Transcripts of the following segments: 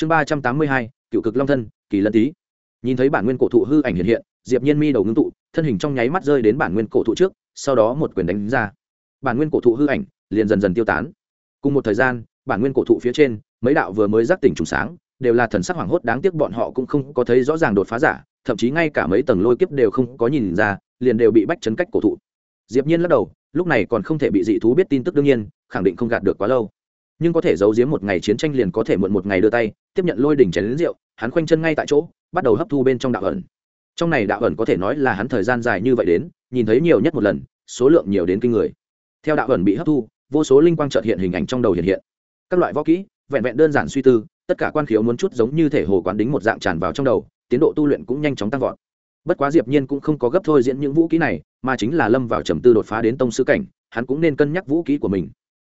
chương ba trăm tám mươi hai, cựu cực long thân, kỳ lân tý. Nhìn thấy bản nguyên cổ thụ hư ảnh hiện hiện, diệp nhiên mi đầu ngưng tụ, thân hình trong nháy mắt rơi đến bản nguyên cổ thụ trước, sau đó một quyền đánh ra. Bản nguyên cổ thụ hư ảnh liền dần dần tiêu tán. Cùng một thời gian, bản nguyên cổ thụ phía trên, mấy đạo vừa mới giác tỉnh trùng sáng, đều là thần sắc hoảng hốt đáng tiếc bọn họ cũng không có thấy rõ ràng đột phá giả, thậm chí ngay cả mấy tầng lôi kiếp đều không có nhìn ra, liền đều bị bách chấn cách cổ thụ. Diệp nhiên lắc đầu, lúc này còn không thể bị dị thú biết tin tức đương nhiên, khẳng định không gạt được quá lâu nhưng có thể giấu giếm một ngày chiến tranh liền có thể muộn một ngày đưa tay, tiếp nhận lôi đỉnh chén lính rượu, hắn khoanh chân ngay tại chỗ, bắt đầu hấp thu bên trong đạo ẩn. Trong này đạo ẩn có thể nói là hắn thời gian dài như vậy đến, nhìn thấy nhiều nhất một lần, số lượng nhiều đến kinh người. Theo đạo ẩn bị hấp thu, vô số linh quang trợt hiện hình ảnh trong đầu hiện hiện. Các loại võ kỹ, vẹn vẹn đơn giản suy tư, tất cả quan khiếu muốn chút giống như thể hồ quán đính một dạng tràn vào trong đầu, tiến độ tu luyện cũng nhanh chóng tăng vọt. Bất quá diệp nhiên cũng không có gấp thôi diễn những vũ kỹ này, mà chính là lâm vào trầm tư đột phá đến tông sư cảnh, hắn cũng nên cân nhắc vũ kỹ của mình.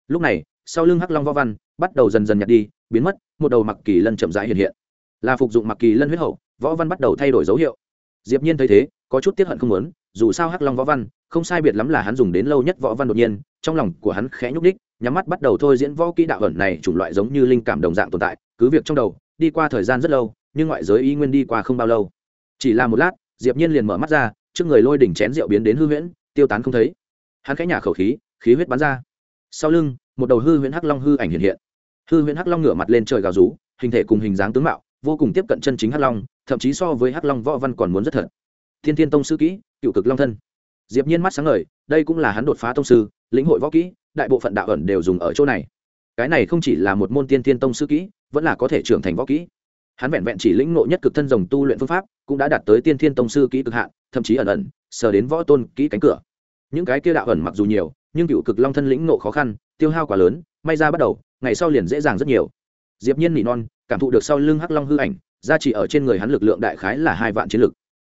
Lúc này sau lưng hắc long võ văn, bắt đầu dần dần nhạt đi, biến mất, một đầu mặc kỳ lân chậm rãi hiện hiện. Là phục dụng mặc kỳ lân huyết hậu, võ văn bắt đầu thay đổi dấu hiệu. Diệp nhiên thấy thế, có chút tiếc hận không muốn, dù sao hắc long võ văn, không sai biệt lắm là hắn dùng đến lâu nhất võ văn đột nhiên, trong lòng của hắn khẽ nhúc đích nhắm mắt bắt đầu thôi diễn võ kỹ đạo ẩn này chủng loại giống như linh cảm đồng dạng tồn tại, cứ việc trong đầu, đi qua thời gian rất lâu, nhưng ngoại giới y nguyên đi qua không bao lâu. Chỉ là một lát, diệp nhiên liền mở mắt ra, trước người lôi đỉnh chén rượu biến đến hư huyễn, tiêu tán không thấy. Hắn khẽ nhả khẩu khí khí huyết bắn ra. Sau lưng một đầu hư huyễn hắc long hư ảnh hiện hiện. Hư huyễn hắc long ngửa mặt lên trời gào rú, hình thể cùng hình dáng tướng mạo, vô cùng tiếp cận chân chính hắc long, thậm chí so với hắc long võ văn còn muốn rất thật. Thiên thiên tông sư kỹ, cựu cực long thân. Diệp nhiên mắt sáng ngời, đây cũng là hắn đột phá tông sư, lĩnh hội võ kỹ, đại bộ phận đạo ẩn đều dùng ở chỗ này. Cái này không chỉ là một môn tiên thiên tông sư kỹ, vẫn là có thể trưởng thành võ kỹ. Hắn vẹn vẹn chỉ lĩnh ngộ nhất cực thân rồng tu luyện phương pháp, cũng đã đạt tới tiên thiên tông sư kỹ cực hạn, thậm chí ẩn ẩn, sờ đến võ tôn kỹ cánh cửa. Những cái kia đạo ẩn mặc dù nhiều, nhưng cựu cực long thân lĩnh ngộ khó khăn tiêu hao quá lớn, may ra bắt đầu, ngày sau liền dễ dàng rất nhiều. Diệp nhiên nỉ non, cảm thụ được sau lưng hắc long hư ảnh gia trị ở trên người hắn lực lượng đại khái là hai vạn chiến lực.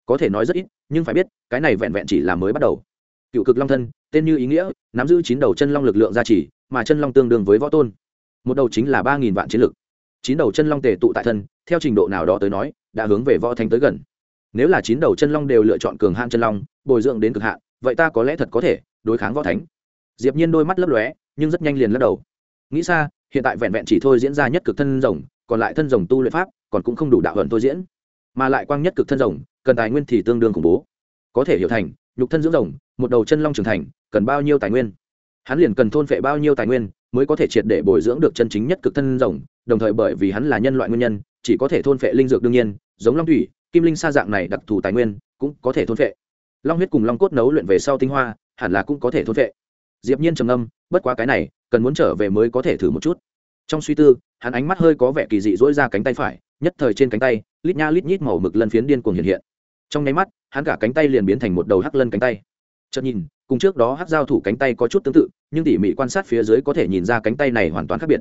Có thể nói rất ít, nhưng phải biết, cái này vẹn vẹn chỉ là mới bắt đầu. Cựu cực long thân, tên như ý nghĩa, nắm giữ chín đầu chân long lực lượng gia trì, mà chân long tương đương với võ tôn. Một đầu chính là ba nghìn vạn chiến lực. Chín đầu chân long tề tụ tại thân, theo trình độ nào đó tới nói, đã hướng về võ thánh tới gần. Nếu là chín đầu chân long đều lựa chọn cường hạn chân long, bồi dưỡng đến cực hạn, vậy ta có lẽ thật có thể đối kháng võ thánh. Diệp nhiên đôi mắt lấp lóe nhưng rất nhanh liền lắc đầu. Nghĩ xa, hiện tại vẹn vẹn chỉ thôi diễn ra nhất cực thân rồng, còn lại thân rồng tu luyện pháp còn cũng không đủ đạo hận thôi diễn. Mà lại quang nhất cực thân rồng, cần tài nguyên thì tương đương khủng bố. Có thể hiểu thành, nhục thân dưỡng rồng, một đầu chân long trưởng thành, cần bao nhiêu tài nguyên? Hắn liền cần thôn phệ bao nhiêu tài nguyên mới có thể triệt để bồi dưỡng được chân chính nhất cực thân rồng, đồng thời bởi vì hắn là nhân loại nguyên nhân, chỉ có thể thôn phệ linh dược đương nhiên, giống long thủy, kim linh sa dạng này đặc thù tài nguyên cũng có thể thôn phệ. Long huyết cùng long cốt nấu luyện về sau tinh hoa, hẳn là cũng có thể thôn phệ diệp nhiên trầm âm bất quá cái này, cần muốn trở về mới có thể thử một chút. Trong suy tư, hắn ánh mắt hơi có vẻ kỳ dị dỗi ra cánh tay phải, nhất thời trên cánh tay, lít nha lít nhít màu mực lân phiến điên cuồng hiện hiện. Trong nháy mắt, hắn cả cánh tay liền biến thành một đầu hắc lân cánh tay. Chợt nhìn, cùng trước đó hắc giao thủ cánh tay có chút tương tự, nhưng tỉ mỉ quan sát phía dưới có thể nhìn ra cánh tay này hoàn toàn khác biệt.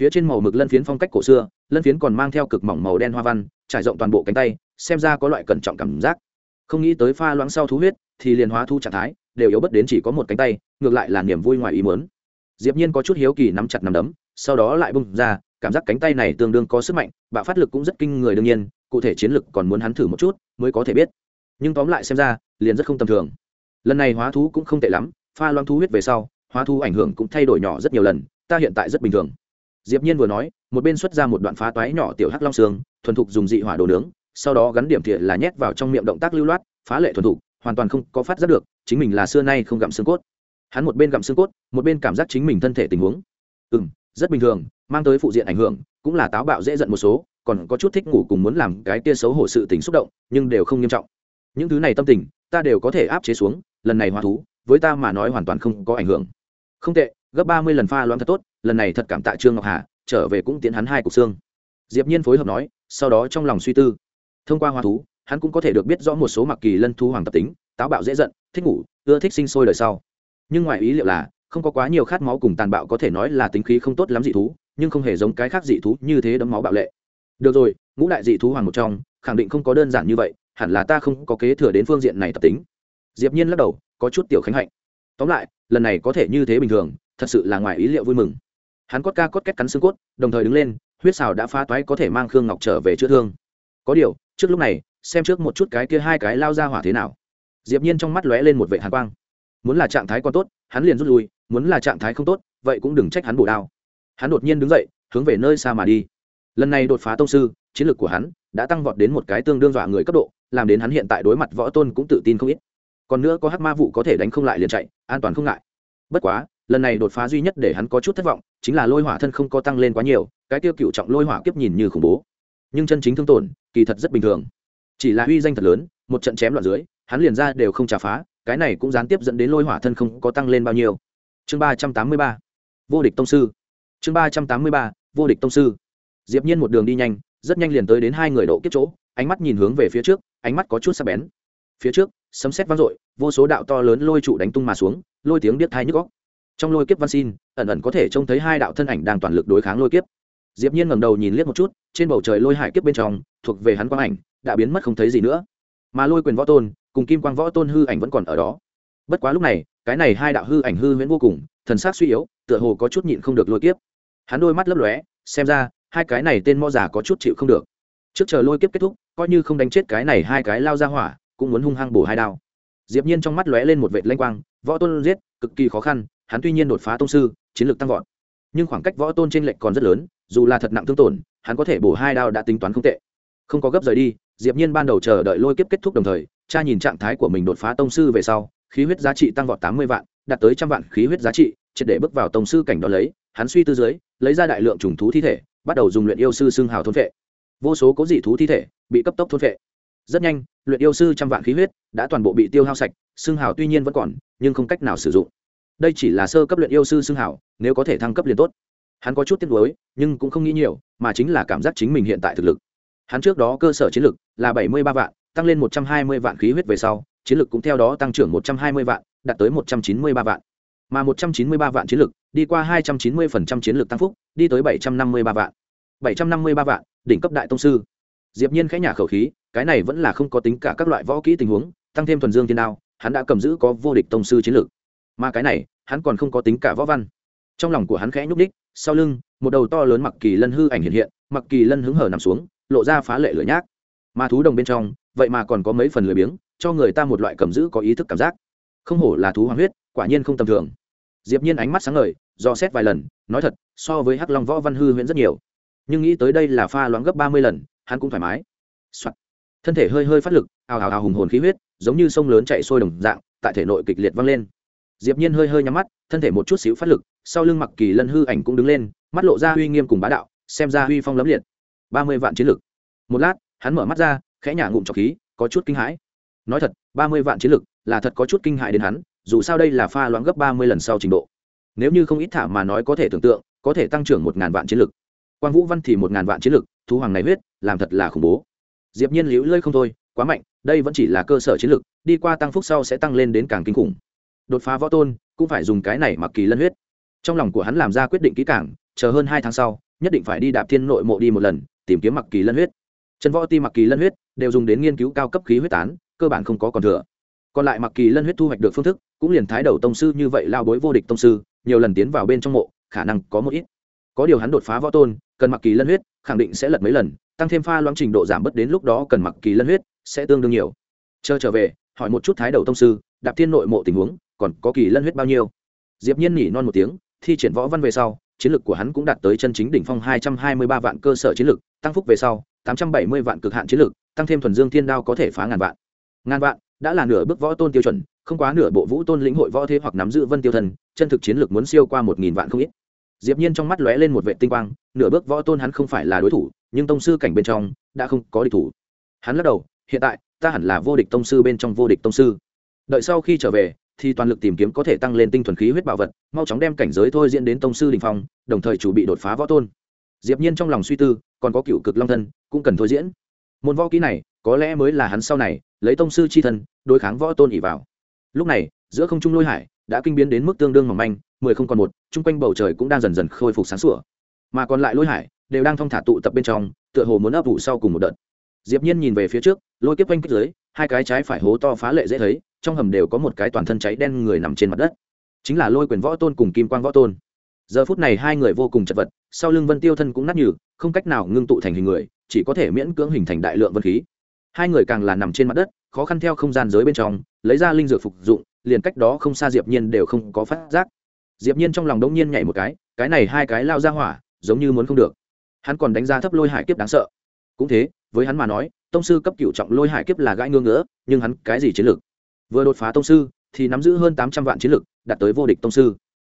Phía trên màu mực lân phiến phong cách cổ xưa, lân phiến còn mang theo cực mỏng màu đen hoa văn, trải rộng toàn bộ cánh tay, xem ra có loại cẩn trọng cảm giác. Không nghĩ tới pha loãng sau thú huyết, thì liền hóa thu trạng thái, đều yếu bất đến chỉ có một cánh tay ngược lại là niềm vui ngoài ý muốn. Diệp nhiên có chút hiếu kỳ nắm chặt nắm đấm, sau đó lại bung ra, cảm giác cánh tay này tương đương có sức mạnh, bạo phát lực cũng rất kinh người đương nhiên, cụ thể chiến lực còn muốn hắn thử một chút mới có thể biết. Nhưng tóm lại xem ra, liền rất không tầm thường. Lần này hóa thú cũng không tệ lắm, pha loang thú huyết về sau, hóa thú ảnh hưởng cũng thay đổi nhỏ rất nhiều lần, ta hiện tại rất bình thường. Diệp nhiên vừa nói, một bên xuất ra một đoạn phá toái nhỏ tiểu hắc long xương, thuần thục dùng dị hỏa đồ nướng, sau đó gắn điểm thiệt là nhét vào trong miệng động tác lưu loát, phá lệ thuần thục, hoàn toàn không có phát giác được, chính mình là xưa nay không gặm xương cốt hắn một bên gặm xương cốt, một bên cảm giác chính mình thân thể tình huống. Ừ rất bình thường, mang tới phụ diện ảnh hưởng, cũng là táo bạo dễ giận một số, còn có chút thích ngủ cùng muốn làm cái tia xấu hổ sự tình xúc động, nhưng đều không nghiêm trọng. Những thứ này tâm tình, ta đều có thể áp chế xuống, lần này hoa thú, với ta mà nói hoàn toàn không có ảnh hưởng. Không tệ, gấp ba mươi lần pha loãng thật tốt, lần này thật cảm tạ trương ngọc hà, trở về cũng tiến hắn hai cục xương. Diệp nhiên phối hợp nói, sau đó trong lòng suy tư. Thông qua hoa thú, hắn cũng có thể được biết rõ một số mặc kỳ lân thu hoàng tập tính, táo bạo dễ giận, thích ngủ, ưa thích sinh sôi đời sau nhưng ngoài ý liệu là, không có quá nhiều khát máu cùng tàn bạo có thể nói là tính khí không tốt lắm dị thú, nhưng không hề giống cái khác dị thú như thế đấm máu bạo lệ. Được rồi, ngũ đại dị thú hoàng một trong, khẳng định không có đơn giản như vậy, hẳn là ta không có kế thừa đến phương diện này tập tính. Diệp nhiên lắc đầu, có chút tiểu khánh hạnh. Tóm lại, lần này có thể như thế bình thường, thật sự là ngoài ý liệu vui mừng. Hắn cốt ca cốt kết cắn xương cốt, đồng thời đứng lên, huyết xào đã phá toái có thể mang khương ngọc trở về chữa thương. Có điều, trước lúc này, xem trước một chút cái kia hai cái lao ra hỏa thế nào. Diệp nhiên trong mắt lóe lên một vệ hàn quang muốn là trạng thái còn tốt, hắn liền rút lui, muốn là trạng thái không tốt, vậy cũng đừng trách hắn bổ đao. Hắn đột nhiên đứng dậy, hướng về nơi xa mà đi. Lần này đột phá tông sư, chiến lược của hắn đã tăng vọt đến một cái tương đương dọa người cấp độ, làm đến hắn hiện tại đối mặt võ tôn cũng tự tin không ít. Còn nữa có hắc ma vụ có thể đánh không lại liền chạy, an toàn không ngại. Bất quá, lần này đột phá duy nhất để hắn có chút thất vọng, chính là lôi hỏa thân không có tăng lên quá nhiều, cái tiêu cựu trọng lôi hỏa kiếp nhìn như khủng bố. Nhưng chân chính thương tổn, kỳ thật rất bình thường. Chỉ là uy danh thật lớn, một trận chém loạn dưới, hắn liền ra đều không trả phá cái này cũng gián tiếp dẫn đến lôi hỏa thân không có tăng lên bao nhiêu. Chương ba trăm tám mươi ba, vô địch tông sư. Chương ba trăm tám mươi ba, vô địch tông sư. Diệp nhiên một đường đi nhanh, rất nhanh liền tới đến hai người độ kiếp chỗ, ánh mắt nhìn hướng về phía trước, ánh mắt có chút sắc bén. Phía trước, sấm sét vang dội, vô số đạo to lớn lôi trụ đánh tung mà xuống, lôi tiếng biết thai nhức góc trong lôi kiếp văn xin, ẩn ẩn có thể trông thấy hai đạo thân ảnh đang toàn lực đối kháng lôi kiếp. Diệp nhiên ngẩng đầu nhìn liếc một chút, trên bầu trời lôi hải kiếp bên trong, thuộc về hắn quang ảnh, đã biến mất không thấy gì nữa. Mà lôi quyền võ tôn cùng kim quang võ tôn hư ảnh vẫn còn ở đó. Bất quá lúc này, cái này hai đạo hư ảnh hư huyễn vô cùng, thần sắc suy yếu, tựa hồ có chút nhịn không được lôi kiếp. Hắn đôi mắt lấp lóe, xem ra, hai cái này tên mo già có chút chịu không được. Trước chờ lôi kiếp kết thúc, coi như không đánh chết cái này hai cái lao ra hỏa, cũng muốn hung hăng bổ hai đao. Diệp nhiên trong mắt lóe lên một vệt lanh quang, võ tôn giết, cực kỳ khó khăn, hắn tuy nhiên đột phá tôn sư, chiến lược tăng vọt. Nhưng khoảng cách võ tôn trên lệnh còn rất lớn, dù là thật nặng thương tổn, hắn có thể bổ hai đao đã tính toán không tệ. Không có gấp rời đi, diệp nhiên ban đầu chờ đợi lôi kiếp kết thúc đồng thời cha nhìn trạng thái của mình đột phá tông sư về sau, khí huyết giá trị tăng vọt tám mươi vạn, đạt tới trăm vạn khí huyết giá trị, triệt để bước vào tông sư cảnh đó lấy. Hắn suy tư dưới, lấy ra đại lượng trùng thú thi thể, bắt đầu dùng luyện yêu sư xương hào thôn vệ. Vô số cố dị thú thi thể bị cấp tốc thôn vệ. Rất nhanh, luyện yêu sư trăm vạn khí huyết đã toàn bộ bị tiêu hao sạch xương hào tuy nhiên vẫn còn, nhưng không cách nào sử dụng. Đây chỉ là sơ cấp luyện yêu sư xương hào, nếu có thể thăng cấp liền tốt. Hắn có chút tiếc nuối, nhưng cũng không nghĩ nhiều, mà chính là cảm giác chính mình hiện tại thực lực. Hắn trước đó cơ sở chiến lực là bảy mươi ba vạn tăng lên một trăm hai mươi vạn khí huyết về sau, chiến lực cũng theo đó tăng trưởng một trăm hai mươi vạn, đạt tới một trăm chín mươi ba vạn. Mà một trăm chín mươi ba vạn chiến lực, đi qua hai trăm chín mươi phần trăm chiến lực tăng phúc, đi tới bảy trăm năm mươi ba vạn. bảy trăm năm mươi ba vạn, đỉnh cấp đại tông sư. Diệp nhiên khẽ nhả khẩu khí, cái này vẫn là không có tính cả các loại võ kỹ tình huống, tăng thêm thuần dương thiên đao, hắn đã cầm giữ có vô địch tông sư chiến lực. Mà cái này, hắn còn không có tính cả võ văn. Trong lòng của hắn khẽ nhúc đích sau lưng, một đầu to lớn mặc kỳ lân hư ảnh hiện hiện mặc kỳ lân hứng hở nằm xuống, lộ ra phá lệ lửa nhác mà thú đồng bên trong, vậy mà còn có mấy phần lười biếng, cho người ta một loại cầm giữ có ý thức cảm giác. Không hổ là thú hoàng huyết, quả nhiên không tầm thường. Diệp nhiên ánh mắt sáng ngời do xét vài lần, nói thật, so với hắc long võ văn hư huyễn rất nhiều. Nhưng nghĩ tới đây là pha loãng gấp ba mươi lần, hắn cũng thoải mái、Soạn. thân thể hơi hơi phát lực, ào ào ào hùng hồn khí huyết, giống như sông lớn chảy sôi đồng dạng, tại thể nội kịch liệt vang lên. Diệp nhiên hơi hơi nhắm mắt, thân thể một chút xíu phát lực, sau lưng mặc kỳ lân hư ảnh cũng đứng lên, mắt lộ ra uy nghiêm cùng bá đạo, xem ra uy phong lấm liệt. ba mươi vạn chiến lực. Một lát hắn mở mắt ra, khẽ nhả ngụm trọc khí, có chút kinh hãi. Nói thật, ba mươi vạn chiến lực là thật có chút kinh hại đến hắn, dù sao đây là pha loãng gấp ba mươi lần sau trình độ. Nếu như không ít thả mà nói có thể tưởng tượng, có thể tăng trưởng một ngàn vạn chiến lực. Quang vũ văn thì một ngàn vạn chiến lực thu hoàng này huyết, làm thật là khủng bố. Diệp nhiên liễu lơi không thôi, quá mạnh, đây vẫn chỉ là cơ sở chiến lực, đi qua tăng phúc sau sẽ tăng lên đến càng kinh khủng. Đột phá võ tôn, cũng phải dùng cái này mặc kỳ lân huyết. Trong lòng của hắn làm ra quyết định kỹ càng, chờ hơn hai tháng sau, nhất định phải đi đạp thiên nội mộ đi một lần, tìm kiếm mặc kỳ lân huyết trần võ ti mặc kỳ lân huyết, đều dùng đến nghiên cứu cao cấp khí huyết tán, cơ bản không có còn thừa. Còn lại mặc kỳ lân huyết thu hoạch được phương thức, cũng liền thái đầu tông sư như vậy lao bối vô địch tông sư, nhiều lần tiến vào bên trong mộ, khả năng có một ít. Có điều hắn đột phá võ tôn, cần mặc kỳ lân huyết, khẳng định sẽ lật mấy lần, tăng thêm pha loãng trình độ giảm bớt đến lúc đó cần mặc kỳ lân huyết, sẽ tương đương nhiều. Chờ trở về, hỏi một chút thái đầu tông sư, đạp thiên nội mộ tình huống, còn có kỳ lân huyết bao nhiêu? Diệp nhiên nhỉ non một tiếng, thi triển võ văn về sau, chiến lực của hắn cũng đạt tới chân chính đỉnh phong hai trăm hai mươi ba vạn cơ sở chiến lực, tăng phúc về sau tám trăm bảy mươi vạn cực hạn chiến lực tăng thêm thuần dương thiên đao có thể phá ngàn vạn. Ngàn vạn, đã là nửa bước võ tôn tiêu chuẩn, không quá nửa bộ vũ tôn lĩnh hội võ thế hoặc nắm giữ vân tiêu thần, chân thực chiến lược muốn siêu qua một nghìn vạn không ít. Diệp nhiên trong mắt lóe lên một vệ tinh quang, nửa bước võ tôn hắn không phải là đối thủ, nhưng tông sư cảnh bên trong, đã không có địch thủ. Hắn lắc đầu, hiện tại, ta hẳn là vô địch tông sư bên trong vô địch tông sư. Đợi sau khi trở về, thì toàn lực tìm kiếm có thể tăng lên tinh thuần khí huyết bảo vật, mau chóng đem cảnh giới thôi diễn đến tông sư đình phong, đồng thời chủ bị đột phá võ tôn. Diệp nhiên trong lòng suy tư còn có cựu cực long thân, cũng cần thôi diễn. Môn võ kỹ này, có lẽ mới là hắn sau này, lấy tông sư chi thân, đối kháng võ tôn ỉ vào. Lúc này, giữa không trung lôi hải, đã kinh biến đến mức tương đương mỏng manh, mười không còn một, chung quanh bầu trời cũng đang dần dần khôi phục sáng sủa. Mà còn lại lôi hải, đều đang thong thả tụ tập bên trong, tựa hồ muốn ấp vụ sau cùng một đợt. Diệp nhiên nhìn về phía trước, lôi kiếp quanh kích dưới, hai cái trái phải hố to phá lệ dễ thấy, trong hầm đều có một cái toàn thân cháy đen người nằm trên mặt đất. Chính là lôi quyền võ tôn cùng kim quang võ tôn. Giờ phút này hai người vô cùng chật vật, sau lưng vân tiêu thân cũng nát nhừ không cách nào ngưng tụ thành hình người, chỉ có thể miễn cưỡng hình thành đại lượng vân khí. Hai người càng là nằm trên mặt đất, khó khăn theo không gian giới bên trong, lấy ra linh dược phục dụng, liền cách đó không xa diệp nhiên đều không có phát giác. Diệp nhiên trong lòng đống nhiên nhảy một cái cái này hai cái lao ra hỏa, giống như muốn không được. Hắn còn đánh giá thấp lôi hải kiếp đáng sợ. Cũng thế, với hắn mà nói, tông sư cấp cựu trọng lôi hải kiếp là gãi ngưỡng ngỡ nhưng hắn cái gì chiến lược? Vừa đột phá tông sư, thì nắm giữ hơn tám trăm vạn chiến lược, đạt tới vô địch tông sư.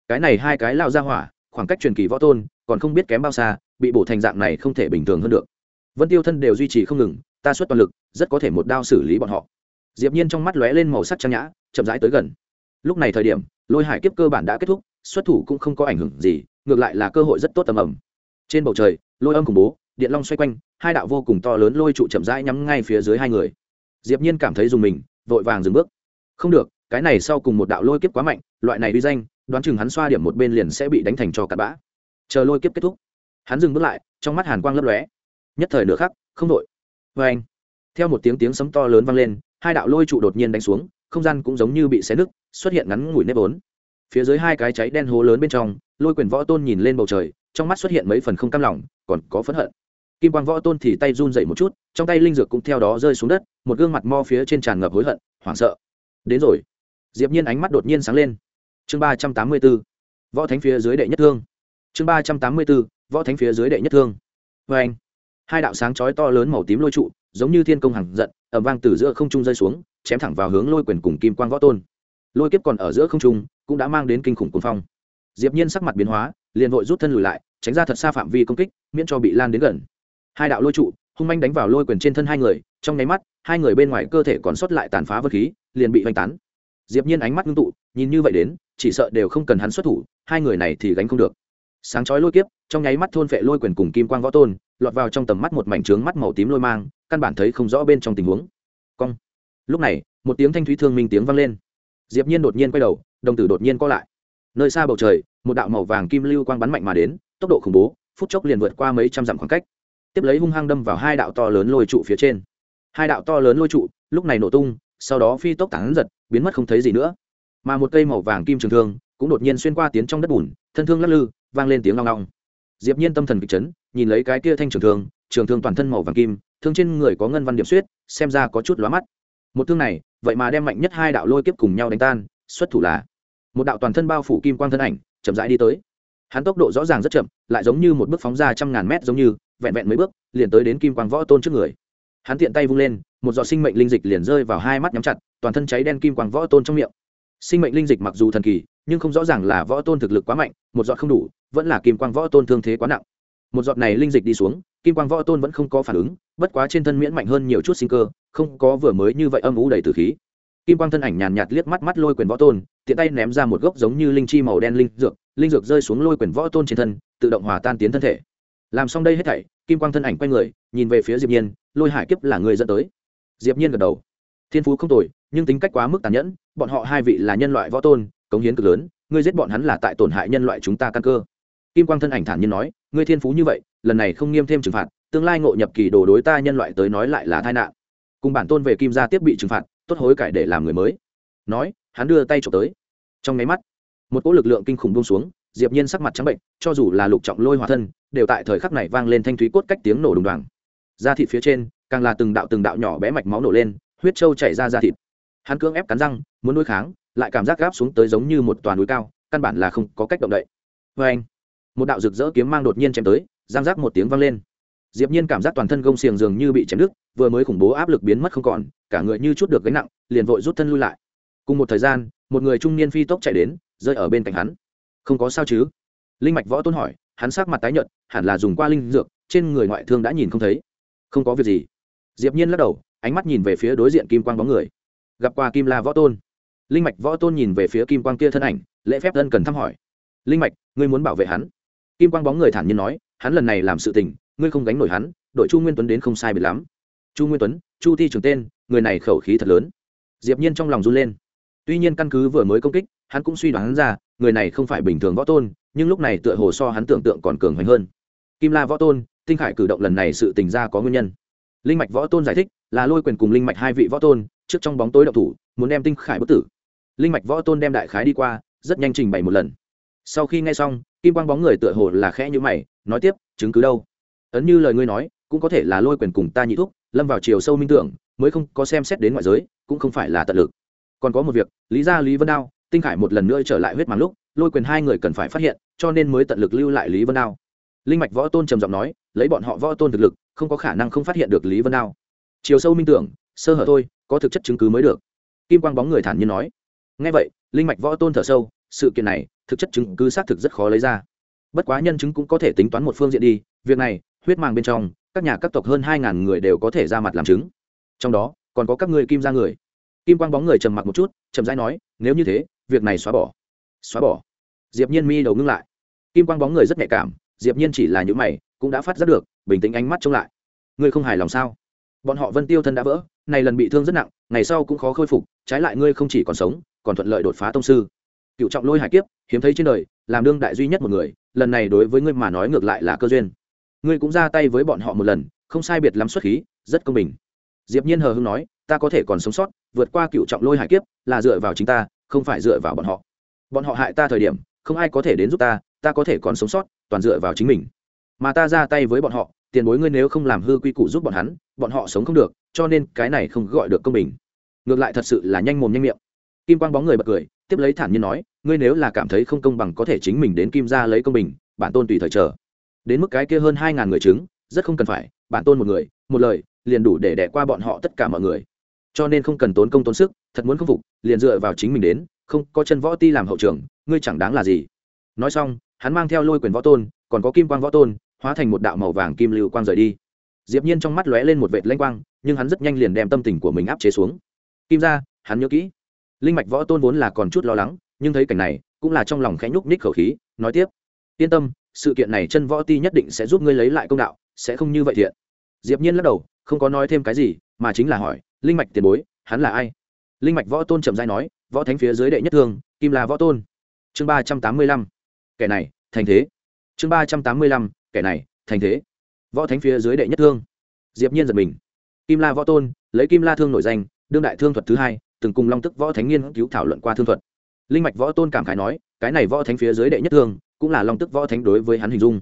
Cái này hai cái lao ra hỏa, khoảng cách truyền kỳ võ tôn, còn không biết kém bao xa bị bổ thành dạng này không thể bình thường hơn được. Vân tiêu thân đều duy trì không ngừng, ta xuất toàn lực, rất có thể một đao xử lý bọn họ. Diệp nhiên trong mắt lóe lên màu sắc trang nhã, chậm rãi tới gần. Lúc này thời điểm, lôi hải kiếp cơ bản đã kết thúc, xuất thủ cũng không có ảnh hưởng gì, ngược lại là cơ hội rất tốt tầm ẩm trên bầu trời, lôi âm khủng bố, điện long xoay quanh, hai đạo vô cùng to lớn lôi trụ chậm rãi nhắm ngay phía dưới hai người. Diệp nhiên cảm thấy dùng mình, vội vàng dừng bước. Không được, cái này sau cùng một đạo lôi kiếp quá mạnh, loại này uy danh, đoán chừng hắn xoa điểm một bên liền sẽ bị đánh thành cho cặn bã. Chờ lôi kiếp kết thúc hắn dừng bước lại, trong mắt hàn quang lấp lóe. Nhất thời nửa khắc, không đội. Vê anh, theo một tiếng tiếng sấm to lớn vang lên, hai đạo lôi trụ đột nhiên đánh xuống, không gian cũng giống như bị xé nứt, xuất hiện ngắn ngủi nếp ốn phía dưới hai cái cháy đen hố lớn bên trong, lôi quyền võ tôn nhìn lên bầu trời, trong mắt xuất hiện mấy phần không cam lòng, còn có phẫn hận. Kim quang võ tôn thì tay run dậy một chút, trong tay linh dược cũng theo đó rơi xuống đất, một gương mặt mo phía trên tràn ngập hối hận, hoảng sợ. Đến rồi. Diệp nhiên ánh mắt đột nhiên sáng lên. Chương ba trăm tám mươi 384 võ thánh phía dưới đệ nhất thương. Chương ba trăm tám mươi 384 võ thánh phía dưới đệ nhất thương. Vê anh, hai đạo sáng chói to lớn màu tím lôi trụ, giống như thiên công hằng giận ẩm vang từ giữa không trung rơi xuống, chém thẳng vào hướng lôi quyền cùng kim quang võ tôn. Lôi kiếp còn ở giữa không trung, cũng đã mang đến kinh khủng cuồng phong. Diệp nhiên sắc mặt biến hóa, liền vội rút thân lùi lại, tránh ra thật xa phạm vi công kích, miễn cho bị lan đến gần. Hai đạo lôi trụ, hung manh đánh vào lôi quyền trên thân hai người, trong nháy mắt, hai người bên ngoài cơ thể còn sót lại tàn phá vật khí, liền bị hoành tán. Diệp nhiên ánh mắt ngưng tụ, nhìn như vậy đến, chỉ sợ đều không cần hắn xuất thủ, hai người này thì gánh không được sáng chói lôi kiếp, trong nháy mắt thôn phệ lôi quyền cùng kim quang võ tôn, lọt vào trong tầm mắt một mảnh trướng mắt màu tím lôi mang, căn bản thấy không rõ bên trong tình huống. Cong. Lúc này, một tiếng thanh thúy thương minh tiếng vang lên. Diệp nhiên đột nhiên quay đầu, đồng tử đột nhiên co lại. Nơi xa bầu trời, một đạo màu vàng kim lưu quang bắn mạnh mà đến, tốc độ khủng bố, phút chốc liền vượt qua mấy trăm dặm khoảng cách. Tiếp lấy hung hăng đâm vào hai đạo to lớn lôi trụ phía trên. Hai đạo to lớn lôi trụ, lúc này nổ tung, sau đó phi tốc tán giật, biến mất không thấy gì nữa. Mà một cây màu vàng kim trường thương, cũng đột nhiên xuyên qua tiến trong đất bùn, thân thương lắc lư vang lên tiếng long long. Diệp nhiên tâm thần kịch chấn, nhìn lấy cái kia thanh trường thương trường thương toàn thân màu vàng kim, thương trên người có ngân văn điểm xuyết, xem ra có chút lóa mắt. Một thương này, vậy mà đem mạnh nhất hai đạo lôi kiếp cùng nhau đánh tan, xuất thủ là một đạo toàn thân bao phủ kim quang thân ảnh, chậm rãi đi tới. Hắn tốc độ rõ ràng rất chậm, lại giống như một bước phóng ra trăm ngàn mét giống như, vẹn vẹn mấy bước, liền tới đến kim quang võ tôn trước người. Hắn tiện tay vung lên, một giọt sinh mệnh linh dịch liền rơi vào hai mắt nhắm chặt, toàn thân cháy đen kim quang võ tôn trong miệng. Sinh mệnh linh dịch mặc dù thần kỳ nhưng không rõ ràng là võ tôn thực lực quá mạnh, một giọt không đủ, vẫn là kim quang võ tôn thương thế quá nặng. Một giọt này linh dịch đi xuống, kim quang võ tôn vẫn không có phản ứng, bất quá trên thân miễn mạnh hơn nhiều chút sinh cơ, không có vừa mới như vậy âm ủ đầy từ khí. Kim quang thân ảnh nhàn nhạt liếc mắt mắt lôi quyền võ tôn, tiện tay ném ra một gốc giống như linh chi màu đen linh dược linh dược rơi xuống lôi quyền võ tôn trên thân, tự động hòa tan tiến thân thể. Làm xong đây hết thảy, kim quang thân ảnh quay người, nhìn về phía diệp nhiên, lôi hải kiếp là người dẫn tới. Diệp nhiên gật đầu. Thiên phú không tồi, nhưng tính cách quá mức tàn nhẫn, bọn họ hai vị là nhân loại võ tôn cống hiến cực lớn, ngươi giết bọn hắn là tại tổn hại nhân loại chúng ta căn cơ. Kim quang thân ảnh thản nhiên nói, ngươi thiên phú như vậy, lần này không nghiêm thêm trừng phạt, tương lai ngộ nhập kỳ đồ đối ta nhân loại tới nói lại là tai nạn. Cùng bản tôn về kim gia tiếp bị trừng phạt, tốt hối cải để làm người mới. Nói, hắn đưa tay trộm tới. Trong máy mắt, một cỗ lực lượng kinh khủng buông xuống, diệp nhiên sắc mặt trắng bệnh, cho dù là lục trọng lôi hỏa thân, đều tại thời khắc này vang lên thanh thúy cốt cách tiếng nổ đùng đoàng. Da thịt phía trên, càng là từng đạo từng đạo nhỏ bé mạch máu nổ lên, huyết trâu chảy ra da thịt. Hắn cưỡng ép cắn răng, muốn đối kháng lại cảm giác gáp xuống tới giống như một toàn núi cao, căn bản là không có cách động đậy. Với anh, một đạo rực rỡ kiếm mang đột nhiên chém tới, giang giác một tiếng vang lên. Diệp nhiên cảm giác toàn thân gông xiềng dường như bị chém đứt, vừa mới khủng bố áp lực biến mất không còn, cả người như chút được gánh nặng, liền vội rút thân lui lại. Cùng một thời gian, một người trung niên phi tốc chạy đến, rơi ở bên cạnh hắn. Không có sao chứ? Linh mạch võ tôn hỏi, hắn sắc mặt tái nhợt, hẳn là dùng qua linh dược, trên người ngoại thương đã nhìn không thấy. Không có việc gì. Diệp nhiên lắc đầu, ánh mắt nhìn về phía đối diện kim quang bóng người. Gặp qua kim la võ tôn linh mạch võ tôn nhìn về phía kim quang kia thân ảnh, lễ phép thân cần thăm hỏi. Linh mạch, ngươi muốn bảo vệ hắn? Kim quang bóng người thản nhiên nói, hắn lần này làm sự tình, ngươi không gánh nổi hắn, đội chu nguyên tuấn đến không sai biệt lắm. Chu nguyên tuấn, chu thi trường tên, người này khẩu khí thật lớn. Diệp nhiên trong lòng run lên. Tuy nhiên căn cứ vừa mới công kích, hắn cũng suy đoán ra, người này không phải bình thường võ tôn, nhưng lúc này tựa hồ so hắn tưởng tượng còn cường hoành hơn. Kim la võ tôn, tinh khải cử động lần này sự tình ra có nguyên nhân. Linh mạch võ tôn giải thích, là lôi quyền cùng linh mạch hai vị võ tôn, trước trong bóng tối đậu thủ, muốn đem tinh khải bất tử linh mạch võ tôn đem đại khái đi qua, rất nhanh trình bày một lần. Sau khi nghe xong, kim quang bóng người tựa hồ là khẽ như mày, nói tiếp, chứng cứ đâu? Ấn như lời ngươi nói, cũng có thể là lôi quyền cùng ta nhị thúc, lâm vào chiều sâu minh tưởng, mới không có xem xét đến ngoại giới, cũng không phải là tận lực. Còn có một việc, lý ra lý vân đao, tinh khải một lần nữa trở lại huyết màng lúc, lôi quyền hai người cần phải phát hiện, cho nên mới tận lực lưu lại lý vân đao. Linh mạch võ tôn trầm giọng nói, lấy bọn họ võ tôn thực lực, không có khả năng không phát hiện được lý vân đao. Chiều sâu minh tưởng, sơ hở thôi, có thực chất chứng cứ mới được. Kim quang bóng người thản nhiên nói ngay vậy, linh mạch võ tôn thở sâu, sự kiện này, thực chất chứng cứ xác thực rất khó lấy ra. Bất quá nhân chứng cũng có thể tính toán một phương diện đi, việc này, huyết màng bên trong, các nhà các tộc hơn hai ngàn người đều có thể ra mặt làm chứng. Trong đó, còn có các người kim ra người. Kim quang bóng người trầm mặc một chút, chậm rãi nói, nếu như thế, việc này xóa bỏ. Xóa bỏ? Diệp nhiên mi đầu ngưng lại. Kim quang bóng người rất nhạy cảm, diệp nhiên chỉ là những mày, cũng đã phát giác được, bình tĩnh ánh mắt trông lại. Ngươi không hài lòng sao? Bọn họ vân tiêu thân đã vỡ, này lần bị thương rất nặng, ngày sau cũng khó khôi phục, trái lại ngươi không chỉ còn sống còn thuận lợi đột phá tông sư. Cựu trọng lôi hải kiếp, hiếm thấy trên đời, làm đương đại duy nhất một người, lần này đối với ngươi mà nói ngược lại là cơ duyên. Ngươi cũng ra tay với bọn họ một lần, không sai biệt lắm xuất khí, rất công bình. Diệp nhiên hờ hững nói, ta có thể còn sống sót, vượt qua cựu trọng lôi hải kiếp, là dựa vào chính ta, không phải dựa vào bọn họ. Bọn họ hại ta thời điểm, không ai có thể đến giúp ta ta có thể còn sống sót, toàn dựa vào chính mình. Mà ta ra tay với bọn họ, tiền bối ngươi nếu không làm hư quy củ giúp bọn hắn, bọn họ sống không được, cho nên cái này không gọi được công bình. Ngược lại thật sự là nhanh mồm nhanh miệng kim quang bóng người bật cười, tiếp lấy thản nhiên nói, ngươi nếu là cảm thấy không công bằng có thể chính mình đến kim ra lấy công bình, bản tôn tùy thời chờ. Đến mức cái kia hơn hai ngàn người chứng, rất không cần phải, bản tôn một người, một lời, liền đủ để đẻ qua bọn họ tất cả mọi người. Cho nên không cần tốn công tốn sức, thật muốn khâm phục, liền dựa vào chính mình đến, không có chân võ ti làm hậu trường, ngươi chẳng đáng là gì. Nói xong, hắn mang theo lôi quyền võ tôn, còn có kim quang võ tôn, hóa thành một đạo màu vàng kim lưu quang rời đi. Diệp nhiên trong mắt lóe lên một vệt lanh quang, nhưng hắn rất nhanh liền đem tâm tình của mình áp chế xuống. Kim ra hắn nhớ kỹ linh mạch võ tôn vốn là còn chút lo lắng, nhưng thấy cảnh này, cũng là trong lòng khẽ nhúc nhích khẩu khí, nói tiếp. Yên tâm, sự kiện này chân võ ti nhất định sẽ giúp ngươi lấy lại công đạo, sẽ không như vậy thiện. Diệp nhiên lắc đầu, không có nói thêm cái gì, mà chính là hỏi, linh mạch tiền bối, hắn là ai? Linh mạch võ tôn chậm rãi nói, võ thánh phía dưới đệ nhất thương, kim là võ tôn. Chương ba trăm tám mươi lăm. Kẻ này, thành thế. Chương ba trăm tám mươi lăm. Kẻ này, thành thế. Võ thánh phía dưới đệ nhất thương. Diệp nhiên giật mình. Kim la võ tôn, lấy kim la thương nổi danh, đương đại thương thuật thứ hai từng cùng long tức võ thánh nghiên cứu thảo luận qua thương thuật. Linh mạch võ tôn cảm khái nói, cái này võ thánh phía dưới đệ nhất thương, cũng là long tức võ thánh đối với hắn hình dung.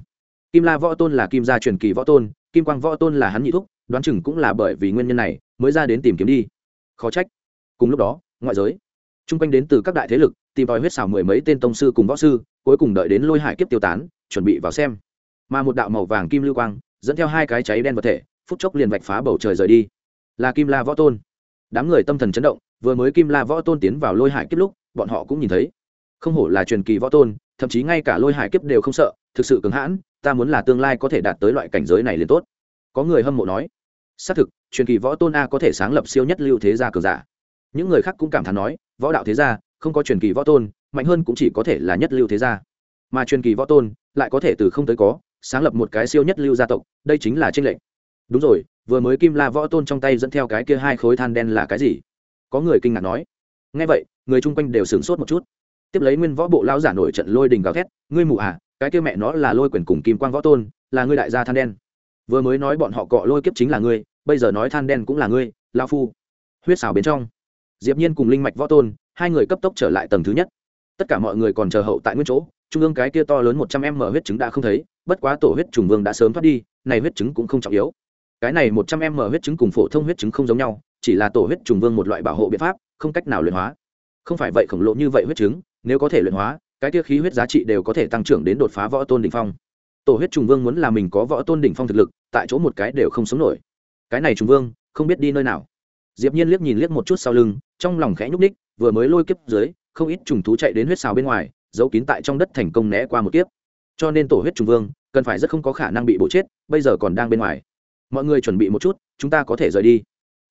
Kim la võ tôn là kim gia truyền kỳ võ tôn, kim quang võ tôn là hắn nhị thúc, đoán chừng cũng là bởi vì nguyên nhân này, mới ra đến tìm kiếm đi. Khó trách. Cùng lúc đó, ngoại giới t r u n g quanh đến từ các đại thế lực, tìm tòi huyết xào mười mấy tên tông sư cùng võ sư, cuối cùng đợi đến lôi hải kiếp tiêu tán, chuẩn bị vào xem. Mà một đạo màu vàng kim lưu quang, dẫn theo hai cái cháy đen vật thể, phút chốc liền vạch phá bầu trời rời đi. Là kim la võ tôn. Đám người tâm thần chấn động vừa mới kim la võ tôn tiến vào lôi hải kiếp lúc, bọn họ cũng nhìn thấy. Không hổ là truyền kỳ võ tôn, thậm chí ngay cả lôi hải kiếp đều không sợ, thực sự cứng hãn, ta muốn là tương lai có thể đạt tới loại cảnh giới này liền tốt. Có người hâm mộ nói, xác thực, truyền kỳ võ tôn a có thể sáng lập siêu nhất lưu thế gia cường giả. Những người khác cũng cảm thán nói, võ đạo thế gia, không có truyền kỳ võ tôn, mạnh hơn cũng chỉ có thể là nhất lưu thế gia. Mà truyền kỳ võ tôn, lại có thể từ không tới có, sáng lập một cái siêu nhất lưu gia tộc, đây chính là tranh lệch. Đúng rồi, vừa mới kim la võ tôn trong tay dẫn theo cái kia hai khối than đen là cái gì? Có người kinh ngạc nói ngay vậy, người chung quanh đều sửng sốt một chút. Tiếp lấy nguyên võ bộ lao giả nổi trận lôi đình gào thét, ngươi mù à cái kia mẹ nó là lôi quyền cùng kim quang võ tôn, là ngươi đại gia than đen. Vừa mới nói bọn họ cọ lôi kiếp chính là ngươi, bây giờ nói than đen cũng là ngươi lao phu. Huyết xào bên trong, diệp nhiên cùng linh mạch võ tôn, hai người cấp tốc trở lại tầng thứ nhất. Tất cả mọi người còn chờ hậu tại nguyên chỗ, trung ương cái kia to lớn một trăm m huyết trứng đã không thấy, bất quá tổ huyết trùng vương đã sớm thoát đi, này huyết trứng cũng không trọng yếu. Cái này một trăm m huyết trứng cùng phổ thông huyết trứng không giống nhau chỉ là tổ huyết trùng vương một loại bảo hộ biện pháp, không cách nào luyện hóa. Không phải vậy khổng lồ như vậy huyết trứng, nếu có thể luyện hóa, cái kia khí huyết giá trị đều có thể tăng trưởng đến đột phá võ tôn đỉnh phong. Tổ huyết trùng vương muốn là mình có võ tôn đỉnh phong thực lực, tại chỗ một cái đều không sống nổi. Cái này trùng vương, không biết đi nơi nào. Diệp nhiên liếc nhìn liếc một chút sau lưng, trong lòng khẽ nhúc ních vừa mới lôi kiếp dưới, không ít trùng thú chạy đến huyết xào bên ngoài, giấu kín tại trong đất thành công né qua một kiếp. Cho nên tổ huyết trùng vương, cần phải rất không có khả năng bị bổ chết, bây giờ còn đang bên ngoài. Mọi người chuẩn bị một chút, chúng ta có thể rời đi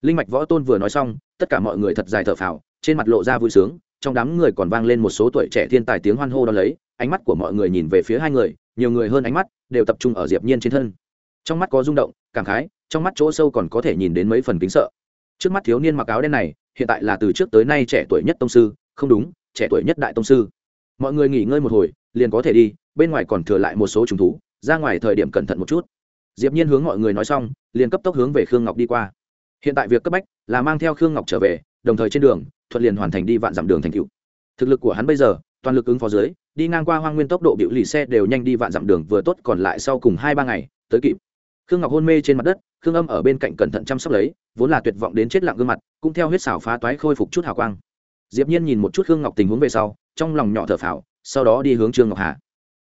linh mạch võ tôn vừa nói xong, tất cả mọi người thật dài thở phào, trên mặt lộ ra vui sướng, trong đám người còn vang lên một số tuổi trẻ thiên tài tiếng hoan hô đón lấy, ánh mắt của mọi người nhìn về phía hai người, nhiều người hơn ánh mắt đều tập trung ở diệp nhiên trên thân. Trong mắt có rung động, cảm khái, trong mắt chỗ sâu còn có thể nhìn đến mấy phần kính sợ. Trước mắt thiếu niên mặc áo đen này, hiện tại là từ trước tới nay trẻ tuổi nhất tông sư, không đúng, trẻ tuổi nhất đại tông sư. Mọi người nghỉ ngơi một hồi, liền có thể đi, bên ngoài còn thừa lại một số trùng thú, ra ngoài thời điểm cẩn thận một chút. Diệp nhiên hướng mọi người nói xong, liền cấp tốc hướng về khương ngọc đi qua hiện tại việc cấp bách là mang theo khương ngọc trở về, đồng thời trên đường, thuận liền hoàn thành đi vạn dặm đường thành cựu thực lực của hắn bây giờ, toàn lực ứng phó dưới, đi ngang qua hoang nguyên tốc độ biểu lì xe đều nhanh đi vạn dặm đường vừa tốt, còn lại sau cùng hai ba ngày, tới kịp. Khương ngọc hôn mê trên mặt đất, khương âm ở bên cạnh cẩn thận chăm sóc lấy, vốn là tuyệt vọng đến chết lặng gương mặt, cũng theo huyết xảo phá toái khôi phục chút hào quang. Diệp nhiên nhìn một chút khương ngọc tình huống về sau, trong lòng nhỏ thở phào, sau đó đi hướng trương ngọc hà.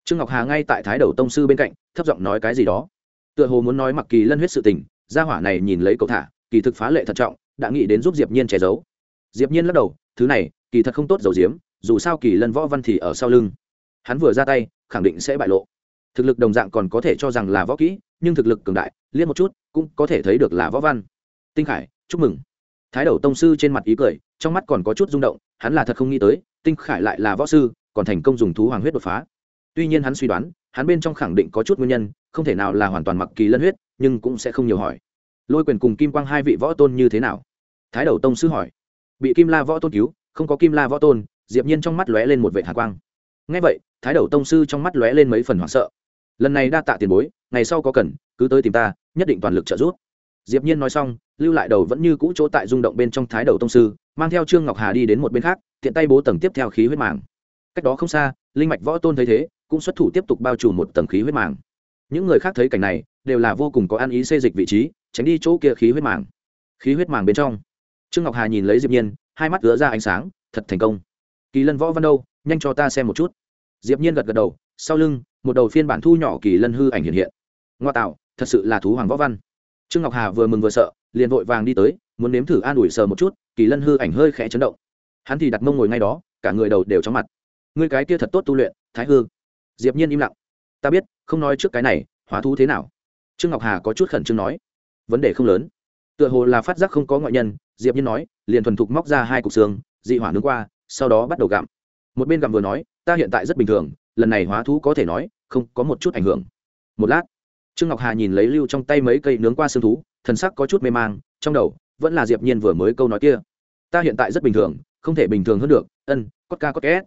Trương ngọc hà ngay tại thái đầu tông sư bên cạnh, thấp giọng nói cái gì đó. Tựa hồ muốn nói mặc kỳ lân huyết sự tình, gia hỏa này nhìn lấy cậu thả kỳ thực phá lệ thận trọng, đã nghĩ đến giúp diệp nhiên che giấu. Diệp nhiên lắc đầu, thứ này, kỳ thật không tốt dầu diếm dù sao kỳ lân võ văn thì ở sau lưng. Hắn vừa ra tay, khẳng định sẽ bại lộ. Thực lực đồng dạng còn có thể cho rằng là võ kỹ, nhưng thực lực cường đại, liếc một chút, cũng có thể thấy được là võ văn. Tinh khải, chúc mừng. Thái đầu tông sư trên mặt ý cười, trong mắt còn có chút rung động, hắn là thật không nghĩ tới, tinh khải lại là võ sư, còn thành công dùng thú hoàng huyết đột phá. Tuy nhiên hắn suy đoán, hắn bên trong khẳng định có chút nguyên nhân, không thể nào là hoàn toàn mặc kỳ lân huyết, nhưng cũng sẽ không nhiều hỏi lôi quyền cùng kim quang hai vị võ tôn như thế nào? Thái đầu tông sư hỏi. Bị kim la võ tôn cứu, không có kim la võ tôn, diệp nhiên trong mắt lóe lên một vệ hàn quang. Nghe vậy, thái đầu tông sư trong mắt lóe lên mấy phần hoảng sợ. Lần này đa tạ tiền bối, ngày sau có cần, cứ tới tìm ta, nhất định toàn lực trợ giúp. Diệp nhiên nói xong, lưu lại đầu vẫn như cũ chỗ tại rung động bên trong thái đầu tông sư, mang theo trương ngọc hà đi đến một bên khác, tiện tay bố tầng tiếp theo khí huyết màng. Cách đó không xa, linh mạch võ tôn thấy thế, cũng xuất thủ tiếp tục bao trùm một tầng khí huyết màng. Những người khác thấy cảnh này, đều là vô cùng có ăn ý xê dịch vị trí tránh đi chỗ kia khí huyết màng. Khí huyết màng bên trong. Trương ngọc hà nhìn lấy diệp nhiên, hai mắt lóe ra ánh sáng, thật thành công. Kỳ lân võ văn đâu? Nhanh cho ta xem một chút. Diệp nhiên gật gật đầu, sau lưng, một đầu phiên bản thu nhỏ kỳ lân hư ảnh hiện hiện. Ngoa tạo, thật sự là thú hoàng võ văn. Trương ngọc hà vừa mừng vừa sợ, liền vội vàng đi tới, muốn nếm thử an ủi sờ một chút, kỳ lân hư ảnh hơi khẽ chấn động. Hắn thì đặt mông ngồi ngay đó, cả người đầu đều chóng mặt. Ngươi cái kia thật tốt tu luyện, thái hư. Diệp nhiên im lặng. Ta biết, không nói trước cái này, hóa thú thế nào? Trương ngọc hà có chút khẩn trương nói vấn đề không lớn. Tựa hồ là phát giác không có ngoại nhân, diệp nhiên nói, liền thuần thục móc ra hai cục xương, dị hỏa nướng qua, sau đó bắt đầu gặm. Một bên gặm vừa nói, ta hiện tại rất bình thường, lần này hóa thú có thể nói, không có một chút ảnh hưởng. Một lát, trương ngọc hà nhìn lấy lưu trong tay mấy cây nướng qua xương thú, thần sắc có chút mê mang, trong đầu, vẫn là diệp nhiên vừa mới câu nói kia. Ta hiện tại rất bình thường, không thể bình thường hơn được, ân, cốt ca cốt két.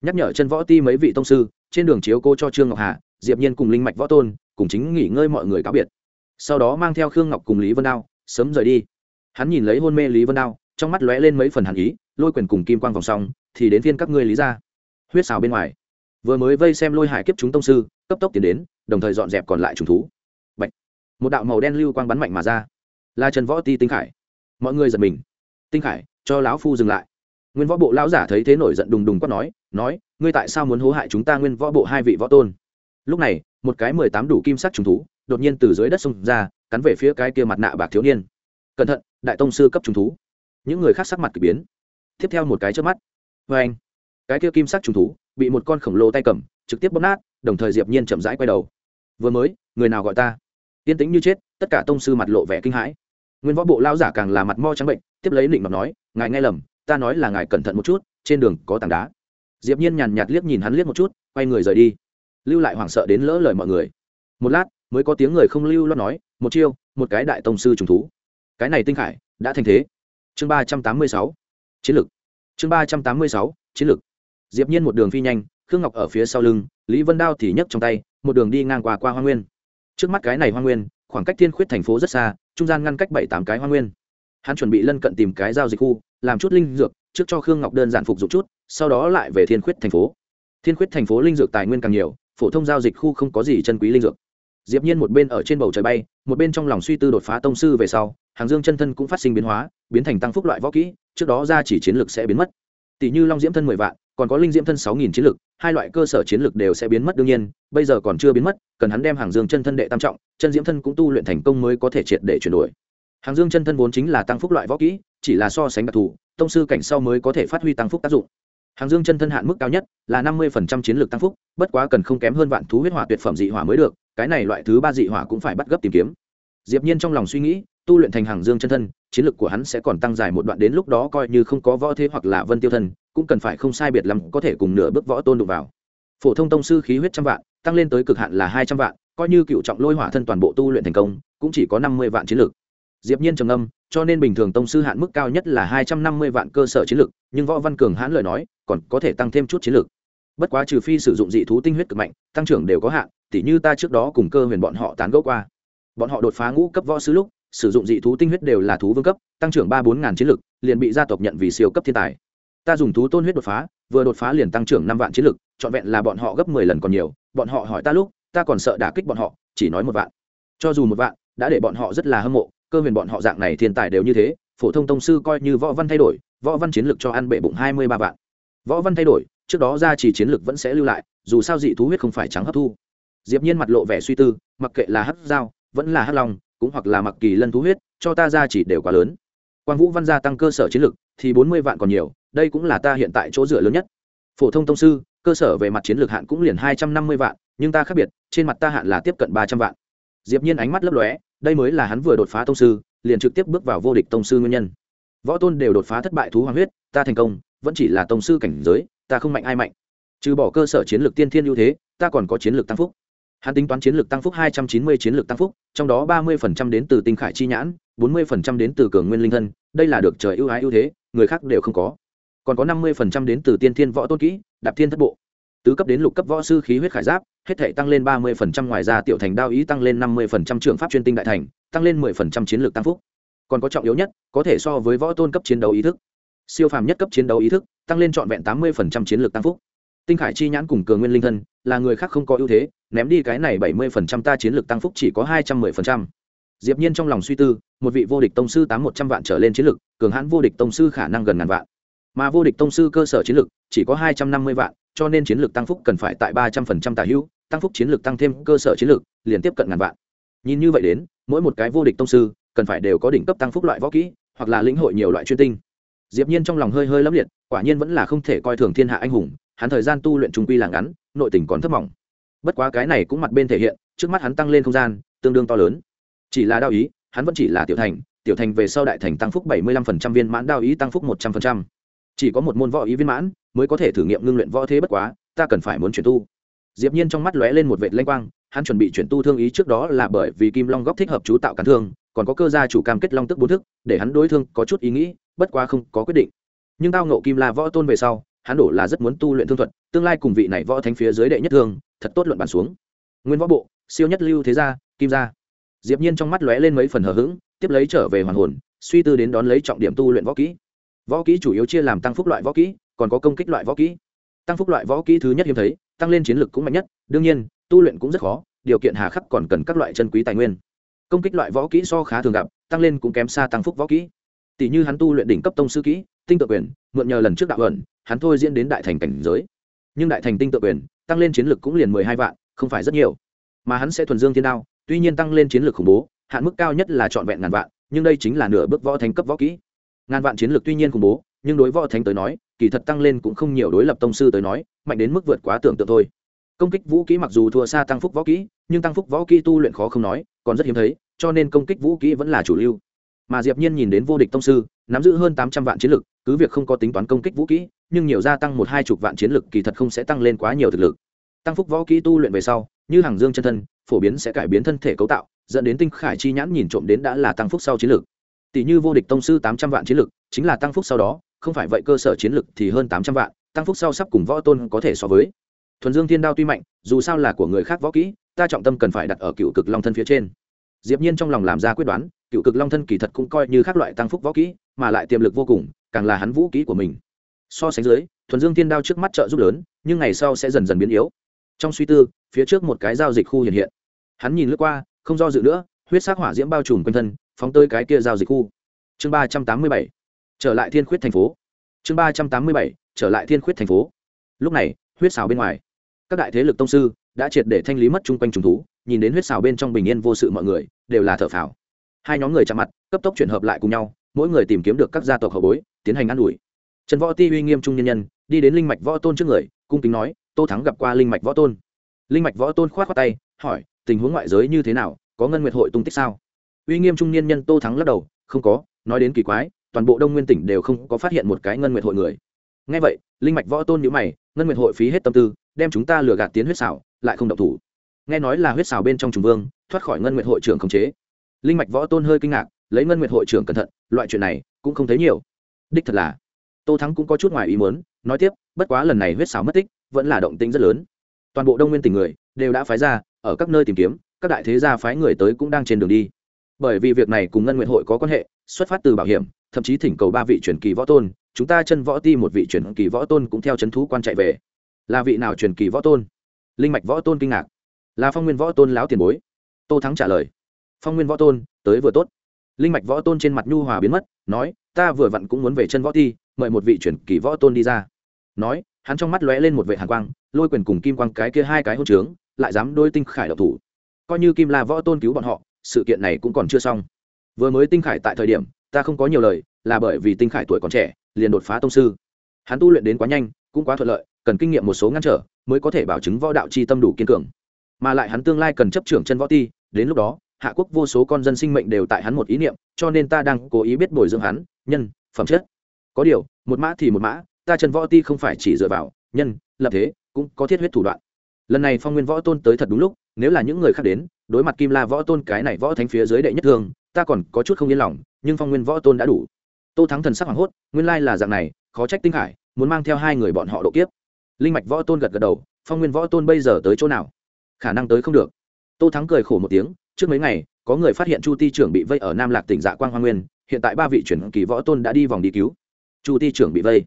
Nhắc nhở chân võ ti mấy vị tông sư, trên đường chiếu cô cho trương ngọc hà, diệp nhiên cùng linh mạch võ tôn, cùng chính nghỉ ngơi mọi người cáo biệt sau đó mang theo khương ngọc cùng lý vân đao, sớm rời đi. Hắn nhìn lấy hôn mê lý vân đao, trong mắt lóe lên mấy phần hàn ý, lôi quyền cùng kim quang vòng xong, thì đến phiên các ngươi lý ra huyết xào bên ngoài. Vừa mới vây xem lôi hải kiếp chúng tông sư, cấp tốc tiến đến, đồng thời dọn dẹp còn lại trùng thú. Bạch. một đạo màu đen lưu quang bắn mạnh mà ra. Là trần võ ti tinh khải. Mọi người giật mình. Tinh khải, cho lão phu dừng lại. Nguyên võ bộ lão giả thấy thế nổi giận đùng đùng quát nói nói, ngươi tại sao muốn hố hại chúng ta nguyên võ bộ hai vị võ tôn? Lúc này, một cái mười tám đủ kim sắc trùng thú đột nhiên từ dưới đất xông ra, cắn về phía cái kia mặt nạ bạc thiếu niên. Cẩn thận, đại tông sư cấp trùng thú. Những người khác sắc mặt k ỳ biến. Tiếp theo một cái trước mắt. Vê anh. Cái kia kim sắc trùng thú bị một con khổng lồ tay cầm, trực tiếp bóp nát, đồng thời diệp nhiên chậm rãi quay đầu. Vừa mới, người nào gọi ta? Yên tĩnh như chết, tất cả tông sư mặt lộ vẻ kinh hãi. Nguyên võ bộ lao giả càng là mặt mo trắng bệnh, tiếp lấy định mặt nói, ngài nghe lầm, ta nói là ngài cẩn thận một chút, trên đường có tảng đá. Diệp nhiên nhàn nhạt liếc nhìn hắn liếc một chút, quay người rời đi. Lưu lại hoảng sợ đến lỡ lời mọi người. Một lát mới có tiếng người không lưu lo nói, một chiêu, một cái đại tông sư trùng thú. Cái này tinh khải, đã thành thế. Chương ba trăm tám mươi sáu, chiến lược. Chương ba trăm tám mươi sáu, chiến lược. Diệp nhiên một đường phi nhanh, khương ngọc ở phía sau lưng, lý vân đao thì nhấc trong tay, một đường đi ngang qua qua hoa nguyên. Trước mắt cái này hoa nguyên, khoảng cách thiên khuyết thành phố rất xa, trung gian ngăn cách bảy tám cái hoa nguyên. Hắn chuẩn bị lân cận tìm cái giao dịch khu, làm chút linh dược, trước cho khương ngọc đơn giản phục dụng chút, sau đó lại về thiên khuyết thành phố. Thiên khuyết thành phố linh dược tài nguyên càng nhiều, phổ thông giao dịch khu không có gì chân quý linh dược diệp nhiên một bên ở trên bầu trời bay, một bên trong lòng suy tư đột phá tông sư về sau, hàng dương chân thân cũng phát sinh biến hóa, biến thành tăng phúc loại võ kỹ, trước đó ra chỉ chiến lực sẽ biến mất. Tỷ như long diễm thân mười vạn, còn có linh diễm thân sáu nghìn chiến lực, hai loại cơ sở chiến lực đều sẽ biến mất đương nhiên, bây giờ còn chưa biến mất, cần hắn đem hàng dương chân thân đệ tam trọng, chân diễm thân cũng tu luyện thành công mới có thể triệt để chuyển đổi. Hàng dương chân thân vốn chính là tăng phúc loại võ kỹ, chỉ là so sánh đặc thù, tông sư cảnh sau mới có thể phát huy tăng phúc tác dụng. Hàng dương chân thân hạn mức cao nhất là năm mươi chiến lược tăng phúc, bất quá cần không kém hơn vạn thú huyết hỏa tuyệt phẩm dị hỏa mới được cái này loại thứ ba dị hỏa cũng phải bắt gấp tìm kiếm. Diệp nhiên trong lòng suy nghĩ, tu luyện thành hàng dương chân thân, chiến lược của hắn sẽ còn tăng dài một đoạn đến lúc đó coi như không có võ thế hoặc là vân tiêu thân, cũng cần phải không sai biệt lắm có thể cùng nửa bước võ tôn đụng vào. Phổ thông tông sư khí huyết trăm vạn, tăng lên tới cực hạn là hai trăm vạn, coi như cựu trọng lôi hỏa thân toàn bộ tu luyện thành công, cũng chỉ có năm mươi vạn chiến lược diệp nhiên trầm âm cho nên bình thường tông sư hạn mức cao nhất là hai trăm năm mươi vạn cơ sở chiến lược nhưng võ văn cường hãn lời nói, còn có thể tăng thêm chút chiến lược bất quá trừ phi sử dụng dị thú tinh huyết cực mạnh, tăng trưởng đều có hạn, tỉ như ta trước đó cùng cơ huyền bọn họ tán gẫu qua. Bọn họ đột phá ngũ cấp võ sư lúc, sử dụng dị thú tinh huyết đều là thú vương cấp, tăng trưởng ba bốn ngàn chiến lực, liền bị gia tộc nhận vì siêu cấp thiên tài. Ta dùng thú tôn huyết đột phá, vừa đột phá liền tăng trưởng năm vạn chiến lực, trọn vẹn là bọn họ gấp mười lần còn nhiều, bọn họ hỏi ta lúc, ta còn sợ đả kích bọn họ, chỉ nói một vạn. Cho dù một vạn, đã để bọn họ rất là hâm mộ, cơ huyền bọn họ dạng này thiên tài đều như thế, phổ thông tông sư coi như võ văn thay đổi, võ văn chiến lực cho ăn bệ bụng hai mươi ba vạn. Võ văn thay đổi trước đó ra chỉ chiến lực vẫn sẽ lưu lại, dù sao dị thú huyết không phải trắng hấp thu. Diệp nhiên mặt lộ vẻ suy tư, mặc kệ là hấp dao, vẫn là hắc long, cũng hoặc là mặc kỳ lân thú huyết, cho ta ra chỉ đều quá lớn. Quang vũ văn gia tăng cơ sở chiến lực thì bốn mươi vạn còn nhiều, đây cũng là ta hiện tại chỗ dựa lớn nhất. Phổ thông tông sư, cơ sở về mặt chiến lược hạn cũng liền hai trăm năm mươi vạn, nhưng ta khác biệt, trên mặt ta hạn là tiếp cận ba trăm vạn. Diệp nhiên ánh mắt lấp lóe, đây mới là hắn vừa đột phá tông sư, liền trực tiếp bước vào vô địch tông sư nguyên nhân. Võ tôn đều đột phá thất bại thú hoàng huyết, ta thành công, vẫn chỉ là tông sư cảnh giới ta không mạnh ai mạnh. Trừ bỏ cơ sở chiến lược tiên thiên ưu thế, ta còn có chiến lược tăng phúc. Hắn tính toán chiến lược tăng phúc hai trăm chín mươi chiến lược tăng phúc, trong đó ba mươi đến từ tinh khải chi nhãn, bốn mươi đến từ cường nguyên linh thân, đây là được trời ưu ái ưu thế, người khác đều không có. Còn có năm mươi đến từ tiên thiên võ tôn kỹ, đạp thiên thất bộ. Tứ cấp đến lục cấp võ sư khí huyết khải giáp, hết thể tăng lên ba mươi ngoài ra tiểu thành đao ý tăng lên năm mươi trường pháp chuyên tinh đại thành, tăng lên mười chiến lược tăng phúc. Còn có trọng yếu nhất, có thể so với võ tôn cấp chiến đấu ý thức siêu phàm nhất cấp chiến đấu ý thức, tăng lên trọn vẹn tám mươi phần trăm chiến lược tăng phúc. Tinh khải chi nhãn cùng cường nguyên linh thân, là người khác không có ưu thế, ném đi cái này bảy mươi phần trăm ta chiến lược tăng phúc chỉ có hai trăm mười phần trăm. diệp nhiên trong lòng suy tư, một vị vô địch tông sư tám một trăm vạn trở lên chiến lược, cường hãn vô địch tông sư khả năng gần ngàn vạn. Mà vô địch tông sư cơ sở chiến lược, chỉ có hai trăm năm mươi vạn, cho nên chiến lược tăng phúc cần phải tại ba trăm phần trăm tả hữu, tăng phúc chiến lược tăng thêm cơ sở chiến lược, liền tiếp cận ngàn vạn. Nhìn như vậy đến, mỗi một cái vô địch tông sư, cần phải đều có đỉnh cấp tăng phúc loại võ kỹ, hoặc là lĩnh hội nhiều loại chuyên tinh diệp nhiên trong lòng hơi hơi lấp liệt, quả nhiên vẫn là không thể coi thường thiên hạ anh hùng, hắn thời gian tu luyện trung quy là ngắn, nội tình còn thấp mỏng. Bất quá cái này cũng mặt bên thể hiện, trước mắt hắn tăng lên không gian, tương đương to lớn. Chỉ là đao ý, hắn vẫn chỉ là tiểu thành tiểu thành về sau đại thành tăng phúc bảy mươi lăm phần trăm, viên mãn đao ý tăng phúc một trăm phần trăm. Chỉ có một môn võ ý viên mãn, mới có thể thử nghiệm ngưng luyện võ thế bất quá, ta cần phải muốn chuyển tu. Diệp nhiên trong mắt lóe lên một vệt lanh quang, hắn chuẩn bị chuyển tu thương ý trước đó là bởi vì kim long góc thích hợp chú tạo cản thương, còn có cơ gia chủ cam kết long tức bốn thức, để hắn đối thương có chút ý nghĩ bất quá không có quyết định. Nhưng tao ngộ kim la võ tôn về sau, hắn đổ là rất muốn tu luyện thương thuật, tương lai cùng vị này võ thánh phía dưới đệ nhất thương, thật tốt luận bàn xuống. Nguyên võ bộ, siêu nhất lưu thế gia, kim gia. Diệp nhiên trong mắt lóe lên mấy phần hờ hững, tiếp lấy trở về hoàn hồn, suy tư đến đón lấy trọng điểm tu luyện võ kỹ. Võ kỹ chủ yếu chia làm tăng phúc loại võ kỹ, còn có công kích loại võ kỹ. Tăng phúc loại võ kỹ thứ nhất hiếm thấy, tăng lên chiến lực cũng mạnh nhất, đương nhiên, tu luyện cũng rất khó, điều kiện hà khắc còn cần các loại chân quý tài nguyên. Công kích loại võ kỹ so khá thường gặp, tăng lên cũng kém xa tăng phúc võ kỹ tỷ như hắn tu luyện đỉnh cấp tông sư kỹ, tinh tự quyền, mượn nhờ lần trước đạo ẩn, hắn thôi diễn đến đại thành cảnh giới. Nhưng đại thành tinh tự quyền, tăng lên chiến lực cũng liền mười hai vạn, không phải rất nhiều. Mà hắn sẽ thuần dương thiên đao, tuy nhiên tăng lên chiến lược khủng bố, hạn mức cao nhất là trọn vẹn ngàn vạn, nhưng đây chính là nửa bước võ thành cấp võ kỹ. Ngàn vạn chiến lược tuy nhiên khủng bố, nhưng đối võ thánh tới nói, kỳ thật tăng lên cũng không nhiều, đối lập tông sư tới nói, mạnh đến mức vượt quá tưởng tượng thôi. Công kích vũ kỹ mặc dù thua xa tăng phúc võ kỹ, nhưng tăng phúc võ kỹ tu luyện khó không nói, còn rất hiếm thấy, cho nên công kích vũ kỹ vẫn là chủ lưu mà diệp nhiên nhìn đến vô địch tông sư, nắm giữ hơn tám trăm vạn chiến lực, cứ việc không có tính toán công kích vũ kỹ, nhưng nhiều gia tăng một hai chục vạn chiến lực kỳ thật không sẽ tăng lên quá nhiều thực lực. Tăng phúc võ kỹ tu luyện về sau, như hàng dương chân thân, phổ biến sẽ cải biến thân thể cấu tạo, dẫn đến tinh khải chi nhãn nhìn trộm đến đã là tăng phúc sau chiến lực. Tỷ như vô địch tông sư tám trăm vạn chiến lực, chính là tăng phúc sau đó, không phải vậy cơ sở chiến lực thì hơn tám trăm vạn, tăng phúc sau sắp cùng võ tôn có thể so với. Thuần dương thiên đao tuy mạnh, dù sao là của người khác võ kỹ, ta trọng tâm cần phải đặt ở cựu cực long thân phía trên. Diệp nhiên trong lòng làm ra quyết đoán cựu cực long thân kỳ thật cũng coi như các loại tăng phúc võ kỹ, mà lại tiềm lực vô cùng, càng là hắn vũ kỹ của mình. So sánh dưới, thuần dương thiên đao trước mắt trợ giúp lớn, nhưng ngày sau sẽ dần dần biến yếu. Trong suy tư, phía trước một cái giao dịch khu hiện hiện. Hắn nhìn lướt qua, không do dự nữa, huyết sắc hỏa diễm bao trùm quanh thân, phóng tới cái kia giao dịch khu. Chương ba trăm tám mươi bảy, trở lại thiên khuyết thành phố. Chương ba trăm tám mươi bảy, trở lại thiên khuyết thành phố. Lúc này, huyết xào bên ngoài. Các đại thế lực tông sư đã triệt để thanh lý mất chung quanh trùng thú, nhìn đến huyết xào bên trong bình yên vô sự mọi người, đều là thở phào hai nhóm người chạm mặt, cấp tốc chuyển hợp lại cùng nhau, mỗi người tìm kiếm được các gia tộc hậu bối, tiến hành ă n ủi. Trần võ ti uy nghiêm trung nhân nhân, đi đến linh mạch võ tôn trước người, cung kính nói, tô thắng gặp qua linh mạch võ tôn. Linh mạch võ tôn k h o á t khoác tay, hỏi, tình huống ngoại giới như thế nào, có ngân nguyệt hội tung tích sao? Uy nghiêm trung niên nhân tô thắng lắc đầu, không có, nói đến kỳ quái, toàn bộ đông nguyên tỉnh đều không có phát hiện một cái ngân nguyệt hội người. Ngay vậy, linh mạch võ tôn nhữ mày, ngân nguyệt hội phí hết tâm tư, đem chúng ta lừa gạt tiến huyết xảo, lại không động thủ. Nghe nói là huyết xảo bên trong trùng vương, thoát khỏi ngân nguyệt hội trưởng khống chế linh mạch võ tôn hơi kinh ngạc, lấy ngân nguyệt hội trưởng cẩn thận, loại chuyện này cũng không thấy nhiều. Đích thật là, tô thắng cũng có chút ngoài ý muốn, nói tiếp, bất quá lần này huyết xảo mất tích, vẫn là động tĩnh rất lớn. Toàn bộ đông nguyên tỉnh người đều đã phái ra, ở các nơi tìm kiếm, các đại thế gia phái người tới cũng đang trên đường đi. Bởi vì việc này cùng ngân nguyện hội có quan hệ, xuất phát từ bảo hiểm, thậm chí thỉnh cầu ba vị truyền kỳ võ tôn, chúng ta chân võ ti một vị truyền kỳ võ tôn cũng theo c h ấ n thú quan chạy về. Là vị nào truyền kỳ võ tôn? Linh mạch võ tôn kinh ngạc. Là phong nguyên võ tôn láo tiền bối. Tô thắng trả lời phong nguyên võ tôn tới vừa tốt. Linh mạch võ tôn trên mặt nhu hòa biến mất nói ta vừa vặn cũng muốn về chân võ thi, mời một vị chuyển kỳ võ tôn đi ra. Nói hắn trong mắt lóe lên một vệ hàn quang lôi quyền cùng kim quang cái kia hai cái hôn trướng lại dám đôi tinh khải độc thủ. Coi như kim la võ tôn cứu bọn họ sự kiện này cũng còn chưa xong. Vừa mới tinh khải tại thời điểm ta không có nhiều lời là bởi vì tinh khải tuổi còn trẻ liền đột phá tông sư. Hắn tu luyện đến quá nhanh cũng quá thuận lợi cần kinh nghiệm một số ngăn trở mới có thể bảo chứng võ đạo c h i tâm đủ kiên cường. Mà lại hắn tương lai cần chấp trưởng chân võ ti đến lúc đó hạ quốc vô số con dân sinh mệnh đều tại hắn một ý niệm, cho nên ta đang cố ý biết bồi dưỡng hắn, nhân, phẩm chất. Có điều, một mã thì một mã, ta Trần võ ti không phải chỉ dựa vào, nhân, lập thế, cũng có thiết huyết thủ đoạn. Lần này phong nguyên võ tôn tới thật đúng lúc, nếu là những người khác đến, đối mặt kim la võ tôn cái này võ thánh phía dưới đệ nhất thương ta còn có chút không yên lòng, nhưng phong nguyên võ tôn đã đủ. Tô thắng thần sắc hoảng hốt, nguyên lai là dạng này, khó trách tinh hải, muốn mang theo hai người bọn họ độ kiếp. Linh mạch võ tôn gật gật đầu, phong nguyên võ tôn bây giờ tới chỗ nào? Khả năng tới không được. Tô thắng cười khổ một tiếng trước mấy ngày, có người phát hiện chu ti trưởng bị vây ở nam lạc tỉnh dạ quang hoa nguyên, hiện tại ba vị chuyển kỳ võ tôn đã đi vòng đi cứu. Chu ti trưởng bị vây.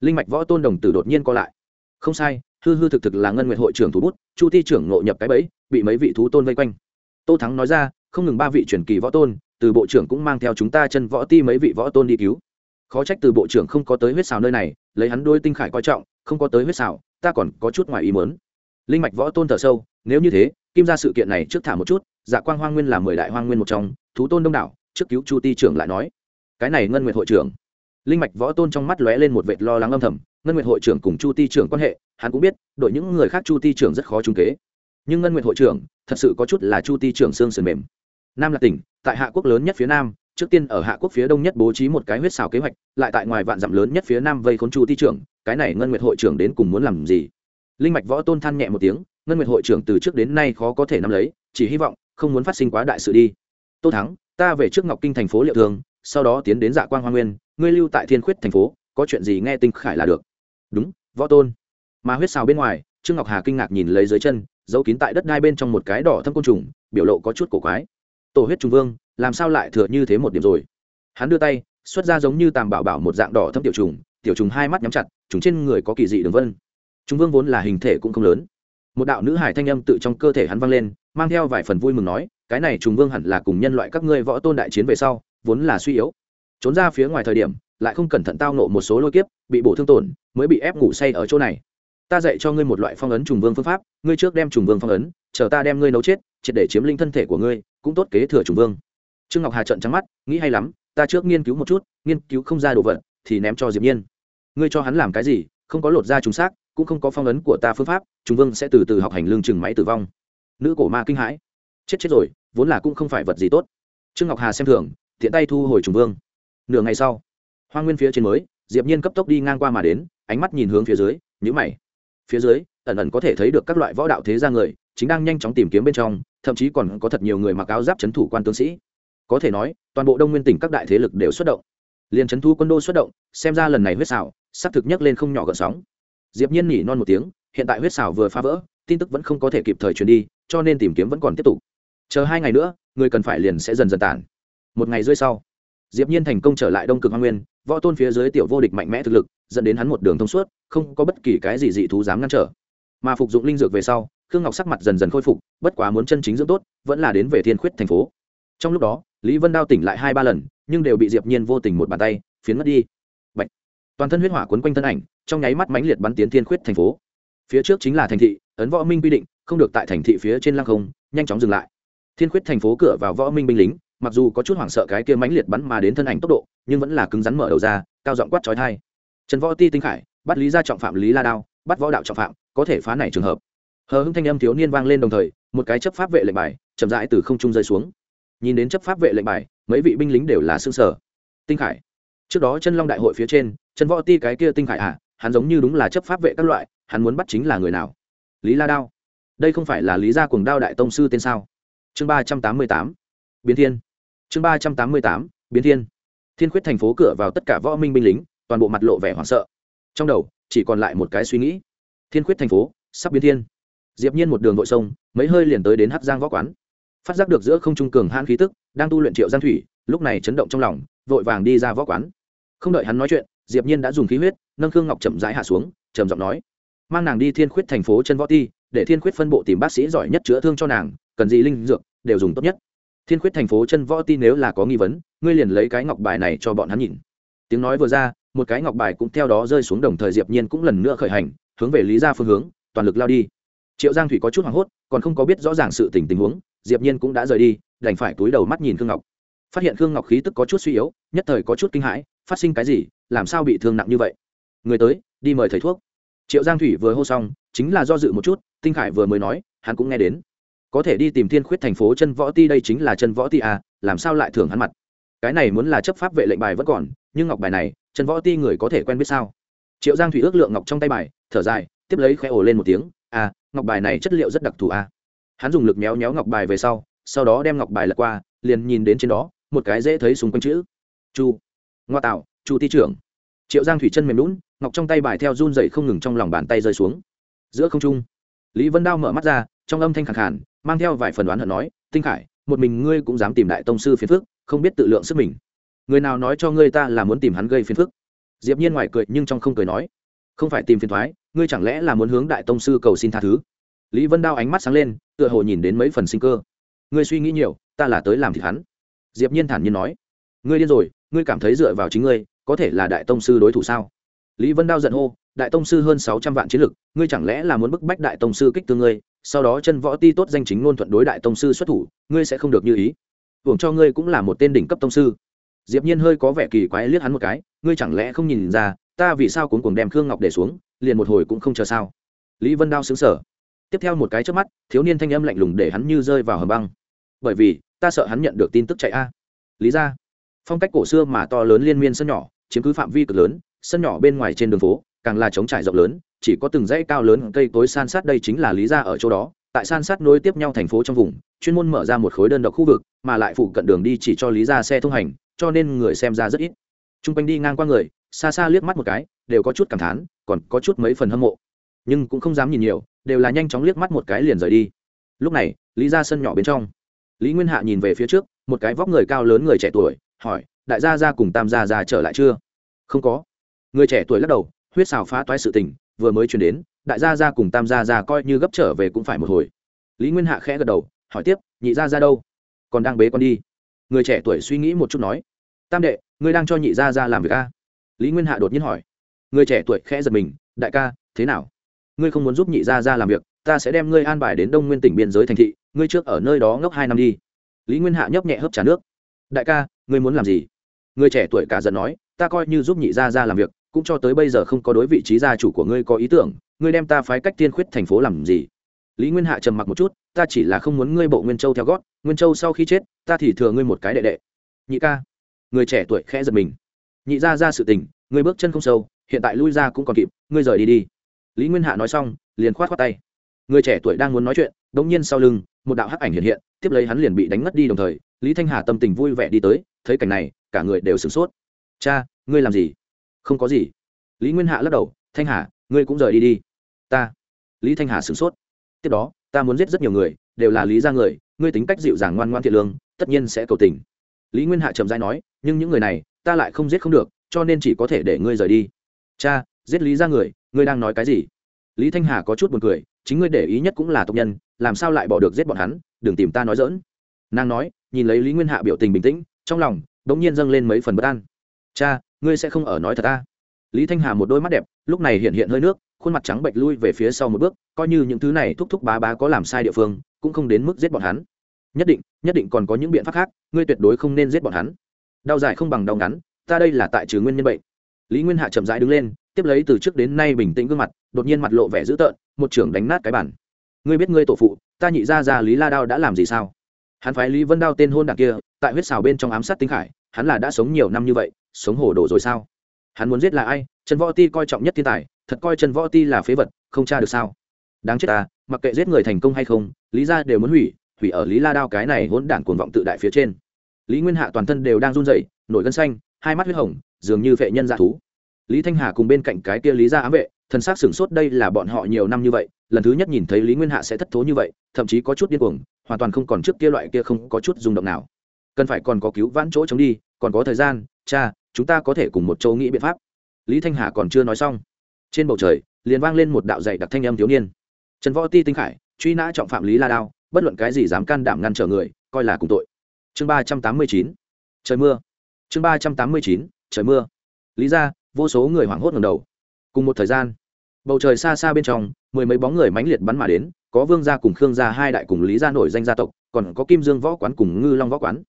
Linh mạch võ tôn đồng tử đột nhiên co lại. Không sai, hư hư thực thực là ngân nguyện hội trưởng thủ bút, chu ti trưởng ngộ nhập cái bẫy, bị mấy vị thú tôn vây quanh. Tô thắng nói ra, không ngừng ba vị truyền kỳ võ tôn, từ bộ trưởng cũng mang theo chúng ta chân võ ti mấy vị võ tôn đi cứu. Khó trách từ bộ trưởng không có tới huyết xào nơi này, lấy hắn đôi tinh khải coi trọng, không có tới huyết xào ta còn có chút ngoài ý mớn linh mạch võ tôn thở sâu, nếu như thế, kim ra sự kiện này trước thả một chút dạ quang hoang nguyên là mười đại hoang nguyên một trong, thú tôn đông đảo, trước cứu chu ti trưởng lại nói, cái này ngân nguyệt hội trưởng. Linh mạch võ tôn trong mắt lóe lên một vệt lo lắng âm thầm, ngân nguyệt hội trưởng cùng chu ti trưởng quan hệ, hắn cũng biết, đội những người khác chu ti trưởng rất khó trung kế. Nhưng ngân nguyệt hội trưởng, thật sự có chút là chu ti trưởng xương sườn mềm. Nam là tỉnh, tại hạ quốc lớn nhất phía nam, trước tiên ở hạ quốc phía đông nhất bố trí một cái huyết xào kế hoạch, lại tại ngoài vạn dặm lớn nhất phía nam vây khốn chu ti trưởng, cái này ngân nguyệt hội trưởng đến cùng muốn làm gì? Linh mạch võ tôn than nhẹ một tiếng, ngân nguyệt hội trưởng từ trước đến nay khó có thể nắm lấy, chỉ hy vọng không muốn phát sinh quá đại sự đi. Tô thắng, ta về trước ngọc kinh thành phố liệu thường, sau đó tiến đến dạ quang hoa nguyên, ngươi lưu tại thiên khuyết thành phố, có chuyện gì nghe tinh khải là được. Đúng, võ tôn. Mà huyết xào bên ngoài, trương ngọc hà kinh ngạc nhìn lấy dưới chân, giấu kín tại đất đai bên trong một cái đỏ thâm côn trùng, biểu lộ có chút cổ quái. Tổ huyết trung vương, làm sao lại thừa như thế một điểm rồi? Hắn đưa tay, xuất ra giống như tàm bảo bảo một dạng đỏ thâm tiểu trùng tiểu trùng hai mắt nhắm chặt chúng trên người có kỳ dị đường vân. Trung vương vốn là hình thể cũng không lớn một đạo nữ hải thanh âm tự trong cơ thể hắn vang lên, mang theo vài phần vui mừng nói, cái này trùng vương hẳn là cùng nhân loại các ngươi võ tôn đại chiến về sau, vốn là suy yếu. Trốn ra phía ngoài thời điểm, lại không cẩn thận tao nộ một số lôi kiếp, bị bổ thương tổn, mới bị ép ngủ say ở chỗ này. Ta dạy cho ngươi một loại phong ấn trùng vương phương pháp, ngươi trước đem trùng vương phong ấn, chờ ta đem ngươi nấu chết, triệt để chiếm linh thân thể của ngươi, cũng tốt kế thừa trùng vương. Trương ngọc hà trận trắng mắt, nghĩ hay lắm, ta trước nghiên cứu một chút, nghiên cứu không ra đồ vật, thì ném cho diệp nhiên. Ngươi cho hắn làm cái gì, không có lột ra trùng xác cũng không có phong ấn của ta phương pháp chúng vương sẽ từ từ học hành lương chừng máy tử vong. Nữ cổ ma kinh hãi. Chết chết rồi, vốn là cũng không phải vật gì tốt. Trương ngọc hà xem thường, tiện tay thu hồi trùng vương. Nửa ngày sau hoa nguyên phía trên mới, diệp nhiên cấp tốc đi ngang qua mà đến, ánh mắt nhìn hướng phía dưới, nhíu mày. Phía dưới, ẩn ẩn có thể thấy được các loại võ đạo thế gia người, chính đang nhanh chóng tìm kiếm bên trong, thậm chí còn có thật nhiều người mặc áo giáp chấn thủ quan tướng sĩ. Có thể nói, toàn bộ đông nguyên tỉnh các đại thế lực đều xuất động. Liền chấn thu quân đô xuất động, xem ra lần này huyết xảo, sắp thực nhất lên không nhỏ gợn sóng diệp nhiên nhỉ non một tiếng, hiện tại huyết xảo vừa phá vỡ, tin tức vẫn không có thể kịp thời truyền đi, cho nên tìm kiếm vẫn còn tiếp tục. Chờ hai ngày nữa, người cần phải liền sẽ dần dần tản. Một ngày rưỡi sau, diệp nhiên thành công trở lại đông cực hoa nguyên, võ tôn phía dưới tiểu vô địch mạnh mẽ thực lực, dẫn đến hắn một đường thông suốt, không có bất kỳ cái gì dị thú dám ngăn trở. Mà phục dụng linh dược về sau, khương ngọc sắc mặt dần dần khôi phục, bất quá muốn chân chính dưỡng tốt, vẫn là đến về thiên khuyết thành phố. Trong lúc đó, lý vân đao tỉnh lại hai ba lần, nhưng đều bị diệp nhiên vô tình một bàn tay, phiến mất đi toàn thân huyết hỏa cuốn quanh thân ảnh, trong nháy mắt mãnh liệt bắn tiến thiên khuyết thành phố. Phía trước chính là thành thị, ấn võ minh quy định, không được tại thành thị phía trên lăng không, nhanh chóng dừng lại. Thiên khuyết thành phố cửa vào võ minh binh lính, mặc dù có chút hoảng sợ cái kia mãnh liệt bắn mà đến thân ảnh tốc độ, nhưng vẫn là cứng rắn mở đầu ra, cao giọng quát chói tai trần võ ti tinh khải, bắt lý gia trọng phạm lý la đao, bắt võ đạo trọng phạm, có thể phá này trường hợp. Hờ hưng thanh âm thiếu niên vang lên đồng thời, một cái chấp pháp vệ lệnh bài, chậm rãi từ không trung rơi xuống. Nhìn đến chấp pháp vệ lệnh bài, mấy vị binh lính đều là xương sở tinh khải trước đó chân long đại hội phía trên, chân võ ti cái kia tinh khải à hắn giống như đúng là chấp pháp vệ các loại, hắn muốn bắt chính là người nào? Lý la đao. Đây không phải là lý gia cùng đao đại tông sư tên sao? Chương ba trăm tám mươi tám. Biến thiên. Chương ba trăm tám mươi tám, biến thiên. Thiên khuyết thành phố cửa vào tất cả võ minh binh lính, toàn bộ mặt lộ vẻ hoảng sợ. Trong đầu, chỉ còn lại một cái suy nghĩ. Thiên khuyết thành phố, sắp biến thiên. Diệp nhiên một đường vội sông, mấy hơi liền tới đến hắc giang võ quán. Phát giác được giữa không trung cường hãn khí tức, đang tu luyện triệu giang thủy, lúc này chấn động trong lòng, vội vàng đi ra võ quán không đợi hắn nói chuyện, diệp nhiên đã dùng khí huyết, nâng khương ngọc chậm rãi hạ xuống, trầm giọng nói, mang nàng đi thiên khuyết thành phố chân võ ti, để thiên khuyết phân bộ tìm bác sĩ giỏi nhất chữa thương cho nàng, cần gì linh dược, đều dùng tốt nhất. Thiên khuyết thành phố chân võ ti nếu là có nghi vấn, ngươi liền lấy cái ngọc bài này cho bọn hắn nhìn. Tiếng nói vừa ra, một cái ngọc bài cũng theo đó rơi xuống đồng thời diệp nhiên cũng lần nữa khởi hành, hướng về lý gia phương hướng, toàn lực lao đi. Triệu giang thủy có chút hoảng hốt, còn không có biết rõ ràng sự tình tình huống, diệp nhiên cũng đã rời đi, đành phải cúi đầu mắt nhìn khương ngọc. Phát hiện khương ngọc khí tức có chút suy yếu, nhất thời có chút kinh hãi phát sinh cái gì, làm sao bị thương nặng như vậy? Người tới, đi mời thầy thuốc. Triệu giang thủy vừa hô xong, chính là do dự một chút, tinh khải vừa mới nói, hắn cũng nghe đến. Có thể đi tìm thiên khuyết thành phố chân võ ti đây chính là chân võ ti à làm sao lại thưởng hắn mặt? Cái này muốn là chấp pháp vệ lệnh bài vẫn còn, nhưng ngọc bài này, chân võ ti người có thể quen biết sao? Triệu giang thủy ước lượng ngọc trong tay bài, thở dài, tiếp lấy khẽ ồ lên một tiếng à ngọc bài này chất liệu rất đặc thù à. Hắn dùng lực méo méo ngọc bài về sau sau đó đem ngọc bài lật qua, liền nhìn đến trên đó, một cái dễ thấy xung quanh chữ, chu ngoa tạo chu ti trưởng. Triệu giang thủy chân mềm lún ngọc trong tay bài theo run dậy không ngừng trong lòng bàn tay rơi xuống. Giữa không trung, lý vân đao mở mắt ra, trong âm thanh khẳng khản mang theo vài phần đoán hận nói, tinh khải, một mình ngươi cũng dám tìm đại tông sư phiền phức, không biết tự lượng sức mình. Người nào nói cho ngươi ta là muốn tìm hắn gây phiền phức? Diệp nhiên ngoài cười nhưng trong không cười nói, không phải tìm phiền thoái, ngươi chẳng lẽ là muốn hướng đại tông sư cầu xin tha thứ? Lý vân đao ánh mắt sáng lên, tựa hồ nhìn đến mấy phần sinh cơ. Ngươi suy nghĩ nhiều, ta là tới làm thịt hắn. Diệp nhiên thản nhiên nói, ngươi điên rồi ngươi cảm thấy dựa vào chính ngươi, có thể là đại tông sư đối thủ sao? Lý vân đao giận hô, đại tông sư hơn sáu trăm vạn chiến lực, ngươi chẳng lẽ là muốn bức bách đại tông sư kích tương ngươi, sau đó chân võ ti tốt danh chính ngôn thuận đối đại tông sư xuất thủ, ngươi sẽ không được như ý. Hưởng cho ngươi cũng là một tên đỉnh cấp tông sư. Diệp nhiên hơi có vẻ kỳ quái liếc hắn một cái, ngươi chẳng lẽ không nhìn ra, ta vì sao cuốn cuồng đem khương ngọc để xuống, liền một hồi cũng không chờ sao? Lý vân đao xứng sở tiếp theo một cái chớp mắt, thiếu niên thanh âm lạnh lùng để hắn như rơi vào hầm băng. Bởi vì, ta sợ hắn nhận được tin tức chạy a. Lý ra phong cách cổ xưa mà to lớn liên miên sân nhỏ, chiếm cứ phạm vi cực lớn, sân nhỏ bên ngoài trên đường phố, càng là trống trải rộng lớn, chỉ có từng dãy cao lớn cây cối san sát đây chính là lý ra ở chỗ đó. Tại san sát nối tiếp nhau thành phố trong vùng, chuyên môn mở ra một khối đơn độc khu vực, mà lại phụ cận đường đi chỉ cho lý ra xe thông hành, cho nên người xem ra rất ít. T r u n g quanh đi ngang qua người, xa xa liếc mắt một cái, đều có chút cảm thán, còn có chút mấy phần hâm mộ. Nhưng cũng không dám nhìn nhiều, đều là nhanh chóng liếc mắt một cái liền rời đi. Lúc này, lý ra sân nhỏ bên trong, lý nguyên hạ nhìn về phía trước, một cái vóc người cao lớn người trẻ tuổi hỏi, đại gia ra cùng tam gia ra trở lại chưa? Không có. Người trẻ tuổi lắc đầu, huyết xào phá toái sự tình, vừa mới chuyển đến, đại gia ra cùng tam gia ra coi như gấp trở về cũng phải một hồi. Lý nguyên hạ khẽ gật đầu, hỏi tiếp, nhị gia ra đâu? Còn đang bế con đi. Người trẻ tuổi suy nghĩ một chút nói, tam đệ, ngươi đang cho nhị gia ra làm việc a? Lý nguyên hạ đột nhiên hỏi. Người trẻ tuổi khẽ giật mình, đại ca, thế nào? Ngươi không muốn giúp nhị gia ra làm việc, ta sẽ đem ngươi an bài đến đông nguyên tỉnh biên giới thành thị, ngươi trước ở nơi đó ngốc hai năm đi. Lý nguyên hạ nhấp nhẹ hớp trà nước. Đại ca ngươi muốn làm gì? Người trẻ tuổi cả giận nói, ta coi như giúp nhị gia ra làm việc, cũng cho tới bây giờ không có đối vị trí gia chủ của ngươi có ý tưởng, ngươi đem ta phái cách tiên khuyết thành phố làm gì? Lý nguyên hạ trầm mặc một chút, ta chỉ là không muốn ngươi bộ nguyên châu theo gót, nguyên châu sau khi chết, ta thì thừa ngươi một cái đệ đệ. Nhị ca. Người trẻ tuổi khẽ giật mình. Nhị gia ra sự tình, ngươi bước chân không sâu, hiện tại lui ra cũng còn kịp, ngươi rời đi đi. Lý nguyên hạ nói xong, liền khoát khoát tay. Người trẻ tuổi đang muốn nói chuyện đ ỗ n g nhiên sau lưng, một đạo hắc ảnh hiện hiện, tiếp lấy hắn liền bị đánh ngất đi đồng thời, lý thanh hà tâm tình vui vẻ đi tới thấy cảnh này, cả người đều sửng sốt. Cha, ngươi làm gì? Không có gì. Lý nguyên hạ lắc đầu, thanh hà, ngươi cũng rời đi đi. Ta. Lý thanh hà sửng sốt. Tiếp đó, ta muốn giết rất nhiều người, đều là lý ra người, ngươi tính cách dịu dàng ngoan ngoan thiện lương, tất nhiên sẽ cầu tình. Lý nguyên hạ trầm dai nói, nhưng những người này, ta lại không giết không được, cho nên chỉ có thể để ngươi rời đi. Cha, giết lý ra người, ngươi đang nói cái gì? Lý thanh hà có chút buồn cười, chính ngươi để ý nhất cũng là tộc nhân, làm sao lại bỏ được giết bọn hắn, đừng tìm ta nói dỡn nàng nói, nhìn lấy lý nguyên hạ biểu tình bình tĩnh trong lòng đ ỗ n g nhiên dâng lên mấy phần bất an. Cha, ngươi sẽ không ở nói thật ta. Lý thanh hà một đôi mắt đẹp, lúc này hiện hiện hơi nước, khuôn mặt trắng bệnh lui về phía sau một bước, coi như những thứ này thúc thúc bá bá có làm sai địa phương, cũng không đến mức giết bọn hắn. Nhất định nhất định còn có những biện pháp khác, ngươi tuyệt đối không nên giết bọn hắn. Đau dài không bằng đau ngắn, ta đây là tại trừ nguyên nhân bệnh. Lý nguyên hạ chậm rãi đứng lên, tiếp lấy từ trước đến nay bình tĩnh gương mặt, đột nhiên mặt lộ vẻ dữ tợn, một trưởng đánh nát cái bản ngươi biết ngươi tổ phụ, ta nhị ra ra lý la đao đã làm gì sao? Hắn phái lý vân đao tên hôn đ kia tại huyết xào bên trong ám sát tinh khải, hắn là đã sống nhiều năm như vậy, sống hồ đồ rồi sao? Hắn muốn giết là ai? Trần võ ti coi trọng nhất thiên tài, thật coi trần võ ti là phế vật, không tra được sao? Đáng chết ta, mặc kệ giết người thành công hay không, lý ra đều muốn hủy hủy ở lý la đao cái này hỗn đản cuồng vọng tự đại phía trên. Lý nguyên hạ toàn thân đều đang run rẩy, nổi gân xanh, hai mắt huyết hồng, dường như vệ nhân dạ thú. Lý thanh hà cùng bên cạnh cái kia lý ra ám vệ, thần xác sửng sốt đây là bọn họ nhiều năm như vậy, lần thứ nhất nhìn thấy lý nguyên hạ sẽ thất thố như vậy, thậm chí có chút điên cuồng, hoàn toàn không còn trước kia loại kia không có chút rung động nào cần phải còn có cứu vãn chỗ chống đi, còn có thời gian, cha, chúng ta có thể cùng một châu nghĩ biện pháp. Lý thanh hà còn chưa nói xong, trên bầu trời, liền vang lên một đạo dạy đặc thanh âm thiếu niên. Trần võ ti tinh khải, truy nã trọng phạm lý la đao, bất luận cái gì dám can đảm ngăn trở người, coi là cùng tội. Chương ba trăm tám mươi chín, trời mưa. Chương ba trăm tám mươi chín, trời mưa. Lý ra, vô số người hoảng hốt ngầm đầu. Cùng một thời gian, bầu trời xa xa bên trong, mười mấy bóng người mãnh liệt bắn mà đến, có vương gia cùng khương gia hai đại cùng lý gia nổi danh gia tộc, còn có kim dương võ quán cùng ngư long võ quán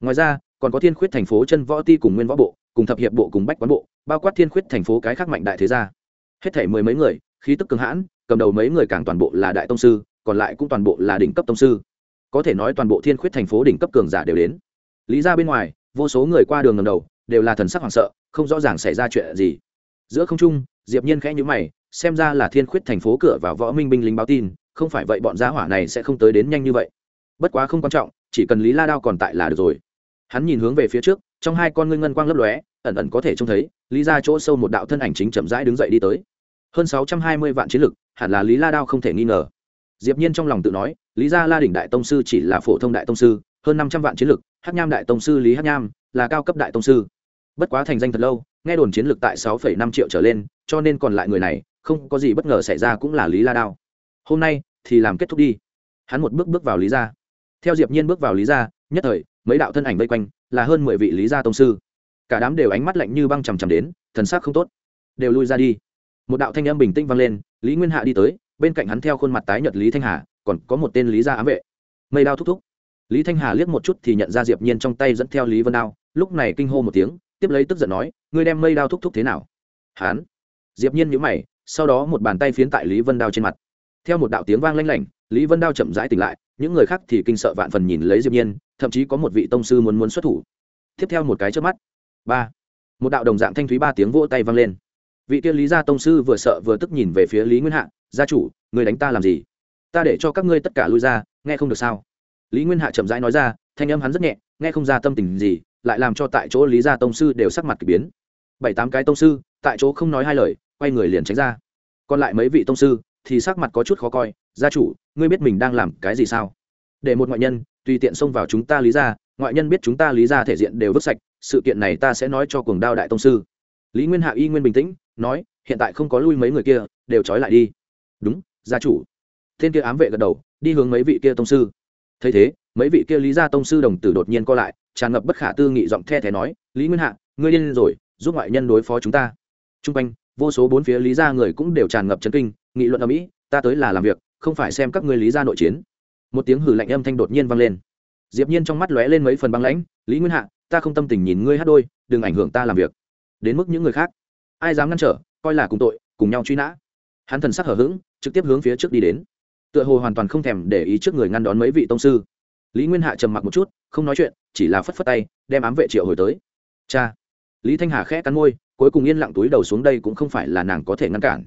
ngoài ra, còn có thiên khuyết thành phố chân võ ti cùng nguyên võ bộ, cùng thập hiệp bộ cùng bách quán bộ, bao quát thiên khuyết thành phố cái khác mạnh đại thế gia. Hết thể mười mấy người, khí tức cường hãn, cầm đầu mấy người càng toàn bộ là đại tông sư, còn lại cũng toàn bộ là đỉnh cấp tông sư. Có thể nói toàn bộ thiên khuyết thành phố đỉnh cấp cường giả đều đến. Lý ra bên ngoài, vô số người qua đường ngầm đầu, đều là thần sắc hoảng sợ, không rõ ràng xảy ra chuyện gì. Giữa không trung, diệp nhiên khẽ nhíu mày, xem ra là thiên khuyết thành phố cửa vào võ minh binh lính báo tin, không phải vậy bọn gia hỏa này sẽ không tới đến nhanh như vậy. Bất quá không quan trọng, chỉ cần lý la đao còn tại là được rồi hắn nhìn hướng về phía trước, trong hai con ngươi ngân quang lấp lóe, ẩn ẩn có thể trông thấy, lý ra chỗ sâu một đạo thân ảnh chính chậm rãi đứng dậy đi tới. Hơn sáu trăm hai mươi vạn chiến lực, hẳn là lý la đao không thể nghi ngờ. Diệp nhiên trong lòng tự nói, lý gia la đỉnh đại tông sư chỉ là phổ thông đại tông sư, hơn năm trăm vạn chiến lực, hắc nham đại tông sư lý hắc nham là cao cấp đại tông sư. Bất quá thành danh thật lâu, nghe đồn chiến lực tại sáu phẩy năm triệu trở lên, cho nên còn lại người này, không có gì bất ngờ xảy ra cũng là lý la đao. Hôm nay thì làm kết thúc đi. Hắn một bước bước vào lý gia. Theo diệp nhiên bước vào lý gia, nhất thời mấy đạo thân ảnh vây quanh, là hơn mười vị lý gia tông sư. Cả đám đều ánh mắt lạnh như băng chằm chằm đến, thần sắc không tốt. Đều lui ra đi. Một đạo thanh âm bình tĩnh vang lên, lý nguyên hạ đi tới, bên cạnh hắn theo khuôn mặt tái nhợt lý thanh hà, còn có một tên lý gia ám vệ. Mây đao thúc thúc. Lý thanh hà liếc một chút thì nhận ra diệp nhiên trong tay dẫn theo lý vân đao, lúc này kinh hô một tiếng, tiếp lấy tức giận nói, ngươi đem mây đao thúc thúc thế nào? Hắn diệp nhiên nhíu mày, sau đó một bàn tay phiến tại lý vân đao trên mặt. Theo một đạo tiếng vang lanh lảnh, lý vân đao chậm rãi tỉnh lại những người khác thì kinh sợ vạn phần nhìn lấy diệp nhiên, thậm chí có một vị tông sư muốn muốn xuất thủ. Tiếp theo một cái chớp mắt. Ba. Một đạo đồng dạng thanh thúy ba tiếng vỗ tay vang lên. Vị kia lý gia tông sư vừa sợ vừa tức nhìn về phía lý nguyên hạ, gia chủ, người đánh ta làm gì? Ta để cho các ngươi tất cả lui ra, nghe không được sao? Lý nguyên hạ chậm rãi nói ra, thanh âm hắn rất nhẹ, nghe không ra tâm tình gì, lại làm cho tại chỗ lý gia tông sư đều sắc mặt k ỳ biến. Bảy tám cái tông sư, tại chỗ không nói hai lời, quay người liền tránh ra. Còn lại mấy vị tông sư thì sắc mặt có chút khó coi gia chủ, ngươi biết mình đang làm cái gì sao? Để một ngoại nhân, tùy tiện xông vào chúng ta lý ra ngoại nhân biết chúng ta lý ra thể diện đều vứt sạch, sự kiện này ta sẽ nói cho cuồng đao đại tông sư. Lý nguyên hạ y nguyên bình tĩnh, nói, hiện tại không có lui mấy người kia, đều trói lại đi. Đúng, gia chủ. Tên kia ám vệ gật đầu, đi hướng mấy vị kia tông sư. Thấy thế, mấy vị kia lý gia tông sư đồng tử đột nhiên co lại, tràn ngập bất khả tư nghị giọng the thé nói, lý nguyên hạ, ngươi điên rồi, giúp ngoại nhân đối phó chúng ta. T r u n g quanh, vô số bốn phía lý gia người cũng đều tràn ngập chấn kinh, nghị luận ở mỹ ta tới là làm việc không phải xem các ngươi lý gia nội chiến. Một tiếng hử lạnh âm thanh đột nhiên vang lên. Diệp nhiên trong mắt lóe lên mấy phần băng lãnh lý nguyên hạ ta không tâm tình nhìn ngươi hát đôi đừng ảnh hưởng ta làm việc. Đến mức những người khác ai dám ngăn trở coi là cùng tội cùng nhau truy nã. Hắn thần sắc hở hững, trực tiếp hướng phía trước đi đến. Tựa hồ hoàn toàn không thèm để ý trước người ngăn đón mấy vị tông sư. Lý nguyên hạ trầm mặc một chút không nói chuyện chỉ là phất phất tay đem ám vệ triệu hồi tới. Cha. Lý thanh hà khẽ cắn môi cuối cùng yên lặng túi đầu xuống đây cũng không phải là nàng có thể ngăn cản.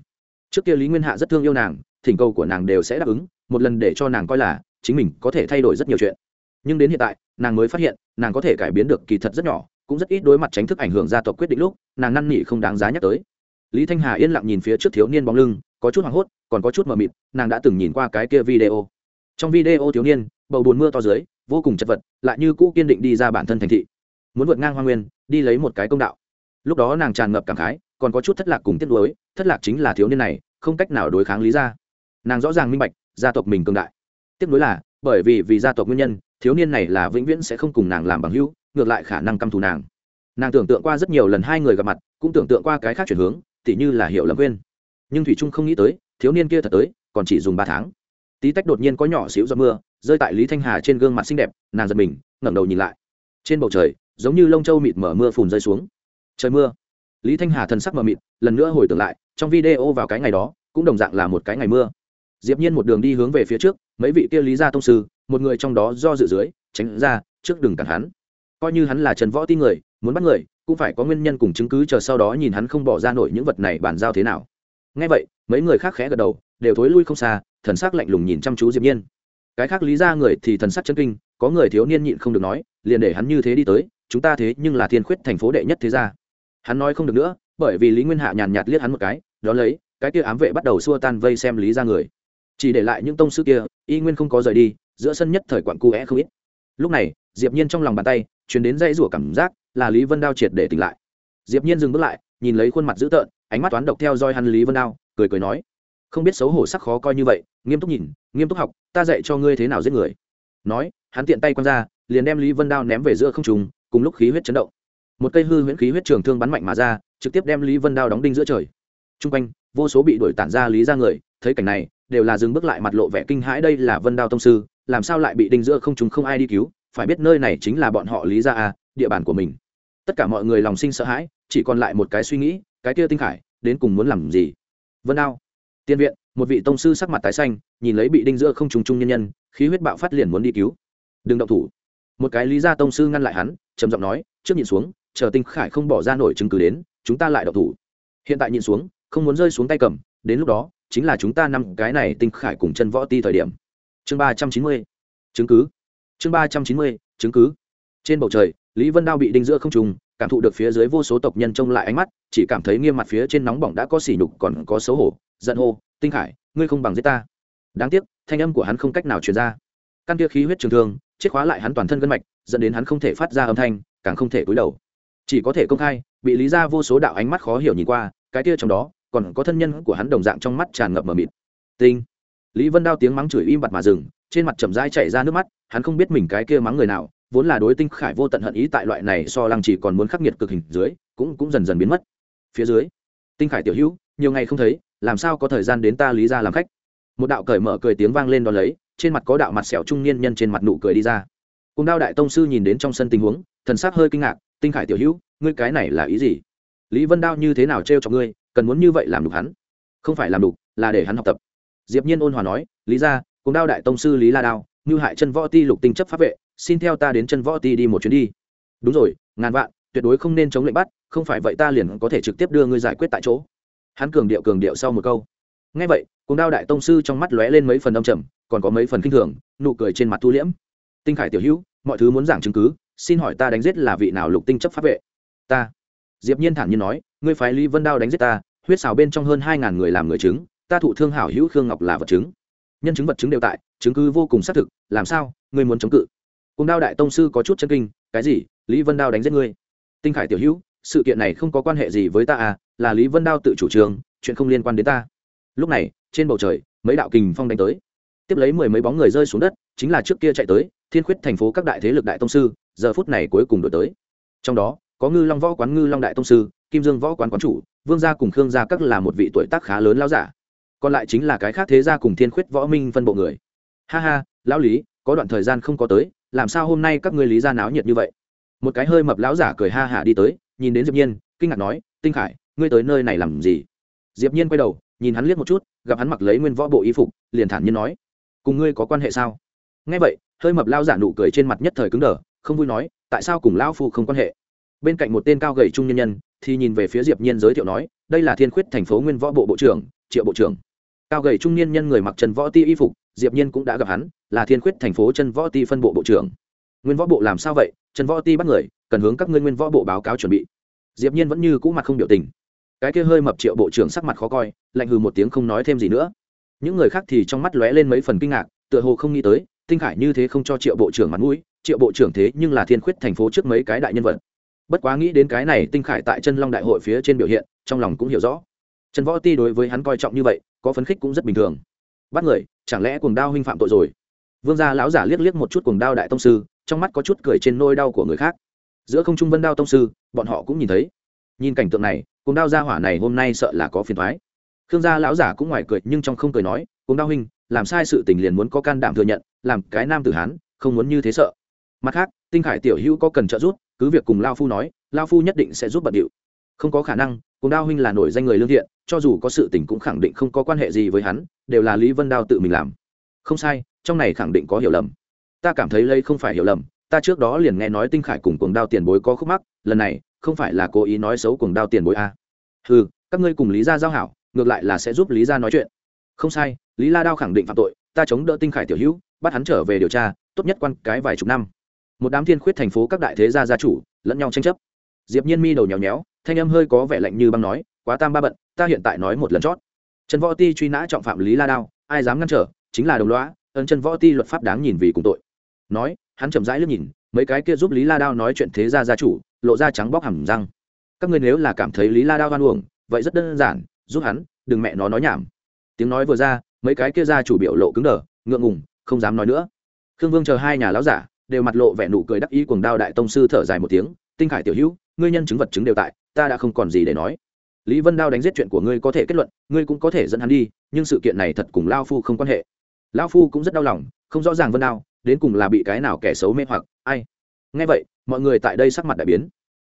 Trước kia lý nguyên hạ rất thương yêu nàng thỉnh cầu của nàng đều sẽ đáp ứng, một lần để cho nàng coi là chính mình có thể thay đổi rất nhiều chuyện. Nhưng đến hiện tại, nàng mới phát hiện, nàng có thể cải biến được kỳ thật rất nhỏ, cũng rất ít đối mặt tránh thức ảnh hưởng gia tộc quyết định lúc, nàng năn nỉ không đáng giá nhắc tới. Lý thanh hà yên lặng nhìn phía trước thiếu niên bóng lưng, có chút hoảng hốt, còn có chút mờ mịt, nàng đã từng nhìn qua cái kia video. Trong video thiếu niên, bầu bùn mưa to dưới, vô cùng chật vật, lại như cũ kiên định đi ra bản thân thành thị. Muốn vượt ngang hoa nguyên, đi lấy một cái công đạo. Lúc đó nàng tràn ngập cảm khái, còn có chút thất lạc cùng tiếc nuối, thất lạc chính là thiếu niên này, không cách nào đối kháng lý ra nàng rõ ràng minh bạch, gia tộc mình cường đại. Tiếp nối là, bởi vì vì gia tộc nguyên nhân, thiếu niên này là vĩnh viễn sẽ không cùng nàng làm bằng hữu, ngược lại khả năng căm thù nàng. Nàng tưởng tượng qua rất nhiều lần hai người gặp mặt, cũng tưởng tượng qua cái khác chuyển hướng, tỉ như là hiệu lầm quên nhưng thủy trung không nghĩ tới, thiếu niên kia thật tới, còn chỉ dùng ba tháng. Tí tách đột nhiên có nhỏ xíu giọt mưa, rơi tại lý thanh hà trên gương mặt xinh đẹp, nàng giật mình, ngẩng đầu nhìn lại. Trên bầu trời, giống như lông châu mịt mở mưa phùn rơi xuống. Trời mưa. Lý thanh hà thần sắc mờ mịt, lần nữa hồi tưởng lại, trong video vào cái ngày đó, cũng đồng dạng là một cái ngày mưa diệp nhiên một đường đi hướng về phía trước, mấy vị kia lý gia tông sư, một người trong đó do dự dưới, tránh ra, trước đừng cản hắn. Coi như hắn là trần võ tin người, muốn bắt người, cũng phải có nguyên nhân cùng chứng cứ chờ sau đó nhìn hắn không bỏ ra nổi những vật này bàn giao thế nào. Nghe vậy, mấy người khác khẽ gật đầu, đều thối lui không xa, thần sắc lạnh lùng nhìn chăm chú diệp nhiên. Cái khác lý ra người thì thần sắc chân kinh, có người thiếu niên nhịn không được nói, liền để hắn như thế đi tới, chúng ta thế nhưng là thiên khuyết thành phố đệ nhất thế gia. Hắn nói không được nữa, bởi vì lý nguyên hạ nhàn nhạt liếc hắn một cái đó lấy, cái kia ám vệ bắt đầu xua tan vây xem lý ra người chỉ để lại những tông sư kia, y nguyên không có rời đi, giữa sân nhất thời quặn cu é không ít. Lúc này, diệp nhiên trong lòng bàn tay, truyền đến dây rủa cảm giác là lý vân đao triệt để tỉnh lại. Diệp nhiên dừng bước lại, nhìn lấy khuôn mặt dữ tợn, ánh mắt toán độc theo dõi hắn lý vân đao, cười cười nói, không biết xấu hổ sắc khó coi như vậy, nghiêm túc nhìn, nghiêm túc học, ta dạy cho ngươi thế nào giết người. Nói, hắn tiện tay quăng ra, liền đem lý vân đao ném về giữa không trung, cùng lúc khí huyết chấn động. Một cây hư huyễn khí huyết trường thương bắn mạnh mà ra, trực tiếp đem lý vân đao đóng đinh giữa trời. Trung quanh, vô số bị đuổi tản ra lý ra người, thấy cảnh này đều là dừng bước lại mặt lộ vẻ kinh hãi, đây là vân đao tông sư, làm sao lại bị đinh giữa không chúng không ai đi cứu? Phải biết nơi này chính là bọn họ lý ra à địa bàn của mình. Tất cả mọi người lòng sinh sợ hãi, chỉ còn lại một cái suy nghĩ, cái kia tinh khải, đến cùng muốn làm gì? Vân đao, tiên viện, một vị tông sư sắc mặt tái xanh, nhìn lấy bị đinh giữa không trùng trung nhân nhân, khí huyết bạo phát liền muốn đi cứu. Đừng động thủ. Một cái lý gia tông sư ngăn lại hắn, trầm giọng nói, trước nhìn xuống, chờ tinh khải không bỏ ra nổi chứng cứ đến, chúng ta lại động thủ. Hiện tại nhìn xuống, không muốn rơi xuống tay cầm, đến lúc đó chính là chúng ta năm cái này tinh khải cùng chân võ ti thời điểm. Chương ba trăm chín mươi. Chứng cứ. Chương ba trăm chín mươi, chứng cứ. Trên bầu trời, lý vân đao bị đinh giữa không trùng cảm thụ được phía dưới vô số tộc nhân trông lại ánh mắt, chỉ cảm thấy nghiêm mặt phía trên nóng bỏng đã có sỉ nhục còn có xấu hổ, giận hô, tinh khải, ngươi không bằng giết ta. Đáng tiếc, thanh âm của hắn không cách nào truyền ra. Căn kia khí huyết trường thương chết khóa lại hắn toàn thân gân mạch, dẫn đến hắn không thể phát ra âm thanh, càng không thể cúi đầu. Chỉ có thể công khai, bị lý ra vô số đạo ánh mắt khó hiểu nhìn qua, cái kia trong đó còn có thân nhân của hắn đồng dạng trong mắt tràn ngập mờ mịt. Tinh. Lý vân đao tiếng mắng chửi im bặt mà dừng, trên mặt chậm rãi chảy ra nước mắt, hắn không biết mình cái kia mắng người nào, vốn là đối tinh khải vô tận hận ý tại loại này so lăng chỉ còn muốn khắc nghiệt cực hình dưới, cũng cũng dần dần biến mất. Phía dưới, tinh khải tiểu hữu, nhiều ngày không thấy, làm sao có thời gian đến ta lý ra làm khách? Một đạo cởi mở cười tiếng vang lên đón lấy, trên mặt có đạo mặt sẹo trung niên nhân trên mặt nụ cười đi ra. Cùng đao đại tông sư nhìn đến trong sân tình huống, thần sắc hơi kinh ngạc, tinh khải tiểu hữu, ngươi cái này là ý gì? Lý vân đao như thế nào trêu cho ngươi? Cần muốn như vậy làm đục hắn. Không phải làm đục, là để hắn học tập. Diệp nhiên ôn hòa nói, lý ra cùng đao đại tông sư lý la đao, như hại chân võ ti lục tinh chấp pháp vệ, xin theo ta đến chân võ ti đi một chuyến đi. Đúng rồi, ngàn vạn, tuyệt đối không nên chống lệnh bắt, không phải vậy ta liền có thể trực tiếp đưa ngươi giải quyết tại chỗ. Hắn cường điệu cường điệu sau một câu. Nghe vậy, cùng đao đại tông sư trong mắt lóe lên mấy phần âm trầm, còn có mấy phần kinh thường, nụ cười trên mặt thu liễm. Tinh khải tiểu hữu, mọi thứ muốn giảng chứng cứ, xin hỏi ta đánh giết là vị nào lục tinh chấp pháp vệ? Ta diệp nhiên thản nhiên nói, ngươi phái lý vân đao đánh giết ta, huyết xào bên trong hơn hai ngàn người làm người chứng, ta thụ thương hảo hữu khương ngọc là vật chứng. Nhân chứng vật chứng đều tại, chứng cứ vô cùng xác thực, làm sao, ngươi muốn chống cự? Cùng đao đại tông sư có chút chân kinh, cái gì? Lý vân đao đánh giết ngươi? Tinh khải tiểu hữu, sự kiện này không có quan hệ gì với ta à là lý vân đao tự chủ trương chuyện không liên quan đến ta. Lúc này, trên bầu trời, mấy đạo kình phong đánh tới. Tiếp lấy mười mấy bóng người rơi xuống đất, chính là trước kia chạy tới, thiên khuyết thành phố các đại thế lực đại tông sư, giờ phút này cuối cùng đổi tới. Trong đó có ngư long võ quán ngư long đại tông sư, kim dương võ quán quán chủ, vương gia cùng khương gia các là một vị tuổi tác khá lớn lao giả. Còn lại chính là cái khác thế gia cùng thiên khuyết võ minh phân bộ người. Ha ha, lão lý, có đoạn thời gian không có tới, làm sao hôm nay các ngươi lý ra náo nhiệt như vậy? Một cái hơi mập lão giả cười ha hả đi tới, nhìn đến diệp nhiên, kinh ngạc nói, tinh khải, ngươi tới nơi này làm gì? Diệp nhiên quay đầu, nhìn hắn liếc một chút, gặp hắn mặc lấy nguyên võ bộ y phục, liền thản nhiên nói, cùng ngươi có quan hệ sao? Nghe vậy, hơi mập lão giả nụ cười trên mặt nhất thời cứng đờ, không vui nói, tại sao cùng lão phu không quan hệ? Bên cạnh một tên cao gầy trung nhân nhân thì nhìn về phía diệp nhiên giới thiệu nói, đây là thiên khuyết thành phố nguyên võ bộ bộ trưởng, triệu bộ trưởng. Cao gầy trung niên nhân người mặc trần võ ti y phục, diệp nhiên cũng đã gặp hắn, là thiên khuyết thành phố chân võ ti phân bộ bộ trưởng. Nguyên võ bộ làm sao vậy? Trần võ ti bắt người, cần hướng các ngươi nguyên võ bộ báo cáo chuẩn bị. Diệp nhiên vẫn như cũ mặt không biểu tình. Cái kia hơi mập triệu bộ trưởng sắc mặt khó coi, lạnh hừ một tiếng không nói thêm gì nữa. Những người khác thì trong mắt lóe lên mấy phần kinh ngạc, tựa hồ không nghĩ tới, tinh khải như thế không cho triệu bộ trưởng mặt mũi, triệu bộ trưởng thế nhưng là thiên khuyết thành phố trước mấy cái đại nhân vật bất quá nghĩ đến cái này tinh khải tại chân long đại hội phía trên biểu hiện, trong lòng cũng hiểu rõ. Trần võ ti đối với hắn coi trọng như vậy, có phấn khích cũng rất bình thường. Bắt người, chẳng lẽ cuồng đao huynh phạm tội rồi? Vương gia lão giả liếc liếc một chút cuồng đao đại tông sư, trong mắt có chút cười trên nôi đau của người khác. Giữa không trung vân đao tông sư, bọn họ cũng nhìn thấy. Nhìn cảnh tượng này, cuồng đao gia hỏa này hôm nay sợ là có phiền thoái khương gia lão giả cũng ngoài cười, nhưng trong không cười nói, cuồng đao huynh, làm sai sự tình liền muốn có can đảm thừa nhận, làm cái nam tử hán, không muốn như thế sợ. Mặt khác, tinh khải tiểu hữu có cần trợ giúp cứ việc cùng lao phu nói, lao phu nhất định sẽ giúp bận điệu. Không có khả năng, cùng đao huynh là nổi danh người lương thiện, cho dù có sự tình cũng khẳng định không có quan hệ gì với hắn, đều là lý vân đao tự mình làm. Không sai, trong này khẳng định có hiểu lầm. Ta cảm thấy lây không phải hiểu lầm, ta trước đó liền nghe nói tinh khải cùng cuồng đao tiền bối có khúc mắc, lần này, không phải là cố ý nói xấu cuồng đao tiền bối a à. ừ các ngươi cùng lý gia giao hảo, ngược lại là sẽ giúp lý gia nói chuyện. Không sai, lý la đao khẳng định phạm tội, ta chống đỡ tinh khải tiểu hữu, bắt hắn trở về điều tra, tốt nhất quan cái vài chục năm một đám thiên khuyết thành phố các đại thế gia gia chủ lẫn nhau tranh chấp. Diệp nhiên mi đầu nhéo nhéo, thanh âm hơi có vẻ lạnh như băng nói, quá tam ba bận, ta hiện tại nói một lần chót. Trần võ ti truy nã trọng phạm lý la đao, ai dám ngăn trở, chính là đồng lõa ấn trần võ ti luật pháp đáng nhìn vì cùng tội. Nói, hắn chậm rãi lướt nhìn, mấy cái kia giúp lý la đao nói chuyện thế gia gia chủ, lộ ra trắng bóc hầm răng. Các ngươi nếu là cảm thấy lý la đao hoan uổng, vậy rất đơn giản, giúp hắn, đừng mẹ nó nói nhảm. Tiếng nói vừa ra, mấy cái kia gia chủ biểu lộ cứng đờ, ngượng ngùng, không dám nói nữa. Khương vương chờ hai nhà lão giả đều mặt lộ vẻ nụ cười đắc ý cuồng đao đại tông sư thở dài một tiếng, tinh khải tiểu hữu, ngươi nhân chứng vật chứng đều tại, ta đã không còn gì để nói. Lý vân đao đánh giết chuyện của ngươi có thể kết luận, ngươi cũng có thể dẫn hắn đi, nhưng sự kiện này thật cùng lao phu không quan hệ. Lao phu cũng rất đau lòng, không rõ ràng vân đao, đến cùng là bị cái nào kẻ xấu mê hoặc, ai. Nghe vậy, mọi người tại đây sắc mặt đại biến.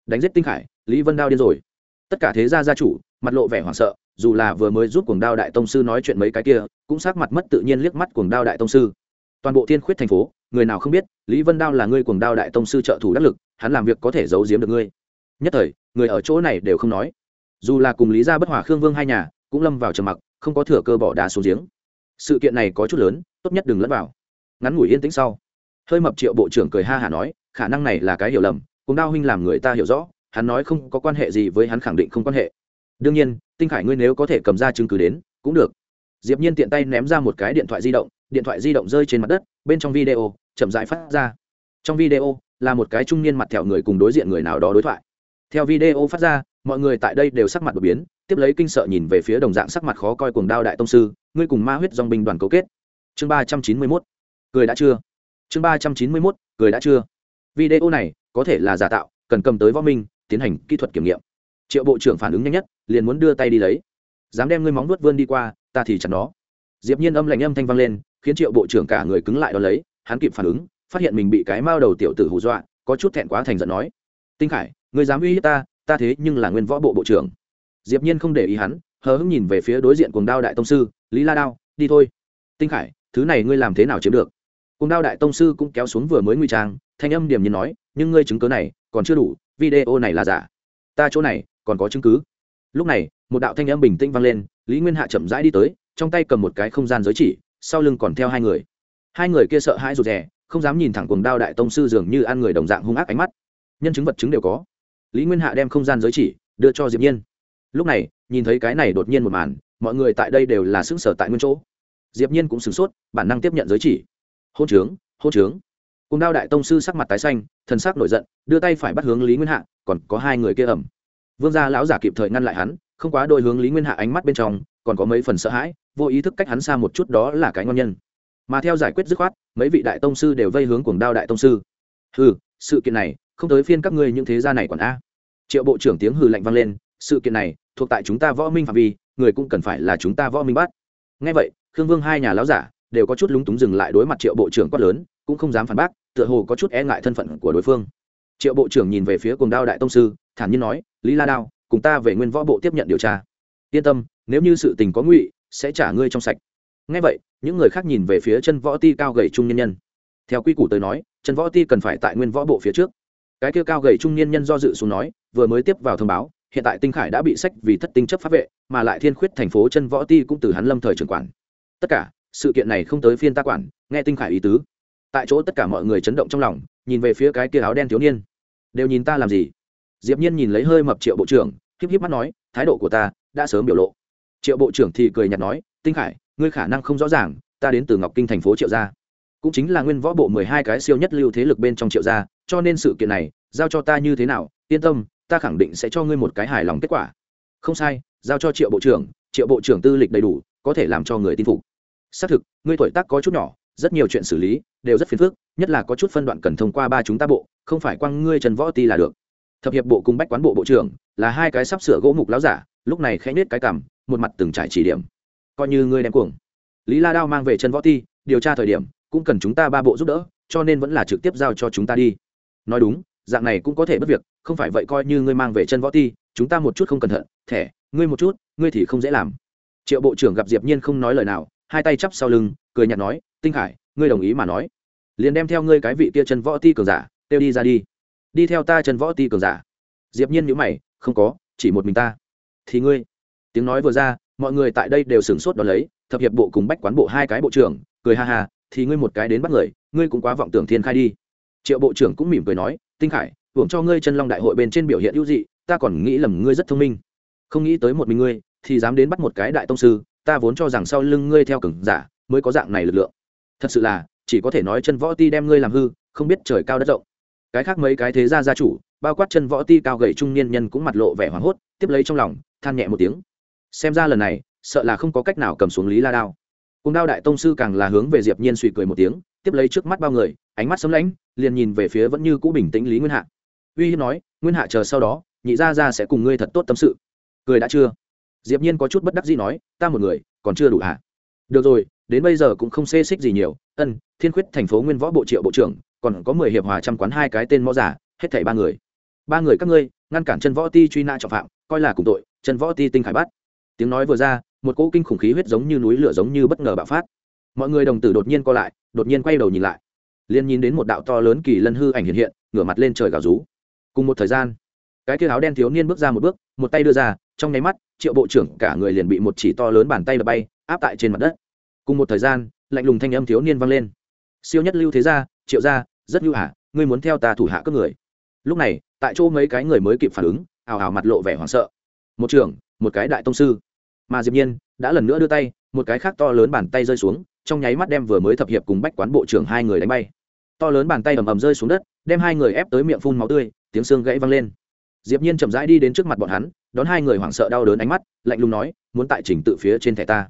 Đánh giết tinh khải, lý vân đao điên rồi. Tất cả thế gia gia chủ, mặt lộ vẻ hoảng sợ, dù là vừa mới giúp cuồng đao đại tông sư nói chuyện mấy cái kia, cũng sắc mặt mất tự nhiên liếc mắt cuồng đao đại tông sư toàn bộ thiên khuyết thành phố, người nào không biết, lý vân đao là người cùng đao đại tông sư trợ thủ đắc lực, hắn làm việc có thể giấu giếm được ngươi. Nhất thời, người ở chỗ này đều không nói. Dù là cùng lý gia bất hòa khương vương hai nhà, cũng lâm vào trầm mặc, không có thừa cơ bỏ đá xuống giếng. Sự kiện này có chút lớn, tốt nhất đừng lẫn vào. Ngắn ngủi yên tĩnh sau, hơi mập triệu bộ trưởng cười ha hả nói, khả năng này là cái hiểu lầm cùng đao huynh làm người ta hiểu rõ, hắn nói không có quan hệ gì với hắn khẳng định không quan hệ. Đương nhiên, tinh khải ngươi nếu có thể cầm ra chứng cứ đến, cũng được. Diệp nhiên tiện tay ném ra một cái điện thoại di động điện thoại di động rơi trên mặt đất, bên trong video chậm rãi phát ra. Trong video là một cái trung niên mặt thẹo người cùng đối diện người nào đó đối thoại. Theo video phát ra, mọi người tại đây đều sắc mặt đột biến, tiếp lấy kinh sợ nhìn về phía đồng dạng sắc mặt khó coi cuồng đao đại tông sư, ngươi cùng ma huyết dòng binh đoàn cấu kết. Chương ba trăm chín mươi mốt, cười đã chưa. Chương ba trăm chín mươi mốt, cười đã chưa. Video này có thể là giả tạo, cần cầm tới võ minh, tiến hành kỹ thuật kiểm nghiệm. Triệu bộ trưởng phản ứng nhanh nhất, liền muốn đưa tay đi lấy. Dám đem ngươi móng nuốt vươn đi qua, ta thì chặt nó. Diệp nhiên âm lạnh âm thanh vang lên khiến triệu bộ trưởng cả người cứng lại đó lấy, hắn kịp phản ứng, phát hiện mình bị cái mao đầu tiểu tử hù dọa, có chút thẹn quá thành giận nói, tinh khải, ngươi dám uy hiếp ta ta thế nhưng là nguyên võ bộ bộ trưởng. Diệp nhiên không để ý hắn, hờ hững nhìn về phía đối diện cuồng đao đại tông sư, lý la đao, đi thôi. Tinh khải, thứ này ngươi làm thế nào chiếm được? Cuồng đao đại tông sư cũng kéo xuống vừa mới nguy trang, thanh âm điểm nhiên nói, nhưng ngươi chứng cứ này còn chưa đủ, video này là giả. Ta chỗ này còn có chứng cứ. Lúc này, một đạo thanh âm bình tĩnh vang lên, lý nguyên hạ chậm rãi đi tới, trong tay cầm một cái không gian giới chỉ sau lưng còn theo hai người. Hai người kia sợ hãi rụt rè, không dám nhìn thẳng cuồng đao đại tông sư dường như ăn người đồng dạng hung ác ánh mắt. Nhân chứng vật chứng đều có. Lý nguyên hạ đem không gian giới chỉ đưa cho diệp nhiên. Lúc này, nhìn thấy cái này đột nhiên một màn, mọi người tại đây đều là xứng sở tại nguyên chỗ. Diệp nhiên cũng sửng sốt, bản năng tiếp nhận giới chỉ. Hôn trướng hôn trướng. Cùng đao đại tông sư sắc mặt tái xanh, thần sắc nổi giận, đưa tay phải bắt hướng lý nguyên hạ, còn có hai người kia ẩm. Vương gia lão giả kịp thời ngăn lại hắn, không quá đôi hướng lý nguyên hạ ánh mắt bên trong còn có mấy phần sợ hãi vô ý thức cách hắn xa một chút đó là cái ngon nhân. Mà theo giải quyết dứt khoát mấy vị đại tông sư đều vây hướng cuồng đao đại tông sư. Hừ, sự kiện này không tới phiên các ngươi những thế gia này còn a. Triệu bộ trưởng tiếng hừ lạnh vang lên sự kiện này thuộc tại chúng ta võ minh phạm vi người cũng cần phải là chúng ta võ minh bắt. Ngay vậy khương vương hai nhà láo giả đều có chút lúng túng dừng lại đối mặt triệu bộ trưởng quát lớn cũng không dám phản bác tựa hồ có chút e ngại thân phận của đối phương. Triệu bộ trưởng nhìn về phía cùng đao đại tông sư thản nhiên nói lý la đao cùng ta về nguyên võ bộ tiếp nhận điều tra. Yên tâm nếu như sự tình có ngụy, sẽ trả ngươi trong sạch. Ngay vậy, những người khác nhìn về phía chân võ ti cao gầy trung nhân nhân. Theo quy củ tới nói, chân võ ti cần phải tại nguyên võ bộ phía trước. Cái kia cao gầy trung niên nhân do dự xuống nói, vừa mới tiếp vào thông báo, hiện tại tinh khải đã bị sách vì thất tinh chấp pháp vệ, mà lại thiên khuyết thành phố chân võ ti cũng từ hắn lâm thời trưởng quản. Tất cả, sự kiện này không tới phiên ta quản, nghe tinh khải ý tứ. Tại chỗ tất cả mọi người chấn động trong lòng, nhìn về phía cái kia áo đen thiếu niên. Đều nhìn ta làm gì? Diệp nhiên nhìn lấy hơi mập triệu bộ trưởng, híp híp mắt nói, thái độ của ta đã sớm biểu lộ triệu bộ trưởng thì cười nhạt nói, tinh khải, ngươi khả năng không rõ ràng, ta đến từ ngọc kinh thành phố triệu gia. Cũng chính là nguyên võ bộ mười hai cái siêu nhất lưu thế lực bên trong triệu gia, cho nên sự kiện này, giao cho ta như thế nào, yên tâm, ta khẳng định sẽ cho ngươi một cái hài lòng kết quả. Không sai, giao cho triệu bộ trưởng, triệu bộ trưởng tư lịch đầy đủ, có thể làm cho người tin phục. Xác thực, ngươi tuổi tác có chút nhỏ, rất nhiều chuyện xử lý, đều rất phiền phức, nhất là có chút phân đoạn cần thông qua ba chúng ta bộ, không phải quăng ngươi trần võ ti là được. Thập hiệp bộ cùng bách quán bộ bộ trưởng là hai cái sắp sửa gỗ mục láo giả, lúc này khẽ nết cái cằm một mặt từng trải chỉ điểm. Coi như ngươi đem cuồng. Lý la đao mang về chân võ ti, điều tra thời điểm, cũng cần chúng ta ba bộ giúp đỡ, cho nên vẫn là trực tiếp giao cho chúng ta đi. Nói đúng, dạng này cũng có thể bất việc, không phải vậy coi như ngươi mang về chân võ ti, chúng ta một chút không cẩn thận, thẻ, ngươi một chút, ngươi thì không dễ làm. Triệu bộ trưởng gặp diệp nhiên không nói lời nào, hai tay chắp sau lưng, cười nhạt nói, tinh khải, ngươi đồng ý mà nói. Liền đem theo ngươi cái vị kia chân võ ti cường giả tiêu đi ra đi. Đi theo ta chân võ ti cường giả. Diệp nhiên nhíu mày, không có, chỉ một mình ta. Thì ngươi tiếng nói vừa ra, mọi người tại đây đều sửng sốt đón lấy, thập hiệp bộ cùng bách quán bộ hai cái bộ trưởng, cười ha ha, thì ngươi một cái đến bắt người, ngươi cũng quá vọng tưởng thiên khai đi. Triệu bộ trưởng cũng mỉm cười nói, tinh khải, hưởng cho ngươi chân long đại hội bên trên biểu hiện hữu dị, ta còn nghĩ lầm ngươi rất thông minh. Không nghĩ tới một mình ngươi, thì dám đến bắt một cái đại tông sư, ta vốn cho rằng sau lưng ngươi theo cừng giả, mới có dạng này lực lượng. Thật sự là, chỉ có thể nói chân võ ti đem ngươi làm hư, không biết trời cao đất rộng. Cái khác mấy cái thế gia gia chủ, bao quát chân võ ti cao gầy trung niên nhân cũng mặt lộ vẻ hoảng hốt, tiếp lấy trong lòng, than nhẹ một tiếng xem ra lần này, sợ là không có cách nào cầm xuống lý la đao. Cùng đao đại tông sư càng là hướng về diệp nhiên suy cười một tiếng, tiếp lấy trước mắt bao người, ánh mắt sấm lãnh liền nhìn về phía vẫn như cũ bình tĩnh lý nguyên hạ. Uy hiếp nói, nguyên hạ chờ sau đó, nhị gia gia sẽ cùng ngươi thật tốt tâm sự. Cười đã chưa? Diệp nhiên có chút bất đắc dĩ nói, ta một người, còn chưa đủ hả? Được rồi, đến bây giờ cũng không xê xích gì nhiều, ân, thiên khuyết thành phố nguyên võ bộ triệu bộ trưởng, còn có mười hiệp hòa trăm quán hai cái tên mõ giả, hết thảy ba người. Ba người các ngươi, ngăn cản chân võ ti truy nã trọng phạm, coi là cùng tội chân võ ti tinh khải bắt tiếng nói vừa ra, một cỗ kinh khủng khí huyết giống như núi lửa giống như bất ngờ bạo phát. Mọi người đồng tử đột nhiên co lại, đột nhiên quay đầu nhìn lại. Liền nhìn đến một đạo to lớn kỳ lân hư ảnh hiện hiện, ngửa mặt lên trời gào rú. Cùng một thời gian, cái kia áo đen thiếu niên bước ra một bước, một tay đưa ra, trong nháy mắt, triệu bộ trưởng cả người liền bị một chỉ to lớn bàn tay đập bay, áp tại trên mặt đất. Cùng một thời gian, lạnh lùng thanh âm thiếu niên vang lên. Siêu nhất lưu thế gia, triệu gia, rất lưu hả ngươi muốn theo ta thủ hạ các người. Lúc này, tại chỗ mấy cái người mới kịp phản ứng, ào ào mặt lộ vẻ hoảng sợ. Một trưởng, một cái đại tông sư mà diệp nhiên đã lần nữa đưa tay, một cái khác to lớn bàn tay rơi xuống, trong nháy mắt đem vừa mới thập hiệp cùng bách quán bộ trưởng hai người đánh bay. To lớn bàn tay ầm ầm rơi xuống đất, đem hai người ép tới miệng phun máu tươi, tiếng xương gãy vang lên. Diệp nhiên chậm rãi đi đến trước mặt bọn hắn, đón hai người hoảng sợ đau đớn ánh mắt, lạnh lùng nói, muốn tại trình tự phía trên thẻ ta.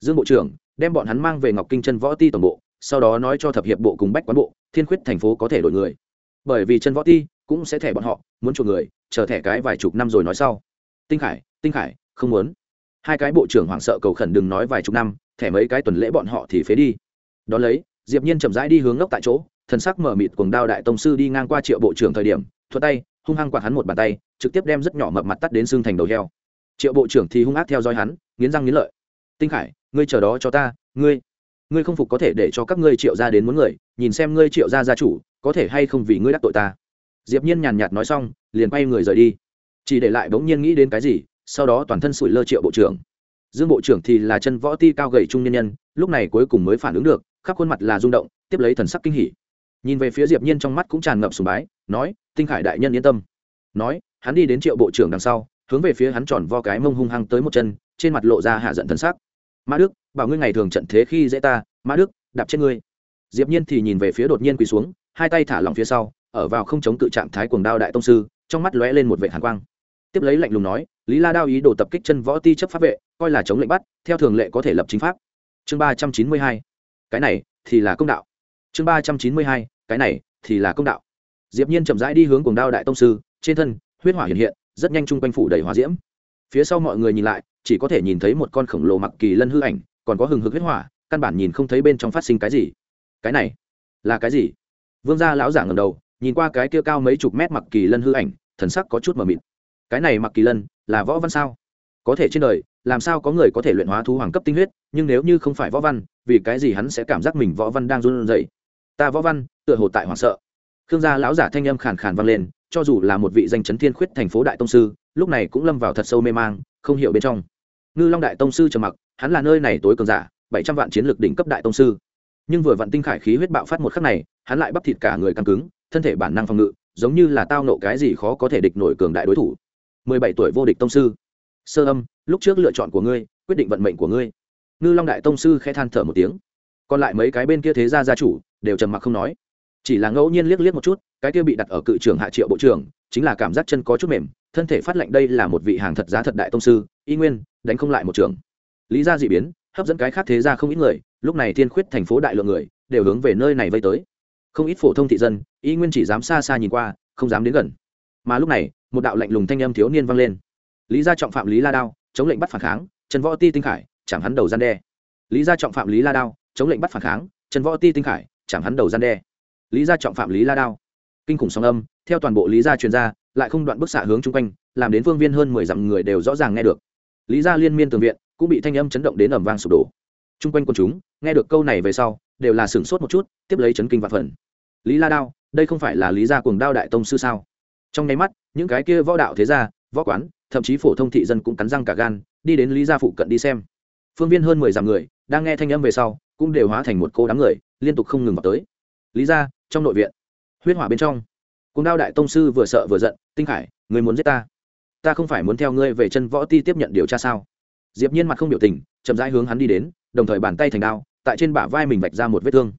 Dương bộ trưởng đem bọn hắn mang về ngọc kinh chân võ ti tổng bộ, sau đó nói cho thập hiệp bộ cùng bách quán bộ, thiên khuyết thành phố có thể đổi người. Bởi vì chân võ ti cũng sẽ thẻ bọn họ, muốn chuộc người, chờ thẻ cái vài chục năm rồi nói sau. Tinh khải tinh khải, không muốn hai cái bộ trưởng hoảng sợ cầu khẩn đừng nói vài chục năm, thẻ mấy cái tuần lễ bọn họ thì phế đi. Đón lấy, diệp nhiên chậm rãi đi hướng ngốc tại chỗ, thần sắc mở mịt cuồng đao đại tông sư đi ngang qua triệu bộ trưởng thời điểm, thuận tay, hung hăng quạt hắn một bàn tay, trực tiếp đem rất nhỏ mập mặt tắt đến xương thành đầu heo. Triệu bộ trưởng thì hung ác theo dõi hắn, nghiến răng nghiến lợi. Tinh khải, ngươi chờ đó cho ta, ngươi ngươi không phục có thể để cho các ngươi triệu ra đến muốn người, nhìn xem ngươi triệu ra gia chủ, có thể hay không vì ngươi đắc tội ta. Diệp nhiên nhàn nhạt nói xong, liền quay người rời đi. Chỉ để lại bỗng nhiên nghĩ đến cái gì sau đó toàn thân sủi lơ triệu bộ trưởng. Dương bộ trưởng thì là chân võ ti cao gầy trung nhân nhân, lúc này cuối cùng mới phản ứng được, khắp khuôn mặt là rung động, tiếp lấy thần sắc kinh hỉ. Nhìn về phía diệp nhiên trong mắt cũng tràn ngập sùng bái, nói, tinh khải đại nhân yên tâm. Nói, hắn đi đến triệu bộ trưởng đằng sau, hướng về phía hắn tròn vo cái mông hung hăng tới một chân, trên mặt lộ ra hạ giận thần sắc. Mã đức, bảo ngươi ngày thường trận thế khi dễ ta, mã đức, đạp chết ngươi. Diệp nhiên thì nhìn về phía đột nhiên quỳ xuống, hai tay thả lỏng phía sau, ở vào không chống cự trạng thái cuồng đao đại tông sư, trong mắt lóe lên một vệ hàn quang. Tiếp lấy lạnh lùng nói lý la đao ý đồ tập kích chân võ ti chấp pháp vệ, coi là chống lệnh bắt, theo thường lệ có thể lập chính pháp. Chương ba trăm chín mươi hai. Cái này thì là công đạo. Chương ba trăm chín mươi hai. Cái này thì là công đạo. Diệp nhiên chậm rãi đi hướng cuồng đao đại tông sư, trên thân, huyết hỏa hiện hiện, rất nhanh chung quanh phủ đầy hỏa diễm. Phía sau mọi người nhìn lại, chỉ có thể nhìn thấy một con khổng lồ mặc kỳ lân hư ảnh, còn có hừng hực huyết hỏa, căn bản nhìn không thấy bên trong phát sinh cái gì. Cái này là cái gì? Vương gia lão giả ngầm đầu, nhìn qua cái kia cao mấy chục mét mặc kỳ lân hư ảnh, thần sắc có chút mờ mịt. Cái này mặc kỳ lân là võ văn sao? Có thể trên đời, làm sao có người có thể luyện hóa thú hoàng cấp tinh huyết, nhưng nếu như không phải võ văn, vì cái gì hắn sẽ cảm giác mình võ văn đang run rẩy? Ta võ văn, tựa hồ tại hoảng sợ. Khương gia lão giả thanh âm khàn khàn vang lên, cho dù là một vị danh chấn thiên khuyết thành phố đại tông sư, lúc này cũng lâm vào thật sâu mê mang, không hiểu bên trong. Ngư long đại tông sư trầm mặc, hắn là nơi này tối cường giả, bảy trăm vạn chiến lược đỉnh cấp đại tông sư. Nhưng vừa vặn tinh khải khí huyết bạo phát một khắc này, hắn lại bắp thịt cả người căng cứng, thân thể bản năng phòng ngự, giống như là tao nộ cái gì khó có thể địch nổi cường đại đối thủ mười bảy tuổi vô địch tông sư. Sơ âm, lúc trước lựa chọn của ngươi, quyết định vận mệnh của ngươi. Ngư long đại tông sư khẽ than thở một tiếng. Còn lại mấy cái bên kia thế gia gia chủ, đều trầm mặc không nói. Chỉ là ngẫu nhiên liếc liếc một chút, cái kia bị đặt ở cự trưởng hạ triệu bộ trưởng, chính là cảm giác chân có chút mềm, thân thể phát lệnh đây là một vị hàng thật giá thật đại tông sư, y nguyên, đánh không lại một trường. Lý ra d ị biến, hấp dẫn cái khác thế ra không ít người, lúc này thiên khuyết thành phố đại lượng người, đều hướng về nơi này vây tới. Không ít phổ thông thị dân, y nguyên chỉ dám xa xa nhìn qua, không dám đến gần. Mà lúc này một đạo lạnh lùng thanh âm thiếu niên vang lên. Lý gia trọng phạm lý la đao, chống lệnh bắt phản kháng, trần võ ti tinh khải chẳng hắn đầu gian đe. Lý gia trọng phạm lý la đao, chống lệnh bắt phản kháng, trần võ ti tinh khải chẳng hắn đầu gian đe. Lý gia trọng phạm lý la đao. Kinh khủng sóng âm, theo toàn bộ lý gia truyền ra, lại không đoạn bức xạ hướng chung quanh, làm đến phương viên hơn mười dặm người đều rõ ràng nghe được. Lý gia liên miên tường viện, cũng bị thanh âm chấn động đến ẩm vang sụp đổ. Chung quanh quân chúng, nghe được câu này về sau, đều là sửng sốt một chút, tiếp lấy chấn kinh vạn phần. Lý la đao, đây không phải là lý gia cuồng đao đại tông sư sao? Trong nháy mắt, những cái kia võ đạo thế gia, võ quán, thậm chí phổ thông thị dân cũng cắn răng cả gan, đi đến lý gia phụ cận đi xem. Phương viên hơn mười dặm người, đang nghe thanh âm về sau, cũng đều hóa thành một cô đám người, liên tục không ngừng vào tới. Lý gia, trong nội viện, huyết hỏa bên trong. Cùng đao đại tông sư vừa sợ vừa giận, tinh khải, người muốn giết ta? Ta không phải muốn theo ngươi về chân võ ti tiếp nhận điều tra sao? Diệp nhiên mặt không biểu tình, chậm rãi hướng hắn đi đến, đồng thời bàn tay thành đao, tại trên bả vai mình vạch ra một vết thương.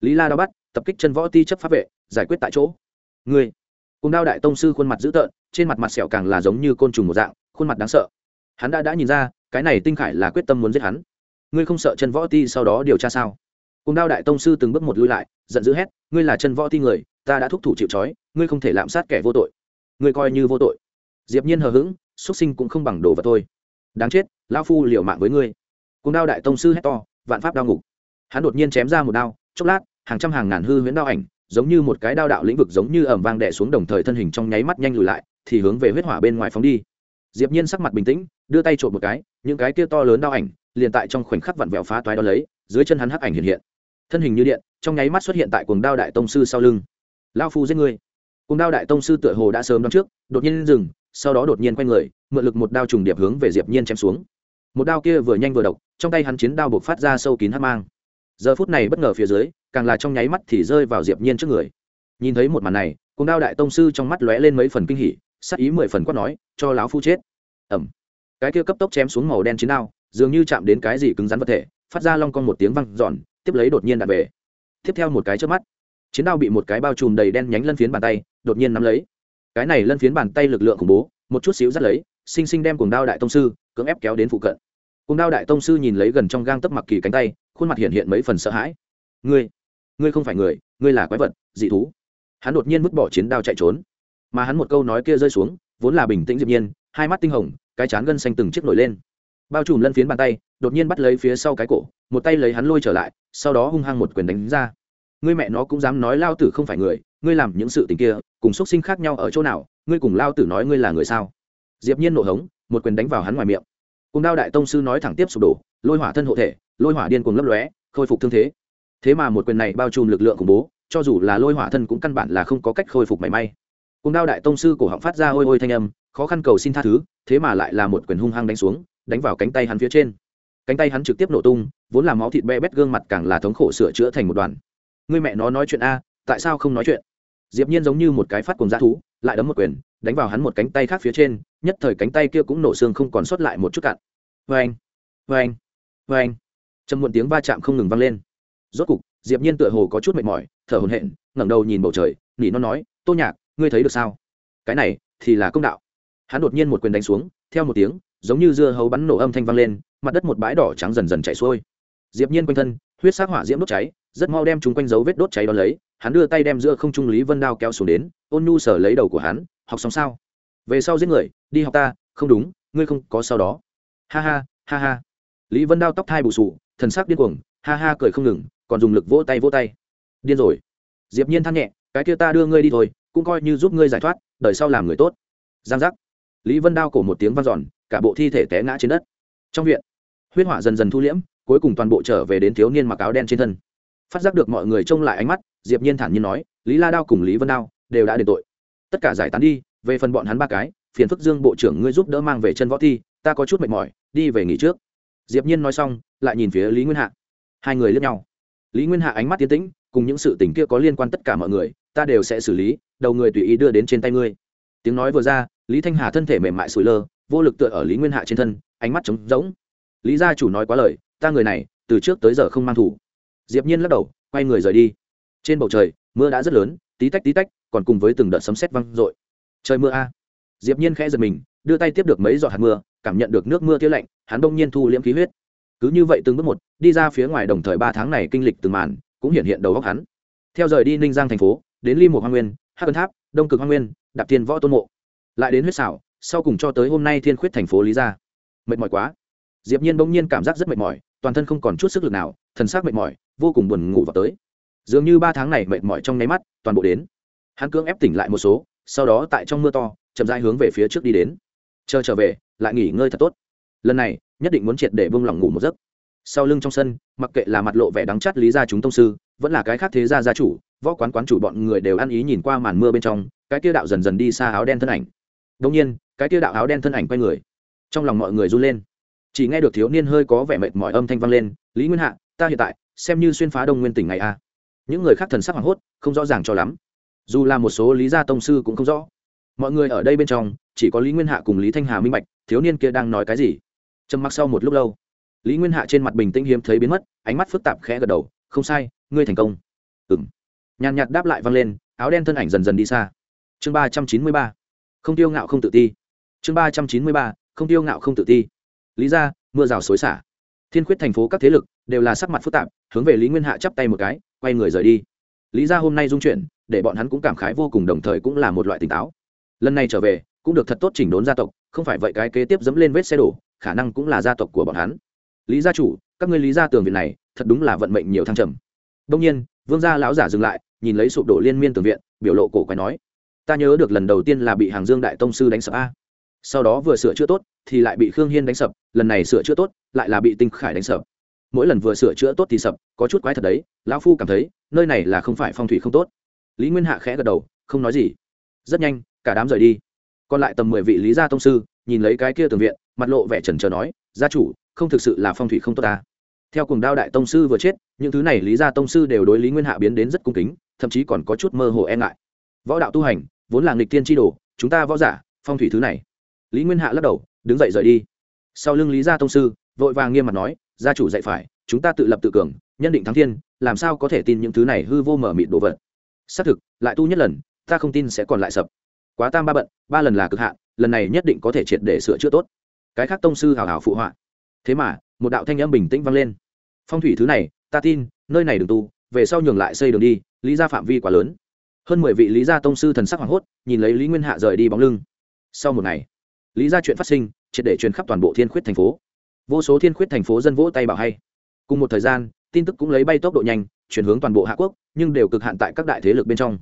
Lý la đao bắt, tập kích chân võ ti chấp pháp vệ, giải quyết tại chỗ. Ngươi cùng đao đại tông sư khuôn mặt dữ tợn, trên mặt mặt sẹo càng là giống như côn trùng một dạng, khuôn mặt đáng sợ. Hắn đã đã nhìn ra, cái này tinh khải là quyết tâm muốn giết hắn. Ngươi không sợ chân võ ti sau đó điều tra sao? Cùng đao đại tông sư từng bước một lui lại, giận dữ hét, ngươi là chân võ ti người, ta đã thúc thủ chịu trói, ngươi không thể lạm sát kẻ vô tội. Ngươi coi như vô tội. Diệp nhiên hờ hững xuất sinh cũng không bằng đồ vật thôi. Đáng chết, lão phu liều mạng với ngươi. Cùng đao đại tông sư hét to, vạn pháp đao ngục. Hắn đột nhiên chém ra một đao, chốc lát, hàng trăm hàng ngàn hư huyễn đao ảnh giống như một cái đao đạo lĩnh vực giống như ẩm vang đẻ xuống đồng thời thân hình trong nháy mắt nhanh lùi lại, thì hướng về huyết hỏa bên ngoài phóng đi. Diệp nhiên sắc mặt bình tĩnh, đưa tay trộm một cái, những cái kia to lớn đao ảnh liền tại trong khoảnh khắc vặn vẹo phá toái đó lấy, dưới chân hắn hắc ảnh hiện hiện. Thân hình như điện, trong nháy mắt xuất hiện tại cuồng đao đại tông sư sau lưng. Lao phu giết người cuồng đao đại tông sư tựa hồ đã sớm đón trước, đột nhiên dừng, sau đó đột nhiên quay người, mượn lực một đao trùng điệp hướng về diệp nhiên chém xuống. Một đao kia vừa nhanh vừa độc, trong tay hắn chiến đao buộc phát ra sâu kín hắc mang giờ phút này bất ngờ phía dưới, càng là trong nháy mắt thì rơi vào diệp nhiên trước người. Nhìn thấy một màn này cung đao đại tông sư trong mắt lóe lên mấy phần kinh hỉ sắc ý mười phần quát nói, cho lão phu chết. Ẩm cái kia cấp tốc chém xuống màu đen chiến đao, dường như chạm đến cái gì cứng rắn vật thể, phát ra long con một tiếng vang giòn tiếp lấy đột nhiên đạn về. Tiếp theo một cái chớp mắt, chiến đao bị một cái bao trùm đầy đen nhánh lân phiến bàn tay, đột nhiên nắm lấy. Cái này lân phiến bàn tay lực lượng khủng bố, một chút xíu dắt lấy, sinh sinh đem cuồng đao đại tông sư cưỡng ép kéo đến phụ cận. Cuồng đao đại tông sư nhìn lấy gần trong gang tấc mặc kỳ cánh tay khuôn mặt hiện hiện mấy phần sợ hãi. Ngươi ngươi không phải người, ngươi là quái vật, dị thú. Hắn đột nhiên vứt bỏ chiến đao chạy trốn. Mà hắn một câu nói kia rơi xuống, vốn là bình tĩnh diệp nhiên, hai mắt tinh hồng, cái chán gân xanh từng chiếc nổi lên. Bao trùm lân phiến bàn tay, đột nhiên bắt lấy phía sau cái cổ, một tay lấy hắn lôi trở lại, sau đó hung hăng một quyền đánh ra. Ngươi mẹ nó cũng dám nói lao tử không phải người, ngươi làm những sự tình kia, cùng xuất sinh khác nhau ở chỗ nào, ngươi cùng lao tử nói ngươi là người sao? Diệp nhiên nộ hống, một quyền đánh vào hắn ngoài miệng. Cùng đao đại tông sư nói thẳng tiếp sụp đổ, lôi hỏa thân hộ thể lôi hỏa điên cuồng lấp lóe, khôi phục thương thế. Thế mà một quyền này bao trùm lực lượng khủng bố, cho dù là lôi hỏa thân cũng căn bản là không có cách khôi phục mảy may. Cùng đao đại tông sư cổ họng phát ra ôi ôi thanh âm, khó khăn cầu xin tha thứ, thế mà lại là một quyền hung hăng đánh xuống, đánh vào cánh tay hắn phía trên. Cánh tay hắn trực tiếp nổ tung, vốn là máu thịt be bét gương mặt càng là thống khổ sửa chữa thành một đoàn. Người mẹ nó nói chuyện a, tại sao không nói chuyện? Diệp nhiên giống như một cái phát cùng dã thú, lại đấm một quyền, đánh vào hắn một cánh tay khác phía trên, nhất thời cánh tay kia cũng nổ xương không còn sót lại một chút cạn. Vang vang vang trầm muộn tiếng va chạm không ngừng vang lên. Rốt cục, diệp nhiên tựa hồ có chút mệt mỏi, thở hổn hển, ngẩng đầu nhìn bầu trời, nỉ nó nói, tô nhạc, ngươi thấy được sao? Cái này thì là công đạo. Hắn đột nhiên một quyền đánh xuống, theo một tiếng, giống như dưa hấu bắn nổ âm thanh vang lên, mặt đất một bãi đỏ trắng dần dần chảy xuôi. Diệp nhiên quanh thân, huyết sắc hỏa diễm đốt cháy, rất mau đem chúng quanh dấu vết đốt cháy đó lấy, hắn đưa tay đem giữa không trung lý vân đao kéo xuống đến, ôn nhu sở lấy đầu của hắn, học xong sao? Về sau giết người, đi học ta, không đúng, ngươi không có sau đó. Ha ha ha ha. Lý vân đao tóc thai bù sù thần sắc điên cuồng, ha ha cười không ngừng, còn dùng lực vỗ tay vỗ tay. Điên rồi. Diệp nhiên than nhẹ, cái kia ta đưa ngươi đi thôi, cũng coi như giúp ngươi giải thoát, đời sau làm người tốt. Giang giác. Lý vân đao cổ một tiếng vang dọn, cả bộ thi thể té ngã trên đất. Trong viện, huyết hỏa dần dần thu liễm, cuối cùng toàn bộ trở về đến thiếu niên mặc áo đen trên thân. Phát giác được mọi người trông lại ánh mắt, diệp nhiên thản nhiên nói, lý la đao cùng lý vân đao đều đã đền tội. Tất cả giải tán đi, về phần bọn hắn ba cái, phiền phức dương bộ trưởng ngươi giúp đỡ mang về chân võ thi, ta có chút mệt mỏi, đi về nghỉ trước diệp nhiên nói xong, lại nhìn phía lý nguyên hạ. Hai người liếc nhau. Lý nguyên hạ ánh mắt tiến tĩnh, cùng những sự tình kia có liên quan tất cả mọi người, ta đều sẽ xử lý, đầu người tùy ý đưa đến trên tay ngươi. Tiếng nói vừa ra, lý thanh hà thân thể mềm mại sủi lơ, vô lực tựa ở lý nguyên hạ trên thân, ánh mắt trống rỗng. Lý gia chủ nói quá lời, ta người này, từ trước tới giờ không mang thủ. Diệp nhiên lắc đầu, quay người rời đi. Trên bầu trời, mưa đã rất lớn, tí tách tí tách, còn cùng với từng đợt sấm sét vang rội trời mưa a. Diệp nhiên khẽ giật mình đưa tay tiếp được mấy giọt hạt mưa, cảm nhận được nước mưa tiêu lạnh, hắn đông nhiên thu liễm khí huyết. Cứ như vậy từng bước một, đi ra phía ngoài đồng thời ba tháng này kinh lịch từng màn, cũng hiện hiện đầu góc hắn. Theo rời đi ninh giang thành phố, đến ly một hoa nguyên, hắc ân tháp, đông cực hoa nguyên, đạp thiên võ tôn mộ. Lại đến huyết xảo, sau cùng cho tới hôm nay thiên khuyết thành phố lý gia. Mệt mỏi quá. Diệp nhiên bỗng nhiên cảm giác rất mệt mỏi, toàn thân không còn chút sức lực nào, thần sắc mệt mỏi, vô cùng buồn ngủ vào tới. Dường như ba tháng này mệt mỏi trong nháy mắt, toàn bộ đến. Hắn cưỡng ép tỉnh lại một số, sau đó tại trong mưa to, chậm rãi hướng về phía trước đi đến chờ trở về, lại nghỉ ngơi thật tốt. Lần này, nhất định muốn triệt để buông lòng ngủ một giấc. Sau lưng trong sân, mặc kệ là mặt lộ vẻ đắng chát lý gia chúng tông sư, vẫn là cái khác thế gia gia chủ, võ quán quán chủ bọn người đều ăn ý nhìn qua màn mưa bên trong, cái kia đạo dần dần đi xa áo đen thân ảnh. Đông nhiên, cái kia đạo áo đen thân ảnh quay người. Trong lòng mọi người run lên. Chỉ nghe được thiếu niên hơi có vẻ mệt mỏi âm thanh vang lên, lý nguyên hạ, ta hiện tại, xem như xuyên phá đông nguyên tỉnh ngày a. Những người khác thần sắc hoảng hốt, không rõ ràng cho lắm. Dù là một số lý gia tông sư cũng không rõ mọi người ở đây bên trong, chỉ có lý nguyên hạ cùng lý thanh hà minh bạch, thiếu niên kia đang nói cái gì. Trầm mặc sau một lúc lâu, lý nguyên hạ trên mặt bình tĩnh hiếm thấy biến mất, ánh mắt phức tạp khẽ gật đầu, không sai, ngươi thành công. Ừng nhàn nhạt đáp lại vang lên, áo đen thân ảnh dần dần đi xa. Chương ba trăm chín mươi ba. Không tiêu ngạo không tự ti. Chương ba trăm chín mươi ba, không tiêu ngạo không tự ti. Lý ra, mưa rào xối xả. Thiên khuyết thành phố các thế lực đều là sắc mặt phức tạp, hướng về lý nguyên hạ chắp tay một cái, quay người rời đi. Lý ra hôm nay dung chuyển, để bọn hắn cũng cảm khái vô cùng, đồng thời cũng là một loại tỉnh táo lần này trở về, cũng được thật tốt chỉnh đốn gia tộc, không phải vậy cái kế tiếp dẫm lên vết xe đổ, khả năng cũng là gia tộc của bọn hắn. Lý gia chủ, các ngươi lý gia tường viện này, thật đúng là vận mệnh nhiều thăng trầm. Đông nhiên, vương gia lão giả dừng lại, nhìn lấy sụp đổ liên miên tường viện, biểu lộ cổ quái nói, ta nhớ được lần đầu tiên là bị hàng dương đại tông sư đánh sập a. Sau đó vừa sửa chữa tốt, thì lại bị khương hiên đánh sập, lần này sửa chữa tốt, lại là bị tinh khải đánh sập. Mỗi lần vừa sửa chữa tốt thì sập, có chút quái thật đấy, lão phu cảm thấy, nơi này là không phải phong thủy không tốt. Lý nguyên hạ khẽ gật đầu, không nói gì. Rất nhanh cả đám rời đi. Còn lại tầm mười vị lý gia tông sư, nhìn lấy cái kia tường viện, mặt lộ vẻ trần trờ nói, gia chủ, không thực sự là phong thủy không tốt ta. Theo cùng đao đại tông sư vừa chết, những thứ này lý gia tông sư đều đối lý nguyên hạ biến đến rất cung kính, thậm chí còn có chút mơ hồ e ngại. Võ đạo tu hành, vốn là nghịch tiên tri đồ, chúng ta võ giả, phong thủy thứ này. Lý nguyên hạ lắc đầu, đứng dậy rời đi. Sau lưng lý gia tông sư, vội vàng nghiêm mặt nói, gia chủ dạy phải, chúng ta tự lập tự cường, nhân định thắng thiên, làm sao có thể tin những thứ này hư vô mở mịt đồ vật? Xác thực, lại tu nhất lần, ta không tin sẽ còn lại sập quá tam ba bận, ba lần là cực hạn, lần này nhất định có thể triệt để sửa chữa tốt. Cái khác tông sư hào hào phụ họa. Thế mà, một đạo thanh âm bình tĩnh vang lên. Phong thủy thứ này, ta tin, nơi này đừng tu, về sau nhường lại xây đường đi, lý ra phạm vi quá lớn. Hơn mười vị lý gia tông sư thần sắc hoảng hốt, nhìn lấy lý nguyên hạ rời đi bóng lưng. Sau một ngày, lý ra chuyện phát sinh, triệt để truyền khắp toàn bộ thiên khuyết thành phố. Vô số thiên khuyết thành phố dân vỗ tay bảo hay. Cùng một thời gian, tin tức cũng lấy bay tốc độ nhanh, chuyển hướng toàn bộ hạ quốc, nhưng đều cực hạn tại các đại thế lực bên trong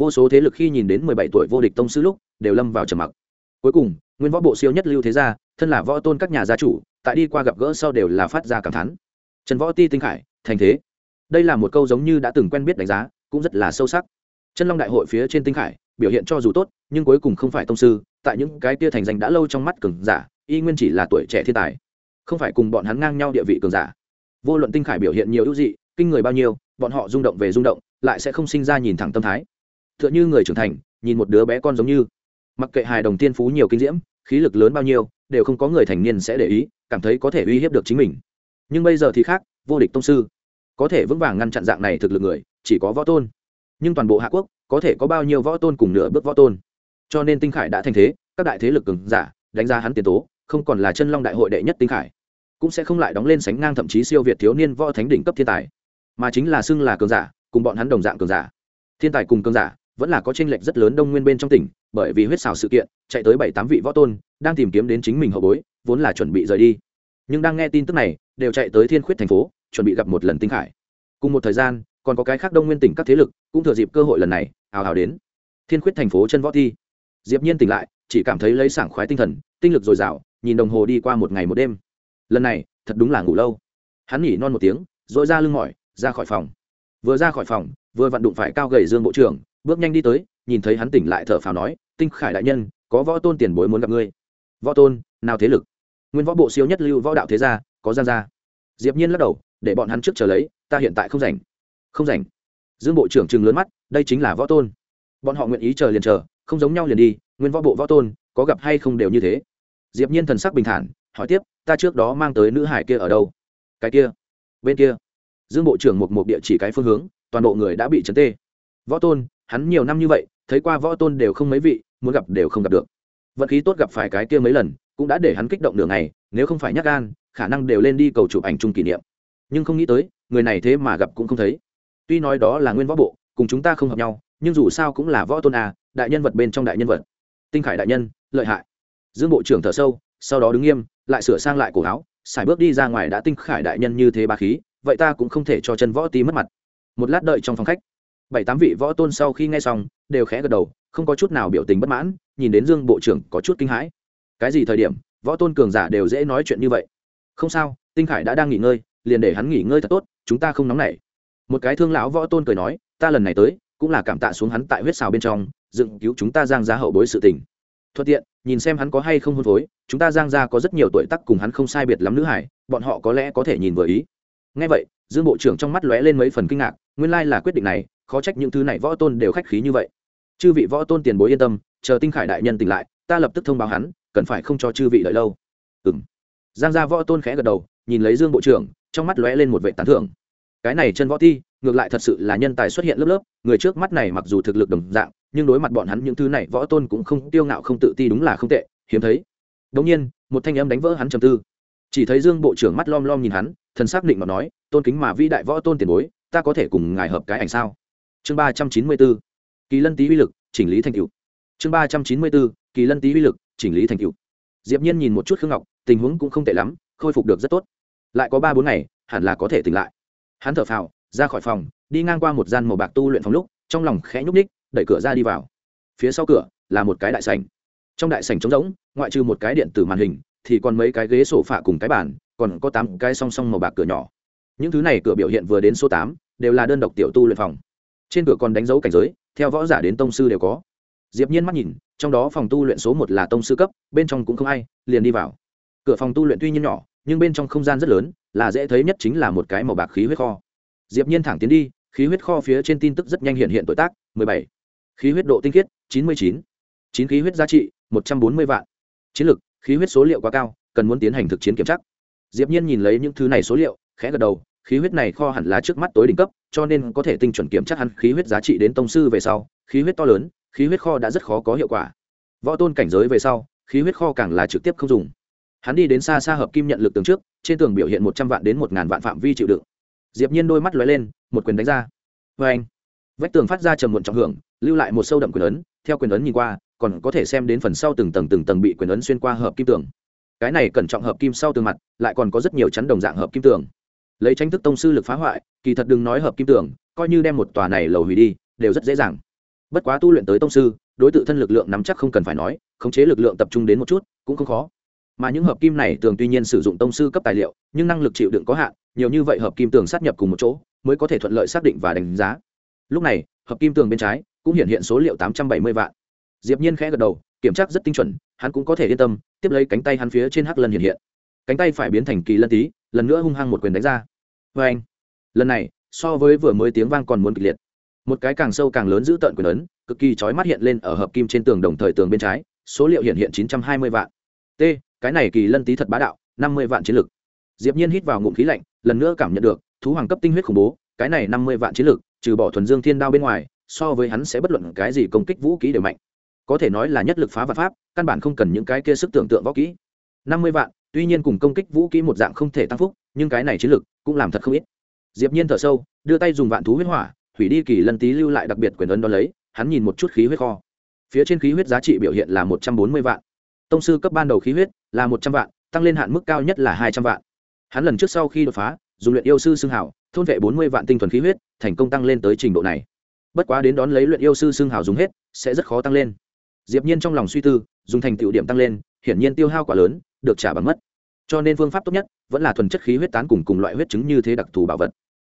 vô số thế lực khi nhìn đến mười bảy tuổi vô địch tông sư lúc, đều lâm vào trầm mặc. Cuối cùng, nguyên võ bộ siêu nhất lưu thế gia, thân là võ tôn các nhà gia chủ, tại đi qua gặp gỡ sau đều là phát ra cảm thán. Trần võ ti tinh khải, thành thế. Đây là một câu giống như đã từng quen biết đánh giá, cũng rất là sâu sắc. Chân long đại hội phía trên tinh khải, biểu hiện cho dù tốt, nhưng cuối cùng không phải tông sư, tại những cái tia thành danh đã lâu trong mắt cường giả, y nguyên chỉ là tuổi trẻ thiên tài. Không phải cùng bọn hắn ngang nhau địa vị cường giả. Vô luận tinh khải biểu hiện nhiều ưu dị, kinh người bao nhiêu, bọn họ rung động về rung động, lại sẽ không sinh ra nhìn thẳng tâm thái t h ư ợ n h ư người trưởng thành, nhìn một đứa bé con giống như. Mặc kệ hài đồng tiên phú nhiều kinh diễm, khí lực lớn bao nhiêu, đều không có người thành niên sẽ để ý, cảm thấy có thể uy hiếp được chính mình. Nhưng bây giờ thì khác, vô địch tông sư, có thể vững vàng ngăn chặn dạng này thực lực người, chỉ có võ tôn. Nhưng toàn bộ hạ quốc, có thể có bao nhiêu võ tôn cùng nửa bước võ tôn. Cho nên tinh khải đã thành thế, các đại thế lực cường giả, đánh giá hắn tiền tố, không còn là chân long đại hội đệ nhất tinh khải, cũng sẽ không lại đóng lên sánh ngang thậm chí siêu việt thiếu niên võ thánh đỉnh cấp thiên tài, mà chính là xưng là cường giả, cùng bọn hắn đồng dạng cường giả. Thiên tài cùng cường giả vẫn là có tranh lệch rất lớn đông nguyên bên trong tỉnh, bởi vì huyết xào sự kiện, chạy tới bảy tám vị võ tôn, đang tìm kiếm đến chính mình hậu bối, vốn là chuẩn bị rời đi. Nhưng đang nghe tin tức này, đều chạy tới thiên khuyết thành phố, chuẩn bị gặp một lần tinh khải. Cùng một thời gian, còn có cái khác đông nguyên tỉnh các thế lực, cũng thừa dịp cơ hội lần này hào hào đến. Thiên khuyết thành phố chân võ thi. Diệp nhiên tỉnh lại, chỉ cảm thấy lấy sảng khoái tinh thần, tinh lực dồi dào, nhìn đồng hồ đi qua một ngày một đêm. Lần này, thật đúng là ngủ lâu. Hắn nhỉ non một tiếng rồi ra lưng mỏi, ra khỏi phòng. Vừa ra khỏi phòng, vừa vặn đụng phải cao gầy dương bộ trưởng bước nhanh đi tới, nhìn thấy hắn tỉnh lại thở phào nói, tinh khải đại nhân, có võ tôn tiền bối muốn gặp ngươi. Võ tôn? Nào thế lực? Nguyên võ bộ siêu nhất lưu võ đạo thế gia, có gian gia. Diệp nhiên lắc đầu, để bọn hắn trước chờ lấy, ta hiện tại không rảnh. Không rảnh? Dương bộ trưởng trừng lớn mắt, đây chính là võ tôn. Bọn họ nguyện ý chờ liền chờ, không giống nhau liền đi, nguyên võ bộ võ tôn, có gặp hay không đều như thế. Diệp nhiên thần sắc bình thản, hỏi tiếp, ta trước đó mang tới nữ hải kia ở đâu? Cái kia, bên kia. Dương bộ trưởng một một địa chỉ cái phương hướng, toàn bộ người đã bị chấn tê. Võ tôn hắn nhiều năm như vậy, thấy qua võ tôn đều không mấy vị, muốn gặp đều không gặp được. Vận khí tốt gặp phải cái kia mấy lần, cũng đã để hắn kích động đường này nếu không phải nhắc gan, khả năng đều lên đi cầu chụp ảnh chung kỷ niệm. Nhưng không nghĩ tới, người này thế mà gặp cũng không thấy. Tuy nói đó là nguyên võ bộ, cùng chúng ta không hợp nhau, nhưng dù sao cũng là võ tôn à đại nhân vật bên trong đại nhân vật. Tinh khải đại nhân, lợi hại. Dương bộ trưởng thở sâu, sau đó đứng nghiêm, lại sửa sang lại cổ áo, xài bước đi ra ngoài đã tinh khải đại nhân như thế ba khí, vậy ta cũng không thể cho chân võ tí mất mặt. Một lát đợi trong phòng khách bảy tám vị võ tôn sau khi nghe xong, đều khẽ gật đầu, không có chút nào biểu tình bất mãn, nhìn đến dương bộ trưởng có chút kinh hãi. Cái gì thời điểm, võ tôn cường giả đều dễ nói chuyện như vậy? Không sao, tinh khải đã đang nghỉ ngơi, liền để hắn nghỉ ngơi thật tốt, chúng ta không nóng nảy. Một cái thương lão võ tôn cười nói, ta lần này tới, cũng là cảm tạ xuống hắn tại huyết xào bên trong, dựng cứu chúng ta giang ra hậu bối sự tình. Thuận tiện, nhìn xem hắn có hay không hôn phối, chúng ta giang ra có rất nhiều tuổi tắc cùng hắn không sai biệt lắm nữ hải bọn họ có lẽ có thể nhìn vừa ý. Ngay vậy, dương bộ trưởng trong mắt lóe lên mấy phần kinh ngạc, nguyên lai là quyết định này khó trách những thứ này võ tôn đều khách khí như vậy. Chư vị võ tôn tiền bối yên tâm, chờ tinh khải đại nhân tỉnh lại, ta lập tức thông báo hắn, cần phải không cho chư vị đợi lâu. Ừ m giang gia võ tôn khẽ gật đầu, nhìn lấy dương bộ trưởng, trong mắt lóe lên một vệ tán thưởng. Cái này chân võ thi, ngược lại thật sự là nhân tài xuất hiện lớp lớp, người trước mắt này mặc dù thực lực đồng dạng, nhưng đối mặt bọn hắn những thứ này võ tôn cũng không tiêu ngạo không tự ti đúng là không tệ, hiếm thấy. Đống nhiên, một thanh âm đánh vỡ hắn trầm tư. Chỉ thấy dương bộ trưởng mắt lom lom nhìn hắn, thần xác định mà nói, tôn kính mà vĩ đại võ tôn tiền bối, ta có thể cùng ngài hợp cái ảnh sao? Chương ba trăm chín mươi bốn, kỳ lân tý uy lực, chỉnh lý thành cựu. Chương ba trăm chín mươi bốn, kỳ lân tý uy lực, chỉnh lý thành cựu. Diệp nhiên nhìn một chút khương ngọc, tình huống cũng không tệ lắm, khôi phục được rất tốt. Lại có ba bốn ngày, hẳn là có thể tỉnh lại. Hắn thở phào, ra khỏi phòng, đi ngang qua một gian màu bạc tu luyện phòng lúc, trong lòng khẽ nhúc ních đẩy cửa ra đi vào. Phía sau cửa, là một cái đại sảnh. Trong đại sảnh trống rỗng, ngoại trừ một cái điện tử màn hình, thì còn mấy cái ghế sổ phạ cùng cái bàn, còn có tám cái song song màu bạc cửa nhỏ. Những thứ này cửa biểu hiện vừa đến số tám, đều là đơn độc tiểu tu luyện phòng trên cửa còn đánh dấu cảnh giới, theo võ giả đến tông sư đều có. Diệp nhiên mắt nhìn, trong đó phòng tu luyện số một là tông sư cấp, bên trong cũng không ai, liền đi vào. Cửa phòng tu luyện tuy nhiên nhỏ, nhưng bên trong không gian rất lớn, là dễ thấy nhất chính là một cái màu bạc khí huyết kho. Diệp nhiên thẳng tiến đi, khí huyết kho phía trên tin tức rất nhanh hiện hiện tuổi tác 17. khí huyết độ tinh khiết 99. chín. Khí huyết giá trị 140 vạn. Chiến lực, khí huyết số liệu quá cao, cần muốn tiến hành thực chiến kiểm tra. Diệp nhiên nhìn lấy những thứ này số liệu, khẽ gật đầu, khí huyết này kho hẳn là trước mắt tối đỉnh cấp cho nên có thể tinh chuẩn kiểm chắc hắn khí huyết giá trị đến tông sư về sau, khí huyết to lớn, khí huyết kho đã rất khó có hiệu quả. Võ tôn cảnh giới về sau, khí huyết kho càng là trực tiếp không dùng. Hắn đi đến xa xa hợp kim nhận lực tường trước, trên tường biểu hiện một trăm vạn đến một ngàn vạn phạm vi chịu đựng. Diệp nhiên đôi mắt lóe lên, một quyền đánh ra. Vê anh vách tường phát ra trầm muộn trọng hưởng, lưu lại một sâu đậm quyền ấn, theo quyền ấn nhìn qua, còn có thể xem đến phần sau từng tầng từng tầng bị quyền ấn xuyên qua hợp kim tường. Cái này cẩn trọng hợp kim sau tường mặt, lại còn có rất nhiều chắn đồng dạng hợp kim tường lấy tranh thức tông sư lực phá hoại, kỳ thật đừng nói hợp kim tường coi như đem một tòa này lầu hủy đi, đều rất dễ dàng. Bất quá tu luyện tới tông sư, đối tượng thân lực lượng nắm chắc không cần phải nói, khống chế lực lượng tập trung đến một chút, cũng không khó. Mà những hợp kim này tường tuy nhiên sử dụng tông sư cấp tài liệu, nhưng năng lực chịu đựng có hạn, nhiều như vậy hợp kim tường sát nhập cùng một chỗ, mới có thể thuận lợi xác định và đánh giá. Lúc này, hợp kim tường bên trái, cũng hiện hiện số liệu tám trăm bảy mươi vạn. Diệp nhiên khẽ gật đầu, kiểm tra rất tinh chuẩn, hắn cũng có thể yên tâm, tiếp lấy cánh tay hắn phía trên hắc lần hiện hiện. Cánh tay phải biến thành kỳ lân tí, lần nữa hung hăng một quyền đánh ra vê anh, lần này, so với vừa mới tiếng vang còn muốn kịch liệt. Một cái càng sâu càng lớn giữ tận quyền ấn, cực kỳ chói mắt hiện lên ở hợp kim trên tường đồng thời tường bên trái, số liệu hiện hiện chín trăm hai mươi vạn. T, cái này kỳ lân tí thật bá đạo, năm mươi vạn chiến lực. Diệp nhiên hít vào ngụm khí lạnh, lần nữa cảm nhận được, thú hoàng cấp tinh huyết khủng bố, cái này năm mươi vạn chiến lực, trừ bỏ thuần dương thiên đao bên ngoài, so với hắn sẽ bất luận cái gì công kích vũ khí đều mạnh. Có thể nói là nhất lực phá vật pháp, căn bản không cần những cái kia sức tưởng tượng võ kỹ. năm mươi vạn, tuy nhiên cùng công kích vũ kỹ một dạng không thể tăng phúc nhưng cái này chiến lực cũng làm thật không ít. Diệp nhiên thở sâu, đưa tay dùng vạn thú huyết hỏa, hủy đi kỳ lân tí lưu lại đặc biệt quyền ấn đó lấy, hắn nhìn một chút khí huyết kho. Phía trên khí huyết giá trị biểu hiện là một trăm bốn mươi vạn. Tông sư cấp ban đầu khí huyết là một trăm vạn, tăng lên hạn mức cao nhất là hai trăm vạn. Hắn lần trước sau khi đột phá, dùng luyện yêu sư xưng hảo thôn vệ bốn mươi vạn tinh thuần khí huyết, thành công tăng lên tới trình độ này. Bất quá đến đón lấy luyện yêu sư xưng hảo dùng hết, sẽ rất khó tăng lên. Diệp nhiên trong lòng suy tư, dùng thành tựu điểm tăng lên, hiển nhiên tiêu hao quá lớn, được trả bằng mất cho nên phương pháp tốt nhất vẫn là thuần chất khí huyết tán cùng cùng loại huyết chứng như thế đặc thù bảo vật.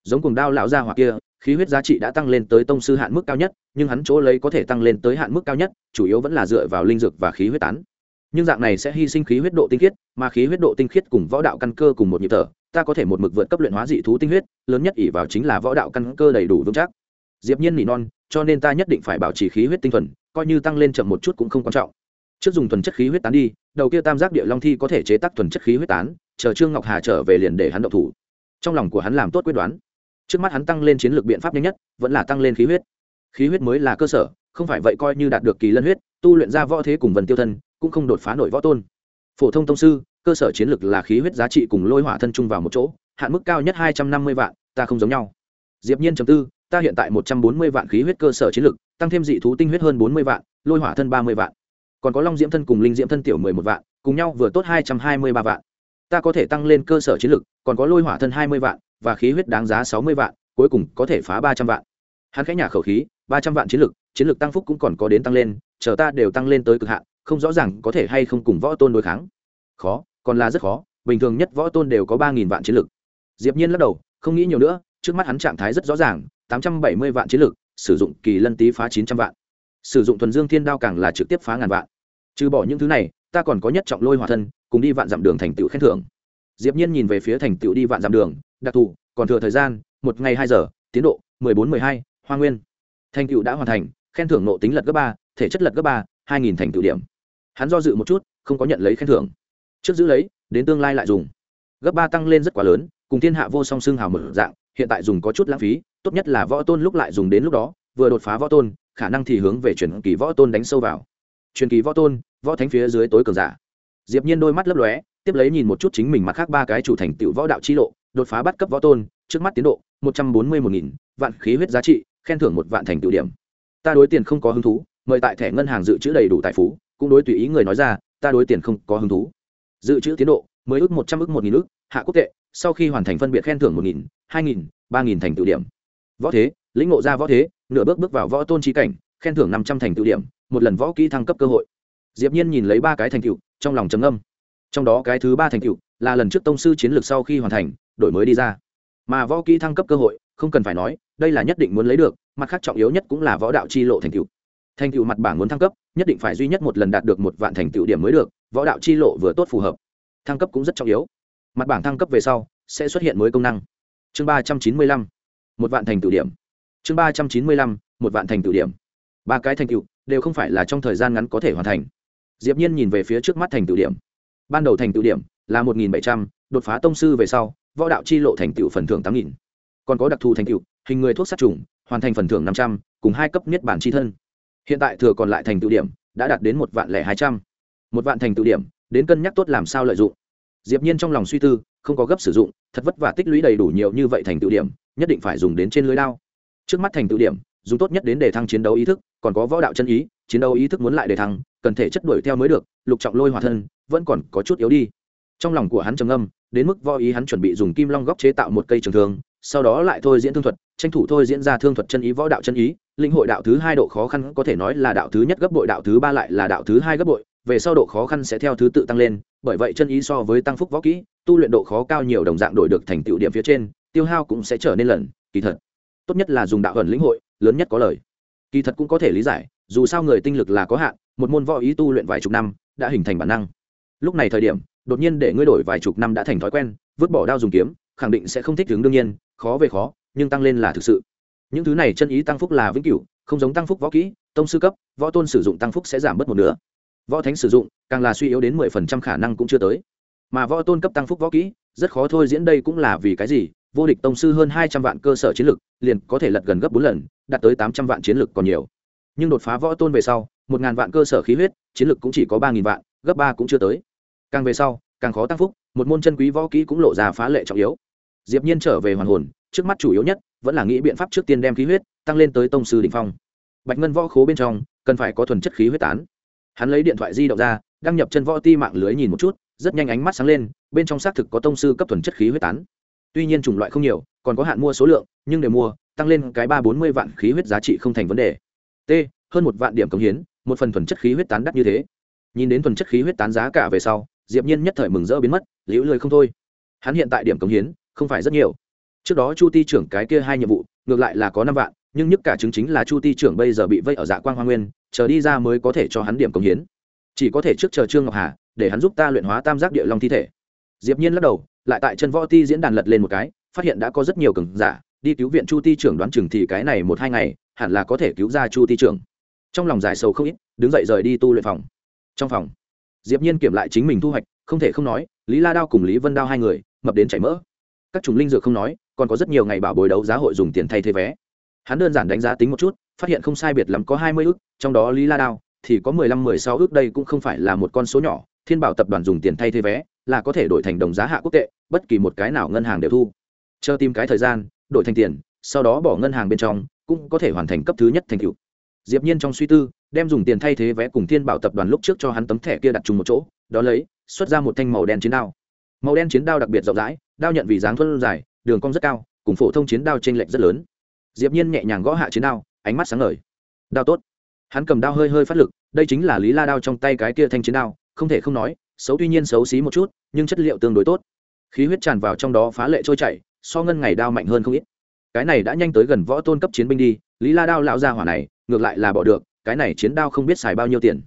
Giống cùng đao lão gia hoặc kia, khí huyết giá trị đã tăng lên tới tông sư hạn mức cao nhất, nhưng hắn chỗ lấy có thể tăng lên tới hạn mức cao nhất, chủ yếu vẫn là dựa vào linh dược và khí huyết tán. Nhưng dạng này sẽ hy sinh khí huyết độ tinh khiết, mà khí huyết độ tinh khiết cùng võ đạo căn cơ cùng một nhịp thở, ta có thể một mực vượt cấp luyện hóa dị thú tinh huyết, lớn nhất ỷ vào chính là võ đạo căn cơ đầy đủ vững chắc. Diệp nhiên nỉ non, cho nên ta nhất định phải bảo trì khí huyết tinh thuần, coi như tăng lên chậm một chút cũng không quan trọng. Trước dùng thuần chất khí huyết tán đi đầu kia tam giác địa long thi có thể chế tác thuần chất khí huyết tán, chờ trương ngọc hà trở về liền để hắn động thủ. Trong lòng của hắn làm tốt quyết đoán. Trước mắt hắn tăng lên chiến lược biện pháp nhanh nhất, vẫn là tăng lên khí huyết. Khí huyết mới là cơ sở, không phải vậy coi như đạt được kỳ lân huyết, tu luyện ra võ thế cùng vần tiêu thân, cũng không đột phá nổi võ tôn. Phổ thông tông sư, cơ sở chiến lược là khí huyết giá trị cùng lôi hỏa thân chung vào một chỗ, hạn mức cao nhất hai trăm năm mươi vạn, ta không giống nhau. Diệp nhiên chấm tư, ta hiện tại một trăm bốn mươi vạn khí huyết cơ sở chiến lược, tăng thêm dị thú tinh huyết hơn bốn mươi vạn, lôi hỏa thân ba mươi vạn còn có long diễm thân cùng linh diễm thân tiểu mười một vạn, cùng nhau vừa tốt hai trăm hai mươi ba vạn. Ta có thể tăng lên cơ sở chiến lực, còn có lôi hỏa thân hai mươi vạn, và khí huyết đáng giá sáu mươi vạn, cuối cùng có thể phá ba trăm vạn. Hắn khẽ nhả khẩu khí, ba trăm vạn chiến lực chiến lực tăng phúc cũng còn có đến tăng lên, chờ ta đều tăng lên tới cực hạn, không rõ ràng có thể hay không cùng võ tôn đối kháng. Khó, còn là rất khó, bình thường nhất võ tôn đều có ba nghìn vạn chiến lực. Diệp nhiên lắc đầu, không nghĩ nhiều nữa, trước mắt hắn trạng thái rất rõ ràng, tám trăm bảy mươi vạn chiến lực, sử dụng kỳ lân tý phá chín trăm vạn. Sử dụng thuần dương thiên đao càng là trực tiếp phá ngàn vạn trừ bỏ những thứ này, ta còn có nhất trọng lôi hòa thân, cùng đi vạn dặm đường thành tựu khen thưởng. Diệp nhiên nhìn về phía thành tựu đi vạn dặm đường, đặc thù, còn thừa thời gian, một ngày hai giờ, tiến độ, mười bốn, mười hai, hoa nguyên. Thành tựu đã hoàn thành, khen thưởng nộ tính lật gấp ba, thể chất lật gấp ba, hai nghìn thành tựu điểm. Hắn do dự một chút, không có nhận lấy khen thưởng. Trước giữ lấy, đến tương lai lại dùng. Gấp ba tăng lên rất quá lớn, cùng thiên hạ vô song xương hào mở dạng, hiện tại dùng có chút lãng phí, tốt nhất là võ tôn lúc lại dùng đến lúc đó, vừa đột phá võ tôn, khả năng thì hướng về chuyển kỳ võ tôn đánh sâu vào truyền kỳ võ tôn, võ thánh phía dưới tối cường giả. Diệp nhiên đôi mắt lấp lóe, tiếp lấy nhìn một chút chính mình mặt khác ba cái chủ thành tựu võ đạo chi lộ, đột phá bắt cấp võ tôn, trước mắt tiến độ, một trăm bốn mươi một nghìn, vạn khí huyết giá trị, khen thưởng một vạn thành tựu điểm. Ta đối tiền không có hứng thú, mời tại thẻ ngân hàng dự trữ đầy đủ tài phú, cũng đối tùy ý người nói ra, ta đối tiền không có hứng thú. Dự trữ tiến độ mới ước một trăm ước một nghìn ước, hạ quốc tệ, sau khi hoàn thành phân biệt khen thưởng một nghìn, hai nghìn, ba nghìn thành tựu điểm. Võ thế, lĩnh ngộ ra võ thế, nửa bước bước vào võ tôn trí cảnh, khen thưởng năm trăm thành tựu điểm một lần võ kỹ thăng cấp cơ hội. Diệp nhiên nhìn lấy ba cái thành tựu, trong lòng trầm âm trong đó cái thứ ba thành tựu là lần trước tông sư chiến lược sau khi hoàn thành, đổi mới đi ra. Mà võ kỹ thăng cấp cơ hội, không cần phải nói, đây là nhất định muốn lấy được, mặt khác trọng yếu nhất cũng là võ đạo chi lộ thành tựu. Thành tựu mặt bảng muốn thăng cấp, nhất định phải duy nhất một lần đạt được một vạn thành tựu điểm mới được, võ đạo chi lộ vừa tốt phù hợp. Thăng cấp cũng rất trọng yếu. Mặt bảng thăng cấp về sau, sẽ xuất hiện mới công năng. Chương ba trăm chín mươi lăm, một vạn thành tựu điểm. Chương ba trăm chín mươi lăm, một vạn thành tựu điểm. Ba cái thành tựu đều không phải là trong thời gian ngắn có thể hoàn thành. Diệp nhiên nhìn về phía trước mắt thành tựu điểm. Ban đầu thành tựu điểm là một nghìn bảy trăm, đột phá tông sư về sau, võ đạo chi lộ thành tựu phần thưởng tám nghìn. Còn có đặc thù thành tựu, hình người thuốc sát trùng, hoàn thành phần thưởng năm trăm, cùng hai cấp niết bản chi thân. Hiện tại thừa còn lại thành tựu điểm đã đạt đến một vạn lẻ hai trăm. Một vạn thành tựu điểm, đến cân nhắc tốt làm sao lợi dụng. Diệp nhiên trong lòng suy tư, không có gấp sử dụng, thật vất vả tích lũy đầy đủ nhiều như vậy thành tựu điểm, nhất định phải dùng đến trên lưới đao. Trước mắt thành tựu điểm dùng tốt nhất đến để thăng chiến đấu ý thức, còn có võ đạo chân ý, chiến đấu ý thức muốn lại để thăng, cần thể chất đuổi theo mới được, lục trọng lôi hòa thân, vẫn còn có chút yếu đi. Trong lòng của hắn trầm âm đến mức võ ý hắn chuẩn bị dùng kim long góc chế tạo một cây trường thương, sau đó lại thôi diễn thương thuật, tranh thủ thôi diễn ra thương thuật chân ý, võ đạo chân ý linh hội đạo thứ hai độ khó khăn có thể nói là đạo thứ nhất gấp bội, đạo thứ ba lại là đạo thứ hai gấp bội, về sau độ khó khăn sẽ theo thứ tự tăng lên, bởi vậy chân ý so với tăng phúc võ kỹ, tu luyện độ khó cao nhiều đồng dạng đổi được thành tựu điểm phía trên, tiêu hao cũng sẽ trở nên lần, kỳ thật. Tốt nhất là dùng đạo ẩn lĩnh hội lớn nhất có lời. Kỳ thật cũng có thể lý giải, dù sao người tinh lực là có hạn, một môn võ ý tu luyện vài chục năm đã hình thành bản năng. Lúc này thời điểm, đột nhiên để ngươi đổi vài chục năm đã thành thói quen, vứt bỏ đao dùng kiếm, khẳng định sẽ không thích ứng đương nhiên, khó về khó, nhưng tăng lên là thực sự. Những thứ này chân ý tăng phúc là vĩnh cửu, không giống tăng phúc võ kỹ, tông sư cấp, võ tôn sử dụng tăng phúc sẽ giảm bớt một nửa. Võ thánh sử dụng, càng là suy yếu đến mười phần trăm khả năng cũng chưa tới. Mà võ tôn cấp tăng phúc võ kỹ, rất khó thôi diễn đây cũng là vì cái gì, vô địch tông sư hơn hai trăm vạn cơ sở chiến lực, liền có thể lật gần gấp bốn lần đạt tới tám trăm vạn chiến lực còn nhiều. Nhưng đột phá võ tôn về sau, một ngàn vạn cơ sở khí huyết, chiến lực cũng chỉ có ba nghìn vạn, gấp ba cũng chưa tới. Càng về sau, càng khó tăng phúc, một môn chân quý võ kỹ cũng lộ ra phá lệ trọng yếu. Diệp nhiên trở về hoàn hồn, trước mắt chủ yếu nhất, vẫn là nghĩ biện pháp trước tiên đem khí huyết tăng lên tới tông sư đỉnh phong. Bạch ngân võ khố bên trong, cần phải có thuần chất khí huyết tán. Hắn lấy điện thoại di động ra, đăng nhập chân võ ti mạng lưới nhìn một chút, rất nhanh ánh mắt sáng lên, bên trong xác thực có tông sư cấp thuần chất khí huyết tán. Tuy nhiên chủng loại không nhiều, còn có hạn mua số lượng, nhưng để mua tăng lên cái ba bốn mươi vạn khí huyết giá trị không thành vấn đề. T, hơn một vạn điểm cống hiến, một phần thuần chất khí huyết tán đắt như thế. Nhìn đến thuần chất khí huyết tán giá cả về sau, diệp nhiên nhất thời mừng rỡ biến mất, liễu lười không thôi. Hắn hiện tại điểm cống hiến, không phải rất nhiều. Trước đó chu ti trưởng cái kia hai nhiệm vụ, ngược lại là có năm vạn, nhưng nhất cả chứng chính là chu ti trưởng bây giờ bị vây ở dạ quang hoa nguyên, chờ đi ra mới có thể cho hắn điểm cống hiến. Chỉ có thể trước chờ trương ngọc hà, để hắn giúp ta luyện hóa tam giác địa long thi thể. Diệp nhiên lắc đầu, lại tại chân võ ti diễn đàn lật lên một cái, phát hiện đã có rất nhiều cường giả đi cứu viện chu ti trưởng đoán chừng thì cái này một hai ngày, hẳn là có thể cứu ra chu ti trưởng. Trong lòng dài sầu không ít, đứng dậy rời đi tu luyện phòng. Trong phòng, diệp nhiên kiểm lại chính mình thu hoạch, không thể không nói, lý la đao cùng lý vân đao hai người, mập đến chảy mỡ. Các chủng linh dược không nói, còn có rất nhiều ngày bảo bồi đấu giá hội dùng tiền thay thế vé. Hắn đơn giản đánh giá tính một chút, phát hiện không sai biệt lắm có hai mươi ước trong đó lý la đao thì có mười lăm, mười sáu ước đây cũng không phải là một con số nhỏ, thiên bảo tập đoàn dùng tiền thay thế vé là có thể đổi thành đồng giá hạ quốc tệ, bất kỳ một cái nào ngân hàng đều thu. Chờ tìm cái thời gian đổi thành tiền, sau đó bỏ ngân hàng bên trong, cũng có thể hoàn thành cấp thứ nhất thành cựu diệp nhiên trong suy tư, đem dùng tiền thay thế vé cùng thiên bảo tập đoàn lúc trước cho hắn tấm thẻ kia đặt chung một chỗ, đó lấy, xuất ra một thanh màu đen chiến đao. Màu đen chiến đao đặc biệt rộng rãi, đao nhận vì dáng thuân dài, đường cong rất cao, cùng phổ thông chiến đao trên lệch rất lớn. Diệp nhiên nhẹ nhàng gõ hạ chiến đao, ánh mắt sáng ngời. Đao tốt. Hắn cầm đao hơi hơi phát lực, đây chính là lý la đao trong tay cái kia thanh chiến đao, không thể không nói, xấu tuy nhiên xấu xí một chút, nhưng chất liệu tương đối tốt. Khí huyết tràn vào trong đó phá lệ trôi chảy so ngân ngày đao mạnh hơn không ít. Cái này đã nhanh tới gần võ tôn cấp chiến binh đi, lý la đao lão gia hỏa này, ngược lại là bỏ được, cái này chiến đao không biết xài bao nhiêu tiền.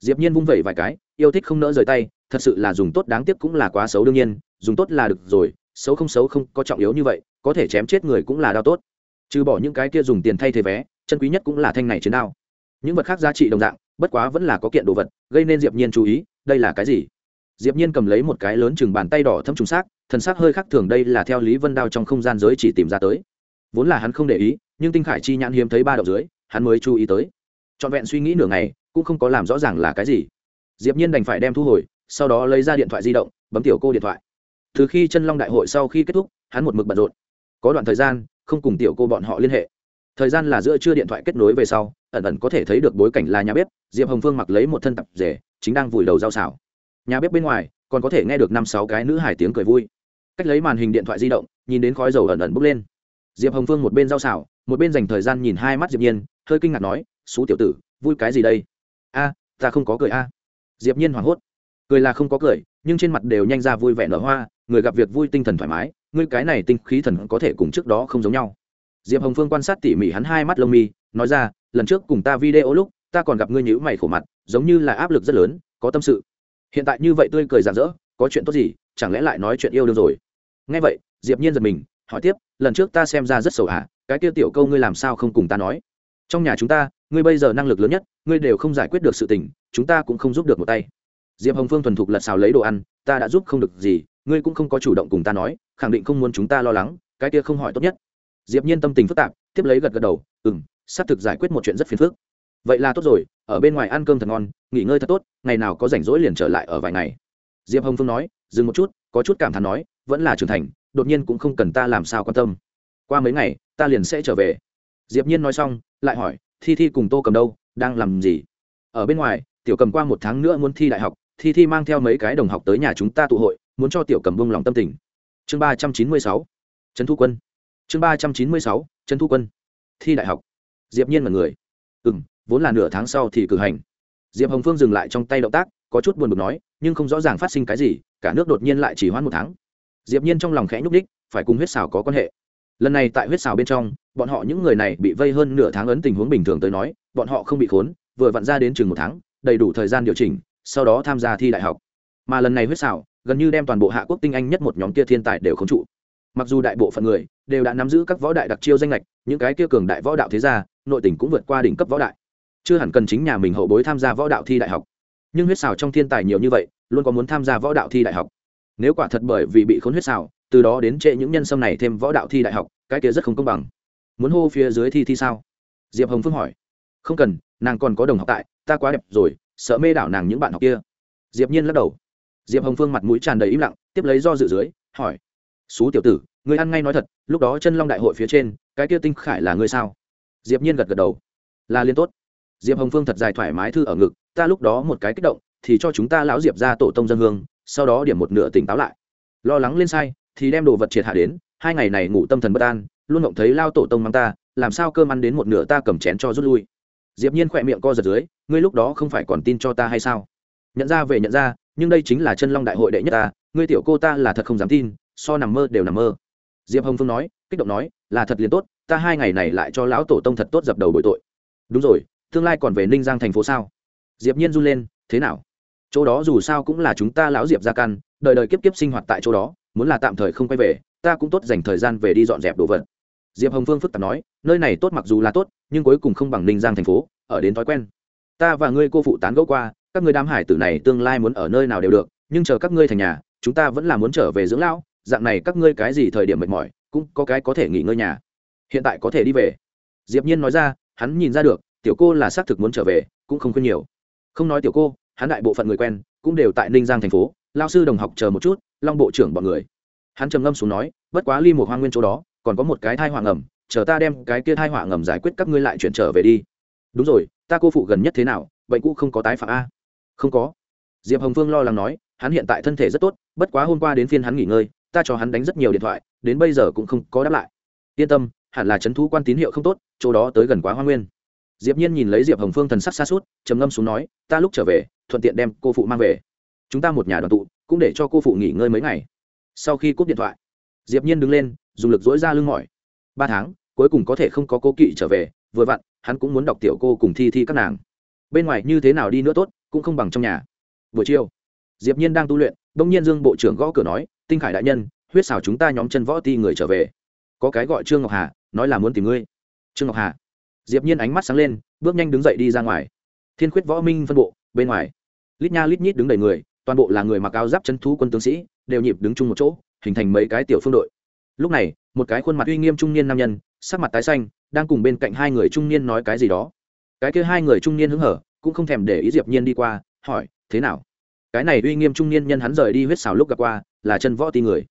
Diệp nhiên vung vẩy vài cái, yêu thích không nỡ rời tay, thật sự là dùng tốt đáng tiếc cũng là quá xấu đương nhiên, dùng tốt là được rồi, xấu không xấu không có trọng yếu như vậy, có thể chém chết người cũng là đao tốt. Trừ bỏ những cái kia dùng tiền thay thế vé, chân quý nhất cũng là thanh này chiến đao. Những vật khác giá trị đồng dạng, bất quá vẫn là có kiện đồ vật, gây nên diệp nhiên chú ý, đây là cái gì? Diệp nhiên cầm lấy một cái lớn chừng bàn tay đỏ thâm trùng sắc thần sắc hơi khác thường đây là theo lý vân đao trong không gian giới chỉ tìm ra tới. Vốn là hắn không để ý, nhưng tinh khải chi nhãn hiếm thấy ba đậu dưới, hắn mới chú ý tới. Trọn vẹn suy nghĩ nửa ngày, cũng không có làm rõ ràng là cái gì. Diệp nhiên đành phải đem thu hồi, sau đó lấy ra điện thoại di động, bấm tiểu cô điện thoại. Từ khi chân long đại hội sau khi kết thúc, hắn một mực bận rộn. Có đoạn thời gian, không cùng tiểu cô bọn họ liên hệ. Thời gian là giữa trưa điện thoại kết nối về sau, ẩn ẩn có thể thấy được bối cảnh là nhà bếp, diệp hồng phương mặc lấy một thân tập rể, chính đang vùi đầu rau xào nhà bếp bên ngoài, còn có thể nghe được năm sáu cái nữ hải tiếng cười vui. Cách lấy màn hình điện thoại di động, nhìn đến khói dầu ẩn ẩn bốc lên. Diệp hồng phương một bên giao xảo, một bên dành thời gian nhìn hai mắt diệp nhiên, hơi kinh ngạc nói xú tiểu tử, vui cái gì đây? A, ta không có cười a. Diệp nhiên hoảng hốt. Cười là không có cười, nhưng trên mặt đều nhanh ra vui vẻ nở hoa, người gặp việc vui tinh thần thoải mái, ngươi cái này tinh khí thần có thể cùng trước đó không giống nhau. Diệp hồng phương quan sát tỉ mỉ hắn hai mắt lông mi, nói ra, lần trước cùng ta video lúc, ta còn gặp ngươi nhữ mày khổ mặt, giống như là áp lực rất lớn, có tâm sự hiện tại như vậy tươi cười rạng rỡ, có chuyện tốt gì, chẳng lẽ lại nói chuyện yêu đương rồi? Nghe vậy, diệp nhiên giật mình, hỏi tiếp, lần trước ta xem ra rất sầu hả? Cái kia tiểu câu ngươi làm sao không cùng ta nói? Trong nhà chúng ta, ngươi bây giờ năng lực lớn nhất, ngươi đều không giải quyết được sự tình, chúng ta cũng không giúp được một tay. Diệp hồng phương thuần thục lật xào lấy đồ ăn, ta đã giúp không được gì, ngươi cũng không có chủ động cùng ta nói, khẳng định không muốn chúng ta lo lắng, cái kia không hỏi tốt nhất. Diệp nhiên tâm tình phức tạp, tiếp lấy gật gật đầu ừ m xác thực giải quyết một chuyện rất phiền phức. Vậy là tốt rồi ở bên ngoài ăn cơm thật ngon, nghỉ ngơi thật tốt, ngày nào có rảnh rỗi liền trở lại ở vài ngày. Diệp hồng phương nói, dừng một chút, có chút cảm thán nói, vẫn là trưởng thành, đột nhiên cũng không cần ta làm sao quan tâm. Qua mấy ngày, ta liền sẽ trở về. Diệp nhiên nói xong, lại hỏi, thi thi cùng tô cầm đâu, đang làm gì? Ở bên ngoài, tiểu cầm qua một tháng nữa muốn thi đại học, thi thi mang theo mấy cái đồng học tới nhà chúng ta tụ hội, muốn cho tiểu cầm bông lòng tâm tình. Chương ba trăm chín mươi sáu, trấn thu quân. Chương ba trăm chín mươi sáu, trấn thu quân. Thi đại học. Diệp nhiên là người. Ừ m vốn là nửa tháng sau thì cử hành. Diệp hồng phương dừng lại trong tay động tác, có chút buồn bực nói, nhưng không rõ ràng phát sinh cái gì, cả nước đột nhiên lại chỉ hoãn một tháng. Diệp nhiên trong lòng khẽ nhúc đích phải cùng huyết xào có quan hệ. Lần này tại huyết xào bên trong, bọn họ những người này bị vây hơn nửa tháng ấn tình huống bình thường tới nói, bọn họ không bị khốn, vừa vặn ra đến chừng một tháng, đầy đủ thời gian điều chỉnh, sau đó tham gia thi đại học. Mà lần này huyết xảo gần như đem toàn bộ hạ quốc tinh anh nhất một nhóm kia thiên tài đều khống trụ. Mặc dù đại bộ phận người đều đã nắm giữ các võ đại đặc chiêu danh lệch những cái kia cường đại võ đạo thế gia, nội tình cũng vượt qua đỉnh cấp võ đại chưa hẳn cần chính nhà mình hậu bối tham gia võ đạo thi đại học. Nhưng huyết xào trong thiên tài nhiều như vậy, luôn có muốn tham gia võ đạo thi đại học. Nếu quả thật bởi vì bị khốn huyết xào, từ đó đến trệ những nhân sâm này thêm võ đạo thi đại học, cái kia rất không công bằng. Muốn hô phía dưới thi thi sao? Diệp hồng phương hỏi. Không cần, nàng còn có đồng học tại, ta quá đẹp rồi, sợ mê đảo nàng những bạn học kia. Diệp nhiên lắc đầu. Diệp hồng phương mặt mũi tràn đầy im lặng, tiếp lấy do dự dưới, hỏi. Xú tiểu tử, ngươi ăn ngay nói thật, lúc đó chân long đại hội phía trên, cái kia tinh khải là ngươi sao? Diệp nhiên gật gật đầu. Là liên tốt diệp hồng phương thật dài thoải mái thư ở ngực, ta lúc đó một cái kích động, thì cho chúng ta lão diệp ra tổ tông dân hương, sau đó điểm một nửa tỉnh táo lại. Lo lắng lên sai, thì đem đồ vật triệt hạ đến, hai ngày này ngủ tâm thần bất an, luôn ngộng thấy lao tổ tông mang ta, làm sao cơm ăn đến một nửa ta cầm chén cho rút lui. Diệp nhiên khỏe miệng co giật dưới, ngươi lúc đó không phải còn tin cho ta hay sao? Nhận ra về nhận ra, nhưng đây chính là chân long đại hội đệ nhất ta, ngươi tiểu cô ta là thật không dám tin, so nằm mơ đều nằm mơ. Diệp hồng phương nói, kích động nói, là thật liền tốt, ta hai ngày này lại cho lão tổ tông thật tốt dập đầu bội tội. Đúng rồi tương lai còn về ninh giang thành phố sao? Diệp nhiên run lên, thế nào? Chỗ đó dù sao cũng là chúng ta lão diệp gia căn, đời đời kiếp kiếp sinh hoạt tại chỗ đó, muốn là tạm thời không quay về, ta cũng tốt dành thời gian về đi dọn dẹp đồ vật. Diệp hồng phương phức tạp nói, nơi này tốt mặc dù là tốt, nhưng cuối cùng không bằng ninh giang thành phố, ở đến thói quen. Ta và ngươi cô phụ tán gẫu qua, các ngươi đám hải tử này tương lai muốn ở nơi nào đều được, nhưng chờ các ngươi thành nhà, chúng ta vẫn là muốn trở về dưỡng lão, dạng này các ngươi cái gì thời điểm mệt mỏi, cũng có cái có thể nghỉ ngơi nhà. Hiện tại có thể đi về. Diệp nhiên nói ra, hắn nhìn ra được tiểu cô là xác thực muốn trở về, cũng không khuyên nhiều. Không nói tiểu cô, hắn đại bộ phận người quen cũng đều tại ninh giang thành phố, lao sư đồng học chờ một chút, long bộ trưởng bọn người. Hắn trầm ngâm xuống nói, bất quá ly một hoang nguyên chỗ đó, còn có một cái thai hỏa ngầm, chờ ta đem cái kia thai hỏa ngầm giải quyết các ngươi lại chuyển trở về đi. Đúng rồi, ta cô phụ gần nhất thế nào, bệnh cũ không có tái phạm a? Không có. Diệp hồng phương lo lắng nói, hắn hiện tại thân thể rất tốt, bất quá hôm qua đến phiên hắn nghỉ ngơi, ta cho hắn đánh rất nhiều điện thoại, đến bây giờ cũng không có đáp lại. Yên tâm, hẳn là c h ấ n thú quan tín hiệu không tốt, chỗ đó tới gần quá hoa nguyên diệp nhiên nhìn lấy diệp hồng phương thần sắc xa suốt, trầm ngâm xuống nói, ta lúc trở về, thuận tiện đem cô phụ mang về. Chúng ta một nhà đoàn tụ, cũng để cho cô phụ nghỉ ngơi mấy ngày. Sau khi cúp điện thoại, diệp nhiên đứng lên, dùng lực dỗi ra lưng mỏi. Ba tháng, cuối cùng có thể không có cô kỵ trở về, vừa vặn, hắn cũng muốn đọc tiểu cô cùng thi thi các nàng. Bên ngoài như thế nào đi nữa tốt, cũng không bằng trong nhà. Buổi chiều, diệp nhiên đang tu luyện đông nhiên dương bộ trưởng gõ cửa nói, tinh khải đại nhân, huyết xào chúng ta nhóm chân võ ti người trở về. Có cái gọi trương ngọc hà, nói là muốn tìm ngươi. Trương ngọc hà? Diệp nhiên ánh mắt sáng lên, bước nhanh đứng dậy đi ra ngoài. Thiên khuyết võ minh phân bộ, bên ngoài. Lít nha lít nhít đứng đầy người, toàn bộ là người mặc áo giáp chân thú quân tướng sĩ, đều nhịp đứng chung một chỗ, hình thành mấy cái tiểu phương đội. Lúc này, một cái khuôn mặt uy nghiêm trung niên nam nhân, sắc mặt tái xanh, đang cùng bên cạnh hai người trung niên nói cái gì đó. Cái kia hai người trung niên hứng hở, cũng không thèm để ý diệp nhiên đi qua, hỏi, thế nào? Cái này uy nghiêm trung niên nhân hắn rời đi huyết xào lúc gặp qua, là chân võ ti người.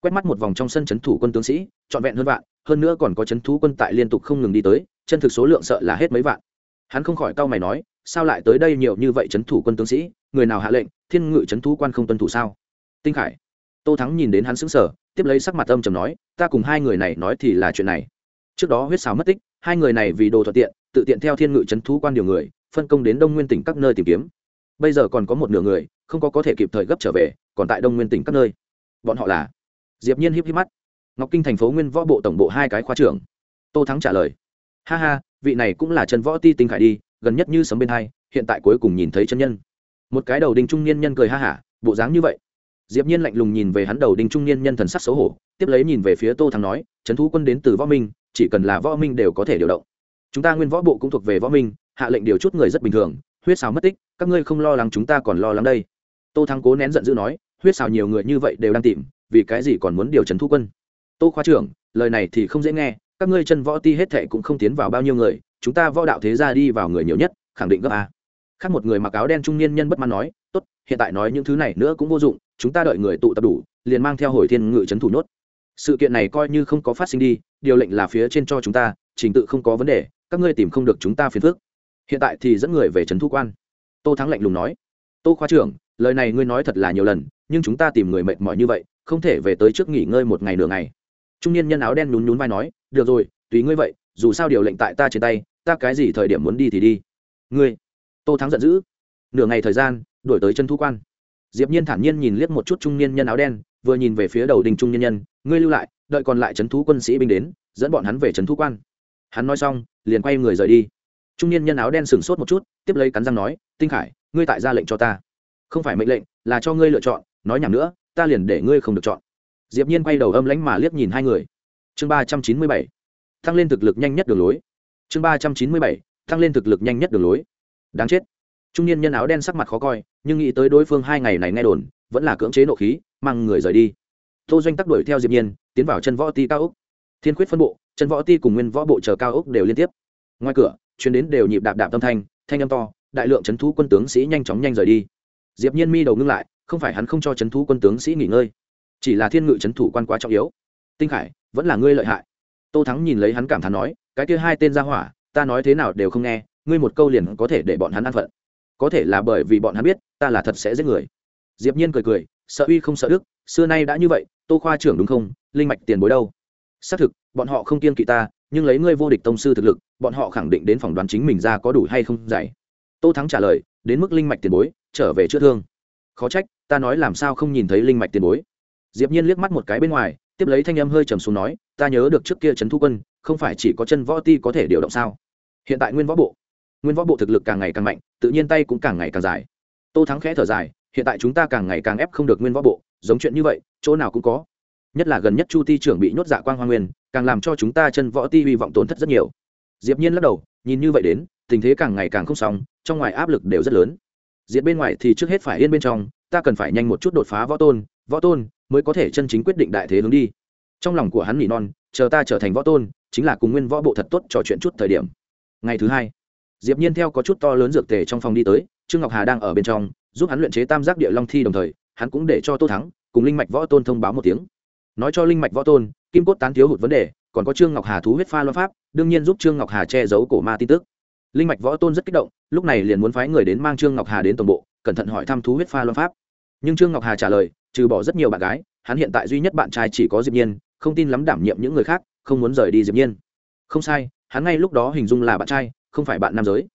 Quét mắt một vòng trong sân chấn thủ quân tướng sĩ, trọn vẹn hơn vạn, hơn nữa còn có chấn thú quân tại liên tục không ngừng đi tới chân thực số lượng sợ là hết mấy vạn. Hắn không khỏi cau mày nói, sao lại tới đây nhiều như vậy chấn thủ quân tướng sĩ, người nào hạ lệnh, thiên ngự chấn thú quan không tuân thủ sao? Tinh khải. Tô thắng nhìn đến hắn sững sờ, tiếp lấy sắc mặt âm trầm nói, ta cùng hai người này nói thì là chuyện này. Trước đó huyết xào mất tích, hai người này vì đồ thuận tiện, tự tiện theo thiên ngự c thú quan điều người, phân công đến đông nguyên tỉnh các nơi tìm kiếm. Bây giờ còn có một nửa người, không có có thể kịp thời gấp trở về, còn tại đông nguyên tỉnh các nơi. Bọn họ là diệp nhiên híp híp mắt. Ngọc kinh thành phố nguyên võ bộ tổng bộ hai cái khoa trưởng. Tô thắng trả lời ha ha, vị này cũng là trần võ ti tinh khải đi, gần nhất như sấm bên hai, hiện tại cuối cùng nhìn thấy chân nhân. Một cái đầu đinh trung niên nhân cười ha hả, bộ dáng như vậy. Diệp nhiên lạnh lùng nhìn về hắn đầu đinh trung niên nhân thần sắc xấu hổ, tiếp lấy nhìn về phía tô thắng nói trấn thú quân đến từ võ minh, chỉ cần là võ minh đều có thể điều động. Chúng ta nguyên võ bộ cũng thuộc về võ minh, hạ lệnh điều chút người rất bình thường, huyết xào mất tích, các ngươi không lo lắng chúng ta còn lo lắng đây. Tô thắng cố nén giận dữ nói, huyết xào nhiều người như vậy đều đang tìm, vì cái gì còn muốn điều trấn thu quân? Tô khoa trưởng, lời này thì không dễ nghe các ngươi chân võ ti hết thệ cũng không tiến vào bao nhiêu người, chúng ta võ đạo thế ra đi vào người nhiều nhất, khẳng định gấp a. Khác một người mặc áo đen trung niên nhân bất mãn nói, tốt, hiện tại nói những thứ này nữa cũng vô dụng, chúng ta đợi người tụ tập đủ, liền mang theo hồi thiên ngự trấn thủ nốt. Sự kiện này coi như không có phát sinh đi, điều lệnh là phía trên cho chúng ta, trình tự không có vấn đề, các ngươi tìm không được chúng ta phiền phước hiện tại thì dẫn người về trấn thu quan. Tô thắng lạnh lùng nói, tô khoa trưởng, lời này ngươi nói thật là nhiều lần, nhưng chúng ta tìm người mệt mỏi như vậy, không thể về tới trước nghỉ ngơi một ngày nửa ngày. Trung niên nhân áo đen nhún nhún vai nói được rồi, tùy ngươi vậy, dù sao điều lệnh tại ta trên tay, ta cái gì thời điểm muốn đi thì đi. Ngươi, tô thắng giận dữ. Nửa ngày thời gian, đổi tới chân thu quan. Diệp nhiên thản nhiên nhìn liếc một chút trung niên nhân áo đen, vừa nhìn về phía đầu đình trung niên nhân, ngươi lưu lại, đợi còn lại trấn thú quân sĩ binh đến, dẫn bọn hắn về trấn thú quan. Hắn nói xong, liền quay người rời đi. Trung niên nhân áo đen sừng sốt một chút, tiếp lấy cắn răng nói, tinh khải, ngươi tại ra lệnh cho ta. Không phải mệnh lệnh, là cho ngươi lựa chọn, nói nhảm nữa, ta liền để ngươi không được chọn. Diệp nhiên quay đầu âm lãnh mà liếc nhìn hai người chương ba trăm chín mươi bảy tăng lên thực lực nhanh nhất đường lối. Chương ba trăm chín mươi bảy tăng lên thực lực nhanh nhất đường lối. Đáng chết. Trung niên nhân áo đen sắc mặt khó coi, nhưng nghĩ tới đối phương hai ngày này nghe đồn, vẫn là cưỡng chế nộ khí, mang người rời đi. Tô doanh tắc đuổi theo diệp nhiên, tiến vào chân võ ti cao ốc. Thiên khuyết phân bộ, chân võ ti cùng nguyên võ bộ chờ cao ốc đều liên tiếp. Ngoài cửa, chuyến đến đều nhịp đạp đạp tâm thanh thanh âm to, đại lượng chấn thú quân tướng sĩ nhanh chóng nhanh rời đi. Diệp nhiên mi đầu ngưng lại, không phải hắn không cho chấn thú quân tướng sĩ nghỉ ngơi, chỉ là thiên ngự chấn thủ quan quá trọng yếu. Tinh khải vẫn là ngươi lợi hại. Tô thắng nhìn lấy hắn cảm thán nói, cái kia hai tên gia hỏa, ta nói thế nào đều không nghe, ngươi một câu liền có thể để bọn hắn an phận. Có thể là bởi vì bọn hắn biết, ta là thật sẽ giết người. Diệp nhiên cười cười, sợ uy không sợ đức, xưa nay đã như vậy, tô khoa trưởng đúng không, linh mạch tiền bối đâu? Xác thực, bọn họ không kiên kỵ ta, nhưng lấy ngươi vô địch tông sư thực lực, bọn họ khẳng định đến phỏng đoán chính mình ra có đủ hay không dạy. Tô thắng trả lời, đến mức linh mạch tiền bối, trở về chữa thương. Khó trách, ta nói làm sao không nhìn thấy linh mạch tiền bối. Diệp nhiên liếc mắt một cái bên ngoài tiếp lấy thanh âm hơi trầm xuống nói, ta nhớ được trước kia trấn thu quân, không phải chỉ có chân võ ti có thể điều động sao? Hiện tại nguyên võ bộ, nguyên võ bộ thực lực càng ngày càng mạnh, tự nhiên tay cũng càng ngày càng dài. Tô thắng khẽ thở dài, hiện tại chúng ta càng ngày càng ép không được nguyên võ bộ, giống chuyện như vậy, chỗ nào cũng có. Nhất là gần nhất chu ti trưởng bị nhốt dạ quang hoa nguyên, càng làm cho chúng ta chân võ ti hy vọng tổn thất rất nhiều. Diệp nhiên lắc đầu, nhìn như vậy đến, tình thế càng ngày càng không xong, trong ngoài áp lực đều rất lớn. Diệt bên ngoài thì trước hết phải yên bên trong, ta cần phải nhanh một chút đột phá võ tôn võ tôn mới có thể chân chính quyết định đại thế hướng đi. Trong lòng của hắn nỉ non, chờ ta trở thành võ tôn, chính là cùng nguyên võ bộ thật tốt trò chuyện chút thời điểm. Ngày thứ hai, diệp nhiên theo có chút to lớn dược tề trong phòng đi tới, trương ngọc hà đang ở bên trong, giúp hắn luyện chế tam giác địa long thi đồng thời, hắn cũng để cho tô thắng cùng linh mạch võ tôn thông báo một tiếng. Nói cho linh mạch võ tôn, kim cốt tán thiếu hụt vấn đề, còn có trương ngọc hà thú huyết pha loan pháp, đương nhiên giúp trương ngọc hà che giấu cổ ma tin tức. Linh mạch võ tôn rất kích động, lúc này liền muốn phái người đến mang trương ngọc hà đến tổng bộ, cẩn thận hỏi thăm thú huyết pha loan pháp. Nhưng trương ngọc hà trả lời trừ bỏ rất nhiều bạn gái, hắn hiện tại duy nhất bạn trai chỉ có diệp nhiên, không tin lắm đảm nhiệm những người khác, không muốn rời đi diệp nhiên. Không sai, hắn ngay lúc đó hình dung là bạn trai, không phải bạn nam giới.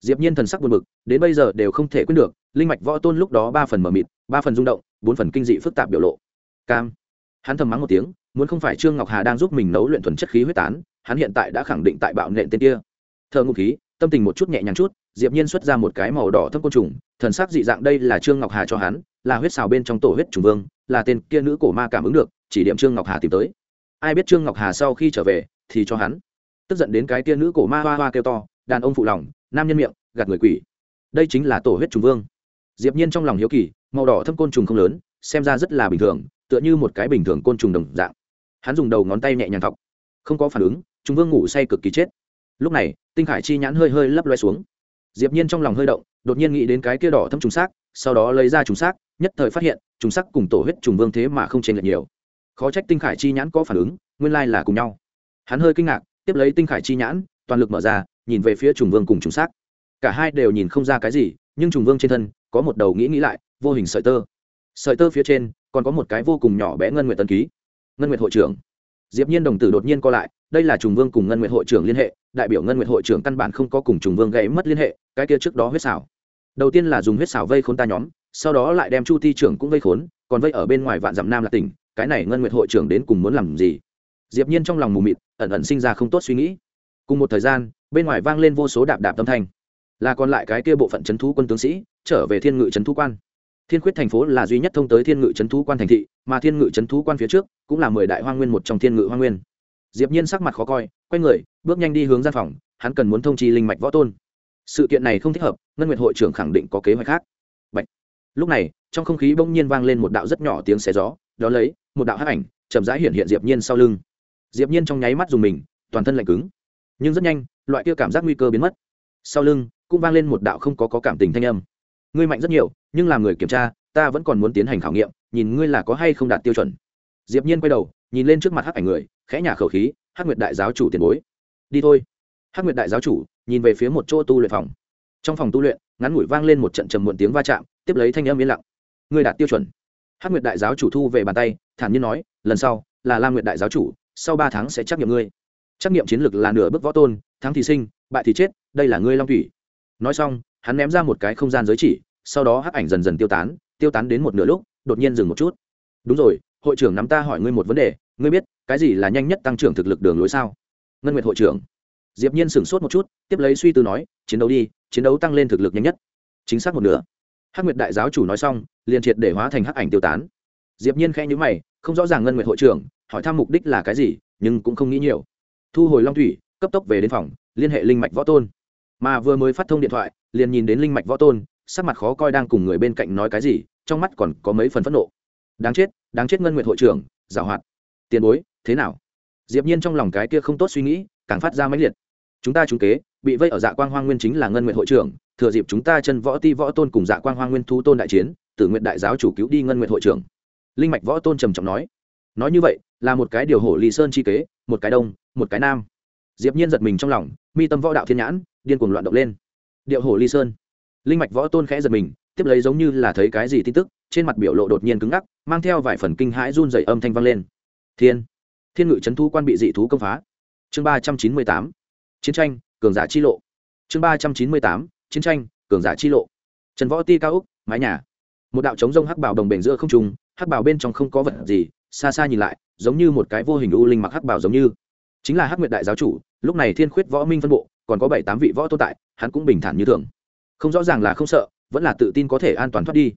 Diệp nhiên thần sắc buồn bực, đến bây giờ đều không thể quên được, linh mạch võ tôn lúc đó ba phần mở mịt, ba phần rung động, bốn phần kinh dị phức tạp biểu lộ. Cam. Hắn thầm mắng một tiếng, muốn không phải trương ngọc hà đang giúp mình nấu luyện thuần chất khí huyết tán, hắn hiện tại đã khẳng định tại bạo nện tên kia. Thơ ngụ khí tâm tình một chút nhẹ nhàng chút, diệp nhiên xuất ra một cái màu đỏ thâm côn trùng, thần sắc dị dạng đây là trương ngọc hà cho hắn, là huyết xào bên trong tổ huyết trùng vương, là tên kia nữ cổ ma cảm ứng được, chỉ điểm trương ngọc hà tìm tới. Ai biết trương ngọc hà sau khi trở về, thì cho hắn. Tức giận đến cái kia nữ cổ ma hoa hoa kêu to, đàn ông phụ lòng, nam nhân miệng, gạt người quỷ. Đây chính là tổ huyết trùng vương. Diệp nhiên trong lòng hiếu kỳ, màu đỏ thâm côn trùng không lớn, xem ra rất là bình thường, tựa như một cái bình thường côn trùng đồng dạng. Hắn dùng đầu ngón tay nhẹ nhàng thọc. Không có phản ứng, trùng vương ngủ say cực kỳ chết lúc này, tinh khải chi nhãn hơi hơi lấp loe xuống. Diệp nhiên trong lòng hơi động, đột nhiên nghĩ đến cái kia đỏ thâm trùng xác, sau đó lấy ra trùng xác, nhất thời phát hiện, trùng sắc cùng tổ huyết trùng vương thế mà không chênh lệch nhiều. Khó trách tinh khải chi nhãn có phản ứng, nguyên lai là cùng nhau. Hắn hơi kinh ngạc, tiếp lấy tinh khải chi nhãn, toàn lực mở ra, nhìn về phía trùng vương cùng trùng xác. Cả hai đều nhìn không ra cái gì, nhưng trùng vương trên thân, có một đầu nghĩ nghĩ lại, vô hình sợi tơ. Sợi tơ phía trên, còn có một cái vô cùng nhỏ bé ngân nguyệt tân ký. Ngân nguyệt hội trưởng diệp nhiên đồng tử đột nhiên co lại, đây là trùng vương cùng ngân nguyệt hội trưởng liên hệ, đại biểu ngân nguyệt hội trưởng căn bản không có cùng trùng vương gãy mất liên hệ, cái kia trước đó huyết xảo. Đầu tiên là dùng huyết xảo vây khốn ta nhóm, sau đó lại đem chu ti trưởng cũng vây khốn, còn vây ở bên ngoài vạn dặm nam là tỉnh, cái này ngân nguyệt hội trưởng đến cùng muốn làm gì? Diệp nhiên trong lòng mù mịt, ẩn ẩn sinh ra không tốt suy nghĩ. Cùng một thời gian, bên ngoài vang lên vô số đạp đạp tâm thanh. Là còn lại cái kia bộ phận chấn thú quân tướng sĩ, trở về thiên ngự chấn thú quan thiên khuyết thành phố là duy nhất thông tới thiên ngự chấn thú quan thành thị, mà thiên ngự chấn thú quan phía trước cũng là mười đại hoa nguyên một trong thiên ngự hoa nguyên. Diệp nhiên sắc mặt khó coi, quay người, bước nhanh đi hướng gian phòng, hắn cần muốn thông chi linh mạch võ tôn. Sự kiện này không thích hợp, ngân nguyệt hội trưởng khẳng định có kế hoạch khác. Bạch. lúc này, trong không khí bỗng nhiên vang lên một đạo rất nhỏ tiếng xé gió, đó lấy, một đạo hắc ảnh, chậm rãi hiện hiện diệp nhiên sau lưng. Diệp nhiên trong nháy mắt dùng mình, toàn thân lạnh cứng. Nhưng rất nhanh, loại kia cảm giác nguy cơ biến mất. Sau lưng, cũng vang lên một đạo không có có cảm tình thanh âm ngươi mạnh rất nhiều, nhưng làm người kiểm tra, ta vẫn còn muốn tiến hành khảo nghiệm, nhìn ngươi là có hay không đạt tiêu chuẩn. Diệp nhiên quay đầu, nhìn lên trước mặt hắc ảnh người, khẽ nhả khẩu khí, hắc nguyệt đại giáo chủ tiền bối. Đi thôi. Hắc nguyệt đại giáo chủ, nhìn về phía một chỗ tu luyện phòng. Trong phòng tu luyện, ngắn ngủi vang lên một trận trầm muộn tiếng va chạm, tiếp lấy thanh âm yên lặng. Ngươi đạt tiêu chuẩn. Hắc nguyệt đại giáo chủ thu về bàn tay, thản nhiên nói, lần sau, là lam nguyệt đại giáo chủ, sau ba tháng sẽ trắc nghiệm ngươi. Trắc nghiệm chiến lược là nửa bước võ tôn, thắng thì sinh, bại thì chết, đây là ngươi long thủy. Nói xong, hắn ném ra một cái không gian giới chỉ sau đó hắc ảnh dần dần tiêu tán tiêu tán đến một nửa lúc, đột nhiên dừng một chút. Đúng rồi, hội trưởng nắm ta hỏi ngươi một vấn đề, ngươi biết, cái gì là nhanh nhất tăng trưởng thực lực đường lối sao? Ngân nguyệt hội trưởng. Diệp nhiên sửng sốt một chút, tiếp lấy suy tư nói, chiến đấu đi, chiến đấu tăng lên thực lực nhanh nhất. Chính xác một nửa. Hắc nguyệt đại giáo chủ nói xong, liền triệt để hóa thành hắc ảnh tiêu tán. Diệp nhiên khẽ nhíu mày, không rõ ràng ngân nguyệt hội trưởng, hỏi thăm mục đích là cái gì, nhưng cũng không nghĩ nhiều. Thu hồi long thủy, cấp tốc về đến phòng, liên hệ linh mạch võ tôn. Mà vừa mới phát thông điện thoại, liền nhìn đến linh mạch võ tôn sắc mặt khó coi đang cùng người bên cạnh nói cái gì, trong mắt còn có mấy phần phẫn nộ. Đáng chết đáng chết ngân nguyện hội trưởng, giảo hoạt. Tiền bối, thế nào? Diệp nhiên trong lòng cái kia không tốt suy nghĩ, càng phát ra mãnh liệt. Chúng ta trúng kế, bị vây ở dạ quang hoang nguyên chính là ngân nguyện hội trưởng, thừa dịp chúng ta chân võ ti võ tôn cùng dạ quang hoang nguyên thu tôn đại chiến, tử nguyện đại giáo chủ cứu đi ngân nguyện hội trưởng. Linh mạch võ tôn trầm trọng nói. Nói như vậy, là một cái điều hổ lý sơn chi kế, một cái đông, một cái nam. Diệp nhiên giật mình trong lòng, mi tâm võ đạo thiên nhãn, điên cuồng loạn động lên. Điệu hổ ly sơn linh mạch võ tôn khẽ giật mình, tiếp lấy giống như là thấy cái gì tin tức, trên mặt biểu lộ đột nhiên cứng ngắc, mang theo vài phần kinh hãi run rẩy âm thanh vang lên. Thiên thiên ngự c thu quan bị dị thú công phá. Chương ba trăm chín mươi tám, chiến tranh, cường giả chi lộ. Chương ba trăm chín mươi tám, chiến tranh, cường giả chi lộ. Trần võ ti cao úc, mái nhà. Một đạo trống rông hắc bảo đồng bể giữa không trùng hắc bảo bên trong không có vật gì, xa xa nhìn lại, giống như một cái vô hình u linh mặc hắc bảo giống như. Chính là hắc nguyệt đại giáo chủ, lúc này thiên khuyết võ minh phân bộ, còn có bảy tám vị võ tồn tại, hắn cũng bình thản như thường không rõ ràng là không sợ, vẫn là tự tin có thể an toàn thoát đi.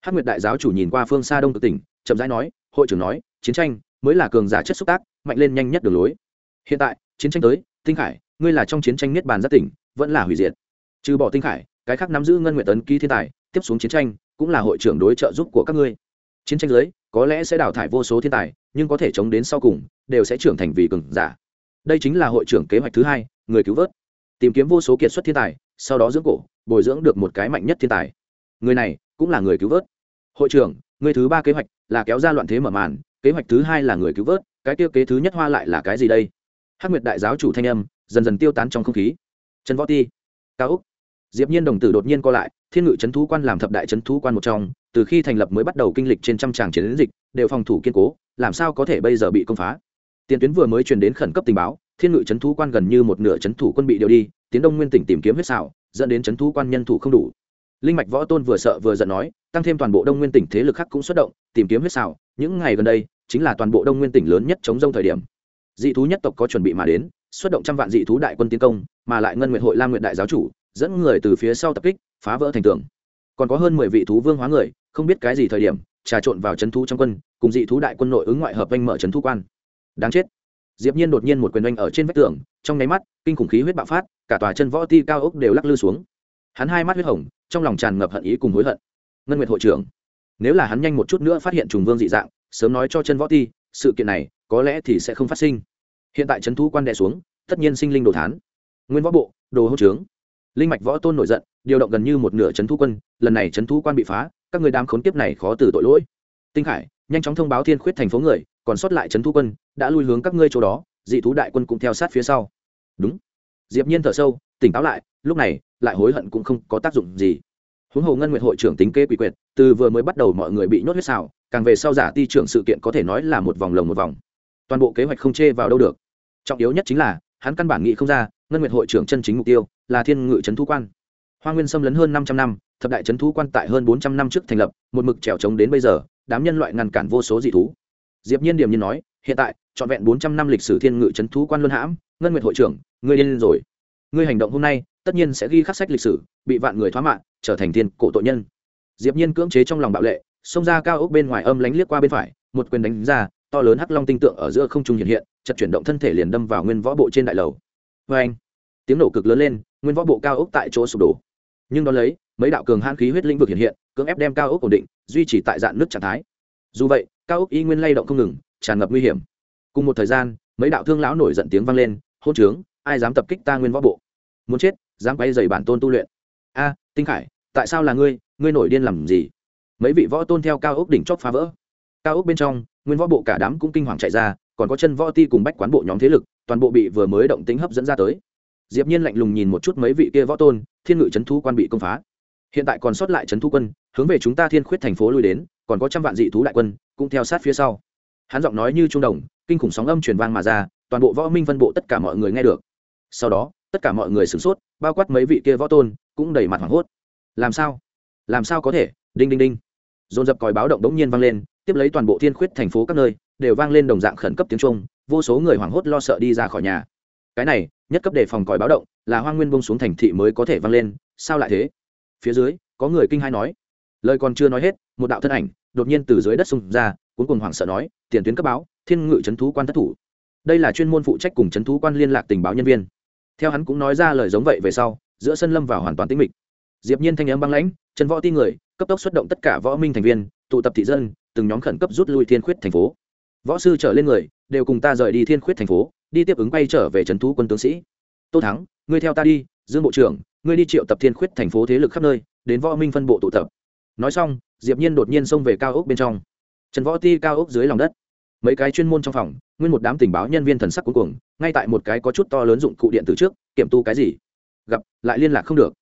Hắc nguyệt đại giáo chủ nhìn qua phương xa đông tự tỉnh, chậm rãi nói, hội trưởng nói, chiến tranh mới là cường giả chất xúc tác, mạnh lên nhanh nhất đường lối. Hiện tại, chiến tranh tới, tinh khải, ngươi là trong chiến tranh niết bàn giác tỉnh, vẫn là hủy diệt. Trừ bỏ tinh khải, cái khác nắm giữ ngân nguyện tấn ký thiên tài, tiếp xuống chiến tranh cũng là hội trưởng đối trợ giúp của các ngươi. Chiến tranh giới, có lẽ sẽ đào thải vô số thiên tài, nhưng có thể chống đến sau cùng, đều sẽ trưởng thành vì cường giả. Đây chính là hội trưởng kế hoạch thứ hai, người cứu vớt. Tìm kiếm vô số kiệt xuất thiên tài sau đó dưỡng cổ, bồi dưỡng được một cái mạnh nhất thiên tài. Người này cũng là người cứu vớt. Hội trưởng, người thứ ba kế hoạch là kéo ra loạn thế mở màn, kế hoạch thứ hai là người cứu vớt, cái tiêu kế thứ nhất hoa lại là cái gì đây? Hắc nguyệt đại giáo chủ thanh âm dần dần tiêu tán trong không khí. Trần võ ti, cao úc. Diệp nhiên đồng tử đột nhiên co lại, thiên ngự trấn thú quan làm thập đại trấn thú quan một trong, từ khi thành lập mới bắt đầu kinh lịch trên trăm tràng chiến dịch, đều phòng thủ kiên cố, làm sao có thể bây giờ bị công phá? Tiền tuyến vừa mới truyền đến khẩn cấp tình báo, thiên ngự trấn thú quan gần như một nửa trấn thủ quân bị điều đi, tiến đông nguyên tỉnh tìm kiếm huyết xảo, dẫn đến trấn thú quan nhân thủ không đủ. Linh mạch võ tôn vừa sợ vừa giận nói, tăng thêm toàn bộ đông nguyên tỉnh thế lực khác cũng xuất động, tìm kiếm huyết xảo, những ngày gần đây, chính là toàn bộ đông nguyên tỉnh lớn nhất chống rông thời điểm. Dị thú nhất tộc có chuẩn bị mà đến, xuất động trăm vạn dị thú đại quân tiến công, mà lại ngân nguyện hội lam nguyện đại giáo chủ, dẫn người từ phía sau tập kích, phá vỡ thành tường. Còn có hơn mười vị thú vương hóa người, không biết cái gì thời điểm, trà trộn vào Trấn thú trong quân, cùng dị thú đại quân nội ứng ngoại hợp anh mở Trấn thú quan đáng chết. Diệp nhiên đột nhiên một quyền oanh ở trên vách tường, trong nháy mắt, kinh khủng khí huyết bạo phát, cả tòa chân võ ti cao ốc đều lắc lư xuống. Hắn hai mắt huyết hồng, trong lòng tràn ngập hận ý cùng hối hận. Ngân nguyệt hội trưởng, nếu là hắn nhanh một chút nữa phát hiện trùng vương dị dạng, sớm nói cho chân võ ti, sự kiện này có lẽ thì sẽ không phát sinh. Hiện tại trấn thu quan đệ xuống, tất nhiên sinh linh đồ thán. Nguyên võ bộ, đồ hỗ trướng linh mạch võ tôn nổi giận, điều động gần như một nửa trấn thu quân, lần này trấn thu quan bị phá, các người đám khốn kiếp này khó từ tội lỗi. Tinh khải, nhanh chóng thông báo thiên khuyết thành phố người còn sót lại trấn thu quân, đã lui hướng các ngươi chỗ đó, dị thú đại quân cũng theo sát phía sau. Đúng. Diệp nhiên thở sâu, tỉnh táo lại, lúc này, lại hối hận cũng không có tác dụng gì. Huống hồ ngân nguyệt hội trưởng tính kế quỷ quyệt, từ vừa mới bắt đầu mọi người bị nhốt huyết xào, càng về sau giả ti trưởng sự kiện có thể nói là một vòng lồng một vòng. Toàn bộ kế hoạch không chê vào đâu được. Trọng yếu nhất chính là, hắn căn bản nghĩ không ra, ngân nguyệt hội trưởng chân chính mục tiêu là thiên ngự trấn thu quan. Hoa nguyên xâm lấn hơn năm trăm năm, thập đại trấn thu quan tại hơn bốn trăm năm trước thành lập, một mực trèo trống đến bây giờ, đám nhân loại ngăn cản vô số dị thú diệp nhiên điểm nhiên nói, hiện tại, trọn vẹn bốn trăm năm lịch sử thiên ngự trấn Thú quan luân hãm, ngân nguyệt hội trưởng, ngươi điên rồi. Ngươi hành động hôm nay, tất nhiên sẽ ghi khắc sách lịch sử, bị vạn người thoá mạng, trở thành thiên cổ tội nhân. Diệp nhiên cưỡng chế trong lòng bạo lệ, xông ra cao ốc bên ngoài âm lánh liếc qua bên phải, một quyền đánh ra, to lớn hắc long tinh tượng ở giữa không trung hiện hiện, chật chuyển động thân thể liền đâm vào nguyên võ bộ trên đại lầu. Vê anh, tiếng nổ cực lớn lên, nguyên võ bộ cao ốc tại chỗ sụp đổ. Nhưng đó lấy, mấy đạo cường hãn khí huyết lĩnh vực hiện hiện, cưỡng ép đem cao ốc ổn định, duy trì tại dạng nước trạng thái dù vậy, cao ốc y nguyên lay động không ngừng, tràn ngập nguy hiểm. Cùng một thời gian, mấy đạo thương lão nổi giận tiếng vang lên hôn trướng, ai dám tập kích ta nguyên võ bộ? Muốn chết, dám quay dày bản tôn tu luyện. A, tinh khải, tại sao là ngươi? Ngươi nổi điên làm gì? Mấy vị võ tôn theo cao ốc đỉnh chóp phá vỡ. Cao ốc bên trong, nguyên võ bộ cả đám cũng kinh hoàng chạy ra, còn có chân võ ti cùng bách quán bộ nhóm thế lực, toàn bộ bị vừa mới động tính hấp dẫn ra tới. Diệp nhiên lạnh lùng nhìn một chút mấy vị kia võ tôn, thiên ngự chấn thu quan bị công phá. Hiện tại còn sót lại chấn thu quân, hướng về chúng ta thiên khuyết thành phố lui đến còn có trăm vạn dị thú đại quân, cũng theo sát phía sau. Hắn giọng nói như trung đồng, kinh khủng sóng âm truyền vang mà ra, toàn bộ võ minh phân bộ tất cả mọi người nghe được. Sau đó, tất cả mọi người sửng sốt, bao quát mấy vị kia võ tôn, cũng đầy mặt hoảng hốt. Làm sao? Làm sao có thể? Đinh đinh đinh. Dồn dập còi báo động đống nhiên vang lên, tiếp lấy toàn bộ thiên khuyết thành phố các nơi, đều vang lên đồng dạng khẩn cấp tiếng trung vô số người hoảng hốt lo sợ đi ra khỏi nhà. Cái này, nhất cấp đề phòng còi báo động, là hoang nguyên bông xuống thành thị mới có thể vang lên, sao lại thế? Phía dưới, có người kinh hai nói lời còn chưa nói hết, một đạo thân ảnh đột nhiên từ dưới đất xung ra cuối cùng hoảng sợ nói, tiền tuyến cấp báo, thiên ngự trấn thú quan thất thủ. Đây là chuyên môn phụ trách cùng trấn thú quan liên lạc tình báo nhân viên. Theo hắn cũng nói ra lời giống vậy về sau, giữa sân lâm vào hoàn toàn tĩnh mịch. Diệp nhiên thanh âm băng lãnh chân võ ti người, cấp tốc xuất động tất cả võ minh thành viên, tụ tập thị dân, từng nhóm khẩn cấp rút lui thiên khuyết thành phố. Võ sư trở lên người, đều cùng ta rời đi thiên khuyết thành phố, đi tiếp ứng bay trở về trấn thú quân tướng sĩ. Tô thắng, ngươi theo ta đi, dương bộ trưởng, ngươi đi triệu tập thiên khuyết thành phố thế lực khắp nơi, đến võ minh phân bộ tụ tập nói xong, diệp nhiên đột nhiên xông về cao ốc bên trong. Trần võ ti cao ốc dưới lòng đất. Mấy cái chuyên môn trong phòng, nguyên một đám tình báo nhân viên thần sắc cuối cùng ngay tại một cái có chút to lớn dụng cụ điện từ trước, kiểm tu cái gì? Gặp, lại liên lạc không được.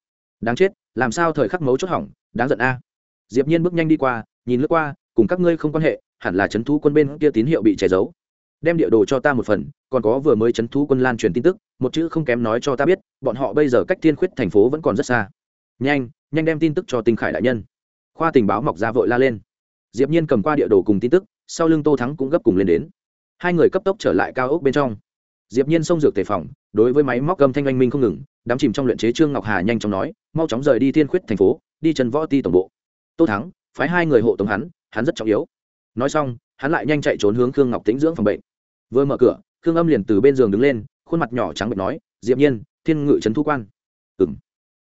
Đáng chết, làm sao thời khắc mấu chốt hỏng, đáng giận a. Diệp nhiên bước nhanh đi qua, nhìn lướt qua, cùng các ngươi không quan hệ, hẳn là chấn thú quân bên kia tín hiệu bị che giấu. Đem địa đồ cho ta một phần, còn có vừa mới chấn thú quân lan truyền tin tức, một chữ không kém nói cho ta biết, bọn họ bây giờ cách thiên khuyết thành phố vẫn còn rất xa. Nhanh nhanh đem tin tức cho tinh khải đại nhân khoa tình báo mọc ra vội la lên. Diệp nhiên cầm qua địa đồ cùng tin tức, sau lưng tô thắng cũng gấp cùng lên đến. Hai người cấp tốc trở lại cao ốc bên trong. Diệp nhiên xông dược tề phòng, đối với máy móc âm thanh anh minh không ngừng, đám chìm trong luyện chế trương ngọc hà nhanh chóng nói, mau chóng rời đi thiên khuyết thành phố, đi chân võ ti tổng bộ. Tô thắng, phái hai người hộ tống hắn hắn rất trọng yếu. Nói xong, hắn lại nhanh chạy trốn hướng khương ngọc tĩnh dưỡng phòng bệnh. Vừa mở cửa, khương âm liền từ bên giường đứng lên, khuôn mặt nhỏ trắng bệnh nói, diệp nhiên, thiên ngự trấn thu quan. Ừm.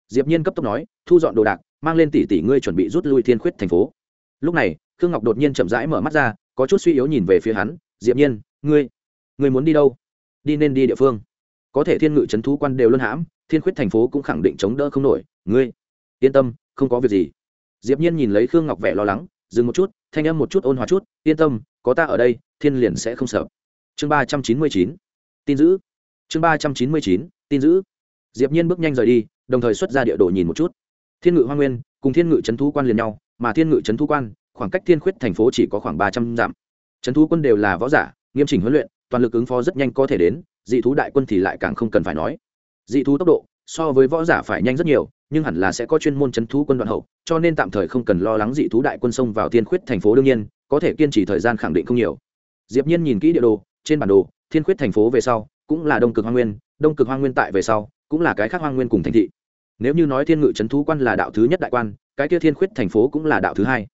Diệp nhiên cấp tốc nói, thu dọn đồ đạc mang lên tỷ tỷ ngươi chuẩn bị rút lui thiên khuyết thành phố. Lúc này, khương ngọc đột nhiên chậm rãi mở mắt ra, có chút suy yếu nhìn về phía hắn, diệp nhiên, ngươi ngươi muốn đi đâu? Đi nên đi địa phương. Có thể thiên ngự trấn thú quan đều luân hãm, thiên khuyết thành phố cũng khẳng định chống đỡ không nổi. Ngươi, yên tâm, không có việc gì. Diệp nhiên nhìn lấy khương ngọc vẻ lo lắng, dừng một chút, thanh âm một chút ôn hòa chút, yên tâm, có ta ở đây, thiên liền sẽ không sợ. Chương ba trăm chín mươi chín, tin giữ chương ba trăm chín mươi chín, tin giữ diệp nhiên bước nhanh rời đi, đồng thời xuất ra địa đồ nhìn một chút thiên ngự hoa nguyên cùng thiên ngự trấn thú quan liền nhau, mà thiên ngự trấn thú quan, khoảng cách thiên khuyết thành phố chỉ có khoảng ba trăm dặm. Trấn thú quân đều là võ giả, nghiêm chỉnh huấn luyện, toàn lực ứng phó rất nhanh có thể đến, dị thú đại quân thì lại càng không cần phải nói. Dị thú tốc độ, so với võ giả phải nhanh rất nhiều, nhưng hẳn là sẽ có chuyên môn chấn thú quân đoạn hậu, cho nên tạm thời không cần lo lắng dị thú đại quân xông vào thiên khuyết thành phố đương nhiên, có thể kiên trì thời gian khẳng định không nhiều. Diệp nhiên nhìn kỹ địa đồ, trên bản đồ, thiên khuyết thành phố về sau, cũng là đông cực Hoa nguyên, đông cực Hoa nguyên tại về sau, cũng là cái khác Hoa nguyên cùng thành thị nếu như nói thiên ngự chấn thú quan là đạo thứ nhất đại quan, cái kia thiên khuyết thành phố cũng là đạo thứ hai.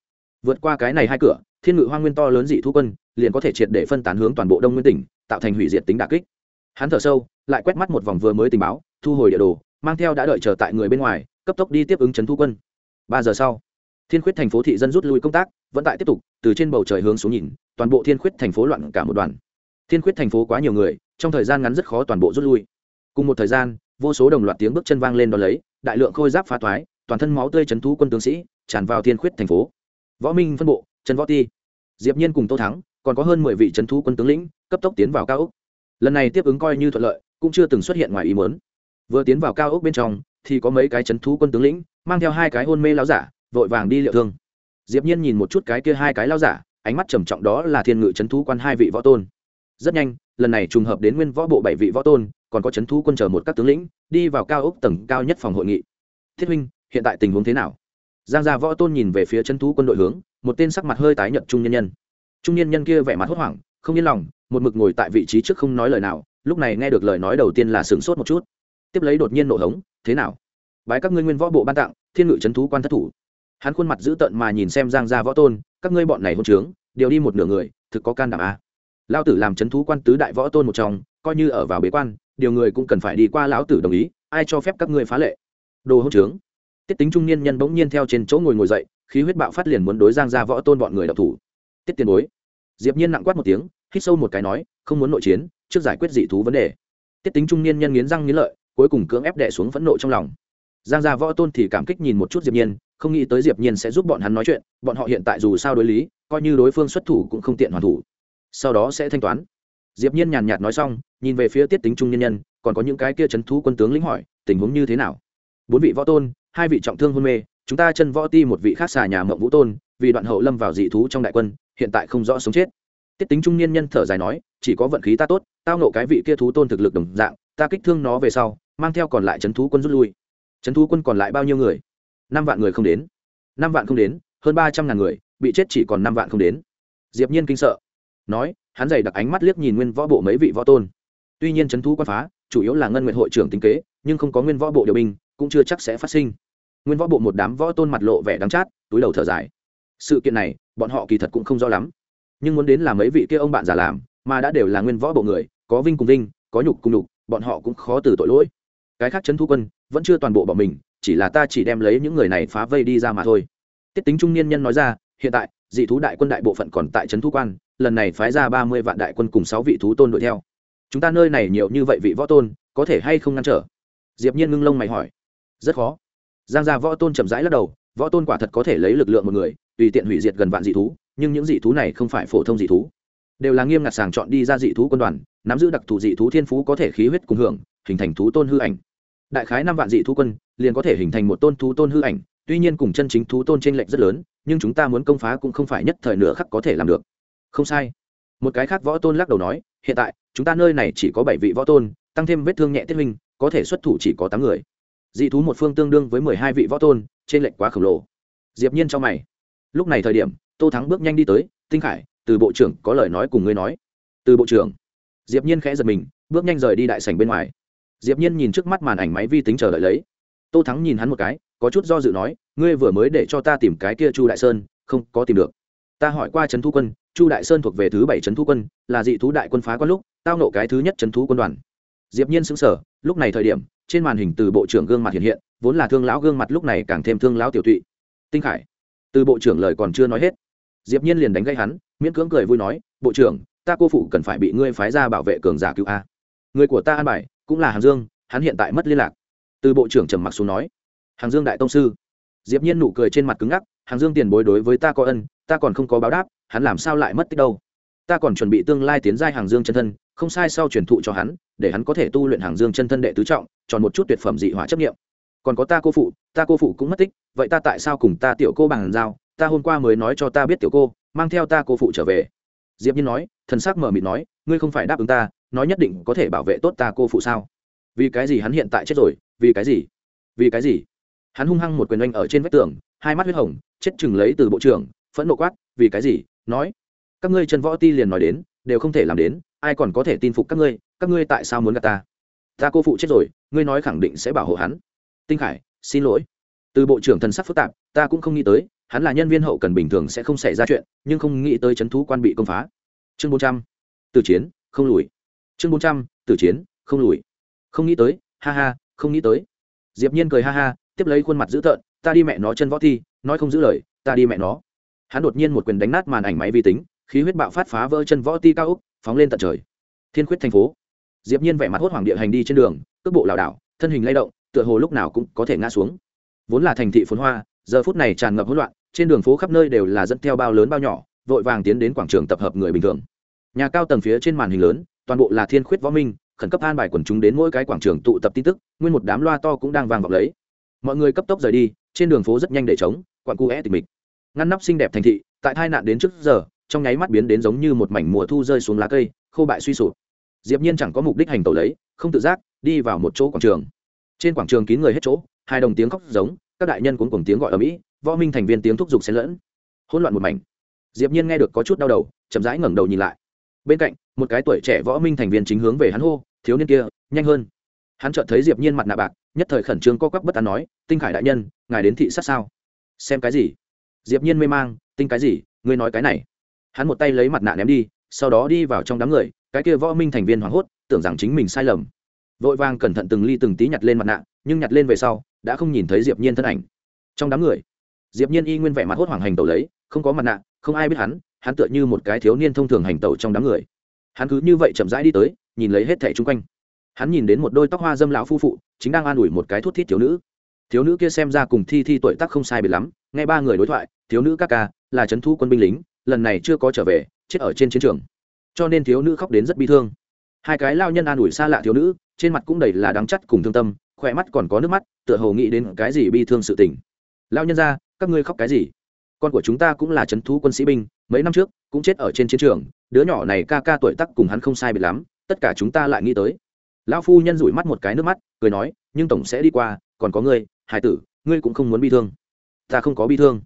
Vượt qua cái này hai cửa, thiên ngự hoang nguyên to lớn dị thu quân, liền có thể triệt để phân tán hướng toàn bộ đông nguyên tỉnh, tạo thành hủy diệt tính đả kích. Hắn thở sâu, lại quét mắt một vòng vừa mới tình báo, thu hồi địa đồ, mang theo đã đợi chờ tại người bên ngoài, cấp tốc đi tiếp ứng trấn thu quân. Ba giờ sau, thiên khuyết thành phố thị dân rút lui công tác, vẫn tại tiếp tục, từ trên bầu trời hướng xuống nhìn, toàn bộ thiên khuyết thành phố loạn cả một đoàn. Thiên khuyết thành phố quá nhiều người, trong thời gian ngắn rất khó toàn bộ rút lui. Cùng một thời gian vô số đồng loạt tiếng bước chân vang lên đ ó lấy, đại lượng khôi giáp phá thoái, toàn thân máu tươi chấn thú quân tướng sĩ, tràn vào thiên khuyết thành phố. Võ minh phân bộ, trần võ ti, diệp nhiên cùng tô thắng, còn có hơn mười vị trấn thú quân tướng lĩnh, cấp tốc tiến vào cao úc lần này tiếp ứng coi như thuận lợi, cũng chưa từng xuất hiện ngoài ý muốn. Vừa tiến vào cao ốc bên trong, thì có mấy cái chấn thú quân tướng lĩnh, mang theo hai cái hôn mê lao giả, vội vàng đi liệu thương. Diệp nhiên nhìn một chút cái kia hai cái lao giả, ánh mắt trầm trọng đó là thiên ngự chấn thú quan hai vị võ tôn. Rất nhanh, lần này trùng hợp đến nguyên võ bộ bảy vị võ tôn còn có c h ấ n thú quân chờ một các tướng lĩnh, đi vào cao ốc tầng cao nhất phòng hội nghị. Thiết huynh, hiện tại tình huống thế nào? Giang gia võ tôn nhìn về phía c h ấ n thú quân đội hướng, một tên sắc mặt hơi tái nhợt trung nhân nhân. Trung nhân nhân kia vẻ mặt hốt hoảng, không yên lòng, một mực ngồi tại vị trí trước không nói lời nào, lúc này nghe được lời nói đầu tiên là sửng sốt một chút. Tiếp lấy đột nhiên nổ hống, thế nào? Bái các ngươi nguyên võ bộ ban tặng, thiên ngự c thú quan thất thủ. Hắn khuôn mặt dữ tợn mà nhìn xem giang gia võ tôn, các ngươi bọn này hôn trướng đều đi một nửa người, thực có can đảm à? a lao tử làm c thú quan tứ đại võ tôn một trong, coi như ở vào bế quan điều người cũng cần phải đi qua lão tử đồng ý, ai cho phép các ngươi phá lệ? Đồ hỗn trướng. Tiết tính trung niên nhân bỗng nhiên theo trên chỗ ngồi ngồi dậy, khí huyết bạo phát liền muốn đối giang ra võ tôn bọn người đập thủ. Tiết tiền bối. Diệp nhiên nặng quát một tiếng, hít sâu một cái nói, không muốn nội chiến, trước giải quyết dị thú vấn đề. Tiết tính trung niên nhân nghiến răng nghiến lợi, cuối cùng cưỡng ép đè xuống phẫn nộ trong lòng. Giang gia võ tôn thì cảm kích nhìn một chút diệp nhiên, không nghĩ tới diệp nhiên sẽ giúp bọn hắn nói chuyện, bọn họ hiện tại dù sao đối lý, coi như đối phương xuất thủ cũng không tiện hoàn thủ. Sau đó sẽ thanh toán diệp nhiên nhàn nhạt nói xong, nhìn về phía tiết tính trung nhân nhân, còn có những cái kia chấn thú quân tướng lĩnh hỏi, tình huống như thế nào? Bốn vị võ tôn, hai vị trọng thương hôn mê, chúng ta chân võ ti một vị khác xà nhà mộng vũ tôn, vì đoạn hậu lâm vào dị thú trong đại quân, hiện tại không rõ sống chết. Tiết tính trung niên nhân thở dài nói, chỉ có vận khí ta tốt, tao nộ cái vị kia thú tôn thực lực đồng dạng, ta kích thương nó về sau, mang theo còn lại chấn thú quân rút lui. Chấn thú quân còn lại bao nhiêu người? Năm vạn người không đến. Năm vạn không đến, hơn ba trăm ngàn người, bị chết chỉ còn năm vạn không đến. Diệp nhiên kinh sợ, nói hắn dày đặc ánh mắt liếc nhìn nguyên võ bộ mấy vị võ tôn. Tuy nhiên trấn thú quan phá, chủ yếu là ngân nguyện hội trưởng tính kế, nhưng không có nguyên võ bộ điều binh, cũng chưa chắc sẽ phát sinh. Nguyên võ bộ một đám võ tôn mặt lộ vẻ đắng chát, túi đầu thở dài. Sự kiện này, bọn họ kỳ thật cũng không rõ lắm. Nhưng muốn đến là mấy vị kia ông bạn già làm, mà đã đều là nguyên võ bộ người, có vinh cùng vinh, có nhục cùng nhục, bọn họ cũng khó từ tội lỗi. Cái khác trấn thu quân, vẫn chưa toàn bộ bọn mình, chỉ là ta chỉ đem lấy những người này phá vây đi ra mà thôi. Tiết tính trung niên nhân nói ra hiện tại, dị thú đại quân đại bộ phận còn tại trấn thú quan, lần này phái ra ba mươi vạn đại quân cùng sáu vị thú tôn đuổi theo. Chúng ta nơi này nhiều như vậy vị võ tôn, có thể hay không ngăn trở? Diệp nhiên ngưng lông mày hỏi. Rất khó. Giang gia võ tôn chậm rãi lắc đầu, võ tôn quả thật có thể lấy lực lượng một người, tùy tiện hủy diệt gần vạn dị thú, nhưng những dị thú này không phải phổ thông dị thú. Đều là nghiêm ngặt sàng chọn đi ra dị thú quân đoàn, nắm giữ đặc thù dị thú thiên phú có thể khí huyết cùng hưởng, hình thành thú tôn hư ảnh. Đại khái năm vạn dị thú quân, liền có thể hình thành một tôn thú tôn hư ảnh, tuy nhiên cùng chân chính thú tôn trên lệnh rất lớn nhưng chúng ta muốn công phá cũng không phải nhất thời nửa khắc có thể làm được. Không sai. Một cái khác võ tôn lắc đầu nói, hiện tại, chúng ta nơi này chỉ có bảy vị võ tôn, tăng thêm vết thương nhẹ tiết minh có thể xuất thủ chỉ có tám người. Dị thú một phương tương đương với mười hai vị võ tôn, trên lệnh quá khổng lồ. Diệp nhiên cho mày. Lúc này thời điểm, tô thắng bước nhanh đi tới, tinh khải, từ bộ trưởng có lời nói cùng ngươi nói. Từ bộ trưởng? Diệp nhiên khẽ giật mình, bước nhanh rời đi đại sảnh bên ngoài. Diệp nhiên nhìn trước mắt màn ảnh máy vi tính chờ đợi lấy tô thắng nhìn hắn một cái, có chút do dự nói, ngươi vừa mới để cho ta tìm cái kia chu đại sơn, không có tìm được. Ta hỏi qua trấn thu quân, chu đại sơn thuộc về thứ bảy trấn thu quân, là dị thú đại quân phá quan lúc, tao nộ cái thứ nhất trấn thú quân đoàn. Diệp nhiên sững sờ, lúc này thời điểm, trên màn hình từ bộ trưởng gương mặt hiện hiện, vốn là thương lão gương mặt lúc này càng thêm thương lão tiểu tụy. Tinh khải, từ bộ trưởng lời còn chưa nói hết. Diệp nhiên liền đánh gây hắn, miễn cưỡng cười vui nói, bộ trưởng, ta cô phụ cần phải bị ngươi phái ra bảo vệ cường giả cứu a. Người của ta an bài, cũng là hàm dương, hắn hiện tại mất liên lạc từ bộ trưởng trầm mặc xuống nói, hàng dương đại tông sư. Diệp nhiên nụ cười trên mặt cứng ngắc, hàng dương tiền bối đối với ta có ân, ta còn không có báo đáp, hắn làm sao lại mất tích đâu? Ta còn chuẩn bị tương lai tiến giai hàng dương chân thân, không sai sau truyền thụ cho hắn, để hắn có thể tu luyện hàng dương chân thân đệ tứ trọng tròn một chút tuyệt phẩm dị hỏa chấp niệm. còn có ta cô phụ, ta cô phụ cũng mất tích, vậy ta tại sao cùng ta tiểu cô bằng giao? Ta hôm qua mới nói cho ta biết tiểu cô, mang theo ta cô phụ trở về. Diệp nhiên nói, thần sắc mở mịt nói, ngươi không phải đáp ứng ta, nói nhất định có thể bảo vệ tốt ta cô phụ sao? Vì cái gì hắn hiện tại chết rồi vì cái gì? Vì cái gì? Hắn hung hăng một quyền oanh ở trên vách tường, hai mắt huyết hồng, chết chừng lấy từ bộ trưởng, phẫn nộ quát, vì cái gì? Nói, các ngươi chân võ ti liền nói đến, đều không thể làm đến, ai còn có thể tin phục các ngươi các ngươi tại sao muốn gặp ta? Ta cô phụ chết rồi, ngươi nói khẳng định sẽ bảo hộ hắn. Tinh khải, xin lỗi. Từ bộ trưởng thần sắc phức tạp, ta cũng không nghĩ tới, hắn là nhân viên hậu cần bình thường sẽ không xảy ra chuyện, nhưng không nghĩ tới c h ấ n thú quan bị công phá. Chương bốn trăm. Từ chiến, không lùi. Chương bốn trăm. Từ chiến, không lùi. Không nghĩ tới, ha ha không nghĩ tới. Diệp nhiên cười ha ha, tiếp lấy khuôn mặt dữ tợn, ta đi mẹ nó chân võ thi, nói không giữ lời, ta đi mẹ nó. Hắn đột nhiên một quyền đánh nát màn ảnh máy vi tính, khí huyết bạo phát phá vỡ chân võ ti cao úc phóng lên tận trời. Thiên khuyết thành phố. Diệp nhiên vẻ mặt hốt hoảng địa hành đi trên đường, cước bộ lảo đảo, thân hình lay động, tựa hồ lúc nào cũng có thể ngã xuống. Vốn là thành thị phồn hoa, giờ phút này tràn ngập hỗn loạn, trên đường phố khắp nơi đều là dẫn theo bao lớn bao nhỏ, vội vàng tiến đến quảng trường tập hợp người bình thường. Nhà cao tầng phía trên màn hình lớn, toàn bộ là thiên khuyết võ minh khẩn cấp an bài quần chúng đến mỗi cái quảng trường tụ tập tin tức, nguyên một đám loa to cũng đang vang vọng lấy. Mọi người cấp tốc rời đi, trên đường phố rất nhanh để chống quặn cu é tịch mịch. Ngăn nắp xinh đẹp thành thị, tại tai nạn đến trước giờ, trong nháy mắt biến đến giống như một mảnh mùa thu rơi xuống lá cây, khô bại suy sụp. Diệp nhiên chẳng có mục đích hành tẩu lấy, không tự giác, đi vào một chỗ quảng trường. Trên quảng trường kín người hết chỗ, hai đồng tiếng khóc giống, các đại nhân cũng cùng tiếng gọi ở mỹ, võ minh thành viên tiếng thúc giục xen lẫn. Hỗn loạn một mảnh. Diệp nhiên nghe được có chút đau đầu, chậm rãi ngẩng đầu nhìn lại. Bên cạnh, một cái tuổi trẻ võ minh thành viên chính hướng về hắn hô thiếu niên kia, nhanh hơn. Hắn chợt thấy diệp nhiên mặt nạ bạc, nhất thời khẩn trương co quắp bất an nói, tinh khải đại nhân, ngài đến thị sát sao? Xem cái gì? Diệp nhiên mê mang, tinh cái gì? Ngươi nói cái này. Hắn một tay lấy mặt nạ ném đi, sau đó đi vào trong đám người, cái kia võ minh thành viên hoảng hốt, tưởng rằng chính mình sai lầm. Vội vàng cẩn thận từng ly từng tí nhặt lên mặt nạ, nhưng nhặt lên về sau, đã không nhìn thấy diệp nhiên thân ảnh. Trong đám người, diệp nhiên y nguyên vẻ mặt hốt hoảng hành tẩu lấy, không có mặt nạ, không ai biết hắn hắn tựa như một cái thiếu niên thông thường hành tẩu trong đám người hắn cứ như vậy chậm rãi đi tới, nhìn lấy hết thẻ chung quanh. Hắn nhìn đến một đôi tóc hoa dâm lão phu phụ, chính đang an ủi một cái thút thít thiếu nữ. Thiếu nữ kia xem ra cùng thi thi tuổi tác không sai biệt lắm, nghe ba người đối thoại, thiếu nữ các ca, là trấn thu quân binh lính, lần này chưa có trở về, chết ở trên chiến trường. Cho nên thiếu nữ khóc đến rất bi thương. Hai cái lao nhân an ủi xa lạ thiếu nữ, trên mặt cũng đầy là đắng chắt cùng thương tâm, khỏe mắt còn có nước mắt, tựa hồ nghĩ đến cái gì bi thương sự tình. Lao nhân ra, các ngươi khóc cái gì? Con của chúng ta cũng là trấn thú quân sĩ binh mấy năm trước, cũng chết ở trên chiến trường, đứa nhỏ này ca ca tuổi tắc cùng hắn không sai biệt lắm, tất cả chúng ta lại nghĩ tới. Lão phu nhân rủi mắt một cái nước mắt, cười nói, nhưng tổng sẽ đi qua, còn có ngươi hải tử, ngươi cũng không muốn bi thương. Ta không có bi thương.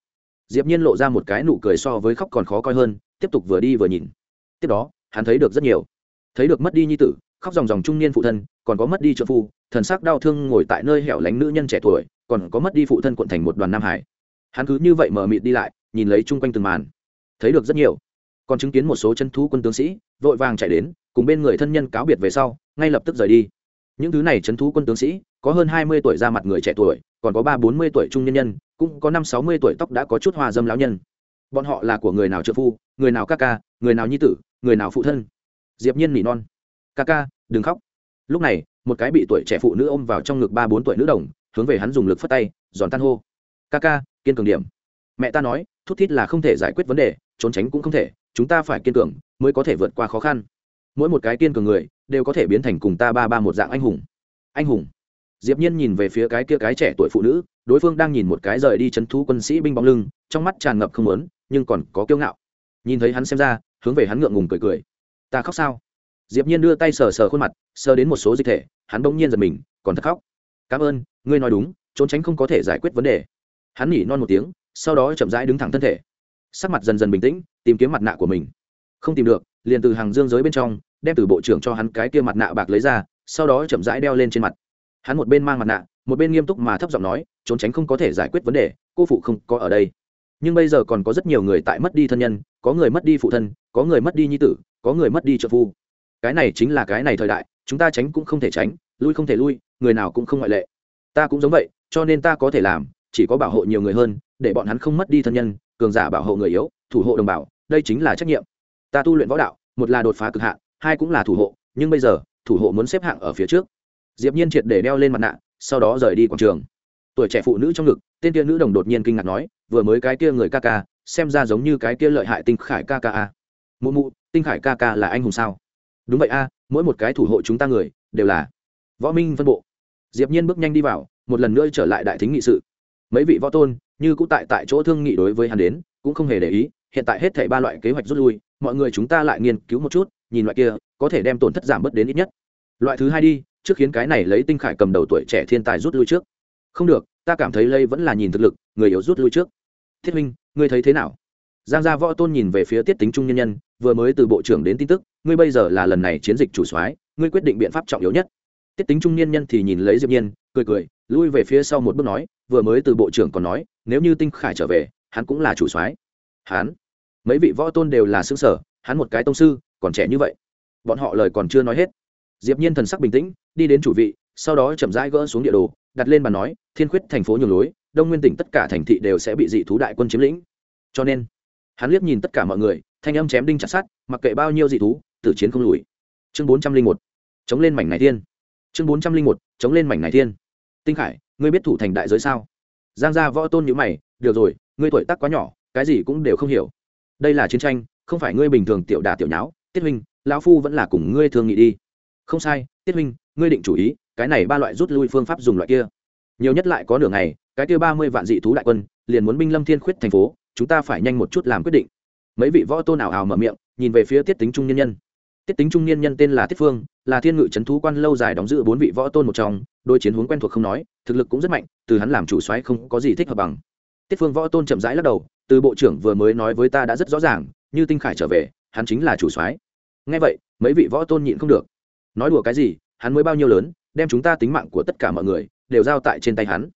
Diệp nhiên lộ ra một cái nụ cười so với khóc còn khó coi hơn, tiếp tục vừa đi vừa nhìn. Tiếp đó, hắn thấy được rất nhiều. Thấy được mất đi nhi tử, khóc dòng dòng trung niên phụ thân, còn có mất đi trợ phu, thần sắc đau thương ngồi tại nơi hẻo lánh nữ nhân trẻ tuổi, còn có mất đi phụ thân quận thành một đoàn nam hải. Hắn cứ như vậy mở mịt đi lại, nhìn lấy chung quanh từng màn thấy được rất nhiều. Còn chứng kiến một số chân thú quân tướng sĩ, vội vàng chạy đến, cùng bên người thân nhân cáo biệt về sau, ngay lập tức rời đi. Những thứ này chấn thú quân tướng sĩ, có hơn hai mươi tuổi ra mặt người trẻ tuổi, còn có ba bốn mươi tuổi trung nhân nhân, cũng có năm sáu mươi tuổi tóc đã có chút hoa dâm lão nhân. Bọn họ là của người nào trợ phu, người nào ca ca, người nào nhi tử, người nào phụ thân? Diệp nhiên nỉ non. Ca ca, đừng khóc. Lúc này, một cái bị tuổi trẻ phụ nữ ôm vào trong ngực ba bốn tuổi nữ đồng, hướng về hắn dùng lực phất tay, giòn tan hô. Ca ca, kiên cường điểm. Mẹ ta nói thút thít là không thể giải quyết vấn đề, trốn tránh cũng không thể, chúng ta phải kiên cường mới có thể vượt qua khó khăn. Mỗi một cái kiên cường người đều có thể biến thành cùng ta ba ba một dạng anh hùng. Anh hùng. Diệp nhiên nhìn về phía cái kia cái trẻ tuổi phụ nữ, đối phương đang nhìn một cái rời đi chấn thú quân sĩ binh bóng lưng, trong mắt tràn ngập không muốn, nhưng còn có kiêu ngạo. Nhìn thấy hắn xem ra, hướng về hắn ngượng ngùng cười cười. Ta khóc sao? Diệp nhiên đưa tay sờ sờ khuôn mặt, sờ đến một số dịch thể, hắn bỗng nhiên giật mình, còn thật khóc. Cảm ơn, ngươi nói đúng, trốn tránh không có thể giải quyết vấn đề. Hắn nhỉ non một tiếng sau đó chậm rãi đứng thẳng thân thể. Sắc mặt dần dần bình tĩnh, tìm kiếm mặt nạ của mình. Không tìm được, liền từ hàng dương giới bên trong, đem từ bộ trưởng cho hắn cái kia mặt nạ bạc lấy ra, sau đó chậm rãi đeo lên trên mặt. Hắn một bên mang mặt nạ, một bên nghiêm túc mà thấp giọng nói, trốn tránh không có thể giải quyết vấn đề, cô phụ không có ở đây. Nhưng bây giờ còn có rất nhiều người tại mất đi thân nhân, có người mất đi phụ thân, có người mất đi nhi tử, có người mất đi trợ phu. Cái này chính là cái này thời đại, chúng ta tránh cũng không thể tránh, lui không thể lui, người nào cũng không ngoại lệ. Ta cũng giống vậy, cho nên ta có thể làm, chỉ có bảo hộ nhiều người hơn để bọn hắn không mất đi thân nhân, cường giả bảo hộ người yếu, thủ hộ đồng bào, đây chính là trách nhiệm. Ta tu luyện võ đạo, một là đột phá cực hạn, hai cũng là thủ hộ, nhưng bây giờ, thủ hộ muốn xếp hạng ở phía trước. Diệp nhiên triệt để đeo lên mặt nạ, sau đó rời đi quảng trường. Tuổi trẻ phụ nữ trong ngực, tên kia nữ đồng đột nhiên kinh ngạc nói, vừa mới cái kia người ca ca, xem ra giống như cái kia lợi hại tinh khải ca ca a. Mụ mụ, tinh khải ca ca là anh hùng sao? Đúng vậy a, mỗi một cái thủ hộ chúng ta người, đều là võ minh phân bộ. Diệp nhiên bước nhanh đi vào, một lần nữa trở lại đại thính nghị sự. Mấy vị võ tôn như cũng tại tại chỗ thương nghị đối với hắn đến, cũng không hề để ý, hiện tại hết thảy ba loại kế hoạch rút lui, mọi người chúng ta lại nghiên cứu một chút, nhìn loại kia, có thể đem tổn thất giảm bớt đến ít nhất. Loại thứ hai đi, trước khiến cái này lấy tinh khải cầm đầu tuổi trẻ thiên tài rút lui trước. Không được, ta cảm thấy lây vẫn là nhìn thực lực, người yếu rút lui trước. Thiết minh ngươi thấy thế nào? Giang gia võ tôn nhìn về phía tiết tính trung nhân nhân, vừa mới từ bộ trưởng đến tin tức, ngươi bây giờ là lần này chiến dịch chủ soái, ngươi quyết định biện pháp trọng yếu nhất. Tiết tính trung nhân nhân thì nhìn lấy diệp nhiên, cười cười lui về phía sau một bước nói, vừa mới từ bộ trưởng còn nói, nếu như tinh khải trở về, hắn cũng là chủ soái. Hắn, mấy vị võ tôn đều là xương sở hắn một cái tông sư, còn trẻ như vậy. Bọn họ lời còn chưa nói hết. Diệp nhiên thần sắc bình tĩnh, đi đến chủ vị, sau đó chậm rãi gỡ xuống địa đồ, đặt lên bàn nói, thiên khuyết thành phố nhường lối, đông nguyên tỉnh tất cả thành thị đều sẽ bị dị thú đại quân chiếm lĩnh. Cho nên, hắn liếc nhìn tất cả mọi người, thanh âm chém đinh chặt sát mặc kệ bao nhiêu dị thú, tử chiến không lùi. Chương bốn trăm linh một, chống lên mảnh này thiên. Chương bốn trăm linh một, chống lên mảnh này thiên tinh khải, ngươi biết thủ thành đại giới sao? Giang gia võ tôn nhữ mày, được rồi, ngươi tuổi tác quá nhỏ, cái gì cũng đều không hiểu. Đây là chiến tranh, không phải ngươi bình thường tiểu đà tiểu nháo. Tiết huynh, lão phu vẫn là cùng ngươi thương nghị đi. Không sai, tiết huynh, ngươi định chủ ý, cái này ba loại rút lui phương pháp dùng loại kia. Nhiều nhất lại có nửa ngày, cái kia ba mươi vạn dị thú đại quân, liền muốn binh lâm thiên khuyết thành phố, chúng ta phải nhanh một chút làm quyết định. Mấy vị võ tôn ảo ảo mở miệng, nhìn về phía tiết tính trung nhân nhân. Tiết tính trung niên nhân tên là tiết phương, là thiên ngự c thú quan lâu dài đóng giữ bốn vị võ tôn một trong đôi chiến hướng quen thuộc không nói, thực lực cũng rất mạnh, từ hắn làm chủ xoáy không có gì thích hợp bằng. Tiết phương võ tôn chậm rãi lắc đầu, từ bộ trưởng vừa mới nói với ta đã rất rõ ràng, như tinh khải trở về, hắn chính là chủ soái ngay vậy, mấy vị võ tôn nhịn không được. Nói đùa cái gì, hắn mới bao nhiêu lớn, đem chúng ta tính mạng của tất cả mọi người, đều giao tại trên tay hắn.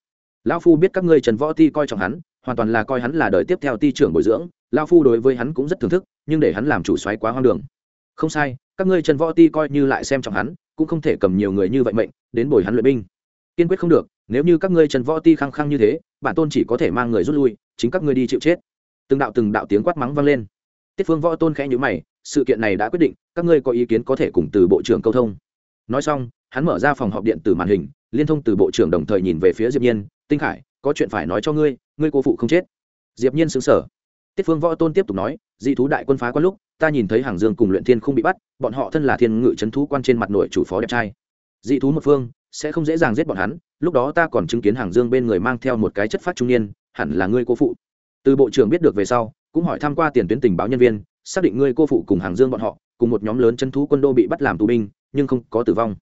Lão phu biết các ngươi trần võ ti coi trọng hắn, hoàn toàn là coi hắn là đời tiếp theo ti trưởng bồi dưỡng, lão phu đối với hắn cũng rất thưởng thức, nhưng để hắn làm chủ soái quá hoang đường. Không sai, các ngươi trần võ ti coi như lại xem trọng hắn cũng không thể cầm nhiều người như vậy mệnh, đến bồi hắn luyện binh. Kiên quyết không được, nếu như các ngươi trần võ ti khăng khăng như thế, bản tôn chỉ có thể mang người rút lui, chính các ngươi đi chịu chết. Từng đạo từng đạo tiếng quát mắng vang lên. Tiết phương võ tôn khẽ nhữ mày, sự kiện này đã quyết định, các ngươi có ý kiến có thể cùng từ bộ trưởng câu thông. Nói xong, hắn mở ra phòng họp điện từ màn hình, liên thông từ bộ trưởng đồng thời nhìn về phía diệp nhiên, tinh khải, có chuyện phải nói cho ngươi ngươi cô phụ không chết. Diệp nhiên sững sờ tiết phương võ tôn tiếp tục nói, dị thú đại quân phá quan lúc, ta nhìn thấy hàng dương cùng luyện thiên không bị bắt, bọn họ thân là thiên ngự chấn thú quan trên mặt nội chủ phó đẹp trai. Dị thú một phương, sẽ không dễ dàng giết bọn hắn, lúc đó ta còn chứng kiến hàng dương bên người mang theo một cái chất phát trung niên, hẳn là ngươi cô phụ. Từ bộ trưởng biết được về sau, cũng hỏi tham q u a tiền tuyến tình báo nhân viên, xác định ngươi cô phụ cùng hàng dương bọn họ, cùng một nhóm lớn chân thú quân đô bị bắt làm tù binh, nhưng không có tử vong.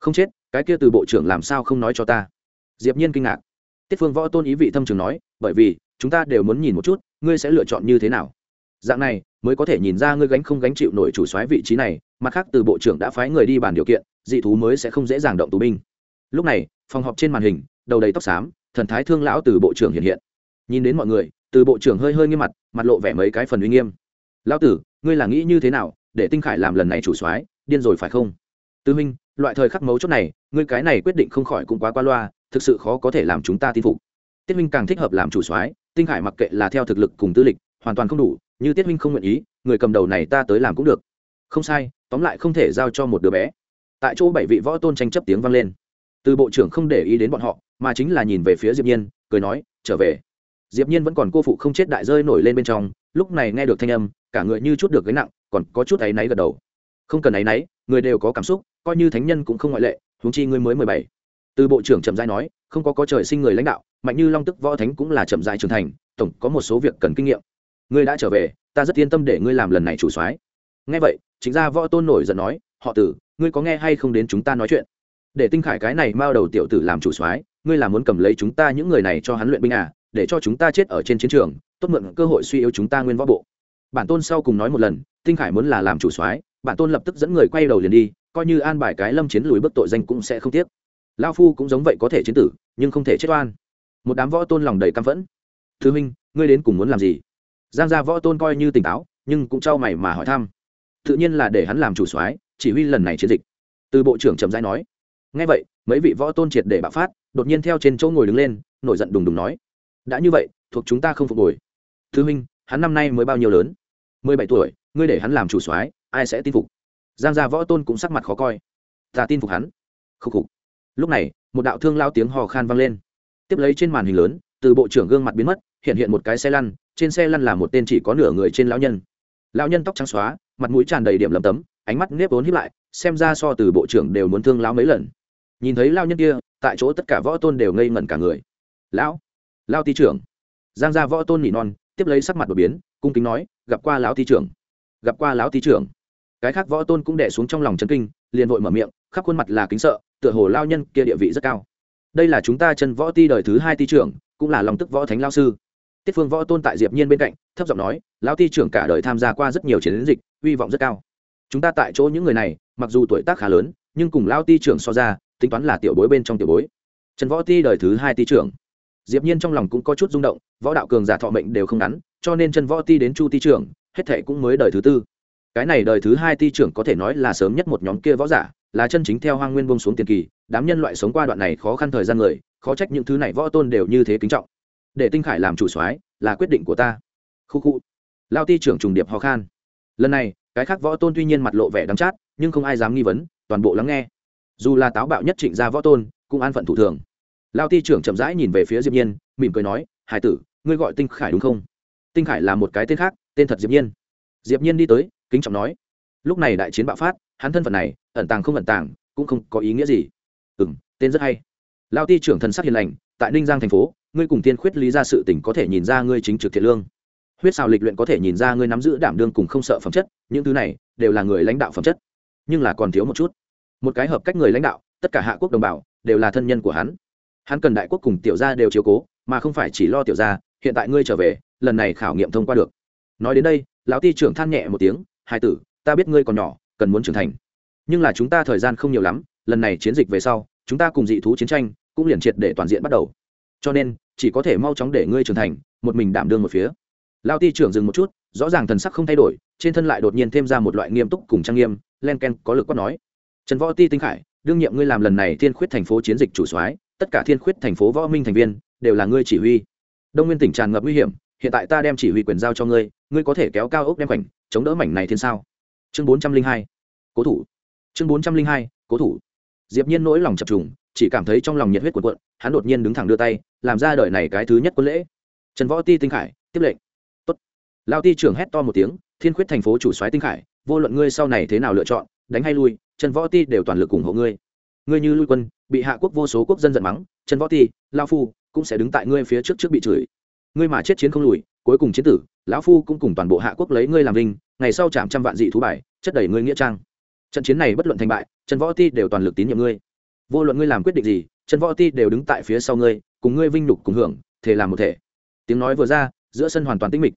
Không chết, cái kia từ bộ trưởng làm sao không nói cho ta? Diệp nhiên kinh ngạc. Tiết phương võ tôn ý vị thâm trường nói, bởi vì, chúng ta đều muốn nhìn một chút ngươi sẽ lựa chọn như thế nào? Dạng này, mới có thể nhìn ra ngươi gánh không gánh chịu nổi chủ soái vị trí này, mặt khác từ bộ trưởng đã phái người đi bàn điều kiện, dị thú mới sẽ không dễ dàng động tù binh. Lúc này, phòng họp trên màn hình, đầu đầy tóc xám, thần thái thương lão từ bộ trưởng hiện hiện. Nhìn đến mọi người, từ bộ trưởng hơi hơi nghiêm mặt mặt lộ vẻ mấy cái phần uy nghiêm. Lão tử, ngươi là nghĩ như thế nào để tinh khải làm lần này chủ soái, điên rồi phải không? Tư minh loại thời khắc mấu chốt này, ngươi cái này quyết định không khỏi cũng quá qua loa, thực sự khó có thể làm chúng ta tin phục. Tiết minh càng thích hợp làm chủ soái tinh khải mặc kệ là theo thực lực cùng tư lịch, hoàn toàn không đủ, như tiết huynh không nguyện ý, người cầm đầu này ta tới làm cũng được. Không sai, tóm lại không thể giao cho một đứa bé. Tại chỗ bảy vị võ tôn tranh chấp tiếng vang lên. Từ bộ trưởng không để ý đến bọn họ, mà chính là nhìn về phía diệp nhiên, cười nói, trở về. Diệp nhiên vẫn còn cô phụ không chết đại rơi nổi lên bên trong, lúc này nghe được thanh âm, cả người như chút được gánh nặng, còn có chút ấy náy gật đầu. Không cần ấy náy, người đều có cảm xúc, coi như thánh nhân cũng không ngoại lệ, huống chi ngươi mới mười bảy. Từ bộ trưởng chậm rãi nói không có có trời sinh người lãnh đạo, mạnh như long tức võ thánh cũng là chậm rãi trưởng thành, tổng có một số việc cần kinh nghiệm. Ngươi đã trở về, ta rất yên tâm để ngươi làm lần này chủ soái. Nghe vậy, chính ra võ tôn nổi giận nói, họ tử, ngươi có nghe hay không đến chúng ta nói chuyện? Để tinh khải cái này mao đầu tiểu tử làm chủ soái, ngươi là muốn cầm lấy chúng ta những người này cho hắn luyện binh à để cho chúng ta chết ở trên chiến trường, tốt mượn cơ hội suy yếu chúng ta nguyên võ bộ. Bản tôn sau cùng nói một lần, tinh khải muốn là làm chủ soái, bản tôn lập tức dẫn người quay đầu liền đi, coi như an bài cái lâm chiến lùi bước tội danh cũng sẽ không tiếc lao phu cũng giống vậy có thể chiến tử, nhưng không thể chết oan. Một đám võ tôn lòng đầy căm phẫn. Thứ minh ngươi đến cùng muốn làm gì? Giang gia võ tôn coi như tỉnh táo, nhưng cũng trao mày mà hỏi thăm. Tự nhiên là để hắn làm chủ soái, chỉ huy lần này chiến dịch. Từ bộ trưởng trầm giai nói. Ngay vậy, mấy vị võ tôn triệt để bạo phát, đột nhiên theo trên chỗ ngồi đứng lên, nổi giận đùng đùng nói. Đã như vậy, thuộc chúng ta không phục hồi. Thứ minh hắn năm nay mới bao nhiêu lớn? Mười bảy tuổi, ngươi để hắn làm chủ soái, ai sẽ tin phục? Giang gia võ tôn cũng sắc mặt khó coi. Ta tin phục hắn. Khúc khục lúc này, một đạo thương lao tiếng hò khan vang lên. Tiếp lấy trên màn hình lớn, từ bộ trưởng gương mặt biến mất, hiện hiện một cái xe lăn, trên xe lăn là một tên chỉ có nửa người trên lão nhân. Lão nhân tóc trắng xóa, mặt mũi tràn đầy điểm lầm tấm, ánh mắt nếp vốn hiếp lại, xem ra so từ bộ trưởng đều muốn thương lão mấy lần. Nhìn thấy lao nhân kia, tại chỗ tất cả võ tôn đều ngây ngẩn cả người. Lão lao ti trưởng. Giang gia võ tôn nỉ non, tiếp lấy sắc mặt đột biến, cung kính nói, gặp qua lão ti trưởng. Gặp qua lão ti trưởng cái khác võ tôn cũng đẻ xuống trong lòng chân kinh, liền vội mở miệng, khắp khuôn mặt là kính sợ, tựa hồ lao nhân kia địa vị rất cao. Đây là chúng ta chân võ ti đời thứ hai ty trưởng, cũng là lòng tức võ thánh lao sư. Tiết phương võ tôn tại diệp nhiên bên cạnh, thấp giọng nói, lão ty trưởng cả đời tham gia qua rất nhiều chiến dịch, hy vọng rất cao. Chúng ta tại chỗ những người này, mặc dù tuổi tác khá lớn, nhưng cùng lao ty trưởng so ra, tính toán là tiểu bối bên trong tiểu bối. Trần võ ti đời thứ hai ty trưởng. Diệp nhiên trong lòng cũng có chút rung động, võ đạo cường giả thọ mệnh đều không ngắn, cho nên trần võ ti đến chu ty trưởng, hết thề cũng mới đời thứ tư cái này đời thứ hai ty trưởng có thể nói là sớm nhất một nhóm kia võ giả, là chân chính theo hoang nguyên bông xuống tiền kỳ, đám nhân loại sống qua đoạn này khó khăn thời gian người, khó trách những thứ này võ tôn đều như thế kính trọng. Để tinh khải làm chủ soái, là quyết định của ta. Khu khu. Lao ty trưởng trùng điệp ho khan. Lần này, cái khác võ tôn tuy nhiên mặt lộ vẻ đắng chát, nhưng không ai dám nghi vấn, toàn bộ lắng nghe. Dù là táo bạo nhất trịnh gia võ tôn, cũng an phận thủ thường. Lao ty trưởng chậm rãi nhìn về phía diệp nhiên, mỉm cười nói, hải tử, ngươi gọi tinh khải đúng không? Tinh khải là một cái tên khác, tên thật diệp nhiên. Diệp nhiên đi tới kính trọng nói, lúc này đại chiến bạo phát, hắn thân phận này, ẩn tàng không ẩn tàng, cũng không có ý nghĩa gì. Ừm, tên rất hay. Lao Ti trưởng thần sắc hiền lành, tại ninh giang thành phố, ngươi cùng tiên khuyết lý ra sự tình có thể nhìn ra ngươi chính trực thiện lương. Huyết xào lịch luyện có thể nhìn ra ngươi nắm giữ đảm đương cùng không sợ phẩm chất, những thứ này đều là người lãnh đạo phẩm chất. Nhưng là còn thiếu một chút. Một cái hợp cách người lãnh đạo, tất cả hạ quốc đồng bào, đều là thân nhân của hắn. Hắn cần đại quốc cùng tiểu gia đều chiếu cố, mà không phải chỉ lo tiểu gia, hiện tại ngươi trở về, lần này khảo nghiệm thông qua được. Nói đến đây, lão ti trưởng than nhẹ một tiếng hai tử, ta biết ngươi còn nhỏ, cần muốn trưởng thành. Nhưng là chúng ta thời gian không nhiều lắm, lần này chiến dịch về sau, chúng ta cùng dị thú chiến tranh cũng liền triệt để toàn diện bắt đầu. Cho nên, chỉ có thể mau chóng để ngươi trưởng thành, một mình đảm đương một phía. Lao ti trưởng dừng một chút, rõ ràng thần sắc không thay đổi, trên thân lại đột nhiên thêm ra một loại nghiêm túc cùng trang nghiêm, len ken có lực quát nói. Trần võ ti tinh khải, đương nhiệm ngươi làm lần này thiên khuyết thành phố chiến dịch chủ soái, tất cả thiên khuyết thành phố võ minh thành viên, đều là ngươi chỉ huy. Đông nguyên tỉnh tràn ngập nguy hiểm hiện tại ta đem chỉ huy quyền giao cho ngươi ngươi có thể kéo cao ốc đem khoảnh, chống đỡ mảnh này thiên sao. Chương bốn trăm linh hai, cố thủ. Chương bốn trăm linh hai, cố thủ. Diệp nhiên nỗi lòng chập trùng, chỉ cảm thấy trong lòng nhiệt huyết cuộn cuộn, hắn đột nhiên đứng thẳng đưa tay, làm ra đời này cái thứ nhất quân lễ. Trần võ ti tinh khải, tiếp lệnh. Tốt. Lao ti trưởng hét to một tiếng, thiên khuyết thành phố chủ soái tinh khải, vô luận ngươi sau này thế nào lựa chọn, đánh hay lui, trần võ ti đều toàn lực ủng hộ ngươi. Ngươi như lui quân, bị hạ quốc vô số quốc dân giận mắng, trần võ ti, lao phu, cũng sẽ đứng tại ngươi phía trước trước bị chửi ngươi mà chết chiến không lùi, cuối cùng chiến tử, lão phu cũng cùng toàn bộ hạ quốc lấy ngươi làm linh ngày sau chạm trăm vạn dị thú bài, chất đầy ngươi nghĩa trang. Trận chiến này bất luận thành bại, trần võ ti đều toàn lực tín nhiệm ngươi. Vô luận ngươi làm quyết định gì, trần võ ti đều đứng tại phía sau ngươi, cùng ngươi vinh nhục cùng hưởng thể làm một thể. Tiếng nói vừa ra, giữa sân hoàn toàn tĩnh mịch.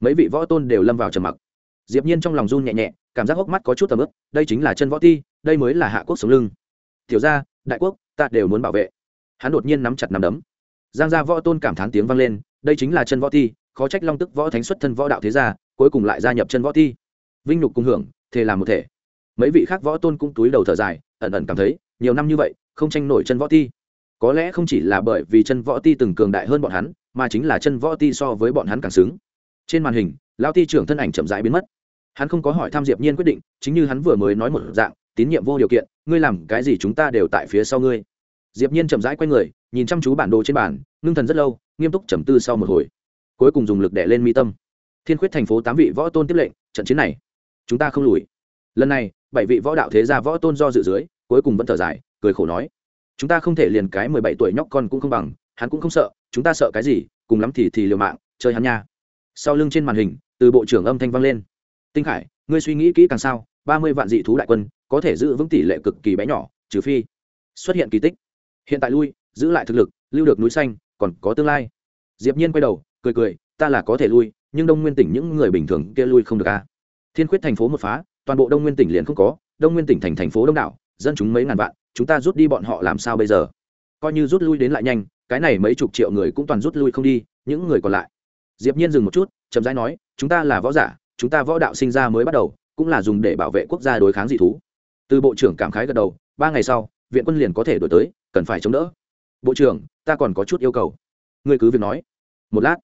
Mấy vị võ tôn đều lâm vào trầm mặc. Diệp nhiên trong lòng run nhẹ nhẹ, cảm giác hốc mắt có chút tầm ướp đây chính là chân võ ti, đây mới là hạ quốc sống lưng. Tiểu gia, đại quốc, ta đều muốn bảo vệ. Hắn đột nhiên nắm chặt nắm đấm. Giang gia võ tôn cảm thán tiếng vang lên đây chính là chân võ thi khó trách long tức võ thánh xuất thân võ đạo thế gia, cuối cùng lại gia nhập chân võ thi vinh nhục cùng hưởng, thề làm một thể. Mấy vị khác võ tôn cũng túi đầu thở dài, ẩn ẩn cảm thấy, nhiều năm như vậy, không tranh nổi chân võ thi có lẽ không chỉ là bởi vì chân võ ti từng cường đại hơn bọn hắn, mà chính là chân võ ti so với bọn hắn càng xứng. Trên màn hình lao ti trưởng thân ảnh chậm rãi biến mất. Hắn không có hỏi tham diệp nhiên quyết định, chính như hắn vừa mới nói một dạng, tín nhiệm vô điều kiện, ngươi làm cái gì chúng ta đều tại phía sau ngươi. Diệp nhiên chậm rãi quay người, nhìn chăm chú bản đồ trên bàn, ngưng thần rất lâu nghiêm túc trầm tư sau một hồi. Cuối cùng dùng lực đè lên mi tâm. Thiên khuyết thành phố tám vị võ tôn tiếp lệnh, trận chiến này, chúng ta không lùi. Lần này, bảy vị võ đạo thế gia võ tôn do dự dưới, cuối cùng vẫn thở dài, cười khổ nói, chúng ta không thể liền cái mười bảy tuổi nhóc con cũng không bằng, hắn cũng không sợ, chúng ta sợ cái gì, cùng lắm thì thì liều mạng, chơi hắn nha. Sau lưng trên màn hình, từ bộ trưởng âm thanh vang lên, tinh khải, ngươi suy nghĩ kỹ càng sao, ba mươi vạn dị thú đại quân, có thể giữ vững tỷ lệ cực kỳ bé nhỏ, trừ phi xuất hiện kỳ tích. Hiện tại lui, giữ lại thực lực, lưu được núi xanh còn có tương lai. Diệp nhiên quay đầu, cười cười, ta là có thể lui, nhưng đông nguyên tỉnh những người bình thường kia lui không được a thiên khuyết thành phố một phá, toàn bộ đông nguyên tỉnh liền không có, đông nguyên tỉnh thành thành phố đông đảo, dân chúng mấy ngàn vạn, chúng ta rút đi bọn họ làm sao bây giờ? Coi như rút lui đến lại nhanh, cái này mấy chục triệu người cũng toàn rút lui không đi, những người còn lại. Diệp nhiên dừng một chút, chậm rãi nói, chúng ta là võ giả, chúng ta võ đạo sinh ra mới bắt đầu, cũng là dùng để bảo vệ quốc gia đối kháng dị thú. Từ bộ trưởng cảm khái gật đầu, ba ngày sau, viện quân liền có thể đổi tới, cần phải chống đỡ bộ trưởng, ta còn có chút yêu cầu. Ngươi cứ việc nói. Một lát,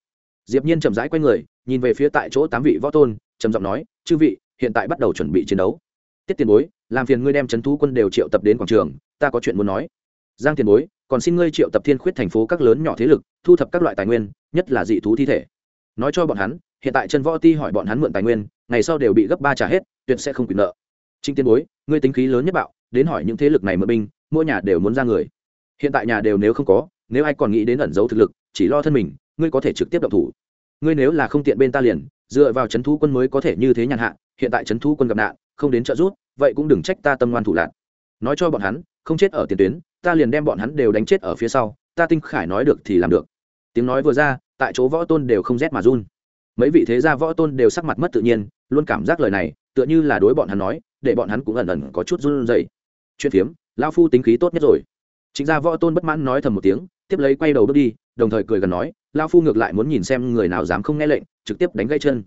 diệp nhiên chậm rãi quay người, nhìn về phía tại chỗ tám vị võ tôn, trầm giọng nói, chư vị, hiện tại bắt đầu chuẩn bị chiến đấu. Tiết tiền bối, làm phiền ngươi đem chấn thú quân đều triệu tập đến quảng trường, ta có chuyện muốn nói. Giang tiền bối, còn xin ngươi triệu tập thiên khuyết thành phố các lớn nhỏ thế lực, thu thập các loại tài nguyên, nhất là dị thú thi thể. Nói cho bọn hắn, hiện tại chân võ ti hỏi bọn hắn mượn tài nguyên, ngày sau đều bị gấp ba trả hết, tuyệt sẽ không quyền nợ. Trinh tiền bối, ngươi tính khí lớn nhất bạo, đến hỏi những thế lực này mượn binh, mỗi nhà đều muốn ra người hiện tại nhà đều nếu không có, nếu ai còn nghĩ đến ẩn giấu thực lực, chỉ lo thân mình, ngươi có thể trực tiếp động thủ. Ngươi nếu là không tiện bên ta liền, dựa vào c h ấ n thú quân mới có thể như thế nhàn hạ, hiện tại c h ấ n thú quân gặp nạn, không đến trợ giúp, vậy cũng đừng trách ta tâm ngoan thủ lạc nói cho bọn hắn, không chết ở tiền tuyến, ta liền đem bọn hắn đều đánh chết ở phía sau, ta tinh khải nói được thì làm được. Tiếng nói vừa ra, tại chỗ võ tôn đều không rét mà run. Mấy vị thế gia võ tôn đều sắc mặt mất tự nhiên, luôn cảm giác lời này, tựa như là đối bọn hắn nói, để bọn hắn cũng ẩn ẩn có chút run dậy chuyện phiếm lao phu tính khí tốt nhất rồi chính gia võ tôn bất mãn nói thầm một tiếng, tiếp lấy quay đầu bước đi, đồng thời cười gần nói lao phu ngược lại muốn nhìn xem người nào dám không nghe lệnh, trực tiếp đánh gãy chân.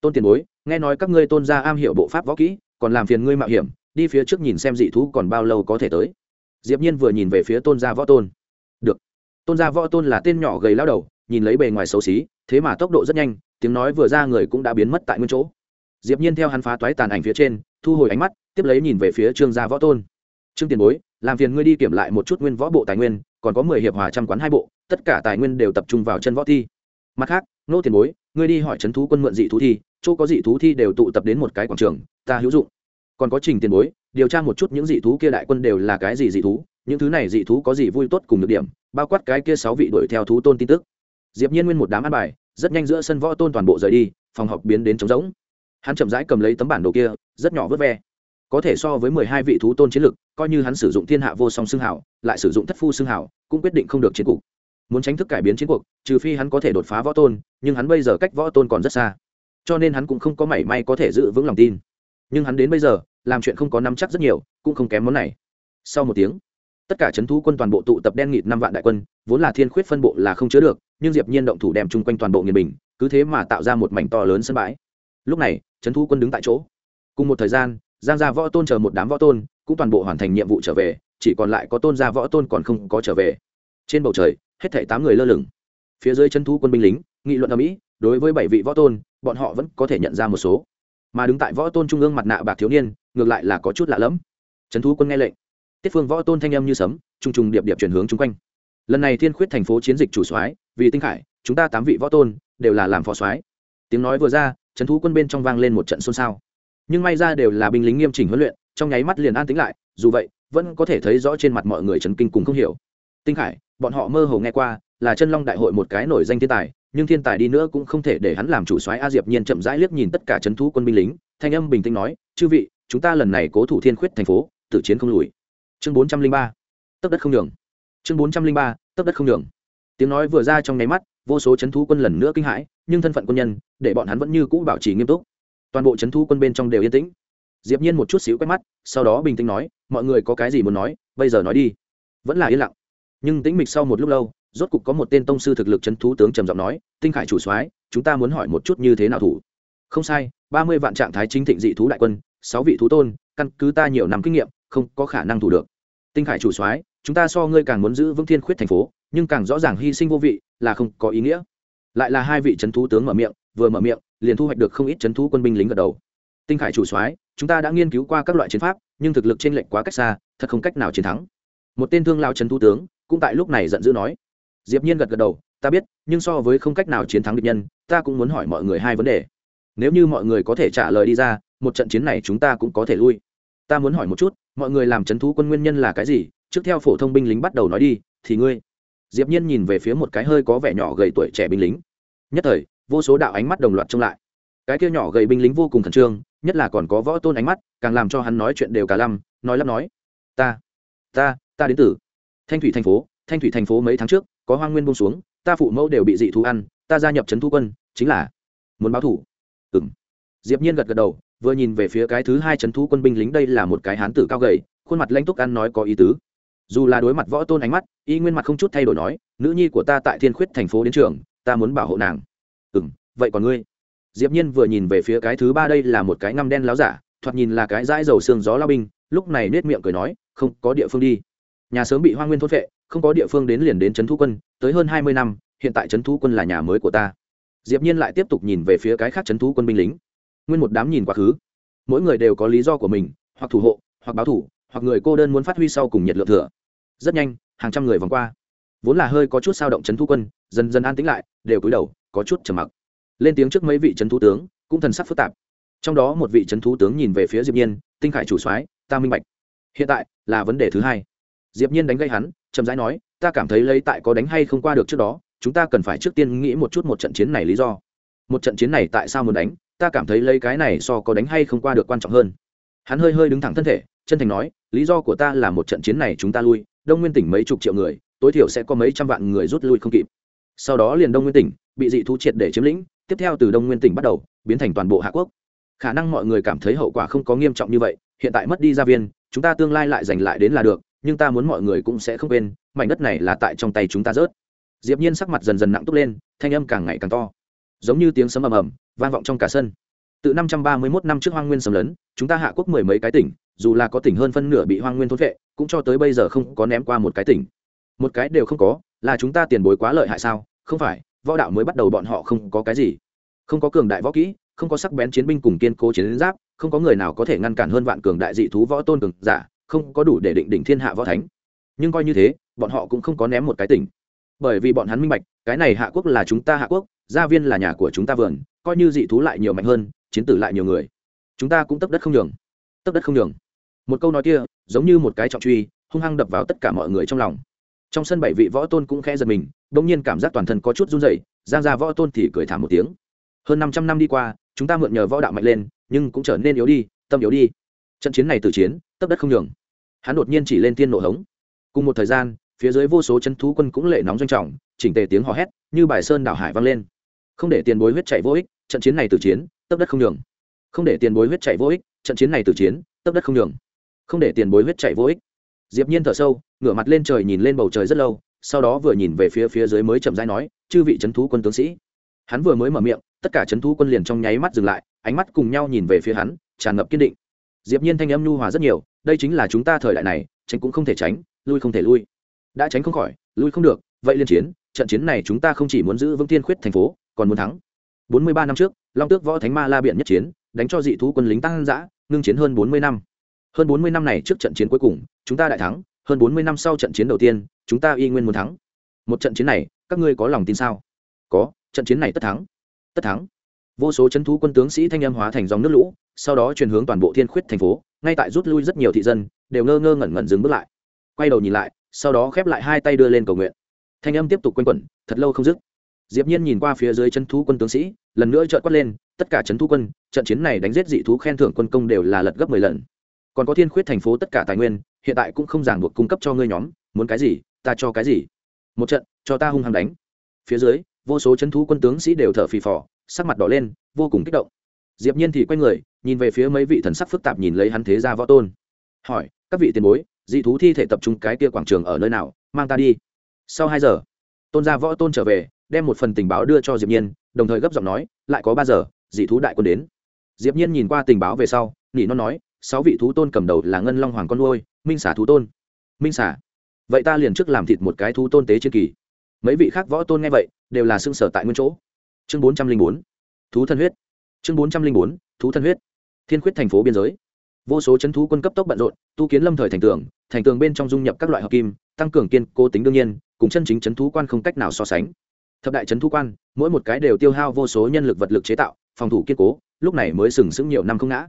Tôn tiền bối, nghe nói các ngươi tôn gia am hiểu bộ pháp võ kỹ, còn làm phiền ngươi mạo hiểm, đi phía trước nhìn xem dị thú còn bao lâu có thể tới. Diệp nhiên vừa nhìn về phía tôn gia võ tôn. Được. Tôn gia võ tôn là tên nhỏ gầy lao đầu, nhìn lấy bề ngoài xấu xí, thế mà tốc độ rất nhanh, tiếng nói vừa ra người cũng đã biến mất tại nguyên chỗ. Diệp nhiên theo hắn phá toái tàn ảnh phía trên, thu hồi ánh mắt, tiếp lấy nhìn về phía trương gia võ tôn trương tiền bối, làm phiền ngươi đi kiểm lại một chút nguyên võ bộ tài nguyên, còn có mười hiệp hòa trăm quán hai bộ, tất cả tài nguyên đều tập trung vào chân võ thi. Mặt khác, nô tiền bối, ngươi đi hỏi trấn thú quân mượn dị thú thi, chỗ có dị thú thi đều tụ tập đến một cái quảng trường, ta hữu dụng. Còn có trình tiền bối, điều tra một chút những dị thú kia đại quân đều là cái gì dị thú, những thứ này dị thú có gì vui tốt cùng được điểm, bao quát cái kia sáu vị đuổi theo thú tôn tin tức. Diệp nhiên nguyên một đám ăn bài, rất nhanh giữa sân võ tôn toàn bộ rời đi, phòng họp biến đến trống rỗng. Hắn chậm rãi cầm lấy tấm bản đồ kia, rất nhỏ vớt ve có thể so với mười hai vị thú tôn chiến lực coi như hắn sử dụng thiên hạ vô song xương hảo, lại sử dụng thất phu xương hảo, cũng quyết định không được chiến cục. Muốn tránh thức cải biến chiến cuộc, trừ phi hắn có thể đột phá võ tôn, nhưng hắn bây giờ cách võ tôn còn rất xa. Cho nên hắn cũng không có mảy may có thể giữ vững lòng tin. Nhưng hắn đến bây giờ, làm chuyện không có nắm chắc rất nhiều, cũng không kém món này. Sau một tiếng, tất cả c h ấ n thú quân toàn bộ tụ tập đen nghịt năm vạn đại quân, vốn là thiên khuyết phân bộ là không chứa được, nhưng diệp nhiên động thủ đem chung quanh toàn bộ nghiền bình, cứ thế mà tạo ra một mảnh to lớn sân bãi. Lúc này c h ấ n thú quân đứng tại chỗ. Cùng một thời gian giang gia võ tôn chờ một đám võ tôn, cũng toàn bộ hoàn thành nhiệm vụ trở về, chỉ còn lại có tôn gia võ tôn còn không có trở về. Trên bầu trời, hết thảy tám người lơ lửng. Phía dưới chân thú quân binh lính, nghị luận ở mỹ đối với bảy vị võ tôn, bọn họ vẫn có thể nhận ra một số. Mà đứng tại võ tôn trung ương mặt nạ bạc thiếu niên, ngược lại là có chút lạ lẫm. Trấn thú quân nghe lệnh. Tiết phương võ tôn thanh âm như sấm, trùng trùng điệp điệp chuyển hướng chung quanh. Lần này thiên khuyết thành phố chiến dịch chủ soái, vì tinh khải, chúng ta tám vị võ tôn, đều là làm phó soái. Tiếng nói vừa ra trấn thú quân bên trong vang lên một trận xôn xao nhưng may ra đều là binh lính nghiêm chỉnh huấn luyện, trong nháy mắt liền an tính lại, dù vậy, vẫn có thể thấy rõ trên mặt mọi người trấn kinh cùng không hiểu. Tinh khải, bọn họ mơ hồ nghe qua, là chân long đại hội một cái nổi danh thiên tài, nhưng thiên tài đi nữa cũng không thể để hắn làm chủ soái a diệp nhiên chậm rãi liếc nhìn tất cả trấn thú quân binh lính, thanh âm bình tĩnh nói, chư vị, chúng ta lần này cố thủ thiên khuyết thành phố, tử chiến không lùi. Chương bốn trăm linh ba, tấp đất không đường chương bốn trăm linh ba, tấp đất không đường tiếng nói vừa ra trong nháy mắt, vô số trấn thú quân lần nữa kinh hãi, nhưng thân phận quân nhân, để bọn hắn vẫn như cũ bảo trì nghiêm túc toàn bộ c h ấ n quân bên trong đều yên tĩnh. Diệp nhiên một chút xíu quét mắt, sau đó bình tĩnh nói, mọi người có cái gì muốn nói, bây giờ nói đi. Vẫn là yên lặng. Nhưng tĩnh mịch sau một lúc lâu, rốt cục có một tên tông sư thực lực c h ấ n thú tướng trầm giọng nói, tinh khải chủ soái, chúng ta muốn hỏi một chút như thế nào thủ? Không sai, ba mươi vạn trạng thái chính thịnh dị thú đại quân, sáu vị thú tôn, căn cứ ta nhiều năm kinh nghiệm, không có khả năng thủ được. Tinh khải chủ soái, chúng ta so ngươi càng muốn giữ vững thiên khuyết thành phố, nhưng càng rõ ràng hy sinh vô vị, là không có ý nghĩa. Lại là hai vị c h ấ n thú tướng mở miệng, vừa mở miệng liền thu hoạch được không ít c h ấ n thú quân binh lính gật đầu. Tinh khải chủ soái, chúng ta đã nghiên cứu qua các loại chiến pháp, nhưng thực lực t r ê n lệch quá cách xa, thật không cách nào chiến thắng. Một tên thương lao c h ấ n thú tướng, cũng tại lúc này giận dữ nói. Diệp nhiên gật gật đầu, ta biết, nhưng so với không cách nào chiến thắng địch nhân, ta cũng muốn hỏi mọi người hai vấn đề. Nếu như mọi người có thể trả lời đi ra, một trận chiến này chúng ta cũng có thể lui. Ta muốn hỏi một chút, mọi người làm c h ấ n thú quân nguyên nhân là cái gì? Trước theo phổ thông binh lính bắt đầu nói đi, thì ngươi. Diệp nhiên nhìn về phía một cái hơi có vẻ nhỏ gầy tuổi trẻ binh lính. Nhất thời vô số đạo ánh mắt đồng loạt trông lại. Cái kia nhỏ gầy binh lính vô cùng khẩn trương, nhất là còn có võ tôn ánh mắt, càng làm cho hắn nói chuyện đều cả lăm, nói lắm nói. Ta ta ta đến từ thanh thủy thành phố, thanh thủy thành phố mấy tháng trước, có hoang nguyên bông xuống, ta phụ mẫu đều bị dị thú ăn, ta gia nhập trấn thu quân, chính là muốn báo thủ. Ừm. Diệp nhiên gật gật đầu, vừa nhìn về phía cái thứ hai c h ấ n quân binh lính đây là một cái hán tử cao gầy, khuôn mặt lanh túc ăn nói có ý tứ. Dù là đối mặt võ tôn ánh mắt, y nguyên mặt không chút thay đổi nói, nữ nhi của ta tại thiên khuyết thành phố đến trường, ta muốn bảo hộ nàng ừ m vậy còn ngươi? Diệp nhiên vừa nhìn về phía cái thứ ba đây là một cái ngăm đen láo giả, thoạt nhìn là cái dãi dầu xương gió lao binh, lúc này nết miệng cười nói, không, có địa phương đi. Nhà sớm bị hoa nguyên thốt vệ không có địa phương đến liền đến trấn thu quân, tới hơn hai mươi năm, hiện tại trấn thu quân là nhà mới của ta. Diệp nhiên lại tiếp tục nhìn về phía cái khác trấn thu quân binh lính. Nguyên một đám nhìn quá khứ. Mỗi người đều có lý do của mình, hoặc thủ hộ, hoặc báo thủ, hoặc người cô đơn muốn phát huy sau cùng nhiệt lượng thừa. Rất nhanh, hàng trăm người vòng qua. Vốn là hơi có chút sao động trấn thu quân, dần dần an tĩnh lại, đều cúi đầu có chút trầm mặc. Lên tiếng trước mấy vị trấn thú tướng, cũng thần sắc phức tạp. Trong đó một vị trấn thú tướng nhìn về phía diệp nhiên, tinh khải chủ soái, ta minh bạch. Hiện tại là vấn đề thứ hai. Diệp nhiên đánh gây hắn, chậm rãi nói, ta cảm thấy lấy tại có đánh hay không qua được trước đó, chúng ta cần phải trước tiên nghĩ một chút một trận chiến này lý do. Một trận chiến này tại sao muốn đánh? Ta cảm thấy lấy cái này so có đánh hay không qua được quan trọng hơn. Hắn hơi hơi đứng thẳng thân thể, chân thành nói, lý do của ta là một trận chiến này chúng ta lui, đông nguyên tỉnh mấy chục triệu người, tối thiểu sẽ có mấy trăm vạn người rút lui không kịp. Sau đó liền đông nguyên tỉnh bị dị thú triệt để chiếm lĩnh tiếp theo từ đông nguyên tỉnh bắt đầu biến thành toàn bộ hạ quốc. Khả năng mọi người cảm thấy hậu quả không có nghiêm trọng như vậy hiện tại mất đi gia viên chúng ta tương lai lại giành lại đến là được nhưng ta muốn mọi người cũng sẽ không quên mảnh đất này là tại trong tay chúng ta rớt. Diệp nhiên sắc mặt dần dần nặng túc lên thanh âm càng ngày càng to. Giống như tiếng sấm ầm ầm vang vọng trong cả sân. Từ năm trăm ba mươi 531 năm trước hoang nguyên sầm lớn, chúng ta hạ quốc mười mấy cái tỉnh dù là có tỉnh hơn phân nửa bị hoang nguyên thôn vệ cũng cho tới bây giờ không có ném qua một cái tỉnh. Một cái đều không có là chúng ta tiền bối quá lợi hại sao? Không phải võ đạo mới bắt đầu bọn họ không có cái gì. Không có cường đại võ kỹ, không có sắc bén chiến binh cùng kiên cố chiến giáp, không có người nào có thể ngăn cản hơn vạn cường đại dị thú võ tôn cường giả, không có đủ để định đỉnh thiên hạ võ thánh. Nhưng coi như thế, bọn họ cũng không có ném một cái tỉnh. Bởi vì bọn hắn minh bạch, cái này hạ quốc là chúng ta hạ quốc, gia viên là nhà của chúng ta vườn, coi như dị thú lại nhiều mạnh hơn, chiến tử lại nhiều người. Chúng ta cũng tấp đất không nhường. Tấp đất không nhường. Một câu nói kia, giống như một cái trọng truy, hung hăng đập vào tất cả mọi người trong lòng. Trong sân bảy vị võ tôn cũng khẽ giật mình đông nhiên cảm giác toàn thân có chút run rẩy, giang ra võ tôn thì cười thảm một tiếng. Hơn năm trăm năm đi qua, chúng ta mượn nhờ võ đạo mạnh lên, nhưng cũng trở nên yếu đi, tâm yếu đi. Trận chiến này từ chiến, tấp đất không nhường. Hắn đột nhiên chỉ lên tiên nổ hống. Cùng một thời gian, phía dưới vô số chân thú quân cũng lệ nóng doanh trọng, chỉnh tề tiếng hò hét, như bài sơn đảo hải vang lên. Không để tiền bối huyết chạy vô ích, trận chiến này từ chiến, tấp đất không nhường. Không để tiền bối huyết chạy vô ích, trận chiến này từ chiến, tấp đất không nhường. Không để tiền bối huyết chạy vô ích. Diệp nhiên thở sâu, ngửa mặt lên trời nhìn lên bầu trời rất lâu sau đó vừa nhìn về phía phía dưới mới chậm rãi nói, chư vị chấn thú quân tướng sĩ. Hắn vừa mới mở miệng, tất cả chấn thú quân liền trong nháy mắt dừng lại, ánh mắt cùng nhau nhìn về phía hắn, tràn ngập kiên định. Diệp nhiên thanh âm nhu hòa rất nhiều, đây chính là chúng ta thời đại này, tránh cũng không thể tránh, lui không thể lui. Đã tránh không khỏi, lui không được, vậy liên chiến, trận chiến này chúng ta không chỉ muốn giữ vững thiên khuyết thành phố, còn muốn thắng. 43 năm trước, long tước võ thánh ma la biện nhất chiến, đánh cho dị thú quân lính tăng dã, ngưng chiến hơn 40 năm. Hơn 40 năm này trước trận chiến cuối cùng, chúng ta đại thắng, hơn 40 năm sau trận chiến đầu tiên chúng ta y nguyên muốn thắng. Một trận chiến này, các ngươi có lòng tin sao? Có, trận chiến này tất thắng. Tất thắng. Vô số c thú quân tướng sĩ thanh âm hóa thành dòng nước lũ, sau đó chuyển hướng toàn bộ thiên khuyết thành phố, ngay tại rút lui rất nhiều thị dân, đều ngơ ngơ ngẩn ngẩn dừng bước lại. Quay đầu nhìn lại, sau đó khép lại hai tay đưa lên cầu nguyện. Thanh âm tiếp tục quanh quẩn, thật lâu không dứt. Diệp nhiên nhìn qua phía dưới chân thú quân tướng sĩ, lần nữa trợn quất lên, tất cả chân thú quân, trận chiến này đánh giết dị thú khen thưởng quân công đều là lật gấp 10 lần. Còn có thiên khuyết thành phố tất cả tài nguyên, hiện tại cũng không ràng buộc cung cấp cho ngươi nhóm, muốn cái gì? Ta cho cái gì? Một trận, cho ta hung hăng đánh. Phía dưới, vô số chấn thú quân tướng sĩ đều thở phì phò, sắc mặt đỏ lên, vô cùng kích động. Diệp nhiên thì quay người, nhìn về phía mấy vị thần sắc phức tạp nhìn lấy hắn thế gia võ tôn. Hỏi, các vị tiền bối, dị thú thi thể tập trung cái kia quảng trường ở nơi nào? Mang ta đi. Sau hai giờ, tôn gia võ tôn trở về, đem một phần tình báo đưa cho diệp nhiên, đồng thời gấp giọng nói, lại có ba giờ, dị thú đại quân đến. Diệp nhiên nhìn qua tình báo về sau, nỉ nó nói, sáu vị thú tôn cầm đầu là ngân long hoàng con nuôi, minh xả thú tôn. Minh xả vậy ta liền trước làm thịt một cái thú tôn tế chiến kỳ. Mấy vị khác võ tôn nghe vậy, đều là xương sở tại nguyên chỗ. Chương bốn trăm linh bốn, thú thân huyết. Chương bốn trăm linh bốn, thú thân huyết. Thiên khuyết thành phố biên giới. Vô số chấn thú quân cấp tốc bận rộn, tu kiến lâm thời thành tường thành tường bên trong dung nhập các loại hợp kim, tăng cường kiên cố tính đương nhiên, cùng chân chính chấn thú quan không cách nào so sánh. Thập đại chấn thú quan, mỗi một cái đều tiêu hao vô số nhân lực vật lực chế tạo, phòng thủ kiên cố, lúc này mới sừng sững nhiều năm không ngã.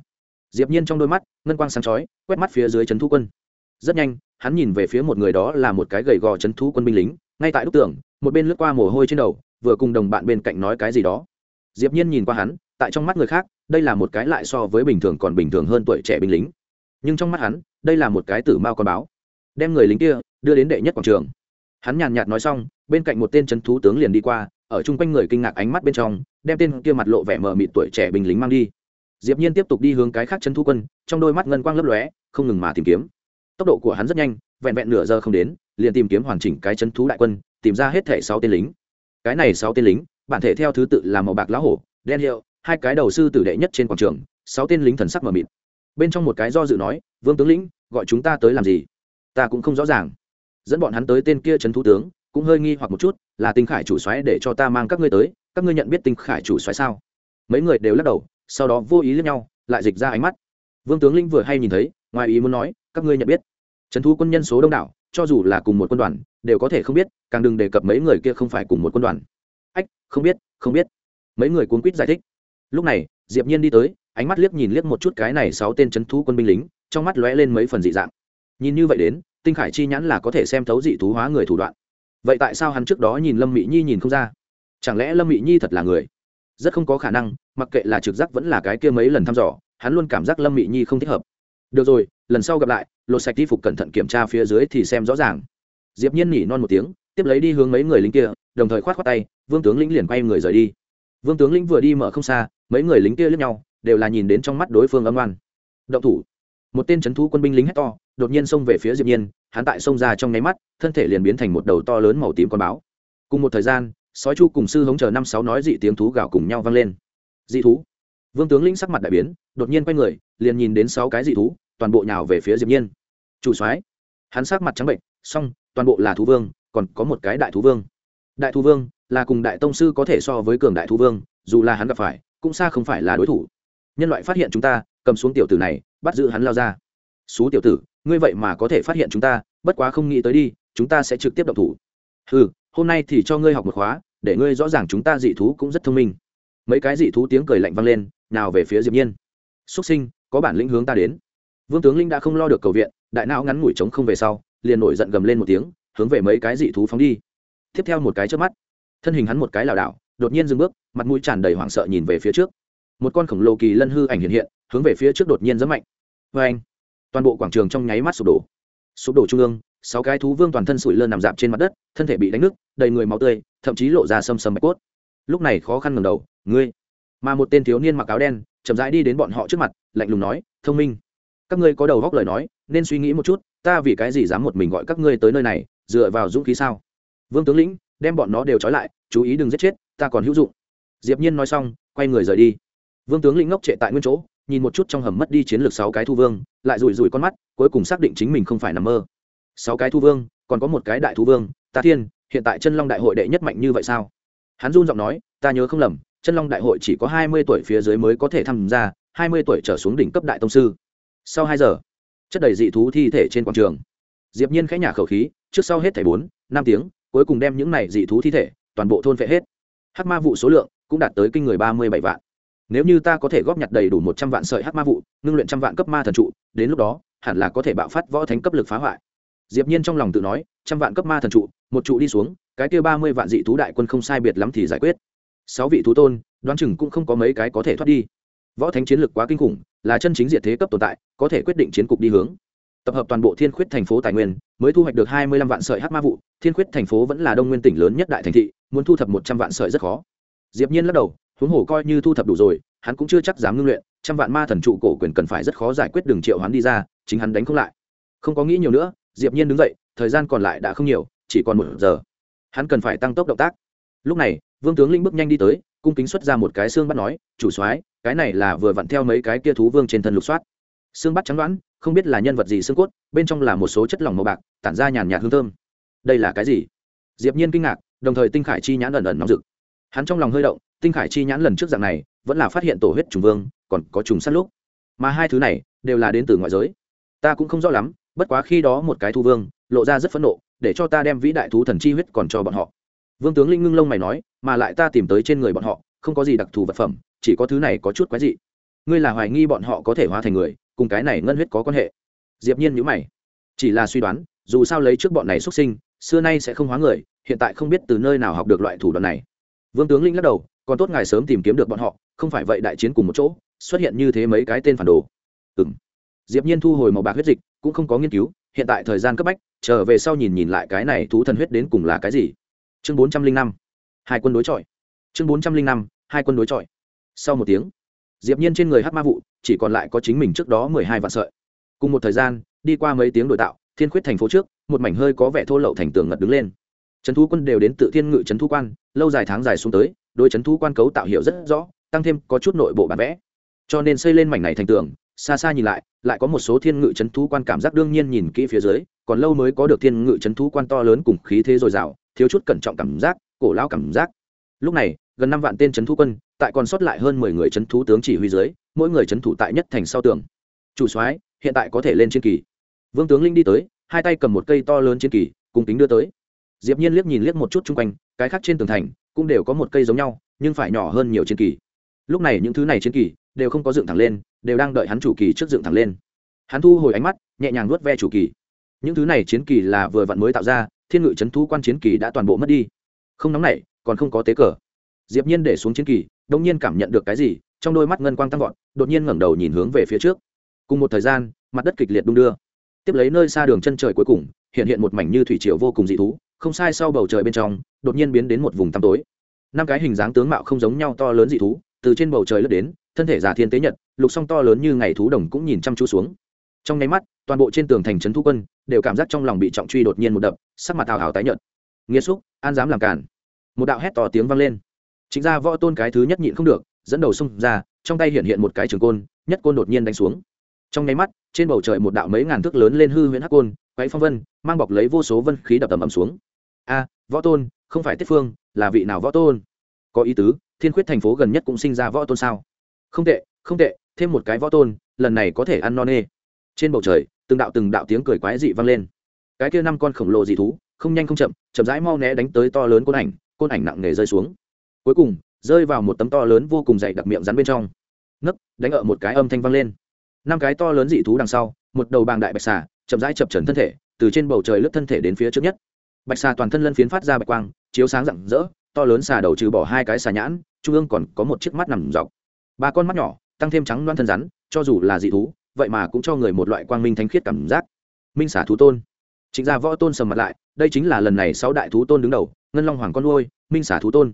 Diệp nhiên trong đôi mắt, ngân quang sáng chói, quét mắt phía dưới chấn thú quân rất nhanh, hắn nhìn về phía một người đó là một cái gầy gò c h ấ n thú quân binh lính, ngay tại đúc tưởng, một bên lướt qua mồ hôi trên đầu, vừa cùng đồng bạn bên cạnh nói cái gì đó. Diệp nhiên nhìn qua hắn, tại trong mắt người khác, đây là một cái lại so với bình thường còn bình thường hơn tuổi trẻ binh lính. Nhưng trong mắt hắn, đây là một cái tử mao con báo. Đem người lính kia đưa đến đệ nhất quảng trường. Hắn nhàn nhạt nói xong, bên cạnh một tên chấn thú tướng liền đi qua, ở chung quanh người kinh ngạc ánh mắt bên trong, đem tên kia mặt lộ vẻ mờ mịt tuổi trẻ binh lính mang đi. Diệp nhiên tiếp tục đi hướng cái khác chấn thú quân, trong đôi mắt ngân quang lấp lóe, không ngừng mà tìm kiếm tốc độ của hắn rất nhanh, vẹn vẹn nửa giờ không đến, liền tìm kiếm hoàn chỉnh cái chấn thú đại quân, tìm ra hết thẻ sáu tên lính. Cái này sáu tên lính, bản thể theo thứ tự là màu bạc lá hổ, đen hiệu, hai cái đầu sư tử đệ nhất trên quảng trường, sáu tên lính thần sắc mờ mịt. Bên trong một cái do dự nói, vương tướng lĩnh, gọi chúng ta tới làm gì? Ta cũng không rõ ràng. Dẫn bọn hắn tới tên kia trấn thủ tướng, cũng hơi nghi hoặc một chút, là tinh khải chủ xoáy để cho ta mang các ngươi tới, các ngươi nhận biết tinh khải chủ xoáy sao? Mấy người đều lắc đầu, sau đó vô ý lẫn nhau, lại dịch ra ánh mắt. Vương tướng lĩnh vừa hay nhìn thấy, ngoài ý muốn nói, các ngươi nhận biết trấn thu quân nhân số đông đảo, cho dù là cùng một quân đoàn, đều có thể không biết, càng đừng đề cập mấy người kia không phải cùng một quân đoàn. Ách, không biết không biết. Mấy người cuốn quýt giải thích. Lúc này, diệp nhiên đi tới, ánh mắt liếc nhìn liếc một chút cái này sáu tên chấn thú quân binh lính, trong mắt lóe lên mấy phần dị dạng. Nhìn như vậy đến, tinh khải chi nhãn là có thể xem thấu dị thú hóa người thủ đoạn. Vậy tại sao hắn trước đó nhìn lâm mỹ nhi nhìn không ra? Chẳng lẽ lâm mỹ nhi thật là người? Rất không có khả năng, mặc kệ là trực giác vẫn là cái kia mấy lần thăm dò, hắn luôn cảm giác lâm mỹ nhi không thích hợp. Được rồi lần sau gặp lại, lột sạch đi phục cẩn thận kiểm tra phía dưới thì xem rõ ràng. Diệp nhiên nhỉ non một tiếng, tiếp lấy đi hướng mấy người lính kia, đồng thời khoát khoát tay, vương tướng lĩnh liền quay người rời đi. Vương tướng lĩnh vừa đi mở không xa, mấy người lính kia lướt nhau, đều là nhìn đến trong mắt đối phương âm oan động thủ. Một tên chấn thú quân binh lính hét to, đột nhiên xông về phía diệp nhiên, hắn tại xông ra trong nháy mắt, thân thể liền biến thành một đầu to lớn màu tím con báo. Cùng một thời gian, sói chu cùng sư hống chờ năm sáu nói dị tiếng thú gào cùng nhau vang lên. Dị thú. Vương tướng lĩnh sắc mặt đại biến, đột nhiên quay người, liền nhìn đến sáu cái dị thú toàn bộ nhào về phía diệp nhiên chủ soái hắn sắc mặt trắng bệnh song toàn bộ là thú vương còn có một cái đại thú vương đại thú vương là cùng đại tông sư có thể so với cường đại thú vương dù là hắn gặp phải cũng xa không phải là đối thủ nhân loại phát hiện chúng ta cầm xuống tiểu tử này bắt giữ hắn lao ra xú tiểu tử ngươi vậy mà có thể phát hiện chúng ta bất quá không nghĩ tới đi chúng ta sẽ trực tiếp động thủ ừ hôm nay thì cho ngươi học một khóa để ngươi rõ ràng chúng ta dị thú cũng rất thông minh mấy cái dị thú tiếng cười lạnh vang lên nào về phía diệp nhiên xuất sinh có bản lĩnh hướng ta đến vương tướng linh đã không lo được cầu viện, đại não ngắn ngủi trống không về sau, liền nổi giận gầm lên một tiếng, hướng về mấy cái dị thú phóng đi. Tiếp theo một cái trước mắt, thân hình hắn một cái lảo đảo, đột nhiên dừng bước, mặt mũi tràn đầy hoảng sợ nhìn về phía trước. Một con khổng lồ kỳ lân hư ảnh hiện hiện, hướng về phía trước đột nhiên rất mạnh. Vê anh toàn bộ quảng trường trong nháy mắt sụp đổ. Sụp đổ trung ương, sáu cái thú vương toàn thân sủi lơ nằm dạp trên mặt đất, thân thể bị đánh nứt, đầy người máu tươi, thậm chí lộ ra sâm sầm bạch cốt. Lúc này khó khăn ngầm đầu, ngươi! Mà một tên thiếu niên mặc áo đen, chậm rãi đi đến bọn họ trước mặt, lạnh lùng nói, thông minh các ngươi có đầu góc lời nói, nên suy nghĩ một chút, ta vì cái gì dám một mình gọi các ngươi tới nơi này, dựa vào dũng khí sao? Vương tướng lĩnh, đem bọn nó đều trói lại, chú ý đừng giết chết, ta còn hữu dụng. Diệp nhiên nói xong, quay người rời đi. Vương tướng lĩnh ngốc trệ tại nguyên chỗ, nhìn một chút trong hầm mất đi chiến lược sáu cái thu vương, lại rủi rủi con mắt, cuối cùng xác định chính mình không phải nằm mơ. Sáu cái thu vương, còn có một cái đại thu vương ta thiên, hiện tại chân long đại hội đệ nhất mạnh như vậy sao? Hắn run giọng nói, ta nhớ không lầm, chân long đại hội chỉ có hai mươi tuổi phía dưới mới có thể tham gia, hai mươi tuổi trở xuống đỉnh cấp đại tông sư sau hai giờ, chất đầy dị thú thi thể trên quảng trường. Diệp nhiên khẽ nhả khẩu khí, trước sau hết thảy bốn, năm tiếng, cuối cùng đem những này dị thú thi thể, toàn bộ thôn phệ hết. Hắc ma vụ số lượng cũng đạt tới kinh người ba mươi bảy vạn. Nếu như ta có thể góp nhặt đầy đủ một trăm vạn sợi hắc ma vụ ngưng luyện trăm vạn cấp ma thần trụ, đến lúc đó, hẳn là có thể bạo phát võ thánh cấp lực phá hoại. Diệp nhiên trong lòng tự nói, trăm vạn cấp ma thần trụ, một trụ đi xuống, cái kia ba mươi vạn dị thú đại quân không sai biệt lắm thì giải quyết. Sáu vị thú tôn, đoán chừng cũng không có mấy cái có thể thoát đi. Võ thánh chiến lực quá kinh khủng là chân chính diệt thế cấp tồn tại, có thể quyết định chiến cục đi hướng. Tập hợp toàn bộ thiên khuyết thành phố tài nguyên, mới thu hoạch được hai mươi lăm vạn sợi hát ma vụ, thiên khuyết thành phố vẫn là đông nguyên tỉnh lớn nhất đại thành thị, muốn thu thập một trăm vạn sợi rất khó. Diệp nhiên lắc đầu, huống hồ coi như thu thập đủ rồi, hắn cũng chưa chắc dám ngưng luyện, trăm vạn ma thần trụ cổ quyền cần phải rất khó giải quyết đường triệu hắn đi ra, chính hắn đánh không lại. Không có nghĩ nhiều nữa, diệp nhiên đứng dậy, thời gian còn lại đã không nhiều, chỉ còn một giờ. Hắn cần phải tăng tốc động tác. Lúc này, vương tướng linh bước nhanh đi tới cung kính xuất ra một cái xương bắt nói, chủ soái, cái này là vừa vặn theo mấy cái kia thú vương trên thân lục soát. Xương bắt trắng đoán, không biết là nhân vật gì xương cốt, bên trong là một số chất lỏng màu bạc, tản ra nhàn nhạt hương thơm. Đây là cái gì? Diệp nhiên kinh ngạc, đồng thời tinh khải chi nhãn ẩn ẩn nóng rực. Hắn trong lòng hơi động, tinh khải chi nhãn lần trước dạng này, vẫn là phát hiện tổ huyết trùng vương, còn có trùng sắt lúc. Mà hai thứ này, đều là đến từ ngoại giới. Ta cũng không rõ lắm, bất quá khi đó một cái thu vương, lộ ra rất phẫn nộ, để cho ta đem vĩ đại thú thần chi huyết còn cho bọn họ vương tướng linh ngưng lông mày nói, mà lại ta tìm tới trên người bọn họ, không có gì đặc thù vật phẩm, chỉ có thứ này có chút quái dị. Ngươi là hoài nghi bọn họ có thể hóa thành người, cùng cái này ngân huyết có quan hệ. Diệp nhiên nhíu mày. Chỉ là suy đoán, dù sao lấy trước bọn này xuất sinh, xưa nay sẽ không hóa người, hiện tại không biết từ nơi nào học được loại thủ đoạn này. Vương tướng linh lắc đầu, còn tốt ngài sớm tìm kiếm được bọn họ, không phải vậy đại chiến cùng một chỗ, xuất hiện như thế mấy cái tên phản đồ. Ừm. Diệp nhiên thu hồi màu bạc huyết dịch, cũng không có nghiên cứu, hiện tại thời gian cấp bách, trở về sau nhìn nhìn lại cái này thú thần huyết đến cùng là cái gì chương bốn trăm linh năm, hai quân đối chọi. Chương bốn trăm linh năm, hai quân đối chọi. Sau một tiếng, diệp nhiên trên người hát ma vụ chỉ còn lại có chính mình trước đó mười hai vạn sợi. Cùng một thời gian, đi qua mấy tiếng đổi tạo, thiên khuyết thành phố trước, một mảnh hơi có vẻ thô lậu thành tường ngật đứng lên. Trấn thu quân đều đến tự thiên ngự trấn thu quan, lâu dài tháng dài xuống tới đôi trấn thu quan cấu tạo hiệu rất rõ, tăng thêm có chút nội bộ bản vẽ. Cho nên xây lên mảnh này thành tường, xa xa nhìn lại lại có một số thiên ngự trấn thu quan cảm giác đương nhiên nhìn kỹ phía dưới, còn lâu mới có được thiên ngự trấn thu quan to lớn cùng khí thế dồi dào thiếu chút cẩn trọng cảm giác, cổ lão cảm giác. Lúc này, gần năm vạn tên trấn thú quân, tại còn sót lại hơn mười người trấn thú tướng chỉ huy dưới, mỗi người trấn thủ tại nhất thành sau tường. Chủ soái, hiện tại có thể lên chiến kỳ. Vương tướng linh đi tới, hai tay cầm một cây to lớn chiến kỳ, cùng tính đưa tới. Diệp nhiên liếc nhìn liếc một chút chung quanh, cái khác trên tường thành, cũng đều có một cây giống nhau, nhưng phải nhỏ hơn nhiều chiến kỳ. Lúc này những thứ này chiến kỳ, đều không có dựng thẳng lên, đều đang đợi hắn chủ kỳ trước dựng thẳng lên. Hắn thu hồi ánh mắt, nhẹ nhàng nuốt ve chủ kỳ. Những thứ này chiến kỳ là vừa vặn mới tạo ra thiên ngự c thú quan chiến kỳ đã toàn bộ mất đi. Không nóng nảy, còn không có tế cờ. Diệp nhiên để xuống chiến kỳ, đông nhiên cảm nhận được cái gì, trong đôi mắt ngân quang tăng vọt, đột nhiên ngẩng đầu nhìn hướng về phía trước. Cùng một thời gian, mặt đất kịch liệt đung đưa. Tiếp lấy nơi xa đường chân trời cuối cùng, hiện hiện một mảnh như thủy triều vô cùng dị thú, không sai sau bầu trời bên trong, đột nhiên biến đến một vùng tăm tối. Năm cái hình dáng tướng mạo không giống nhau to lớn dị thú, từ trên bầu trời lướt đến, thân thể giả thiên tế nhật, lục song to lớn như ngày thú đồng cũng nhìn chăm chú xuống. Trong nháy mắt, toàn bộ trên tường thành trấn thu quân đều cảm giác trong lòng bị trọng truy đột nhiên một đập, sắc mặt hào hào tái nhợt. Nghiêm xúc an dám làm cản một đạo hét to tiếng vang lên. Chính ra võ tôn cái thứ nhất nhịn không được, dẫn đầu xông ra, trong tay hiện hiện một cái trường côn, nhất côn đột nhiên đánh xuống. Trong nháy mắt, trên bầu trời một đạo mấy ngàn thước lớn lên hư huyễn hắc côn, quấy phong vân, mang bọc lấy vô số vân khí đập tầm ầm xuống. A, võ tôn, không phải tiết phương, là vị nào võ tôn? Có ý tứ, thiên khuyết thành phố gần nhất cũng sinh ra võ tôn sao? Không tệ không tệ, thêm một cái võ tôn, lần này có thể ăn no nê. Trên bầu trời từng đạo từng đạo tiếng cười quái dị vang lên. Cái kia năm con khổng lồ dị thú, không nhanh không chậm chậm rãi mau né đánh tới to lớn côn ảnh côn ảnh nặng nề rơi xuống. Cuối cùng, rơi vào một tấm to lớn vô cùng dày đặc miệng rắn bên trong. Nấc, đánh ở một cái âm thanh vang lên. Năm cái to lớn dị thú đằng sau, một đầu bàng đại bạch xà, chậm rãi chập trần thân thể, từ trên bầu trời lướt thân thể đến phía trước nhất. Bạch xà toàn thân lân phiến phát ra bạch quang, chiếu sáng rạng rỡ, to lớn xà đầu trừ bỏ hai cái xà nhãn, trung ương còn có một chiếc mắt nằm dọc. Ba con mắt nhỏ, tăng thêm trắng loan thân rắn, cho dù là dị thú vậy mà cũng cho người một loại quang minh thánh khiết cảm giác. Minh xả thú tôn. Chính ra võ tôn sầm mặt lại, đây chính là lần này sáu đại thú tôn đứng đầu, ngân long hoàng con nuôi, minh xả thú tôn.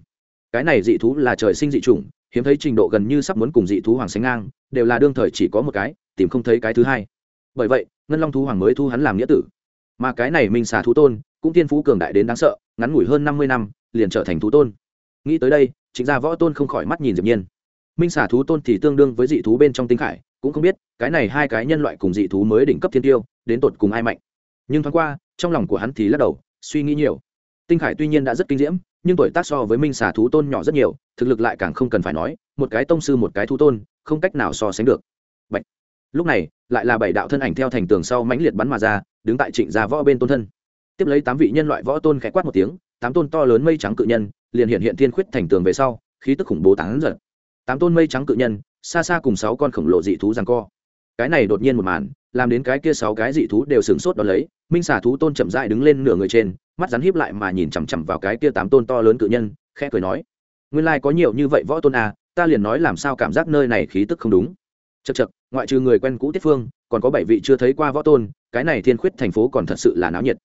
Cái này dị thú là trời sinh dị chủng, hiếm thấy trình độ gần như sắp muốn cùng dị thú hoàng sánh ngang, đều là đương thời chỉ có một cái, tìm không thấy cái thứ hai. Bởi vậy, ngân long thú hoàng mới thu hắn làm nghĩa tử. Mà cái này minh xả thú tôn, cũng tiên phú cường đại đến đáng sợ, ngắn ngủi hơn năm mươi năm, liền trở thành thú tôn. Nghĩ tới đây chính ra võ tôn không khỏi mắt nhìn diệp nhiên. Minh xả thú tôn thì tương đương với dị thú bên trong tinh khải cũng không biết, cái này hai cái nhân loại cùng dị thú mới đỉnh cấp thiên tiêu, đến tột cùng ai mạnh. Nhưng thoáng qua, trong lòng của hắn thì lắc đầu, suy nghĩ nhiều. Tinh khải tuy nhiên đã rất kinh diễm, nhưng tuổi tác so với minh xà thú tôn nhỏ rất nhiều, thực lực lại càng không cần phải nói, một cái tông sư, một cái thú tôn, không cách nào so sánh được. Bạch. lúc này, lại là bảy đạo thân ảnh theo thành tường sau mãnh liệt bắn mà ra, đứng tại trịnh gia võ bên tôn thân. Tiếp lấy tám vị nhân loại võ tôn khẽ quát một tiếng, tám tôn to lớn mây trắng cự nhân, liền hiện hiện thiên khuyết thành tường về sau, khí tức khủng bố tán giật tám tôn mây trắng cự nhân xa xa cùng sáu con khổng lồ dị thú giằng co. Cái này đột nhiên một màn, làm đến cái kia sáu cái dị thú đều sửng sốt đón lấy, minh xà thú tôn chậm dại đứng lên nửa người trên, mắt rắn híp lại mà nhìn chằm chằm vào cái kia tám tôn to lớn cự nhân, khẽ cười nói, nguyên lai có nhiều như vậy võ tôn à ta liền nói làm sao cảm giác nơi này khí tức không đúng. Chật chật ngoại trừ người quen cũ tiết phương, còn có bảy vị chưa thấy qua võ tôn, cái này thiên khuyết thành phố còn thật sự là náo nhiệt.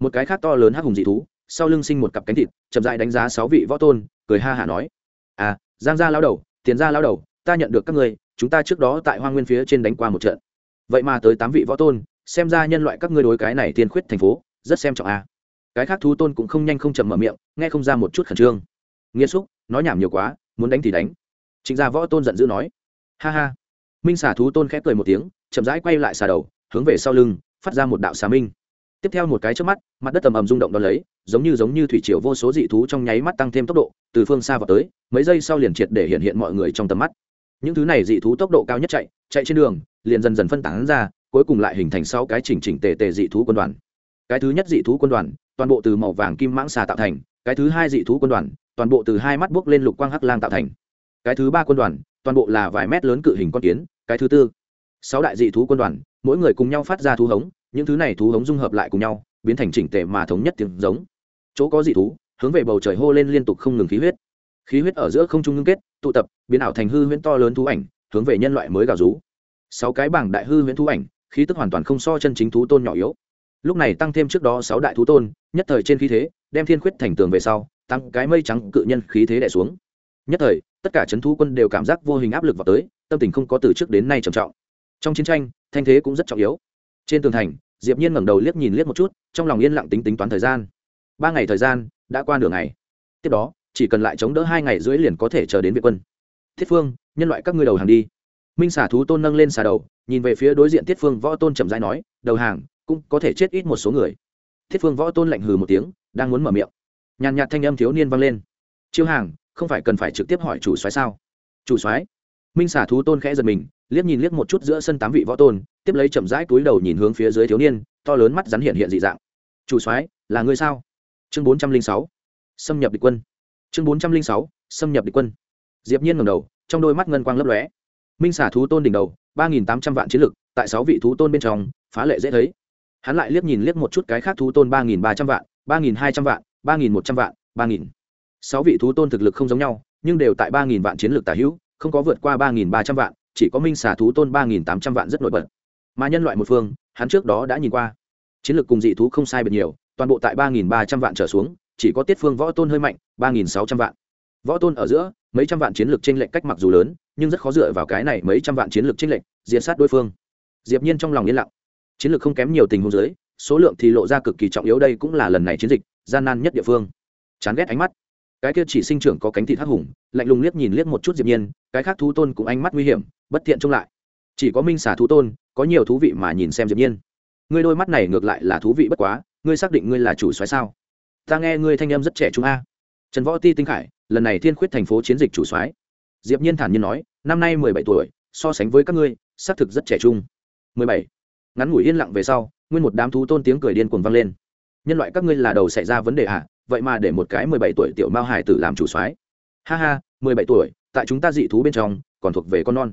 Một cái khác to lớn hắc hùng dị thú, sau lưng sinh một cặp cánh thịt, chậm dại đánh giá sáu vị võ tôn, cười ha hả nói à giang gia lao đầu, tiền gia lao đầu ta nhận được các ngươi, chúng ta trước đó tại hoa nguyên phía trên đánh qua một trận. Vậy mà tới tám vị võ tôn, xem ra nhân loại các ngươi đối cái này tiên khuyết thành phố, rất xem trọng a. Cái khác thú tôn cũng không nhanh không chậm mở miệng, nghe không ra một chút khẩn trương. Nghĩa xúc, nói nhảm nhiều quá, muốn đánh thì đánh. Chính gia võ tôn giận dữ nói. Ha ha. Minh xả thú tôn khẽ cười một tiếng, chậm rãi quay lại xà đầu, hướng về sau lưng, phát ra một đạo xà minh. Tiếp theo một cái trước mắt, mặt đất tầm ầm rung động đón lấy, giống như giống như thủy triều vô số dị thú trong nháy mắt tăng thêm tốc độ, từ phương xa vào tới, mấy giây sau liền triệt để hiện hiện mọi người trong tầm mắt những thứ này dị thú tốc độ cao nhất chạy chạy trên đường, liền dần dần phân tán ra, cuối cùng lại hình thành sáu cái chỉnh chỉnh tề tề dị thú quân đoàn. Cái thứ nhất dị thú quân đoàn, toàn bộ từ màu vàng kim mãng xà tạo thành, cái thứ hai dị thú quân đoàn, toàn bộ từ hai mắt buốc lên lục quang hắc lang tạo thành. Cái thứ ba quân đoàn, toàn bộ là vài mét lớn cự hình con kiến, cái thứ tư, sáu đại dị thú quân đoàn, mỗi người cùng nhau phát ra thú hống, những thứ này thú hống dung hợp lại cùng nhau, biến thành chỉnh tề mà thống nhất tiếng giống. Chỗ có dị thú, hướng về bầu trời hô lên liên tục không ngừng khí huyết khí huyết ở giữa không trung ngưng kết, tụ tập, biến ảo thành hư huyễn to lớn thú ảnh, hướng về nhân loại mới gào rú. Sáu cái bảng đại hư huyễn thú ảnh, khí tức hoàn toàn không so chân chính thú tôn nhỏ yếu. Lúc này tăng thêm trước đó sáu đại thú tôn, nhất thời trên khí thế, đem thiên khuyết thành tường về sau, tăng cái mây trắng cự nhân khí thế đẻ xuống. Nhất thời, tất cả c h ấ n thú quân đều cảm giác vô hình áp lực vào tới, tâm tình không có từ trước đến nay trầm trọng. Trong chiến tranh, thanh thế cũng rất trọng yếu. Trên tường thành, diệp nhiên ngẩng đầu liếc nhìn liếc một chút, trong lòng yên lặng tính tính toán thời gian. Ba ngày thời gian, đã qua nửa ngày. Tiếp đó chỉ cần lại chống đỡ hai ngày rưỡi liền có thể chờ đến viện quân. Thiết phương, nhân loại các ngươi đầu hàng đi. Minh xả thú tôn nâng lên xà đầu, nhìn về phía đối diện thiết phương võ tôn chậm rãi nói, đầu hàng, cũng có thể chết ít một số người. Thiết phương võ tôn lạnh hừ một tiếng, đang muốn mở miệng. Nhàn nhạt thanh âm thiếu niên vang lên. Chiêu hàng, không phải cần phải trực tiếp hỏi chủ soái sao? Chủ soái? Minh xả thú tôn khẽ giật mình, liếc nhìn liếc một chút giữa sân tám vị võ tôn, tiếp lấy chậm rãi túi đầu nhìn hướng phía dưới thiếu niên, to lớn mắt rắn hiện hiện dị dạng. Chủ soái, là ngươi sao? Chương bốn trăm linh sáu. Xâm nhập địch quân chương bốn trăm linh sáu, xâm nhập địch quân. Diệp nhiên ngẩng đầu, trong đôi mắt ngân quang lấp lóe. Minh xả thú tôn đỉnh đầu, ba nghìn tám trăm vạn chiến lực, tại sáu vị thú tôn bên trong, phá lệ dễ thấy. Hắn lại liếc nhìn liếc một chút cái khác thú tôn, ba nghìn ba trăm vạn, ba nghìn hai trăm vạn, ba nghìn một trăm vạn, ba nghìn. Sáu vị thú tôn thực lực không giống nhau, nhưng đều tại ba nghìn vạn chiến lược tả hữu, không có vượt qua ba nghìn ba trăm vạn, chỉ có minh xà thú tôn ba nghìn tám trăm vạn rất nổi bật. Mà nhân loại một phương, hắn trước đó đã nhìn qua. Chiến lược cùng dị thú không sai biệt nhiều, toàn bộ tại ba nghìn ba trăm vạn trở xuống chỉ có tiết phương võ tôn hơi mạnh, ba nghìn sáu trăm vạn. Võ tôn ở giữa, mấy trăm vạn chiến lược tranh lệch cách mặc dù lớn, nhưng rất khó dựa vào cái này mấy trăm vạn chiến lược tranh lệch diện sát đối phương. Diệp nhiên trong lòng yên lặng. Chiến lược không kém nhiều tình huống dưới, số lượng thì lộ ra cực kỳ trọng yếu đây cũng là lần này chiến dịch, gian nan nhất địa phương. Chán ghét ánh mắt. Cái kia chỉ sinh trưởng có cánh thịt hắc hùng, lạnh lùng liếc nhìn liếc một chút diệp nhiên, cái khác thú tôn cũng ánh mắt nguy hiểm, bất thiện trông lại. Chỉ có minh xà thú tôn, có nhiều thú vị mà nhìn xem diệp nhiên. Ngươi đôi mắt này ngược lại là thú vị bất quá, ngươi xác định ngươi là chủ soái sao? Ta nghe ngươi thanh âm rất trẻ trung a. Trần võ ti tinh khải, lần này thiên khuyết thành phố chiến dịch chủ soái. Diệp nhiên thản nhiên nói, năm nay mười bảy tuổi, so sánh với các ngươi, xác thực rất trẻ trung. Mười bảy. Ngắn ngủi yên lặng về sau, nguyên một đám thú tôn tiếng cười điên cuồng vang lên. Nhân loại các ngươi là đầu xảy ra vấn đề à vậy mà để một cái mười bảy tuổi tiểu mao hải tử làm chủ soái. Ha ha, mười bảy tuổi, tại chúng ta dị thú bên trong, còn thuộc về con non.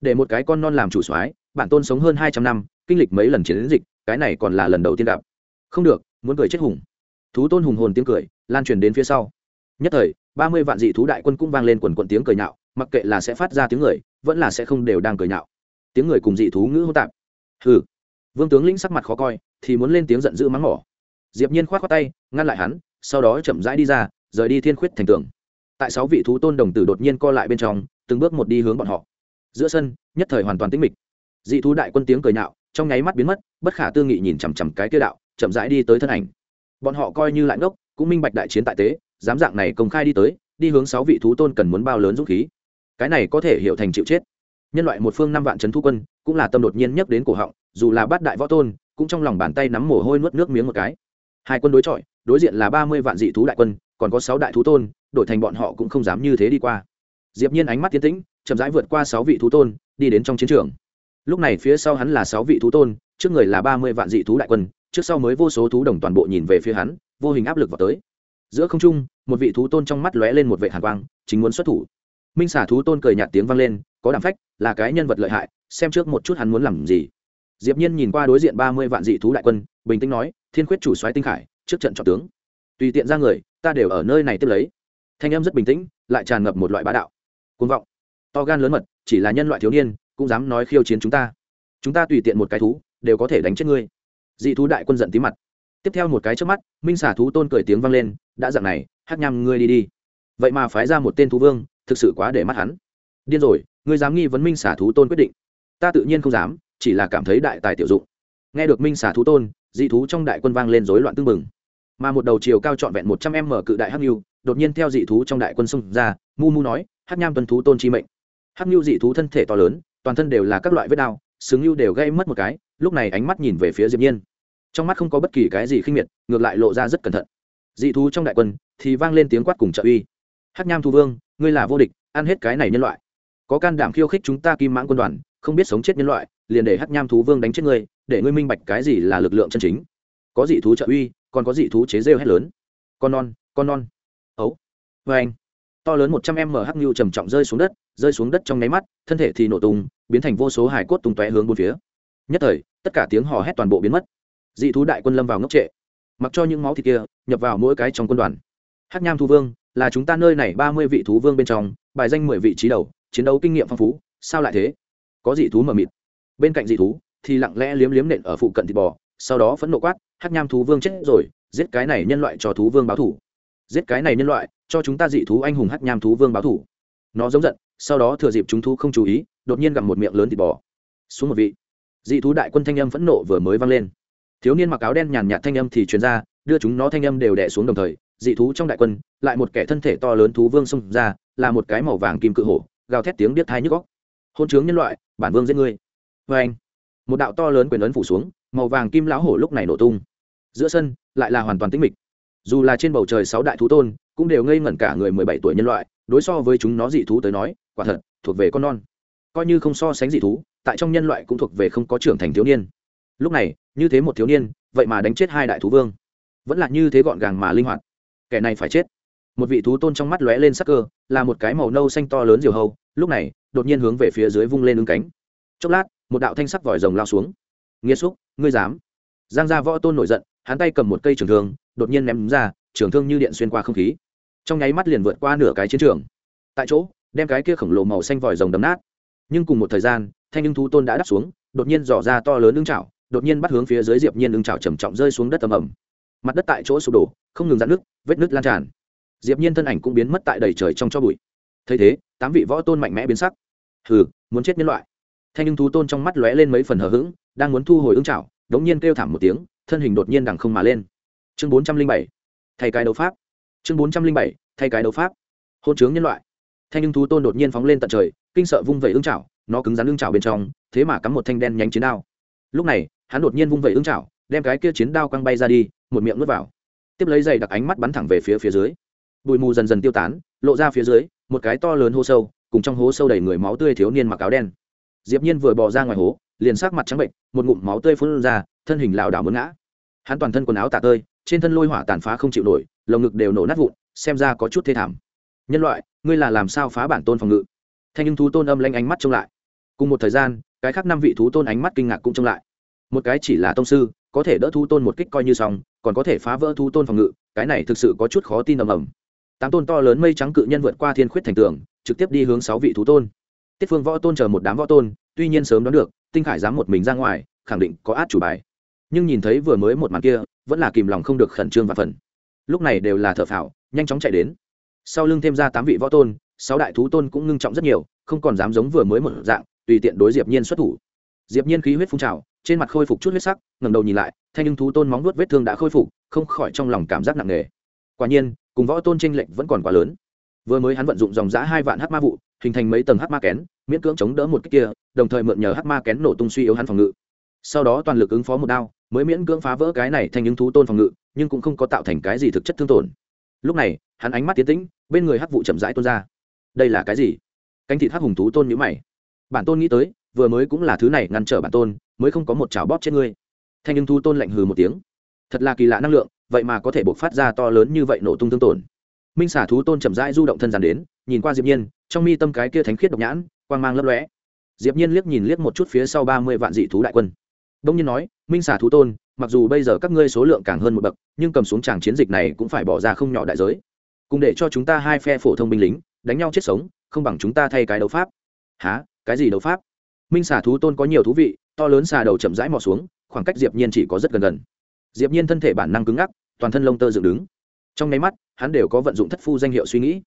Để một cái con non làm chủ soái, bản tôn sống hơn hai trăm năm, kinh lịch mấy lần chiến dịch, cái này còn là lần đầu tiên gặp. Không được, muốn cười chết hùng thú tôn hùng hồn tiếng cười lan truyền đến phía sau nhất thời ba mươi vạn dị thú đại quân cũng vang lên quần quận tiếng cười nhạo mặc kệ là sẽ phát ra tiếng người vẫn là sẽ không đều đang cười nhạo tiếng người cùng dị thú ngữ hô tạp hừ vương tướng lĩnh sắc mặt khó coi thì muốn lên tiếng giận dữ mắng mỏ diệp nhiên khoát khoát tay ngăn lại hắn sau đó chậm rãi đi ra rời đi thiên khuyết thành tường tại sáu vị thú tôn đồng tử đột nhiên co lại bên trong từng bước một đi hướng bọn họ giữa sân nhất thời hoàn toàn tĩnh mịch dị thú đại quân tiếng cười nhạo trong nháy mắt biến mất bất khả tư nghị nhìn chằm chằm cái kia đạo chậm rãi đi tới thân ảnh bọn họ coi như lại ngốc, cũng minh bạch đại chiến tại tế, dám dạng này công khai đi tới, đi hướng sáu vị thú tôn cần muốn bao lớn dũng khí. Cái này có thể hiểu thành chịu chết. Nhân loại một phương năm vạn trấn thu quân, cũng là tâm đột nhiên nhắc đến cổ họng, dù là bát đại võ tôn, cũng trong lòng bàn tay nắm mồ hôi nuốt nước miếng một cái. Hai quân đối chọi, đối diện là ba mươi vạn dị thú đại quân, còn có sáu đại thú tôn, đổi thành bọn họ cũng không dám như thế đi qua. Diệp nhiên ánh mắt tiến tĩnh, chậm rãi vượt qua sáu vị thú tôn, đi đến trong chiến trường. Lúc này phía sau hắn là sáu vị thú tôn, trước người là ba mươi vạn dị thú đại quân trước sau mới vô số thú đồng toàn bộ nhìn về phía hắn, vô hình áp lực vào tới. Giữa không trung, một vị thú tôn trong mắt lóe lên một vệ hàn quang, chính muốn xuất thủ. Minh xả thú tôn cười nhạt tiếng vang lên, có đảm phách, là cái nhân vật lợi hại, xem trước một chút hắn muốn làm gì. Diệp nhiên nhìn qua đối diện ba mươi vạn dị thú đại quân, bình tĩnh nói, thiên quyết chủ soái tinh khải, trước trận chọn tướng. Tùy tiện ra người, ta đều ở nơi này tiếp lấy. Thanh âm rất bình tĩnh, lại tràn ngập một loại bá đạo. Cuồng vọng. To gan lớn mật, chỉ là nhân loại thiếu niên, cũng dám nói khiêu chiến chúng ta. Chúng ta tùy tiện một cái thú, đều có thể đánh chết ngươi dị thú đại quân giận tí mặt. Tiếp theo một cái trước mắt, minh xả thú tôn cười tiếng vang lên, đã dặn này, hát nhằm ngươi đi đi. Vậy mà phái ra một tên thú vương, thực sự quá để mắt hắn. Điên rồi, ngươi dám nghi vấn minh xả thú tôn quyết định. Ta tự nhiên không dám, chỉ là cảm thấy đại tài tiểu dụng. Nghe được minh xả thú tôn, dị thú trong đại quân vang lên rối loạn tưng bừng. Mà một đầu chiều cao trọn vẹn một trăm em mở cự đại hắc nhu đột nhiên theo dị thú trong đại quân xông ra, mu mu nói, hắc nham tuân thú tôn chi mệnh. Hắc nhu dị thú thân thể to lớn, toàn thân đều là các loại vết đao xứng nhu đều gây mất một cái lúc này ánh mắt nhìn về phía diệp nhiên trong mắt không có bất kỳ cái gì khinh miệt ngược lại lộ ra rất cẩn thận dị thú trong đại quân thì vang lên tiếng quát cùng trợ uy hắc nham thu vương ngươi là vô địch ăn hết cái này nhân loại có can đảm khiêu khích chúng ta kim mãng quân đoàn không biết sống chết nhân loại liền để hắc nham thú vương đánh chết ngươi để ngươi minh bạch cái gì là lực lượng chân chính có dị thú trợ uy còn có dị thú chế rêu hét lớn con non con non. Ấu. Vê anh. To lớn một trăm em mở hắc nhu trầm trọng rơi xuống đất, rơi xuống đất trong nháy mắt, thân thể thì nổ tung, biến thành vô số hải cốt tung tóe hướng bốn phía. Nhất thời tất cả tiếng hò hét toàn bộ biến mất. Dị thú đại quân lâm vào ngốc trệ. Mặc cho những máu thịt kia nhập vào mỗi cái trong quân đoàn. Hát nham thu vương, là chúng ta nơi này ba mươi vị thú vương bên trong, bài danh mười vị trí đầu, chiến đấu kinh nghiệm phong phú, sao lại thế? Có dị thú mờ mịt. Bên cạnh dị thú, thì lặng lẽ liếm liếm nện ở phụ cận thịt bò, sau đó phẫn nộ quát hát nham thú vương chết rồi, giết cái này nhân loại cho thú vương báo thủ. Giết cái này nhân loại, cho chúng ta dị thú anh hùng hát nham thú vương báo thủ. Nó giống giận, sau đó thừa dịp chúng thú không chú ý, đột nhiên gặm một miệng lớn thịt bò. Xuống một vị dị thú đại quân thanh âm phẫn nộ vừa mới vang lên. Thiếu niên mặc áo đen nhàn nhạt thanh âm thì truyền ra, đưa chúng nó thanh âm đều đẻ xuống đồng thời, dị thú trong đại quân, lại một kẻ thân thể to lớn thú vương xông ra, là một cái màu vàng kim cự hổ, gào thét tiếng biết thai nhức góc hôn chướng nhân loại, bản vương giết ngươi. Vê anh, một đạo to lớn quyền ấn phủ xuống, màu vàng kim lão hổ lúc này nổ tung. Giữa sân, lại là hoàn toàn tĩnh mịch. Dù là trên bầu trời sáu đại thú tôn, cũng đều ngây ngẩn cả người mười bảy tuổi nhân loại, đối so với chúng nó dị thú tới nói, quả thật, thuộc về con non. Coi như không so sánh dị thú tại trong nhân loại cũng thuộc về không có trưởng thành thiếu niên. Lúc này như thế một thiếu niên vậy mà đánh chết hai đại thú vương. Vẫn là như thế gọn gàng mà linh hoạt. Kẻ này phải chết. Một vị thú tôn trong mắt lóe lên sắc cơ là một cái màu nâu xanh to lớn diều hầu, lúc này đột nhiên hướng về phía dưới vung lên ứng cánh. Chốc lát một đạo thanh sắc vòi rồng lao xuống. Nghĩa xúc ngươi dám. Giang gia võ tôn nổi giận hắn tay cầm một cây trường thương đột nhiên ném ra trường thương như điện xuyên qua không khí. Trong nháy mắt liền vượt qua nửa cái chiến trường. Tại chỗ đem cái kia khổng lồ màu xanh vòi rồng đấm nát nhưng cùng một thời gian, thanh nhưng thú tôn đã đáp xuống, đột nhiên dò ra to lớn ưng chảo, đột nhiên bắt hướng phía dưới diệp nhiên ưng chảo trầm trọng rơi xuống đất ầm ầm. Mặt đất tại chỗ sụp đổ, không ngừng dạn nước vết nứt lan tràn. Diệp nhiên thân ảnh cũng biến mất tại đầy trời trong cho bụi. Thấy thế, tám vị võ tôn mạnh mẽ biến sắc. Hừ, muốn chết nhân loại. Thanh nhưng thú tôn trong mắt lóe lên mấy phần hờ hững, đang muốn thu hồi ưng chảo, đống nhiên kêu thảm một tiếng, thân hình đột nhiên đằng không mà lên. Chương bốn trăm linh bảy, thay cái đấu pháp. Chương bốn trăm linh bảy, thay cái đấu pháp. Hôn chướng nhân loại thanh nhưng thú tôn đột nhiên phóng lên tận trời, kinh sợ vung vẩy ưng chảo, nó cứng rắn ưng chảo bên trong, thế mà cắm một thanh đen nhánh chiến đao. Lúc này, hắn đột nhiên vung vẩy ưng chảo, đem cái kia chiến đao quăng bay ra đi, một miệng nuốt vào. Tiếp lấy giày đặc ánh mắt bắn thẳng về phía phía dưới. Bụi mù dần dần tiêu tán, lộ ra phía dưới, một cái to lớn hố sâu, cùng trong hố sâu đầy người máu tươi thiếu niên mặc áo đen. Diệp nhiên vừa bò ra ngoài hố, liền sắc mặt trắng bệnh, một ngụm máu tươi phun ra, thân hình lảo đảo muốn ngã. Hắn toàn thân quần áo tả tơi, trên thân lôi hỏa tàn phá không chịu nổi, lồng ngực đều nổ nát vụn, xem ra có chút thê thảm. Nhân loại ngươi là làm sao phá bản tôn phòng ngự? Thanh nhưng thú tôn âm lanh ánh mắt trông lại. Cùng một thời gian, cái khác năm vị thú tôn ánh mắt kinh ngạc cũng trông lại. Một cái chỉ là tông sư, có thể đỡ thú tôn một kích coi như xong, còn có thể phá vỡ thú tôn phòng ngự, cái này thực sự có chút khó tin ầm ầm. Tám tôn to lớn mây trắng cự nhân vượt qua thiên khuyết thành tường, trực tiếp đi hướng sáu vị thú tôn. Tiết phương võ tôn chờ một đám võ tôn, tuy nhiên sớm đoán được, tinh khải dám một mình ra ngoài, khẳng định có át chủ bài. Nhưng nhìn thấy vừa mới một màn kia, vẫn là kìm lòng không được khẩn trương và phần lúc này đều là thợ phào, nhanh chóng chạy đến sau lưng thêm ra tám vị võ tôn, sáu đại thú tôn cũng ngưng trọng rất nhiều, không còn dám giống vừa mới một dạng, tùy tiện đối diệp nhiên xuất thủ. Diệp nhiên khí huyết phun trào, trên mặt khôi phục chút huyết sắc, ngẩng đầu nhìn lại, thanh nhưng thú tôn móng nuốt vết thương đã khôi phục, không khỏi trong lòng cảm giác nặng nề. Quả nhiên, cùng võ tôn tranh lệnh vẫn còn quá lớn. Vừa mới hắn vận dụng dòng giã hai vạn hắc ma vụ, hình thành mấy tầng hắc ma kén, miễn cưỡng chống đỡ một kích kia, đồng thời mượn nhờ hắc ma kén nổ tung suy yếu hắn phòng ngự. Sau đó toàn lực ứng phó một đao, mới miễn cưỡng phá vỡ cái này thành những thú tôn phòng ngự, nhưng cũng không có tạo thành cái gì thực chất thương tổn lúc này, hắn ánh mắt tiến tĩnh, bên người hắc vụ chậm rãi tôn ra. Đây là cái gì? Cánh thịt hắc hùng thú tôn nhữ mày. Bản tôn nghĩ tới, vừa mới cũng là thứ này ngăn trở bản tôn, mới không có một chảo bóp trên ngươi. Thanh nhưng thú tôn lạnh hừ một tiếng. Thật là kỳ lạ năng lượng, vậy mà có thể bộc phát ra to lớn như vậy nổ tung thương tổn. Minh xả thú tôn chậm rãi du động thân dàn đến, nhìn qua diệp nhiên, trong mi tâm cái kia thánh khiết độc nhãn, quang mang lấp lóe. Diệp nhiên liếc nhìn liếc một chút phía sau ba mươi vạn dị thú đại quân. Đông nhiên nói, minh xả thú tôn mặc dù bây giờ các ngươi số lượng càng hơn một bậc, nhưng cầm xuống tràng chiến dịch này cũng phải bỏ ra không nhỏ đại giới. Cùng để cho chúng ta hai phe phổ thông binh lính, đánh nhau chết sống, không bằng chúng ta thay cái đấu pháp. Há cái gì đấu pháp? Minh xà thú tôn có nhiều thú vị, to lớn xà đầu chậm rãi mò xuống, khoảng cách diệp nhiên chỉ có rất gần gần. Diệp nhiên thân thể bản năng cứng ngắc, toàn thân lông tơ dựng đứng. Trong nháy mắt, hắn đều có vận dụng thất phu danh hiệu suy nghĩ.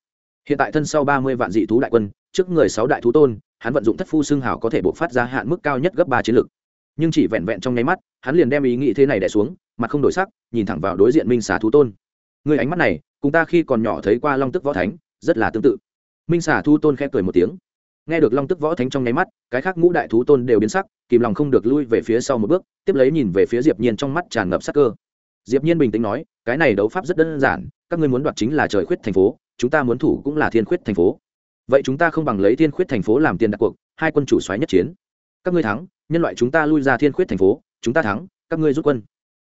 Hiện tại thân sau ba mươi vạn dị thú đại quân, trước người sáu đại thú tôn, hắn vận dụng thất phu xương hảo có thể bộc phát ra hạn mức cao nhất gấp ba chiến lực nhưng chỉ vẹn vẹn trong nháy mắt, hắn liền đem ý nghĩ thế này đè xuống, mặt không đổi sắc, nhìn thẳng vào đối diện minh xà thú tôn. Người ánh mắt này, cùng ta khi còn nhỏ thấy qua long tức võ thánh, rất là tương tự. Minh xà thú tôn khẽ cười một tiếng. Nghe được long tức võ thánh trong nháy mắt, cái khác ngũ đại thú tôn đều biến sắc, kìm lòng không được lui về phía sau một bước, tiếp lấy nhìn về phía diệp nhiên trong mắt tràn ngập sắc cơ. Diệp nhiên bình tĩnh nói, cái này đấu pháp rất đơn giản, các ngươi muốn đoạt chính là trời khuyết thành phố, chúng ta muốn thủ cũng là thiên khuyết thành phố. Vậy chúng ta không bằng lấy thiên khuyết thành phố làm tiền đặt cuộc, hai quân chủ xoáy nhất chiến các ngươi thắng, nhân loại chúng ta lui ra thiên khuyết thành phố, chúng ta thắng, các ngươi rút quân.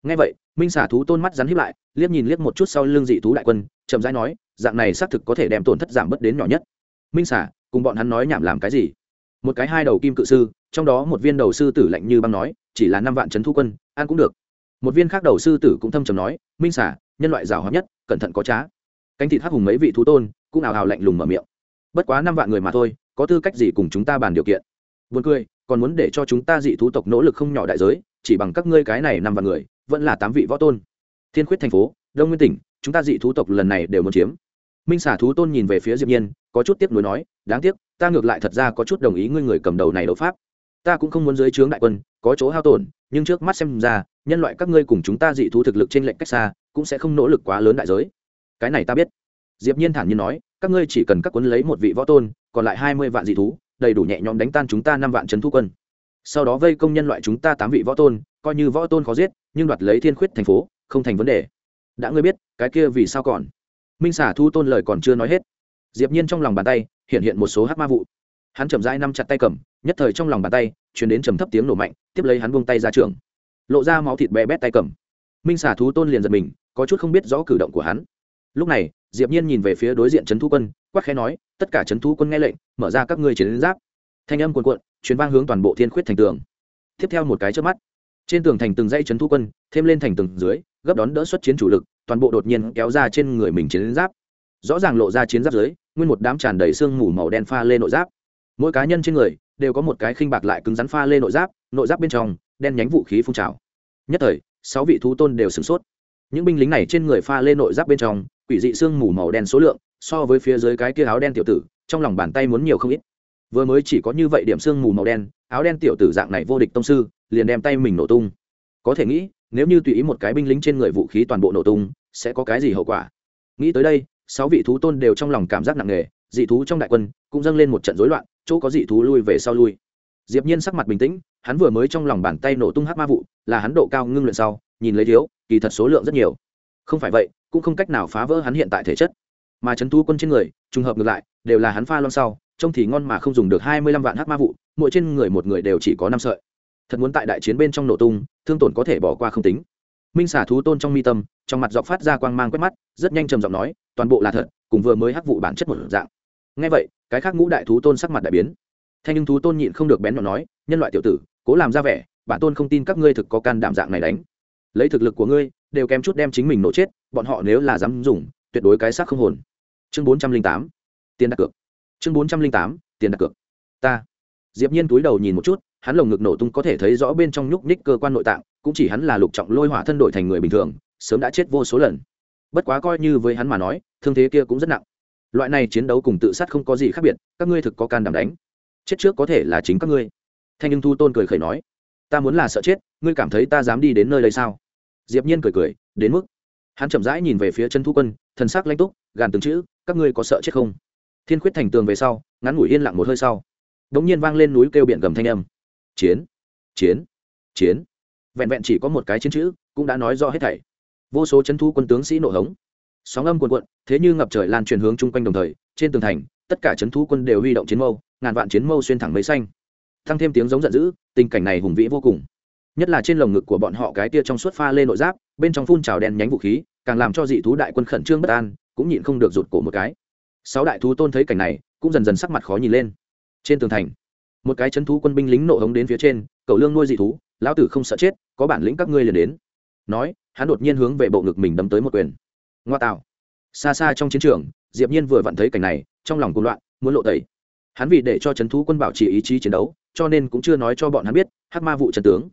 Ngay vậy, minh xả thú tôn mắt rắn hiếp lại, liếc nhìn liếc một chút sau lưng dị thú đại quân, chậm rãi nói, dạng này xác thực có thể đem tổn thất giảm bớt đến nhỏ nhất. Minh xả cùng bọn hắn nói nhảm làm cái gì? Một cái hai đầu kim cự sư, trong đó một viên đầu sư tử lạnh như băng nói, chỉ là năm vạn trấn thu quân an cũng được. Một viên khác đầu sư tử cũng thâm trầm nói, minh xả nhân loại rào hóa nhất, cẩn thận có trá. Cánh thịt hắc hùng mấy vị thú tôn cũng ào ào lạnh lùng mở miệng. Bất quá năm vạn người mà thôi, có tư cách gì cùng chúng ta bàn điều kiện? Buồn cười còn muốn để cho chúng ta dị thú tộc nỗ lực không nhỏ đại giới, chỉ bằng các ngươi cái này năm vạn người, vẫn là tám vị võ tôn. Thiên khuyết thành phố, đông nguyên tỉnh, chúng ta dị thú tộc lần này đều muốn chiếm. Minh xả thú tôn nhìn về phía diệp nhiên, có chút tiếc nuối nói, đáng tiếc, ta ngược lại thật ra có chút đồng ý ngươi người cầm đầu này đấu pháp. Ta cũng không muốn dưới trướng đại quân, có chỗ hao tổn, nhưng trước mắt xem ra, nhân loại các ngươi cùng chúng ta dị thú thực lực trên lệnh cách xa, cũng sẽ không nỗ lực quá lớn đại giới. Cái này ta biết. Diệp nhiên thản nhiên nói, các ngươi chỉ cần các quân lấy một vị võ tôn, còn lại hai mươi vạn dị thú đầy đủ nhẹ nhõm đánh tan chúng ta năm vạn trấn thu quân. Sau đó vây công nhân loại chúng ta tám vị võ tôn, coi như võ tôn khó giết, nhưng đoạt lấy thiên khuyết thành phố, không thành vấn đề. Đã ngươi biết, cái kia vì sao còn? Minh xả thu tôn lời còn chưa nói hết. Diệp nhiên trong lòng bàn tay, hiện hiện một số hắc ma vụ. Hắn chậm rãi nắm chặt tay cầm, nhất thời trong lòng bàn tay, truyền đến trầm thấp tiếng nổ mạnh, tiếp lấy hắn buông tay ra trường. Lộ ra máu thịt bè bét tay cầm. Minh xả thú tôn liền giật mình, có chút không biết rõ cử động của hắn. Lúc này, diệp nhiên nhìn về phía đối diện trấn thu quân quát khẽ nói, tất cả trấn thu quân nghe lệnh, mở ra các ngươi chiến giáp. Thanh âm cuồn cuộn, truyền vang hướng toàn bộ thiên khuyết thành tường. Tiếp theo một cái chớp mắt, trên tường thành từng dây trấn thu quân, thêm lên thành tường dưới, gấp đón đỡ xuất chiến chủ lực, toàn bộ đột nhiên kéo ra trên người mình chiến giáp. Rõ ràng lộ ra chiến giáp dưới, nguyên một đám tràn đầy xương mù màu đen pha lên nội giáp. Mỗi cá nhân trên người đều có một cái khinh bạc lại cứng rắn pha lên nội giáp nội giáp bên trong, đen nhánh vũ khí phun trào. Nhất thời, sáu vị thú tôn đều sửng sốt. Những binh lính này trên người pha lên nội giáp bên trong, quỷ dị xương mù màu đen số lượng so với phía dưới cái kia áo đen tiểu tử, trong lòng bàn tay muốn nhiều không ít. Vừa mới chỉ có như vậy điểm xương mù màu đen, áo đen tiểu tử dạng này vô địch tông sư, liền đem tay mình nổ tung. Có thể nghĩ, nếu như tùy ý một cái binh lính trên người vũ khí toàn bộ nổ tung, sẽ có cái gì hậu quả? Nghĩ tới đây, sáu vị thú tôn đều trong lòng cảm giác nặng nề, dị thú trong đại quân cũng dâng lên một trận rối loạn, chỗ có dị thú lui về sau lui. Diệp nhiên sắc mặt bình tĩnh, hắn vừa mới trong lòng bàn tay nổ tung hắc ma vụ, là hắn độ cao ngưng luyện sau, nhìn lấy thiếu, kỳ thật số lượng rất nhiều. Không phải vậy, cũng không cách nào phá vỡ hắn hiện tại thể chất mà chấn thu quân trên người, trùng hợp ngược lại, đều là hắn pha loan sau, trông thì ngon mà không dùng được hai mươi lăm vạn hắc ma vụ, mỗi trên người một người đều chỉ có năm sợi. Thật muốn tại đại chiến bên trong nổ tung, thương tổn có thể bỏ qua không tính. Minh xả thú tôn trong mi tâm, trong mặt dọc phát ra quang mang quét mắt, rất nhanh trầm giọng nói, toàn bộ là thật, cùng vừa mới hắc vụ bản chất một dạng. Ngay vậy, cái khác ngũ đại thú tôn sắc mặt đại biến. Thanh nhưng thú tôn nhịn không được bén nhọn nói, nhân loại tiểu tử, cố làm ra vẻ, bản tôn không tin các ngươi thực có can đảm dạng này đánh. Lấy thực lực của ngươi, đều kém chút đem chính mình nổ chết, bọn họ nếu là dám dùng, tuyệt đối cái xác không hồn chương bốn trăm linh tám, tiền đặt cược. Chương bốn trăm linh tám, tiền đặt cược. Ta. Diệp nhiên túi đầu nhìn một chút, hắn lồng ngực nổ tung có thể thấy rõ bên trong nhúc nhích cơ quan nội tạng, cũng chỉ hắn là lục trọng lôi hỏa thân đổi thành người bình thường, sớm đã chết vô số lần. Bất quá coi như với hắn mà nói, thương thế kia cũng rất nặng. Loại này chiến đấu cùng tự sát không có gì khác biệt, các ngươi thực có can đảm đánh. Chết trước có thể là chính các ngươi. Thanh nhưng thu tôn cười khẩy nói, ta muốn là sợ chết, ngươi cảm thấy ta dám đi đến nơi đây sao? Diệp nhiên cười cười, đến mức hắn chậm rãi nhìn về phía chân thu quân, thần sắc lãnh túc, gàn từng chữ, các ngươi có sợ chết không? Thiên khuyết thành tường về sau, ngắn ngủi yên lặng một hơi sau. Đống nhiên vang lên núi kêu biển gầm thanh âm. Chiến chiến chiến. Vẹn vẹn chỉ có một cái chiến chữ, cũng đã nói rõ hết thảy. Vô số chân thu quân tướng sĩ nộ hống. Sóng âm quần quận thế như ngập trời lan truyền hướng chung quanh đồng thời, trên tường thành, tất cả trấn thu quân đều huy động chiến mâu, ngàn vạn chiến mâu xuyên thẳng mấy xanh. Thăng thêm tiếng giống giận dữ, tình cảnh này hùng vĩ vô cùng. Nhất là trên lồng ngực của bọn họ cái tia trong suốt pha lên nội giáp bên trong phun trào đen nhánh vũ khí, càng làm cho dị thú đại quân khẩn trương bất an, cũng nhịn không được rụt cổ một cái. Sáu đại thú tôn thấy cảnh này, cũng dần dần sắc mặt khó nhìn lên. Trên tường thành, một cái chấn thú quân binh lính nộ hống đến phía trên, cậu lương nuôi dị thú, lão tử không sợ chết, có bản lĩnh các ngươi liền đến. Nói, hắn đột nhiên hướng về bộ ngực mình đấm tới một quyền. Ngoa tạo. Xa xa trong chiến trường, diệp nhiên vừa vặn thấy cảnh này, trong lòng cuồng loạn, muốn lộ tẩy. Hắn vì để cho chấn thú quân bảo trì ý chí chiến đấu, cho nên cũng chưa nói cho bọn hắn biết, hắc ma vụ chân tướng.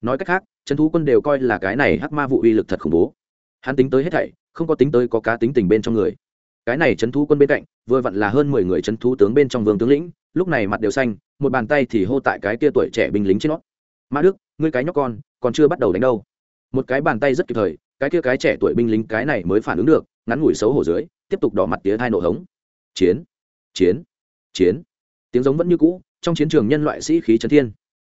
Nói cách khác trấn thú quân đều coi là cái này hắc ma vụ uy lực thật khủng bố. Hắn tính tới hết thảy, không có tính tới có cá tính tình bên trong người. Cái này trấn thú quân bên cạnh, vừa vặn là hơn mười người trấn thú tướng bên trong vương tướng lĩnh, lúc này mặt đều xanh, một bàn tay thì hô tại cái kia tuổi trẻ binh lính trên nó Ma đức, ngươi cái nhóc con, còn chưa bắt đầu đánh đâu. Một cái bàn tay rất kịp thời, cái kia cái trẻ tuổi binh lính cái này mới phản ứng được, ngắn ngủi xấu hổ dưới, tiếp tục đỏ mặt tía thai nổ hống. Chiến chiến chiến. Tiếng giống vẫn như cũ, trong chiến trường nhân loại sĩ khí trấn thiên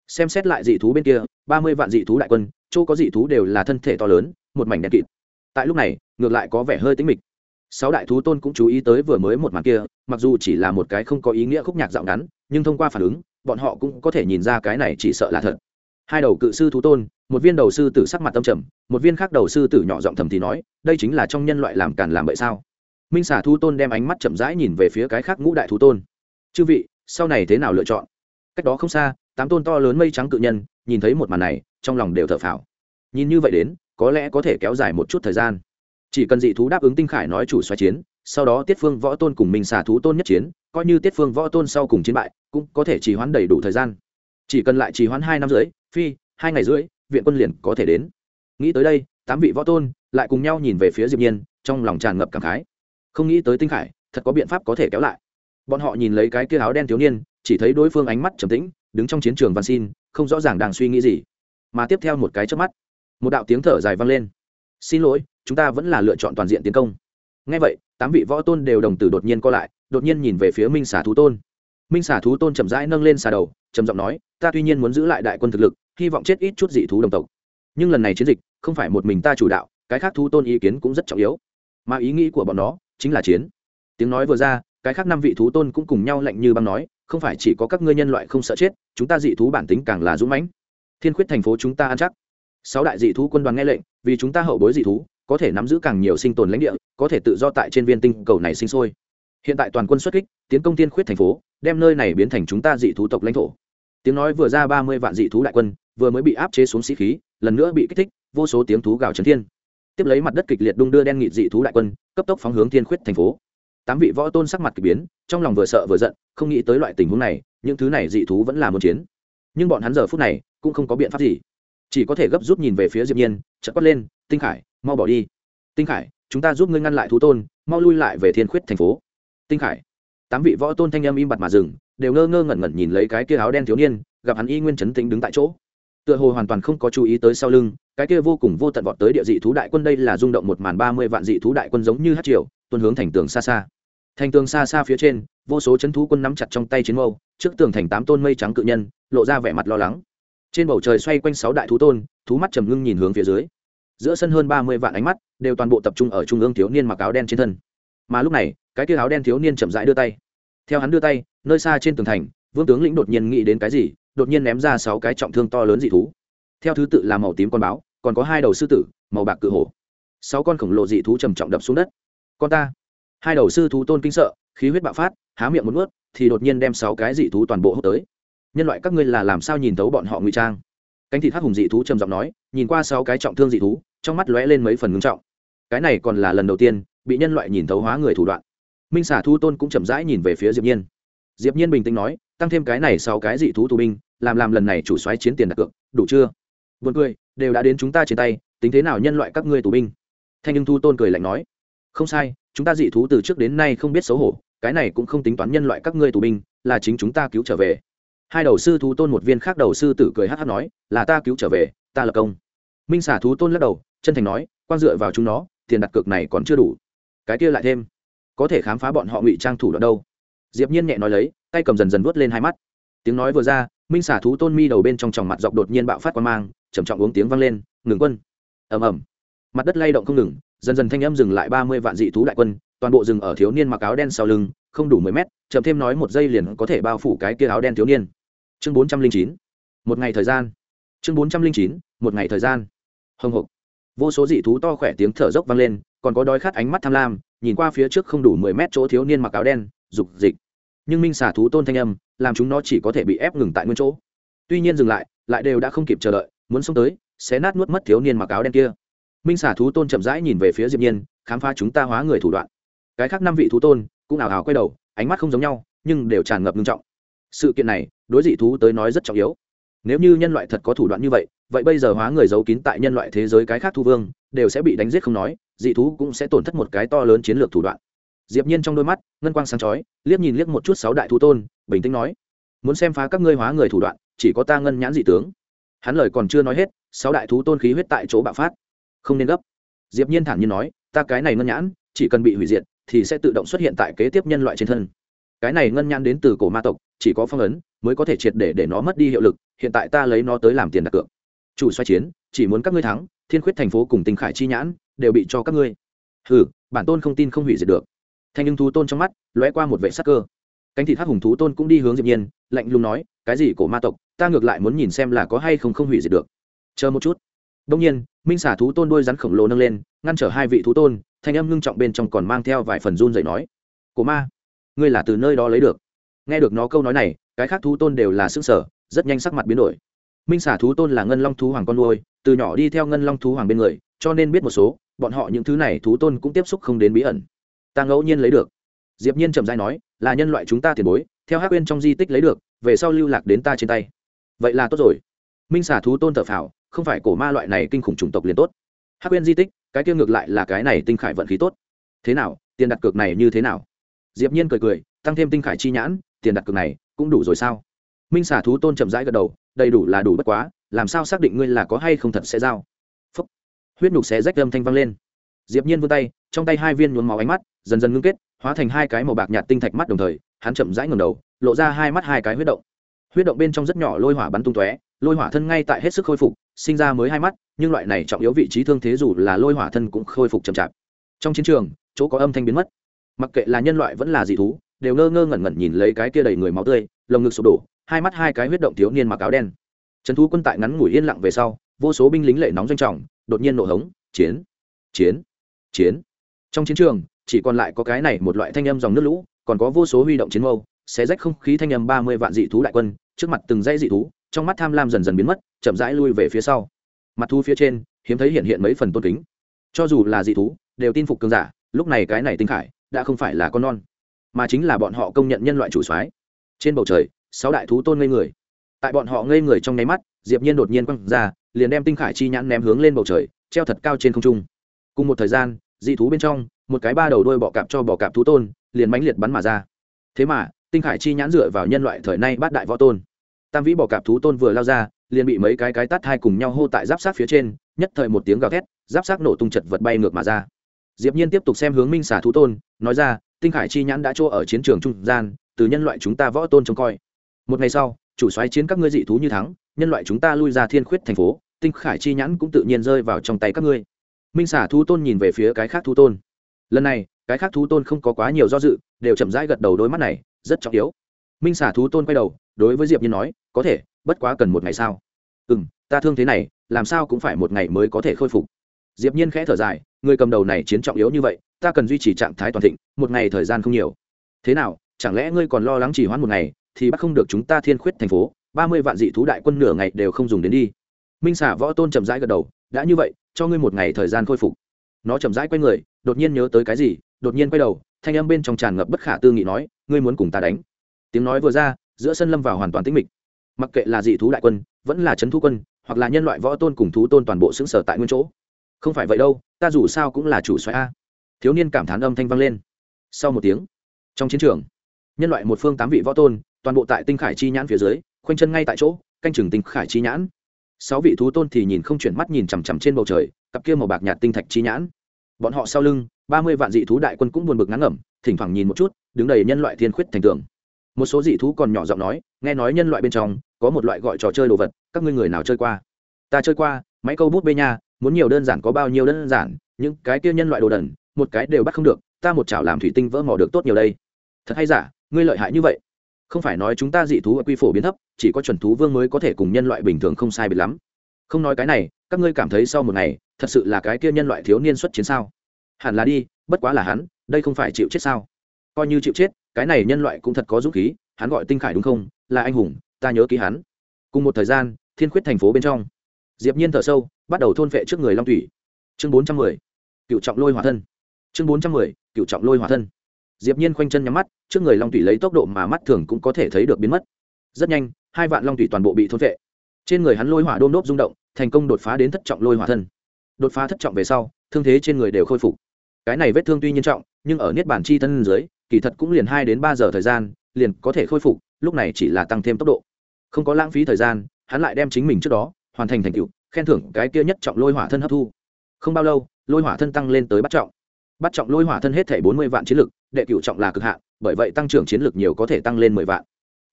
xem xét lại dị thú bên kia, ba mươi vạn dị thú đại quân, chỗ có dị thú đều là thân thể to lớn, một mảnh đen kịt. Tại lúc này, ngược lại có vẻ hơi tính mịch. Sáu đại thú tôn cũng chú ý tới vừa mới một màn kia, mặc dù chỉ là một cái không có ý nghĩa khúc nhạc dạo ngắn, nhưng thông qua phản ứng, bọn họ cũng có thể nhìn ra cái này chỉ sợ là thật. Hai đầu cự sư thú tôn, một viên đầu sư tử sắc mặt tâm trầm, một viên khác đầu sư tử nhỏ giọng thầm thì nói, đây chính là trong nhân loại làm càn làm bậy sao? Minh xà thú tôn đem ánh mắt chậm rãi nhìn về phía cái khác ngũ đại thú tôn. Chư vị, sau này thế nào lựa chọn? Cách đó không xa, tám tôn to lớn mây trắng cự nhân, nhìn thấy một màn này, trong lòng đều thở phào. Nhìn như vậy đến, có lẽ có thể kéo dài một chút thời gian. Chỉ cần dị thú đáp ứng tinh khải nói chủ xoáy chiến, sau đó tiết phương võ tôn cùng mình xả thú tôn nhất chiến, coi như tiết phương võ tôn sau cùng chiến bại, cũng có thể trì hoãn đầy đủ thời gian. Chỉ cần lại trì hoãn hai năm rưỡi, phi, hai ngày rưỡi, viện quân liền có thể đến. Nghĩ tới đây, tám vị võ tôn lại cùng nhau nhìn về phía diệp nhiên, trong lòng tràn ngập cảm khái. Không nghĩ tới tinh khải, thật có biện pháp có thể kéo lại. Bọn họ nhìn lấy cái kia áo đen thiếu niên chỉ thấy đối phương ánh mắt trầm tĩnh, đứng trong chiến trường văn xin, không rõ ràng đang suy nghĩ gì. Mà tiếp theo một cái chớp mắt, một đạo tiếng thở dài vang lên. Xin lỗi, chúng ta vẫn là lựa chọn toàn diện tiến công. Ngay vậy, tám vị võ tôn đều đồng tử đột nhiên co lại, đột nhiên nhìn về phía minh xà thú tôn. Minh xà thú tôn chậm rãi nâng lên xà đầu, trầm giọng nói, ta tuy nhiên muốn giữ lại đại quân thực lực, hy vọng chết ít chút dị thú đồng tộc. Nhưng lần này chiến dịch, không phải một mình ta chủ đạo, cái khác thú tôn ý kiến cũng rất trọng yếu. Mà ý nghĩ của bọn nó chính là chiến. Tiếng nói vừa ra, cái khác năm vị thú tôn cũng cùng nhau lạnh như băng nói không phải chỉ có các ngươi nhân loại không sợ chết, chúng ta dị thú bản tính càng là dũng mãnh. Thiên khuyết thành phố chúng ta ăn chắc. Sáu đại dị thú quân đoàn nghe lệnh, vì chúng ta hậu bối dị thú, có thể nắm giữ càng nhiều sinh tồn lãnh địa, có thể tự do tại trên viên tinh cầu này sinh sôi. Hiện tại toàn quân xuất kích, tiến công tiên khuyết thành phố, đem nơi này biến thành chúng ta dị thú tộc lãnh thổ. Tiếng nói vừa ra ba mươi vạn dị thú đại quân, vừa mới bị áp chế xuống sĩ khí, lần nữa bị kích thích, vô số tiếng thú gào trấn thiên. Tiếp lấy mặt đất kịch liệt đung đưa đen nghị dị thú đại quân, cấp tốc phóng hướng tiên khuyết thành phố tám vị võ tôn sắc mặt k ỳ biến, trong lòng vừa sợ vừa giận, không nghĩ tới loại tình huống này, những thứ này dị thú vẫn là một chiến. Nhưng bọn hắn giờ phút này cũng không có biện pháp gì. Chỉ có thể gấp rút nhìn về phía diệp nhiên, chợt quát lên, tinh khải, mau bỏ đi. Tinh khải, chúng ta giúp ngươi ngăn lại thú tôn, mau lui lại về thiên khuyết thành phố. Tinh khải. Tám vị võ tôn thanh em im bặt mà dừng, đều ngơ ngơ ngẩn ngẩn nhìn lấy cái kia áo đen thiếu niên, gặp hắn y nguyên chấn tĩnh đứng tại chỗ. Tựa hồ hoàn toàn không có chú ý tới sau lưng, cái kia vô cùng vô tận vọt tới địa dị thú đại quân đây là rung động một màn ba mươi vạn dị thú đại quân giống như hát triều, tuôn hướng thành tường xa xa thành tường xa xa phía trên, vô số chấn thú quân nắm chặt trong tay chiến mâu, trước tường thành tám tôn mây trắng cự nhân, lộ ra vẻ mặt lo lắng. Trên bầu trời xoay quanh sáu đại thú tôn, thú mắt trầm ngưng nhìn hướng phía dưới. Giữa sân hơn ba mươi vạn ánh mắt, đều toàn bộ tập trung ở trung ương thiếu niên mặc áo đen trên thân. Mà lúc này, cái kia áo đen thiếu niên chậm rãi đưa tay. Theo hắn đưa tay, nơi xa trên tường thành, vương tướng lĩnh đột nhiên nghĩ đến cái gì, đột nhiên ném ra sáu cái trọng thương to lớn dị thú. Theo thứ tự là màu tím con báo, còn có hai đầu sư tử, màu bạc cự hổ. Sáu con khổng lồ dị thú trầm trọng đập xuống đất. Con ta hai đầu sư thú tôn kinh sợ, khí huyết bạo phát, há miệng một nuốt, thì đột nhiên đem sáu cái dị thú toàn bộ hút tới. Nhân loại các ngươi là làm sao nhìn thấu bọn họ ngụy trang? Cánh thịt hắc hùng dị thú trầm giọng nói, nhìn qua sáu cái trọng thương dị thú, trong mắt lóe lên mấy phần ngưng trọng. Cái này còn là lần đầu tiên, bị nhân loại nhìn thấu hóa người thủ đoạn. Minh xả thu tôn cũng chậm rãi nhìn về phía diệp nhiên. Diệp nhiên bình tĩnh nói, tăng thêm cái này sau cái dị thú tù binh, làm làm lần này chủ xoáy chiến tiền đặt cược, đủ chưa? Buồn cười, đều đã đến chúng ta trên tay, tính thế nào nhân loại các ngươi tù binh? Thanh nhưng thu tôn cười lạnh nói không sai, chúng ta dị thú từ trước đến nay không biết xấu hổ, cái này cũng không tính toán nhân loại các ngươi tù binh, là chính chúng ta cứu trở về. Hai đầu sư thú tôn một viên khác đầu sư tử cười hát hát nói, là ta cứu trở về, ta lập công. Minh xả thú tôn lắc đầu, chân thành nói quan dựa vào chúng nó, tiền đặt cược này còn chưa đủ. Cái kia lại thêm. Có thể khám phá bọn họ ngụy trang thủ đoạn đâu. Diệp nhiên nhẹ nói lấy, tay cầm dần dần vuốt lên hai mắt. Tiếng nói vừa ra, minh xả thú tôn mi đầu bên trong tròng mặt dọc đột nhiên bạo phát quan mang, trầm trọng uống tiếng vang lên, ngừng quân. Ầm ầm mặt đất lay động không ngừng, dần dần thanh âm dừng lại ba mươi vạn dị thú đại quân, toàn bộ rừng ở thiếu niên mặc áo đen sau lưng, không đủ mười mét, chậm thêm nói một giây liền có thể bao phủ cái kia áo đen thiếu niên. Chương bốn trăm linh chín, một ngày thời gian. Chương bốn trăm linh chín, một ngày thời gian. Hồng hộc. Vô số dị thú to khỏe tiếng thở dốc vang lên, còn có đói khát ánh mắt tham lam, nhìn qua phía trước không đủ mười mét chỗ thiếu niên mặc áo đen rục dịch. Nhưng minh xả thú tôn thanh âm, làm chúng nó chỉ có thể bị ép ngừng tại nguyên chỗ. Tuy nhiên dừng lại lại đều đã không kịp chờ đợi, muốn xông tới, sẽ nát nuốt mất thiếu niên mặc áo đen kia minh xả thú tôn chậm rãi nhìn về phía diệp nhiên, khám phá chúng ta hóa người thủ đoạn. Cái khác năm vị thú tôn cũng ảo ảo quay đầu, ánh mắt không giống nhau, nhưng đều tràn ngập nghiêm trọng. Sự kiện này, đối dị thú tới nói rất trọng yếu. Nếu như nhân loại thật có thủ đoạn như vậy vậy bây giờ hóa người giấu kín tại nhân loại thế giới cái khác thu vương, đều sẽ bị đánh giết không nói, dị thú cũng sẽ tổn thất một cái to lớn chiến lược thủ đoạn. Diệp nhiên trong đôi mắt, ngân quang sáng chói, liếc nhìn liếc một chút sáu đại thú tôn, bình tĩnh nói, muốn xem phá các ngươi hóa người thủ đoạn, chỉ có ta ngân nhãn dị tướng. Hắn lời còn chưa nói hết, sáu đại thú tôn khí huyết tại chỗ bạo phát không nên gấp. Diệp nhiên thản nhiên nói, ta cái này ngân nhãn, chỉ cần bị hủy diệt, thì sẽ tự động xuất hiện tại kế tiếp nhân loại trên thân. Cái này ngân nhãn đến từ cổ ma tộc, chỉ có phong ấn, mới có thể triệt để để nó mất đi hiệu lực, hiện tại ta lấy nó tới làm tiền đặt cược. Chủ xoay chiến, chỉ muốn các ngươi thắng, thiên khuyết thành phố cùng tinh khải chi nhãn đều bị cho các ngươi. Hừ, bản tôn không tin không hủy diệt được. Thanh nhưng thú tôn trong mắt lóe qua một vệ sắc cơ. Cánh thịt hắc hùng thú tôn cũng đi hướng diệp nhiên, lạnh lùng nói, cái gì cổ ma tộc, ta ngược lại muốn nhìn xem là có hay không không hủy diệt được. Chờ một chút đông nhiên, minh xả thú tôn đôi rắn khổng lồ nâng lên, ngăn trở hai vị thú tôn, thanh âm ngưng trọng bên trong còn mang theo vài phần run rẩy nói, cổ ma, ngươi là từ nơi đó lấy được. Nghe được nó câu nói này, cái khác thú tôn đều là sững sở rất nhanh sắc mặt biến đổi. Minh xả thú tôn là ngân long thú hoàng con nuôi, từ nhỏ đi theo ngân long thú hoàng bên người, cho nên biết một số, bọn họ những thứ này thú tôn cũng tiếp xúc không đến bí ẩn. Ta ngẫu nhiên lấy được. Diệp nhiên chậm rãi nói, là nhân loại chúng ta tiền bối, theo hắc quên trong di tích lấy được, về sau lưu lạc đến ta trên tay. Vậy là tốt rồi. Minh xả thú tôn thở phào không phải cổ ma loại này kinh khủng chủng tộc liền tốt. Hắc quên di tích, cái kia ngược lại là cái này tinh khải vận khí tốt. Thế nào, tiền đặt cược này như thế nào? Diệp nhiên cười cười, tăng thêm tinh khải chi nhãn, tiền đặt cược này cũng đủ rồi sao? Minh xả thú tôn chậm rãi gật đầu, đầy đủ là đủ bất quá, làm sao xác định ngươi là có hay không thật sẽ giao? Phúc. huyết nhục xé rách âm thanh vang lên. Diệp nhiên vươn tay, trong tay hai viên nhuốm máu ánh mắt dần dần ngưng kết, hóa thành hai cái màu bạc nhạt tinh thạch mắt đồng thời, hắn chậm rãi ngẩng đầu, lộ ra hai mắt hai cái huyết động huyết động bên trong rất nhỏ lôi hỏa bắn tung tóe, lôi hỏa thân ngay tại hết sức khôi phục, sinh ra mới hai mắt, nhưng loại này trọng yếu vị trí thương thế dù là lôi hỏa thân cũng khôi phục chậm chạp. Trong chiến trường, chỗ có âm thanh biến mất. Mặc kệ là nhân loại vẫn là dị thú, đều ngơ ngơ ngẩn ngẩn nhìn lấy cái kia đầy người máu tươi, lồng ngực sụp đổ, hai mắt hai cái huyết động thiếu niên mặc áo đen. Trấn thú quân tại ngắn ngủi yên lặng về sau, vô số binh lính lệ nóng doanh trọng, đột nhiên nổ hống, chiến! Chiến! Chiến! Trong chiến trường, chỉ còn lại có cái này một loại thanh âm dòng nước lũ, còn có vô số huy động chiến mâu xé rách không khí thanh âm ba mươi vạn dị thú đại quân, trước mặt từng dãy dị thú, trong mắt tham lam dần dần biến mất, chậm rãi lui về phía sau. Mặt thu phía trên, hiếm thấy hiện hiện mấy phần tôn kính. Cho dù là dị thú, đều tin phục cường giả, lúc này cái này tinh khải, đã không phải là con non, mà chính là bọn họ công nhận nhân loại chủ soái. Trên bầu trời, sáu đại thú tôn ngây người. Tại bọn họ ngây người trong nháy mắt, diệp nhiên đột nhiên quăng ra, liền đem tinh khải chi nhãn ném hướng lên bầu trời, treo thật cao trên không trung. Cùng một thời gian, dị thú bên trong, một cái ba đầu đuôi bọ cạp cho bọ cạp thú tôn, liền mãnh liệt bắn mà ra. Thế mà tinh khải chi nhãn dựa vào nhân loại thời nay bát đại võ tôn. Tam vĩ bỏ cạp thú tôn vừa lao ra, liền bị mấy cái cái tát hai cùng nhau hô tại giáp sát phía trên, nhất thời một tiếng gào thét, giáp sát nổ tung chật vật bay ngược mà ra. Diệp nhiên tiếp tục xem hướng minh xả thú tôn, nói ra, tinh khải chi nhãn đã chỗ ở chiến trường trung gian, từ nhân loại chúng ta võ tôn trông coi. Một ngày sau, chủ soái chiến các ngươi dị thú như thắng, nhân loại chúng ta lui ra thiên khuyết thành phố, tinh khải chi nhãn cũng tự nhiên rơi vào trong tay các ngươi. Minh xả thú tôn nhìn về phía cái khác thú tôn. Lần này, cái khác thú tôn không có quá nhiều do dự, đều chậm rãi gật đầu đôi mắt này rất trọng yếu. Minh xả thú tôn quay đầu, đối với diệp nhiên nói, có thể, bất quá cần một ngày sao? Ừ ta thương thế này, làm sao cũng phải một ngày mới có thể khôi phục. Diệp nhiên khẽ thở dài, người cầm đầu này chiến trọng yếu như vậy, ta cần duy trì trạng thái toàn thịnh, một ngày thời gian không nhiều. Thế nào, chẳng lẽ ngươi còn lo lắng chỉ hoãn một ngày, thì bắt không được chúng ta thiên khuyết thành phố, ba mươi vạn dị thú đại quân nửa ngày đều không dùng đến đi. Minh xả võ tôn chậm rãi gật đầu, đã như vậy, cho ngươi một ngày thời gian khôi phục. Nó chậm rãi quay người, đột nhiên nhớ tới cái gì đột nhiên quay đầu, thanh âm bên trong tràn ngập bất khả tư nghị nói, ngươi muốn cùng ta đánh? Tiếng nói vừa ra, giữa sân lâm vào hoàn toàn tĩnh mịch. Mặc kệ là dị thú đại quân, vẫn là trấn thu quân, hoặc là nhân loại võ tôn cùng thú tôn toàn bộ xứng sở tại nguyên chỗ. Không phải vậy đâu, ta dù sao cũng là chủ xoáy a. Thiếu niên cảm thán âm thanh vang lên. Sau một tiếng, trong chiến trường, nhân loại một phương tám vị võ tôn, toàn bộ tại tinh khải chi nhãn phía dưới, khoanh chân ngay tại chỗ, canh chừng tinh khải chi nhãn. Sáu vị thú tôn thì nhìn không chuyển mắt nhìn chằm chằm trên bầu trời, cặp kia màu bạc nhạt tinh thạch chi nhãn. Bọn họ sau lưng ba mươi vạn dị thú đại quân cũng buồn bực ngắn ngẩm, thỉnh thoảng nhìn một chút, đứng đầy nhân loại thiên khuyết thành tường. Một số dị thú còn nhỏ giọng nói, nghe nói nhân loại bên trong, có một loại gọi trò chơi đồ vật, các ngươi người nào chơi qua? Ta chơi qua, máy câu bút bê nha, muốn nhiều đơn giản có bao nhiêu đơn giản, những cái kia nhân loại đồ đần, một cái đều bắt không được, ta một chảo làm thủy tinh vỡ mỏ được tốt nhiều đây. Thật hay giả, ngươi lợi hại như vậy. Không phải nói chúng ta dị thú ở quy phổ biến thấp, chỉ có chuẩn thú vương mới có thể cùng nhân loại bình thường không sai biệt lắm. Không nói cái này, các ngươi cảm thấy sau một ngày, thật sự là cái kia nhân loại thiếu niên xuất chiến sao? Hẳn là đi, bất quá là hắn, đây không phải chịu chết sao? Coi như chịu chết, cái này nhân loại cũng thật có dũng khí, hắn gọi tinh khải đúng không? Là anh hùng, ta nhớ ký hắn. Cùng một thời gian, thiên khuyết thành phố bên trong, diệp nhiên thở sâu, bắt đầu thôn vệ trước người long thủy chương bốn trăm mười, cựu trọng lôi hỏa thân. Chương bốn trăm mười, cựu trọng lôi hỏa thân. Diệp nhiên khoanh chân nhắm mắt, trước người long thủy lấy tốc độ mà mắt thường cũng có thể thấy được biến mất. Rất nhanh, hai vạn long thủy toàn bộ bị thôn vệ. Trên người hắn lôi hỏa đôn đốp rung động, thành công đột phá đến thất trọng lôi hỏa thân. Đột phá thất trọng về sau, thương thế trên người đều khôi phục cái này vết thương tuy nghiêm trọng, nhưng ở niết bản chi thân dưới, kỳ thật cũng liền hai đến ba giờ thời gian, liền có thể khôi phục, lúc này chỉ là tăng thêm tốc độ. Không có lãng phí thời gian, hắn lại đem chính mình trước đó, hoàn thành thành tựu, khen thưởng cái kia nhất trọng lôi hỏa thân hấp thu. Không bao lâu, lôi hỏa thân tăng lên tới bắt trọng. Bắt trọng lôi hỏa thân hết thể bốn mươi vạn chiến lực, đệ cựu trọng là cực hạn, bởi vậy tăng trưởng chiến lực nhiều có thể tăng lên mười vạn.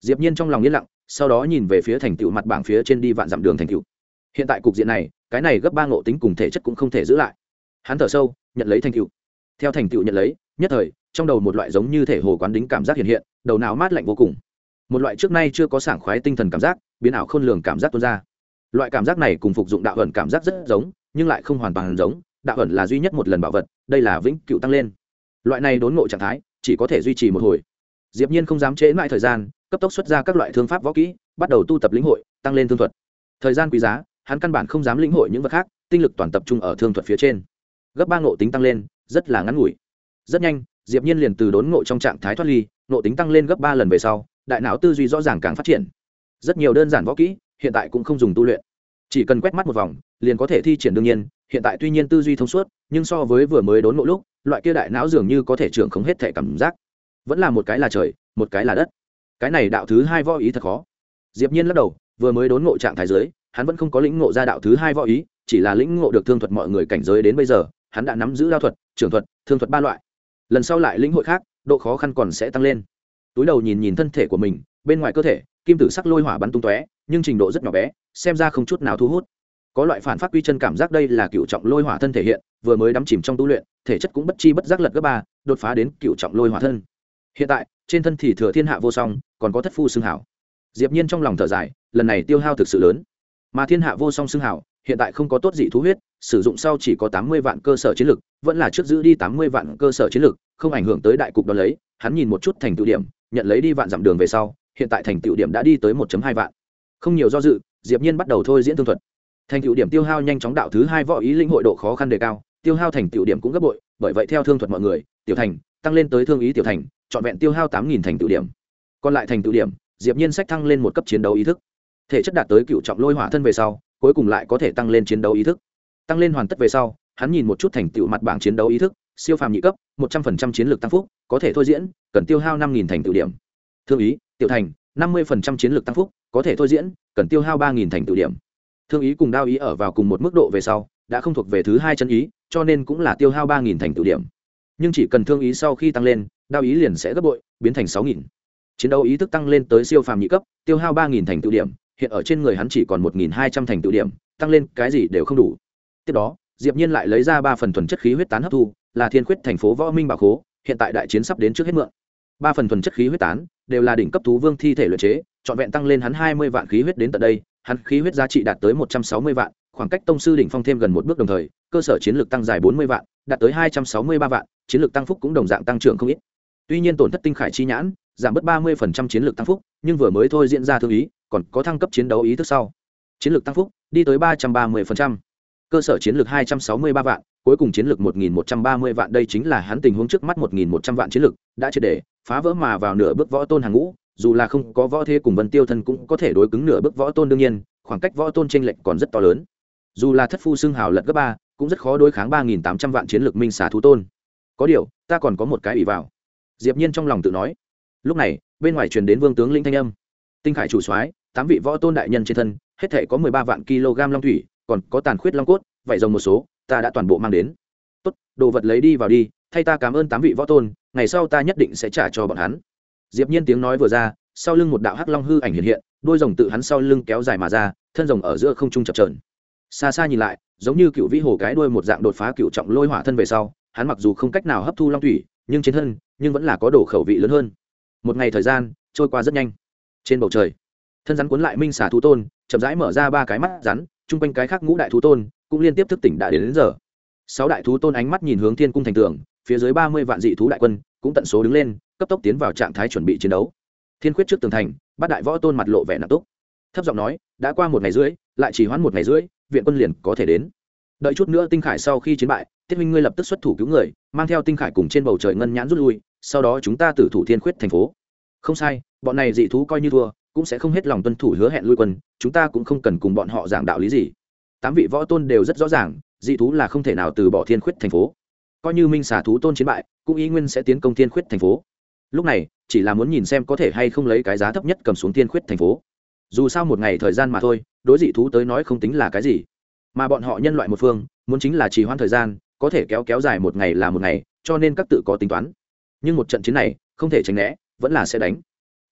Diệp nhiên trong lòng yên lặng, sau đó nhìn về phía thành tựu mặt bảng phía trên đi vạn dặm đường thành tựu. Hiện tại cục diện này, cái này gấp ba ngộ tính cùng thể chất cũng không thể giữ lại. Hắn thở sâu, nhận lấy thành tựu theo thành tựu nhận lấy, nhất thời, trong đầu một loại giống như thể hồ quán đính cảm giác hiện hiện, đầu não mát lạnh vô cùng. Một loại trước nay chưa có sảng khoái tinh thần cảm giác, biến ảo khôn lường cảm giác tuôn ra. Loại cảm giác này cùng phục dụng đạo ẩn cảm giác rất giống, nhưng lại không hoàn toàn giống, đạo ẩn là duy nhất một lần bảo vật, đây là vĩnh cựu tăng lên. Loại này đốn ngộ trạng thái, chỉ có thể duy trì một hồi. Diệp nhiên không dám trễ mãi thời gian, cấp tốc xuất ra các loại thương pháp võ kỹ, bắt đầu tu tập lĩnh hội, tăng lên thương thuật. Thời gian quý giá, hắn căn bản không dám lĩnh hội những vật khác, tinh lực toàn tập trung ở thương thuật phía trên. Gấp ba ngộ tính tăng lên rất là ngắn ngủi. Rất nhanh diệp nhiên liền từ đốn ngộ trong trạng thái thoát ly nộ tính tăng lên gấp ba lần về sau đại não tư duy rõ ràng càng phát triển. Rất nhiều đơn giản võ kỹ hiện tại cũng không dùng tu luyện. Chỉ cần quét mắt một vòng liền có thể thi triển đương nhiên hiện tại tuy nhiên tư duy thông suốt nhưng so với vừa mới đốn ngộ lúc loại kia đại não dường như có thể trưởng không hết thể cảm giác. Vẫn là một cái là trời một cái là đất. Cái này đạo thứ hai võ ý thật khó. Diệp nhiên lắc đầu vừa mới đốn ngộ trạng thái dưới, hắn vẫn không có lĩnh ngộ ra đạo thứ hai võ ý chỉ là lĩnh ngộ được thương thuật mọi người cảnh giới đến bây giờ hắn đã nắm giữ đao thuật trưởng thuật, thương thuật ba loại. Lần sau lại lĩnh hội khác, độ khó khăn còn sẽ tăng lên. Túi đầu nhìn nhìn thân thể của mình, bên ngoài cơ thể, kim tử sắc lôi hỏa bắn tung tóe, nhưng trình độ rất nhỏ bé, xem ra không chút nào thu hút. Có loại phản phát quy chân cảm giác đây là cựu trọng lôi hỏa thân thể hiện, vừa mới đắm chìm trong tu luyện, thể chất cũng bất chi bất giác lật gấp ba, đột phá đến cựu trọng lôi hỏa thân. Hiện tại, trên thân thì thừa thiên hạ vô song, còn có thất phu xương hảo. Diệp nhiên trong lòng thở dài, lần này tiêu hao thực sự lớn. Mà thiên hạ vô song xương hảo hiện tại không có tốt dị thú huyết, sử dụng sau chỉ có tám mươi vạn cơ sở chiến lực, vẫn là trước giữ đi tám mươi vạn cơ sở chiến lực, không ảnh hưởng tới đại cục đó lấy, hắn nhìn một chút thành tựu điểm, nhận lấy đi vạn dặm đường về sau, hiện tại thành tựu điểm đã đi tới 1 hai vạn. Không nhiều do dự, diệp nhiên bắt đầu thôi diễn thương thuật. Thành tựu điểm tiêu hao nhanh chóng đạo thứ hai võ ý linh hội độ khó khăn đề cao, tiêu hao thành tựu điểm cũng gấp bội, bởi vậy theo thương thuật mọi người, tiểu thành, tăng lên tới thương ý tiểu thành chọn vẹn tiêu hao tám nghìn thành tựu điểm. Còn lại thành tựu điểm, diệp nhiên sách thăng lên một cấp chiến đấu ý thức. Thể chất đạt tới cựu trọng lôi hỏa thân về sau cuối cùng lại có thể tăng lên chiến đấu ý thức. Tăng lên hoàn tất về sau, hắn nhìn một chút thành tựu mặt bảng chiến đấu ý thức, siêu phàm nhị cấp, một trăm phần trăm chiến lược tăng phúc, có thể thôi diễn, cần tiêu hao năm nghìn thành tựu điểm. Thương ý, tiểu thành, năm mươi phần trăm chiến lược tăng phúc, có thể thôi diễn, cần tiêu hao ba nghìn thành tựu điểm. Thương ý cùng đao ý ở vào cùng một mức độ về sau, đã không thuộc về thứ hai chân ý, cho nên cũng là tiêu hao ba nghìn thành tựu điểm. Nhưng chỉ cần thương ý sau khi tăng lên, đao ý liền sẽ gấp bội, biến thành sáu nghìn. Chiến đấu ý thức tăng lên tới siêu phàm nhị cấp, tiêu hao ba nghìn thành tựu điểm hiện ở trên người hắn chỉ còn một nghìn hai trăm thành tựu điểm, tăng lên cái gì đều không đủ. Tiếp đó, diệp nhiên lại lấy ra ba phần thuần chất khí huyết tán hấp thu, là thiên khuyết thành phố võ minh bảo khố, hiện tại đại chiến sắp đến trước hết mượn. Ba phần thuần chất khí huyết tán đều là đỉnh cấp thú vương thi thể luyện chế, trọn vẹn tăng lên hắn hai mươi vạn khí huyết đến tận đây, hắn khí huyết giá trị đạt tới một trăm sáu mươi vạn, khoảng cách tông sư đỉnh phong thêm gần một bước đồng thời, cơ sở chiến lược tăng dài bốn mươi vạn, đạt tới hai trăm sáu mươi ba vạn, chiến lược tăng phúc cũng đồng dạng tăng trưởng không ít. Tuy nhiên tổn thất tinh khải chi nhãn giảm bớt ba mươi chiến lược tăng phúc, nhưng vừa mới thôi diễn ra thương ý, còn có thăng cấp chiến đấu ý thức sau. Chiến lược tăng phúc, đi tới ba trăm ba mươi cơ sở chiến lược hai trăm sáu mươi ba vạn, cuối cùng chiến lược một nghìn một trăm ba mươi vạn, đây chính là hắn tình huống trước mắt một nghìn một trăm vạn chiến lược, đã triệt để phá vỡ mà vào nửa bước võ tôn hàng ngũ, dù là không có võ thế cùng vân tiêu thân cũng có thể đối cứng nửa bước võ tôn đương nhiên, khoảng cách võ tôn t lệch còn rất to lớn. Dù là thất phu xưng hào lật gấp ba, cũng rất khó đối kháng ba nghìn tám trăm vạn chiến lược minh xà thú tôn. Có điều, ta còn có một cái ủy vào. Diệp nhiên trong lòng tự nói lúc này, bên ngoài truyền đến vương tướng linh thanh âm. Tinh khải chủ soái, tám vị võ tôn đại nhân trên thân, hết thể có mười ba vạn kg long thủy, còn có tàn khuyết long cốt vậy rồng một số, ta đã toàn bộ mang đến. Tốt, đồ vật lấy đi vào đi, thay ta cảm ơn tám vị võ tôn, ngày sau ta nhất định sẽ trả cho bọn hắn. Diệp nhiên tiếng nói vừa ra, sau lưng một đạo hắc long hư ảnh hiện hiện, đôi rồng tự hắn sau lưng kéo dài mà ra, thân rồng ở giữa không trung chập chờn. Xa xa nhìn lại, giống như cựu vĩ hồ cái đuôi một dạng đột phá cựu trọng lôi hỏa thân về sau, hắn mặc dù không cách nào hấp thu long thủy, nhưng trên thân, nhưng vẫn là có đổ khẩu vị lớn hơn một ngày thời gian trôi qua rất nhanh. Trên bầu trời thân rắn cuốn lại minh xà thú tôn chậm rãi mở ra ba cái mắt rắn chung quanh cái khác ngũ đại thú tôn cũng liên tiếp thức tỉnh đã đến, đến giờ. Sáu đại thú tôn ánh mắt nhìn hướng thiên cung thành tường phía dưới ba mươi vạn dị thú đại quân cũng tận số đứng lên cấp tốc tiến vào trạng thái chuẩn bị chiến đấu. Thiên khuyết trước tường thành bát đại võ tôn mặt lộ vẻ nặng túc. Thấp giọng nói đã qua một ngày rưỡi lại chỉ hoãn một ngày rưỡi viện quân liền có thể đến. Đợi chút nữa tinh khải sau khi chiến bại tiết minh ngươi lập tức xuất thủ cứu người mang theo tinh khải cùng trên bầu trời ngân nhãn rút lui sau đó chúng ta tử thủ thiên khuyết thành phố. Không sai, bọn này dị thú coi như thua, cũng sẽ không hết lòng tuân thủ hứa hẹn lui quân, chúng ta cũng không cần cùng bọn họ giảng đạo lý gì. Tám vị võ tôn đều rất rõ ràng, dị thú là không thể nào từ bỏ thiên khuyết thành phố. Coi như minh xả thú tôn chiến bại, cũng ý nguyên sẽ tiến công thiên khuyết thành phố. Lúc này, chỉ là muốn nhìn xem có thể hay không lấy cái giá thấp nhất cầm xuống thiên khuyết thành phố. Dù sao một ngày thời gian mà thôi, đối dị thú tới nói không tính là cái gì. Mà bọn họ nhân loại một phương, muốn chính là trì hoãn thời gian, có thể kéo kéo dài một ngày là một ngày, cho nên các tự có tính toán nhưng một trận chiến này, không thể tránh né, vẫn là sẽ đánh.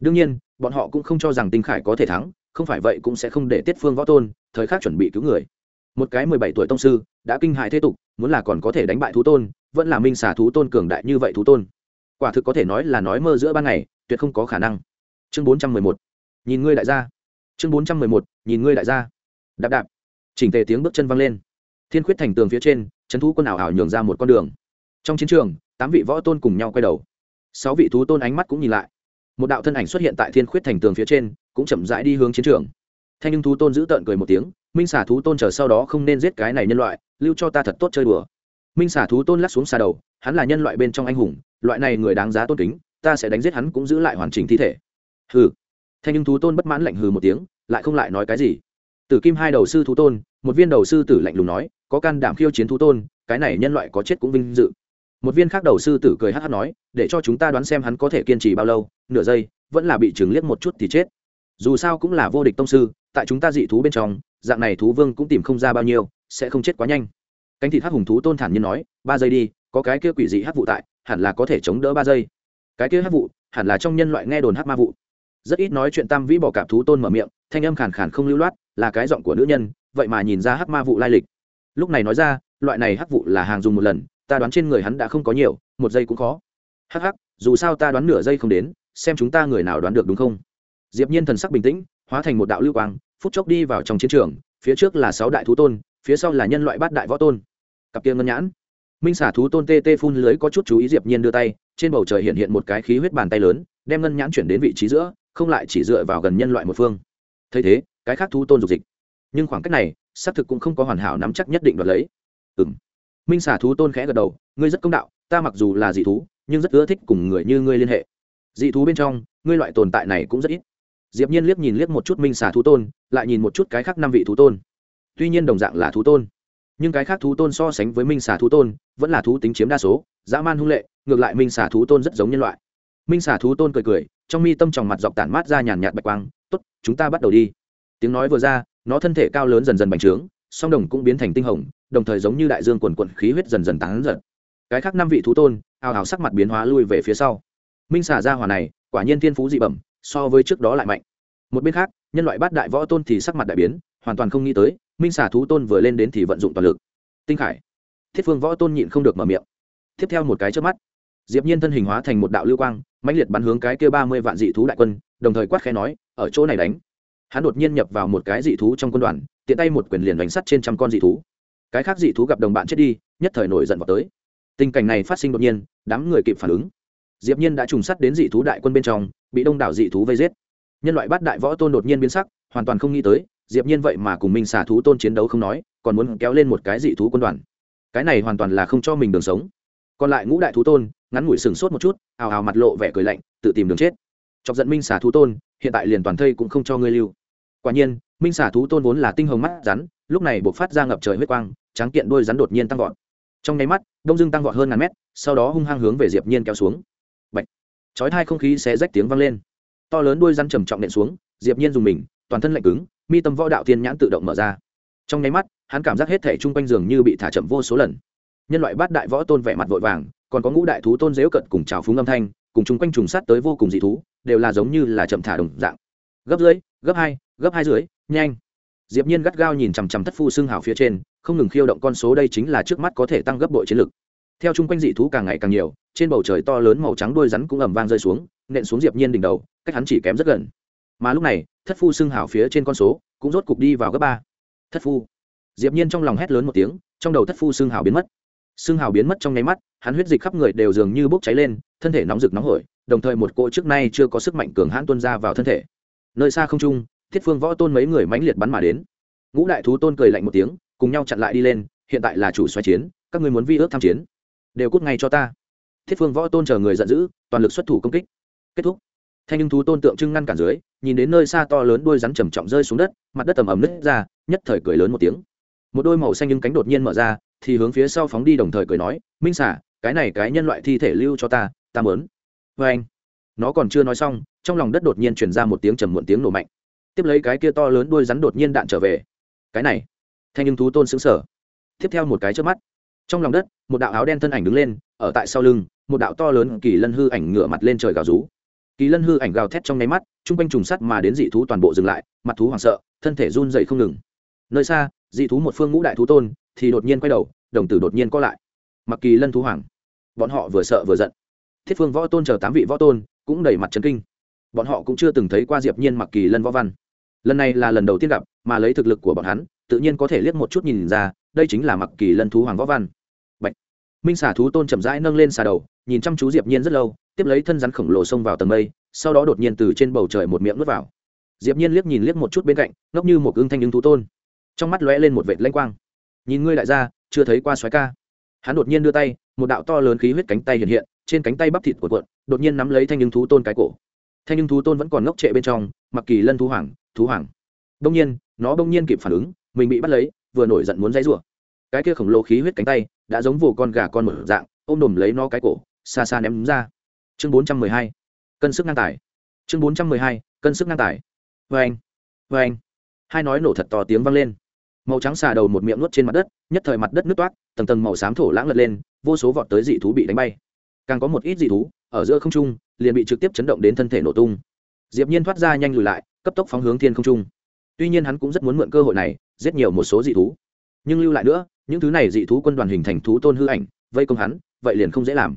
Đương nhiên, bọn họ cũng không cho rằng tinh khải có thể thắng, không phải vậy cũng sẽ không để tiết phương võ tôn, thời khắc chuẩn bị cứu người. Một cái mười bảy tuổi tông sư, đã kinh hại thế tục, muốn là còn có thể đánh bại thú tôn, vẫn là minh xà thú tôn cường đại như vậy thú tôn. Quả thực có thể nói là nói mơ giữa ban ngày, tuyệt không có khả năng. Chương bốn trăm mười một. Nhìn ngươi đại gia. Chương bốn trăm mười một. Nhìn ngươi đại gia. Đạp đạp. Chỉnh tề tiếng bước chân văng lên. Thiên khuyết thành tường phía trên, trấn thú quân ảo ảo nhường ra một con đường. Trong chiến trường tám vị võ tôn cùng nhau quay đầu. Sáu vị thú tôn ánh mắt cũng nhìn lại. Một đạo thân ảnh xuất hiện tại thiên khuyết thành tường phía trên, cũng chậm rãi đi hướng chiến trường. Thanh nhưng thú tôn giữ tợn cười một tiếng, minh xả thú tôn chờ sau đó không nên giết cái này nhân loại, lưu cho ta thật tốt chơi đùa. Minh xả thú tôn lắc xuống xà đầu, hắn là nhân loại bên trong anh hùng, loại này người đáng giá tôn kính, ta sẽ đánh giết hắn cũng giữ lại hoàn chỉnh thi thể. Hừ. Thanh nhưng thú tôn bất mãn lạnh hừ một tiếng, lại không lại nói cái gì. Tử kim hai đầu sư thú tôn, một viên đầu sư tử lạnh lùng nói, có can đảm khiêu chiến thú tôn, cái này nhân loại có chết cũng vinh dự một viên khác đầu sư tử cười hát hát nói, để cho chúng ta đoán xem hắn có thể kiên trì bao lâu, nửa giây, vẫn là bị chừng liếc một chút thì chết. Dù sao cũng là vô địch tông sư, tại chúng ta dị thú bên trong, dạng này thú vương cũng tìm không ra bao nhiêu, sẽ không chết quá nhanh. Cánh thịt hát hùng thú tôn thản nhiên nói, ba giây đi, có cái kia quỷ dị hát vụ tại, hẳn là có thể chống đỡ ba giây. Cái kia hát vụ, hẳn là trong nhân loại nghe đồn hát ma vụ. Rất ít nói chuyện tam vĩ bỏ cảm thú tôn mở miệng, thanh âm khàn khàn không lưu loát, là cái giọng của nữ nhân, vậy mà nhìn ra hát ma vụ lai lịch. Lúc này nói ra, loại này hát vụ là hàng dùng một lần ta đoán trên người hắn đã không có nhiều, một giây cũng khó. Hắc hắc, dù sao ta đoán nửa giây không đến, xem chúng ta người nào đoán được đúng không? Diệp nhiên thần sắc bình tĩnh, hóa thành một đạo lưu quang, phút chốc đi vào trong chiến trường, phía trước là sáu đại thú tôn, phía sau là nhân loại bát đại võ tôn. Cặp kia ngân nhãn. Minh xả thú tôn tê tê phun lưới có chút chú ý diệp nhiên đưa tay, trên bầu trời hiện hiện một cái khí huyết bàn tay lớn, đem ngân nhãn chuyển đến vị trí giữa, không lại chỉ dựa vào gần nhân loại một phương. Thấy thế, cái khác thú tôn dục dịch. Nhưng khoảng cách này, xác thực cũng không có hoàn hảo nắm chắc nhất định đoạt lấy. Ừm minh xả thú tôn khẽ gật đầu ngươi rất công đạo ta mặc dù là dị thú nhưng rất ưa thích cùng người như ngươi liên hệ. Dị thú bên trong ngươi loại tồn tại này cũng rất ít. Diệp nhiên liếc nhìn liếc một chút minh xà thú tôn lại nhìn một chút cái khác năm vị thú tôn. Tuy nhiên đồng dạng là thú tôn nhưng cái khác thú tôn so sánh với minh xà thú tôn vẫn là thú tính chiếm đa số dã man hung lệ ngược lại minh xà thú tôn rất giống nhân loại. Minh xà thú tôn cười cười trong mi tâm tròng mặt dọc tản mát ra nhàn nhạt bạch quang Tốt, chúng ta bắt đầu đi. Tiếng nói vừa ra nó thân thể cao lớn dần dần bành trướng song đồng cũng biến thành tinh hồng, đồng thời giống như đại dương quần quận khí huyết dần dần tán giật. Cái khác năm vị thú tôn, ào ào sắc mặt biến hóa lui về phía sau. Minh xả ra hòa này, quả nhiên thiên phú dị bẩm, so với trước đó lại mạnh. Một bên khác, nhân loại bát đại võ tôn thì sắc mặt đại biến, hoàn toàn không nghĩ tới, minh xả thú tôn vừa lên đến thì vận dụng toàn lực. Tinh khải. Thiết phương võ tôn nhịn không được mở miệng. Tiếp theo một cái trước mắt, diệp nhiên thân hình hóa thành một đạo lưu quang, mãnh liệt bắn hướng cái kia ba mươi vạn dị thú đại quân, đồng thời quát khẽ nói, ở chỗ này đánh. Hắn đột nhiên nhập vào một cái dị thú trong quân đoàn tiện tay một quyền liền đánh sắt trên trăm con dị thú. Cái khác dị thú gặp đồng bạn chết đi, nhất thời nổi giận vào tới. Tình cảnh này phát sinh đột nhiên, đám người kịp phản ứng. Diệp nhiên đã trùng sắt đến dị thú đại quân bên trong, bị đông đảo dị thú vây giết. Nhân loại bát đại võ tôn đột nhiên biến sắc, hoàn toàn không nghĩ tới, diệp nhiên vậy mà cùng minh xà thú tôn chiến đấu không nói, còn muốn kéo lên một cái dị thú quân đoàn. Cái này hoàn toàn là không cho mình đường sống. Còn lại ngũ đại thú tôn, ngắn ngủi sừng sốt một chút, ào ào mặt lộ vẻ cười lạnh, tự tìm đường chết. Chọc giận minh xà thú tôn, hiện tại liền toàn thây cũng không cho ngươi lưu. Quả nhiên minh xà thú tôn vốn là tinh hồng mắt rắn, lúc này buộc phát ra ngập trời huyết quang, tráng kiện đôi rắn đột nhiên tăng vọt. Trong nháy mắt, đông dưng tăng vọt hơn ngàn mét, sau đó hung hăng hướng về diệp nhiên kéo xuống. Bạch. chói thai không khí sẽ rách tiếng vang lên. To lớn đuôi rắn trầm trọng nện xuống, diệp nhiên dùng mình, toàn thân lạnh cứng, mi tâm võ đạo thiên nhãn tự động mở ra. Trong nháy mắt, hắn cảm giác hết thể chung quanh giường như bị thả chậm vô số lần. Nhân loại bát đại võ tôn vẻ mặt vội vàng, còn có ngũ đại thú tôn dễu cận cùng trào phúng âm thanh, cùng chung quanh trùng sát tới vô cùng dị thú, đều là giống như là chậm thả đồng dạng. Gấp dưới gấp hai gấp hai dưới nhanh. Diệp nhiên gắt gao nhìn chằm chằm thất phu xương hào phía trên, không ngừng khiêu động con số đây chính là trước mắt có thể tăng gấp bội chiến lực. Theo chung quanh dị thú càng ngày càng nhiều, trên bầu trời to lớn màu trắng đuôi rắn cũng ầm vang rơi xuống, nện xuống diệp nhiên đỉnh đầu, cách hắn chỉ kém rất gần. Mà lúc này, thất phu xương hào phía trên con số cũng rốt cục đi vào gấp ba. Thất phu. Diệp nhiên trong lòng hét lớn một tiếng, trong đầu thất phu xương hào biến mất. Xương hào biến mất trong nháy mắt, hắn huyết dịch khắp người đều dường như bốc cháy lên, thân thể nóng rực nóng hổi, đồng thời một cỗ trước nay chưa có sức mạnh cường hãn tuôn ra vào thân thể nơi xa không trung, thiết phương võ tôn mấy người mãnh liệt bắn mà đến. Ngũ đại thú tôn cười lạnh một tiếng, cùng nhau chặn lại đi lên, hiện tại là chủ xoay chiến, các người muốn vi ước tham chiến, đều cút ngay cho ta. Thiết phương võ tôn chờ người giận dữ, toàn lực xuất thủ công kích. Kết thúc. Thanh nhưng thú tôn tượng trưng ngăn cản dưới, nhìn đến nơi xa to lớn đôi rắn trầm trọng rơi xuống đất, mặt đất tầm ẩm nứt ra, nhất thời cười lớn một tiếng. Một đôi màu xanh nhưng cánh đột nhiên mở ra, thì hướng phía sau phóng đi đồng thời cười nói, minh xả cái này cái nhân loại thi thể lưu cho ta ta mớn vê anh nó còn chưa nói xong trong lòng đất đột nhiên truyền ra một tiếng trầm muộn tiếng nổ mạnh. Tiếp lấy cái kia to lớn đuôi rắn đột nhiên đạn trở về. Cái này, thanh nhưng thú tôn xứng sở tiếp theo một cái trước mắt, trong lòng đất, một đạo áo đen thân ảnh đứng lên, ở tại sau lưng, một đạo to lớn kỳ lân hư ảnh ngửa mặt lên trời gào rú. Kỳ lân hư ảnh gào thét trong nháy mắt, chung quanh trùng sắt mà đến dị thú toàn bộ dừng lại, mặt thú hoảng sợ, thân thể run dậy không ngừng. Nơi xa, dị thú một phương ngũ đại thú tôn thì đột nhiên quay đầu, đồng tử đột nhiên co lại. Mặc kỳ lân thú hoàng bọn họ vừa sợ vừa giận. Thiết phương võ tôn chờ tám vị võ tôn cũng đầy mặt trấn kinh bọn họ cũng chưa từng thấy qua diệp nhiên mặc kỳ lân võ văn. Lần này là lần đầu tiên gặp, mà lấy thực lực của bọn hắn, tự nhiên có thể liếc một chút nhìn ra, đây chính là mặc kỳ lân thú hoàng võ văn. Bạch. minh xà thú tôn chậm rãi nâng lên xà đầu, nhìn chăm chú diệp nhiên rất lâu, tiếp lấy thân rắn khổng lồ xông vào tầng mây, sau đó đột nhiên từ trên bầu trời một miệng nuốt vào. Diệp nhiên liếc nhìn liếc một chút bên cạnh, ngốc như một ương thanh ứng thú tôn. Trong mắt lóe lên một vệt lanh quang. Nhìn ngươi đại gia, chưa thấy qua xoáy ca. Hắn đột nhiên đưa tay, một đạo to lớn khí huyết cánh tay hiện hiện, trên cánh tay bắp thịt của cuộn, đột nhiên nắm lấy thanh đứng thú tôn cái cổ thanh nhưng thú tôn vẫn còn ngốc trệ bên trong, mặc kỳ lân thú hoàng thú hoàng. Đông nhiên, nó đông nhiên kịp phản ứng, mình bị bắt lấy, vừa nổi giận muốn dãy rủa. Cái kia khổng lồ khí huyết cánh tay, đã giống vồ con gà con mở dạng, ôm đồm lấy nó cái cổ, xa xa ném ra. Chương bốn trăm mười hai, cân sức ngang tải chương bốn trăm mười hai, cân sức ngang tải vê anh vê anh. Hai nói nổ thật to tiếng vang lên. Màu trắng xà đầu một miệng nuốt trên mặt đất, nhất thời mặt đất nước toát tầng tầng màu xám thổ lãng lật lên, vô số vọt tới dị thú bị đánh bay. Càng có một ít dị thú ở giữa không trung, liền bị trực tiếp chấn động đến thân thể nổ tung. Diệp nhiên thoát ra nhanh lùi lại, cấp tốc phóng hướng thiên không trung. Tuy nhiên hắn cũng rất muốn mượn cơ hội này, giết nhiều một số dị thú. Nhưng lưu lại nữa, những thứ này dị thú quân đoàn hình thành thú tôn hư ảnh, vây công hắn, vậy liền không dễ làm.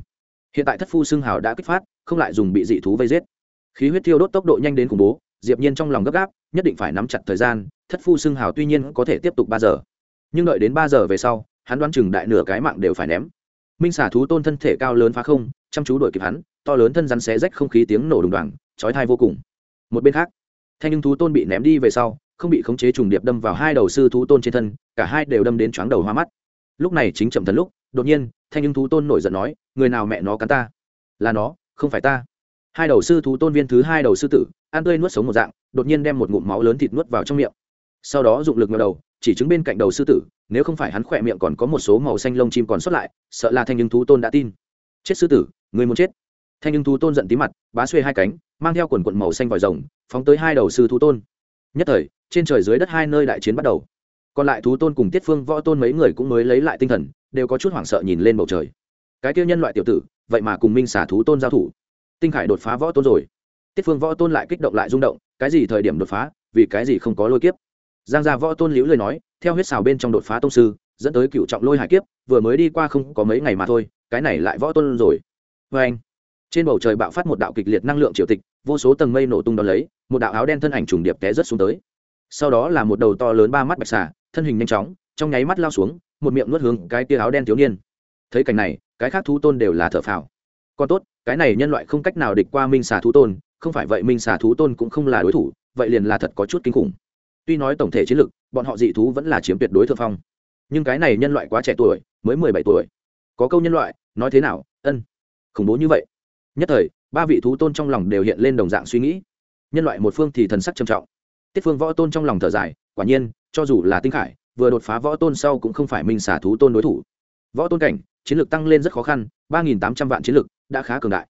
Hiện tại thất phu xương hào đã kích phát, không lại dùng bị dị thú vây giết. Khí huyết thiêu đốt tốc độ nhanh đến khủng bố, diệp nhiên trong lòng gấp gáp, nhất định phải nắm chặt thời gian, thất phu xương hào tuy nhiên có thể tiếp tục ba giờ. Nhưng đợi đến ba giờ về sau, hắn đoán chừng đại nửa cái mạng đều phải ném. Minh xà thú tôn thân thể cao lớn phá không chăm chú đuổi kịp hắn, to lớn thân rắn xé rách không khí tiếng nổ đùng đoàng, chói tai vô cùng. Một bên khác, thanh nhưng thú tôn bị ném đi về sau, không bị khống chế trùng điệp đâm vào hai đầu sư thú tôn trên thân, cả hai đều đâm đến chóng đầu hoa mắt. Lúc này chính chậm thần lúc, đột nhiên, thanh nhưng thú tôn nổi giận nói, người nào mẹ nó cắn ta? Là nó, không phải ta. Hai đầu sư thú tôn viên thứ hai đầu sư tử, ăn tươi nuốt sống một dạng, đột nhiên đem một ngụm máu lớn thịt nuốt vào trong miệng. Sau đó dụng lực ngờ đầu, chỉ chứng bên cạnh đầu sư tử, nếu không phải hắn khỏe miệng còn có một số màu xanh lông chim còn sót lại, sợ là thanh nhưng thú tôn đã tin. Chết sư tử người muốn chết. Thanh nhưng thú tôn giận tí mặt, bá xuê hai cánh, mang theo quần quận màu xanh vòi rồng, phóng tới hai đầu sư thú tôn. Nhất thời, trên trời dưới đất hai nơi đại chiến bắt đầu. Còn lại thú tôn cùng tiết phương võ tôn mấy người cũng mới lấy lại tinh thần, đều có chút hoảng sợ nhìn lên bầu trời. Cái tiêu nhân loại tiểu tử, vậy mà cùng minh xả thú tôn giao thủ. Tinh khải đột phá võ tôn rồi. Tiết phương võ tôn lại kích động lại rung động, cái gì thời điểm đột phá, vì cái gì không có lôi kiếp. Giang gia võ tôn liễu lời nói, theo huyết xào bên trong đột phá tông sư, dẫn tới cựu trọng lôi hải kiếp, vừa mới đi qua không có mấy ngày mà thôi, cái này lại võ tôn rồi vê anh. Trên bầu trời bạo phát một đạo kịch liệt năng lượng triều tịch, vô số tầng mây nổ tung đ ó lấy, một đạo áo đen thân ảnh trùng điệp té rất xuống tới. Sau đó là một đầu to lớn ba mắt bạch xà, thân hình nhanh chóng, trong nháy mắt lao xuống, một miệng nuốt hướng cái tia áo đen thiếu niên. Thấy cảnh này, cái khác thú tôn đều là thở phào. Còn tốt, cái này nhân loại không cách nào địch qua minh xà thú tôn, không phải vậy minh xà thú tôn cũng không là đối thủ, vậy liền là thật có chút kinh khủng. Tuy nói tổng thể chiến lực, bọn họ dị thú vẫn là chiếm tuyệt đối thượng phong. Nhưng cái này nhân loại quá trẻ tuổi, mới mười bảy tuổi. Có câu nhân loại, nói thế nào, ân khủng bố như vậy. Nhất thời, ba vị thú tôn trong lòng đều hiện lên đồng dạng suy nghĩ. Nhân loại một phương thì thần sắc trầm trọng. Tiết phương võ tôn trong lòng thở dài, quả nhiên, cho dù là tinh khải, vừa đột phá võ tôn sau cũng không phải minh xả thú tôn đối thủ. Võ tôn cảnh, chiến lược tăng lên rất khó khăn, ba nghìn tám trăm vạn chiến lược đã khá cường đại.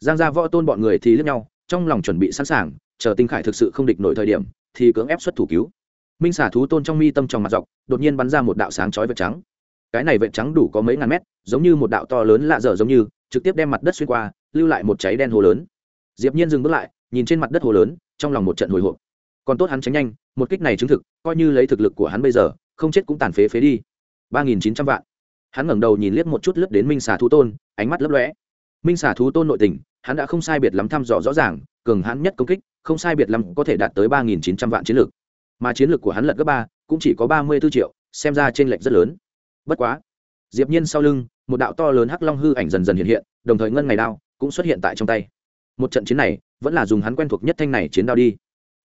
Giang gia võ tôn bọn người thì lướt nhau, trong lòng chuẩn bị sẵn sàng, chờ tinh khải thực sự không địch nổi thời điểm, thì cưỡng ép xuất thủ cứu. Minh xả thú tôn trong mi tâm trong mặt dọc, đột nhiên bắn ra một đạo sáng chói vệt trắng. Cái này vệt trắng đủ có mấy ngàn mét, giống như một đạo to lớn lạ dở giống như trực tiếp đem mặt đất xuyên qua, lưu lại một cháy đen hồ lớn. Diệp nhiên dừng bước lại, nhìn trên mặt đất hồ lớn, trong lòng một trận hồi hộp. Còn tốt hắn tránh nhanh, một kích này chứng thực, coi như lấy thực lực của hắn bây giờ, không chết cũng tàn phế phế đi. ba nghìn chín trăm vạn. Hắn ngẩng đầu nhìn liếc một chút lướt đến minh xà thú tôn, ánh mắt lấp lóe. Minh xà thú tôn nội tình, hắn đã không sai biệt lắm thăm dò rõ ràng, cường hắn nhất công kích, không sai biệt lắm có thể đạt tới ba nghìn chín trăm vạn chiến lược. Mà chiến lược của hắn lật gấp ba, cũng chỉ có ba mươi b ố triệu, xem ra t r ê n lệch rất lớn. Bất quá, diệp nhiên sau lưng một đạo to lớn hắc long hư ảnh dần dần hiện hiện, đồng thời ngân ngày đao cũng xuất hiện tại trong tay. Một trận chiến này, vẫn là dùng hắn quen thuộc nhất thanh này chiến đao đi.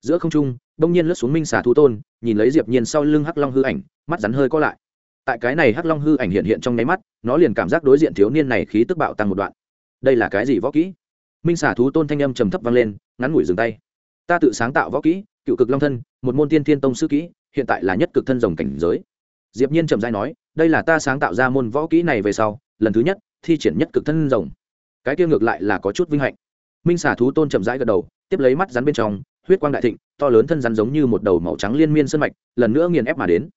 Giữa không trung, đông nhiên lướt xuống minh xà thú tôn, nhìn lấy diệp nhiên sau lưng hắc long hư ảnh, mắt rắn hơi co lại. Tại cái này hắc long hư ảnh hiện hiện trong nháy mắt, nó liền cảm giác đối diện thiếu niên này khí tức bạo tăng một đoạn. Đây là cái gì võ kỹ? Minh xà thú tôn thanh âm trầm thấp vang lên, ngắn ngủi dừng tay. Ta tự sáng tạo võ kỹ, cựu cực long thân, một môn tiên thiên tông sư kỹ, hiện tại là nhất cực thân rồng cảnh giới. Diệp nhiên trầm giai nói đây là ta sáng tạo ra môn võ kỹ này về sau, lần thứ nhất, thi triển nhất cực thân rồng. Cái kia ngược lại là có chút vinh hạnh. Minh xà thú tôn chậm rãi gật đầu, tiếp lấy mắt rắn bên trong, huyết quang đại thịnh, to lớn thân rắn giống như một đầu màu trắng liên miên sơn mạch, lần nữa nghiền ép mà đến.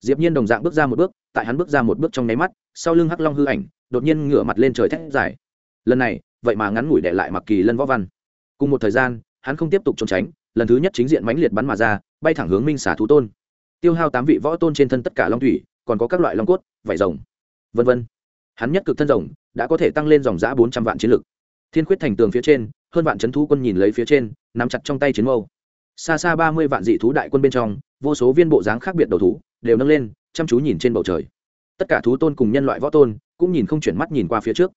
Diệp nhiên đồng dạng bước ra một bước, tại hắn bước ra một bước trong nháy mắt, sau lưng hắc long hư ảnh, đột nhiên ngửa mặt lên trời thét dài. Lần này, vậy mà ngắn ngủi để lại mặc kỳ lân võ văn. Cùng một thời gian, hắn không tiếp tục trốn tránh, lần thứ nhất chính diện mãnh liệt bắn mà ra, bay thẳng hướng minh xà thú tôn. Tiêu hao tám vị võ tôn trên thân tất cả long thủy còn có các loại long cốt, vải rồng, vân vân. Hắn nhất cực thân rồng, đã có thể tăng lên dòng giã bốn trăm vạn chiến lực. Thiên khuyết thành tường phía trên, hơn vạn c h ấ n thú quân nhìn lấy phía trên, nắm chặt trong tay chiến mâu. Xa xa ba mươi vạn dị thú đại quân bên trong, vô số viên bộ dáng khác biệt đầu thú, đều nâng lên, chăm chú nhìn trên bầu trời. Tất cả thú tôn cùng nhân loại võ tôn, cũng nhìn không chuyển mắt nhìn qua phía trước.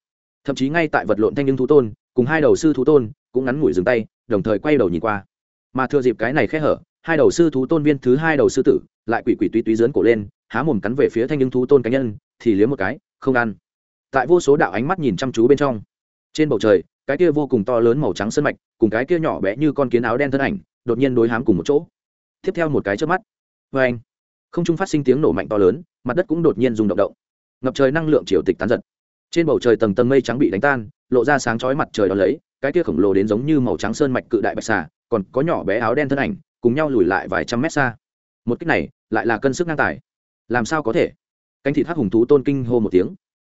Thậm chí ngay tại vật lộn thanh niên thú tôn, cùng hai đầu sư thú tôn, cũng ngắn ngủi dừng tay, đồng thời quay đầu nhìn qua. Mà thừa dịp cái này khẽ hở hai đầu sư thú tôn viên thứ hai đầu sư tử, lại quỷ quỷ túy túy dướn cổ lên, há mồm cắn về phía thanh nhưng thú tôn cá nhân, thì liếm một cái, không ăn. Tại vô số đạo ánh mắt nhìn chăm chú bên trong, trên bầu trời, cái kia vô cùng to lớn màu trắng sân mạch, cùng cái kia nhỏ bé như con kiến áo đen thân ảnh, đột nhiên đối hám cùng một chỗ. Tiếp theo một cái trước mắt vê anh, không trung phát sinh tiếng nổ mạnh to lớn, mặt đất cũng đột nhiên rung động động. Ngập trời năng lượng triều tịch tán giật. Trên bầu trời tầng tầng mây trắng bị đánh tan, lộ ra sáng chói mặt trời đó lấy, cái kia khổng lồ đến giống như màu trắng sơn mạch cự đại bạch xà, còn có nhỏ bé áo đen thân ảnh cùng nhau lùi lại vài trăm mét xa. Một cách này lại là cân sức ngang tài. Làm sao có thể? Cánh thịt hắc hùng thú tôn kinh hô một tiếng.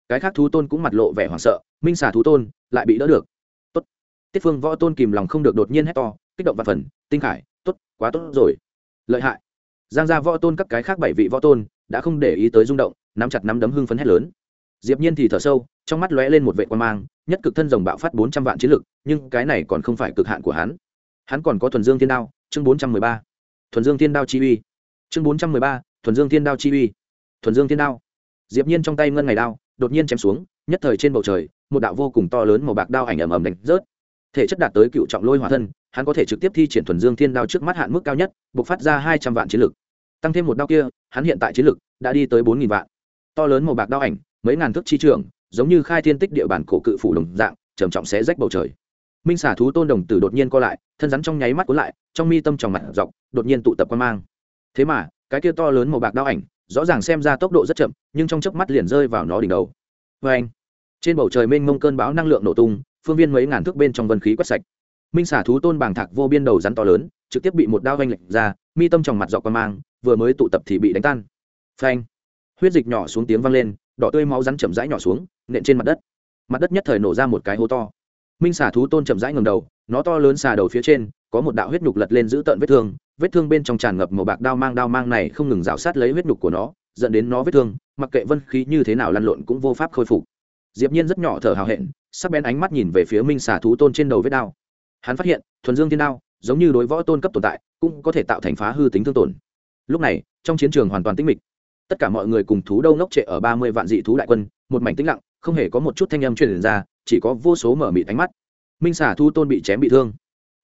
Cái khác thú tôn cũng mặt lộ vẻ hoảng sợ, minh xà thú tôn lại bị đỡ được. Tốt. Tiết phương võ tôn kìm lòng không được đột nhiên hét to, kích động và phần, tinh khải, tốt, quá tốt rồi. Lợi hại. Giang gia võ tôn các cái khác bảy vị võ tôn đã không để ý tới rung động, nắm chặt nắm đấm hưng phấn hét lớn. Diệp nhiên thì thở sâu, trong mắt lóe lên một vệ quan mang, nhất cực thân rồng bạo phát bốn trăm vạn chiến lực, nhưng cái này còn không phải cực hạn của hắn. Hắn còn có thuần dương thiên đao chương bốn trăm mười ba, thuần dương thiên đao chi uy. chương bốn trăm mười ba, thuần dương thiên đao chi uy. thuần dương thiên đao. Diệp nhiên trong tay ngân ngày đao, đột nhiên chém xuống, nhất thời trên bầu trời, một đạo vô cùng to lớn màu bạc đao ảnh ầm ầm đánh rớt. Thể chất đạt tới cựu trọng lôi hỏa thân, hắn có thể trực tiếp thi triển thuần dương thiên đao trước mắt hạn mức cao nhất, bộc phát ra hai trăm vạn chiến lực. Tăng thêm một đao kia, hắn hiện tại chiến lực đã đi tới bốn nghìn vạn. To lớn màu bạc đao ảnh, mấy ngàn thước chi trường, giống như khai thiên tích địa bản cổ cự phủ đồng dạng, trầm trọng xé rách bầu trời minh xả thú tôn đồng tử đột nhiên co lại, thân rắn trong nháy mắt cuốn lại, trong mi tâm tròng mặt dọc, đột nhiên tụ tập quan mang. Thế mà, cái kia to lớn màu bạc đao ảnh, rõ ràng xem ra tốc độ rất chậm, nhưng trong chớp mắt liền rơi vào nó đỉnh đầu. Vê anh, trên bầu trời mênh mông cơn bão năng lượng nổ tung, phương viên mấy ngàn thước bên trong vân khí quét sạch. Minh xả thú tôn bàng thạc vô biên đầu rắn to lớn, trực tiếp bị một đao vanh lệch ra, mi tâm tròng mặt dọc quan mang, vừa mới tụ tập thì bị đánh tan. Phanh huyết dịch nhỏ xuống tiếng vang lên, đỏ tươi máu rắn chậm rãi nhỏ xuống, nện trên mặt đất. Mặt đất nhất thời nổ ra một cái hố to minh xà thú tôn chậm rãi ngầm đầu, nó to lớn xà đầu phía trên, có một đạo huyết nhục lật lên giữ tợn vết thương vết thương bên trong tràn ngập màu bạc đao mang đao mang này không ngừng rào sát lấy huyết nhục của nó, dẫn đến nó vết thương, mặc kệ vân khí như thế nào lăn lộn cũng vô pháp khôi phục. Diệp nhiên rất nhỏ thở hào hẹn, sắc bén ánh mắt nhìn về phía minh xà thú tôn trên đầu vết đao. Hắn phát hiện, thuần dương thiên đao, giống như đối võ tôn cấp tồn tại, cũng có thể tạo thành phá hư tính thương tổn. Lúc này, trong chiến trường hoàn toàn tĩnh mịch tất cả mọi người cùng thú đâu ngốc trệ ở ba mươi vạn dị thú đại quân, một mảnh tĩnh lặng, không hề có một chút thanh âm truyền ra, chỉ có vô số mở mịt ánh mắt. Minh xả thu tôn bị chém bị thương,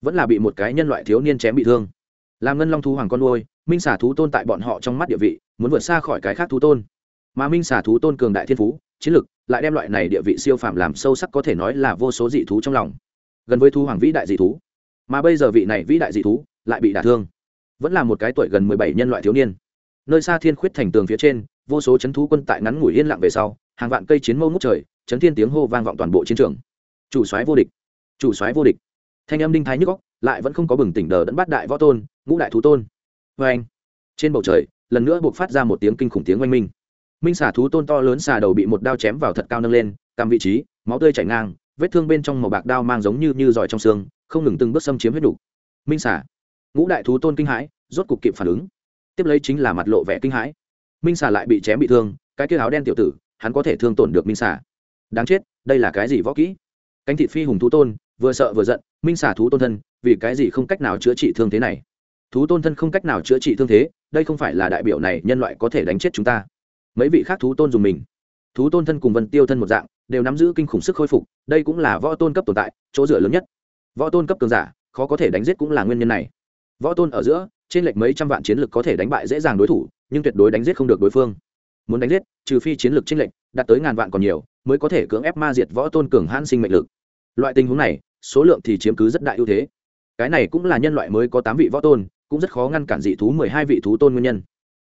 vẫn là bị một cái nhân loại thiếu niên chém bị thương. Làm ngân long thú hoàng con nuôi, minh xả thú tôn tại bọn họ trong mắt địa vị, muốn vượt xa khỏi cái khác thú tôn. Mà minh xả thú tôn cường đại thiên phú, chiến lực, lại đem loại này địa vị siêu phàm làm sâu sắc có thể nói là vô số dị thú trong lòng. Gần với thú hoàng vĩ đại dị thú. Mà bây giờ vị này vĩ đại dị thú, lại bị đả thương. Vẫn là một cái tuổi gần mười bảy nhân loại thiếu niên nơi xa thiên khuyết thành tường phía trên, vô số chấn thú quân tại ngắn ngủi yên lặng về sau, hàng vạn cây chiến mâu ngút trời, chấn thiên tiếng hô vang vọng toàn bộ chiến trường. Chủ soái vô địch, chủ soái vô địch. Thanh âm đinh thái nhức góc lại vẫn không có bừng tỉnh đờ đẫn bắt đại võ tôn, ngũ đại thú tôn. Vê anh, trên bầu trời, lần nữa buộc phát ra một tiếng kinh khủng tiếng oanh minh. Minh xả thú tôn to lớn xà đầu bị một đao chém vào thật cao nâng lên cầm vị trí, máu tươi chảy ngang, vết thương bên trong màu bạc đao mang giống như như giỏi trong xương, không ngừng từng bước xâm chiếm huyết đủ. minh xả ngũ đại thú tôn kinh hãi, rốt cục kịp phản ứng tiếp lấy chính là mặt lộ vẻ kinh hãi. Minh Xà lại bị chém bị thương, cái kia áo đen tiểu tử, hắn có thể thương tổn được minh Xà? đáng chết, đây là cái gì võ kỹ? Cánh thịt phi hùng thú tôn, vừa sợ vừa giận, minh Xà thú tôn thân, vì cái gì không cách nào chữa trị thương thế này? Thú tôn thân không cách nào chữa trị thương thế, đây không phải là đại biểu này nhân loại có thể đánh chết chúng ta. Mấy vị khác thú tôn dùng mình. Thú tôn thân cùng vân tiêu thân một dạng, đều nắm giữ kinh khủng sức khôi phục, đây cũng là võ tôn cấp tồn tại, chỗ dựa lớn nhất. Võ tôn cấp cường giả, khó có thể đánh giết cũng là nguyên nhân này võ tôn ở giữa, trên lệch mấy trăm vạn chiến lực có thể đánh bại dễ dàng đối thủ, nhưng tuyệt đối đánh giết không được đối phương. Muốn đánh giết, trừ phi chiến lược trên lệch, đạt tới ngàn vạn còn nhiều, mới có thể cưỡng ép ma diệt võ tôn cường hãn sinh mệnh lực. Loại tình huống này, số lượng thì chiếm cứ rất đại ưu thế. Cái này cũng là nhân loại mới có tám vị võ tôn, cũng rất khó ngăn cản dị thú mười hai vị thú tôn nguyên nhân.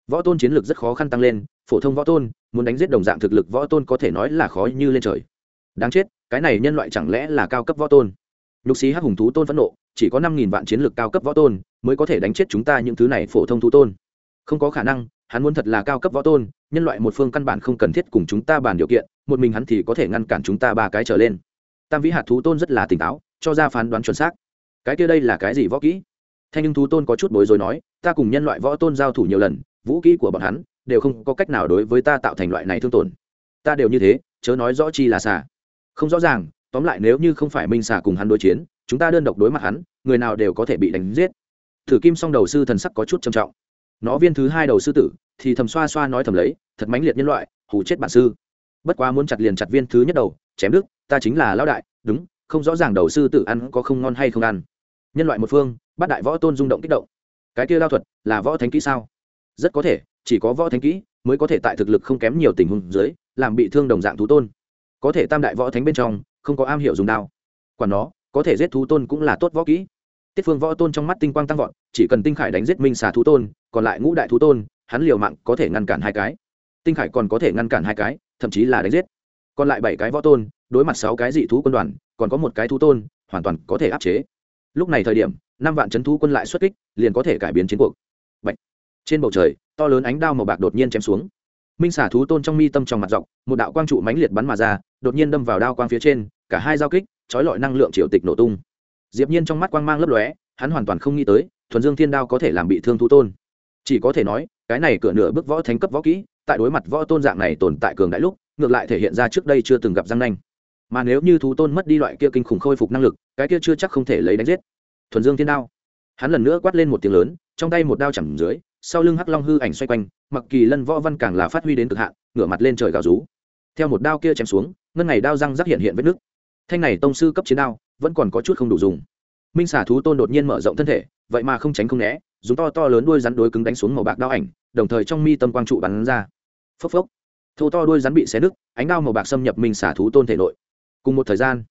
Võ tôn chiến lược rất khó khăn tăng lên, phổ thông võ tôn, muốn đánh giết đồng dạng thực lực võ tôn có thể nói là khó như lên trời. Đáng chết, cái này nhân loại chẳng lẽ là cao cấp võ tôn? Nhục sĩ hắc hùng thú tôn phẫn nộ, chỉ có năm nghìn vạn chiến lược cao cấp võ tôn mới có thể đánh chết chúng ta những thứ này phổ thông thú tôn. Không có khả năng, hắn muốn thật là cao cấp võ tôn, nhân loại một phương căn bản không cần thiết cùng chúng ta bàn điều kiện, một mình hắn thì có thể ngăn cản chúng ta ba cái trở lên. Tam vĩ hạt thú tôn rất là tỉnh táo, cho ra phán đoán chuẩn xác. Cái kia đây là cái gì võ kỹ? Thanh nhưng thú tôn có chút bối rối nói, ta cùng nhân loại võ tôn giao thủ nhiều lần, vũ kỹ của bọn hắn đều không có cách nào đối với ta tạo thành loại này thương tổn. Ta đều như thế, chớ nói rõ chi là xà không rõ ràng tóm lại nếu như không phải minh xà cùng hắn đối chiến, chúng ta đơn độc đối mặt hắn, người nào đều có thể bị đánh giết. Thử kim song đầu sư thần sắc có chút trầm trọng. Nó viên thứ hai đầu sư tử, thì thầm xoa xoa nói thầm lấy, thật mãnh liệt nhân loại, hù chết bản sư. Bất quá muốn chặt liền chặt viên thứ nhất đầu, chém đức ta chính là lão đại, đúng, không rõ ràng đầu sư tử ăn có không ngon hay không ăn. Nhân loại một phương, bắt đại võ tôn rung động kích động. Cái kia lao thuật, là võ thánh kỹ sao? Rất có thể, chỉ có võ thánh kỹ mới có thể tại thực lực không kém nhiều tình huống dưới, làm bị thương đồng dạng thú tôn. Có thể tam đại võ thánh bên trong không có am hiểu dùng đao. Quản nó, có thể giết thú tôn cũng là tốt võ kỹ. Tiết phương võ tôn trong mắt tinh quang tăng vọt, chỉ cần tinh khải đánh giết minh xà thú tôn, còn lại ngũ đại thú tôn, hắn liều mạng có thể ngăn cản hai cái. Tinh khải còn có thể ngăn cản hai cái, thậm chí là đánh giết. Còn lại bảy cái võ tôn, đối mặt sáu cái dị thú quân đoàn, còn có một cái thú tôn, hoàn toàn có thể áp chế. Lúc này thời điểm, năm vạn c thú quân lại xuất kích, liền có thể cải biến chiến cuộc. Bạch. trên bầu trời, to lớn ánh đao màu bạc đột nhiên chém xuống. Minh xả thú tôn trong mi tâm trong mặt dọc, một đạo quang trụ mãnh liệt bắn mà ra, đột nhiên đâm vào đao quang phía trên cả hai giao kích, trói lọi năng lượng triều tịch nổ tung. Diệp nhiên trong mắt quang mang lấp lóe, hắn hoàn toàn không nghĩ tới, thuần dương thiên đao có thể làm bị thương thú tôn. Chỉ có thể nói, cái này cửa nửa bước võ thánh cấp võ kỹ, tại đối mặt võ tôn dạng này tồn tại cường đại lúc, ngược lại thể hiện ra trước đây chưa từng gặp răng nanh. Mà nếu như thú tôn mất đi loại kia kinh khủng khôi phục năng lực, cái kia chưa chắc không thể lấy đánh giết. Thuần dương thiên đao. Hắn lần nữa quát lên một tiếng lớn, trong tay một đao chầm dưới, sau lưng hắc long hư ảnh xoay quanh, mặc kỳ lân võ văn càng là phát huy đến cực hạn, ngửa mặt lên trời gào rú. Theo một đao kia chém xuống, ngân ngày đao răng rắc hiện hiện vết nước thanh này tông sư cấp chiến đao vẫn còn có chút không đủ dùng. Minh xả thú tôn đột nhiên mở rộng thân thể, vậy mà không tránh không né, dùng to to lớn đuôi rắn đối cứng đánh xuống màu bạc đao ảnh, đồng thời trong mi tâm quang trụ bắn ra. Phốc phốc. Thô to đuôi rắn bị xé nứt, ánh đao màu bạc xâm nhập minh xả thú tôn thể nội. Cùng một thời gian,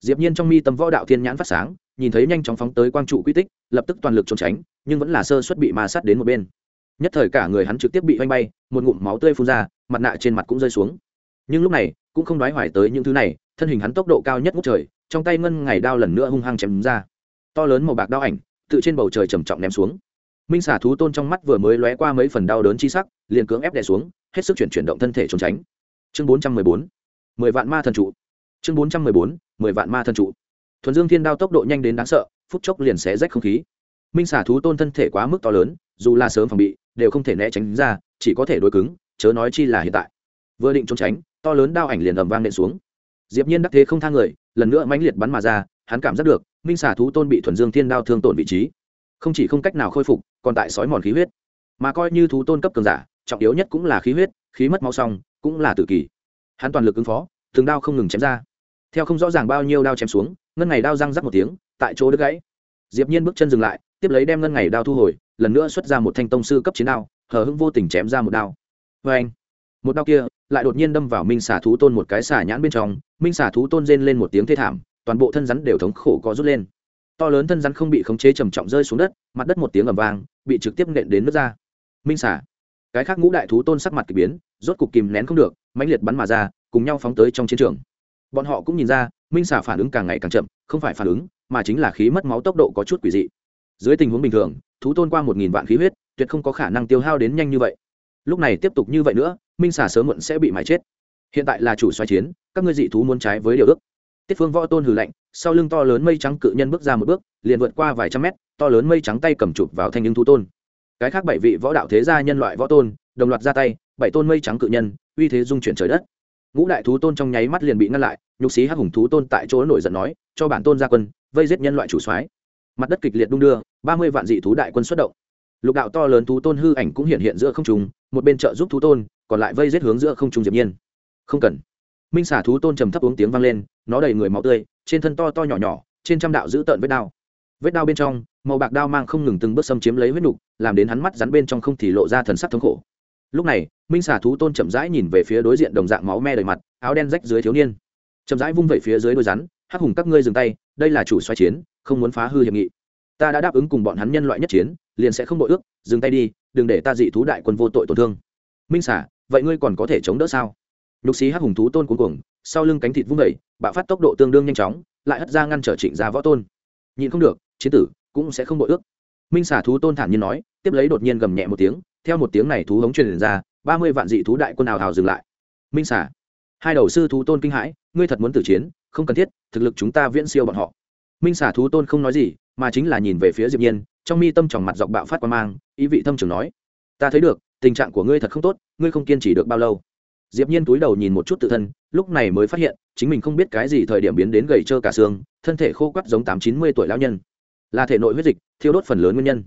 diệp nhiên trong mi tâm võ đạo thiên nhãn phát sáng, nhìn thấy nhanh chóng phóng tới quang trụ quy tích, lập tức toàn lực trốn tránh, nhưng vẫn là sơ suất bị ma sát đến một bên. Nhất thời cả người hắn trực tiếp bị vanh bay, một ngụm máu tươi phun ra, mặt nạ trên mặt cũng rơi xuống. Nhưng lúc này cũng không đoái hoài tới những thứ này, thân hình hắn tốc độ cao nhất ngút trời, trong tay ngân ngày đao lần nữa hung hăng chém ra. To lớn màu bạc đao ảnh, tự trên bầu trời trầm trọng ném xuống. Minh xả thú tôn trong mắt vừa mới lóe qua mấy phần đau đớn chi sắc, liền cưỡng ép đè xuống, hết sức chuyển chuyển động thân thể trốn tránh. Chương bốn trăm mười bốn, mười vạn ma thần trụ. Chương bốn trăm mười bốn, mười vạn ma thần trụ. Thuần dương thiên đao tốc độ nhanh đến đáng sợ, phút chốc liền xé rách không khí. Minh xả thú tôn thân thể quá mức to lớn, dù là sớm phòng bị, đều không thể né tránh ra, chỉ có thể đối cứng, chớ nói chi là hiện tại. Vừa định trốn tránh to lớn đao ảnh liền ầm vang nện xuống. Diệp nhiên đắc thế không thang người, lần nữa mãnh liệt bắn mà ra, hắn cảm giác được, minh xà thú tôn bị thuần dương thiên đao thương tổn vị trí. Không chỉ không cách nào khôi phục, còn tại sói mòn khí huyết. Mà coi như thú tôn cấp cường giả, trọng yếu nhất cũng là khí huyết, khí mất máu xong, cũng là tử kỳ. Hắn toàn lực ứng phó từng đao không ngừng chém ra. Theo không rõ ràng bao nhiêu đao chém xuống, ngân ngày đao răng rắc một tiếng, tại chỗ đứt gãy. Diệp nhiên bước chân dừng lại, tiếp lấy đem ngân ngày đao thu hồi, lần nữa xuất ra một thanh tông sư cấp chiến đao, hờ hững vô tình chém ra một đao. Với anh một đao kia lại đột nhiên đâm vào minh xà thú tôn một cái xà nhãn bên trong, minh xà thú tôn rên lên một tiếng thê thảm, toàn bộ thân rắn đều thống khổ có rút lên. To lớn thân rắn không bị khống chế trầm trọng rơi xuống đất, mặt đất một tiếng ầm vang, bị trực tiếp nện đến nước ra. Minh xả cái khác ngũ đại thú tôn sắc mặt k ỳ biến, rốt cục kìm nén không được, mãnh liệt bắn mà ra, cùng nhau phóng tới trong chiến trường. Bọn họ cũng nhìn ra, minh xả phản ứng càng ngày càng chậm, không phải phản ứng, mà chính là khí mất máu tốc độ có chút quỷ dị. Dưới tình huống bình thường, thú tôn qua một nghìn vạn khí huyết, tuyệt không có khả năng tiêu hao đến nhanh như vậy. Lúc này tiếp tục như vậy nữa minh xả sớm muộn sẽ bị mái chết. Hiện tại là chủ xoay chiến, các ngươi dị thú muốn trái với điều ước. Tiết phương võ tôn hừ lạnh, sau lưng to lớn mây trắng cự nhân bước ra một bước, liền vượt qua vài trăm mét, to lớn mây trắng tay cầm chụp vào thanh những thú tôn. Cái khác bảy vị võ đạo thế gia nhân loại võ tôn, đồng loạt ra tay, bảy tôn mây trắng cự nhân, uy thế dung chuyển trời đất. Ngũ đại thú tôn trong nháy mắt liền bị ngăn lại, nhục sĩ hắc hùng thú tôn tại chỗ nổi giận nói, cho bản tôn ra quân, vây giết nhân loại chủ soái. Mặt đất kịch liệt đung đưa, ba mươi vạn dị thú đại quân xuất động. Lục đạo to lớn thú tôn hư ảnh cũng hiện hiện giữa không trùng một bên trợ giúp thú tôn còn lại vây rết hướng giữa không trùng diệp nhiên. Không cần. Minh xả thú tôn trầm thấp uống tiếng vang lên, nó đầy người máu tươi, trên thân to to nhỏ nhỏ, trên trăm đạo giữ tợn vết đao. Vết đao bên trong, màu bạc đao mang không ngừng từng bước xâm chiếm lấy huyết nục, làm đến hắn mắt rắn bên trong không thì lộ ra thần sắc thống khổ. Lúc này, minh xả thú tôn chậm rãi nhìn về phía đối diện đồng dạng máu me đầy mặt, áo đen rách dưới thiếu niên. Chậm rãi vung vẩy phía dưới đôi rắn, hắc hùng các ngươi dừng tay, đây là chủ xoay chiến, không muốn phá hư hiệp nghị. Ta đã đáp ứng cùng bọn hắn nhân loại nhất chiến, liền sẽ không đội ước, dừng tay đi, đừng để ta dị thú đại quân vô tội tổn thương. Minh xả vậy ngươi còn có thể chống đỡ sao? Nhục xí hắc hùng thú tôn cuống cuồng, sau lưng cánh thịt vung vẩy bạo phát tốc độ tương đương nhanh chóng, lại hất ra ngăn trở trịnh gia võ tôn. Nhìn không được, chiến tử, cũng sẽ không bội ước. Minh xả thú tôn thản nhiên nói, tiếp lấy đột nhiên gầm nhẹ một tiếng, theo một tiếng này thú hống truyền ra, ba mươi vạn dị thú đại quân ào hào dừng lại. Minh xả hai đầu sư thú tôn kinh hãi, ngươi thật muốn tử chiến, không cần thiết, thực lực chúng ta viễn siêu bọn họ. Minh xả thú tôn không nói gì, mà chính là nhìn về phía diệp nhiên, trong mi tâm tròng mặt dọc bạo phát quan mang, ý vị thâm trường nói, ta thấy được tình trạng của ngươi thật không tốt, ngươi không kiên trì được bao lâu. Diệp nhiên túi đầu nhìn một chút tự thân, lúc này mới phát hiện, chính mình không biết cái gì thời điểm biến đến gầy trơ cả xương, thân thể khô quắt giống tám chín mươi tuổi lão nhân. Là thể nội huyết dịch, thiêu đốt phần lớn nguyên nhân.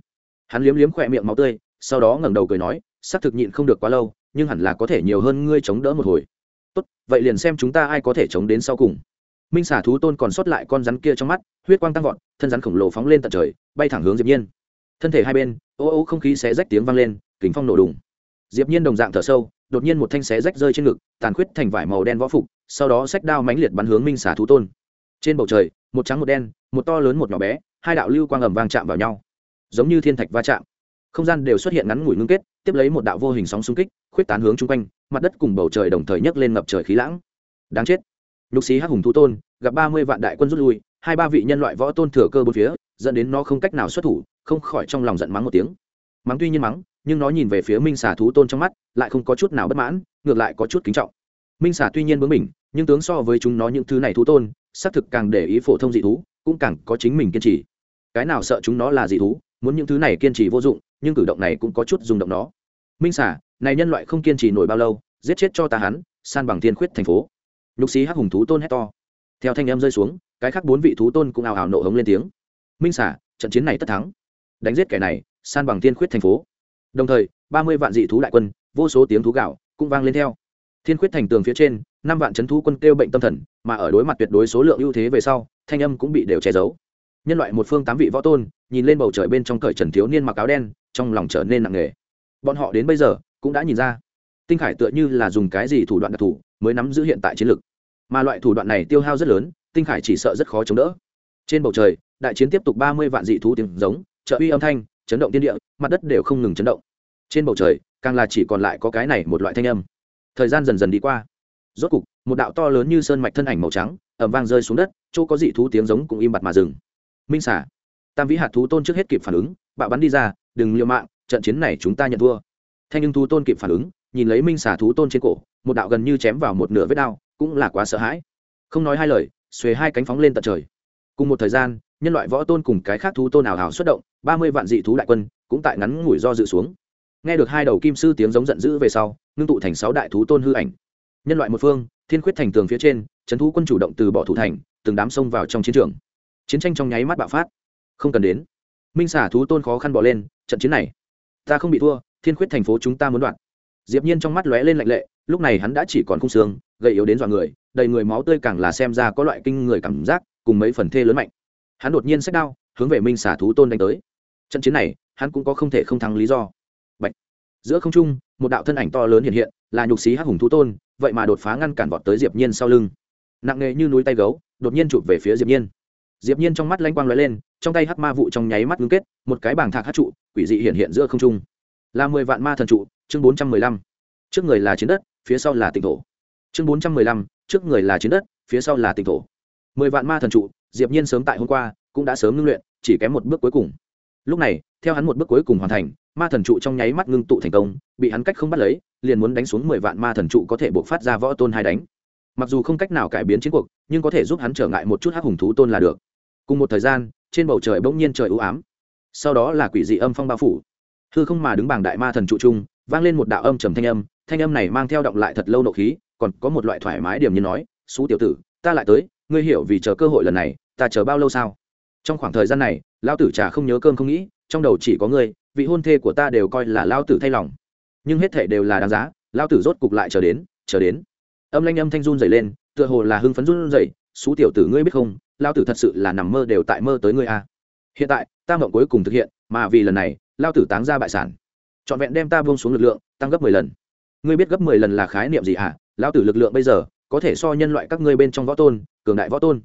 Hắn liếm liếm khoẹt miệng máu tươi, sau đó ngẩng đầu cười nói, xác thực nhịn không được quá lâu, nhưng hẳn là có thể nhiều hơn ngươi chống đỡ một hồi. Tốt, vậy liền xem chúng ta ai có thể chống đến sau cùng. Minh xả thú tôn còn sót lại con rắn kia trong mắt, huyết quang tăng vọt, thân rắn khổng lồ phóng lên tận trời, bay thẳng hướng diệp nhiên. Thân thể hai bên, ô ô không khí xé rách tiếng vang lên, kính phong nổ đùng diệp nhiên đồng dạng thở sâu, đột nhiên một thanh xé rách rơi trên ngực, tàn khuyết thành vải màu đen võ phục, sau đó sách đao mãnh liệt bắn hướng minh xà thú tôn. Trên bầu trời, một trắng một đen, một to lớn một nhỏ bé, hai đạo lưu quang ầm vang chạm vào nhau. Giống như thiên thạch va chạm. Không gian đều xuất hiện ngắn ngủi ngưng kết, tiếp lấy một đạo vô hình sóng xung kích, khuyết tán hướng chung quanh, mặt đất cùng bầu trời đồng thời nhấc lên ngập trời khí lãng. Đáng chết. Nhục sĩ hắc hùng thú tôn, gặp ba mươi vạn đại quân rút lui, hai ba vị nhân loại võ tôn thừa cơ bốn phía, dẫn đến nó không cách nào xuất thủ, không khỏi trong lòng giận mắng một tiếng. Mắng tuy nhiên mắng nhưng nó nhìn về phía minh xà thú tôn trong mắt, lại không có chút nào bất mãn, ngược lại có chút kính trọng. Minh xà tuy nhiên bướng mình nhưng tướng so với chúng nó những thứ này thú tôn, xác thực càng để ý phổ thông dị thú, cũng càng có chính mình kiên trì. Cái nào sợ chúng nó là dị thú, muốn những thứ này kiên trì vô dụng, nhưng cử động này cũng có chút dùng động nó. Minh xà, này nhân loại không kiên trì nổi bao lâu, giết chết cho ta hắn, san bằng thiên khuyết thành phố. Nhục sĩ hắc hùng thú tôn hét to. Theo thanh em rơi xuống, cái khác bốn vị thú tôn cũng ào ào nộ hống lên tiếng. Minh xả trận chiến này tất thắng. Đánh giết kẻ này, san bằng thiên khuyết thành phố đồng thời, ba mươi vạn dị thú đại quân, vô số tiếng thú gạo cũng vang lên theo. Thiên khuyết thành tường phía trên, năm vạn c h ấ n thú quân kêu bệnh tâm thần, mà ở đối mặt tuyệt đối số lượng ưu thế về sau, thanh âm cũng bị đều che giấu. Nhân loại một phương tám vị võ tôn, nhìn lên bầu trời bên trong cởi trần thiếu niên mặc áo đen, trong lòng trở nên nặng nề. Bọn họ đến bây giờ, cũng đã nhìn ra, tinh khải tựa như là dùng cái gì thủ đoạn đặc thù mới nắm giữ hiện tại chiến lược mà loại thủ đoạn này tiêu hao rất lớn, tinh khải chỉ sợ rất khó chống đỡ. Trên bầu trời, đại chiến tiếp tục ba mươi vạn dị thú tiếng giống, trợ uy âm thanh, chấn động tiên địa, mặt đất đều không ngừng chấn động trên bầu trời, càng là chỉ còn lại có cái này một loại thanh âm. Thời gian dần dần đi qua. Rốt cục, một đạo to lớn như sơn mạch thân ảnh màu trắng ẩm vang rơi xuống đất, chỗ có dị thú tiếng giống cũng im bặt mà dừng. Minh xả tam vĩ hạt thú tôn trước hết kịp phản ứng, bạo bắn đi ra, đừng liều mạng, trận chiến này chúng ta nhận thua. Thanh nhưng thú tôn kịp phản ứng, nhìn lấy minh xả thú tôn trên cổ, một đạo gần như chém vào một nửa vết đao, cũng là quá sợ hãi. Không nói hai lời, xuề hai cánh phóng lên tận trời. Cùng một thời gian, nhân loại võ tôn cùng cái khác thú tôn nào hào xuất động, ba mươi vạn dị thú đại quân cũng tại ngắn ngủi do dự xuống nghe được hai đầu kim sư tiếng giống giận dữ về sau, ngưng tụ thành sáu đại thú tôn hư ảnh. Nhân loại một phương, thiên khuyết thành tường phía trên, trấn thú quân chủ động từ bỏ thủ thành, từng đám xông vào trong chiến trường. Chiến tranh trong nháy mắt bạo phát. Không cần đến. Minh xả thú tôn khó khăn bỏ lên, trận chiến này, ta không bị thua, thiên khuyết thành phố chúng ta muốn đoạn. Diệp nhiên trong mắt lóe lên lạnh lệ, lúc này hắn đã chỉ còn khung xương, gầy yếu đến dọa người, đầy người máu tươi càng là xem ra có loại kinh người cảm giác, cùng mấy phần thê lớn mạnh. Hắn đột nhiên xét đao, hướng về minh xả thú tôn đánh tới. Trận chiến này, hắn cũng có không thể không thắng lý do giữa không trung, một đạo thân ảnh to lớn hiện hiện, là nhục sĩ hắc hùng thú tôn, vậy mà đột phá ngăn cản vọt tới diệp nhiên sau lưng. Nặng nề như núi tay gấu, đột nhiên chụp về phía diệp nhiên. Diệp nhiên trong mắt lanh quang lóe lên, trong tay hắc ma vụ trong nháy mắt ngưng kết, một cái bảng thạc hắc trụ, quỷ dị hiện hiện giữa không trung. Là mười vạn ma thần trụ, chương bốn trăm mười lăm. Trước người là chiến đất, phía sau là tỉnh thổ. Chương bốn trăm mười lăm, trước người là chiến đất, phía sau là tỉnh thổ. Mười vạn ma thần trụ, diệp nhiên sớm tại hôm qua, cũng đã sớm ngưng luyện, chỉ kém một bước cuối cùng. Lúc này theo hắn một bước cuối cùng hoàn thành, ma thần trụ trong nháy mắt ngưng tụ thành công, bị hắn cách không bắt lấy, liền muốn đánh xuống mười vạn ma thần trụ có thể buộc phát ra võ tôn hai đánh. Mặc dù không cách nào cải biến chiến cuộc, nhưng có thể giúp hắn trở ngại một chút hắc hùng thú tôn là được. Cùng một thời gian, trên bầu trời bỗng nhiên trời ưu ám. Sau đó là quỷ dị âm phong bao phủ. Hư không mà đứng bảng đại ma thần trụ trung vang lên một đạo âm trầm thanh âm thanh âm này mang theo động lại thật lâu nộ khí, còn có một loại thoải mái điểm như nói xú tiểu tử, ta lại tới, ngươi hiểu vì chờ cơ hội lần này, ta chờ bao lâu sao? Trong khoảng thời gian này lao tử trà không nhớ cơm không nghĩ trong đầu chỉ có ngươi, vị hôn thê của ta đều coi là lao tử thay lòng. Nhưng hết thể đều là đáng giá, lao tử rốt cục lại chờ đến chờ đến. Âm lanh âm thanh run dày lên, tựa hồ là hưng phấn run dày xú tiểu tử ngươi biết không, lao tử thật sự là nằm mơ đều tại mơ tới ngươi a. Hiện tại, ta mộng cuối cùng thực hiện, mà vì lần này, lao tử táng ra bại sản. Trọn vẹn đem ta buông xuống lực lượng, tăng gấp mười lần. Ngươi biết gấp mười lần là khái niệm gì hả? Lao tử lực lượng bây giờ, có thể so nhân loại các ngươi bên trong võ tôn, cường đại võ tôn.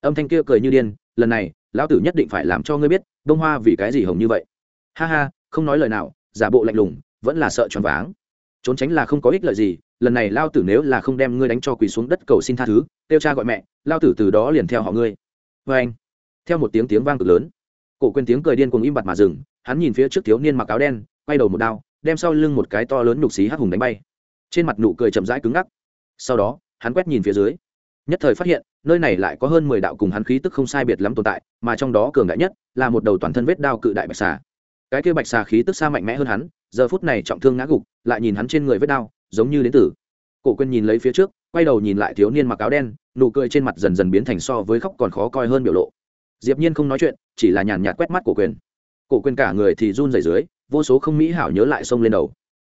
Âm thanh kia cười như điên, lần này lão tử nhất định phải làm cho ngươi biết bông hoa vì cái gì hồng như vậy. Ha ha, không nói lời nào, giả bộ lạnh lùng, vẫn là sợ choáng váng. Trốn tránh là không có ích lợi gì, lần này lao tử nếu là không đem ngươi đánh cho quỳ xuống đất cầu xin tha thứ, kêu cha gọi mẹ lao tử từ đó liền theo họ ngươi. Vê anh, theo một tiếng tiếng vang cực lớn, cổ quên tiếng cười điên cùng im bặt mà dừng, hắn nhìn phía trước thiếu niên mặc áo đen, quay đầu một đao, đem sau lưng một cái to lớn nhục xí hắc hùng đánh bay. Trên mặt nụ cười chậm rãi cứng ngắc. Sau đó, hắn quét nhìn phía dưới nhất thời phát hiện, nơi này lại có hơn mười đạo cùng hắn khí tức không sai biệt lắm tồn tại, mà trong đó cường đại nhất là một đầu toàn thân vết đao cự đại bạch xà. Cái kia bạch xà khí tức xa mạnh mẽ hơn hắn, giờ phút này trọng thương ngã gục, lại nhìn hắn trên người vết đao, giống như đến tử cổ quên nhìn lấy phía trước, quay đầu nhìn lại thiếu niên mặc áo đen, nụ cười trên mặt dần dần biến thành so với khóc còn khó coi hơn biểu lộ. Diệp nhiên không nói chuyện, chỉ là nhàn nhạt quét mắt cổ quyền cổ quyền cả người thì run rẩy dưới, vô số không mỹ hảo nhớ lại xông lên đầu.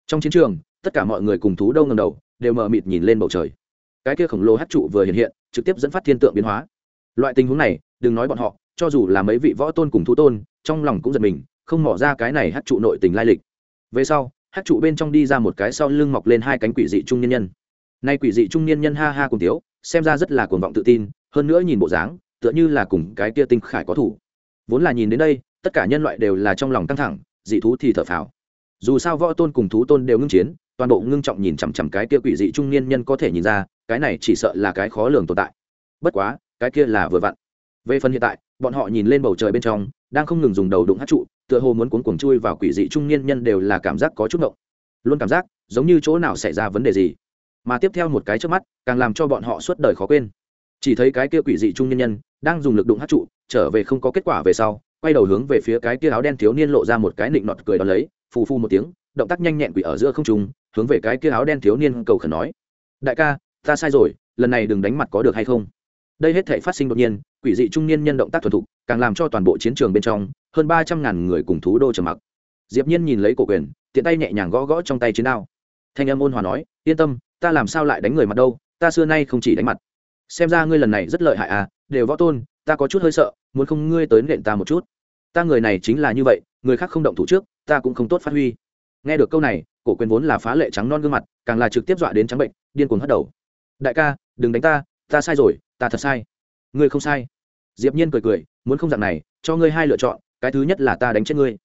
Trong chiến trường, tất cả mọi người cùng thú đâu ngầm đầu, đều mờ mịt nhìn lên bầu trời cái kia khổng lồ hát trụ vừa hiện hiện, trực tiếp dẫn phát thiên tượng biến hóa. Loại tình huống này, đừng nói bọn họ, cho dù là mấy vị võ tôn cùng thú tôn, trong lòng cũng giật mình, không mỏ ra cái này hát trụ nội tình lai lịch. Về sau, hát trụ bên trong đi ra một cái sau lưng mọc lên hai cánh quỷ dị trung nhân nhân. Nay quỷ dị trung niên nhân ha ha cùng tiếu xem ra rất là cuồng vọng tự tin, hơn nữa nhìn bộ dáng, tựa như là cùng cái tia tinh khải có thủ. Vốn là nhìn đến đây, tất cả nhân loại đều là trong lòng căng thẳng, dị thú thì thở phào. Dù sao võ tôn cùng thú tôn đều ngưng chiến, toàn bộ ngưng trọng nhìn chằm chằm cái tia quỷ dị trung niên nhân có thể nhìn ra cái này chỉ sợ là cái khó lường tồn tại. Bất quá, cái kia là vừa vặn. Về phần hiện tại, bọn họ nhìn lên bầu trời bên trong, đang không ngừng dùng đầu đụng hát trụ, tựa hồ muốn cuốn cuồng chui vào quỷ dị trung niên nhân đều là cảm giác có chút ngộng. Luôn cảm giác, giống như chỗ nào xảy ra vấn đề gì. Mà tiếp theo một cái trước mắt, càng làm cho bọn họ suốt đời khó quên. Chỉ thấy cái kia quỷ dị trung niên nhân, đang dùng lực đụng hát trụ, trở về không có kết quả về sau, quay đầu hướng về phía cái kia áo đen thiếu niên lộ ra một cái nịnh nọt cười đón lấy, phù phu một tiếng, động tác nhanh nhẹn quỷ ở giữa không trung, hướng về cái kia áo đen thiếu niên cầu khẩn nói. Đại ca ta sai rồi, lần này đừng đánh mặt có được hay không? Đây hết thể phát sinh đột nhiên, quỷ dị trung niên nhân động tác thuần thục, càng làm cho toàn bộ chiến trường bên trong, hơn ba trăm ngàn người cùng thú đô trầm mặc. Diệp nhiên nhìn lấy cổ quyền, tiện tay nhẹ nhàng gõ gõ trong tay chiến đao. Thanh âm ôn hòa nói, yên tâm, ta làm sao lại đánh người mặt đâu, ta xưa nay không chỉ đánh mặt. Xem ra ngươi lần này rất lợi hại à đều võ tôn, ta có chút hơi sợ, muốn không ngươi tới nện ta một chút. Ta người này chính là như vậy, người khác không động thủ trước, ta cũng không tốt phát huy. Nghe được câu này, cổ quyền vốn là phá lệ trắng non gương mặt, càng là trực tiếp dọa đến trắng bệnh, điên cuồng hất đầu đại ca, đừng đánh ta ta sai rồi, ta thật sai. Ngươi không sai. Diệp nhiên cười cười, muốn không dạng này, cho ngươi hai lựa chọn, cái thứ nhất là ta đánh chết ngươi.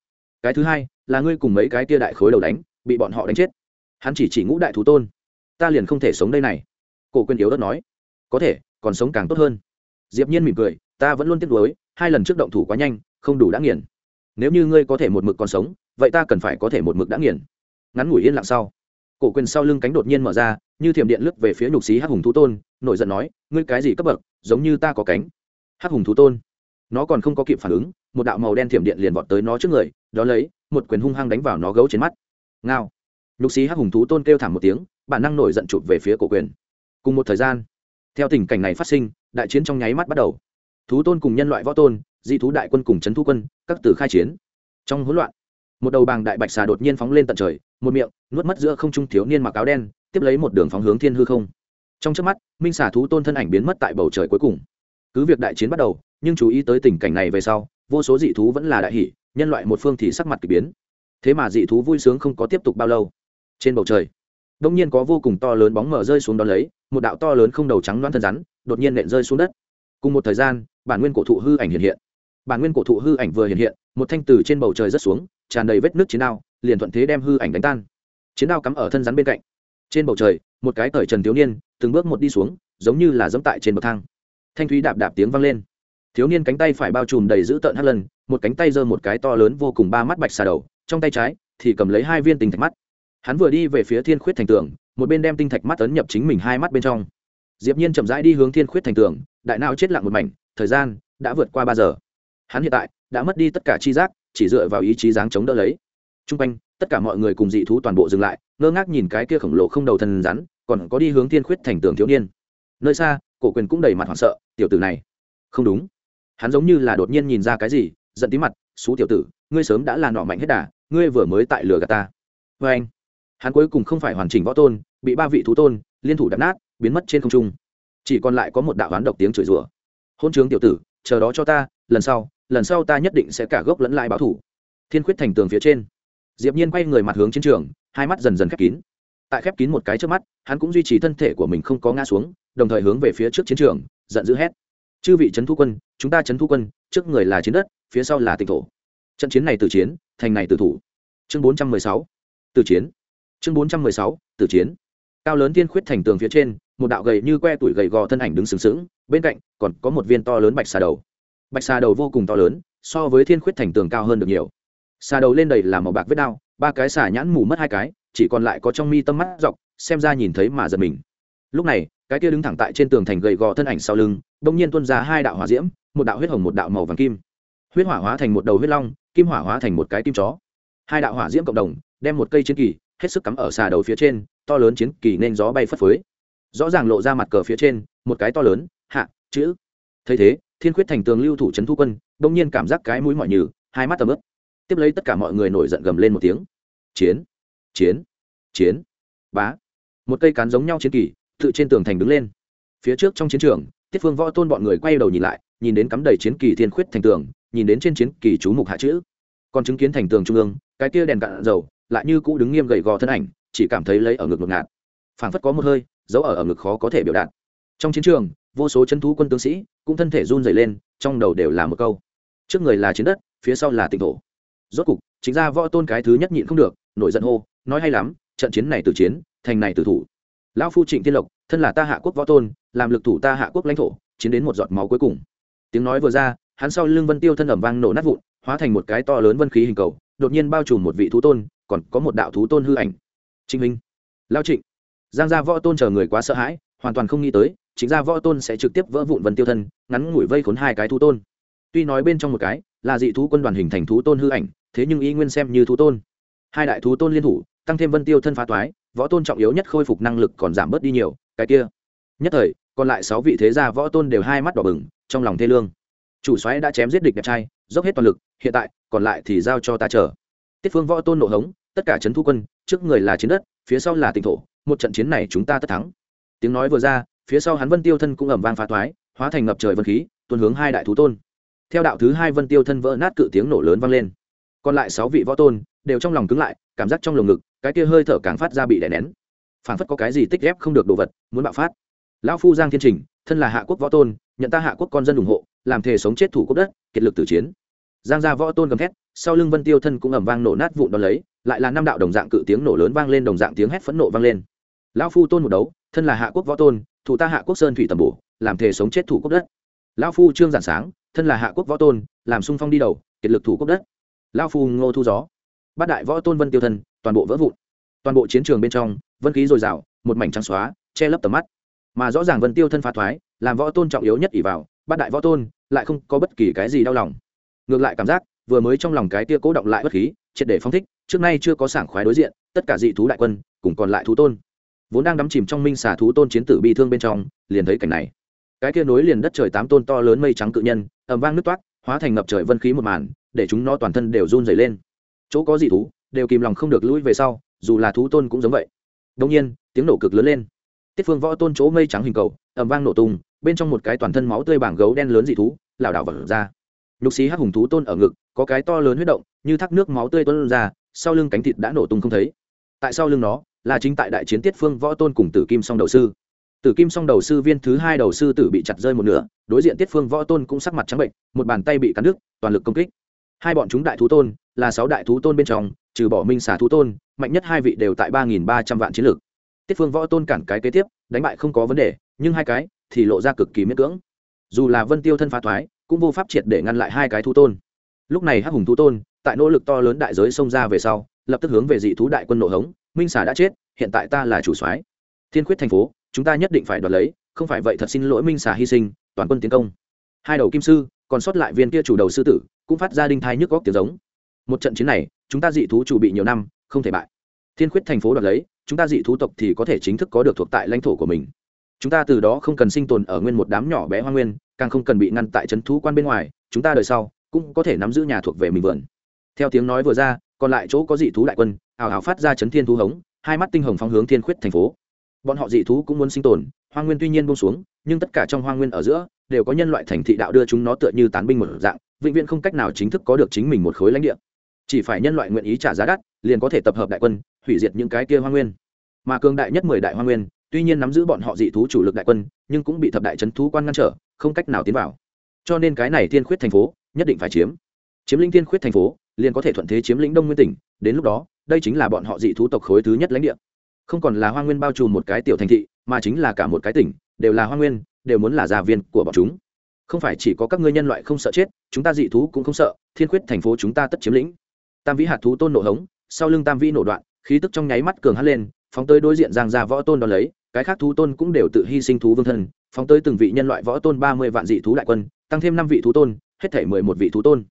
Cái thứ hai, là ngươi cùng mấy cái kia đại khối đầu đánh, bị bọn họ đánh chết. Hắn chỉ chỉ ngũ đại thú tôn. Ta liền không thể sống đây này. Cổ quyền yếu đất nói. Có thể, còn sống càng tốt hơn. Diệp nhiên mỉm cười, ta vẫn luôn tiếc nuối, hai lần trước động thủ quá nhanh, không đủ đã nghiền. Nếu như ngươi có thể một mực còn sống, vậy ta cần phải có thể một mực đã nghiền. Ngắn ngủi yên lặng sau cổ quyền sau lưng cánh đột nhiên mở ra, như thiểm điện lướt về phía nhục xí hắc hùng thú tôn, nổi giận nói, ngươi cái gì cấp bậc, giống như ta có cánh. Hắc hùng thú tôn, nó còn không có kịp phản ứng, một đạo màu đen thiểm điện liền vọt tới nó trước người, đó lấy, một quyền hung hăng đánh vào nó gấu trên mắt. Ngao. Nhục xí hắc hùng thú tôn kêu thảm một tiếng, bản năng nổi giận chụp về phía cổ quyền. Cùng một thời gian, theo tình cảnh này phát sinh, đại chiến trong nháy mắt bắt đầu. Thú tôn cùng nhân loại võ tôn di thú đại quân cùng c h ấ n quân, các từ khai chiến. Trong hỗn loạn một đầu bàng đại bạch xà đột nhiên phóng lên tận trời, một miệng, nuốt mất giữa không trung thiếu niên mặc áo đen, tiếp lấy một đường phóng hướng thiên hư không. Trong trước mắt, minh xà thú tôn thân ảnh biến mất tại bầu trời cuối cùng. Cứ việc đại chiến bắt đầu, nhưng chú ý tới tình cảnh này về sau, vô số dị thú vẫn là đại hỷ nhân loại một phương thì sắc mặt k ỳ biến. Thế mà dị thú vui sướng không có tiếp tục bao lâu. Trên bầu trời, đông nhiên có vô cùng to lớn bóng mở rơi xuống đón lấy, một đạo to lớn không đầu trắng đoán thân rắn, đột nhiên nện rơi xuống đất. Cùng một thời gian, bản nguyên cổ thụ hư ảnh hiện hiện. Bản nguyên cổ thụ hư ảnh vừa hiện hiện một thanh từ trên bầu trời rất xuống, tràn đầy vết nước chiến đao, liền thuận thế đem hư ảnh đánh tan. Chiến đao cắm ở thân rắn bên cạnh. Trên bầu trời, một cái cởi trần thiếu niên, từng bước một đi xuống, giống như là dẫm tại trên bậc thang. Thanh thúy đạp đạp tiếng vang lên. Thiếu niên cánh tay phải bao trùm đầy giữ tợn hắt lần, một cánh tay giơ một cái to lớn vô cùng ba mắt bạch xà đầu, trong tay trái thì cầm lấy hai viên tinh thạch mắt. Hắn vừa đi về phía thiên khuyết thành tường, một bên đem tinh thạch mắt ấn nhập chính mình hai mắt bên trong. Diệp nhiên chậm rãi đi hướng thiên khuyết thành tường, đại não chết lặng một mảnh, thời gian đã vượt qua ba giờ. Hắn hiện tại đã mất đi tất cả chi giác, chỉ dựa vào ý chí dáng chống đỡ lấy. Trung quanh, tất cả mọi người cùng dị thú toàn bộ dừng lại, ngơ ngác nhìn cái kia khổng lồ không đầu thần rắn, còn có đi hướng thiên khuyết thành tường thiếu niên. Nơi xa, cổ quyền cũng đầy mặt hoảng sợ, tiểu tử này, không đúng. Hắn giống như là đột nhiên nhìn ra cái gì, giận tí mặt, xú tiểu tử, ngươi sớm đã là nọ mạnh hết đà, ngươi vừa mới tại lửa gạt ta. Vê anh, hắn cuối cùng không phải hoàn chỉnh võ tôn, bị ba vị thú tôn, liên thủ đập nát, biến mất trên không trung. Chỉ còn lại có một đạo hoán độc tiếng chửi rủa. Hôn trướng tiểu tử, chờ đó cho ta, lần sau lần sau ta nhất định sẽ cả gốc lẫn lại báo thủ. Thiên khuyết thành tường phía trên. Diệp nhiên quay người mặt hướng chiến trường, hai mắt dần dần khép kín. Tại khép kín một cái trước mắt, hắn cũng duy trì thân thể của mình không có ngã xuống, đồng thời hướng về phía trước chiến trường, giận dữ hét. Chư vị trấn thu quân, chúng ta trấn thu quân, trước người là chiến đất, phía sau là tịch thổ. Trận chiến này từ chiến, thành này từ thủ. Chương bốn trăm mười sáu. Từ chiến. Chương bốn trăm mười sáu, từ chiến. Cao lớn tiên khuyết thành tường phía trên, một đạo gầy như que tuổi gầy gò thân ảnh đứng sừng sững, bên cạnh còn có một viên to lớn bạch xà đầu bạch xà đầu vô cùng to lớn, so với thiên khuyết thành tường cao hơn được nhiều. Xà đầu lên đầy là màu bạc vết đao, ba cái xà nhãn mù mất hai cái, chỉ còn lại có trong mi tâm mắt dọc, xem ra nhìn thấy mà giật mình. Lúc này, cái kia đứng thẳng tại trên tường thành gầy gò thân ảnh sau lưng đông nhiên tuôn ra hai đạo hỏa diễm, một đạo huyết hồng một đạo màu vàng kim. Huyết hỏa hóa thành một đầu huyết long, kim hỏa hóa thành một cái kim chó. Hai đạo hỏa diễm cộng đồng, đem một cây chiến kỳ, hết sức cắm ở xà đầu phía trên, to lớn chiến kỳ nên gió bay phất phới. Rõ ràng lộ ra mặt cờ phía trên, một cái to lớn, hạ, chữ. Thấy thế thiên khuyết thành tường lưu thủ trấn thu quân, đông nhiên cảm giác cái mũi mọi nhừ, hai mắt tầm ướp tiếp lấy tất cả mọi người nổi giận gầm lên một tiếng. Chiến chiến chiến. Bá. Một cây cán giống nhau chiến kỳ, tự trên tường thành đứng lên. Phía trước trong chiến trường, tiết phương võ tôn bọn người quay đầu nhìn lại, nhìn đến cắm đầy chiến kỳ thiên khuyết thành tường, nhìn đến trên chiến kỳ chú mục hạ chữ. Còn chứng kiến thành tường trung ương, cái kia đèn cạn dầu, lại như cũ đứng nghiêm gầy gò thân ảnh, chỉ cảm thấy lấy ở ngực ngột ngạt. Phảng phất có một hơi, dấu ở ở ngực khó có thể biểu đạt. Trong chiến trường vô số chân thú quân tướng sĩ cũng thân thể run dày lên, trong đầu đều là một câu. Trước người là chiến đất, phía sau là tỉnh thổ. Rốt cục, chính ra võ tôn cái thứ nhất nhịn không được, nổi giận hô, nói hay lắm, trận chiến này từ chiến, thành này từ thủ. Lão phu trịnh tiên lộc, thân là ta hạ quốc võ tôn, làm lực thủ ta hạ quốc lãnh thổ, chiến đến một giọt máu cuối cùng. Tiếng nói vừa ra, hắn sau lưng vân tiêu thân ẩm vang nổ nát vụn, hóa thành một cái to lớn vân khí hình cầu, đột nhiên bao trùm một vị thú tôn, còn có một đạo thú tôn hư ảnh. Trinh minh. Lao trịnh. Giang gia võ tôn chờ người quá sợ hãi, hoàn toàn không nghĩ tới chính gia võ tôn sẽ trực tiếp vỡ vụn vân tiêu thân, ngắn ngủi vây khốn hai cái thú tôn. Tuy nói bên trong một cái là dị thú quân đoàn hình thành thú tôn hư ảnh, thế nhưng y nguyên xem như thú tôn. Hai đại thú tôn liên thủ, tăng thêm vân tiêu thân phá toái, võ tôn trọng yếu nhất khôi phục năng lực còn giảm bớt đi nhiều, cái kia. Nhất thời, còn lại sáu vị thế gia võ tôn đều hai mắt đỏ bừng, trong lòng thê lương. Chủ xoáy đã chém giết địch đẹp trai, dốc hết toàn lực, hiện tại, còn lại thì giao cho ta chờ. Tiết phương võ tôn nộ hống, tất cả trấn thu quân, trước người là chiến đất, phía sau là tỉnh thổ, một trận chiến này chúng ta tất thắng. Tiếng nói vừa ra phía sau hắn vân tiêu thân cũng ẩm vang phá thoái, hóa thành ngập trời vân khí, tuôn hướng hai đại thú tôn. Theo đạo thứ hai vân tiêu thân vỡ nát cự tiếng nổ lớn vang lên. Còn lại sáu vị võ tôn đều trong lòng cứng lại, cảm giác trong lồng ngực, cái kia hơi thở càng phát ra bị đè nén. Phản phất có cái gì tích ghép không được đồ vật, muốn bạo phát. Lão phu giang thiên trình, thân là hạ quốc võ tôn, nhận ta hạ quốc con dân ủng hộ, làm thể sống chết thủ quốc đất, kiệt lực tử chiến. Giang gia võ tôn gầm thét, sau lưng vân tiêu thân cũng ẩm vang nổ nát vụn đón lấy, lại là năm đạo đồng dạng cự tiếng nổ lớn vang lên, đồng dạng tiếng hét phẫn nộ vang lên. Lão phu tôn một đấu, thân là hạ quốc võ tôn thủ ta hạ quốc sơn thủy tầm bổ, làm thể sống chết thủ quốc đất. Lão phu trương giản sáng, thân là hạ quốc võ tôn, làm sung phong đi đầu, kiệt lực thủ quốc đất. Lão phu ngô thu gió. Bát đại võ tôn vân tiêu thân, toàn bộ vỡ vụn. Toàn bộ chiến trường bên trong, vân khí dồi dào, một mảnh trắng xóa, che lấp tầm mắt. Mà rõ ràng vân tiêu thân phá thoái, làm võ tôn trọng yếu nhất ỷ vào, bát đại võ tôn lại không có bất kỳ cái gì đau lòng. Ngược lại cảm giác, vừa mới trong lòng cái tia cố động lại bất khí, triệt để phong thích, trước nay chưa có sảng khoái đối diện, tất cả dị thú đại quân, cùng còn lại thú tôn vốn đang đắm chìm trong minh xà thú tôn chiến tử bi thương bên trong, liền thấy cảnh này. Cái kia nối liền đất trời tám tôn to lớn mây trắng cự nhân ẩm vang nước toát hóa thành ngập trời vân khí một màn, để chúng nó toàn thân đều run dày lên. Chỗ có dị thú, đều kìm lòng không được lũi về sau, dù là thú tôn cũng giống vậy. Đông nhiên, tiếng nổ cực lớn lên. Tiết phương võ tôn chỗ mây trắng hình cầu ẩm vang nổ tung, bên trong một cái toàn thân máu tươi bảng gấu đen lớn dị thú, lảo đảo vật ra. Nhục xí hắc hùng thú tôn ở ngực, có cái to lớn huyết động, như thác nước máu tươi tuôn ra, sau lưng cánh thịt đã nổ tung không thấy. Tại sau lưng nó là chính tại đại chiến tiết phương võ tôn cùng tử kim song đầu sư. Tử kim song đầu sư viên thứ hai đầu sư tử bị chặt rơi một nửa, đối diện tiết phương võ tôn cũng sắc mặt trắng bệnh, một bàn tay bị cắn đứt, toàn lực công kích. Hai bọn chúng đại thú tôn, là sáu đại thú tôn bên trong, trừ bỏ minh xà thú tôn, mạnh nhất hai vị đều tại ba nghìn ba trăm vạn chiến lược. Tiết phương võ tôn cản cái kế tiếp, đánh bại không có vấn đề, nhưng hai cái thì lộ ra cực kỳ miễn cưỡng. Dù là vân tiêu thân phá thoái, cũng vô pháp triệt để ngăn lại hai cái thú tôn. Lúc này hắc hùng thú tôn, tại nỗ lực to lớn đại giới xông ra về sau, lập tức hướng về dị thú đại quân nội hống minh xà đã chết, hiện tại ta là chủ soái. Thiên khuyết thành phố, chúng ta nhất định phải đoạt lấy, không phải vậy thật xin lỗi minh xà hy sinh, toàn quân tiến công. Hai đầu kim sư, còn sót lại viên kia chủ đầu sư tử, cũng phát ra đinh thai nhức góc tiếng giống. Một trận chiến này, chúng ta dị thú chủ bị nhiều năm, không thể bại. Thiên khuyết thành phố đoạt lấy, chúng ta dị thú tộc thì có thể chính thức có được thuộc tại lãnh thổ của mình. Chúng ta từ đó không cần sinh tồn ở nguyên một đám nhỏ bé hoa nguyên, càng không cần bị ngăn tại trấn thú quan bên ngoài, chúng ta đời sau cũng có thể nắm giữ nhà thuộc về mình vườn. Theo tiếng nói vừa ra còn lại chỗ có dị thú đại quân ảo ảo phát ra chấn thiên thú hống, hai mắt tinh hồng phong hướng thiên khuyết thành phố. Bọn họ dị thú cũng muốn sinh tồn hoa nguyên tuy nhiên buông xuống, nhưng tất cả trong hoa nguyên ở giữa, đều có nhân loại thành thị đạo đưa chúng nó tựa như tán binh một dạng, vĩnh viễn không cách nào chính thức có được chính mình một khối lãnh địa. Chỉ phải nhân loại nguyện ý trả giá đắt, liền có thể tập hợp đại quân, hủy diệt những cái kia hoa nguyên. Mà cường đại nhất mười đại hoa nguyên, tuy nhiên nắm giữ bọn họ dị thú chủ lực đại quân, nhưng cũng bị thập đại trấn thú quan ngăn trở, không cách nào tiến vào. Cho nên cái này thiên khuyết thành phố, nhất định phải chiếm. Chiếm lĩnh thiên khuyết thành phố liền có thể thuận thế chiếm lĩnh đông nguyên tỉnh, đến lúc đó, đây chính là bọn họ dị thú tộc khối thứ nhất lãnh địa. Không còn là hoa nguyên bao trùm một cái tiểu thành thị, mà chính là cả một cái tỉnh, đều là hoa nguyên, đều muốn là gia viên của bọn chúng. Không phải chỉ có các ngươi nhân loại không sợ chết, chúng ta dị thú cũng không sợ, thiên quyết thành phố chúng ta tất chiếm lĩnh. Tam vĩ hạt thú tôn nổ hống, sau lưng tam vĩ nổ đoạn, khí tức trong nháy mắt cường hắt lên, phóng tới đối diện giang gia võ tôn đón lấy, cái khác thú tôn cũng đều tự hy sinh thú vương thân, phóng tới từng vị nhân loại võ tôn ba mươi vạn dị thú đại quân, tăng thêm năm vị thú tôn, hết thể mười một vị thú tôn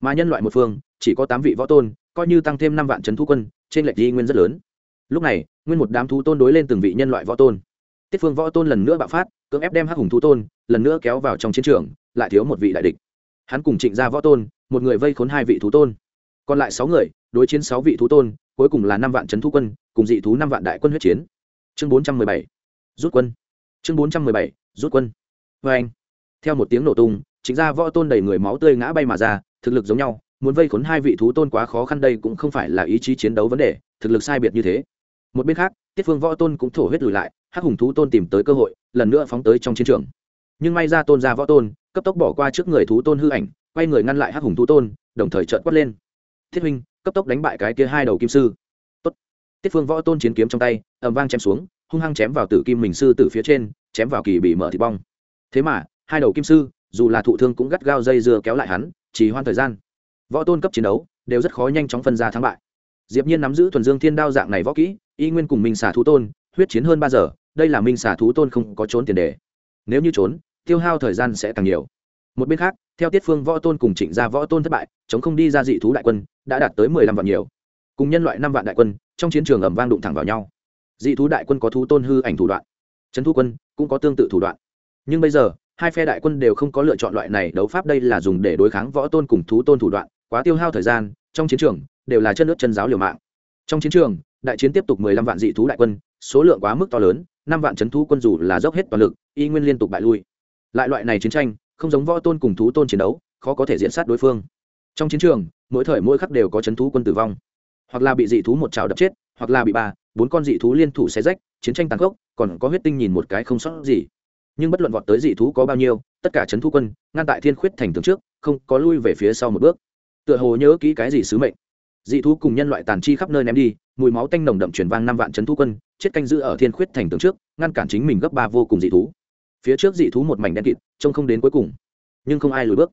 mà nhân loại một phương, chỉ có tám vị võ tôn, coi như tăng thêm năm vạn trấn thu quân, trên lệch đi nguyên rất lớn. Lúc này, nguyên một đám thú tôn đối lên từng vị nhân loại võ tôn. Tiết phương võ tôn lần nữa bạo phát, cưỡng ép đem hắc hùng thú tôn, lần nữa kéo vào trong chiến trường, lại thiếu một vị đại địch. Hắn cùng trịnh gia võ tôn, một người vây khốn hai vị thú tôn. Còn lại sáu người, đối chiến sáu vị thú tôn, cuối cùng là năm vạn trấn thu quân, cùng dị thú năm vạn đại quân huyết chiến. Chương bốn trăm mười bảy, rút quân. Chương bốn trăm mười bảy, rút quân. Vê anh theo một tiếng nổ tung, trịnh ra võ tôn đầy người máu tươi ngã bay mà ra thực lực giống nhau, muốn vây khốn hai vị thú tôn quá khó khăn đây cũng không phải là ý chí chiến đấu vấn đề, thực lực sai biệt như thế. Một bên khác, tiết phương võ tôn cũng thổ huyết lùi lại, hắc hùng thú tôn tìm tới cơ hội, lần nữa phóng tới trong chiến trường. Nhưng may ra tôn ra võ tôn, cấp tốc bỏ qua trước người thú tôn hư ảnh, quay người ngăn lại hắc hùng thú tôn, đồng thời trợn quất lên. Thiết huynh, cấp tốc đánh bại cái kia hai đầu kim sư. Tốt. tiết phương võ tôn chiến kiếm trong tay, ầm vang chém xuống, hung hăng chém vào tử kim mình sư từ phía trên, chém vào kỳ bị mở thịt bong. Thế mà, hai đầu kim sư, dù là thụ thương cũng gắt gao dây dưa kéo lại hắn chỉ hoan thời gian. Võ tôn cấp chiến đấu đều rất khó nhanh chóng phân ra thắng bại. Diệp nhiên nắm giữ thuần dương thiên đao dạng này võ kỹ, y nguyên cùng minh xà thú tôn, huyết chiến hơn ba giờ, đây là minh xà thú tôn không có trốn tiền đề. Nếu như trốn, tiêu hao thời gian sẽ càng nhiều. Một bên khác, theo tiết phương võ tôn cùng trịnh gia võ tôn thất bại, chống không đi ra dị thú đại quân, đã đạt tới mười lăm vạn nhiều. Cùng nhân loại năm vạn đại quân, trong chiến trường ẩm vang đụng thẳng vào nhau. Dị thú đại quân có thú tôn hư ảnh thủ đoạn. Trấn thu quân cũng có tương tự thủ đoạn. Nhưng bây giờ hai phe đại quân đều không có lựa chọn loại này đấu pháp, đây là dùng để đối kháng võ tôn cùng thú tôn thủ đoạn, quá tiêu hao thời gian, trong chiến trường đều là chân nước chân giáo liều mạng. Trong chiến trường, đại chiến tiếp tục mười lăm vạn dị thú đại quân, số lượng quá mức to lớn, năm vạn trấn thú quân dù là dốc hết toàn lực, y nguyên liên tục bại lui. Lại loại này chiến tranh, không giống võ tôn cùng thú tôn chiến đấu, khó có thể diễn sát đối phương. Trong chiến trường, mỗi thời mỗi khắc đều có chấn thú quân tử vong. Hoặc là bị dị thú một trào đập chết, hoặc là bị ba, bốn con dị thú liên thủ xé rách, chiến tranh tàn khốc, còn có huyết tinh nhìn một cái không sót gì nhưng bất luận vọt tới dị thú có bao nhiêu, tất cả chấn thú quân, ngăn tại thiên khuyết thành tường trước, không có lui về phía sau một bước. Tựa hồ nhớ kỹ cái gì sứ mệnh. Dị thú cùng nhân loại tàn chi khắp nơi ném đi, mùi máu tanh nồng đậm truyền vang năm vạn chấn thú quân, chết canh giữ ở thiên khuyết thành tường trước, ngăn cản chính mình gấp ba vô cùng dị thú. Phía trước dị thú một mảnh đen kịt, trông không đến cuối cùng. Nhưng không ai lùi bước.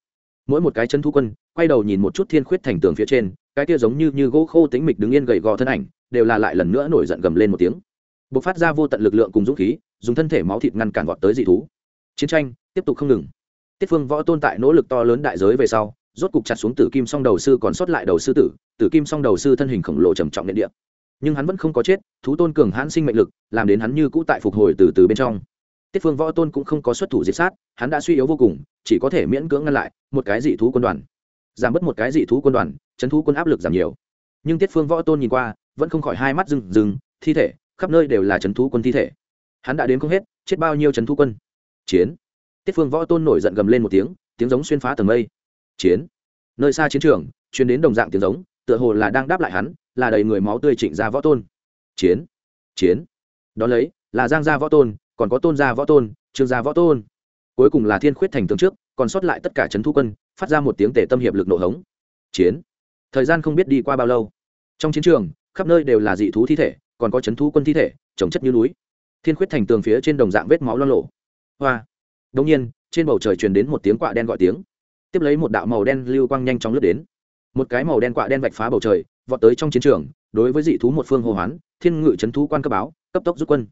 Mỗi một cái chân thu quân, quay đầu nhìn một chút thiên khuyết thành tường phía trên, cái kia giống như như gỗ khô tính mịch đứng yên gầy gò thân ảnh, đều là lại lần nữa nổi giận gầm lên một tiếng b ộ c phát ra vô tận lực lượng cùng dũng khí, dùng thân thể máu thịt ngăn cản gọt tới dị thú. Chiến tranh tiếp tục không ngừng. Tiết phương võ tôn tại nỗ lực to lớn đại giới về sau, rốt cục chặt xuống tử kim song đầu sư còn sót lại đầu sư tử tử kim song đầu sư thân hình khổng lồ trầm trọng n địa. Nhưng hắn vẫn không có chết, thú tôn cường hãn sinh mệnh lực, làm đến hắn như cũ tại phục hồi từ từ bên trong. Tiết phương võ tôn cũng không có xuất thủ diệt sát, hắn đã suy yếu vô cùng, chỉ có thể miễn cưỡng ngăn lại một cái dị thú quân đoàn. Giảm bớt một cái dị thú quân đoàn, chấn thú quân áp lực giảm nhiều. Nhưng tiết phương võ tôn nhìn qua, vẫn không khỏi hai mắt rừng rừng thi thể khắp nơi đều là chấn thú quân thi thể. Hắn đã đến không hết, chết bao nhiêu chấn thú quân? Chiến. Tiết phương võ tôn nổi giận gầm lên một tiếng tiếng giống xuyên phá tầng mây. Chiến. Nơi xa chiến trường chuyến đến đồng dạng tiếng giống, tựa hồ là đang đáp lại hắn, là đầy người máu tươi trịnh ra võ tôn. Chiến. Chiến. Đó lấy, là giang gia võ tôn, còn có tôn gia võ tôn, trương gia võ tôn. Cuối cùng là thiên khuyết thành tướng trước, còn sót lại tất cả trấn thu quân, phát ra một tiếng tể tâm hiệp lực nổ hống. Chiến. Thời gian không biết đi qua bao lâu. Trong chiến trường, khắp nơi đều là dị thú thi thể còn có chấn thu quân thi thể, trồng chất như núi. Thiên khuyết thành tường phía trên đồng dạng vết máu lo lộ hoa. Đông nhiên, trên bầu trời truyền đến một tiếng quạ đen gọi tiếng. Tiếp lấy một đạo màu đen lưu quang nhanh chóng lướt đến. Một cái màu đen quạ đen vạch phá bầu trời, vọt tới trong chiến trường, đối với dị thú một phương hô hoán, thiên ngự chấn thú quan cấp báo, cấp tốc rút quân.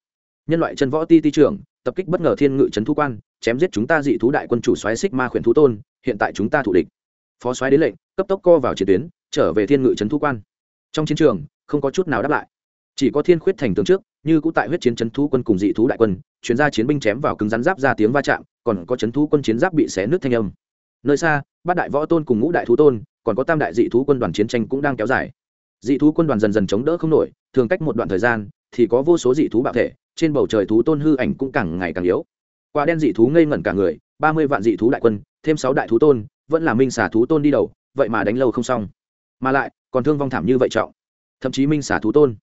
Nhân loại chân võ ti ti trưởng, tập kích bất ngờ thiên ngự chấn thú quan, chém giết chúng ta dị thú đại quân chủ xoáy xích ma khuyển thú tôn, hiện tại chúng ta thủ địch. Phó xoáy đến lệnh, cấp tốc co vào chiến tuyến, trở về thiên ngự chấn thú quan. Trong chiến trường, không có chút nào đáp lại chỉ có thiên khuyết thành tướng trước, như cũ tại huyết chiến chấn thú quân cùng dị thú đại quân, chuyên gia chiến binh chém vào cứng rắn giáp ra tiếng va chạm, còn có chấn thú quân chiến giáp bị xé nước thanh âm. Nơi xa, bát đại võ tôn cùng ngũ đại thú tôn, còn có tam đại dị thú quân đoàn chiến tranh cũng đang kéo dài. Dị thú quân đoàn dần dần chống đỡ không nổi, thường cách một đoạn thời gian, thì có vô số dị thú bạo thể, trên bầu trời thú tôn hư ảnh cũng càng ngày càng yếu. Quả đen dị thú ngây ngẩn cả người, ba mươi vạn dị thú đại quân, thêm sáu đại thú tôn, vẫn là minh xả thú tôn đi đầu, vậy mà đánh lâu không xong. Mà lại, còn thương vong thảm như vậy trọng. Thậm chí minh xả thú tôn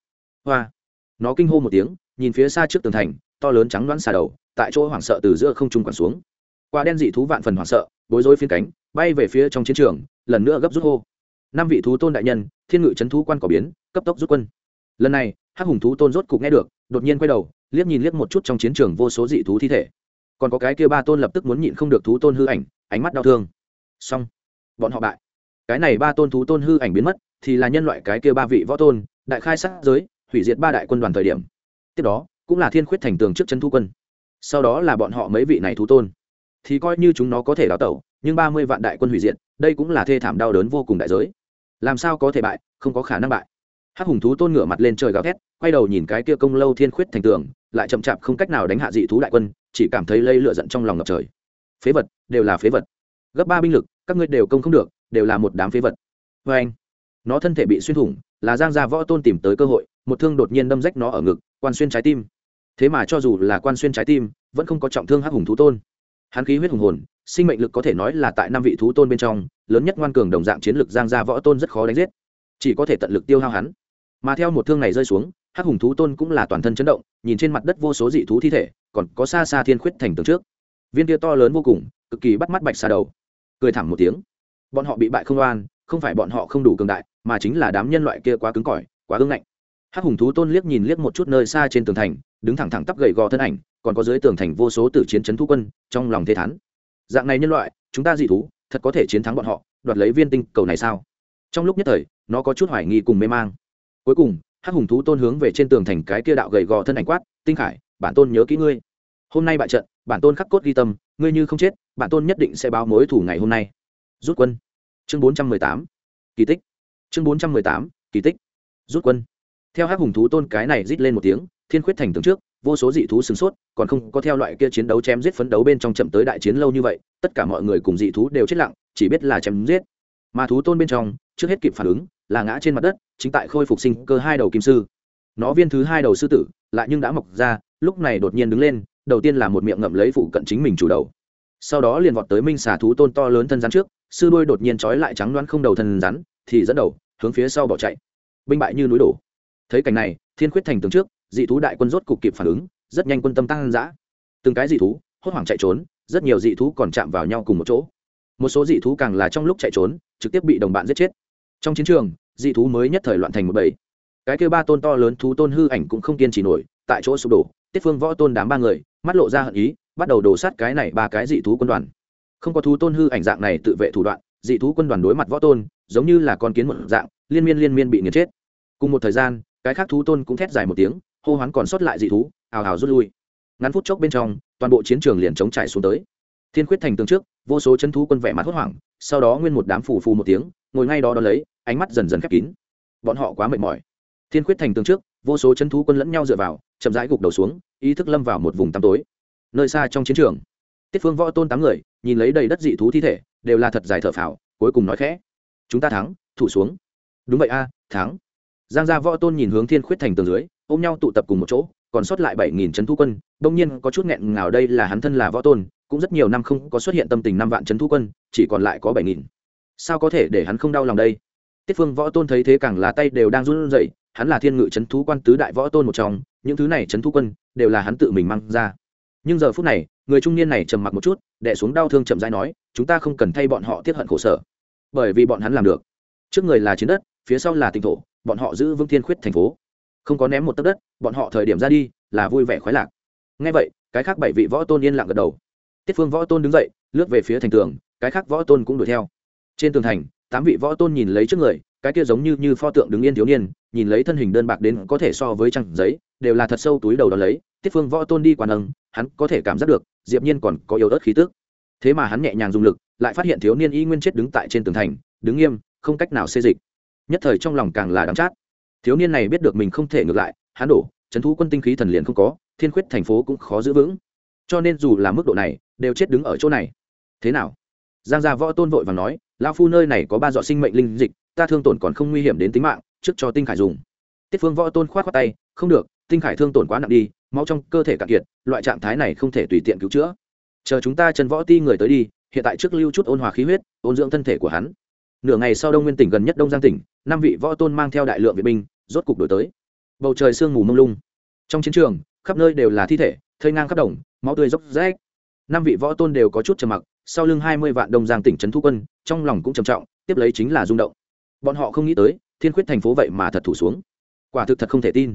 hoa. Nó kinh hô một tiếng, nhìn phía xa trước tường thành, to lớn trắng đoán xà đầu, tại chỗ hoảng sợ từ giữa không trung quẳng xuống. Quả đen dị thú vạn phần hoảng sợ, bối rối phiến cánh, bay về phía trong chiến trường, lần nữa gấp rút hô. Năm vị thú tôn đại nhân, thiên ngự c h ấ n thú quan cỏ biến, cấp tốc rút quân. Lần này, hắc hùng thú tôn rốt cục nghe được, đột nhiên quay đầu, liếc nhìn liếc một chút trong chiến trường vô số dị thú thi thể. Còn có cái kia ba tôn lập tức muốn nhịn không được thú tôn hư ảnh, ánh mắt đau thương. Xong. Bọn họ bại. Cái này ba tôn thú tôn hư ảnh biến mất, thì là nhân loại cái kia ba vị võ tôn, đại khai sát giới hủy diệt ba đại quân đoàn thời điểm. Tiếp đó, cũng là thiên khuyết thành tường trước chân thu quân. Sau đó là bọn họ mấy vị này thú tôn. Thì coi như chúng nó có thể đào tẩu, nhưng ba mươi vạn đại quân hủy diệt, đây cũng là thê thảm đau đớn vô cùng đại giới. Làm sao có thể bại, không có khả năng bại. Hắc hùng thú tôn ngửa mặt lên trời gào thét, quay đầu nhìn cái kia công lâu thiên khuyết thành tường, lại chậm chạp không cách nào đánh hạ dị thú đại quân, chỉ cảm thấy lây lựa giận trong lòng ngập trời. Phế vật, đều là phế vật. Gấp ba binh lực, các ngươi đều công không được, đều là một đám phế vật. Vê anh nó thân thể bị xuyên thủng, là giang gia võ tôn tìm tới cơ hội một thương đột nhiên đâm rách nó ở ngực, quan xuyên trái tim. Thế mà cho dù là quan xuyên trái tim, vẫn không có trọng thương hắc hùng thú tôn. Hắn khí huyết hùng hồn, sinh mệnh lực có thể nói là tại năm vị thú tôn bên trong, lớn nhất ngoan cường đồng dạng chiến lực giang gia võ tôn rất khó đánh giết. Chỉ có thể tận lực tiêu hao hắn. Mà theo một thương này rơi xuống, hắc hùng thú tôn cũng là toàn thân chấn động, nhìn trên mặt đất vô số dị thú thi thể, còn có xa xa thiên khuyết thành tường trước. Viên kia to lớn vô cùng, cực kỳ bắt mắt bạch xa đầu. Cười thẳng một tiếng. Bọn họ bị bại không oan, không phải bọn họ không đủ cường đại, mà chính là đám nhân loại kia quá cứng cỏi, quá ương ngạnh hắc hùng thú tôn liếc nhìn liếc một chút nơi xa trên tường thành, đứng thẳng thẳng tắp gầy gò thân ảnh, còn có dưới tường thành vô số tử chiến chấn thu quân, trong lòng thế thắn dạng này nhân loại, chúng ta dị thú, thật có thể chiến thắng bọn họ, đoạt lấy viên tinh cầu này sao? Trong lúc nhất thời, nó có chút hoài nghi cùng mê mang. Cuối cùng, hắc hùng thú tôn hướng về trên tường thành cái kia đạo gầy gò thân ảnh quát, tinh khải, bản tôn nhớ kỹ ngươi. Hôm nay bại trận, bản tôn khắc cốt ghi tâm, ngươi như không chết, bản tôn nhất định sẽ báo mối thủ ngày hôm nay. Rút quân. Chương bốn trăm mười tám. Kỳ tích. Chương bốn trăm mười tám. Kỳ tích. Rút quân theo hắc hùng thú tôn cái này rít lên một tiếng, thiên khuyết thành tướng trước, vô số dị thú sửng sốt, còn không có theo loại kia chiến đấu chém giết phấn đấu bên trong chậm tới đại chiến lâu như vậy, tất cả mọi người cùng dị thú đều chết lặng, chỉ biết là chém giết. Mà thú tôn bên trong, trước hết kịp phản ứng, là ngã trên mặt đất, chính tại khôi phục sinh cơ hai đầu kim sư. Nó viên thứ hai đầu sư tử, lại nhưng đã mọc ra, lúc này đột nhiên đứng lên, đầu tiên là một miệng ngậm lấy phụ cận chính mình chủ đầu. Sau đó liền vọt tới minh xà thú tôn to lớn thân rắn trước, sư đuôi đột nhiên trói lại trắng đoán không đầu thân rắn, thì dẫn đầu, hướng phía sau bỏ chạy. Binh bại như núi đổ thấy cảnh này, thiên khuyết thành tướng trước, dị thú đại quân rốt cục kịp phản ứng, rất nhanh quân tâm tăng dã. Từng cái dị thú, hốt hoảng chạy trốn, rất nhiều dị thú còn chạm vào nhau cùng một chỗ. Một số dị thú càng là trong lúc chạy trốn, trực tiếp bị đồng bạn giết chết. Trong chiến trường, dị thú mới nhất thời loạn thành một bầy. Cái kêu ba tôn to lớn thú tôn hư ảnh cũng không kiên trì nổi, tại chỗ sụp đổ, tiết phương võ tôn đám ba người, mắt lộ ra hận ý, bắt đầu đổ sát cái này ba cái dị thú quân đoàn. Không có thú tôn hư ảnh dạng này tự vệ thủ đoạn, dị thú quân đoàn đối mặt võ tôn, giống như là con kiến một dạng, liên miên liên miên bị nghiền chết. Cùng một thời gian cái khác thú tôn cũng thét dài một tiếng, hô hoán còn sót lại dị thú, ào ào rút lui. Ngắn phút chốc bên trong, toàn bộ chiến trường liền chống trải xuống tới. Thiên quyết thành tường trước, vô số chân thú quân vẻ mặt hốt hoảng, sau đó nguyên một đám phù phù một tiếng, ngồi ngay đó đón lấy, ánh mắt dần dần khép kín. Bọn họ quá mệt mỏi. Thiên quyết thành tường trước, vô số chân thú quân lẫn nhau dựa vào, chậm rãi gục đầu xuống, ý thức lâm vào một vùng tăm tối. Nơi xa trong chiến trường, tiết phương võ tôn tám người, nhìn lấy đầy đất dị thú thi thể, đều là thật dài thở phào, cuối cùng nói khẽ, chúng ta thắng, thủ xuống. Đúng vậy a, thắng giang gia võ tôn nhìn hướng thiên khuyết thành tường dưới, ôm nhau tụ tập cùng một chỗ, còn sót lại bảy nghìn trấn thu quân. Đông nhiên, có chút nghẹn ngào đây là hắn thân là võ tôn, cũng rất nhiều năm không có xuất hiện tâm tình năm vạn trấn thu quân, chỉ còn lại có bảy nghìn. Sao có thể để hắn không đau lòng đây? Tiết phương võ tôn thấy thế càng là tay đều đang run rẩy, hắn là thiên ngự trấn thú quan tứ đại võ tôn một trong, những thứ này trấn thu quân đều là hắn tự mình mang ra. Nhưng giờ phút này, người trung niên này trầm mặc một chút đẻ xuống đau thương chậm rãi nói, chúng ta không cần thay bọn họ tiếp hận khổ sở, bởi vì bọn hắn làm được. Trước người là chiến đất phía sau là tỉnh thổ, bọn họ giữ vững thiên khuyết thành phố. Không có ném một tấc đất, bọn họ thời điểm ra đi là vui vẻ khoái lạc. Ngay vậy, cái khác bảy vị võ tôn yên lặng gật đầu. Tiết phương võ tôn đứng dậy, lướt về phía thành tường, cái khác võ tôn cũng đuổi theo. Trên tường thành, tám vị võ tôn nhìn lấy trước người, cái kia giống như như pho tượng đứng yên thiếu niên, nhìn lấy thân hình đơn bạc đến có thể so với trăng giấy, đều là thật sâu túi đầu đó lấy. Tiết phương võ tôn đi quan nâng, hắn có thể cảm giác được, diệp nhiên còn có yếu ớt khí tức. Thế mà hắn nhẹ nhàng dùng lực, lại phát hiện thiếu niên y nguyên chết đứng tại trên tường thành, đứng nghiêm, không cách nào xê dịch nhất thời trong lòng càng là đắng chát. Thiếu niên này biết được mình không thể ngược lại, hắn đổ trấn thú quân tinh khí thần liền không có, thiên khuyết thành phố cũng khó giữ vững. Cho nên dù là mức độ này, đều chết đứng ở chỗ này. Thế nào? Giang gia võ tôn vội và nói lao phu nơi này có ba dọ sinh mệnh linh dịch, ta thương tổn còn không nguy hiểm đến tính mạng, trước cho tinh khải dùng. Tiết phương võ tôn k h o á t tay, không được, tinh khải thương tổn quá nặng đi, máu trong cơ thể cạn kiệt, loại trạng thái này không thể tùy tiện cứu chữa. Chờ chúng ta chân võ ti người tới đi, hiện tại trước lưu chút ôn hòa khí huyết, ôn dưỡng thân thể của hắn nửa ngày sau đông nguyên tỉnh gần nhất đông giang tỉnh, năm vị võ tôn mang theo đại lượng vệ binh, rốt cục đổi tới. Bầu trời sương mù mông lung. Trong chiến trường, khắp nơi đều là thi thể thơi ngang khắp đồng, máu tươi dốc rách. Năm vị võ tôn đều có chút trầm mặc, sau lưng hai mươi vạn đông giang tỉnh trấn thu quân, trong lòng cũng trầm trọng, tiếp lấy chính là rung động. Bọn họ không nghĩ tới, thiên khuyết thành phố vậy mà thật thủ xuống. Quả thực thật không thể tin.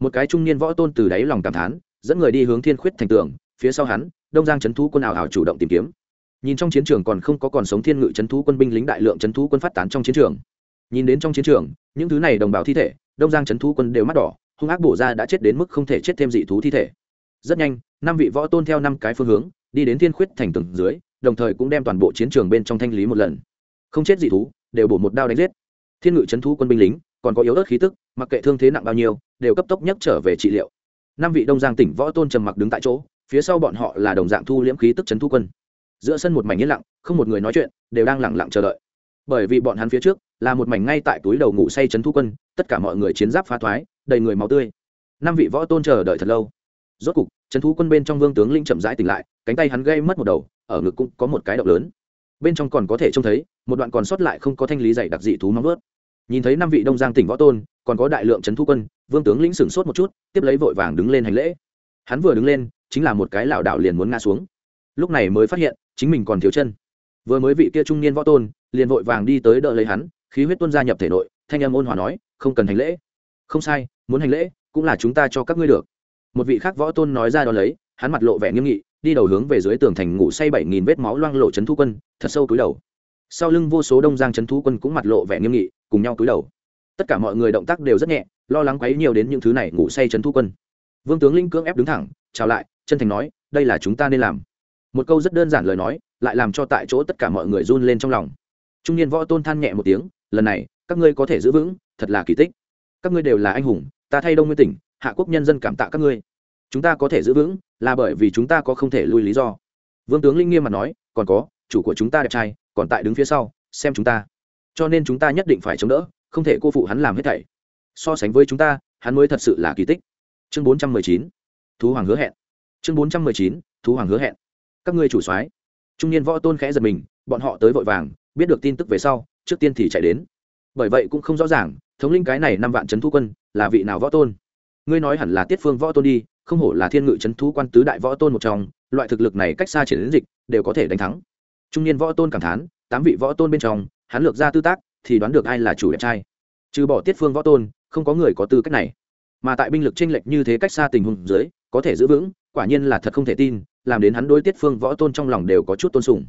Một cái trung niên võ tôn từ đáy lòng cảm thán, dẫn người đi hướng thiên khuyết thành tường, phía sau hắn, đông giang trấn thu quân ảo ảo chủ động tìm kiếm nhìn trong chiến trường còn không có còn sống thiên ngự chấn thu quân binh lính đại lượng chấn thu quân phát tán trong chiến trường. Nhìn đến trong chiến trường, những thứ này đồng bào thi thể, đông giang chấn thu quân đều mắt đỏ, hung ác bổ ra đã chết đến mức không thể chết thêm dị thú thi thể. Rất nhanh, năm vị võ tôn theo năm cái phương hướng, đi đến thiên khuyết thành tầng dưới, đồng thời cũng đem toàn bộ chiến trường bên trong thanh lý một lần. Không chết dị thú, đều bổ một đao đánh giết. Thiên ngự chấn thú quân binh lính, còn có yếu ớt khí tức, mặc kệ thương thế nặng bao nhiêu, đều cấp tốc nhất trở về trị liệu. Năm vị đông giang tỉnh võ tôn trầm mặc đứng tại chỗ, phía sau bọn họ là đồng dạng thu liễm khí tức chấn thú thu quân giữa sân một mảnh yên lặng, không một người nói chuyện, đều đang lẳng lặng chờ đợi. Bởi vì bọn hắn phía trước là một mảnh ngay tại túi đầu ngủ say trấn thu quân, tất cả mọi người chiến giáp phá thoái, đầy người máu tươi. Năm vị võ tôn chờ đợi thật lâu. Rốt cục, trấn thu quân bên trong vương tướng linh chậm rãi tỉnh lại, cánh tay hắn gây mất một đầu, ở ngực cũng có một cái động lớn. Bên trong còn có thể trông thấy, một đoạn còn sót lại không có thanh lý dày đặc dị thú móng ướt nhìn thấy năm vị đông giang tỉnh võ tôn, còn có đại lượng trấn thu quân, vương tướng lĩnh sửng sốt một chút, tiếp lấy vội vàng đứng lên hành lễ. Hắn vừa đứng lên, chính là một cái lảo đảo liền muốn ngã xuống. Lúc này mới phát hiện chính mình còn thiếu chân. Vừa mới vị kia trung niên võ tôn, liền vội vàng đi tới đỡ lấy hắn, khí huyết tuôn ra nhập thể nội, thanh âm ôn hòa nói, không cần hành lễ. Không sai, muốn hành lễ, cũng là chúng ta cho các ngươi được. Một vị khác võ tôn nói ra đó lấy, hắn mặt lộ vẻ nghiêm nghị, đi đầu hướng về dưới tường thành ngủ say bảy nghìn vết máu loang lộ trấn thu quân, thật sâu túi đầu. Sau lưng vô số đông giang trấn thu quân cũng mặt lộ vẻ nghiêm nghị, cùng nhau túi đầu. Tất cả mọi người động tác đều rất nhẹ, lo lắng quấy nhiều đến những thứ này ngủ say trấn thu quân. Vương tướng linh cưỡng ép đứng thẳng, chào lại, chân thành nói, đây là chúng ta nên làm một câu rất đơn giản lời nói, lại làm cho tại chỗ tất cả mọi người run lên trong lòng. Trung niên võ tôn than nhẹ một tiếng, lần này, các ngươi có thể giữ vững, thật là kỳ tích. Các ngươi đều là anh hùng, ta thay đông nguyên tỉnh, hạ quốc nhân dân cảm tạ các ngươi. Chúng ta có thể giữ vững, là bởi vì chúng ta có không thể lui lý do. Vương tướng linh nghiêm mặt nói, còn có, chủ của chúng ta đẹp trai, còn tại đứng phía sau, xem chúng ta. Cho nên chúng ta nhất định phải chống đỡ, không thể cô phụ hắn làm hết thảy. So sánh với chúng ta, hắn mới thật sự là kỳ tích. Chương bốn trăm mười chín, thú hoàng hứa hẹn. Chương bốn trăm mười chín, thú hoàng hứa hẹn các ngươi chủ soái. Trung niên võ tôn khẽ giật mình, bọn họ tới vội vàng, biết được tin tức về sau, trước tiên thì chạy đến. Bởi vậy cũng không rõ ràng, thống linh cái này năm vạn trấn thu quân là vị nào võ tôn. Ngươi nói hẳn là tiết phương võ tôn đi, không hổ là thiên ngự trấn thu thú quan tứ đại võ tôn một trong, loại thực lực này cách xa triển đến dịch, đều có thể đánh thắng. Trung niên võ tôn cảm thán, tám vị võ tôn bên trong, hắn lược ra tư tác, thì đoán được ai là chủ đẹp trai. Trừ bỏ tiết phương võ tôn, không có người có tư cách này. Mà tại binh lực tranh lệch như thế cách xa tình huống dưới, có thể giữ vững, quả nhiên là thật không thể tin làm đến hắn đối tiết phương võ tôn trong lòng đều có chút tôn sùng.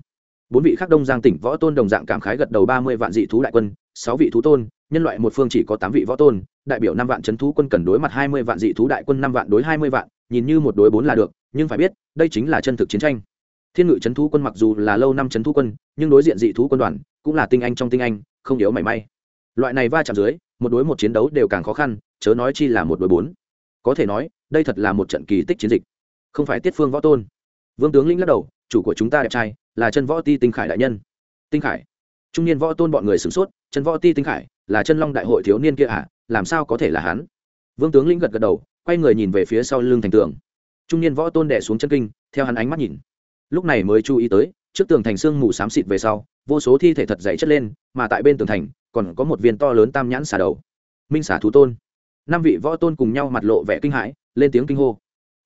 Bốn vị khác đông giang tỉnh võ tôn đồng dạng cảm khái gật đầu, ba mươi vạn dị thú đại quân, sáu vị thú tôn, nhân loại một phương chỉ có tám vị võ tôn, đại biểu năm vạn c h ấ n thú quân cần đối mặt hai mươi vạn dị thú đại quân, năm vạn đối hai mươi vạn, nhìn như một đối bốn là được, nhưng phải biết, đây chính là chân thực chiến tranh. Thiên ngự c h ấ n thú quân mặc dù là lâu năm c h ấ n thú quân, nhưng đối diện dị thú quân đoàn cũng là tinh anh trong tinh anh, không yếu mảy may. Loại này va chạm dưới, một đối một chiến đấu đều càng khó khăn, chớ nói chi là một đối bốn. Có thể nói, đây thật là một trận kỳ tích chiến dịch. Không phải tiết phương võ tôn vương tướng lĩnh lắc đầu, chủ của chúng ta đẹp trai, là chân võ ti tinh khải đại nhân. Tinh khải? Trung niên võ tôn bọn người sửng sốt, chân võ ti tinh khải, là chân long đại hội thiếu niên kia à? Làm sao có thể là hắn? Vương tướng lĩnh gật gật đầu, quay người nhìn về phía sau lưng thành tường. Trung niên võ tôn đẻ xuống chân kinh, theo hắn ánh mắt nhìn. Lúc này mới chú ý tới, trước tường thành sương mù xám xịt về sau, vô số thi thể thật dày chất lên, mà tại bên tường thành, còn có một viên to lớn tam nhãn xả đầu. Minh xả thú tôn. Năm vị võ tôn cùng nhau mặt lộ vẻ kinh hãi, lên tiếng kinh hô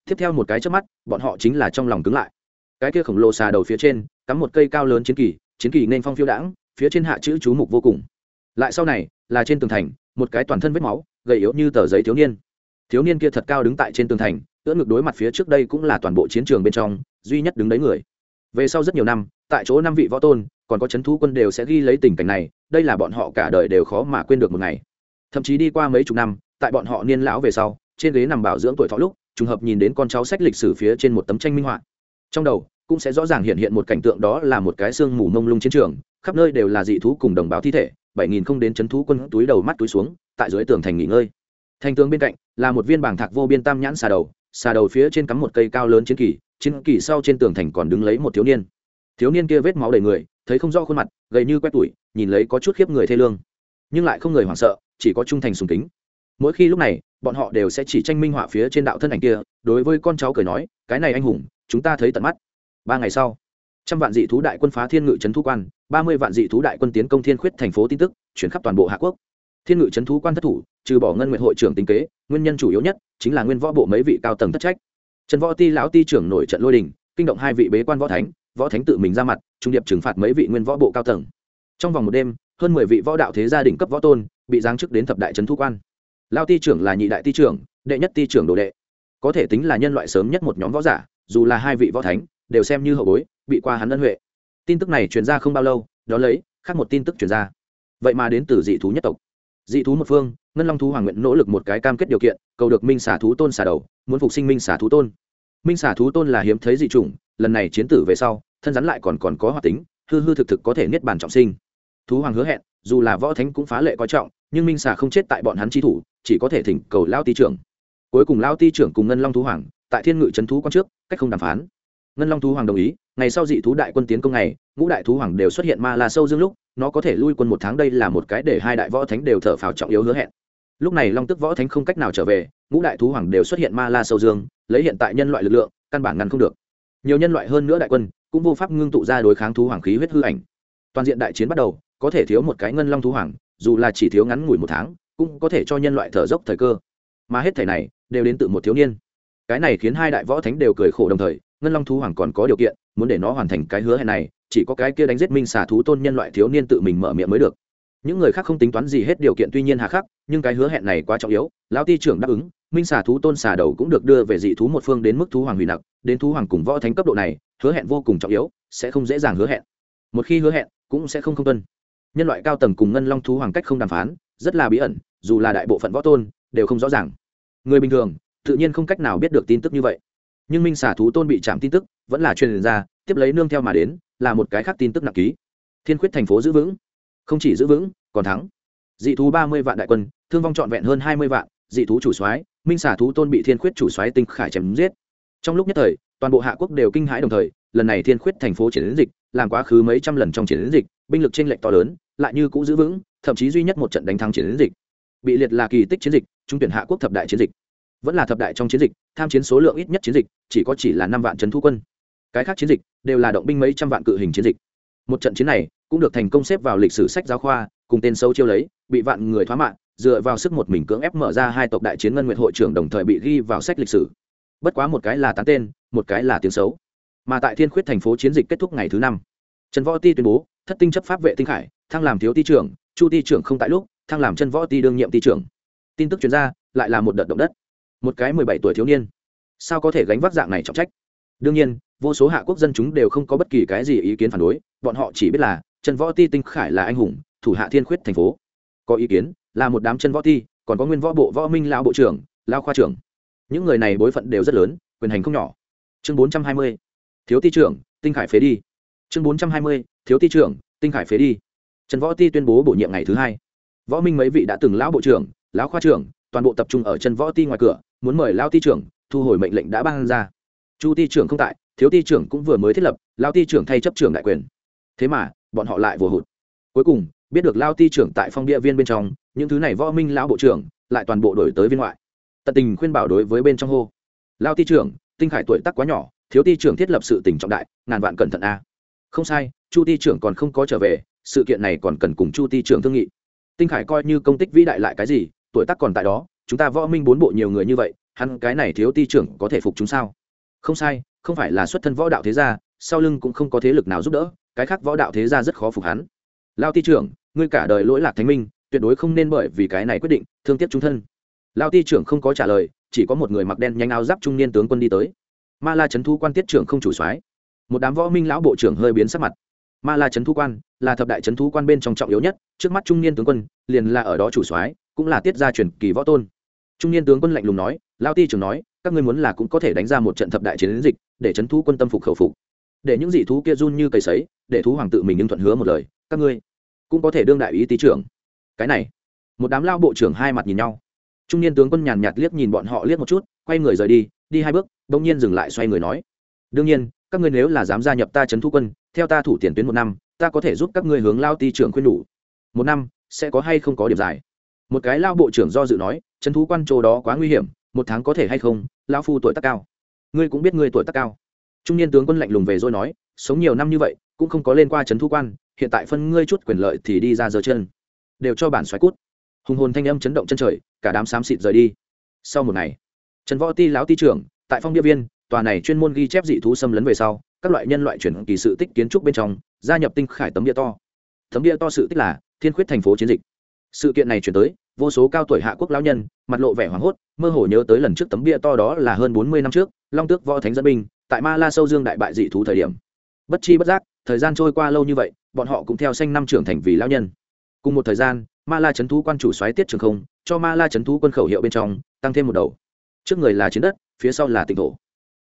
tiếp theo một cái trước mắt, bọn họ chính là trong lòng cứng lại. Cái kia khổng lồ xà đầu phía trên, cắm một cây cao lớn chiến kỳ chiến kỳ nên phong phiêu đãng, phía trên hạ chữ chú mục vô cùng. Lại sau này, là trên tường thành, một cái toàn thân vết máu, gầy yếu như tờ giấy thiếu niên. Thiếu niên kia thật cao đứng tại trên tường thành, ưỡn ngực đối mặt phía trước đây cũng là toàn bộ chiến trường bên trong, duy nhất đứng đấy người. Về sau rất nhiều năm, tại chỗ năm vị võ tôn, còn có c h ấ n thú quân đều sẽ ghi lấy tình cảnh này, đây là bọn họ cả đời đều khó mà quên được một ngày. Thậm chí đi qua mấy chục năm, tại bọn họ niên lão về sau, trên ghế nằm bảo dưỡng tuổi thọ lúc trùng hợp nhìn đến con cháu sách lịch sử phía trên một tấm tranh minh họa. Trong đầu, cũng sẽ rõ ràng hiện hiện một cảnh tượng đó là một cái xương mù mông lung chiến trường, khắp nơi đều là dị thú cùng đồng bào thi thể, bảy nghìn không đến c h ấ n thú quân túi đầu mắt túi xuống, tại dưới tường thành nghỉ ngơi. Thành tướng bên cạnh, là một viên bảng thạc vô biên tam nhãn xà đầu xà đầu phía trên cắm một cây cao lớn chiến kỳ chiến kỳ sau trên tường thành còn đứng lấy một thiếu niên. Thiếu niên kia vết máu đầy người, thấy không rõ khuôn mặt, gầy như quét tủi, nhìn lấy có chút khiếp người thê lương. Nhưng lại không người hoảng sợ, chỉ có trung thành sùng kính mỗi khi lúc này, bọn họ đều sẽ chỉ tranh minh họa phía trên đạo thân ảnh kia, đối với con cháu cười nói, cái này anh hùng, chúng ta thấy tận mắt. Ba ngày sau, trăm vạn dị thú đại quân phá thiên ngự trấn thu quan, ba mươi vạn dị thú đại quân tiến công thiên khuyết thành phố tin tức, chuyển khắp toàn bộ hạ quốc. Thiên ngự trấn thú quan thất thủ, trừ bỏ ngân nguyện hội trưởng tính kế, nguyên nhân chủ yếu nhất chính là nguyên võ bộ mấy vị cao tầng thất trách. Trần võ ti lão ti trưởng nổi trận lôi đình, kinh động hai vị bế quan võ thánh võ thánh tự mình ra mặt, trung điệp trừng phạt mấy vị nguyên võ bộ cao tầng. Trong vòng một đêm, hơn mười vị võ đạo thế gia đình cấp võ tôn bị giáng chức đến thập đại trấn thu quan lao ti trưởng là nhị đại ti trưởng, đệ nhất ti trưởng đồ đệ. Có thể tính là nhân loại sớm nhất một nhóm võ giả, dù là hai vị võ thánh, đều xem như hậu bối, bị qua hắn ân huệ. Tin tức này truyền ra không bao lâu, đó lấy, khác một tin tức truyền ra. Vậy mà đến từ dị thú nhất tộc. Dị thú một phương, ngân long thú hoàng nguyện nỗ lực một cái cam kết điều kiện, cầu được minh xả thú tôn xả đầu, muốn phục sinh minh xả thú tôn. Minh xả thú tôn là hiếm thấy dị chủng, lần này chiến tử về sau, thân rắn lại còn còn có hoạt tính, hư hư thực thực có thể niết bàn trọng sinh. Thú hoàng hứa hẹn, dù là võ thánh cũng phá lệ coi trọng nhưng minh Xà không chết tại bọn hắn chi thủ, chỉ có thể thỉnh cầu lao ti trưởng. Cuối cùng lao ti trưởng cùng ngân long thú hoàng, tại thiên ngự trấn thú quan trước, cách không đàm phán. Ngân long thú hoàng đồng ý, ngày sau dị thú đại quân tiến công này ngũ đại thú hoàng đều xuất hiện ma la sâu dương lúc, nó có thể lui quân một tháng đây là một cái để hai đại võ thánh đều thở phào trọng yếu hứa hẹn. Lúc này long tức võ thánh không cách nào trở về, ngũ đại thú hoàng đều xuất hiện ma la sâu dương, lấy hiện tại nhân loại lực lượng, căn bản ngăn không được. Nhiều nhân loại hơn nữa đại quân, cũng vô pháp ngưng tụ ra đối kháng thú hoàng khí huyết hư ảnh. Toàn diện đại chiến bắt đầu, có thể thiếu một cái ngân long thú hoàng dù là chỉ thiếu ngắn ngủi một tháng, cũng có thể cho nhân loại thở dốc thời cơ. Mà hết thể này đều đến từ một thiếu niên. Cái này khiến hai đại võ thánh đều cười khổ đồng thời, ngân long thú hoàng còn có điều kiện, muốn để nó hoàn thành cái hứa hẹn này, chỉ có cái kia đánh giết minh xà thú tôn nhân loại thiếu niên tự mình mở miệng mới được. Những người khác không tính toán gì hết điều kiện tuy nhiên hà khắc, nhưng cái hứa hẹn này quá trọng yếu, lão ti trưởng đáp ứng, minh xà thú tôn xà đầu cũng được đưa về dị thú một phương đến mức thú hoàng hủy nặc, đến thú hoàng cùng võ thánh cấp độ này, hứa hẹn vô cùng trọng yếu, sẽ không dễ dàng hứa hẹn. Một khi hứa hẹn, cũng sẽ không không tuân nhân loại cao tầng cùng ngân long thú hoàng cách không đàm phán, rất là bí ẩn, dù là đại bộ phận võ tôn đều không rõ ràng. Người bình thường, tự nhiên không cách nào biết được tin tức như vậy. Nhưng minh xả thú tôn bị chạm tin tức, vẫn là truyền ra, tiếp lấy nương theo mà đến, là một cái khác tin tức nặng ký. Thiên khuyết thành phố giữ vững. Không chỉ giữ vững, còn thắng. Dị thú ba mươi vạn đại quân, thương vong trọn vẹn hơn hai mươi vạn, dị thú chủ soái, minh xả thú tôn bị thiên khuyết chủ soái tinh khải chém giết. Trong lúc nhất thời, toàn bộ hạ quốc đều kinh hãi đồng thời, lần này thiên khuyết thành phố chiến dịch, làm quá khứ mấy trăm lần trong chiến dịch binh lực t r ê n lệch to lớn, lại như cũ giữ vững, thậm chí duy nhất một trận đánh thắng chiến dịch. Bị liệt là kỳ tích chiến dịch, trung tuyển hạ quốc thập đại chiến dịch. Vẫn là thập đại trong chiến dịch, tham chiến số lượng ít nhất chiến dịch, chỉ có chỉ là năm vạn trấn thu quân. Cái khác chiến dịch đều là động binh mấy trăm vạn cự hình chiến dịch. Một trận chiến này cũng được thành công xếp vào lịch sử sách giáo khoa, cùng tên sâu chiêu lấy, bị vạn người thoá mạng dựa vào sức một mình cưỡng ép mở ra hai tộc đại chiến ngân nguyện hội trưởng đồng thời bị ghi vào sách lịch sử. Bất quá một cái là tán tên, một cái là tiếng xấu. Mà tại thiên khuyết thành phố chiến dịch kết thúc ngày thứ năm trần võ ti tuyên bố, thất tinh chấp pháp vệ tinh khải, thăng làm thiếu ti trưởng, chu ti trưởng không tại lúc, thăng làm chân võ ti đương nhiệm ti trưởng. Tin tức chuyên gia lại là một đợt động đất. Một cái mười bảy tuổi thiếu niên. Sao có thể gánh vác dạng này trọng trách? Đương nhiên, vô số hạ quốc dân chúng đều không có bất kỳ cái gì ý kiến phản đối, bọn họ chỉ biết là, trần võ ti tinh khải là anh hùng, thủ hạ thiên khuyết thành phố. Có ý kiến, là một đám chân võ ti, còn có nguyên võ bộ võ minh lão bộ trưởng lao khoa trưởng. Những người này bối phận đều rất lớn, quyền hành không nhỏ. Chương bốn trăm hai mươi. Thiếu ti trưởng, tinh khải phế đi chương bốn trăm hai mươi, thiếu ti trưởng, tinh khải phế đi. Trần võ ti tuyên bố bổ nhiệm ngày thứ hai. Võ minh mấy vị đã từng lão bộ trưởng, lão khoa trưởng, toàn bộ tập trung ở chân võ ti ngoài cửa, muốn mời lao ti trưởng, thu hồi mệnh lệnh đã ban ra. Chu ti trưởng không tại, thiếu ti trưởng cũng vừa mới thiết lập lao ti trưởng thay chấp trưởng đại quyền. Thế mà, bọn họ lại vừa hụt. Cuối cùng, biết được lao ti trưởng tại phong địa viên bên trong, những thứ này võ minh lão bộ trưởng, lại toàn bộ đổi tới viên ngoại. Tận tình khuyên bảo đối với bên trong hô. Lao ti trưởng, tinh khải tuổi tác quá nhỏ, thiếu ti trưởng thiết lập sự tình trọng đại, ngàn vạn cẩn thận a không sai, chu ti trưởng còn không có trở về, sự kiện này còn cần cùng chu ti trưởng thương nghị. Tinh khải coi như công tích vĩ đại lại cái gì, tuổi tác còn tại đó, chúng ta võ minh bốn bộ nhiều người như vậy, hắn cái này thiếu ti trưởng có thể phục chúng sao? Không sai, không phải là xuất thân võ đạo thế gia, sau lưng cũng không có thế lực nào giúp đỡ, cái khác võ đạo thế gia rất khó phục hắn. Lao ti trưởng, ngươi cả đời lỗi lạc thánh minh, tuyệt đối không nên bởi vì cái này quyết định, thương tiếc chúng thân. Lao ti trưởng không có trả lời, chỉ có một người mặc đen nhanh áo giáp trung niên tướng quân đi tới. Ma la trấn thu quan tiết trưởng không chủ soái một đám võ minh lão bộ trưởng hơi biến sắc mặt. Ma la trấn thu quan là thập đại trấn thu quan bên trong trọng yếu nhất, trước mắt trung niên tướng quân liền là ở đó chủ soái, cũng là tiết gia truyền kỳ võ tôn. Trung niên tướng quân lạnh lùng nói lao ti trưởng nói, các ngươi muốn là cũng có thể đánh ra một trận thập đại chiến dịch, để trấn thu quân tâm phục khẩu phục. Để những dị thú kia run như cầy sấy, để thú hoàng tự mình nhưng thuận hứa một lời, các ngươi cũng có thể đương đại ý tý trưởng. Cái này, một đám lao bộ trưởng hai mặt nhìn nhau. Trung niên tướng quân nhàn nhạt liếc nhìn bọn họ liếc một chút, quay người rời đi đi hai bước, bỗng nhiên dừng lại xoay người nói, đương nhiên các ngươi nếu là dám gia nhập ta trấn thu quân, theo ta thủ tiền tuyến một năm, ta có thể giúp các ngươi hướng lao ti trưởng khuyên đủ. Một năm, sẽ có hay không có điểm dài? Một cái lao bộ trưởng do dự nói, trấn thú quan chỗ đó quá nguy hiểm, một tháng có thể hay không? Lao phu tuổi tác cao. Ngươi cũng biết ngươi tuổi tác cao. Trung niên tướng quân lạnh lùng về rồi nói, sống nhiều năm như vậy, cũng không có lên qua trấn thu quan, hiện tại phân ngươi chút quyền lợi thì đi ra giờ chân. Đều cho bản xoáy cút. Hùng hồn thanh âm chấn động chân trời, cả đám xám xịt rời đi. Sau một ngày, trần võ ti, lão ti trưởng, tại phong địa viên tòa này chuyên môn ghi chép dị thú xâm lấn về sau, các loại nhân loại chuyển kỳ sự tích kiến trúc bên trong, gia nhập tinh khải tấm địa to. Tấm địa to sự tích là thiên khuyết thành phố chiến dịch. Sự kiện này chuyển tới, vô số cao tuổi hạ quốc lão nhân, mặt lộ vẻ hoảng hốt, mơ hồ nhớ tới lần trước tấm bia to đó là hơn bốn mươi năm trước, long tước võ thánh dẫn binh, tại ma la sâu dương đại bại dị thú thời điểm. Bất chi bất giác, thời gian trôi qua lâu như vậy, bọn họ cũng theo sanh năm trưởng thành vì lão nhân. Cùng một thời gian, ma la c h ấ n thú quan chủ xoáy tiết trường không, cho ma la c h ấ n thú quân khẩu hiệu bên trong, tăng thêm một đầu. Trước người là chiến đất, phía sau là tỉnh thổ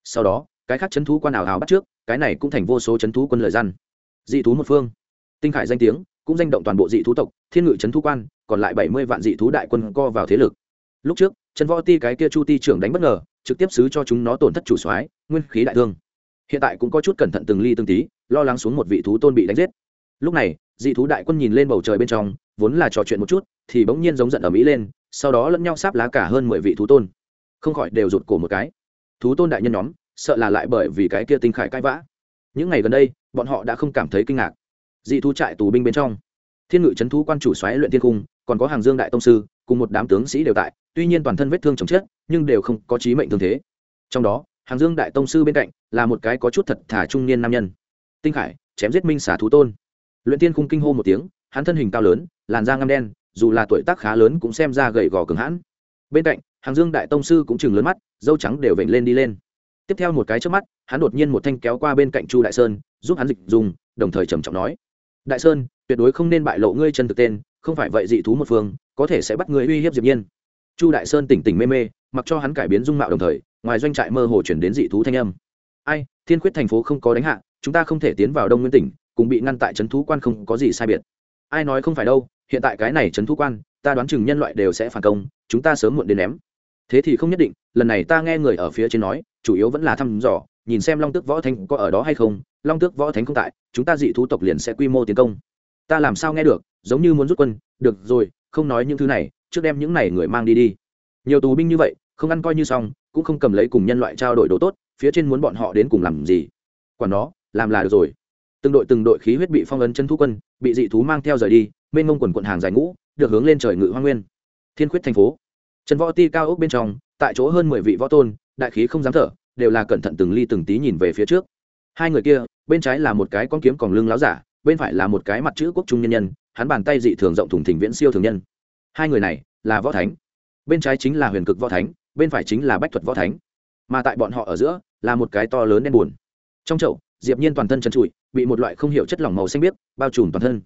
sau đó, cái khác chấn thú quan ảo hào bắt trước, cái này cũng thành vô số chấn thú quân lời gian. Dị thú một phương. Tinh khải danh tiếng, cũng danh động toàn bộ dị thú tộc, thiên ngự chấn thú quan, còn lại bảy mươi vạn dị thú đại quân co vào thế lực. Lúc trước, trần võ ti cái kia chu ti trưởng đánh bất ngờ, trực tiếp xứ cho chúng nó tổn thất chủ soái, nguyên khí đại thương. Hiện tại cũng có chút cẩn thận từng ly từng tí, lo lắng xuống một vị thú tôn bị đánh giết. Lúc này, dị thú đại quân nhìn lên bầu trời bên trong, vốn là trò chuyện một chút, thì bỗng nhiên giống giận ở mỹ lên, sau đó lẫn nhau sáp lá cả hơn mười vị thú tôn. Không khỏi đều rụt cổ một cái thú tôn đại nhân nhóm, sợ là lại bởi vì cái kia tinh khải cãi vã. Những ngày gần đây, bọn họ đã không cảm thấy kinh ngạc. Dị thú trại tù binh bên trong, thiên ngự c thú quan chủ xoáy luyện thiên cung, còn có hàng dương đại tông sư, cùng một đám tướng sĩ đều tại, tuy nhiên toàn thân vết thương chồng chết, nhưng đều không có trí mệnh thương thế. Trong đó, hàng dương đại tông sư bên cạnh là một cái có chút thật thả trung niên nam nhân. Tinh khải, chém giết minh xả thú tôn. Luyện tiên khung kinh hô một tiếng, hắn thân hình cao lớn, làn da ngăm đen, dù là tuổi tác khá lớn cũng xem ra gầy gò cường hãn. Bên cạnh, hàng dương đại tông sư cũng chừng lớn mắt dâu trắng đều vểnh lên đi lên. Tiếp theo một cái trước mắt, hắn đột nhiên một thanh kéo qua bên cạnh chu đại sơn, giúp hắn dịch dùng, đồng thời trầm trọng nói. Đại sơn, tuyệt đối không nên bại lộ ngươi chân thực tên, không phải vậy dị thú một phương, có thể sẽ bắt ngươi uy hiếp diệp nhiên. Chu đại sơn tỉnh tỉnh mê mê, mặc cho hắn cải biến dung mạo đồng thời, ngoài doanh trại mơ hồ chuyển đến dị thú thanh âm. Ai, thiên quyết thành phố không có đánh hạ, chúng ta không thể tiến vào đông nguyên tỉnh, cùng bị ngăn tại trấn thú quan không có gì sai biệt. Ai nói không phải đâu, hiện tại cái này trấn thú quan, ta đoán chừng nhân loại đều sẽ phản công, chúng ta sớm muộn đến ném thế thì không nhất định, lần này ta nghe người ở phía trên nói, chủ yếu vẫn là thăm dò, nhìn xem long tước võ thánh có ở đó hay không, long tước võ thánh không tại, chúng ta dị thú tộc liền sẽ quy mô tiến công. Ta làm sao nghe được, giống như muốn rút quân, được rồi, không nói những thứ này, trước đem những này người mang đi đi. Nhiều tù binh như vậy, không ăn coi như xong, cũng không cầm lấy cùng nhân loại trao đổi đồ tốt, phía trên muốn bọn họ đến cùng làm gì? Quản nó, làm là được rồi. Từng đội từng đội khí huyết bị phong ấn chân thú quân, bị dị thú mang theo rời đi, mênh mông quần quận hàng dài ngũ, được hướng lên trời ngự hoa nguyên. Thiên khuyết thành phố trần võ ti cao ốc bên trong, tại chỗ hơn mười vị võ tôn, đại khí không dám thở, đều là cẩn thận từng ly từng tí nhìn về phía trước. Hai người kia, bên trái là một cái con kiếm còn lưng láo giả, bên phải là một cái mặt chữ quốc trung nhân nhân, hắn bàn tay dị thường rộng thùng thình viễn siêu thường nhân. Hai người này, là võ thánh. Bên trái chính là huyền cực võ thánh, bên phải chính là bách thuật võ thánh. Mà tại bọn họ ở giữa, là một cái to lớn đen buồn. Trong chậu, diệp nhiên toàn thân trần trụi, bị một loại không hiểu chất lỏng màu xanh biếc bao trùm toàn thân.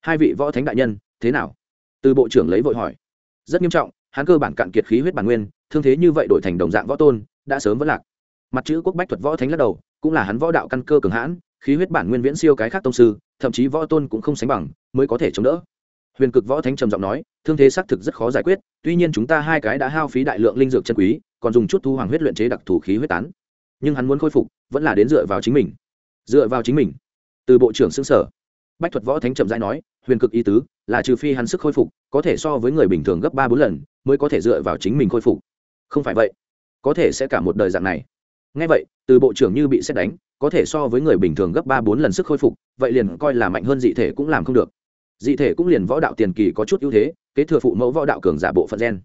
Hai vị võ thánh đại nhân, thế nào? Từ bộ trưởng lấy vội hỏi. Rất nghiêm trọng hắn cơ bản cạn kiệt khí huyết bản nguyên, thương thế như vậy đổi thành đồng dạng võ tôn, đã sớm vẫn lạc. Mặt chữ quốc bách thuật võ thánh lắc đầu, cũng là hắn võ đạo căn cơ cường hãn, khí huyết bản nguyên viễn siêu cái khác tông sư, thậm chí võ tôn cũng không sánh bằng, mới có thể chống đỡ. Huyền cực võ thánh trầm giọng nói, thương thế xác thực rất khó giải quyết, tuy nhiên chúng ta hai cái đã hao phí đại lượng linh dược chân quý, còn dùng chút thu hoàng huyết luyện chế đặc thù khí huyết tán. Nhưng hắn muốn khôi phục, vẫn là đến dựa vào chính mình. Dựa vào chính mình. Từ bộ trưởng xứng sở. Bách thuật võ thánh trầm rãi nói, huyền cực ý tứ, là trừ phi hắn sức khôi phục, có thể so với người bình thường gấp ba bốn lần mới có thể dựa vào chính mình khôi phục. Không phải vậy, có thể sẽ cả một đời dạng này. Ngay vậy, từ bộ trưởng như bị xét đánh, có thể so với người bình thường gấp ba bốn lần sức khôi phục, vậy liền coi là mạnh hơn dị thể cũng làm không được. Dị thể cũng liền võ đạo tiền kỳ có chút ưu thế, kế thừa phụ mẫu võ đạo cường giả bộ phận gen.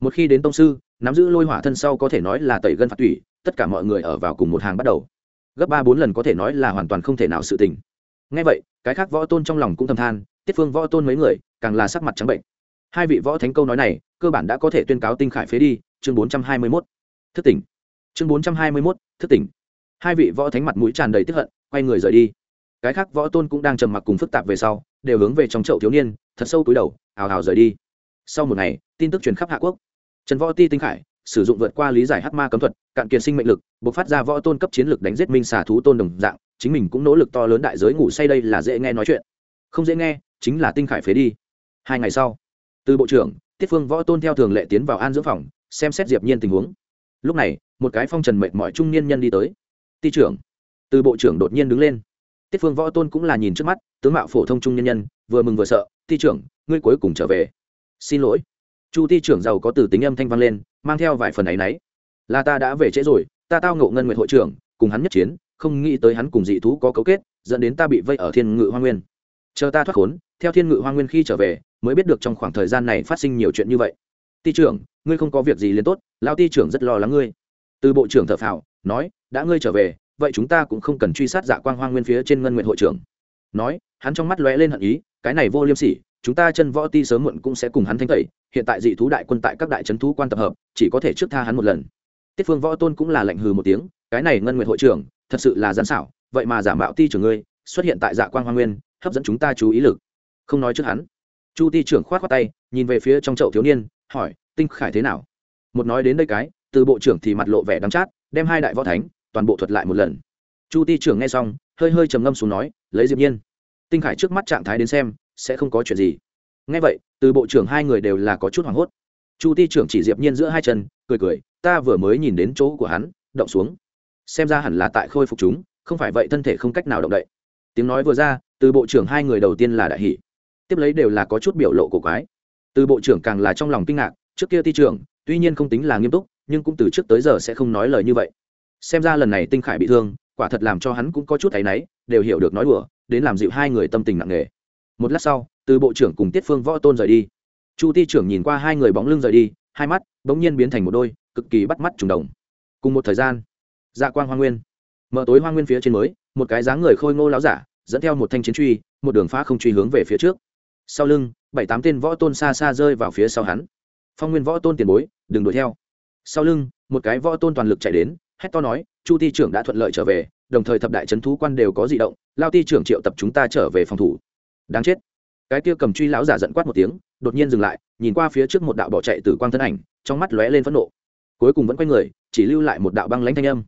Một khi đến tông sư, nắm giữ lôi hỏa thân sau có thể nói là tẩy gân phạt tủy, tất cả mọi người ở vào cùng một hàng bắt đầu. Gấp ba bốn lần có thể nói là hoàn toàn không thể nào sự tình. Ngay vậy, cái khác võ tôn trong lòng cũng thầm than, tiết phương võ tôn mấy người, càng là sắc mặt trắng bệnh hai vị võ thánh câu nói này, cơ bản đã có thể tuyên cáo tinh khải phế đi, chương bốn trăm hai mươi mốt thất tỉnh. Chương bốn trăm hai mươi mốt thất tỉnh. Hai vị võ thánh mặt mũi tràn đầy tức hận, quay người rời đi. Cái khác võ tôn cũng đang trầm mặc cùng phức tạp về sau, đều hướng về trong chậu thiếu niên, thật sâu túi đầu, hào hào rời đi. Sau một ngày, tin tức truyền khắp hạ quốc. Trần võ ti tinh khải, sử dụng vượt qua lý giải hắc ma cấm thuật, cạn kiệt sinh mệnh lực buộc phát ra võ tôn cấp chiến lực đánh giết minh xà thú tôn đồng dạng, chính mình cũng nỗ lực to lớn đại giới ngủ say đây là dễ nghe nói chuyện. Không dễ nghe, chính là tinh khải phế đi. Hai ngày sau từ bộ trưởng, tiết phương võ tôn theo thường lệ tiến vào an dưỡng phòng, xem xét diệp nhiên tình huống. Lúc này, một cái phong trần mệt mỏi trung niên nhân đi tới. Ti trưởng. Từ bộ trưởng đột nhiên đứng lên. Tiết phương võ tôn cũng là nhìn trước mắt, tướng mạo phổ thông trung nhân nhân, vừa mừng vừa sợ, ti trưởng, ngươi cuối cùng trở về. Xin lỗi. Chu ti trưởng giàu có từ tính âm thanh vang lên, mang theo vài phần ấy nấy là ta đã về trễ rồi, ta tao ngộ ngân nguyện hội trưởng, cùng hắn nhất chiến, không nghĩ tới hắn cùng dị thú có cấu kết, dẫn đến ta bị vây ở thiên ngự hoa nguyên chờ ta thoát khốn, theo thiên ngự hoa nguyên khi trở về, mới biết được trong khoảng thời gian này phát sinh nhiều chuyện như vậy. Ti trưởng, ngươi không có việc gì liền tốt lao ti trưởng rất lo lắng ngươi. Từ bộ trưởng thợ phào, nói, đã ngươi trở về, vậy chúng ta cũng không cần truy sát dạ quang hoang nguyên phía trên ngân nguyện hội trưởng. Nói, hắn trong mắt lóe lên hận ý, cái này vô liêm sỉ, chúng ta chân võ ti sớm muộn cũng sẽ cùng hắn thanh tẩy, hiện tại dị thú đại quân tại các đại trấn thú quan tập hợp, chỉ có thể trước tha hắn một lần. Tiết phương võ tôn cũng là lệnh hừ một tiếng, cái này ngân nguyện hội trưởng, thật sự là gian xảo, vậy mà giả mạo ti trưởng ngươi xuất hiện tại dạ quang hoa nguyên, hấp dẫn chúng ta chú ý lực. Không nói trước hắn. Chu ti trưởng khoát khoát tay, nhìn về phía trong chậu thiếu niên, hỏi, tinh khải thế nào? Một nói đến đây cái, từ bộ trưởng thì mặt lộ vẻ đắm chát, đem hai đại võ thánh, toàn bộ thuật lại một lần. Chu ti trưởng nghe xong, hơi hơi trầm ngâm xuống nói, lấy diệp nhiên. Tinh khải trước mắt trạng thái đến xem, sẽ không có chuyện gì. Nghe vậy, từ bộ trưởng hai người đều là có chút hoảng hốt. Chu ti trưởng chỉ diệp nhiên giữa hai chân, cười cười, ta vừa mới nhìn đến chỗ của hắn, động xuống. Xem ra hẳn là tại khôi phục chúng, không phải vậy thân thể không cách nào động đậy tiếng nói vừa ra, từ bộ trưởng hai người đầu tiên là đại hỷ tiếp lấy đều là có chút biểu lộ cổ quái. Từ bộ trưởng càng là trong lòng kinh ngạc, trước kia ti trưởng, tuy nhiên không tính là nghiêm túc, nhưng cũng từ trước tới giờ sẽ không nói lời như vậy. Xem ra lần này tinh khải bị thương, quả thật làm cho hắn cũng có chút thấy náy, đều hiểu được nói đùa, đến làm dịu hai người tâm tình nặng nề. Một lát sau, từ bộ trưởng cùng tiết phương võ tôn rời đi. Chu ti trưởng nhìn qua hai người bóng lưng rời đi, hai mắt bỗng nhiên biến thành một đôi, cực kỳ bắt mắt trùng đồng. Cùng một thời gian dạ quang hoa nguyên. Mở tối hoa nguyên phía trên mới một cái dáng người khôi ngô láo giả, dẫn theo một thanh chiến truy, một đường phá không truy hướng về phía trước. Sau lưng, bảy tám tên võ tôn xa xa rơi vào phía sau hắn. Phong nguyên võ tôn tiền bối, đừng đuổi theo. Sau lưng, một cái võ tôn toàn lực chạy đến, hét to nói, chu ti trưởng đã thuận lợi trở về, đồng thời thập đại trấn thú quan đều có di động, lao ti trưởng triệu tập chúng ta trở về phòng thủ. Đáng chết. Cái kia cầm truy lão giả giận quát một tiếng, đột nhiên dừng lại, nhìn qua phía trước một đạo bỏ chạy từ quang thân ảnh, trong mắt lóe lên phẫn nộ. Cuối cùng vẫn quay người, chỉ lưu lại một đạo băng lãnh thanh âm.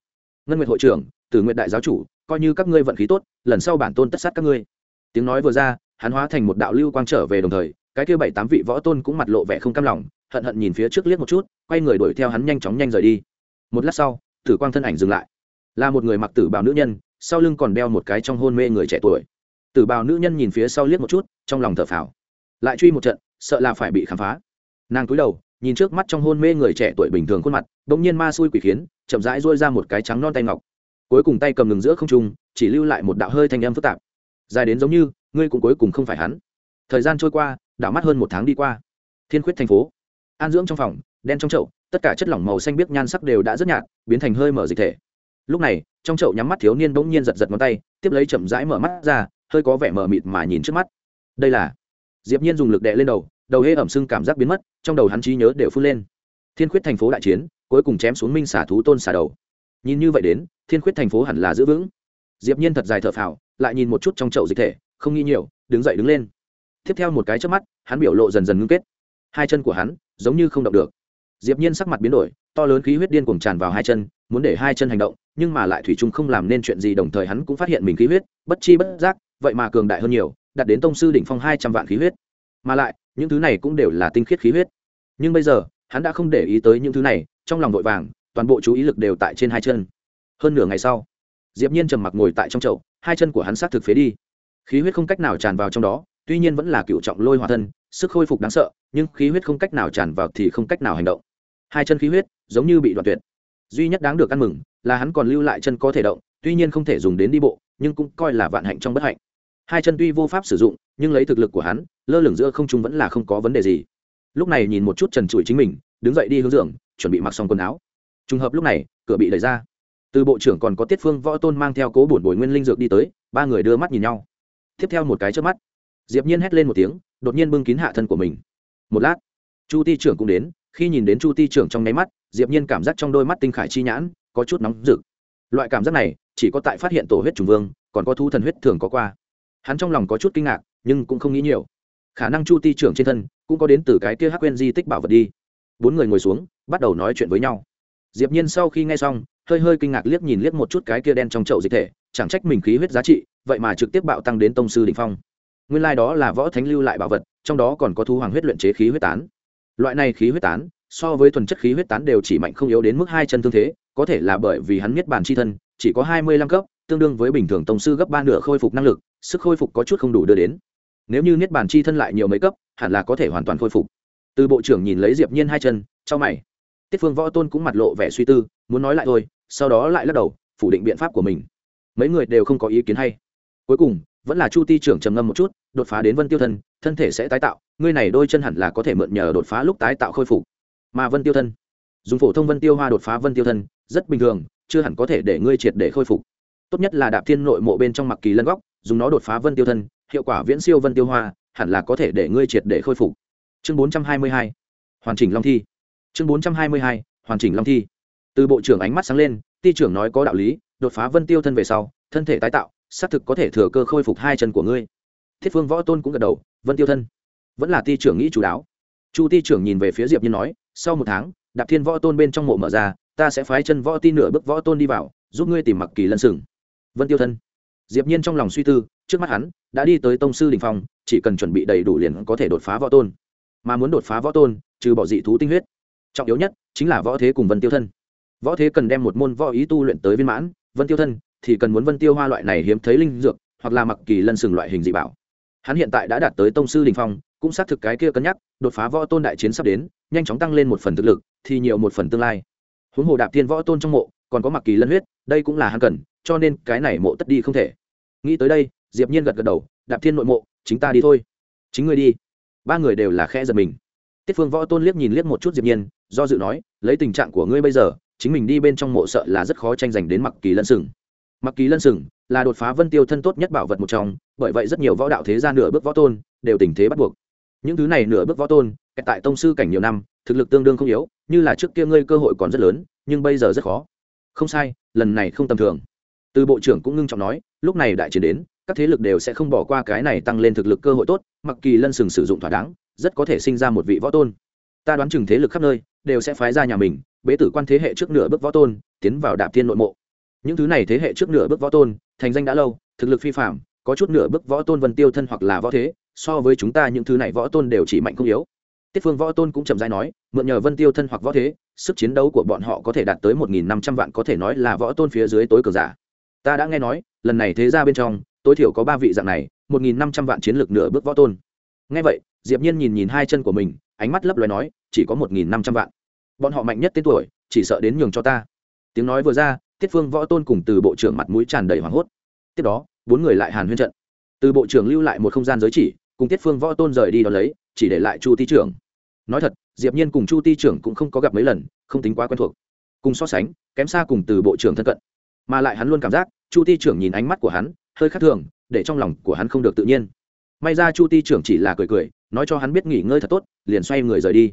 Ngân nguyệt hội trưởng từ nguyện đại giáo chủ coi như các ngươi vận khí tốt, lần sau bản tôn tất sát các ngươi. Tiếng nói vừa ra, hắn hóa thành một đạo lưu quang trở về đồng thời, cái kia bảy tám vị võ tôn cũng mặt lộ vẻ không cam lòng, hận hận nhìn phía trước liếc một chút, quay người đuổi theo hắn nhanh chóng nhanh rời đi. Một lát sau, tử quang thân ảnh dừng lại. Là một người mặc tử bào nữ nhân, sau lưng còn đeo một cái trong hôn mê người trẻ tuổi. Tử bào nữ nhân nhìn phía sau liếc một chút, trong lòng thở phào. Lại truy một trận, sợ là phải bị khám phá. Nàng cúi đầu, nhìn trước mắt trong hôn mê người trẻ tuổi bình thường khuôn mặt, đột nhiên ma xui quỷ khiến, chậm rãi dôi ra một cái trắng non tay ngọc cuối cùng tay cầm ngừng giữa không trung, chỉ lưu lại một đạo hơi thanh âm phức tạp. Dài đến giống như, ngươi cũng cuối cùng không phải hắn. Thời gian trôi qua, đảo mắt hơn một tháng đi qua. Thiên khuyết thành phố. An dưỡng trong phòng, đen trong chậu, tất cả chất lỏng màu xanh biếc nhan sắc đều đã rất nhạt, biến thành hơi mở dịch thể. Lúc này, trong chậu nhắm mắt thiếu niên bỗng nhiên giật giật ngón tay, tiếp lấy chậm rãi mở mắt ra, hơi có vẻ mờ mịt mà nhìn trước mắt. Đây là diệp nhiên dùng lực đè lên đầu đầu hê ẩm sưng cảm giác biến mất, trong đầu hắn trí nhớ đều phun lên. Thiên khuyết thành phố đại chiến, cuối cùng chém xuống minh xả thú tôn xả đầu nhìn như vậy đến, thiên khuyết thành phố hẳn là giữ vững. Diệp nhiên thật dài thở phào, lại nhìn một chút trong chậu dịch thể, không nghi nhiều, đứng dậy đứng lên. Tiếp theo một cái chớp mắt, hắn biểu lộ dần dần ngưng kết. Hai chân của hắn giống như không động được. Diệp nhiên sắc mặt biến đổi, to lớn khí huyết điên cuồng tràn vào hai chân, muốn để hai chân hành động, nhưng mà lại thủy chung không làm nên chuyện gì đồng thời hắn cũng phát hiện mình khí huyết, bất chi bất giác, vậy mà cường đại hơn nhiều, đạt đến tông sư đỉnh phong hai trăm vạn khí huyết. Mà lại, những thứ này cũng đều là tinh khiết khí huyết. Nhưng bây giờ, hắn đã không để ý tới những thứ này, trong lòng vội vàng toàn bộ chú ý lực đều tại trên hai chân. Hơn nửa ngày sau, diệp nhiên trầm mặc ngồi tại trong chậu, hai chân của hắn sát thực phế đi. Khí huyết không cách nào tràn vào trong đó, tuy nhiên vẫn là cựu trọng lôi hòa thân, sức khôi phục đáng sợ, nhưng khí huyết không cách nào tràn vào thì không cách nào hành động. Hai chân khí huyết giống như bị đoạn tuyệt. Duy nhất đáng được ăn mừng là hắn còn lưu lại chân có thể động, tuy nhiên không thể dùng đến đi bộ, nhưng cũng coi là vạn hạnh trong bất hạnh. Hai chân tuy vô pháp sử dụng, nhưng lấy thực lực của hắn, lơ lửng giữa không trung vẫn là không có vấn đề gì. Lúc này nhìn một chút trần trụi chính mình, đứng dậy đi hướng giường, chuẩn bị mặc xong quần áo trùng hợp lúc này, cửa bị đẩy ra. Từ bộ trưởng còn có tiết phương võ tôn mang theo cố bổn bồi nguyên linh dược đi tới, ba người đưa mắt nhìn nhau. Tiếp theo một cái trước mắt, diệp nhiên hét lên một tiếng, đột nhiên bưng kín hạ thân của mình. Một lát, chu ti trưởng cũng đến, khi nhìn đến chu ti trưởng trong nháy mắt, diệp nhiên cảm giác trong đôi mắt tinh khải chi nhãn, có chút nóng rực. Loại cảm giác này, chỉ có tại phát hiện tổ huyết trùng vương, còn có thu thần huyết thường có qua. Hắn trong lòng có chút kinh ngạc, nhưng cũng không nghĩ nhiều. Khả năng chu ti trưởng trên thân cũng có đến từ cái kia hắc quen di tích bảo vật đi. Bốn người ngồi xuống, bắt đầu nói chuyện với nhau diệp nhiên sau khi nghe xong, hơi hơi kinh ngạc liếc nhìn liếc một chút cái kia đen trong chậu dịch thể, chẳng trách mình khí huyết giá trị, vậy mà trực tiếp bạo tăng đến tông sư đỉnh phong. Nguyên lai like đó là võ thánh lưu lại bảo vật, trong đó còn có thu hoàng huyết luyện chế khí huyết tán. Loại này khí huyết tán, so với thuần chất khí huyết tán đều chỉ mạnh không yếu đến mức hai chân thương thế, có thể là bởi vì hắn miết bản chi thân, chỉ có hai mươi lăm cấp, tương đương với bình thường tông sư gấp ba nửa khôi phục năng lực, sức khôi phục có chút không đủ đưa đến. Nếu như niết bản chi thân lại nhiều mấy cấp, hẳn là có thể hoàn toàn khôi phục. Từ bộ trưởng nhìn lấy diệp nhiên hai chân cho mày tiết phương võ tôn cũng mặt lộ vẻ suy tư, muốn nói lại thôi, sau đó lại lắc đầu, phủ định biện pháp của mình. Mấy người đều không có ý kiến hay. Cuối cùng, vẫn là chu ti trưởng trầm ngâm một chút, đột phá đến vân tiêu thân thân thể sẽ tái tạo, ngươi này đôi chân hẳn là có thể mượn nhờ đột phá lúc tái tạo khôi phục. Mà vân tiêu thân, dùng phổ thông vân tiêu hoa đột phá vân tiêu thân, rất bình thường, chưa hẳn có thể để ngươi triệt để khôi phục. Tốt nhất là đạp thiên nội mộ bên trong mặc kỳ lân góc, dùng nó đột phá vân tiêu thân, hiệu quả viễn siêu vân tiêu hoa, hẳn là có thể để ngươi triệt để khôi phục. Chương bốn trăm hai mươi hai, hoàn chỉnh long thi chương bốn trăm hai mươi hai, hoàn chỉnh long thi. Từ bộ trưởng ánh mắt sáng lên, ti trưởng nói có đạo lý, đột phá vân tiêu thân về sau, thân thể tái tạo, xác thực có thể thừa cơ khôi phục hai chân của ngươi. Thiết phương võ tôn cũng gật đầu, vân tiêu thân. Vẫn là ti trưởng nghĩ chú đáo chu ti trưởng nhìn về phía diệp nhiên nói, sau một tháng, đạp thiên võ tôn bên trong mộ mở ra, ta sẽ phái chân võ ti nửa bước võ tôn đi vào, giúp ngươi tìm mặc kỳ lân sừng. Vân tiêu thân. Diệp nhiên trong lòng suy tư, trước mắt hắn, đã đi tới tông sư đỉnh phong, chỉ cần chuẩn bị đầy đủ liền có thể đột phá võ tôn. Mà muốn đột phá võ tôn, trừ bỏ dị thú tinh huyết trọng yếu nhất chính là võ thế cùng vân tiêu thân. Võ thế cần đem một môn võ ý tu luyện tới viên mãn, vân tiêu thân thì cần muốn vân tiêu hoa loại này hiếm thấy linh dược, hoặc là mặc kỳ lân sừng loại hình dị bảo. Hắn hiện tại đã đạt tới tông sư đình phong, cũng xác thực cái kia cân nhắc, đột phá võ tôn đại chiến sắp đến, nhanh chóng tăng lên một phần thực lực, thì nhiều một phần tương lai. Huống hồ đạp thiên võ tôn trong mộ, còn có mặc kỳ lân huyết, đây cũng là hắn cần, cho nên cái này mộ tất đi không thể. Nghĩ tới đây, diệp nhiên gật gật đầu, đạp thiên nội mộ, chính ta đi thôi. Chính ngươi đi. Ba người đều là khẽ giật mình. Tiết phương võ tôn liếc nhìn liếc một chút diệp nhiên do dự nói, lấy tình trạng của ngươi bây giờ, chính mình đi bên trong mộ sợ là rất khó tranh giành đến mặc kỳ lân sừng. Mặc kỳ lân sừng là đột phá vân tiêu thân tốt nhất bảo vật một trong, bởi vậy rất nhiều võ đạo thế gia nửa bước võ tôn đều tình thế bắt buộc. Những thứ này nửa bước võ tôn tại tông sư cảnh nhiều năm, thực lực tương đương không yếu, như là trước kia ngươi cơ hội còn rất lớn, nhưng bây giờ rất khó. Không sai, lần này không tầm thường. Từ bộ trưởng cũng ngưng trọng nói, lúc này đại chiến đến, các thế lực đều sẽ không bỏ qua cái này tăng lên thực lực cơ hội tốt, mặc kỳ lân sừng sử dụng thỏa đáng, rất có thể sinh ra một vị võ tôn ta đoán chừng thế lực khắp nơi đều sẽ phái ra nhà mình, bế tử quan thế hệ trước nửa bước võ tôn, tiến vào đạp thiên nội mộ. Những thứ này thế hệ trước nửa bước võ tôn, thành danh đã lâu, thực lực phi phạm có chút nửa bước võ tôn vân tiêu thân hoặc là võ thế, so với chúng ta những thứ này võ tôn đều chỉ mạnh không yếu. Tiết phương võ tôn cũng chậm dãi nói, mượn nhờ vân tiêu thân hoặc võ thế, sức chiến đấu của bọn họ có thể đạt tới một nghìn năm trăm vạn có thể nói là võ tôn phía dưới tối cờ giả. Ta đã nghe nói, lần này thế ra bên trong, tối thiểu có ba vị dạng này, một nghìn năm trăm vạn chiến lược nửa bước võ tôn nghe vậy, diệp nhiên nhìn nhìn hai chân của mình, ánh mắt lấp lóe nói, chỉ có một nghìn năm trăm vạn. Bọn họ mạnh nhất tên tuổi, chỉ sợ đến nhường cho ta. Tiếng nói vừa ra, tiết phương võ tôn cùng từ bộ trưởng mặt mũi tràn đầy hoảng hốt. Tiếp đó, bốn người lại hàn huyên trận. Từ bộ trưởng lưu lại một không gian giới chỉ, cùng tiết phương võ tôn rời đi đ ó lấy, chỉ để lại chu ti trưởng. Nói thật, diệp nhiên cùng chu ti trưởng cũng không có gặp mấy lần, không tính quá quen thuộc. Cùng so sánh, kém xa cùng từ bộ trưởng thân cận. Mà lại hắn luôn cảm giác, chu ti trưởng nhìn ánh mắt của hắn, hơi khác thường, để trong lòng của hắn không được tự nhiên may ra chu ti trưởng chỉ là cười cười, nói cho hắn biết nghỉ ngơi thật tốt, liền xoay người rời đi.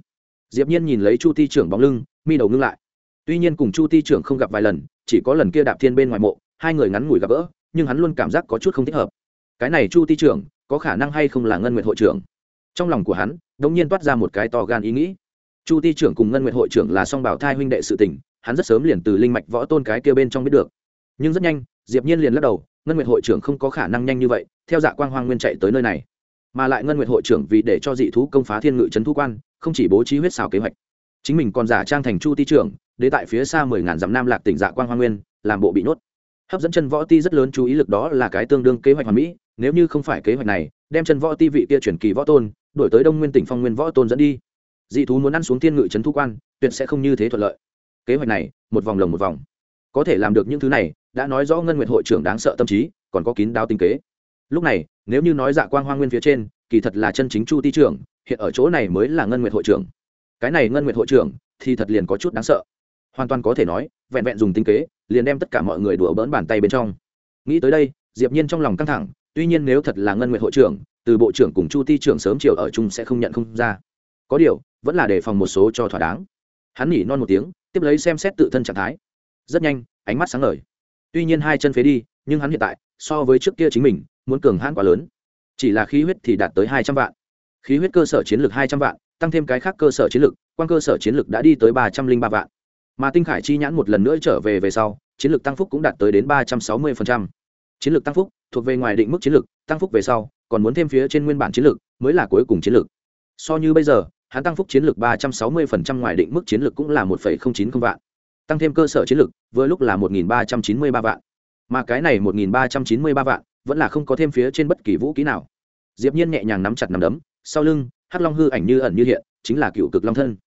Diệp nhiên nhìn lấy chu ti trưởng bóng lưng, mi đầu ngưng lại. Tuy nhiên cùng chu ti trưởng không gặp vài lần, chỉ có lần kia đạp thiên bên ngoài mộ, hai người ngắn ngủi gặp gỡ, nhưng hắn luôn cảm giác có chút không thích hợp. Cái này chu ti trưởng, có khả năng hay không là ngân nguyện hội trưởng? Trong lòng của hắn đống nhiên toát ra một cái to gan ý nghĩ. Chu ti trưởng cùng ngân nguyện hội trưởng là song bảo thai huynh đệ sự tình, hắn rất sớm liền từ linh mạch võ tôn cái kia bên trong biết được. Nhưng rất nhanh, diệp nhiên liền lắc đầu ngân Nguyệt hội trưởng không có khả năng nhanh như vậy, theo dạ quang hoang nguyên chạy tới nơi này. Mà lại ngân Nguyệt hội trưởng vì để cho dị thú công phá thiên ngự trấn thu quan, không chỉ bố trí huyết xào kế hoạch. Chính mình còn giả trang thành chu ti trưởng để tại phía xa mười ngàn dặm nam lạc tỉnh dạ quang hoa nguyên, làm bộ bị nhốt. Hấp dẫn chân võ ti rất lớn chú ý lực đó là cái tương đương kế hoạch hoàn mỹ, nếu như không phải kế hoạch này, đem chân võ ti vị kia chuyển kỳ võ tôn, đổi tới đông nguyên tỉnh phong nguyên võ tôn dẫn đi. Dị thú muốn ăn xuống thiên ngự trấn thu quan, tuyệt sẽ không như thế thuận lợi. Kế hoạch này, một vòng lồng một vòng có thể làm được những thứ này, đã nói rõ ngân nguyệt hội trưởng đáng sợ tâm trí, còn có kín đáo tinh kế. Lúc này, nếu như nói dạ quang hoa nguyên phía trên, kỳ thật là chân chính chu ti trưởng, hiện ở chỗ này mới là ngân nguyệt hội trưởng. Cái này ngân nguyệt hội trưởng, thì thật liền có chút đáng sợ. Hoàn toàn có thể nói, vẹn vẹn dùng tinh kế, liền đem tất cả mọi người đùa bỡn bàn tay bên trong. Nghĩ tới đây, diệp nhiên trong lòng căng thẳng, tuy nhiên nếu thật là ngân nguyệt hội trưởng, từ bộ trưởng cùng chu ti trưởng sớm chiều ở chung sẽ không nhận không ra. Có điều, vẫn là đề phòng một số cho thỏa đáng. Hắn nhỉ non một tiếng, tiếp lấy xem xét tự thân trạng thái rất nhanh, ánh mắt sáng ngời. Tuy nhiên hai chân phế đi, nhưng hắn hiện tại, so với trước kia chính mình, muốn cường hãn quá lớn. Chỉ là khí huyết thì đạt tới hai trăm vạn. Khí huyết cơ sở chiến lược hai trăm vạn, tăng thêm cái khác cơ sở chiến lược quan cơ sở chiến lược đã đi tới ba trăm linh ba vạn. Mà tinh khải chi nhãn một lần nữa trở về về sau, chiến lược tăng phúc cũng đạt tới đến ba trăm sáu mươi chiến lược tăng phúc thuộc về ngoài định mức chiến lược, tăng phúc về sau, còn muốn thêm phía trên nguyên bản chiến lược, mới là cuối cùng chiến lược. So như bây giờ, hắn tăng phúc chiến lược ba trăm sáu mươi ngoài định mức chiến lược cũng là một chín không vạn tăng thêm cơ sở chiến lược, vừa lúc là một ba trăm chín mươi ba vạn. Mà cái này một ba trăm chín mươi ba vạn vẫn là không có thêm phía trên bất kỳ vũ khí nào. Diệp nhiên nhẹ nhàng nắm chặt nắm đấm, sau lưng, hắc long hư ảnh như ẩn như hiện, chính là cựu cực long thân.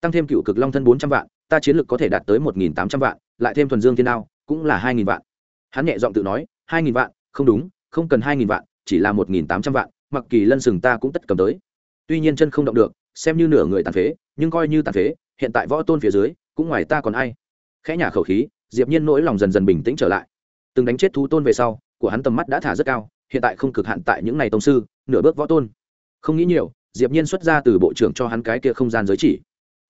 Tăng thêm cựu cực long thân bốn trăm vạn, ta chiến lược có thể đạt tới một nghìn tám trăm vạn, lại thêm thuần dương thiên đao, cũng là hai nghìn vạn. Hắn nhẹ giọng tự nói, hai nghìn vạn, không đúng, không cần hai nghìn vạn, chỉ là một nghìn tám trăm vạn, mặc kỳ lân sừng ta cũng tất cầm tới. Tuy nhiên chân không động được, xem như nửa người tàn phế, nhưng coi như tàn phế, hiện tại võ tôn phía dưới, cũng ngoài ta còn ai khẽ nhả khẩu khí, diệp nhiên nỗi lòng dần dần bình tĩnh trở lại. Từng đánh chết thú tôn về sau, của hắn tầm mắt đã thả rất cao, hiện tại không cực hạn tại những ngày tông sư, nửa bước võ tôn. Không nghĩ nhiều, diệp nhiên xuất ra từ bộ trưởng cho hắn cái kia không gian giới chỉ.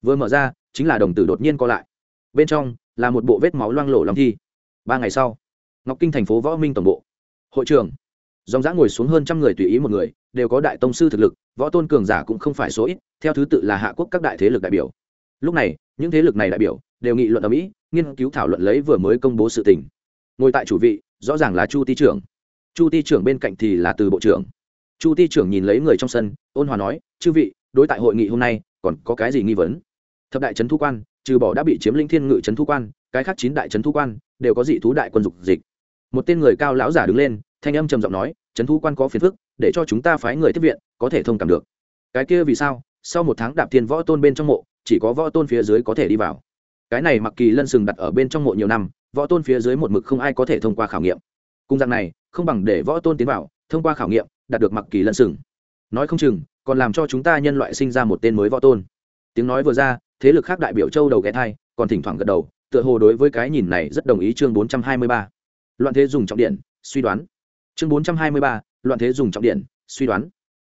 Vừa mở ra, chính là đồng tử đột nhiên co lại. Bên trong, là một bộ vết máu loang lổ lòng thi. Ba ngày sau, ngọc kinh thành phố võ minh tổng bộ. Hội trưởng, dòng dã ngồi xuống hơn trăm người tùy ý một người, đều có đại tông sư thực lực, võ tôn cường giả cũng không phải số ít, theo thứ tự là hạ quốc các đại thế lực đại biểu. Lúc này, những thế lực này đại biểu, đều nghị luận ở mỹ nghiên cứu thảo luận lấy vừa mới công bố sự tình. Ngồi tại chủ vị, rõ ràng là chu ti trưởng. Chu ti trưởng bên cạnh thì là từ bộ trưởng. Chu ti trưởng nhìn lấy người trong sân, ôn hòa nói, chư vị, đối tại hội nghị hôm nay, còn có cái gì nghi vấn? Thập đại trấn thu quan, trừ bỏ đã bị chiếm lĩnh thiên ngự trấn thu quan, cái khác chín đại trấn thu quan, đều có dị thú đại quân dục dịch. Một tên người cao lão giả đứng lên, thanh âm trầm giọng nói, trấn thu quan có phiền phức, để cho chúng ta phái người tiếp viện, có thể thông cảm được. Cái kia vì sao? Sau một tháng đạp thiên võ tôn bên trong mộ, chỉ có võ tôn phía dưới có thể đi vào cái này mặc kỳ lân sừng đặt ở bên trong mộ nhiều năm, võ tôn phía dưới một mực không ai có thể thông qua khảo nghiệm. Cung dạng này, không bằng để võ tôn tiến vào, thông qua khảo nghiệm, đạt được mặc kỳ lân sừng. Nói không chừng, còn làm cho chúng ta nhân loại sinh ra một tên mới võ tôn. Tiếng nói vừa ra, thế lực khác đại biểu châu đầu ghé thai, còn thỉnh thoảng gật đầu, tựa hồ đối với cái nhìn này rất đồng ý chương bốn trăm hai mươi ba. Loạn thế dùng trọng điện, suy đoán. Chương bốn trăm hai mươi ba, loạn thế dùng trọng điện, suy đoán.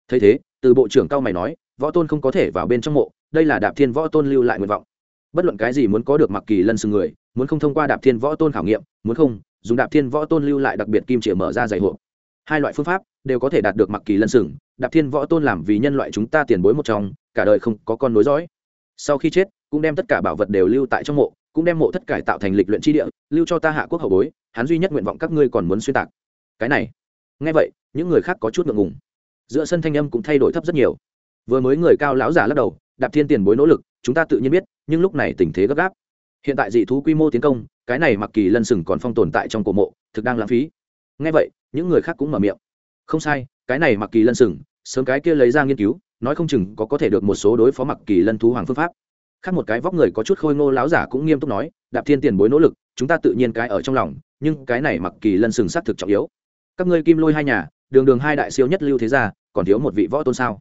Thấy thế, từ bộ trưởng cao mày nói, võ tôn không có thể vào bên trong mộ, đây là đạp thiên võ tôn lưu lại nguyện vọng bất luận cái gì muốn có được mặc kỳ lân sừng người, muốn không thông qua đạp thiên võ tôn khảo nghiệm, muốn không, dùng đạp thiên võ tôn lưu lại đặc biệt kim chĩa mở ra dày hộp hai loại phương pháp đều có thể đạt được mặc kỳ lân sừng đạp thiên võ tôn làm vì nhân loại chúng ta tiền bối một trong, cả đời không có con nối dõi. Sau khi chết, cũng đem tất cả bảo vật đều lưu tại trong mộ, cũng đem mộ thất cải tạo thành lịch luyện tri địa, lưu cho ta hạ quốc hậu bối, hắn duy nhất nguyện vọng các ngươi còn muốn xuyên tạc. Cái này. Nghe vậy, những người khác có chút ngượng ngùng. Giữa sân thanh âm cũng thay đổi thấp rất nhiều. Vừa mới người cao lão giả lắc đầu, đạp thiên tiền bối nỗ lực chúng ta tự nhiên biết, nhưng lúc này tình thế gấp gáp. Hiện tại dị thú quy mô tiến công, cái này mặc kỳ lân sừng còn phong tồn tại trong cổ mộ, thực đang lãng phí. Ngay vậy, những người khác cũng mở miệng. Không sai, cái này mặc kỳ lân sừng, sớm cái kia lấy ra nghiên cứu, nói không chừng có có thể được một số đối phó mặc kỳ lân thú hoàng phương pháp. Khác một cái vóc người có chút khôi ngô láo giả cũng nghiêm túc nói, đạp thiên tiền bối nỗ lực, chúng ta tự nhiên cái ở trong lòng, nhưng cái này mặc kỳ lân sừng xác thực trọng yếu. Các ngươi kim lôi hai nhà, đường đường hai đại siêu nhất lưu thế gia, còn thiếu một vị võ tôn sao?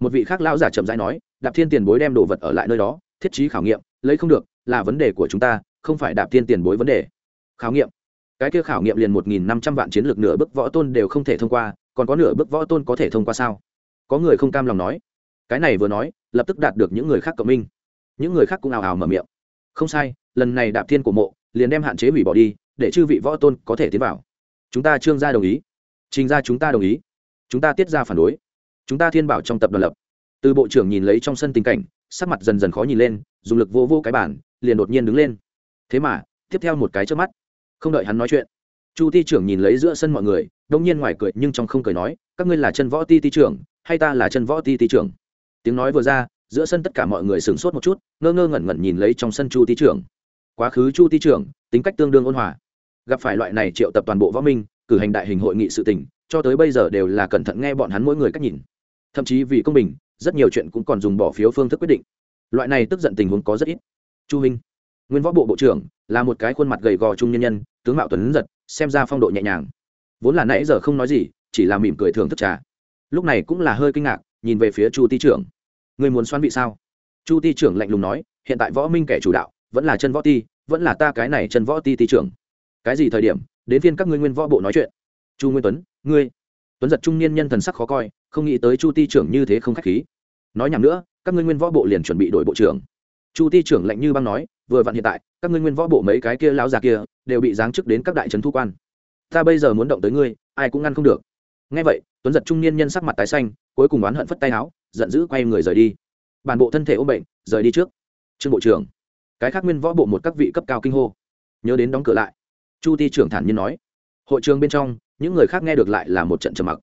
Một vị khác lão giả chậm rãi nói đạp thiên tiền bối đem đồ vật ở lại nơi đó, thiết trí khảo nghiệm, lấy không được, là vấn đề của chúng ta, không phải đạp thiên tiền bối vấn đề. Khảo nghiệm. Cái kia khảo nghiệm liền một nghìn năm trăm vạn chiến lược nửa bước võ tôn đều không thể thông qua, còn có nửa bước võ tôn có thể thông qua sao? Có người không cam lòng nói. Cái này vừa nói, lập tức đạt được những người khác cộng minh. Những người khác cũng ào ào mở miệng. Không sai, lần này đạp thiên của mộ, liền đem hạn chế hủy bỏ đi, để chư vị võ tôn có thể tiến vào. Chúng ta trương gia đồng ý. Trình ra chúng ta đồng ý. Chúng ta tiết ra phản đối. Chúng ta thiên bảo trong tập đoàn lập từ bộ trưởng nhìn lấy trong sân tình cảnh, sắc mặt dần dần khó nhìn lên, dùng lực vô vô cái bản liền đột nhiên đứng lên. Thế mà, tiếp theo một cái trước mắt, không đợi hắn nói chuyện, chu ti trưởng nhìn lấy giữa sân mọi người, đông nhiên ngoài cười nhưng trong không cười nói, các ngươi là chân võ ti ti trưởng, hay ta là chân võ ti ti trưởng? Tiếng nói vừa ra, giữa sân tất cả mọi người sửng sốt một chút, ngơ ngơ ngẩn ngẩn nhìn lấy trong sân chu ti trưởng. Quá khứ chu ti trưởng, tính cách tương đương ôn hòa. Gặp phải loại này triệu tập toàn bộ võ minh, cử hành đại hình hội nghị sự tình, cho tới bây giờ đều là cẩn thận nghe bọn hắn mỗi người cách nhìn. Thậm chí vì công bình rất nhiều chuyện cũng còn dùng bỏ phiếu phương thức quyết định. Loại này tức giận tình huống có rất ít. Chu minh, nguyên võ bộ bộ trưởng, là một cái khuôn mặt gầy gò trung nhân nhân, tướng mạo tuấn giật, xem ra phong độ nhẹ nhàng. Vốn là nãy giờ không nói gì, chỉ là mỉm cười thường thức trà. Lúc này cũng là hơi kinh ngạc, nhìn về phía chu ti trưởng. Người muốn xoan vị sao? Chu ti trưởng lạnh lùng nói, hiện tại võ minh kẻ chủ đạo, vẫn là chân võ ti, vẫn là ta cái này chân võ ti ti trưởng. Cái gì thời điểm, đến phiên các ngươi nguyên võ bộ nói chuyện? Chu nguyên tuấn, ngươi tuấn giật trung niên nhân thần sắc khó coi, không nghĩ tới chu ti trưởng như thế không k h á c h khí. Nói nhầm nữa, các ngươi nguyên võ bộ liền chuẩn bị đổi bộ trưởng. Chu ti trưởng lạnh như băng nói, vừa vặn hiện tại, các ngươi nguyên võ bộ mấy cái kia lao già kia, đều bị giáng chức đến các đại trấn thu quan. Ta bây giờ muốn động tới ngươi, ai cũng ngăn không được. Ngay vậy, tuấn giật trung niên nhân sắc mặt tái xanh, cuối cùng oán hận phất tay áo giận dữ quay người rời đi. Bản bộ thân thể ôm bệnh, rời đi trước. Trương bộ trưởng, cái khác nguyên võ bộ một các vị cấp cao kinh hô. Nhớ đến đóng cửa lại. Chu ti trưởng thản nhiên nói hội trường bên trong, những người khác nghe được lại là một trận trầm mặc.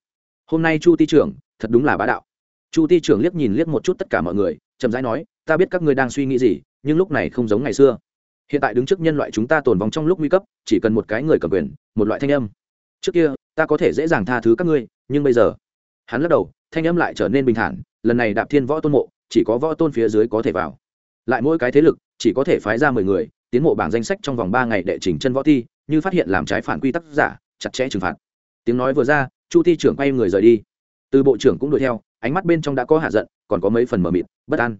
Hôm nay chu ti trưởng, thật đúng là bá đạo. Chu ti trưởng liếc nhìn liếc một chút tất cả mọi người, chậm rãi nói, ta biết các ngươi đang suy nghĩ gì, nhưng lúc này không giống ngày xưa. Hiện tại đứng trước nhân loại chúng ta tồn vong trong lúc nguy cấp, chỉ cần một cái người cầm quyền, một loại thanh âm. Trước kia, ta có thể dễ dàng tha thứ các ngươi, nhưng bây giờ. Hắn lắc đầu, thanh âm lại trở nên bình thản, lần này đạp thiên võ tôn mộ, chỉ có võ tôn phía dưới có thể vào. Lại mỗi cái thế lực, chỉ có thể phái ra mười người, tiến mộ bảng danh sách trong vòng ba ngày đệ trình chân võ thi như phát hiện làm trái phản quy tắc giả, chặt chẽ trừng phạt. Tiếng nói vừa ra, chu thi trưởng quay người rời đi. Từ bộ trưởng cũng đuổi theo, ánh mắt bên trong đã có hạ giận, còn có mấy phần mờ mịt, bất an.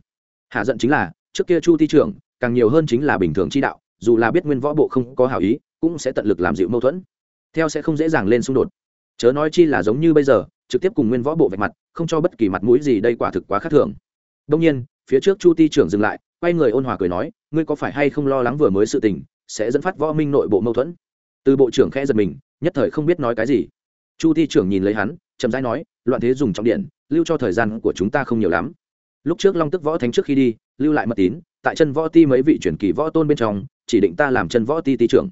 Hạ giận chính là, trước kia chu thi trưởng, càng nhiều hơn chính là bình thường chi đạo, dù là biết nguyên võ bộ không có hảo ý, cũng sẽ tận lực làm dịu mâu thuẫn. Theo sẽ không dễ dàng lên xung đột. Chớ nói chi là giống như bây giờ, trực tiếp cùng nguyên võ bộ vạch mặt, không cho bất kỳ mặt mũi gì đây quả thực quá khác thường. Đông nhiên, phía trước chu ti trưởng dừng lại, quay người ôn hòa cười nói, ngươi có phải hay không lo lắng vừa mới sự tình sẽ dẫn phát võ minh nội bộ mâu thuẫn. Từ bộ trưởng khẽ giật mình, nhất thời không biết nói cái gì. Chu thi trưởng nhìn lấy hắn, chậm rãi nói, loạn thế dùng trọng điện, lưu cho thời gian của chúng ta không nhiều lắm. Lúc trước long tức võ thánh trước khi đi, lưu lại mật tín, tại chân võ ti mấy vị truyền kỳ võ tôn bên trong, chỉ định ta làm chân võ ti ti trưởng.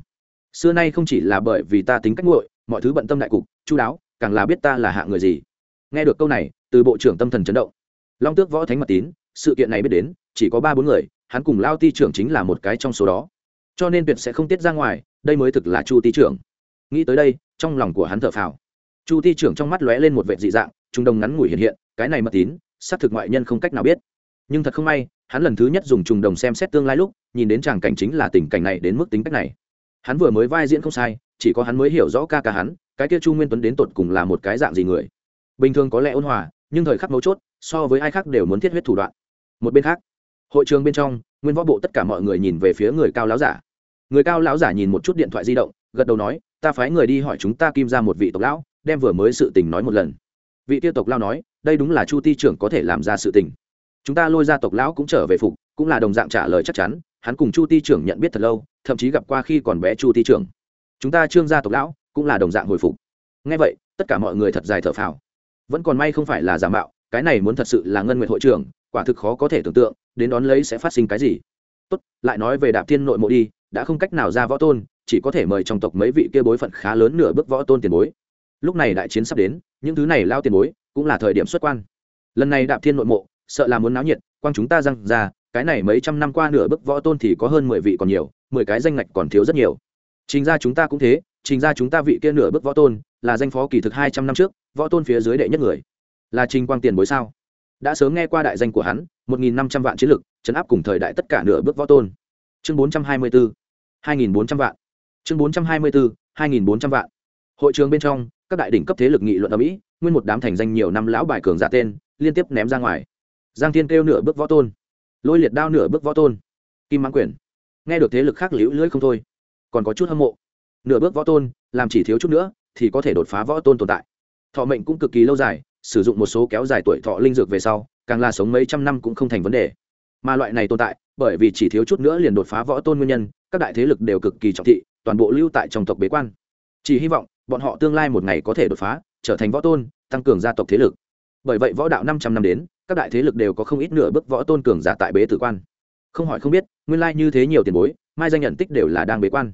Xưa nay không chỉ là bởi vì ta tính cách nguội, mọi thứ bận tâm đại cục chú đáo, càng là biết ta là hạ người gì. Nghe được câu này, từ bộ trưởng tâm thần chấn động. Long tước võ thánh mật tín, sự kiện này biết đến, chỉ có ba bốn người, hắn cùng lao ti trưởng chính là một cái trong số đó cho nên tuyệt sẽ không tiết ra ngoài, đây mới thực là chu ti trưởng. Nghĩ tới đây, trong lòng của hắn thở phào. Chu ti trưởng trong mắt lóe lên một vệ dị dạng trung đồng ngắn ngủi hiện hiện, cái này mật tín, xác thực ngoại nhân không cách nào biết. Nhưng thật không may, hắn lần thứ nhất dùng trùng đồng xem xét tương lai lúc, nhìn đến chàng cảnh chính là tình cảnh này đến mức tính cách này. Hắn vừa mới vai diễn không sai, chỉ có hắn mới hiểu rõ ca ca hắn, cái kia chu nguyên tuấn đến tột cùng là một cái dạng gì người. Bình thường có lẽ ôn hòa, nhưng thời khắc mấu chốt, so với ai khác đều muốn thiết huyết thủ đoạn. Một bên khác, hội trường bên trong, nguyên võ bộ tất cả mọi người nhìn về phía người cao láo giả người cao lão giả nhìn một chút điện thoại di động, gật đầu nói, ta phái người đi hỏi chúng ta kim ra một vị tộc lão, đem vừa mới sự tình nói một lần. Vị tiêu tộc lao nói, đây đúng là chu ti trưởng có thể làm ra sự tình. Chúng ta lôi ra tộc lão cũng trở về phục, cũng là đồng dạng trả lời chắc chắn, hắn cùng chu ti trưởng nhận biết thật lâu, thậm chí gặp qua khi còn bé chu ti trưởng. Chúng ta trương gia tộc lão, cũng là đồng dạng hồi phục. Ngay vậy, tất cả mọi người thật dài thở phào. Vẫn còn may không phải là giả mạo, cái này muốn thật sự là ngân nguyện hội trưởng, quả thực khó có thể tưởng tượng, đến đón lấy sẽ phát sinh cái gì. Tốt, lại nói về đạp thiên nội mộ đi đã không cách nào ra võ tôn, chỉ có thể mời trong tộc mấy vị kia bối phận khá lớn nửa bước võ tôn tiền bối. Lúc này đại chiến sắp đến, những thứ này lao tiền bối cũng là thời điểm xuất quan. Lần này đạp thiên nội mộ, sợ là muốn náo nhiệt, quang chúng ta răng ra, cái này mấy trăm năm qua nửa bước võ tôn thì có hơn mười vị còn nhiều, mười cái danh ngạch còn thiếu rất nhiều. Trình ra chúng ta cũng thế, trình ra chúng ta vị kia nửa bước võ tôn, là danh phó kỳ thực hai trăm năm trước, võ tôn phía dưới đệ nhất người. Là trình quang tiền bối sao? Đã sớm nghe qua đại danh của hắn, một nghìn năm trăm vạn chiến lực, chấn áp cùng thời đại tất cả nửa bước võ tôn. Chương bốn trăm hai mươi b 2.400 vạn. Chương 424, 2.400 vạn. Hội trường bên trong các đại đỉnh cấp thế lực nghị luận ở mỹ nguyên một đám thành danh nhiều năm lão bài cường giả tên liên tiếp ném ra ngoài. Giang thiên kêu nửa bước võ tôn. Lôi liệt đao nửa bước võ tôn. Kim Mãng Quyền, nghe được thế lực khác liễu lưỡi không thôi còn có chút hâm mộ. Nửa bước võ tôn làm chỉ thiếu chút nữa thì có thể đột phá võ tôn tồn tại. Thọ mệnh cũng cực kỳ lâu dài sử dụng một số kéo dài tuổi thọ linh dược về sau càng là sống mấy trăm năm cũng không thành vấn đề. Mà loại này tồn tại bởi vì chỉ thiếu chút nữa liền đột phá võ tôn nguyên nhân các đại thế lực đều cực kỳ trọng thị, toàn bộ lưu tại trong tộc bế quan. Chỉ hy vọng, bọn họ tương lai một ngày có thể đột phá, trở thành võ tôn, tăng cường gia tộc thế lực. Bởi vậy võ đạo năm trăm năm đến, các đại thế lực đều có không ít nửa bước võ tôn cường giả tại bế tử quan. Không hỏi không biết, nguyên lai như thế nhiều tiền bối, mai danh nhận tích đều là đang bế quan.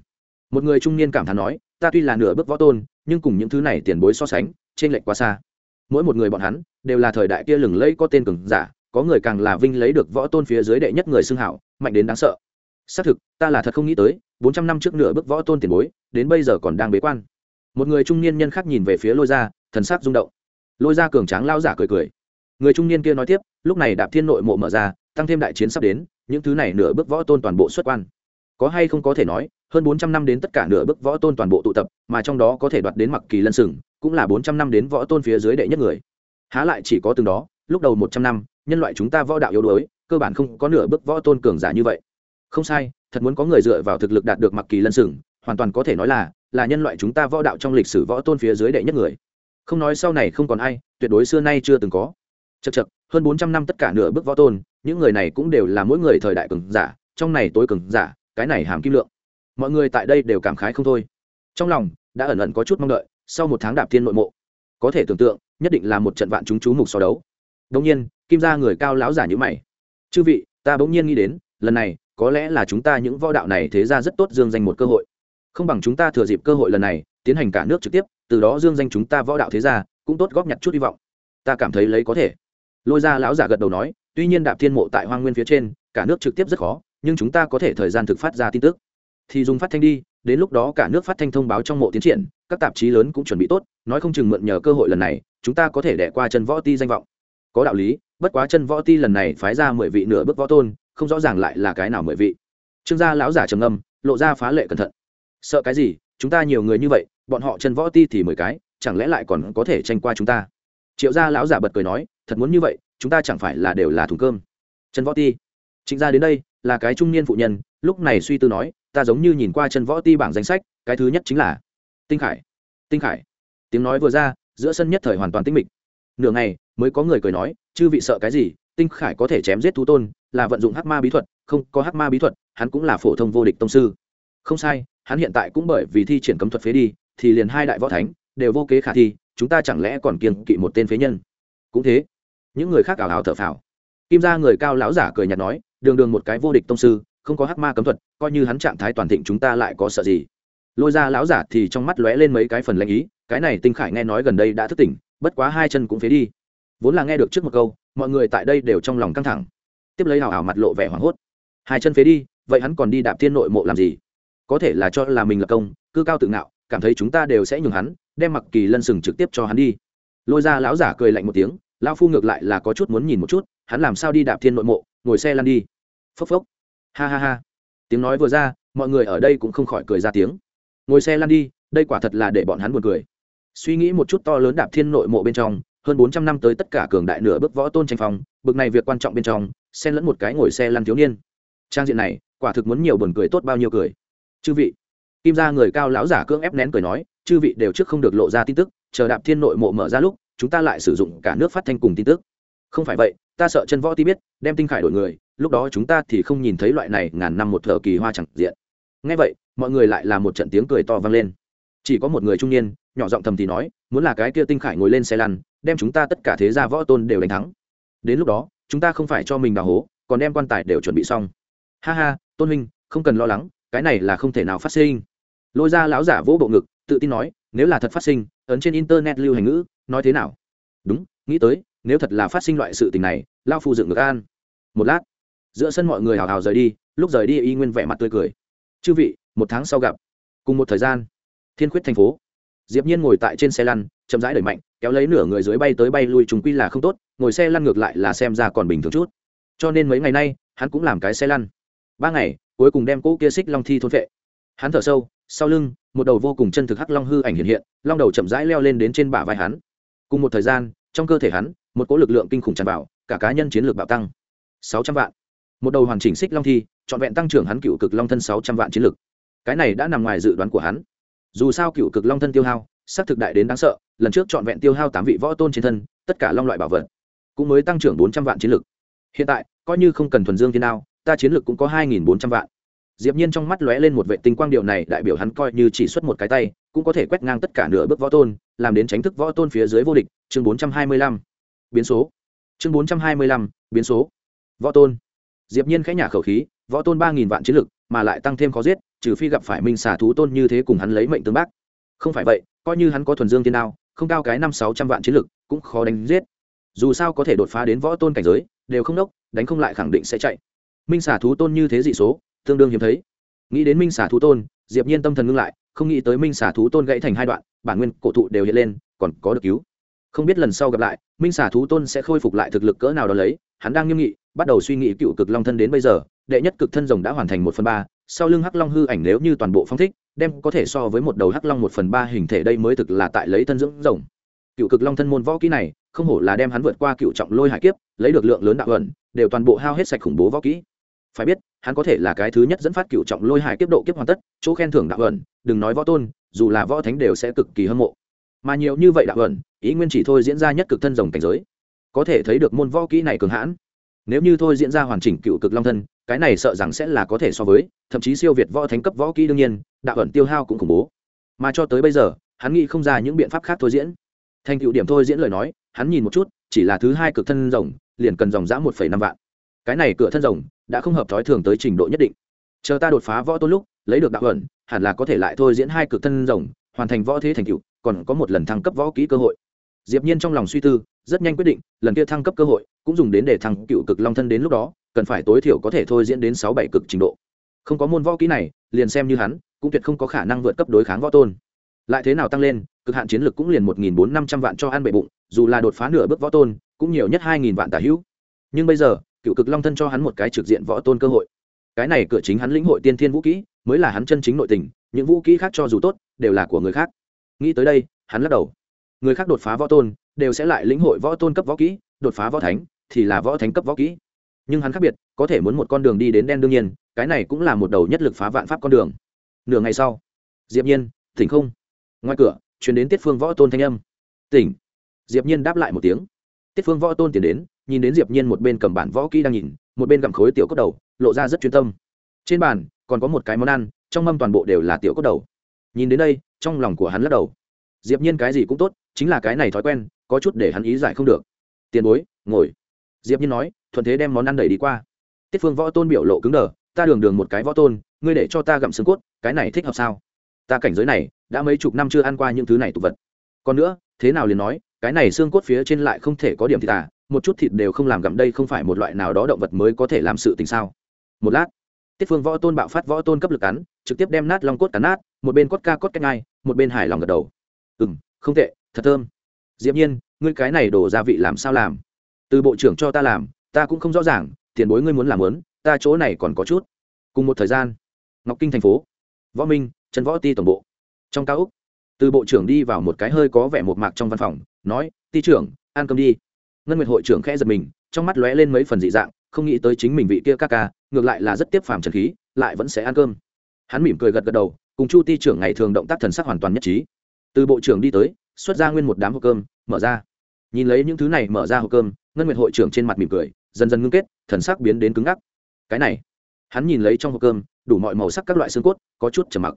Một người trung niên cảm thán nói, ta tuy là nửa bước võ tôn, nhưng cùng những thứ này tiền bối so sánh trên lệch quá xa. Mỗi một người bọn hắn, đều là thời đại kia lừng lẫy có tên cường giả, có người càng là vinh lấy được võ tôn phía dưới đệ nhất người xưng hảo, mạnh đến đáng sợ xác thực, ta là thật không nghĩ tới, bốn trăm năm trước nửa bước võ tôn tiền bối, đến bây giờ còn đang bế quan. Một người trung niên nhân khác nhìn về phía lôi ra thần sắc rung động. Lôi ra cường tráng lao giả cười cười. Người trung niên kia nói tiếp, lúc này đạp thiên nội mộ mở ra, tăng thêm đại chiến sắp đến, những thứ này nửa bước võ tôn toàn bộ xuất quan. Có hay không có thể nói, hơn bốn trăm năm đến tất cả nửa bước võ tôn toàn bộ tụ tập, mà trong đó có thể đoạt đến mặc kỳ lân sừng, cũng là bốn trăm năm đến võ tôn phía dưới đệ nhất người. Há lại chỉ có từng đó, lúc đầu một trăm năm, nhân loại chúng ta võ đạo yếu đuối, cơ bản không có nửa bước võ tôn cường giả như vậy không sai, thật muốn có người dựa vào thực lực đạt được mặc kỳ lân sừng hoàn toàn có thể nói là là nhân loại chúng ta võ đạo trong lịch sử võ tôn phía dưới đệ nhất người. Không nói sau này không còn ai, tuyệt đối xưa nay chưa từng có. Chật chật hơn bốn trăm năm tất cả nửa bước võ tôn, những người này cũng đều là mỗi người thời đại cường giả, trong này tối cường giả, cái này hàm kim lượng. Mọi người tại đây đều cảm khái không thôi. Trong lòng, đã ẩn ẩn có chút mong đợi, sau một tháng đạp thiên nội mộ. Có thể tưởng tượng, nhất định là một trận vạn chúng chú mục so đấu. Đông nhiên, kim ra người cao lão giả như mày. Chư vị, ta bỗng nhiên nghĩ đến, lần này có lẽ là chúng ta những võ đạo này thế ra rất tốt dương danh một cơ hội. Không bằng chúng ta thừa dịp cơ hội lần này, tiến hành cả nước trực tiếp, từ đó dương danh chúng ta võ đạo thế ra cũng tốt góp nhặt chút hy vọng. Ta cảm thấy lấy có thể. Lôi ra lão giả gật đầu nói, tuy nhiên đạp thiên mộ tại hoang nguyên phía trên, cả nước trực tiếp rất khó, nhưng chúng ta có thể thời gian thực phát ra tin tức. Thì dùng phát thanh đi, đến lúc đó cả nước phát thanh thông báo trong mộ tiến triển, các tạp chí lớn cũng chuẩn bị tốt, nói không chừng mượn nhờ cơ hội lần này, chúng ta có thể đẻ qua chân võ ti danh vọng. Có đạo lý, bất quá chân võ ti lần này phái ra mười vị nửa bước võ tôn không rõ ràng lại là cái nào mười vị. Trương gia lão giả trầm âm lộ ra phá lệ cẩn thận. Sợ cái gì? Chúng ta nhiều người như vậy, bọn họ chân võ ti thì mười cái, chẳng lẽ lại còn có thể tranh qua chúng ta? Triệu gia lão giả bật cười nói, thật muốn như vậy, chúng ta chẳng phải là đều là thùng cơm. Chân võ ti. Trịnh gia đến đây, là cái trung niên phụ nhân, lúc này suy tư nói, ta giống như nhìn qua chân võ ti bảng danh sách, cái thứ nhất chính là tinh khải. Tinh khải. Tiếng nói vừa ra, giữa sân nhất thời hoàn toàn tinh mịch. Nửa ngày, mới có người cười nói, chư vị sợ cái gì tinh khải có thể chém giết thú tôn, là vận dụng hắc ma bí thuật, không có hắc ma bí thuật, hắn cũng là phổ thông vô địch tông sư. Không sai, hắn hiện tại cũng bởi vì thi triển cấm thuật phế đi, thì liền hai đại võ thánh, đều vô kế khả thi, chúng ta chẳng lẽ còn kiên kỵ một tên phế nhân? Cũng thế, những người khác ảo ảo thở phào. Kim ra người cao lão giả cười nhạt nói, đường đường một cái vô địch tông sư, không có hắc ma cấm thuật, coi như hắn trạng thái toàn thịnh chúng ta lại có sợ gì? Lôi ra lão giả thì trong mắt lóe lên mấy cái phần lãnh ý, cái này tinh khải nghe nói gần đây đã thức tỉnh, bất quá hai chân cũng phế đi vốn là nghe được trước một câu, mọi người tại đây đều trong lòng căng thẳng. Tiếp lấy hào hào mặt lộ vẻ hoảng hốt. Hai chân phế đi, vậy hắn còn đi đạp thiên nội mộ làm gì? Có thể là cho là mình là công, cư cao tự ngạo, cảm thấy chúng ta đều sẽ nhường hắn, đem mặc kỳ lân sừng trực tiếp cho hắn đi. Lôi ra lão giả cười lạnh một tiếng, lão phu ngược lại là có chút muốn nhìn một chút, hắn làm sao đi đạp thiên nội mộ, ngồi xe lăn đi. Phốc phốc. Ha ha ha. Tiếng nói vừa ra, mọi người ở đây cũng không khỏi cười ra tiếng. Ngồi xe lăn đi, đây quả thật là để bọn hắn buồn cười. Suy nghĩ một chút to lớn đạp thiên nội mộ bên trong hơn bốn trăm năm tới tất cả cường đại nửa bước võ tôn tranh phong, bực này việc quan trọng bên trong, xen lẫn một cái ngồi xe lăn thiếu niên. Trang diện này, quả thực muốn nhiều buồn cười tốt bao nhiêu cười. Chư vị. Kim gia người cao lão giả cưỡng ép nén cười nói, chư vị đều trước không được lộ ra tin tức, chờ đạp thiên nội mộ mở ra lúc, chúng ta lại sử dụng cả nước phát thanh cùng tin tức. Không phải vậy, ta sợ chân võ ti biết, đem tinh khải đổi người, lúc đó chúng ta thì không nhìn thấy loại này ngàn năm một thợ kỳ hoa chẳng diện. Ngay vậy, mọi người lại là một trận tiếng cười to vang lên. Chỉ có một người trung niên, nhỏ giọng thầm thì nói, muốn là cái kia tinh khải ngồi lên xe lăn đem chúng ta tất cả thế gia võ tôn đều đánh thắng. Đến lúc đó, chúng ta không phải cho mình đào hố, còn đem quan tài đều chuẩn bị xong. Ha ha, tôn huynh, không cần lo lắng, cái này là không thể nào phát sinh. Lôi ra lão giả vỗ bộ ngực, tự tin nói, nếu là thật phát sinh, ấn trên internet lưu hành ngữ, nói thế nào? Đúng, nghĩ tới, nếu thật là phát sinh loại sự tình này lao phu dựng ngược an. Một lát, giữa sân mọi người hào hào rời đi, lúc rời đi y nguyên vẻ mặt tươi cười. Chư vị, một tháng sau gặp. Cùng một thời gian, thiên khuyết thành phố diệp nhiên ngồi tại trên xe lăn, chậm rãi đẩy mạnh, kéo lấy nửa người dưới bay tới bay lui trùng quy là không tốt, ngồi xe lăn ngược lại là xem ra còn bình thường chút. Cho nên mấy ngày nay, hắn cũng làm cái xe lăn. Ba ngày, cuối cùng đem cỗ kia xích long thi thôn vệ hắn thở sâu, sau lưng, một đầu vô cùng chân thực hắc long hư ảnh hiện hiện, long đầu chậm rãi leo lên đến trên bả vai hắn. Cùng một thời gian, trong cơ thể hắn, một cỗ lực lượng kinh khủng tràn vào, cả cá nhân chiến lược bạo tăng. Sáu trăm vạn. Một đầu hoàn chỉnh xích long thi, trọn vẹn tăng trưởng hắn cựu cực long thân sáu trăm vạn chiến lược cái này đã nằm ngoài dự đoán của hắn dù sao cựu cực long thân tiêu hao xác thực đại đến đáng sợ, lần trước trọn vẹn tiêu hao tám vị võ tôn trên thân, tất cả long loại bảo vật cũng mới tăng trưởng bốn trăm vạn chiến lực. Hiện tại, coi như không cần thuần dương thiên đao, ta chiến lược cũng có hai nghìn bốn trăm vạn. Diệp nhiên trong mắt lóe lên một vệ tinh quang điệu này, đại biểu hắn coi như chỉ xuất một cái tay, cũng có thể quét ngang tất cả nửa bước võ tôn, làm đến tránh thức võ tôn phía dưới vô địch. Chương bốn trăm hai mươi lăm. Biến số. Chương bốn trăm hai mươi lăm. Biến số. Võ tôn. Diệp nhiên khẽ nhả khẩu khí, võ tôn ba nghìn vạn chiến lực, mà lại tăng thêm khó giết trừ phi gặp phải minh xà thú tôn như thế cùng hắn lấy mệnh tương bác. Không phải vậy, coi như hắn có thuần dương tiên đao, không cao cái năm sáu trăm vạn chiến lực, cũng khó đánh giết. Dù sao có thể đột phá đến võ tôn cảnh giới, đều không đốc, đánh không lại khẳng định sẽ chạy. Minh xà thú tôn như thế dị số, tương đương hiếm thấy. Nghĩ đến minh xà thú tôn, diệp nhiên tâm thần ngưng lại, không nghĩ tới minh xà thú tôn gãy thành hai đoạn, bản nguyên cổ thụ đều hiện lên, còn có được cứu. Không biết lần sau gặp lại, minh xà thú tôn sẽ khôi phục lại thực lực cỡ nào đó lấy, hắn đang nghiêm nghị, bắt đầu suy nghĩ cựu cực long thân đến bây giờ, đệ nhất cực thân rồng đã hoàn thành một phần ba sau lưng hắc long hư ảnh nếu như toàn bộ phong thích, đem có thể so với một đầu hắc long một phần ba hình thể đây mới thực là tại lấy thân dưỡng rồng. Cựu cực long thân môn võ kỹ này, không hổ là đem hắn vượt qua cựu trọng lôi hải kiếp, lấy được lượng lớn đạo ẩn, đều toàn bộ hao hết sạch khủng bố võ kỹ. Phải biết, hắn có thể là cái thứ nhất dẫn phát cựu trọng lôi hải kiếp độ kiếp hoàn tất, chỗ khen thưởng đạo ẩn, đừng nói võ tôn, dù là võ thánh đều sẽ cực kỳ hâm mộ. Mà nhiều như vậy đạo ẩn, ý nguyên chỉ thôi diễn ra nhất cực thân rồng cảnh giới. Có thể thấy được môn võ kỹ này cường hãn. Nếu như thôi diễn ra hoàn chỉnh cựu cực long thân cái này sợ rằng sẽ là có thể so với, thậm chí siêu việt võ thánh cấp võ kỹ đương nhiên, đạo ẩn tiêu hao cũng khủng bố. Mà cho tới bây giờ, hắn nghĩ không ra những biện pháp khác thôi diễn. Thành tựu điểm thôi diễn lời nói, hắn nhìn một chút, chỉ là thứ hai cực thân rồng, liền cần dòng giã một phẩy năm vạn. Cái này cửa thân rồng, đã không hợp thói thường tới trình độ nhất định. Chờ ta đột phá võ tôn lúc, lấy được đạo ẩn, hẳn là có thể lại thôi diễn hai cực thân rồng, hoàn thành võ thế thành tựu, còn có một lần thăng cấp võ kỹ cơ hội. Diệp nhiên trong lòng suy tư, rất nhanh quyết định, lần kia thăng cấp cơ hội, cũng dùng đến để thăng cựu cực long thân đến lúc đó cần phải tối thiểu có thể thôi diễn đến sáu bảy cực trình độ. Không có môn võ kỹ này, liền xem như hắn, cũng tuyệt không có khả năng vượt cấp đối kháng võ tôn. Lại thế nào tăng lên, cực hạn chiến lực cũng liền một nghìn bốn năm trăm vạn cho ăn bệ bụng, dù là đột phá nửa bước võ tôn, cũng nhiều nhất hai nghìn vạn tả hữu. Nhưng bây giờ, cựu cực long thân cho hắn một cái trực diện võ tôn cơ hội. Cái này cửa chính hắn lĩnh hội tiên thiên vũ kỹ, mới là hắn chân chính nội tình, những vũ kỹ khác cho dù tốt, đều là của người khác. Nghĩ tới đây, hắn lắc đầu. Người khác đột phá võ tôn, đều sẽ lại lĩnh hội võ tôn cấp võ kỹ, đột phá võ thánh, thì là võ thánh cấp võ kỹ nhưng hắn khác biệt, có thể muốn một con đường đi đến đen đương nhiên, cái này cũng là một đầu nhất lực phá vạn pháp con đường. Nửa ngày sau, diệp nhiên, tỉnh không? Ngoài cửa chuyển đến tiết phương võ tôn thanh âm. Tỉnh. Diệp nhiên đáp lại một tiếng. Tiết phương võ tôn tiến đến, nhìn đến diệp nhiên một bên cầm bản võ kỹ đang nhìn, một bên gặm khối tiểu cốt đầu, lộ ra rất chuyên tâm. Trên bàn, còn có một cái món ăn, trong mâm toàn bộ đều là tiểu cốt đầu. Nhìn đến đây, trong lòng của hắn lắc đầu. Diệp nhiên cái gì cũng tốt, chính là cái này thói quen, có chút để hắn ý giải không được. Tiền bối, ngồi. Diệp nhiên nói thuận thế đem món ăn đẩy đi qua. Tiết phương võ tôn biểu lộ cứng đờ, ta đường đường một cái võ tôn, ngươi để cho ta gặm xương cốt, cái này thích hợp sao? Ta cảnh giới này, đã mấy chục năm chưa ăn qua những thứ này tục vật. Còn nữa, thế nào liền nói, cái này xương cốt phía trên lại không thể có điểm thịt à một chút thịt đều không làm gặm đây không phải một loại nào đó động vật mới có thể làm sự tình sao? Một lát, tiết phương võ tôn bạo phát võ tôn cấp lực cắn, trực tiếp đem nát long cốt cắn nát, một bên cốt ca cốt cách ngay, một bên hài lòng gật đầu. Ừ m không tệ, thật thơm. Diễm nhiên, ngươi cái này đổ gia vị làm sao làm? Từ bộ trưởng cho ta làm ta cũng không rõ ràng, tiền bối ngươi muốn làm lớn, ta chỗ này còn có chút. Cùng một thời gian, ngọc kinh thành phố, võ minh, trần võ ti tổng bộ. Trong cao úc, từ bộ trưởng đi vào một cái hơi có vẻ một mạc trong văn phòng, nói, ti trưởng, ăn cơm đi. Ngân nguyệt hội trưởng khẽ giật mình, trong mắt lóe lên mấy phần dị dạng, không nghĩ tới chính mình vị kia ca ca, ngược lại là rất tiếp phàm trần khí, lại vẫn sẽ ăn cơm. Hắn mỉm cười gật gật đầu, cùng chu ti trưởng ngày thường động tác thần sắc hoàn toàn nhất trí. Từ bộ trưởng đi tới, xuất ra nguyên một đám hộp cơm, mở ra. Nhìn lấy những thứ này mở ra hộp cơm, ngân nguyệt hội trưởng trên mặt mỉm cười dần dần ngưng kết, thần sắc biến đến cứng ngắc. Cái này, hắn nhìn lấy trong hộp cơm, đủ mọi màu sắc các loại xương cốt, có chút trầm mặc.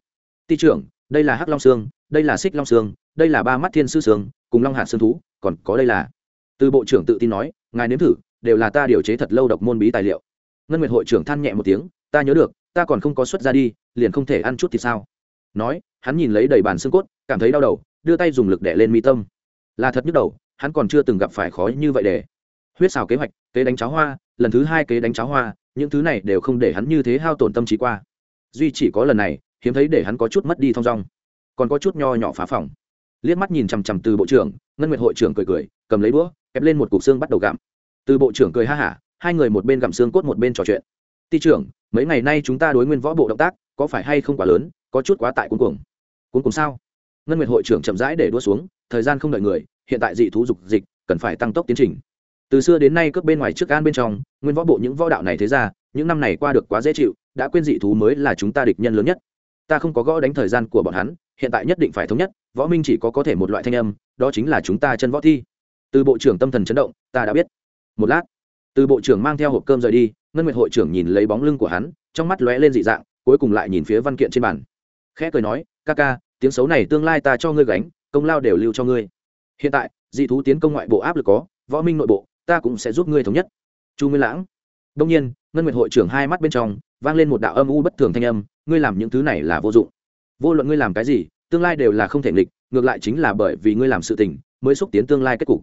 Ti trưởng, đây là hắc long xương, đây là xích long xương, đây là ba mắt thiên sư xương, cùng long hạt xương thú, còn có đây là. Từ bộ trưởng tự tin nói, ngài nếm thử, đều là ta điều chế thật lâu độc môn bí tài liệu. Ngân nguyệt hội trưởng than nhẹ một tiếng, ta nhớ được, ta còn không có xuất ra đi, liền không thể ăn chút thì sao? Nói, hắn nhìn lấy đầy bàn xương cốt, cảm thấy đau đầu, đưa tay dùng lực đẻ lên mi tâm. Là thật nhức đầu, hắn còn chưa từng gặp phải khó như vậy để huyết xào kế hoạch, kế đánh cháo hoa, lần thứ hai kế đánh cháo hoa, những thứ này đều không để hắn như thế hao tổn tâm trí qua. Duy chỉ có lần này, hiếm thấy để hắn có chút mất đi thong dong. Còn có chút nho nhỏ phá phòng. Liếc mắt nhìn chằm chằm từ bộ trưởng, ngân nguyệt hội trưởng cười cười, cầm lấy đũa, kẹp lên một cục xương bắt đầu gặm. Từ bộ trưởng cười ha hả, hai người một bên gặm xương cốt một bên trò chuyện. Ti trưởng, mấy ngày nay chúng ta đối nguyên võ bộ động tác, có phải hay không quá lớn, có chút quá tại cuốn cuồng? Cuốn cuồng sao? Ngân nguyệt hội trưởng chậm rãi để đua xuống, thời gian không đợi người, hiện tại dị thú dục dịch, cần phải tăng tốc tiến trình từ xưa đến nay cướp bên ngoài trước an bên trong, nguyên võ bộ những võ đạo này thế ra, những năm này qua được quá dễ chịu, đã quên dị thú mới là chúng ta địch nhân lớn nhất. Ta không có gõ đánh thời gian của bọn hắn, hiện tại nhất định phải thống nhất, võ minh chỉ có có thể một loại thanh âm, đó chính là chúng ta chân võ thi. Từ bộ trưởng tâm thần chấn động, ta đã biết. Một lát, từ bộ trưởng mang theo hộp cơm rời đi, ngân nguyệt hội trưởng nhìn lấy bóng lưng của hắn, trong mắt lóe lên dị dạng, cuối cùng lại nhìn phía văn kiện trên bàn. Khẽ cười nói, ca ca, tiếng xấu này tương lai ta cho ngươi gánh, công lao đều lưu cho ngươi. Hiện tại, dị thú tiến công ngoại bộ áp lực có, võ minh nội bộ ta cũng sẽ giúp ngươi thống nhất. Chu nguyên lãng. Đông nhiên, ngân nguyệt hội trưởng hai mắt bên trong vang lên một đạo âm u bất thường thanh âm, ngươi làm những thứ này là vô dụng. Vô luận ngươi làm cái gì, tương lai đều là không thể nghịch, ngược lại chính là bởi vì ngươi làm sự tình, mới xúc tiến tương lai kết cục.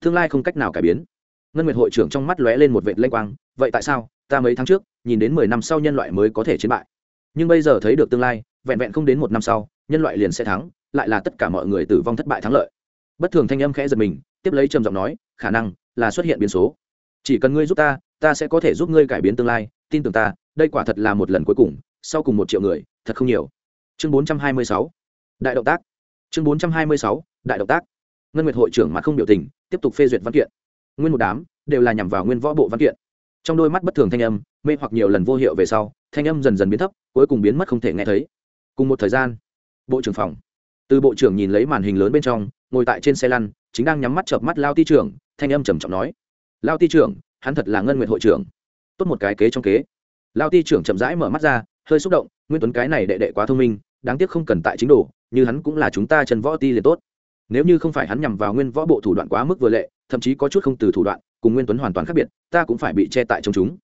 Tương lai không cách nào cải biến. Ngân nguyệt hội trưởng trong mắt lóe lên một vệt lanh quang, vậy tại sao, ta mấy tháng trước, nhìn đến mười năm sau nhân loại mới có thể chiến bại. Nhưng bây giờ thấy được tương lai, vẹn vẹn không đến một năm sau, nhân loại liền sẽ thắng, lại là tất cả mọi người tử vong thất bại thắng lợi. Bất thường thanh âm khẽ giật mình, tiếp lấy trầm giọng nói, khả năng là xuất hiện biến số. Chỉ cần ngươi giúp ta ta sẽ có thể giúp ngươi cải biến tương lai. Tin tưởng ta, đây quả thật là một lần cuối cùng, sau cùng một triệu người, thật không nhiều. Chương bốn trăm hai mươi sáu. Đại động tác. Chương bốn trăm hai mươi sáu, đại động tác. Ngân nguyệt hội trưởng mà không biểu tình, tiếp tục phê duyệt văn kiện. Nguyên một đám đều là nhằm vào nguyên võ bộ văn kiện. Trong đôi mắt bất thường thanh âm, mê hoặc nhiều lần vô hiệu về sau, thanh âm dần dần biến thấp, cuối cùng biến mất không thể nghe thấy. Cùng một thời gian, bộ trưởng phòng. Từ bộ trưởng nhìn lấy màn hình lớn bên trong, ngồi tại trên xe lăn chính đang nhắm mắt chợp mắt lao ti trưởng, thanh âm trầm trọng nói, lao ti trưởng, hắn thật là ngân nguyện hội trưởng. Tốt một cái kế trong kế. Lao ti trưởng chậm rãi mở mắt ra, hơi xúc động, nguyên tuấn cái này đệ đệ quá thông minh, đáng tiếc không cần tại chính đồ, như hắn cũng là chúng ta trần võ ti liền tốt. Nếu như không phải hắn nhằm vào nguyên võ bộ thủ đoạn quá mức vừa lệ, thậm chí có chút không từ thủ đoạn, cùng nguyên tuấn hoàn toàn khác biệt, ta cũng phải bị che tại trong chúng.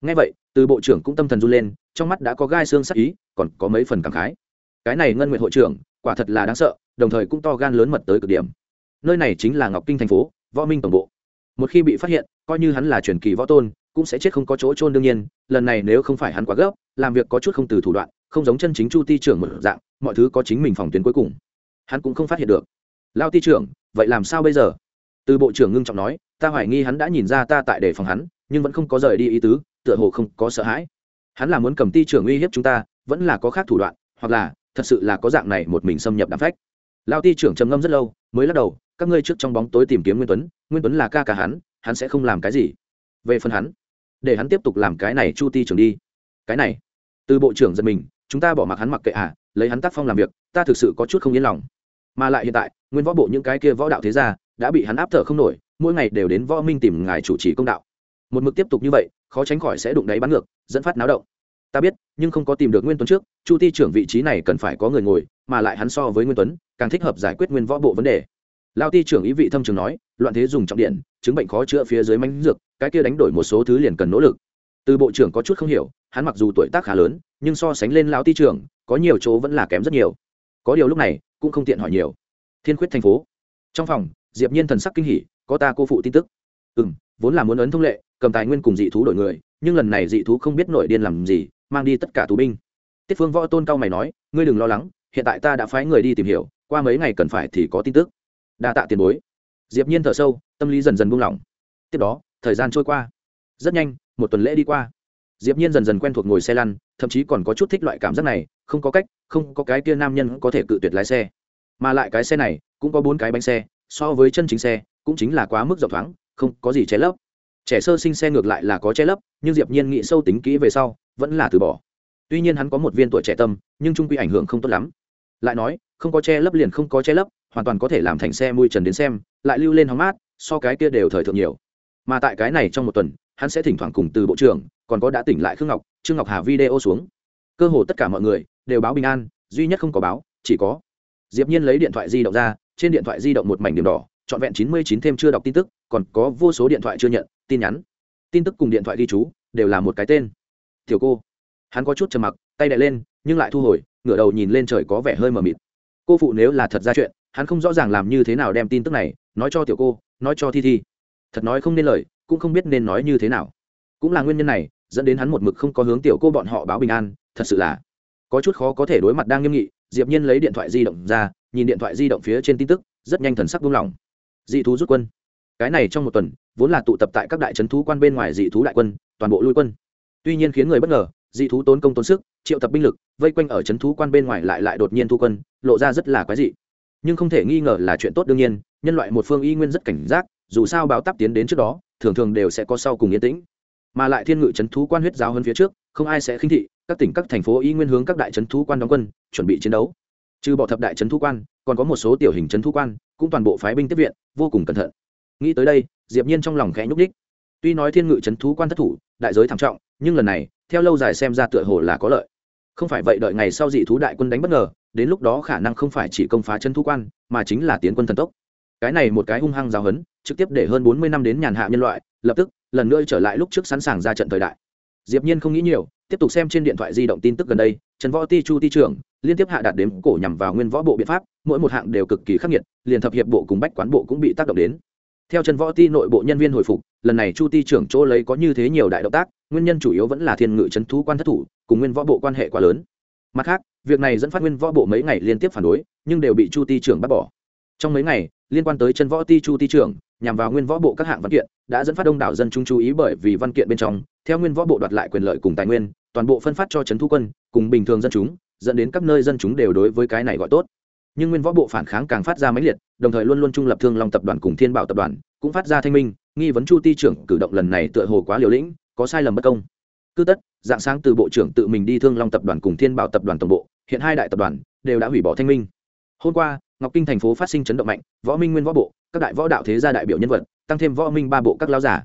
Ngay vậy, từ bộ trưởng cũng tâm thần run lên, trong mắt đã có gai xương sắc ý, còn có mấy phần cảm khái. Cái này ngân nguyện hội trưởng, quả thật là đáng sợ, đồng thời cũng to gan lớn mật tới cực điểm nơi này chính là ngọc kinh thành phố, võ minh tổng bộ. Một khi bị phát hiện, coi như hắn là truyền kỳ võ tôn, cũng sẽ chết không có chỗ trôn đương nhiên, lần này nếu không phải hắn quá gấp, làm việc có chút không từ thủ đoạn, không giống chân chính chu ti trưởng một dạng, mọi thứ có chính mình phòng tuyến cuối cùng. Hắn cũng không phát hiện được. Lao ti trưởng, vậy làm sao bây giờ? Từ bộ trưởng ngưng trọng nói, ta hoài nghi hắn đã nhìn ra ta tại để phòng hắn, nhưng vẫn không có rời đi ý tứ, tựa hồ không có sợ hãi. Hắn là muốn cầm ti trưởng uy hiếp chúng ta, vẫn là có khác thủ đoạn, hoặc là, thật sự là có dạng này một mình xâm nhập đám phách. Lao ti trưởng trầm ngâm rất lâu, mới lắc đầu các ngươi trước trong bóng tối tìm kiếm nguyên tuấn nguyên tuấn là ca ca hắn hắn sẽ không làm cái gì. Về phần hắn, để hắn tiếp tục làm cái này chu ti trưởng đi. Cái này, từ bộ trưởng giật mình, chúng ta bỏ mặc hắn mặc kệ à lấy hắn tác phong làm việc, ta thực sự có chút không yên lòng. Mà lại hiện tại, nguyên võ bộ những cái kia võ đạo thế gia đã bị hắn áp thở không nổi, mỗi ngày đều đến võ minh tìm ngài chủ trì công đạo. Một mực tiếp tục như vậy, khó tránh khỏi sẽ đụng đáy bắn ngược, dẫn phát náo động. Ta biết, nhưng không có tìm được nguyên tuấn trước, chu ti trưởng vị trí này cần phải có người ngồi, mà lại hắn so với nguyên tuấn, càng thích hợp giải quyết nguyên võ bộ vấn đề lao ti trưởng ý vị thâm trường nói, loạn thế dùng trọng điện, chứng bệnh khó chữa phía dưới mánh dược, cái kia đánh đổi một số thứ liền cần nỗ lực. Từ bộ trưởng có chút không hiểu, hắn mặc dù tuổi tác khá lớn, nhưng so sánh lên lao ti trưởng, có nhiều chỗ vẫn là kém rất nhiều. Có điều lúc này, cũng không tiện hỏi nhiều. Thiên khuyết thành phố. Trong phòng, diệp nhiên thần sắc kinh hỉ, có ta cô phụ tin tức. Ừ vốn là muốn ấn thông lệ, cầm tài nguyên cùng dị thú đổi người, nhưng lần này dị thú không biết nội điên làm gì, mang đi tất cả tù binh. Tiết phương võ tôn cao mày nói, ngươi đừng lo lắng, hiện tại ta đã phái người đi tìm hiểu, qua mấy ngày cần phải thì có tin tức đa tạ tiền bối. Diệp nhiên thở sâu, tâm lý dần dần buông lỏng. Tiếp đó, thời gian trôi qua. Rất nhanh, một tuần lễ đi qua. Diệp nhiên dần dần quen thuộc ngồi xe lăn, thậm chí còn có chút thích loại cảm giác này, không có cách, không có cái kia nam nhân có thể cự tuyệt lái xe. Mà lại cái xe này, cũng có bốn cái bánh xe, so với chân chính xe, cũng chính là quá mức rộng thoáng, không có gì che lấp. Trẻ sơ sinh xe ngược lại là có che lấp, nhưng diệp nhiên nghĩ sâu tính kỹ về sau, vẫn là từ bỏ. Tuy nhiên hắn có một viên tuổi trẻ tâm, nhưng trung quy ảnh hưởng không tốt lắm. Lại nói, không có che lấp liền không có che lấp hoàn toàn có thể làm thành xe mui trần đến xem, lại lưu lên hóng mát, so cái kia đều thời thượng nhiều. Mà tại cái này trong một tuần, hắn sẽ thỉnh thoảng cùng từ bộ trưởng, còn có đã tỉnh lại khương ngọc, trương ngọc hà video xuống. Cơ hồ tất cả mọi người đều báo bình an, duy nhất không có báo, chỉ có diệp nhiên lấy điện thoại di động ra, trên điện thoại di động một mảnh điểm đỏ, trọn vẹn chín mươi chín thêm chưa đọc tin tức, còn có vô số điện thoại chưa nhận, tin nhắn. Tin tức cùng điện thoại ghi chú đều là một cái tên. Tiểu cô. Hắn có chút trầm mặc, tay đè lên, nhưng lại thu hồi, ngửa đầu nhìn lên trời có vẻ hơi mờ mịt. Cô phụ nếu là thật ra chuyện hắn không rõ ràng làm như thế nào đem tin tức này nói cho tiểu cô, nói cho thi thi. Thật nói không nên lời, cũng không biết nên nói như thế nào. Cũng là nguyên nhân này, dẫn đến hắn một mực không có hướng tiểu cô bọn họ báo bình an, thật sự là có chút khó có thể đối mặt đang nghiêm nghị. Diệp nhiên lấy điện thoại di động ra, nhìn điện thoại di động phía trên tin tức, rất nhanh thần sắc buông lỏng. Dị thú rút quân. Cái này trong một tuần, vốn là tụ tập tại các đại trấn thú quan bên ngoài dị thú đại quân, toàn bộ lui quân. Tuy nhiên khiến người bất ngờ, dị thú tốn công tốn sức, triệu tập binh lực, vây quanh ở trấn thú quan bên ngoài lại lại đột nhiên thu quân, lộ ra rất là quái dị nhưng không thể nghi ngờ là chuyện tốt đương nhiên, nhân loại một phương y nguyên rất cảnh giác, dù sao báo táp tiến đến trước đó, thường thường đều sẽ có sau cùng yên tĩnh. Mà lại thiên ngự trấn thú quan huyết giáo hơn phía trước, không ai sẽ khinh thị, các tỉnh, các thành phố y nguyên hướng các đại trấn thú quan đóng quân, chuẩn bị chiến đấu. Trừ bỏ thập đại trấn thú quan, còn có một số tiểu hình trấn thú quan, cũng toàn bộ phái binh tiếp viện, vô cùng cẩn thận. Nghĩ tới đây, diệp nhiên trong lòng khẽ nhúc ních tuy nói thiên ngự trấn thú quan thất thủ, đại giới thảm trọng, nhưng lần này, theo lâu dài xem ra tựa hồ là có lợi. Không phải vậy đợi ngày sau dị thú đại quân đánh bất ngờ đến lúc đó khả năng không phải chỉ công phá chân thu quan, mà chính là tiến quân thần tốc. Cái này một cái hung hăng giáo hấn, trực tiếp để hơn bốn mươi năm đến nhàn hạ nhân loại, lập tức, lần nữa trở lại lúc trước sẵn sàng ra trận thời đại. Diệp nhiên không nghĩ nhiều, tiếp tục xem trên điện thoại di động tin tức gần đây, trần võ ti, chu ti trưởng, liên tiếp hạ đạt đếm cổ nhằm vào nguyên võ bộ biện pháp, mỗi một hạng đều cực kỳ khắc nghiệt, liền thập hiệp bộ cùng bách quán bộ cũng bị tác động đến. Theo trần võ ti nội bộ nhân viên hồi phục, lần này chu ti trưởng chỗ lấy có như thế nhiều đại động tác, nguyên nhân chủ yếu vẫn là thiên ngự trấn thú quan thất thủ, cùng nguyên võ bộ quan hệ quá lớn. Mặt khác việc này dẫn phát nguyên võ bộ mấy ngày liên tiếp phản đối, nhưng đều bị chu ti trưởng bắt bỏ. Trong mấy ngày, liên quan tới chân võ ti chu ti trưởng, nhằm vào nguyên võ bộ các hạng văn kiện, đã dẫn phát đông đảo dân chúng chú ý bởi vì văn kiện bên trong, theo nguyên võ bộ đoạt lại quyền lợi cùng tài nguyên, toàn bộ phân phát cho trấn thu quân, cùng bình thường dân chúng, dẫn đến các nơi dân chúng đều đối với cái này gọi tốt. Nhưng nguyên võ bộ phản kháng càng phát ra mãnh liệt, đồng thời luôn luôn trung lập thương long tập đoàn cùng thiên bảo tập đoàn, cũng phát ra thanh minh, nghi vấn chu ti trưởng cử động lần này tựa hồ quá liều lĩnh, có sai lầm bất công. Cứ tất, dạng sáng từ bộ trưởng tự mình đi thương long tập đoàn cùng thiên bảo tập đoàn tổng bộ hiện hai đại tập đoàn đều đã hủy bỏ thanh minh. Hôm qua, ngọc kinh thành phố phát sinh chấn động mạnh, võ minh nguyên võ bộ, các đại võ đạo thế gia đại biểu nhân vật, tăng thêm võ minh ba bộ các lao giả.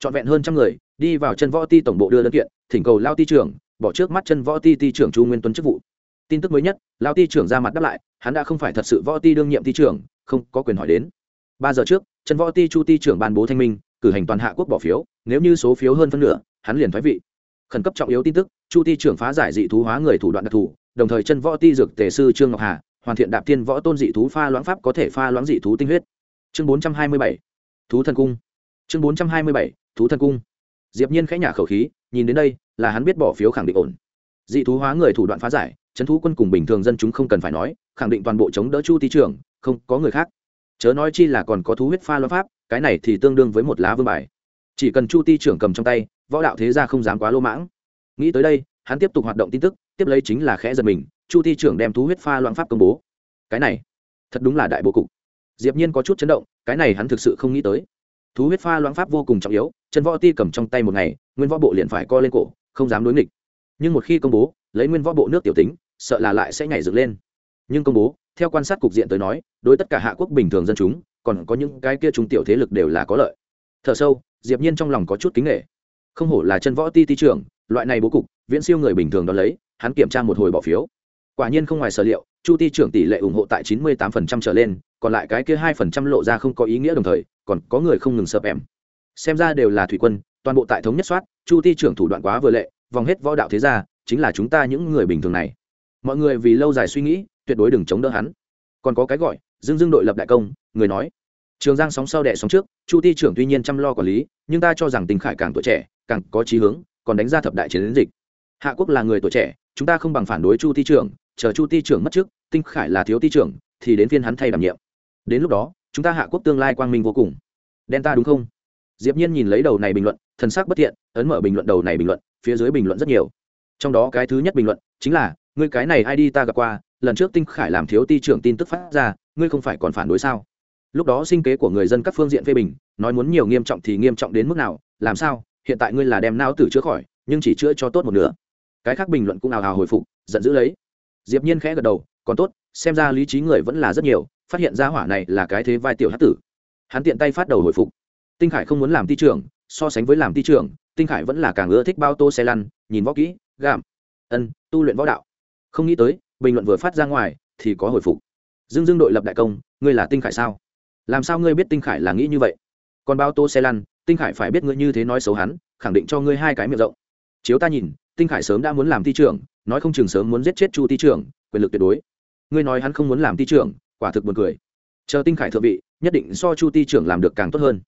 Trọn vẹn hơn trăm người đi vào chân võ ti tổng bộ đưa đơn kiện, thỉnh cầu lao ti trưởng bỏ trước mắt chân võ ti ti trưởng chu nguyên tuấn chức vụ. Tin tức mới nhất, lao ti trưởng ra mặt đáp lại, hắn đã không phải thật sự võ ti đương nhiệm ti trưởng, không có quyền hỏi đến. Ba giờ trước, chân võ ti chu ti trưởng ban bố thanh minh, cử hành toàn hạ quốc bỏ phiếu, nếu như số phiếu hơn phân nửa, hắn liền thoái vị. Khẩn cấp trọng yếu tin tức, chu ti trưởng phá giải dị thú hóa người thủ đoạn đặc thù đồng thời chân võ ti dược tề sư trương ngọc hà, hoàn thiện đạp thiên võ tôn dị thú pha loãng pháp có thể pha loãng dị thú tinh huyết. Chương bốn trăm hai mươi bảy, thú thần cung. Chương bốn trăm hai mươi bảy, thú thần cung. Diệp nhiên khẽ nhả khẩu khí, nhìn đến đây, là hắn biết bỏ phiếu khẳng định ổn. Dị thú hóa người thủ đoạn phá giải, chấn thú quân cùng bình thường dân chúng không cần phải nói, khẳng định toàn bộ chống đỡ chu ti trưởng, không có người khác. Chớ nói chi là còn có thú huyết pha loãng pháp, cái này thì tương đương với một lá vương bài. Chỉ cần chu ti trưởng cầm trong tay, võ đạo thế gia không dám quá lô mãng. Nghĩ tới đây, hắn tiếp tục hoạt động tin tức tiếp lấy chính là khẽ giật mình, chu ti trưởng đem thú huyết pha loãng pháp công bố. Cái này, thật đúng là đại bộ cục. Diệp nhiên có chút chấn động, cái này hắn thực sự không nghĩ tới. Thú huyết pha loãng pháp vô cùng trọng yếu chân võ ti cầm trong tay một ngày, nguyên võ bộ liền phải co lên cổ, không dám đối nghịch. Nhưng một khi công bố, lấy nguyên võ bộ nước tiểu tính, sợ là lại sẽ nhảy dựng lên. Nhưng công bố, theo quan sát cục diện tới nói, đối tất cả hạ quốc bình thường dân chúng, còn có những cái kia trung tiểu thế lực đều là có lợi. Thở sâu, diệp nhiên trong lòng có chút kính nghệ không hổ là chân võ ti ti trưởng loại này bố cục, viễn siêu người bình thường đó lấy, hắn kiểm tra một hồi bỏ phiếu. Quả nhiên không ngoài sở liệu, chu ti trưởng tỷ lệ ủng hộ tại 98% trở lên, còn lại cái kia 2% lộ ra không có ý nghĩa đồng thời, còn có người không ngừng sợp em xem ra đều là thủy quân, toàn bộ tại thống nhất soát, chu ti trưởng thủ đoạn quá vừa lệ, vòng hết võ đạo thế gia, chính là chúng ta những người bình thường này. Mọi người vì lâu dài suy nghĩ, tuyệt đối đừng chống đỡ hắn. Còn có cái gọi, dương dương đội lập đại công, người nói. Trường giang sóng sau đẻ sóng trước, chu ti trưởng tuy nhiên chăm lo quản lý, nhưng ta cho rằng tình khải càng tuổi trẻ, càng có trí hướng còn đánh ra thập đại chiến dịch. Hạ quốc là người tuổi trẻ, chúng ta không bằng phản đối chu ti trưởng, chờ chu ti trưởng mất trước, tinh khải là thiếu ti trưởng, thì đến phiên hắn thay đảm nhiệm. Đến lúc đó, chúng ta hạ quốc tương lai quang minh vô cùng. Đen ta đúng không? Diệp nhiên nhìn lấy đầu này bình luận, thần sắc bất thiện, ấn mở bình luận đầu này bình luận, phía dưới bình luận rất nhiều. Trong đó cái thứ nhất bình luận, chính là, ngươi cái này ai đi ta gặp qua, lần trước tinh khải làm thiếu ti trưởng tin tức phát ra, ngươi không phải còn phản đối sao? Lúc đó sinh kế của người dân các phương diện phê bình, nói muốn nhiều nghiêm trọng thì nghiêm trọng đến mức nào, làm sao? Hiện tại ngươi là đem não tử chữa khỏi, nhưng chỉ chữa cho tốt một nửa. Cái khác bình luận cũng ào ào hồi phục, giận dữ lấy. Diệp nhiên khẽ gật đầu, còn tốt, xem ra lý trí người vẫn là rất nhiều, phát hiện ra hỏa này là cái thế vai tiểu hắc tử. Hắn tiện tay phát đầu hồi phục. Tinh khải không muốn làm ti trưởng, so sánh với làm ti trưởng, tinh khải vẫn là càng ưa thích bao tô xe lăn, nhìn võ kỹ gạm ân, tu luyện võ đạo. Không nghĩ tới, bình luận vừa phát ra ngoài, thì có hồi phục. Dương dương đội lập đại công, ngươi là tinh khải sao? Làm sao ngươi biết tinh khải là nghĩ như vậy? Còn bao tô xe lăn tinh khải phải biết ngươi như thế nói xấu hắn, khẳng định cho ngươi hai cái miệng rộng. Chiếu ta nhìn, tinh khải sớm đã muốn làm ti trưởng, nói không chừng sớm muốn giết chết chu ti trưởng, quyền lực tuyệt đối. Ngươi nói hắn không muốn làm ti trưởng, quả thực buồn cười. Chờ tinh khải thượng vị, nhất định so chu ti trưởng làm được càng tốt hơn.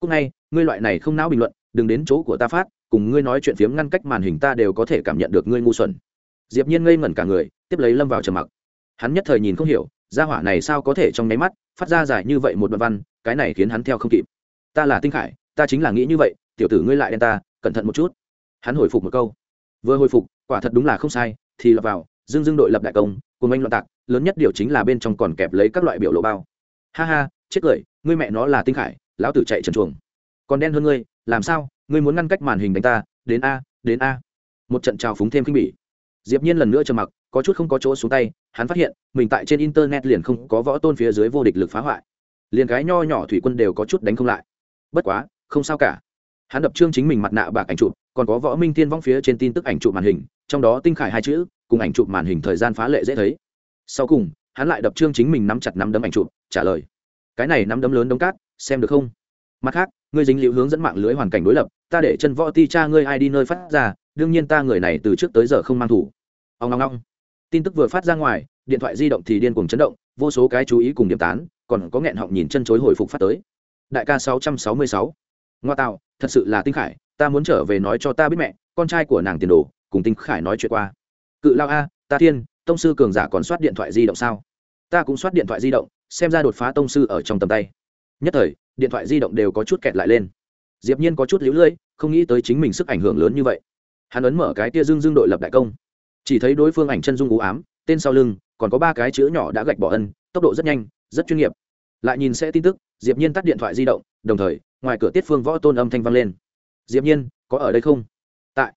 Cúc ngay, ngươi loại này không não bình luận, đừng đến chỗ của ta phát, cùng ngươi nói chuyện phiếm ngăn cách màn hình ta đều có thể cảm nhận được ngươi ngu xuẩn. Diệp nhiên ngây ngẩn cả người, tiếp lấy lâm vào trầm mặc. Hắn nhất thời nhìn không hiểu, gia hỏa này sao có thể trong nháy mắt, phát ra dài như vậy một đoạn văn, cái này khiến hắn theo không kịp. Ta là tinh khải ta chính là nghĩ như vậy, tiểu tử ngươi lại đen ta, cẩn thận một chút. Hắn hồi phục một câu. Vừa hồi phục, quả thật đúng là không sai, thì lọt vào, dương dương đội lập đại công, cùng anh loạn tạc, lớn nhất điều chính là bên trong còn kẹp lấy các loại biểu lộ bao. Ha ha, chết cười, ngươi mẹ nó là tinh khải, lão tử chạy trần chuồng. Còn đen hơn ngươi, làm sao, ngươi muốn ngăn cách màn hình đánh ta, đến a đến a. Một trận trào phúng thêm khinh bỉ. Diệp nhiên lần nữa trầm mặc, có chút không có chỗ xuống tay, hắn phát hiện, mình tại trên internet liền không có võ tôn phía dưới vô địch lực phá hoại. Liền cái nho nhỏ thủy quân đều có chút đánh không lại. Bất quá không sao cả. Hắn đập trương chính mình mặt nạ bạc ảnh chụp, còn có võ minh thiên vong phía trên tin tức ảnh chụp màn hình, trong đó tinh khải hai chữ, cùng ảnh chụp màn hình thời gian phá lệ dễ thấy. Sau cùng, hắn lại đập trương chính mình nắm chặt nắm đấm ảnh chụp, trả lời, cái này nắm đấm lớn đống cát, xem được không? Mặt khác, ngươi dính liễu hướng dẫn mạng lưới hoàn cảnh đối lập, ta để chân võ ti cha ngươi ai đi nơi phát ra, đương nhiên ta người này từ trước tới giờ không mang thủ. Ông ngong ngong tin tức vừa phát ra ngoài, điện thoại di động thì điên cuồng chấn động, vô số cái chú ý cùng điểm tán, còn có nghẹn họng nhìn chân chối hồi phục phát tới. Đại ca 666 ngoa tạo thật sự là tinh khải, ta muốn trở về nói cho ta biết mẹ, con trai của nàng tiền đồ, cùng tinh khải nói chuyện qua. Cự lao a, ta thiên, tông sư cường giả còn soát điện thoại di động sao? Ta cũng soát điện thoại di động, xem ra đột phá tông sư ở trong tầm tay. Nhất thời, điện thoại di động đều có chút kẹt lại lên. Diệp nhiên có chút liễu lưỡi, không nghĩ tới chính mình sức ảnh hưởng lớn như vậy. Hắn ấn mở cái tia dương dương đội lập đại công. Chỉ thấy đối phương ảnh chân dung u ám, tên sau lưng, còn có ba cái chữ nhỏ đã gạch bỏ ân, tốc độ rất nhanh, rất chuyên nghiệp. Lại nhìn sẽ tin tức, diệp nhiên tắt điện thoại di động, đồng thời ngoài cửa tiết phương võ tôn âm thanh vang lên. Diệp nhiên, có ở đây không? Tại.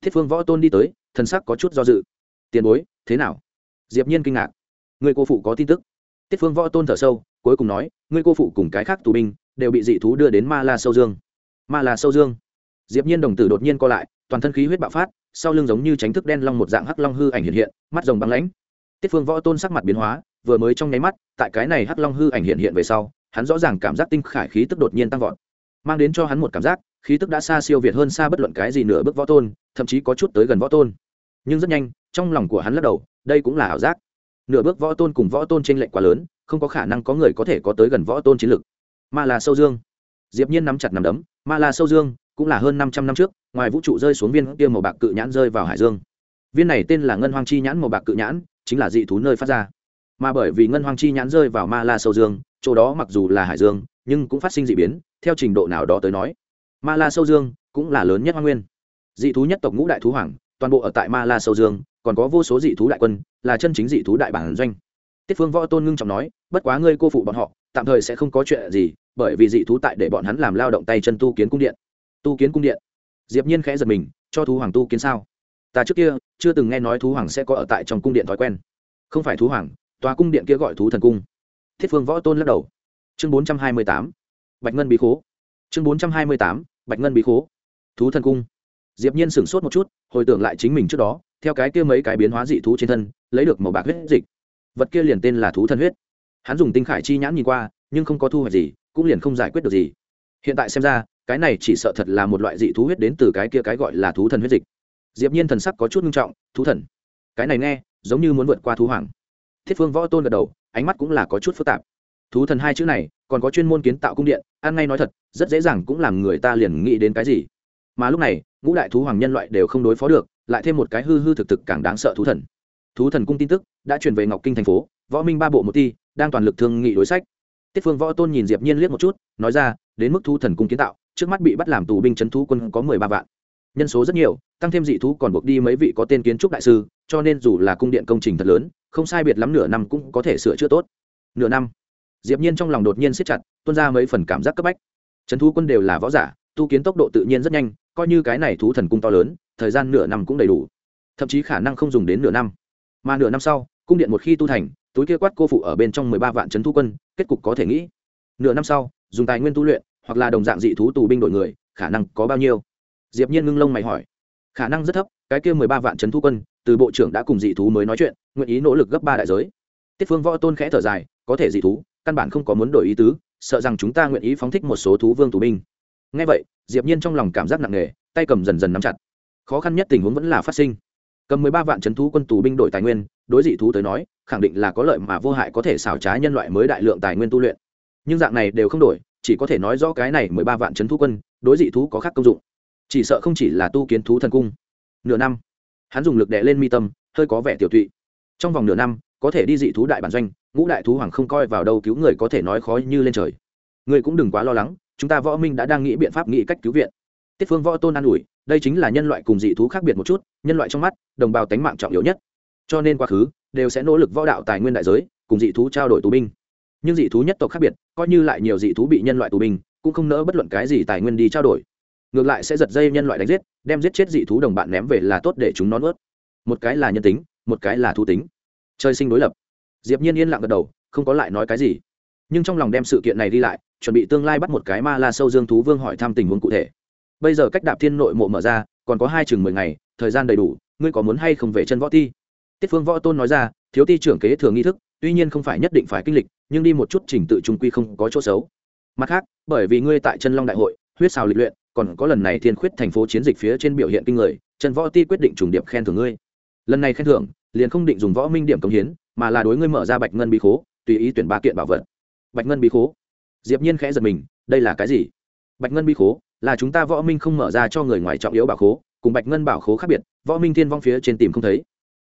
Thiết phương võ tôn đi tới, thần sắc có chút do dự. Tiền bối, thế nào? Diệp nhiên kinh ngạc. Người cô phụ có tin tức. Tiết phương võ tôn thở sâu, cuối cùng nói người cô phụ cùng cái khác tù binh đều bị dị thú đưa đến ma la sâu dương. Ma la sâu dương? Diệp nhiên đồng tử đột nhiên co lại, toàn thân khí huyết bạo phát, sau lưng giống như tránh thức đen long một dạng hắc long hư ảnh hiện hiện, mắt rồng băng lãnh. Tiết phương võ tôn sắc mặt biến hóa, vừa mới trong nháy mắt, tại cái này hắc long hư ảnh hiện hiện về sau, hắn rõ ràng cảm giác tinh khải khí tức đột nhiên tăng vọt mang đến cho hắn một cảm giác, khí tức đã xa siêu việt hơn xa bất luận cái gì nửa bước võ tôn, thậm chí có chút tới gần võ tôn. Nhưng rất nhanh, trong lòng của hắn lắc đầu, đây cũng là ảo giác. Nửa bước võ tôn cùng võ tôn t r ê n lệch quá lớn, không có khả năng có người có thể có tới gần võ tôn chiến lực. Ma là sâu dương. Diệp nhiên nắm chặt nắm đấm, ma là sâu dương, cũng là hơn năm trăm năm trước, ngoài vũ trụ rơi xuống viên kia màu bạc cự nhãn rơi vào hải dương. Viên này tên là ngân hoang chi nhãn màu bạc cự nhãn, chính là dị thú nơi phát ra. Mà bởi vì ngân hoang chi nhãn rơi vào ma la sâu dương, chỗ đó mặc dù là hải dương nhưng cũng phát sinh d ị biến, theo trình độ nào đó tới nói, ma la sâu dương cũng là lớn nhất hoa nguyên. Dị thú nhất tộc ngũ đại thú hoàng, toàn bộ ở tại ma la sâu dương, còn có vô số dị thú đại quân, là chân chính dị thú đại bản doanh. Tiết phương võ tôn ngưng trọng nói, bất quá ngươi cô phụ bọn họ, tạm thời sẽ không có chuyện gì, bởi vì dị thú tại để bọn hắn làm lao động tay chân tu kiến cung điện. Tu kiến cung điện? Diệp nhiên khẽ giật mình, cho thú hoàng tu kiến sao? Ta trước kia chưa từng nghe nói thú hoàng sẽ có ở tại trong cung điện thói quen. Không phải thú hoàng, tòa cung điện kia gọi thú thần cung. Thiết phương võ tôn lắc đầu chương 428 bạch ngân bí khố. Chương 428 bạch ngân bí khố. Thú thần cung. Diệp nhiên sửng sốt một chút, hồi tưởng lại chính mình trước đó, theo cái kia mấy cái biến hóa dị thú trên thân, lấy được màu bạc huyết dịch. Vật kia liền tên là thú thân huyết. Hắn dùng tinh khải chi nhãn nhìn qua, nhưng không có thu hoạch gì, cũng liền không giải quyết được gì. Hiện tại xem ra, cái này chỉ sợ thật là một loại dị thú huyết đến từ cái kia cái gọi là thú thần huyết dịch. Diệp nhiên thần sắc có chút nghiêm trọng, thú thần, cái này nghe, giống như muốn vượt qua thú hoàng. Thiết phương võ tôn gật đầu, ánh mắt cũng là có chút phức tạp thú thần hai chữ này, còn có chuyên môn kiến tạo cung điện, ăn ngay nói thật, rất dễ dàng cũng làm người ta liền nghĩ đến cái gì. Mà lúc này, ngũ đại thú hoàng nhân loại đều không đối phó được, lại thêm một cái hư hư thực thực càng đáng sợ thú thần. Thú thần cung tin tức đã truyền về ngọc kinh thành phố, võ minh ba bộ một ti, đang toàn lực thương nghị đối sách. Tiết phương võ tôn nhìn diệp nhiên liếc một chút, nói ra, đến mức thú thần cung kiến tạo, trước mắt bị bắt làm tù binh chấn thú quân có mười ba vạn. Nhân số rất nhiều, tăng thêm dị thú còn buộc đi mấy vị có tên kiến trúc đại sư, cho nên dù là cung điện công trình thật lớn, không sai biệt lắm nửa năm cũng có thể sửa chữa tốt. Nửa năm diệp nhiên trong lòng đột nhiên siết chặt, tuôn ra mấy phần cảm giác cấp bách. Chấn thú quân đều là võ giả, tu kiến tốc độ tự nhiên rất nhanh, coi như cái này thú thần cung to lớn, thời gian nửa năm cũng đầy đủ. Thậm chí khả năng không dùng đến nửa năm. Mà nửa năm sau, cung điện một khi tu thành, túi kia quát cô phụ ở bên trong mười ba vạn trấn thu quân, kết cục có thể nghĩ. Nửa năm sau, dùng tài nguyên tu luyện, hoặc là đồng dạng dị thú tù binh đội người, khả năng có bao nhiêu? Diệp nhiên ngưng lông mày hỏi. Khả năng rất thấp, cái kia mười ba vạn trấn thu quân, từ bộ trưởng đã cùng dị thú mới nói chuyện, nguyện ý nỗ lực gấp ba đại giới. Tiết phương võ tôn khẽ thở dài, có thể dị thú căn bản không có muốn đổi ý tứ, sợ rằng chúng ta nguyện ý phóng thích một số thú vương tù binh. Nghe vậy, diệp nhiên trong lòng cảm giác nặng nề, tay cầm dần dần nắm chặt. Khó khăn nhất tình huống vẫn là phát sinh. Cầm mười ba vạn chấn thú quân tù binh đổi tài nguyên, đối dị thú tới nói, khẳng định là có lợi mà vô hại có thể xảo trá nhân loại mới đại lượng tài nguyên tu luyện. Nhưng dạng này đều không đổi, chỉ có thể nói rõ cái này mười ba vạn chấn thú quân, đối dị thú có khác công dụng. Chỉ sợ không chỉ là tu kiến thú thần cung. Nửa năm, hắn dùng lực đè lên mi tâm, hơi có vẻ tiểu tụy. Trong vòng nửa năm có thể đi dị thú đại bản doanh, ngũ đại thú hoàng không coi vào đâu, cứu người có thể nói khó như lên trời. Người cũng đừng quá lo lắng, chúng ta võ minh đã đang nghĩ biện pháp, nghĩ cách cứu viện. Tiết phương võ tôn an ủi, đây chính là nhân loại cùng dị thú khác biệt một chút, nhân loại trong mắt, đồng bào tánh mạng trọng yếu nhất. Cho nên quá khứ, đều sẽ nỗ lực võ đạo tài nguyên đại giới, cùng dị thú trao đổi tù binh. Nhưng dị thú nhất tộc khác biệt, coi như lại nhiều dị thú bị nhân loại tù binh, cũng không nỡ bất luận cái gì tài nguyên đi trao đổi. Ngược lại sẽ giật dây nhân loại đánh giết, đem giết chết dị thú đồng bạn ném về là tốt để chúng nó nuốt. Một cái là nhân tính, một cái là thú tính chơi sinh đối lập. Diệp nhiên yên lặng gật đầu, không có lại nói cái gì. Nhưng trong lòng đem sự kiện này đi lại, chuẩn bị tương lai bắt một cái ma la sâu dương thú vương hỏi thăm tình huống cụ thể. Bây giờ cách đạp thiên nội mộ mở ra, còn có hai chừng mười ngày, thời gian đầy đủ, ngươi có muốn hay không về chân võ ti? Tiết phương võ tôn nói ra, thiếu ti trưởng kế thường nghi thức, tuy nhiên không phải nhất định phải kinh lịch, nhưng đi một chút trình tự trung quy không có chỗ xấu. Mặt khác, bởi vì ngươi tại chân long đại hội, huyết xào lịch luyện, còn có lần này thiên khuyết thành phố chiến dịch phía trên biểu hiện kinh người trần võ ti quyết định trùng điệp khen thưởng ngươi. Lần này khen thưởng liền không định dùng võ minh điểm công hiến, mà là đối ngươi mở ra bạch ngân bí khố, tùy ý tuyển ba kiện bảo vật. Bạch ngân bí khố. Diệp nhiên khẽ giật mình, đây là cái gì? Bạch ngân bí khố, là chúng ta võ minh không mở ra cho người ngoài trọng yếu bảo khố, cùng bạch ngân bảo khố khác biệt, võ minh thiên vong phía trên tìm không thấy.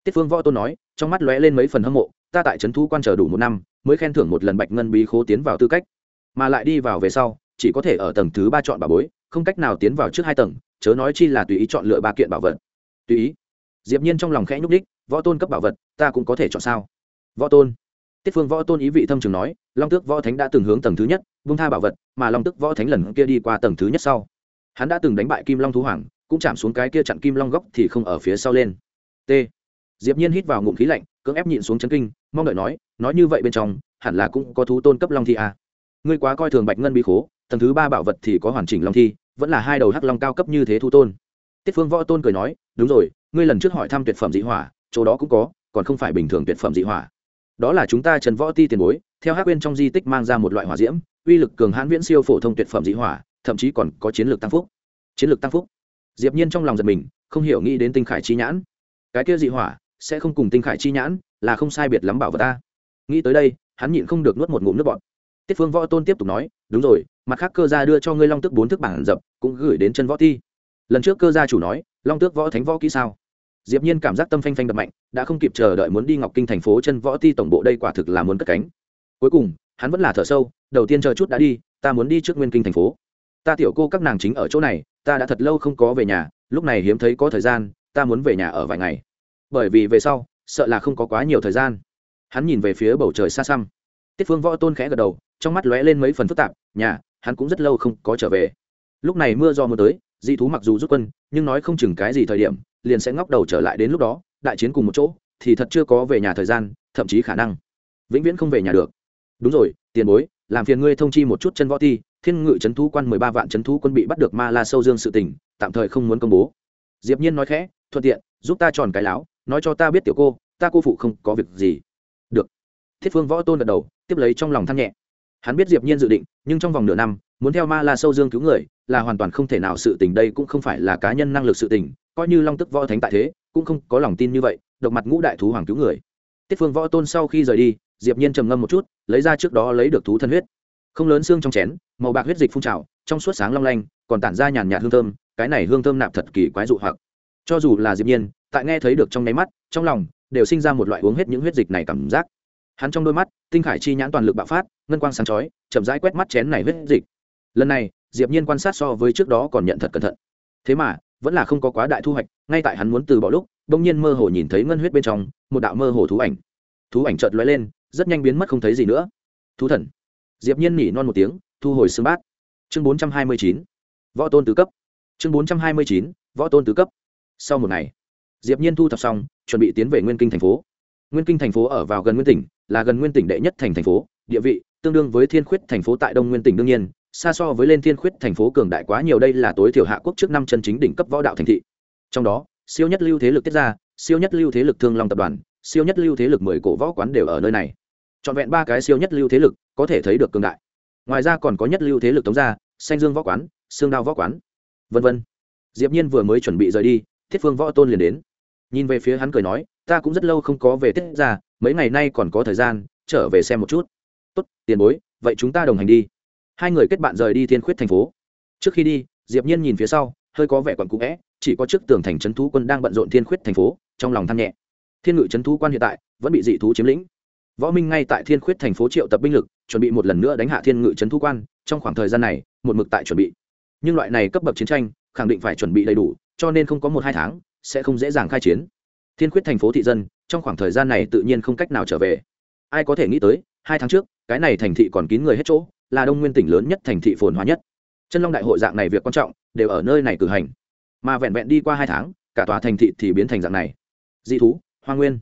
Tiết phương võ tôn nói, trong mắt lóe lên mấy phần hâm mộ, ta tại trấn thu quan chờ đủ một năm, mới khen thưởng một lần bạch ngân bí khố tiến vào tư cách. Mà lại đi vào về sau, chỉ có thể ở tầng thứ ba chọn bảo bối, không cách nào tiến vào trước hai tầng, chớ nói chi là tùy ý chọn lựa ba kiện bảo vật. Tùy ý diệp nhiên trong lòng khẽ nhúc đích võ tôn cấp bảo vật, ta cũng có thể chọn sao? Võ tôn. Tiết phương võ tôn ý vị thâm trường nói, long tước võ thánh đã từng hướng tầng thứ nhất vung tha bảo vật, mà long tước võ thánh lần kia đi qua tầng thứ nhất sau. Hắn đã từng đánh bại kim long thú hoàng, cũng chạm xuống cái kia chặn kim long góc thì không ở phía sau lên. T. Diệp nhiên hít vào ngụm khí lạnh, cưỡng ép nhịn xuống chấn kinh, mong đợi nói nói như vậy bên trong, hẳn là cũng có thú tôn cấp long thi à. ngươi quá coi thường bạch ngân bí khố, tầng thứ ba bảo vật thì có hoàn chỉnh long thi, vẫn là hai đầu hắc long cao cấp như thế thú tôn. Tiết phương võ tôn cười nói, đúng rồi ngươi lần trước hỏi thăm tuyệt phẩm dị hỏa, chỗ đó cũng có, còn không phải bình thường tuyệt phẩm dị hỏa. Đó là chúng ta trần võ ti tiền bối, theo hắc quên trong di tích mang ra một loại hỏa diễm, uy lực cường hãn viễn siêu phổ thông tuyệt phẩm dị hỏa, thậm chí còn có chiến lược tăng phúc. Chiến lược tăng phúc. Diệp nhiên trong lòng giật mình, không hiểu nghĩ đến tinh khải chi nhãn. Cái kia dị hỏa, sẽ không cùng tinh khải chi nhãn, là không sai biệt lắm bảo vật ta. Nghĩ tới đây, hắn nhịn không được nuốt một ngụm nước bọt. Tiết phương võ tôn tiếp tục nói, đúng rồi, mặt khác cơ gia đưa cho ngươi long tức bốn thức bản dập, cũng gửi đến chân võ thi lần trước cơ gia chủ nói, long tước võ thánh võ kỹ sao? Diệp nhiên cảm giác tâm phanh phanh đập mạnh, đã không kịp chờ đợi muốn đi ngọc kinh thành phố chân võ ti tổng bộ đây quả thực là muốn cất cánh. Cuối cùng, hắn vẫn là thở sâu, đầu tiên chờ chút đã đi, ta muốn đi trước nguyên kinh thành phố. Ta tiểu cô các nàng chính ở chỗ này, ta đã thật lâu không có về nhà, lúc này hiếm thấy có thời gian, ta muốn về nhà ở vài ngày. Bởi vì về sau, sợ là không có quá nhiều thời gian. Hắn nhìn về phía bầu trời xa xăm. Tiết phương võ tôn khẽ gật đầu, trong mắt lóe lên mấy phần phức tạp, nhà, hắn cũng rất lâu không có trở về. Lúc này mưa do mưa tới dị thú mặc dù rút quân, nhưng nói không chừng cái gì thời điểm, liền sẽ ngóc đầu trở lại đến lúc đó, đại chiến cùng một chỗ, thì thật chưa có về nhà thời gian, thậm chí khả năng. Vĩnh viễn không về nhà được. Đúng rồi, tiền bối, làm phiền ngươi thông chi một chút chân võ thi, thiên ngự c thú quan mười ba vạn c thú quân bị bắt được ma la sâu dương sự tình, tạm thời không muốn công bố. Diệp nhiên nói khẽ, thuận tiện, giúp ta tròn cái láo, nói cho ta biết tiểu cô, ta cô phụ không có việc gì. Được. Thiết phương võ tôn gật đầu, tiếp lấy trong lòng than nhẹ hắn biết diệp nhiên dự định, nhưng trong vòng nửa năm, muốn theo ma la sâu dương cứu người, là hoàn toàn không thể nào sự tình đây cũng không phải là cá nhân năng lực sự tình, coi như long tức võ thánh tại thế, cũng không có lòng tin như vậy, độc mặt ngũ đại thú hoàng cứu người. Tiết phương võ tôn sau khi rời đi, diệp nhiên trầm ngâm một chút, lấy ra trước đó lấy được thú thân huyết. Không lớn xương trong chén, màu bạc huyết dịch phun trào, trong suốt sáng long lanh, còn tản ra nhàn nhạt hương thơm, cái này hương thơm nạp thật kỳ quái dụ hoặc. Cho dù là diệp nhiên, tại nghe thấy được trong nháy mắt, trong lòng đều sinh ra một loại uống hết những huyết dịch này cảm giác hắn trong đôi mắt, tinh khải chi nhãn toàn lực bạo phát, ngân quang sáng chói, chậm rãi quét mắt chén này huyết dịch. Lần này, diệp nhiên quan sát so với trước đó còn nhận thật cẩn thận. Thế mà, vẫn là không có quá đại thu hoạch, ngay tại hắn muốn từ bỏ lúc, bỗng nhiên mơ hồ nhìn thấy ngân huyết bên trong, một đạo mơ hồ thú ảnh. Thú ảnh chợt lóe lên, rất nhanh biến mất không thấy gì nữa. Thú thần. Diệp nhiên nhỉ non một tiếng, thu hồi xương bát. Chương 429 võ tôn tứ cấp. Chương 429 võ tôn tứ cấp. Sau một ngày, diệp nhiên thu thập xong, chuẩn bị tiến về nguyên kinh thành phố nguyên kinh thành phố ở vào gần nguyên tỉnh, là gần nguyên tỉnh đệ nhất thành thành phố, địa vị tương đương với thiên khuyết thành phố tại đông nguyên tỉnh đương nhiên, xa so với lên thiên khuyết thành phố cường đại quá nhiều đây là tối thiểu hạ quốc trước năm chân chính đỉnh cấp võ đạo thành thị. Trong đó, siêu nhất lưu thế lực tiết ra, siêu nhất lưu thế lực thương long tập đoàn, siêu nhất lưu thế lực mười cổ võ quán đều ở nơi này. Trọn vẹn ba cái siêu nhất lưu thế lực có thể thấy được cường đại. Ngoài ra còn có nhất lưu thế lực tống gia, xanh dương võ quán xương đao võ quán, vân vân. Diệp nhiên vừa mới chuẩn bị rời đi, thiết phương võ tôn liền đến. Nhìn về phía hắn cười nói ta cũng rất lâu không có về tiết ra, mấy ngày nay còn có thời gian, trở về xem một chút. Tốt, tiền bối, vậy chúng ta đồng hành đi. Hai người kết bạn rời đi thiên khuyết thành phố. Trước khi đi, diệp nhiên nhìn phía sau, hơi có vẻ còn cũ vẽ chỉ có trước tường thành trấn thú quân đang bận rộn thiên khuyết thành phố, trong lòng than nhẹ. Thiên ngự trấn thú quan hiện tại vẫn bị dị thú chiếm lĩnh. Võ minh ngay tại thiên khuyết thành phố triệu tập binh lực, chuẩn bị một lần nữa đánh hạ thiên ngự trấn thú quan, trong khoảng thời gian này, một mực tại chuẩn bị. Nhưng loại này cấp bậc chiến tranh, khẳng định phải chuẩn bị đầy đủ, cho nên không có một hai tháng, sẽ không dễ dàng khai chiến thiên khuyết thành phố thị dân, trong khoảng thời gian này tự nhiên không cách nào trở về. Ai có thể nghĩ tới, hai tháng trước, cái này thành thị còn kín người hết chỗ, là đông nguyên tỉnh lớn nhất thành thị phồn hoa nhất. Chân long đại hội dạng này việc quan trọng, đều ở nơi này cử hành. Mà vẹn vẹn đi qua hai tháng, cả tòa thành thị thì biến thành dạng này. Dị thú, hoa nguyên.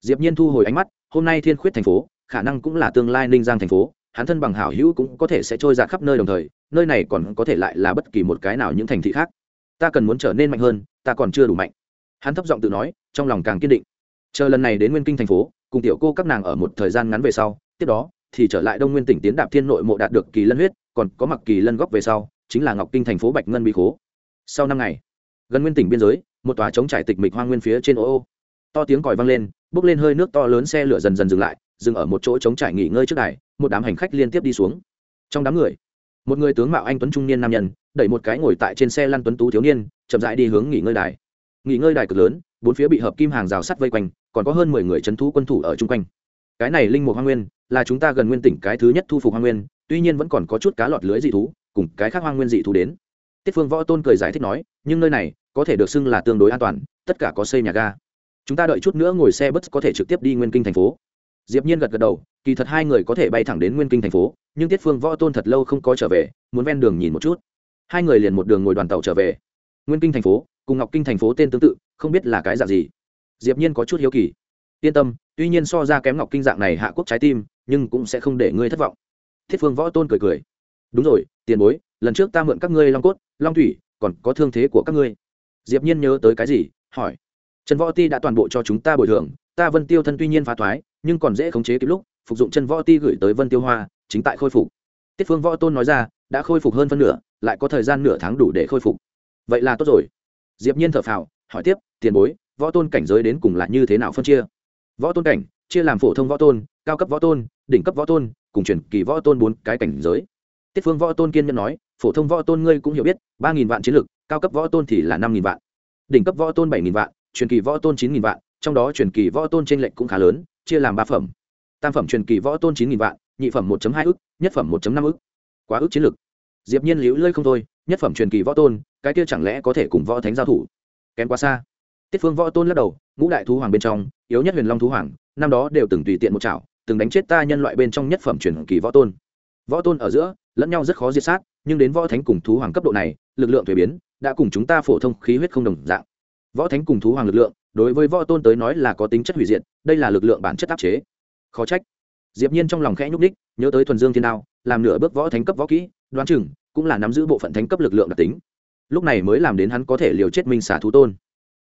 Diệp nhiên thu hồi ánh mắt, hôm nay thiên khuyết thành phố, khả năng cũng là tương lai ninh giang thành phố, hắn thân bằng hảo hữu cũng có thể sẽ trôi ra khắp nơi đồng thời, nơi này còn có thể lại là bất kỳ một cái nào những thành thị khác. Ta cần muốn trở nên mạnh hơn, ta còn chưa đủ mạnh hắn thấp giọng tự nói, trong lòng càng kiên định. Chờ lần này đến nguyên kinh thành phố, cùng tiểu cô các nàng ở một thời gian ngắn về sau, tiếp đó, thì trở lại đông nguyên tỉnh tiến đạp thiên nội mộ đạt được kỳ lân huyết, còn có mặc kỳ lân góc về sau, chính là ngọc kinh thành phố bạch ngân bị khố. Sau năm ngày, gần nguyên tỉnh biên giới, một tòa chống trải tịch mịch hoang nguyên phía trên ô ô. To tiếng còi vang lên bốc lên hơi nước to lớn xe lửa dần dần dừng lại, dừng ở một chỗ chống trải nghỉ ngơi trước đài, một đám hành khách liên tiếp đi xuống. Trong đám người, một người tướng mạo anh tuấn trung niên nam nhân, đẩy một cái ngồi tại trên xe lăn tuấn tú thiếu niên, chậm rãi đi hướng nghỉ ngơi đài nghỉ ngơi đài cực lớn, bốn phía bị hợp kim hàng rào sắt vây quanh, còn có hơn mười người c h ấ n thú quân thủ ở chung quanh. Cái này linh mục hoa nguyên, là chúng ta gần nguyên tỉnh cái thứ nhất thu phục hoa nguyên, tuy nhiên vẫn còn có chút cá lọt lưới dị thú, cùng cái khác hoa nguyên dị thú đến. Tiết phương võ tôn cười giải thích nói, nhưng nơi này, có thể được xưng là tương đối an toàn, tất cả có xây nhà ga. Chúng ta đợi chút nữa ngồi xe bus có thể trực tiếp đi nguyên kinh thành phố. Diệp nhiên gật gật đầu, kỳ thật hai người có thể bay thẳng đến nguyên kinh thành phố, nhưng tiết phương võ tôn thật lâu không có trở về, muốn ven đường nhìn một chút. Hai người liền một đường ngồi đoàn tàu trở về. Nguyên kinh thành phố cùng ngọc kinh thành phố tên tương tự, không biết là cái dạng gì. Diệp nhiên có chút hiếu kỳ. Yên tâm, tuy nhiên so ra kém ngọc kinh dạng này hạ quốc trái tim, nhưng cũng sẽ không để ngươi thất vọng. Thiết phương võ tôn cười cười. Đúng rồi, tiền bối, lần trước ta mượn các ngươi long cốt, long thủy, còn có thương thế của các ngươi. Diệp nhiên nhớ tới cái gì, hỏi. Trần võ ti đã toàn bộ cho chúng ta bồi thường, ta vân tiêu thân tuy nhiên phá thoái, nhưng còn dễ khống chế kịp lúc, phục dụng chân võ ti gửi tới vân tiêu hoa, chính tại khôi phục. Tiết phương võ tôn nói ra, đã khôi phục hơn phân nửa, lại có thời gian nửa tháng đủ để khôi phục. Vậy là tốt rồi diệp nhiên thở phào, hỏi tiếp, tiền bối, võ tôn cảnh giới đến cùng là như thế nào phân chia? Võ tôn cảnh, chia làm phổ thông võ tôn, cao cấp võ tôn, đỉnh cấp võ tôn, cùng truyền kỳ võ tôn bốn cái cảnh giới. Tiết phương võ tôn kiên nhẫn nói, phổ thông võ tôn ngươi cũng hiểu biết, ba nghìn vạn chiến lực, cao cấp võ tôn thì là năm nghìn vạn. Đỉnh cấp võ tôn bảy nghìn vạn, truyền kỳ võ tôn chín nghìn vạn, trong đó truyền kỳ võ tôn trên lệnh cũng khá lớn, chia làm ba phẩm. Tam phẩm truyền kỳ võ tôn chín nghìn vạn, nhị phẩm một hai ức, nhất phẩm một năm ức. Quá ức chiến lực. Diệp nhiên liễu lơi không thôi nhất phẩm truyền kỳ võ tôn, cái kia chẳng lẽ có thể cùng võ thánh giao thủ? Kém quá xa. Tiết phương võ tôn lắc đầu, ngũ đại thú hoàng bên trong, yếu nhất huyền long thú hoàng, năm đó đều từng tùy tiện một chảo, từng đánh chết ta nhân loại bên trong nhất phẩm truyền kỳ võ tôn. Võ tôn ở giữa, lẫn nhau rất khó diệt sát, nhưng đến võ thánh cùng thú hoàng cấp độ này, lực lượng thuế biến, đã cùng chúng ta phổ thông khí huyết không đồng dạng. Võ thánh cùng thú hoàng lực lượng, đối với võ tôn tới nói là có tính chất hủy diệt, đây là lực lượng bản chất áp chế. Khó trách. Diệp nhiên trong lòng khẽ nhúc đích nhớ tới thuần dương thiên đao, làm nửa bước võ thánh cấp võ kỹ, đoán chừng cũng là nắm giữ bộ phận thánh cấp lực lượng đặc tính. Lúc này mới làm đến hắn có thể liều chết minh xả thú tôn.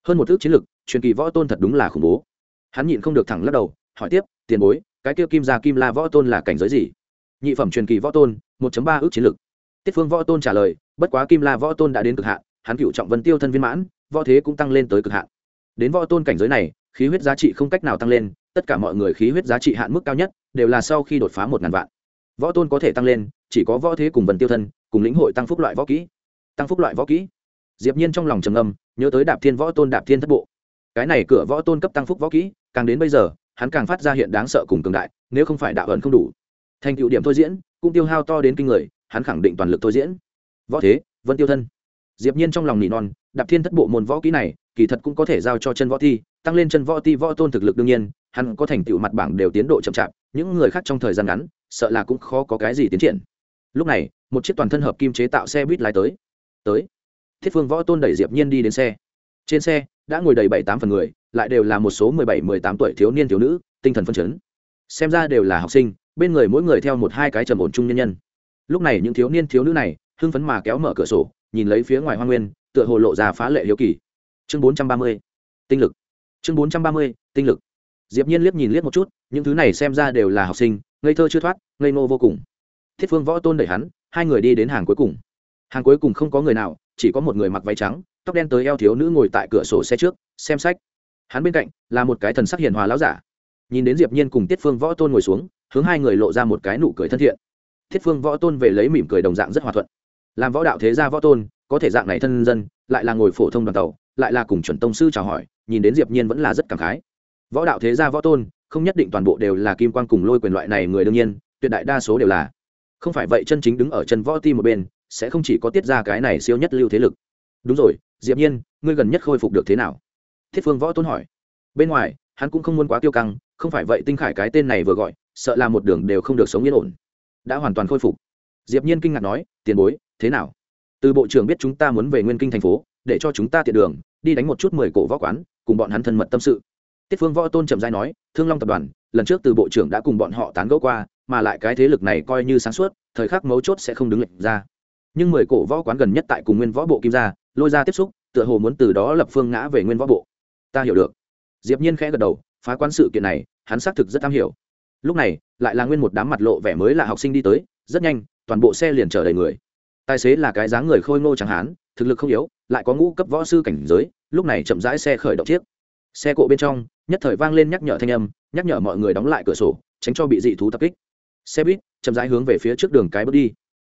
Hơn một thước chiến lực, truyền kỳ võ tôn thật đúng là khủng bố. Hắn nhịn không được thẳng lắc đầu, hỏi tiếp, tiền bối, cái kia kim gia kim la võ tôn là cảnh giới gì? Nhị phẩm truyền kỳ võ tôn, một ba ước chiến lực. Tiết phương võ tôn trả lời, bất quá kim la võ tôn đã đến cực hạn, hắn cựu trọng vân tiêu thân viên mãn, võ thế cũng tăng lên tới cực hạn. Đến võ tôn cảnh giới này, khí huyết giá trị không cách nào tăng lên, tất cả mọi người khí huyết giá trị hạn mức cao nhất, đều là sau khi đột phá một ngàn vạn võ tôn có thể tăng lên, chỉ có võ thế cùng vần tiêu thân, cùng lĩnh hội tăng phúc loại võ kỹ. Tăng phúc loại võ kỹ. Diệp nhiên trong lòng trầm ngâm, nhớ tới đạp thiên võ tôn, đạp thiên thất bộ. Cái này cửa võ tôn cấp tăng phúc võ kỹ, càng đến bây giờ, hắn càng phát ra hiện đáng sợ cùng cường đại, nếu không phải đạo ẩn không đủ. Thành tựu điểm thôi diễn, cũng tiêu hao to đến kinh người, hắn khẳng định toàn lực thôi diễn. Võ thế, vân tiêu thân. Diệp nhiên trong lòng nỉ non, đạp thiên thất bộ môn võ kỹ này, kỳ thật cũng có thể giao cho chân võ thi, tăng lên chân võ ti võ tôn thực lực đương nhiên, hắn có thành tựu mặt bảng đều tiến độ chậm chạp, những người khác trong thời gian ngắn sợ là cũng khó có cái gì tiến triển. Lúc này, một chiếc toàn thân hợp kim chế tạo xe buýt lái tới. Tới. Thiết phương võ tôn đẩy diệp nhiên đi đến xe. Trên xe, đã ngồi đầy bảy tám phần người, lại đều là một số mười bảy, mười tám tuổi thiếu niên, thiếu nữ, tinh thần phân chấn. Xem ra đều là học sinh, bên người mỗi người theo một hai cái trầm ổn chung nhân nhân. Lúc này những thiếu niên, thiếu nữ này, hưng phấn mà kéo mở cửa sổ, nhìn lấy phía ngoài hoa nguyên, tựa hồ lộ ra phá lệ hiếu kỳ. Chương bốn trăm ba mươi, tinh lực. Chương bốn trăm ba mươi, tinh lực. Diệp nhiên liếc nhìn liếc một chút, những thứ này xem ra đều là học sinh ngây thơ chưa thoát, ngây ngô vô cùng. Thiết phương võ tôn đẩy hắn, hai người đi đến hàng cuối cùng. Hàng cuối cùng không có người nào, chỉ có một người mặc váy trắng, tóc đen tới eo thiếu nữ ngồi tại cửa sổ xe trước, xem sách. Hắn bên cạnh là một cái thần sắc hiền hòa lão giả. Nhìn đến diệp nhiên cùng tiết phương võ tôn ngồi xuống, hướng hai người lộ ra một cái nụ cười thân thiện. Thiết phương võ tôn về lấy mỉm cười đồng dạng rất hòa thuận. Làm võ đạo thế gia võ tôn, có thể dạng này thân dân, lại là ngồi phổ thông đoàn tàu, lại là cùng chuẩn tông sư chào hỏi, nhìn đến diệp nhiên vẫn là rất cảm khái. Võ đạo thế gia võ tôn không nhất định toàn bộ đều là kim quan cùng lôi quyền loại này người đương nhiên, tuyệt đại đa số đều là. Không phải vậy chân chính đứng ở chân võ ti một bên, sẽ không chỉ có tiết ra cái này siêu nhất lưu thế lực. Đúng rồi, diệp nhiên, ngươi gần nhất khôi phục được thế nào? Thiết phương võ tôn hỏi. Bên ngoài, hắn cũng không muốn quá tiêu căng, không phải vậy tinh khải cái tên này vừa gọi, sợ là một đường đều không được sống yên ổn. Đã hoàn toàn khôi phục. Diệp nhiên kinh ngạc nói, tiền bối, thế nào? Từ bộ trưởng biết chúng ta muốn về nguyên kinh thành phố, để cho chúng ta tiện đường, đi đánh một chút mười cổ võ quán, cùng bọn hắn thân mật tâm sự tiết phương võ tôn trầm giai nói, thương long tập đoàn, lần trước từ bộ trưởng đã cùng bọn họ tán gẫu qua, mà lại cái thế lực này coi như sáng suốt, thời khắc mấu chốt sẽ không đứng lệnh ra. Nhưng mười cổ võ quán gần nhất tại cùng nguyên võ bộ kim gia, lôi ra tiếp xúc, tựa hồ muốn từ đó lập phương ngã về nguyên võ bộ. Ta hiểu được. Diệp nhiên khẽ gật đầu, phá quan sự kiện này, hắn xác thực rất am hiểu. Lúc này, lại là nguyên một đám mặt lộ vẻ mới là học sinh đi tới, rất nhanh, toàn bộ xe liền chở đầy người. Tài xế là cái dáng người khôi ngô chẳng hán, thực lực không yếu, lại có ngũ cấp võ sư cảnh giới, lúc này chậm rãi xe khởi động chiếc. Xe cộ bên trong nhất thời vang lên nhắc nhở thanh âm, nhắc nhở mọi người đóng lại cửa sổ, tránh cho bị dị thú tập kích. Xe buýt chậm rãi hướng về phía trước đường cái bước đi.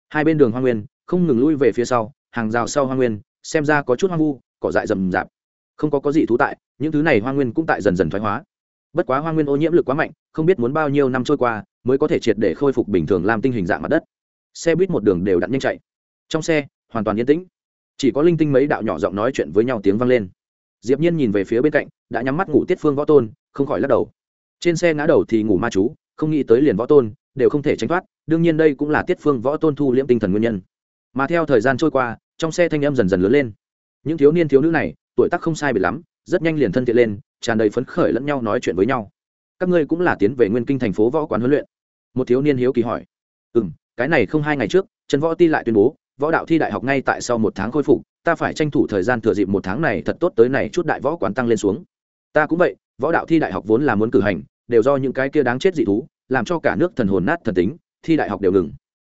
Hai bên đường hoa nguyên, không ngừng lui về phía sau, hàng rào sau hoa nguyên, xem ra có chút hoang vu, cỏ dại rầm rạp. Không có có dị thú tại, những thứ này hoa nguyên cũng tại dần dần thoái hóa. Bất quá hoa nguyên ô nhiễm lực quá mạnh, không biết muốn bao nhiêu năm trôi qua mới có thể triệt để khôi phục bình thường làm tinh hình dạng mặt đất. Xe buýt một đường đều đặn nhanh chạy. Trong xe, hoàn toàn yên tĩnh. Chỉ có linh tinh mấy đạo nhỏ giọng nói chuyện với nhau tiếng vang lên diệp nhiên nhìn về phía bên cạnh, đã nhắm mắt ngủ tiết phương võ tôn, không khỏi lắc đầu. Trên xe ngã đầu thì ngủ ma chú, không nghĩ tới liền võ tôn, đều không thể tránh thoát, đương nhiên đây cũng là tiết phương võ tôn thu liễm tinh thần nguyên nhân. Mà theo thời gian trôi qua, trong xe thanh âm dần dần lớn lên. Những thiếu niên thiếu nữ này, tuổi tác không sai biệt lắm, rất nhanh liền thân thiện lên, tràn đầy phấn khởi lẫn nhau nói chuyện với nhau. Các ngươi cũng là tiến về nguyên kinh thành phố võ quán huấn luyện. Một thiếu niên hiếu kỳ hỏi. Ừ m cái này không hai ngày trước, trần võ ti lại tuyên bố, võ đạo thi đại học ngay tại sau một tháng khôi phục ta phải tranh thủ thời gian thừa dịp một tháng này thật tốt tới này chút đại võ quán tăng lên xuống. Ta cũng vậy, võ đạo thi đại học vốn là muốn cử hành, đều do những cái kia đáng chết dị thú, làm cho cả nước thần hồn nát thần tính, thi đại học đều ngừng.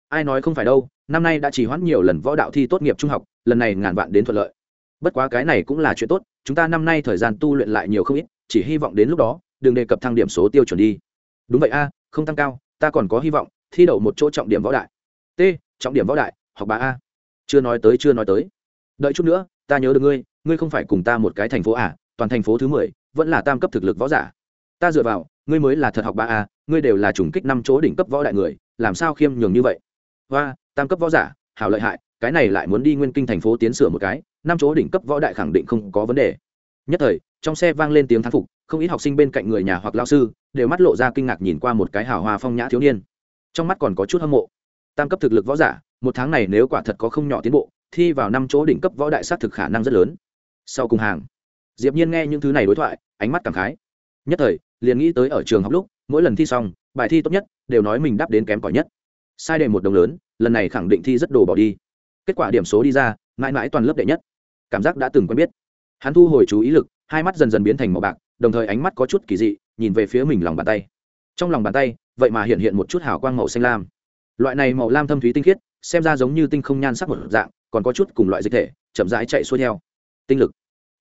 Ai nói không phải đâu, năm nay đã chỉ hoãn nhiều lần võ đạo thi tốt nghiệp trung học, lần này ngàn vạn đến thuận lợi. Bất quá cái này cũng là chuyện tốt, chúng ta năm nay thời gian tu luyện lại nhiều không ít, chỉ hy vọng đến lúc đó, đừng đề cập thăng điểm số tiêu chuẩn đi. Đúng vậy a, không tăng cao, ta còn có hy vọng, thi đậu một chỗ trọng điểm võ đại. T, trọng điểm võ đại, học bà a. Chưa nói tới, chưa nói tới đợi chút nữa, ta nhớ được ngươi ngươi không phải cùng ta một cái thành phố à toàn thành phố thứ mười, vẫn là tam cấp thực lực võ giả. Ta dựa vào, ngươi mới là thật học ba a, ngươi đều là chủng kích năm chỗ đỉnh cấp võ đại người, làm sao khiêm nhường như vậy? Và tam cấp võ giả, hảo lợi hại, cái này lại muốn đi nguyên kinh thành phố tiến sửa một cái, năm chỗ đỉnh cấp võ đại khẳng định không có vấn đề. Nhất thời, trong xe vang lên tiếng thán phục, không ít học sinh bên cạnh người nhà hoặc lao sư, đều mắt lộ ra kinh ngạc nhìn qua một cái hào hoa phong nhã thiếu niên. Trong mắt còn có chút hâm mộ. Tam cấp thực lực võ giả, một tháng này nếu quả thật có không nhỏ tiến bộ thi vào năm chỗ đỉnh cấp võ đại sát thực khả năng rất lớn. Sau cùng hàng, diệp nhiên nghe những thứ này đối thoại, ánh mắt cảm khái. Nhất thời, liền nghĩ tới ở trường học lúc, mỗi lần thi xong, bài thi tốt nhất, đều nói mình đáp đến kém cỏi nhất. Sai đề một đồng lớn, lần này khẳng định thi rất đồ bỏ đi. Kết quả điểm số đi ra, mãi mãi toàn lớp đệ nhất. Cảm giác đã từng quen biết. Hắn thu hồi chú ý lực, hai mắt dần dần biến thành màu bạc, đồng thời ánh mắt có chút kỳ dị, nhìn về phía mình lòng bàn tay. Trong lòng bàn tay, vậy mà hiện hiện một chút hào quang màu xanh lam. Loại này màu lam thâm thúy tinh khiết xem ra giống như tinh không nhan sắc một dạng, còn có chút cùng loại dịch thể, chậm rãi chạy xuôi theo. Tinh lực.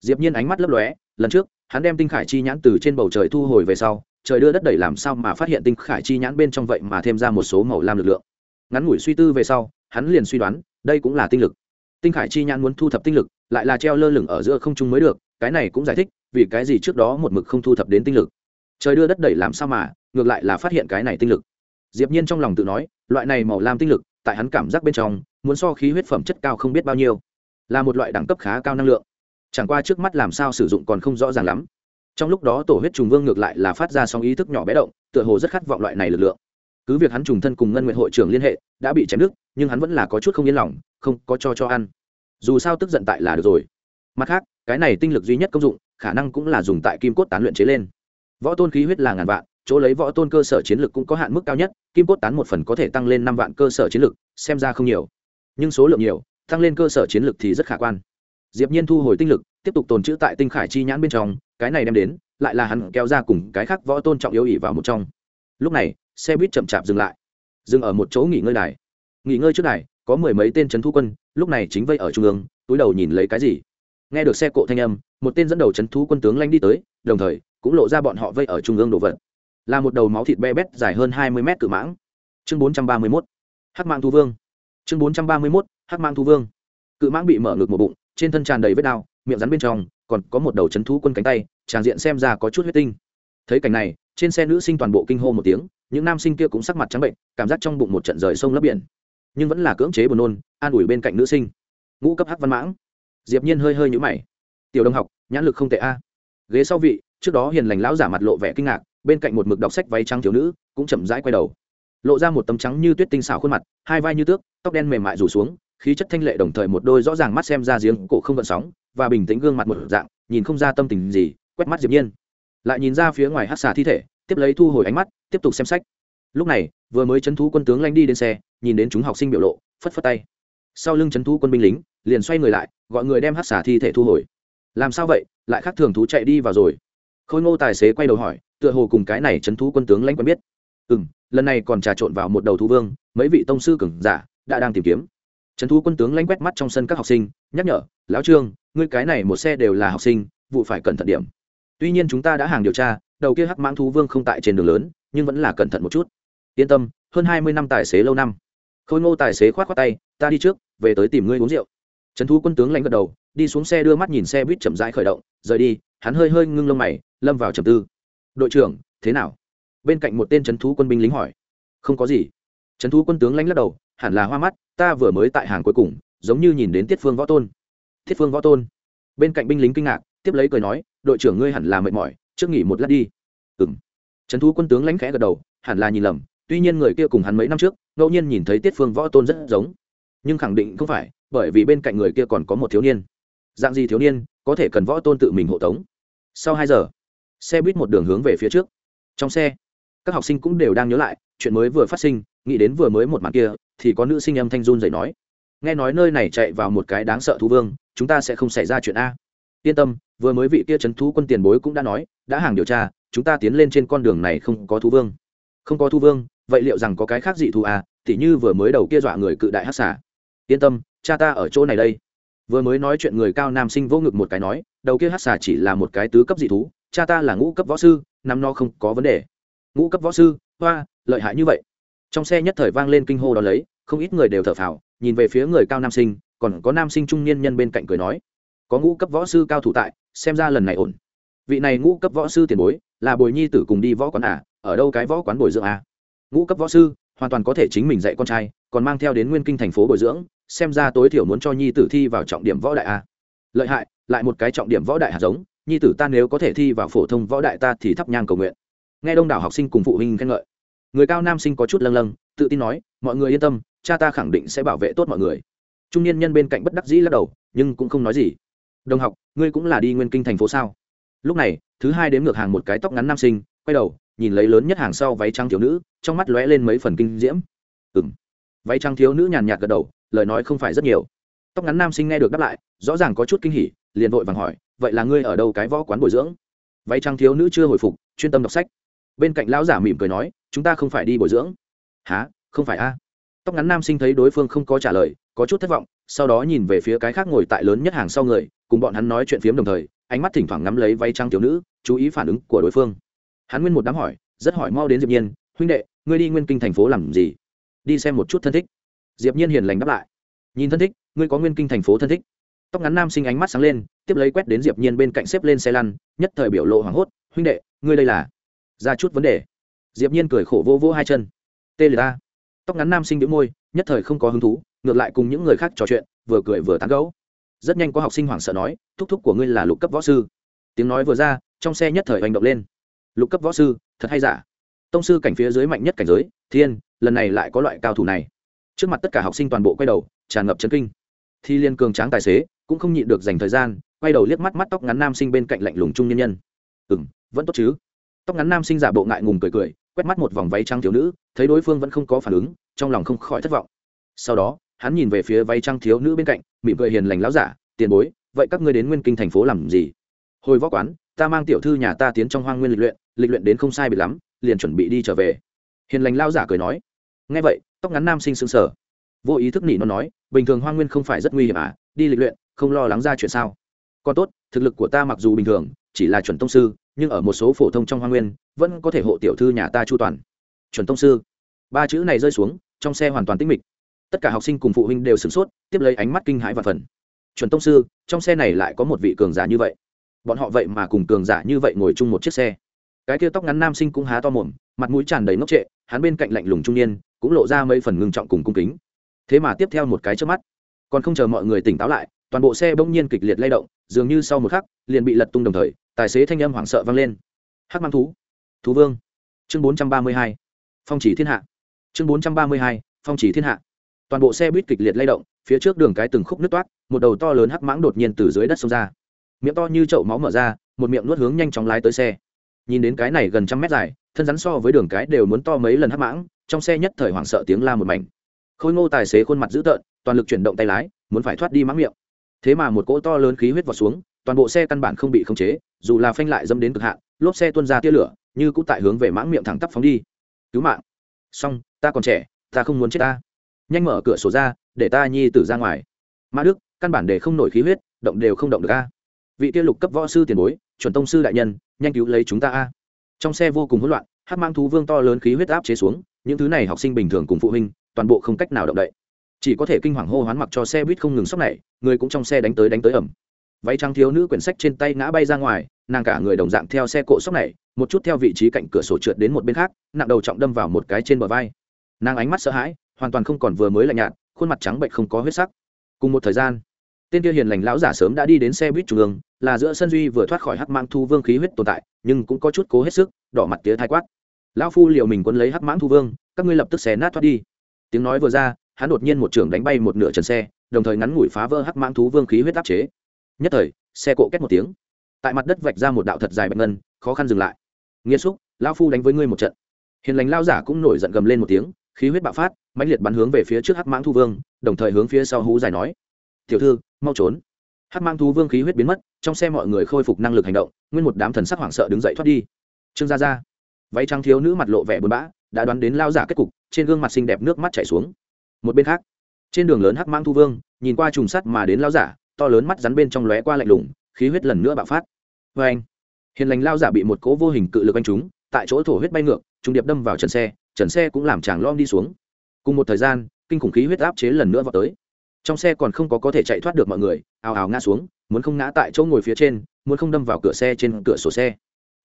Diệp nhiên ánh mắt lấp lóe, lần trước, hắn đem tinh khải chi nhãn từ trên bầu trời thu hồi về sau, trời đưa đất đẩy làm sao mà phát hiện tinh khải chi nhãn bên trong vậy mà thêm ra một số màu lam lực lượng. Ngắn ngủi suy tư về sau, hắn liền suy đoán, đây cũng là tinh lực. Tinh khải chi nhãn muốn thu thập tinh lực, lại là treo lơ lửng ở giữa không trung mới được, cái này cũng giải thích, vì cái gì trước đó một mực không thu thập đến tinh lực. Trời đưa đất đẩy làm sao mà, ngược lại là phát hiện cái này tinh lực. Diệp nhiên trong lòng tự nói, loại này màu lam tinh lực tại hắn cảm giác bên trong, muốn so khí huyết phẩm chất cao không biết bao nhiêu. Là một loại đẳng cấp khá cao năng lượng. Chẳng qua trước mắt làm sao sử dụng còn không rõ ràng lắm. Trong lúc đó tổ huyết trùng vương ngược lại là phát ra sóng ý thức nhỏ bé động, tựa hồ rất khát vọng loại này lực lượng. Cứ việc hắn trùng thân cùng ngân nguyện hội trưởng liên hệ, đã bị chém đứt, nhưng hắn vẫn là có chút không yên lòng, không có cho cho ăn. Dù sao tức giận tại là được rồi. Mặt khác, cái này tinh lực duy nhất công dụng, khả năng cũng là dùng tại kim cốt tán luyện chế lên. Võ tôn khí huyết là ngàn vạn chỗ lấy võ tôn cơ sở chiến lực cũng có hạn mức cao nhất, kim cốt tán một phần có thể tăng lên năm vạn cơ sở chiến lực, xem ra không nhiều. Nhưng số lượng nhiều, tăng lên cơ sở chiến lực thì rất khả quan. Diệp nhiên thu hồi tinh lực, tiếp tục tồn trữ tại tinh khải chi nhãn bên trong, cái này đem đến, lại là hắn kéo ra cùng cái khác võ tôn trọng yếu ỉ vào một trong. Lúc này, xe buýt chậm chạp dừng lại. Dừng ở một chỗ nghỉ ngơi đài. Nghỉ ngơi trước đài, có mười mấy tên trấn thu quân, lúc này chính vây ở trung ương, túi đầu nhìn lấy cái gì. Nghe được xe cộ thanh âm, một tên dẫn đầu trấn thu quân tướng lanh đi tới, đồng thời, cũng lộ ra bọn họ vây ở trung ương đồ vật là một đầu máu thịt be bét dài hơn hai mươi mét cự mãng. Chương bốn trăm ba mươi mốt, hắc mạng thu vương. Chương bốn trăm ba mươi mốt, hắc mạng thu vương. Cự mãng bị mở ngực một bụng, trên thân tràn đầy vết đao miệng rắn bên trong còn có một đầu c h ấ n thú quân cánh tay, tràn diện xem ra có chút huyết tinh. Thấy cảnh này, trên xe nữ sinh toàn bộ kinh hô một tiếng, những nam sinh kia cũng sắc mặt trắng bệnh, cảm giác trong bụng một trận rời sông lấp biển. Nhưng vẫn là cưỡng chế buồn nôn, an ủi bên cạnh nữ sinh. Ngũ cấp hắc văn mãng. Diệp nhiên hơi hơi nhũ mày. Tiểu đồng học, nhãn lực không tệ a. Ghế sau vị, trước đó hiền lành lão giả mặt lộ vẻ kinh ngạc bên cạnh một mực đọc sách váy trắng thiếu nữ, cũng chậm rãi quay đầu. Lộ ra một tấm trắng như tuyết tinh xảo khuôn mặt, hai vai như tước, tóc đen mềm mại rủ xuống, khí chất thanh lệ đồng thời một đôi rõ ràng mắt xem ra giếng cổ không gợn sóng, và bình tĩnh gương mặt một dạng, nhìn không ra tâm tình gì, quét mắt diệp nhiên. Lại nhìn ra phía ngoài hát xà thi thể, tiếp lấy thu hồi ánh mắt, tiếp tục xem sách. Lúc này, vừa mới chấn thú quân tướng lanh đi đến xe, nhìn đến chúng học sinh biểu lộ, phất phất tay. Sau lưng chấn thú quân binh lính, liền xoay người lại, gọi người đem hát xà thi thể thu hồi. Làm sao vậy? Lại khác thường thú chạy đi vào rồi khôi ngô tài xế quay đầu hỏi, tựa hồ cùng cái này chấn thú quân tướng lãnh quen biết. Ừ lần này còn trà trộn vào một đầu thú vương, mấy vị tông sư cường giả đã đang tìm kiếm. Trấn thu quân tướng lãnh quét mắt trong sân các học sinh, nhắc nhở, lão trương, ngươi cái này một xe đều là học sinh, vụ phải cẩn thận điểm. Tuy nhiên chúng ta đã hàng điều tra, đầu kia hắc mãng thú vương không tại trên đường lớn, nhưng vẫn là cẩn thận một chút. Yên tâm, hơn hai mươi năm tài xế lâu năm. Khôi ngô tài xế khoát khoát tay, ta đi trước, về tới tìm ngươi uống rượu. Trấn thu quân tướng lãnh gật đầu, đi xuống xe đưa mắt nhìn xe buýt chậm rãi khởi động, rời đi hắn hơi hơi ngưng lông mày, lâm vào trầm tư. Đội trưởng, thế nào? Bên cạnh một tên trấn thú quân binh lính hỏi. Không có gì. Trấn thú quân tướng lãnh lắc đầu, hẳn là hoa mắt, ta vừa mới tại hàng cuối cùng, giống như nhìn đến tiết phương võ tôn. Thiết phương võ tôn? Bên cạnh binh lính kinh ngạc, tiếp lấy cười nói, đội trưởng ngươi hẳn là mệt mỏi, trước nghỉ một lát đi. Ừng trấn thú quân tướng lãnh khẽ gật đầu, hẳn là nhìn lầm, tuy nhiên người kia cùng hắn mấy năm trước, ngẫu nhiên nhìn thấy tiết phương võ tôn rất giống. Nhưng khẳng định không phải, bởi vì bên cạnh người kia còn có một thiếu niên. Dạng gì thiếu niên? Có thể cần võ tôn tự mình hộ tống. Sau hai giờ, xe buýt một đường hướng về phía trước. Trong xe, các học sinh cũng đều đang nhớ lại, chuyện mới vừa phát sinh, nghĩ đến vừa mới một màn kia, thì có nữ sinh âm thanh run dậy nói, nghe nói nơi này chạy vào một cái đáng sợ thú vương, chúng ta sẽ không xảy ra chuyện a. Yên tâm, vừa mới vị kia c h ấ n thú quân tiền bối cũng đã nói, đã hàng điều tra, chúng ta tiến lên trên con đường này không có thú vương. Không có thú vương, vậy liệu rằng có cái khác gì thú a Thì như vừa mới đầu kia dọa người cự đại hát xả yên tâm, cha ta ở chỗ này đây vừa mới nói chuyện người cao nam sinh vô ngực một cái nói, đầu kia hát xả chỉ là một cái tứ cấp dị thú, cha ta là ngũ cấp võ sư nắm no không có vấn đề. Ngũ cấp võ sư, hoa, lợi hại như vậy. Trong xe nhất thời vang lên kinh hô đó lấy, không ít người đều thở phào, nhìn về phía người cao nam sinh, còn có nam sinh trung niên nhân bên cạnh cười nói, có ngũ cấp võ sư cao thủ tại, xem ra lần này ổn. Vị này ngũ cấp võ sư tiền bối, là bồi nhi tử cùng đi võ quán à ở đâu cái võ quán bồi dưỡng à? Ngũ cấp võ sư, hoàn toàn có thể chính mình dạy con trai, còn mang theo đến nguyên kinh thành phố bồi dưỡng xem ra tối thiểu muốn cho nhi tử thi vào trọng điểm võ đại a. Lợi hại, lại một cái trọng điểm võ đại hạt giống, nhi tử ta nếu có thể thi vào phổ thông võ đại ta thì thắp nhang cầu nguyện. Nghe đông đảo học sinh cùng phụ huynh khen ngợi. Người cao nam sinh có chút lâng lâng, tự tin nói, mọi người yên tâm, cha ta khẳng định sẽ bảo vệ tốt mọi người. Trung niên nhân bên cạnh bất đắc dĩ lắc đầu, nhưng cũng không nói gì. Đồng học, ngươi cũng là đi nguyên kinh thành phố sao? Lúc này, thứ hai đếm ngược hàng một cái tóc ngắn nam sinh, quay đầu, nhìn lấy lớn nhất hàng sau váy trắng thiếu nữ, trong mắt lóe lên mấy phần kinh diễm. Ừng váy trắng thiếu nữ nhàn nhạt gật đầu lời nói không phải rất nhiều. Tóc ngắn nam sinh nghe được đáp lại, rõ ràng có chút kinh hỉ, liền vội vàng hỏi, vậy là ngươi ở đâu cái võ quán bồi dưỡng? Váy trăng thiếu nữ chưa hồi phục, chuyên tâm đọc sách. Bên cạnh lão giả mỉm cười nói, chúng ta không phải đi bồi dưỡng. Há không phải a? Tóc ngắn nam sinh thấy đối phương không có trả lời, có chút thất vọng, sau đó nhìn về phía cái khác ngồi tại lớn nhất hàng sau người, cùng bọn hắn nói chuyện phiếm đồng thời, ánh mắt thỉnh thoảng ngắm lấy váy trang thiếu nữ, chú ý phản ứng của đối phương. Hắn nguyên một đám hỏi, rất hỏi mau đến diệp nhiên, huynh đệ, ngươi đi nguyên kinh thành phố làm gì? Đi xem một chút thân thích diệp nhiên hiền lành đáp lại. Nhìn thân thích, ngươi có nguyên kinh thành phố thân thích. Tóc ngắn nam sinh ánh mắt sáng lên, tiếp lấy quét đến diệp nhiên bên cạnh xếp lên xe lăn, nhất thời biểu lộ hoảng hốt, huynh đệ, ngươi đây là? Ra chút vấn đề. Diệp nhiên cười khổ vô vô hai chân. Tê liệt ta. Tóc ngắn nam sinh bĩu môi, nhất thời không có hứng thú, ngược lại cùng những người khác trò chuyện, vừa cười vừa tán gẫu. Rất nhanh có học sinh hoảng sợ nói, thúc thúc của ngươi là lục cấp võ sư. Tiếng nói vừa ra, trong xe nhất thời hành động lên. Lục cấp võ sư, thật hay giả? Tông sư cảnh phía dưới mạnh nhất cảnh giới, thiên, lần này lại có loại cao thủ này trước mặt tất cả học sinh toàn bộ quay đầu, tràn ngập chấn kinh. Thi liên cường tráng tài xế cũng không nhịn được dành thời gian, quay đầu liếc mắt mắt tóc ngắn nam sinh bên cạnh lạnh lùng trung nhân nhân. Ừ m vẫn tốt chứ? Tóc ngắn nam sinh giả bộ ngại ngùng cười cười, quét mắt một vòng váy trăng thiếu nữ, thấy đối phương vẫn không có phản ứng, trong lòng không khỏi thất vọng. Sau đó, hắn nhìn về phía váy trăng thiếu nữ bên cạnh, mỉm cười hiền lành láo giả, tiền bối, vậy các ngươi đến nguyên kinh thành phố làm gì? Hồi võ quán, ta mang tiểu thư nhà ta tiến trong hoang nguyên lịch luyện lịch luyện đến không sai bị lắm, liền chuẩn bị đi trở về. Hiền lành lao giả cười nói. Nghe vậy tóc ngắn nam sinh sững sờ vô ý thức nỉ nó nói, bình thường hoang nguyên không phải rất nguy hiểm à đi lịch luyện, không lo lắng ra chuyện sao. Còn tốt, thực lực của ta mặc dù bình thường, chỉ là chuẩn tông sư, nhưng ở một số phổ thông trong hoa nguyên, vẫn có thể hộ tiểu thư nhà ta chu toàn. Chuẩn tông sư. Ba chữ này rơi xuống, trong xe hoàn toàn tĩnh mịch. Tất cả học sinh cùng phụ huynh đều sửng sốt, tiếp lấy ánh mắt kinh hãi và phần. Chuẩn tông sư, trong xe này lại có một vị cường giả như vậy. Bọn họ vậy mà cùng cường giả như vậy ngồi chung một chiếc xe. Cái kia tóc ngắn nam sinh cũng há to mồm, mặt mũi tràn đầy ngốc trệ, hắn bên cạnh lạnh lùng trung niên cũng lộ ra mấy phần ngưng trọng cùng cung kính. Thế mà tiếp theo một cái trước mắt, còn không chờ mọi người tỉnh táo lại, toàn bộ xe bỗng nhiên kịch liệt lay động, dường như sau một khắc, liền bị lật tung đồng thời, tài xế thanh âm hoảng sợ vang lên. Hắc mang thú thú vương, chương bốn trăm ba mươi hai, phong chỉ thiên hạ. Chương bốn trăm ba mươi hai, phong chỉ thiên hạ. Toàn bộ xe buýt kịch liệt lay động, phía trước đường cái từng khúc nứt toát, một đầu to lớn hắc mãng đột nhiên từ dưới đất xông ra. Miệng to như chậu máu mở ra, một miệng nuốt hướng nhanh chóng lái tới xe. Nhìn đến cái này gần trăm mét dài, thân rắn so với đường cái đều muốn to mấy lần hắc mãng trong xe nhất thời hoảng sợ tiếng la một mảnh. Khôi ngô tài xế khuôn mặt dữ tợn, toàn lực chuyển động tay lái, muốn phải thoát đi mãng miệng. Thế mà một cỗ to lớn khí huyết vào xuống, toàn bộ xe căn bản không bị khống chế, dù là phanh lại dâm đến cực hạn, lốp xe tuôn ra tia lửa, như cũng tại hướng về mãng miệng thẳng tắp phóng đi. Cứu mạng. Xong, ta còn trẻ, ta không muốn chết ta. Nhanh mở cửa sổ ra, để ta nhi tử ra ngoài. Mã đức, căn bản để không nổi khí huyết, động đều không động được a. Vị tiêu lục cấp võ sư tiền bối, chuẩn tông sư đại nhân, nhanh cứu lấy chúng ta a. Trong xe vô cùng hỗn loạn hát mang thú vương to lớn khí huyết áp chế xuống những thứ này học sinh bình thường cùng phụ huynh, toàn bộ không cách nào động đậy. Chỉ có thể kinh hoàng hô hoán mặc cho xe buýt không ngừng sốc này, người cũng trong xe đánh tới đánh tới ẩm. Váy trắng thiếu nữ quyển sách trên tay ngã bay ra ngoài, nàng cả người đồng dạng theo xe cộ sốc này, một chút theo vị trí cạnh cửa sổ trượt đến một bên khác, nặng đầu trọng đâm vào một cái trên bờ vai. Nàng ánh mắt sợ hãi, hoàn toàn không còn vừa mới lạnh nhạt, khuôn mặt trắng bệnh không có huyết sắc. Cùng một thời gian, tên kia hiền lành lão giả sớm đã đi đến xe buýt trung ương, là giữa sân duy vừa thoát khỏi hắc mang thu vương khí huyết tồn tại, nhưng cũng có chút cố hết sức, đỏ mặt tía thai quát lão phu liệu mình quấn lấy hắc mãng thu vương, các ngươi lập tức xé nát thoát đi. Tiếng nói vừa ra, hắn đột nhiên một trường đánh bay một nửa trần xe, đồng thời ngắn ngủi phá vỡ hắc mãng thú vương khí huyết áp chế. Nhất thời, xe cộ két một tiếng. Tại mặt đất vạch ra một đạo thật dài bạch ngân, khó khăn dừng lại. Nghiêm xúc, lão phu đánh với ngươi một trận. Hiền lành lao giả cũng nổi giận gầm lên một tiếng, khí huyết bạo phát, mãnh liệt bắn hướng về phía trước hắc mãng thu vương, đồng thời hướng phía sau hú dài nói, tiểu thư, mau trốn. Hắc mãng thú vương khí huyết biến mất, trong xe mọi người khôi phục năng lực hành động, nguyên một đám thần sắc hoảng sợ đứng dậy thoát đi. Trương gia gia váy trắng thiếu nữ mặt lộ vẻ buồn bã, đã đoán đến lao giả kết cục, trên gương mặt xinh đẹp nước mắt chảy xuống. Một bên khác, trên đường lớn hắc mang thu vương, nhìn qua trùng sắt mà đến lao giả, to lớn mắt rắn bên trong lóe qua lạnh lùng, khí huyết lần nữa bạo phát. Vê anh, hiền lành lao giả bị một cố vô hình cự lực anh chúng tại chỗ thổ huyết bay ngược, trung điệp đâm vào trần xe trần xe cũng làm chàng lom đi xuống. Cùng một thời gian, kinh khủng khí huyết áp chế lần nữa vào tới. Trong xe còn không có có thể chạy thoát được mọi người, ào ào ngã xuống, muốn không ngã tại chỗ ngồi phía trên, muốn không đâm vào cửa xe trên cửa sổ xe.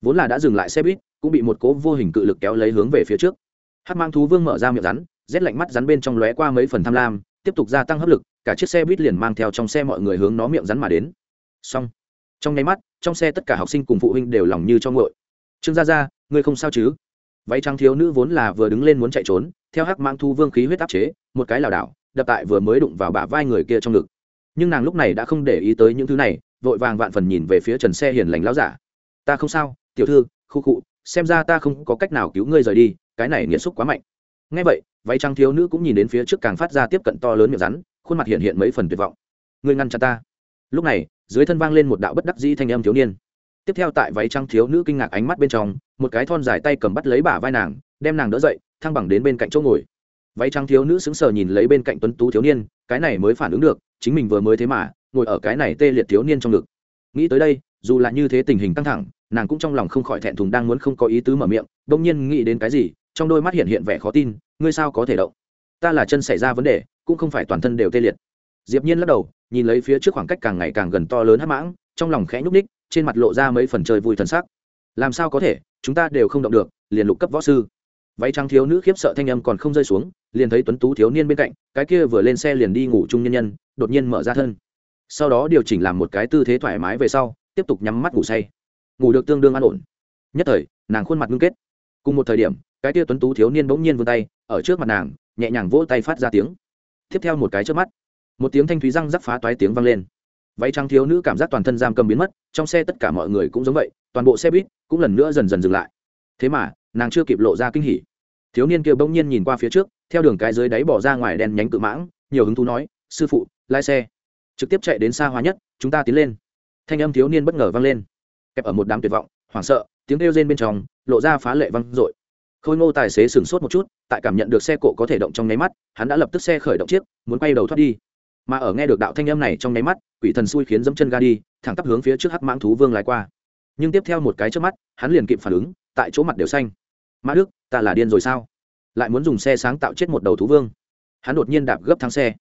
Vốn là đã dừng lại xe buýt cũng bị một cố vô hình cự lực kéo lấy hướng về phía trước. Hát mang thú vương mở ra miệng rắn, rét lạnh mắt rắn bên trong lóe qua mấy phần tham lam, tiếp tục gia tăng hấp lực, cả chiếc xe buýt liền mang theo trong xe mọi người hướng nó miệng rắn mà đến. Xong. Trong nháy mắt, trong xe tất cả học sinh cùng phụ huynh đều lòng như cho ngội trương gia gia, ngươi không sao chứ? Váy trắng thiếu nữ vốn là vừa đứng lên muốn chạy trốn, theo hắc mang thu vương khí huyết áp chế, một cái lảo đảo, đập tại vừa mới đụng vào bả vai người kia trong ngực. Nhưng nàng lúc này đã không để ý tới những thứ này, vội vàng vạn phần nhìn về phía trần xe hiền lành lão giả. Ta không sao, tiểu thư, khu cụ xem ra ta không có cách nào cứu ngươi rời đi, cái này nghĩa xúc quá mạnh. Ngay vậy, váy trắng thiếu nữ cũng nhìn đến phía trước càng phát ra tiếp cận to lớn miệng rắn, khuôn mặt hiện hiện mấy phần tuyệt vọng. Ngươi ngăn chặn ta. Lúc này, dưới thân vang lên một đạo bất đắc dĩ thanh âm thiếu niên. Tiếp theo tại váy trắng thiếu nữ kinh ngạc ánh mắt bên trong, một cái thon dài tay cầm bắt lấy bả vai nàng, đem nàng đỡ dậy, thăng bằng đến bên cạnh chỗ ngồi. Váy trắng thiếu nữ sững sờ nhìn lấy bên cạnh tuấn tú thiếu niên, cái này mới phản ứng được, chính mình vừa mới thế mà, ngồi ở cái này tê liệt thiếu niên trong ngực. Nghĩ tới đây dù là như thế tình hình căng thẳng, nàng cũng trong lòng không khỏi thẹn thùng đang muốn không có ý tứ mở miệng đông nhiên nghĩ đến cái gì, trong đôi mắt hiện hiện vẻ khó tin, ngươi sao có thể động? Ta là chân xảy ra vấn đề, cũng không phải toàn thân đều tê liệt. Diệp nhiên lắc đầu, nhìn lấy phía trước khoảng cách càng ngày càng gần to lớn hắc mãng, trong lòng khẽ nhúc ních trên mặt lộ ra mấy phần chơi vui thần sắc. Làm sao có thể? Chúng ta đều không động được, liền lục cấp võ sư. Váy trắng thiếu nữ khiếp sợ thanh âm còn không rơi xuống, liền thấy tuấn tú thiếu niên bên cạnh, cái kia vừa lên xe liền đi ngủ chung nhân nhân, đột nhiên mở ra thân. Sau đó điều chỉnh làm một cái tư thế thoải mái về sau tiếp tục nhắm mắt ngủ say. Ngủ được tương đương an ổn. Nhất thời, nàng khuôn mặt ngưng kết. Cùng một thời điểm, cái tia tuấn tú thiếu niên bỗng nhiên vươn tay, ở trước mặt nàng, nhẹ nhàng vỗ tay phát ra tiếng. Tiếp theo một cái trước mắt, một tiếng thanh thúy răng rắc phá toái tiếng vang lên. Váy trắng thiếu nữ cảm giác toàn thân giam cầm biến mất, trong xe tất cả mọi người cũng giống vậy, toàn bộ xe buýt cũng lần nữa dần dần dừng lại. Thế mà, nàng chưa kịp lộ ra kinh hỉ. Thiếu niên kia bỗng nhiên nhìn qua phía trước, theo đường cái dưới đáy bỏ ra ngoài đèn nhánh cự mãng, nhiều hứng thú nói, sư phụ, lái xe. Trực tiếp chạy đến xa hoa nhất, chúng ta tiến lên thanh âm thiếu niên bất ngờ vang lên. Kẹp ở một đám tuyệt vọng, hoảng sợ, tiếng kêu rên bên trong, lộ ra phá lệ vang dội. Khôi ngô tài xế sửng sốt một chút, tại cảm nhận được xe cộ có thể động trong nháy mắt, hắn đã lập tức xe khởi động chiếc, muốn quay đầu thoát đi. Mà ở nghe được đạo thanh âm này trong nháy mắt, quỷ thần xui khiến dẫm chân ga đi, thẳng tắp hướng phía trước hắc mãng thú vương lái qua. Nhưng tiếp theo một cái trước mắt, hắn liền kịp phản ứng, tại chỗ mặt đều xanh. Mã đức, ta là điên rồi sao? Lại muốn dùng xe sáng tạo chết một đầu thú vương. Hắn đột nhiên đạp gấp thắng xe.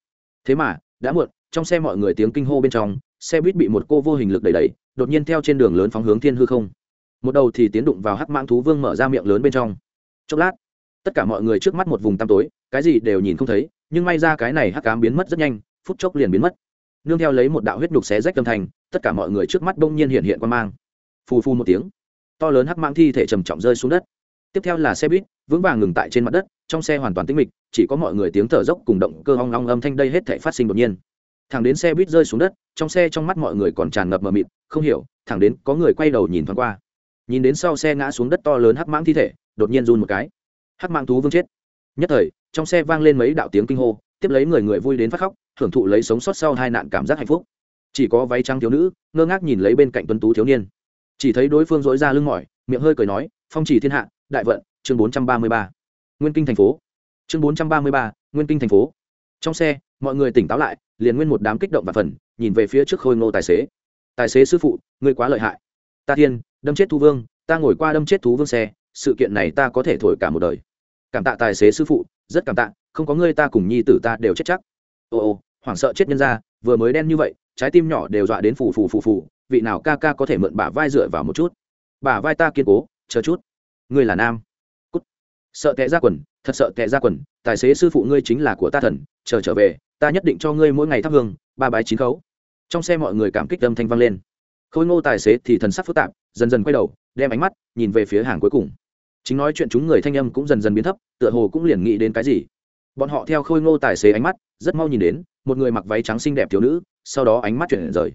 Thế mà, đã muộn, trong xe mọi người tiếng kinh hô bên trong xe buýt bị một cô vô hình lực đẩy đẩy đột nhiên theo trên đường lớn phóng hướng thiên hư không. Một đầu thì tiến đụng vào hắc mãng thú vương mở ra miệng lớn bên trong. Chốc lát tất cả mọi người trước mắt một vùng tăm tối cái gì đều nhìn không thấy nhưng may ra cái này hắc cám biến mất rất nhanh phút chốc liền biến mất. Nương theo lấy một đạo huyết đục xé rách tâm thành, tất cả mọi người trước mắt bỗng nhiên hiện hiện quan mang. Phù phù một tiếng to lớn hắc mang thi thể trầm trọng rơi xuống đất. Tiếp theo là xe buýt vững vàng ngừng tại trên mặt đất trong xe hoàn toàn tĩnh mịch chỉ có mọi người tiếng thở dốc cùng động cơ hong long âm thanh đây hết thể phát sinh đột nhiên thẳng đến xe buýt rơi xuống đất, trong xe trong mắt mọi người còn tràn ngập mờ mịt, không hiểu, thẳng đến có người quay đầu nhìn thoáng qua. Nhìn đến sau xe ngã xuống đất to lớn hắc mãng thi thể, đột nhiên run một cái. Hắc mãng thú vương chết. Nhất thời, trong xe vang lên mấy đạo tiếng kinh hô, tiếp lấy người người vui đến phát khóc thưởng thụ lấy sống sót sau hai nạn cảm giác hạnh phúc. Chỉ có váy trắng thiếu nữ, ngơ ngác nhìn lấy bên cạnh tuấn tú thiếu niên. Chỉ thấy đối phương dối ra lưng mỏi, miệng hơi cười nói, phong chỉ thiên hạ, đại vận, chương bốn trăm ba mươi ba. Nguyên kinh thành phố. Chương bốn trăm ba mươi ba, nguyên kinh thành phố trong xe, mọi người tỉnh táo lại, liền nguyên một đám kích động và phần, nhìn về phía trước khôi ngô tài xế. Tài xế sư phụ, ngươi quá lợi hại. Ta thiên, đâm chết thú vương, ta ngồi qua đâm chết thú vương xe, sự kiện này ta có thể thổi cả một đời. Cảm tạ tài xế sư phụ, rất cảm tạ, không có ngươi ta cùng nhi tử ta đều chết chắc. Ồ ồ hoảng sợ chết nhân ra, vừa mới đen như vậy, trái tim nhỏ đều dọa đến phù phù phù phù, vị nào ca ca có thể mượn bả vai dựa vào một chút? Bả vai ta kiên cố, chờ chút. Ngươi là nam. Cút. Sợ tệ ra quần, thật sợ tệ ra quần, tài xế sư phụ ngươi chính là của ta thần chờ trở về, ta nhất định cho ngươi mỗi ngày thắp hương, ba bái chín khấu. Trong xe mọi người cảm kích âm thanh vang lên. Khôi ngô tài xế thì thần sắc phức tạp, dần dần quay đầu, đem ánh mắt nhìn về phía hàng cuối cùng. Chính nói chuyện chúng người thanh âm cũng dần dần biến thấp, tựa hồ cũng liền nghĩ đến cái gì. Bọn họ theo khôi ngô tài xế ánh mắt, rất mau nhìn đến, một người mặc váy trắng xinh đẹp thiếu nữ, sau đó ánh mắt chuyển rời.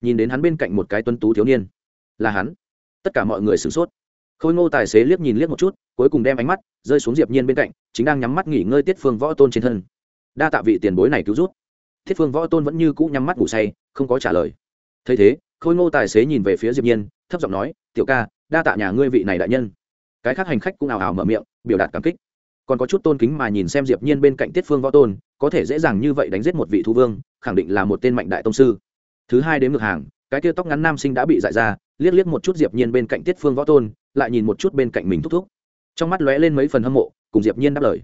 Nhìn đến hắn bên cạnh một cái tuấn tú thiếu niên. Là hắn. Tất cả mọi người sửng sốt. Khôi ngô tài xế liếc nhìn liếc một chút, cuối cùng đem ánh mắt rơi xuống diệp nhiên bên cạnh, chính đang nhắm mắt nghỉ ngơi tiết phương võ tôn trên thân đa tạ vị tiền bối này cứu rút thiết phương võ tôn vẫn như cũ nhắm mắt ngủ say, không có trả lời. Thấy thế, khôi ngô tài xế nhìn về phía diệp nhiên, thấp giọng nói, tiểu ca, đa tạ nhà ngươi vị này đại nhân. Cái khác hành khách cũng ảo ảo mở miệng, biểu đạt cảm kích. Còn có chút tôn kính mà nhìn xem diệp nhiên bên cạnh tiết phương võ tôn, có thể dễ dàng như vậy đánh giết một vị thú vương, khẳng định là một tên mạnh đại tông sư. Thứ hai đến ngược hàng, cái kia tóc ngắn nam sinh đã bị dại ra, liếc liếc một chút diệp nhiên bên cạnh tiết phương võ tôn, lại nhìn một chút bên cạnh mình thúc thúc. Trong mắt lóe lên mấy phần hâm mộ, cùng diệp nhiên đáp lời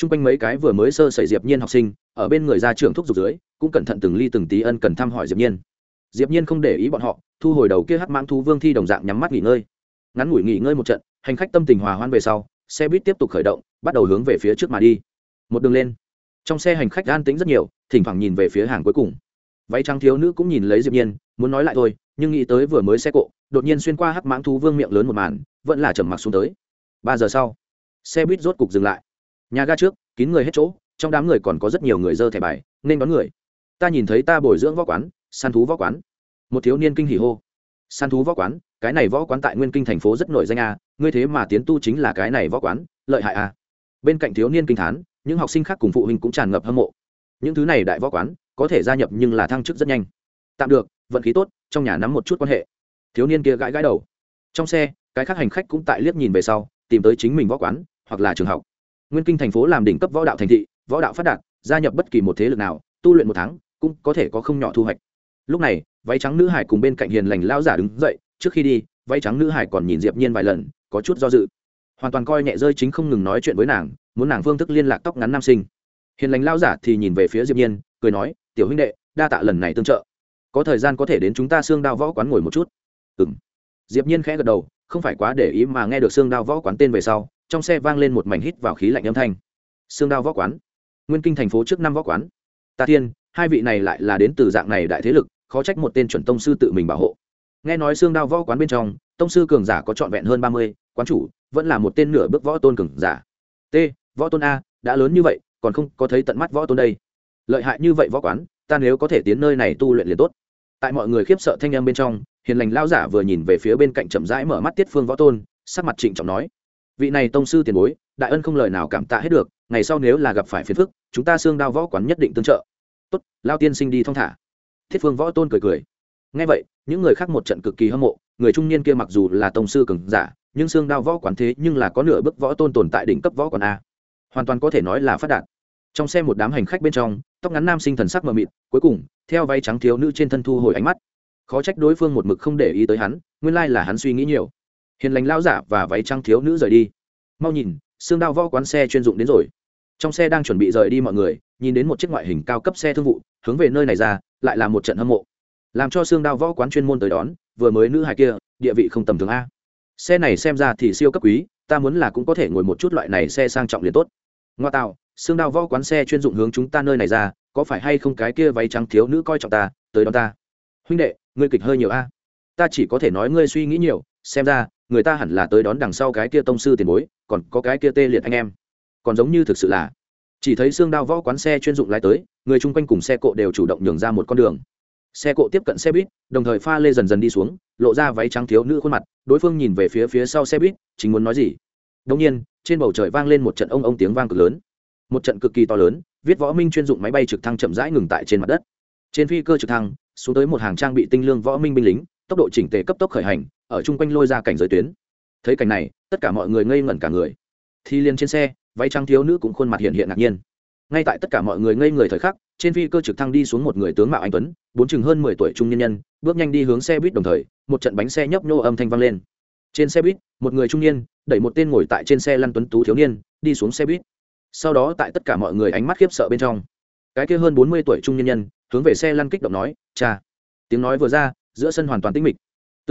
chung quanh mấy cái vừa mới sơ sẩy diệp nhiên học sinh, ở bên người ra trưởng thúc giục dưới, cũng cẩn thận từng ly từng tí ân cần thăm hỏi diệp nhiên. Diệp nhiên không để ý bọn họ, thu hồi đầu kia hắc mãng thú vương thi đồng dạng nhắm mắt nghỉ ngơi. Ngắn ngủi nghỉ ngơi một trận, hành khách tâm tình hòa hoan về sau, xe buýt tiếp tục khởi động, bắt đầu hướng về phía trước mà đi. Một đường lên. Trong xe hành khách an tĩnh rất nhiều, thỉnh thoảng nhìn về phía hàng cuối cùng. Váy trắng thiếu nữ cũng nhìn lấy diệp nhiên, muốn nói lại thôi, nhưng nghĩ tới vừa mới xe cộ, đột nhiên xuyên qua hắc mãng thú vương miệng lớn một màn, vẫn là trầm mặc xuống tới. Ba giờ sau, xe buýt rốt cục dừng lại nhà ga trước, kín người hết chỗ, trong đám người còn có rất nhiều người dơ thẻ bài, nên đón người. Ta nhìn thấy ta bồi dưỡng võ quán, săn thú võ quán. Một thiếu niên kinh hỉ hô. Săn thú võ quán, cái này võ quán tại nguyên kinh thành phố rất nổi danh a, ngươi thế mà tiến tu chính là cái này võ quán, lợi hại a. Bên cạnh thiếu niên kinh thán, những học sinh khác cùng phụ huynh cũng tràn ngập hâm mộ. Những thứ này đại võ quán, có thể gia nhập nhưng là thăng chức rất nhanh. Tạm được, vận khí tốt, trong nhà nắm một chút quan hệ. Thiếu niên kia gãi gãi đầu. Trong xe, cái khác hành khách cũng tại liếc nhìn về sau, tìm tới chính mình võ quán, hoặc là trường học nguyên kinh thành phố làm đỉnh cấp võ đạo thành thị, võ đạo phát đạt, gia nhập bất kỳ một thế lực nào, tu luyện một tháng, cũng có thể có không nhỏ thu hoạch. Lúc này, váy trắng nữ hải cùng bên cạnh hiền lành lao giả đứng dậy, trước khi đi, váy trắng nữ hải còn nhìn diệp nhiên vài lần, có chút do dự. Hoàn toàn coi nhẹ rơi chính không ngừng nói chuyện với nàng, muốn nàng phương thức liên lạc tóc ngắn nam sinh. Hiền lành lao giả thì nhìn về phía diệp nhiên, cười nói, tiểu huynh đệ, đa tạ lần này tương trợ. Có thời gian có thể đến chúng ta xương đao võ quán ngồi một chút. Ừm. Diệp nhiên khẽ gật đầu, không phải quá để ý mà nghe được xương đao võ quán tên về sau trong xe vang lên một mảnh hít vào khí lạnh âm thanh. Xương đao võ quán. Nguyên kinh thành phố trước năm võ quán. Ta thiên, hai vị này lại là đến từ dạng này đại thế lực, khó trách một tên chuẩn tông sư tự mình bảo hộ. Nghe nói xương đao võ quán bên trong, tông sư cường giả có trọn vẹn hơn ba mươi, quán chủ vẫn là một tên nửa bước võ tôn cường giả. T, võ tôn a, đã lớn như vậy, còn không có thấy tận mắt võ tôn đây. Lợi hại như vậy võ quán, ta nếu có thể tiến nơi này tu luyện liền tốt. Tại mọi người khiếp sợ thanh em bên trong, hiền lành lao giả vừa nhìn về phía bên cạnh chậm rãi mở mắt tiết phương võ tôn, sắc mặt trịnh trọng nói vị này tông sư tiền bối, đại ân không lời nào cảm tạ hết được, ngày sau nếu là gặp phải phiền phức, chúng ta xương đao võ quán nhất định tương trợ. Tốt, lao tiên sinh đi thong thả. Thiết phương võ tôn cười cười. Ngay vậy, những người khác một trận cực kỳ hâm mộ, người trung niên kia mặc dù là tông sư cường giả, nhưng xương đao võ quán thế nhưng là có nửa bước võ tôn tồn tại đỉnh cấp võ quán a. Hoàn toàn có thể nói là phát đạt. Trong xe một đám hành khách bên trong, tóc ngắn nam sinh thần sắc mờ mịt, cuối cùng, theo váy trắng thiếu nữ trên thân thu hồi ánh mắt. Khó trách đối phương một mực không để ý tới hắn, nguyên lai là hắn suy nghĩ nhiều hiền lành lao giả và váy trăng thiếu nữ rời đi. Mau nhìn, xương đao võ quán xe chuyên dụng đến rồi. Trong xe đang chuẩn bị rời đi mọi người, nhìn đến một chiếc ngoại hình cao cấp xe thương vụ, hướng về nơi này ra, lại là một trận hâm mộ. Làm cho xương đao võ quán chuyên môn tới đón, vừa mới nữ hài kia, địa vị không tầm thường a. Xe này xem ra thì siêu cấp quý, ta muốn là cũng có thể ngồi một chút loại này xe sang trọng liền tốt. Ngoa tạo, xương đao võ quán xe chuyên dụng hướng chúng ta nơi này ra, có phải hay không cái kia váy trắng thiếu nữ coi trọng ta, tới đón ta? Huynh đệ, ngươi kịch hơi nhiều a. Ta chỉ có thể nói ngươi suy nghĩ nhiều, xem ra người ta hẳn là tới đón đằng sau cái kia tông sư tiền bối, còn có cái kia tê liệt anh em. Còn giống như thực sự là, chỉ thấy xương đao võ quán xe chuyên dụng lái tới, người chung quanh cùng xe cộ đều chủ động nhường ra một con đường. Xe cộ tiếp cận xe buýt, đồng thời pha lê dần dần đi xuống, lộ ra váy trắng thiếu nữ khuôn mặt, đối phương nhìn về phía phía sau xe buýt, chính muốn nói gì? Đông nhiên, trên bầu trời vang lên một trận ông ông tiếng vang cực lớn. Một trận cực kỳ to lớn, viết võ minh chuyên dụng máy bay trực thăng chậm rãi ngừng tại trên mặt đất. Trên phi cơ trực thăng, xuống tới một hàng trang bị tinh lương võ minh binh lính, tốc độ chỉnh tề cấp tốc khởi hành ở chung quanh lôi ra cảnh giới tuyến. Thấy cảnh này, tất cả mọi người ngây ngẩn cả người. Thì liền trên xe, váy trắng thiếu nữ cũng khuôn mặt hiện hiện ngạc nhiên. Ngay tại tất cả mọi người ngây người thời khắc, trên phi cơ trực thăng đi xuống một người tướng mạo anh tuấn, bốn chừng hơn mười tuổi trung nhân nhân, bước nhanh đi hướng xe buýt đồng thời, một trận bánh xe nhấp nhô âm thanh vang lên. Trên xe buýt, một người trung niên, đẩy một tên ngồi tại trên xe lăn tuấn tú thiếu niên, đi xuống xe buýt. Sau đó tại tất cả mọi người ánh mắt khiếp sợ bên trong, cái kia hơn bốn mươi tuổi trung nhân nhân, hướng về xe lăn kích động nói, cha. Tiếng nói vừa ra, giữa sân hoàn toàn tĩnh mịch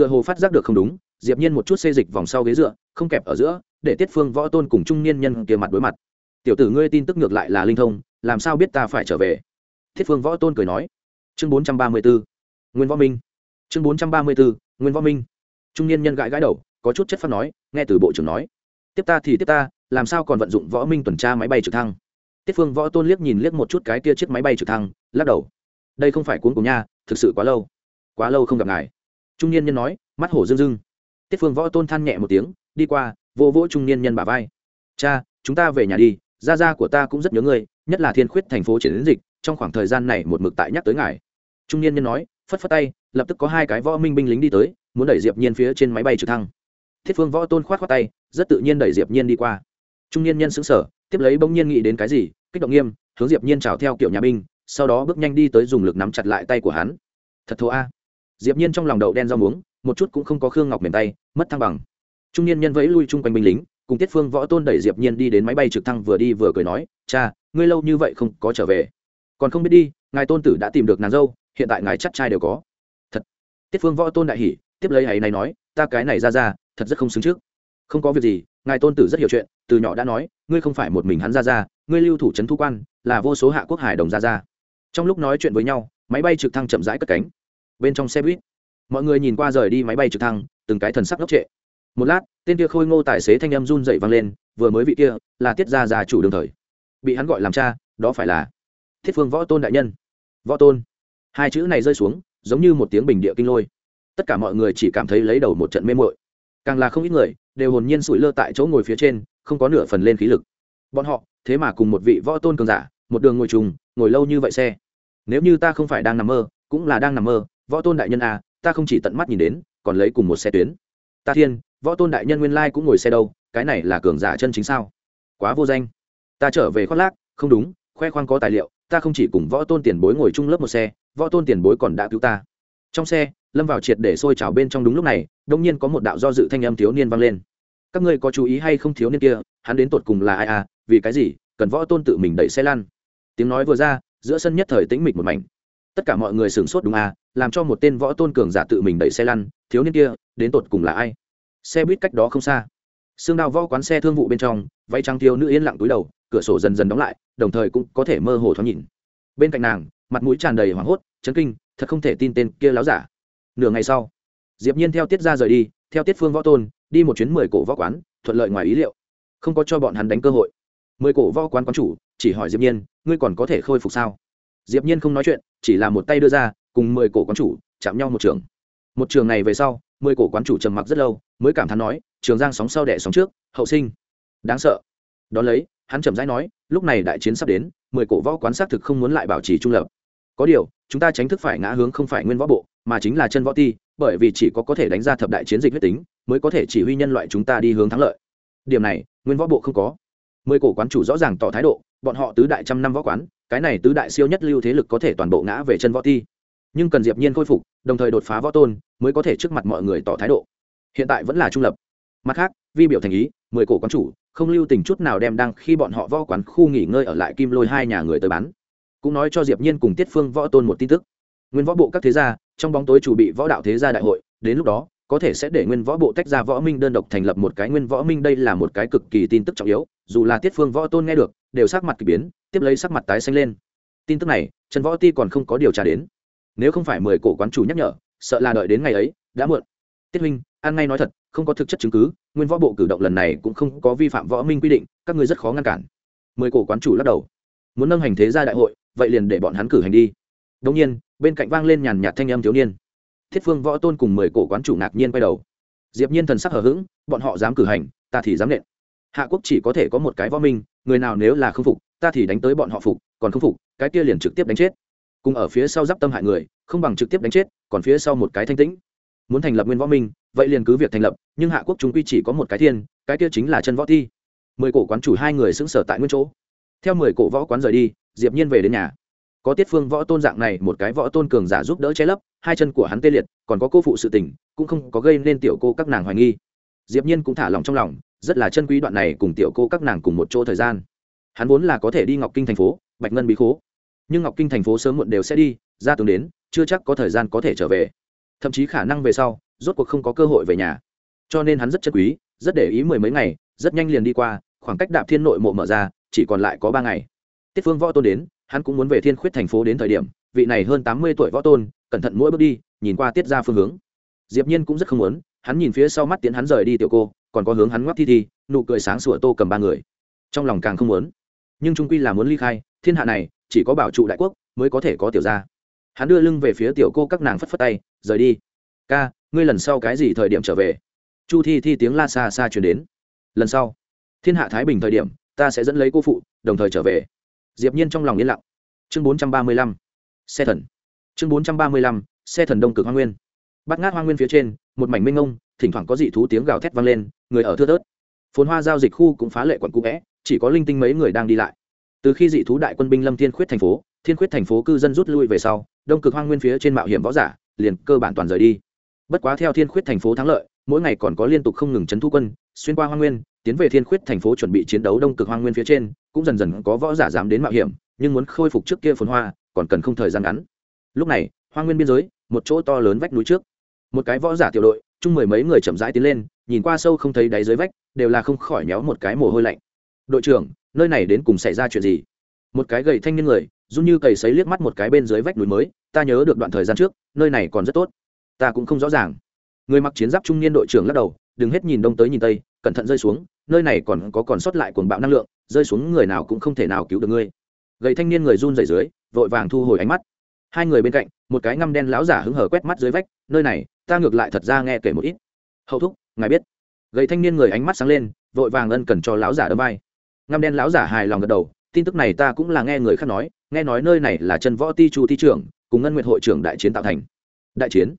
tựa hồ phát giác được không đúng, diệp nhiên một chút xê dịch vòng sau ghế dựa, không kẹp ở giữa, để tiết phương võ tôn cùng trung niên nhân kia mặt đối mặt. Tiểu tử ngươi tin tức ngược lại là linh thông, làm sao biết ta phải trở về? Thiết phương võ tôn cười nói. Chương 434 nguyên võ minh. Chương 434 nguyên võ minh. Trung niên nhân gãi gãi đầu, có chút chất phát nói, nghe từ bộ trưởng nói. Tiếp ta thì tiếp ta, làm sao còn vận dụng võ minh tuần tra máy bay trực thăng? Tiết phương võ tôn liếc nhìn liếc một chút cái kia chiếc máy bay trực thăng, lắc đầu. Đây không phải cuốn cùng nha, thực sự quá lâu. Quá lâu không gặp ngài trung niên nhân nói, mắt hổ dưng dưng. tiết phương võ tôn than nhẹ một tiếng, đi qua, vô vỗ trung niên nhân bà vai. Cha, chúng ta về nhà đi, gia gia của ta cũng rất nhớ ngươi, nhất là thiên khuyết thành phố triển đến dịch, trong khoảng thời gian này một mực tại nhắc tới ngài. Trung niên nhân nói, phất phất tay, lập tức có hai cái võ minh binh lính đi tới, muốn đẩy diệp nhiên phía trên máy bay trực thăng. Thiết phương võ tôn khoát khoát tay, rất tự nhiên đẩy diệp nhiên đi qua. Trung niên nhân sững sờ, tiếp lấy bỗng nhiên nghĩ đến cái gì, kích động nghiêm, hướng diệp nhiên chào theo kiểu nhà binh, sau đó bước nhanh đi tới dùng lực nắm chặt lại tay của hắn. Thật thô a diệp nhiên trong lòng đậu đen rau muống, một chút cũng không có khương ngọc mềm tay, mất thăng bằng. Trung niên nhân vẫy lui chung quanh binh lính, cùng tiết phương võ tôn đẩy diệp nhiên đi đến máy bay trực thăng vừa đi vừa cười nói, cha, ngươi lâu như vậy không có trở về. Còn không biết đi, ngài tôn tử đã tìm được nàng dâu, hiện tại ngài chắc trai đều có. Thật. Tiết phương võ tôn đại hỉ, tiếp lấy ấy này nói, ta cái này ra ra, thật rất không xứng trước. Không có việc gì, ngài tôn tử rất hiểu chuyện, từ nhỏ đã nói, ngươi không phải một mình hắn ra ra, ngươi lưu thủ trấn thu quan, là vô số hạ quốc hải đồng ra ra. Trong lúc nói chuyện với nhau, máy bay trực thăng chậm rãi cất cánh bên trong xe buýt. Mọi người nhìn qua rời đi máy bay trực thăng, từng cái thần sắc ngốc trệ. Một lát, tên kia khôi ngô tài xế thanh âm run dậy vang lên, vừa mới vị kia là tiết gia già chủ đường thời. Bị hắn gọi làm cha, đó phải là thiết phương võ tôn đại nhân. Võ tôn. Hai chữ này rơi xuống, giống như một tiếng bình địa kinh lôi. Tất cả mọi người chỉ cảm thấy lấy đầu một trận mê mội càng là không ít người đều hồn nhiên sủi lơ tại chỗ ngồi phía trên, không có nửa phần lên khí lực. Bọn họ, thế mà cùng một vị võ tôn cường giả, một đường ngồi trùng ngồi lâu như vậy xe. Nếu như ta không phải đang nằm mơ, cũng là đang nằm mơ võ tôn đại nhân à ta không chỉ tận mắt nhìn đến, còn lấy cùng một xe tuyến. Ta thiên, võ tôn đại nhân nguyên lai cũng ngồi xe đâu, cái này là cường giả chân chính sao? Quá vô danh. Ta trở về khoác lác, không đúng, khoe khoang có tài liệu, ta không chỉ cùng võ tôn tiền bối ngồi chung lớp một xe, võ tôn tiền bối còn đã cứu ta. Trong xe, lâm vào triệt để sôi trào bên trong đúng lúc này đông nhiên có một đạo do dự thanh âm thiếu niên vang lên. Các ngươi có chú ý hay không thiếu niên kia, hắn đến tột cùng là ai à vì cái gì, cần võ tôn tự mình đẩy xe lăn. Tiếng nói vừa ra, giữa sân nhất thời tĩnh mịch một mảnh tất cả mọi người sửng sốt đúng à làm cho một tên võ tôn cường giả tự mình đẩy xe lăn, thiếu niên kia, đến tột cùng là ai? Xe buýt cách đó không xa. Xương đào võ quán xe thương vụ bên trong, váy trắng thiếu nữ yên lặng túi đầu, cửa sổ dần dần đóng lại, đồng thời cũng có thể mơ hồ thoáng nhìn. Bên cạnh nàng, mặt mũi tràn đầy hoảng hốt, chấn kinh, thật không thể tin tên kia láo giả. Nửa ngày sau, diệp nhiên theo tiết ra rời đi, theo tiết phương võ tôn, đi một chuyến mười cổ võ quán, thuận lợi ngoài ý liệu. Không có cho bọn hắn đánh cơ hội. Mười cổ võ quán quán chủ chỉ hỏi diệp nhiên, ngươi còn có thể khôi phục sao? Diệp nhiên không nói chuyện, chỉ là một tay đưa ra, cùng mười cổ quán chủ chạm nhau một trường. Một trường này về sau, mười cổ quán chủ trầm mặc rất lâu, mới cảm thán nói, trường giang sóng sau đẻ sóng trước, hậu sinh. Đáng sợ. Đón lấy, hắn chậm rãi nói, lúc này đại chiến sắp đến, mười cổ võ quán xác thực không muốn lại bảo trì trung lập. Có điều, chúng ta tránh thức phải ngã hướng không phải nguyên võ bộ, mà chính là chân võ ti, bởi vì chỉ có có thể đánh ra thập đại chiến dịch huyết tính, mới có thể chỉ huy nhân loại chúng ta đi hướng thắng lợi. Điểm này, nguyên võ bộ không có. Mười cổ quán chủ rõ ràng tỏ thái độ, bọn họ tứ đại trăm năm võ quán cái này tứ đại siêu nhất lưu thế lực có thể toàn bộ ngã về chân võ ti. Nhưng cần diệp nhiên khôi phục, đồng thời đột phá võ tôn, mới có thể trước mặt mọi người tỏ thái độ. Hiện tại vẫn là trung lập. Mặt khác, vi biểu thành ý, mười cổ quán chủ, không lưu tình chút nào đem đang khi bọn họ võ quán khu nghỉ ngơi ở lại kim lôi hai nhà người tới bán. Cũng nói cho diệp nhiên cùng tiết phương võ tôn một tin tức. Nguyên võ bộ các thế gia, trong bóng tối chủ bị võ đạo thế gia đại hội, đến lúc đó, có thể sẽ để nguyên võ bộ tách ra võ minh đơn độc thành lập một cái nguyên võ minh đây là một cái cực kỳ tin tức trọng yếu, dù là tiết phương võ tôn nghe được, đều sắc mặt kỳ biến tiếp lấy sắc mặt tái xanh lên. Tin tức này, trần võ ti còn không có điều tra đến. Nếu không phải mười cổ quán chủ nhắc nhở, sợ là đợi đến ngày ấy, đã muộn. Tiết huynh an ngay nói thật, không có thực chất chứng cứ, nguyên võ bộ cử động lần này cũng không có vi phạm võ minh quy định, các ngươi rất khó ngăn cản. Mười cổ quán chủ lắc đầu. Muốn nâng hành thế gia đại hội, vậy liền để bọn hắn cử hành đi. Đông nhiên, bên cạnh vang lên nhàn nhạt thanh âm thiếu niên. Thiết phương võ tôn cùng mười cổ quán chủ ngạc nhiên quay đầu. Diệp nhiên thần sắc hờ hững, bọn họ dám cử hành, ta thì dám nện. Hạ quốc chỉ có thể có một cái võ minh, người nào nếu là không phục ta thì đánh tới bọn họ phục, còn không phục, cái kia liền trực tiếp đánh chết. Cùng ở phía sau giáp tâm hại người, không bằng trực tiếp đánh chết, còn phía sau một cái thanh tĩnh. Muốn thành lập nguyên võ minh, vậy liền cứ việc thành lập, nhưng hạ quốc chúng quy chỉ có một cái thiên, cái kia chính là chân võ thi mười cổ quán chủ hai người xứng sở tại nguyên chỗ. Theo mười cổ võ quán rời đi, diệp nhiên về đến nhà. Có tiết phương võ tôn dạng này, một cái võ tôn cường giả giúp đỡ che lấp, hai chân của hắn tê liệt, còn có cô phụ sự tình, cũng không có gây nên tiểu cô các nàng hoài nghi. Diệp nhiên cũng thả lòng trong lòng, rất là chân quý đoạn này cùng tiểu cô các nàng cùng một chỗ thời gian hắn vốn là có thể đi ngọc kinh thành phố, bạch ngân bí khố. Nhưng ngọc kinh thành phố sớm muộn đều sẽ đi, ra tướng đến, chưa chắc có thời gian có thể trở về. Thậm chí khả năng về sau, rốt cuộc không có cơ hội về nhà. Cho nên hắn rất chất quý, rất để ý mười mấy ngày, rất nhanh liền đi qua, khoảng cách đạp thiên nội mộ mở ra, chỉ còn lại có ba ngày. Tiết phương võ tôn đến, hắn cũng muốn về thiên khuyết thành phố đến thời điểm, vị này hơn tám mươi tuổi võ tôn, cẩn thận mỗi bước đi, nhìn qua tiết ra phương hướng. Diệp nhiên cũng rất không muốn, hắn nhìn phía sau mắt tiến hắn rời đi tiểu cô, còn có hướng hắn ngoắc thi thi, nụ cười sáng sủa tô cầm ba người. Trong lòng càng không muốn nhưng trung quy là muốn ly khai, thiên hạ này, chỉ có bảo trụ đại quốc mới có thể có tiểu gia. Hắn đưa lưng về phía tiểu cô các nàng phất phất tay, rời đi. Ca, ngươi lần sau cái gì thời điểm trở về? Chu thi thi tiếng la xa xa chuyển đến. Lần sau, thiên hạ thái bình thời điểm, ta sẽ dẫn lấy cô phụ, đồng thời trở về. Diệp nhiên trong lòng yên lặng. Chương 435 xe thần. Chương 435 xe thần đông cực hoang nguyên. Bắt ngát hoang nguyên phía trên, một mảnh mênh ngông thỉnh thoảng có dị thú tiếng gào thét vang lên, người ở thưa thớt. Phồn hoa giao dịch khu cũng phá lệ quận cũ vẽ chỉ có linh tinh mấy người đang đi lại. Từ khi dị thú đại quân binh lâm thiên khuyết thành phố, thiên khuyết thành phố cư dân rút lui về sau, đông cực hoang nguyên phía trên mạo hiểm võ giả liền cơ bản toàn rời đi. Bất quá theo thiên khuyết thành phố thắng lợi, mỗi ngày còn có liên tục không ngừng chấn thu quân, xuyên qua hoang nguyên, tiến về thiên khuyết thành phố chuẩn bị chiến đấu đông cực hoang nguyên phía trên, cũng dần dần có võ giả dám đến mạo hiểm, nhưng muốn khôi phục trước kia phồn hoa, còn cần không thời gian ngắn. Lúc này, hoang nguyên biên giới, một chỗ to lớn vách núi trước. Một cái võ giả tiểu đội, chung mười mấy người chậm rãi tiến lên, nhìn qua sâu không thấy đáy dưới vách, đều là không khỏi méo một cái mồ hôi lạnh đội trưởng, nơi này đến cùng xảy ra chuyện gì? Một cái gầy thanh niên người, run như cầy sấy liếc mắt một cái bên dưới vách núi mới, ta nhớ được đoạn thời gian trước, nơi này còn rất tốt. Ta cũng không rõ ràng. Người mặc chiến giáp trung niên đội trưởng lắc đầu, đừng hết nhìn đông tới nhìn tây, cẩn thận rơi xuống, nơi này còn có còn sót lại cuồng bạo năng lượng, rơi xuống người nào cũng không thể nào cứu được ngươi. Gầy thanh niên người run rẩy dưới, vội vàng thu hồi ánh mắt. Hai người bên cạnh, một cái ngăm đen láo giả hứng hở quét mắt dưới vách, nơi này, ta ngược lại thật ra nghe kể một ít. Hậu thúc, ngài biết. Gầy thanh niên người ánh mắt sáng lên, vội vàng ân cần cho láo giả đỡ vai ngăm đen láo giả hài lòng gật đầu, tin tức này ta cũng là nghe người khác nói, nghe nói nơi này là chân võ ti chu ti trưởng, cùng ngân nguyện hội trưởng đại chiến tạo thành. Đại chiến?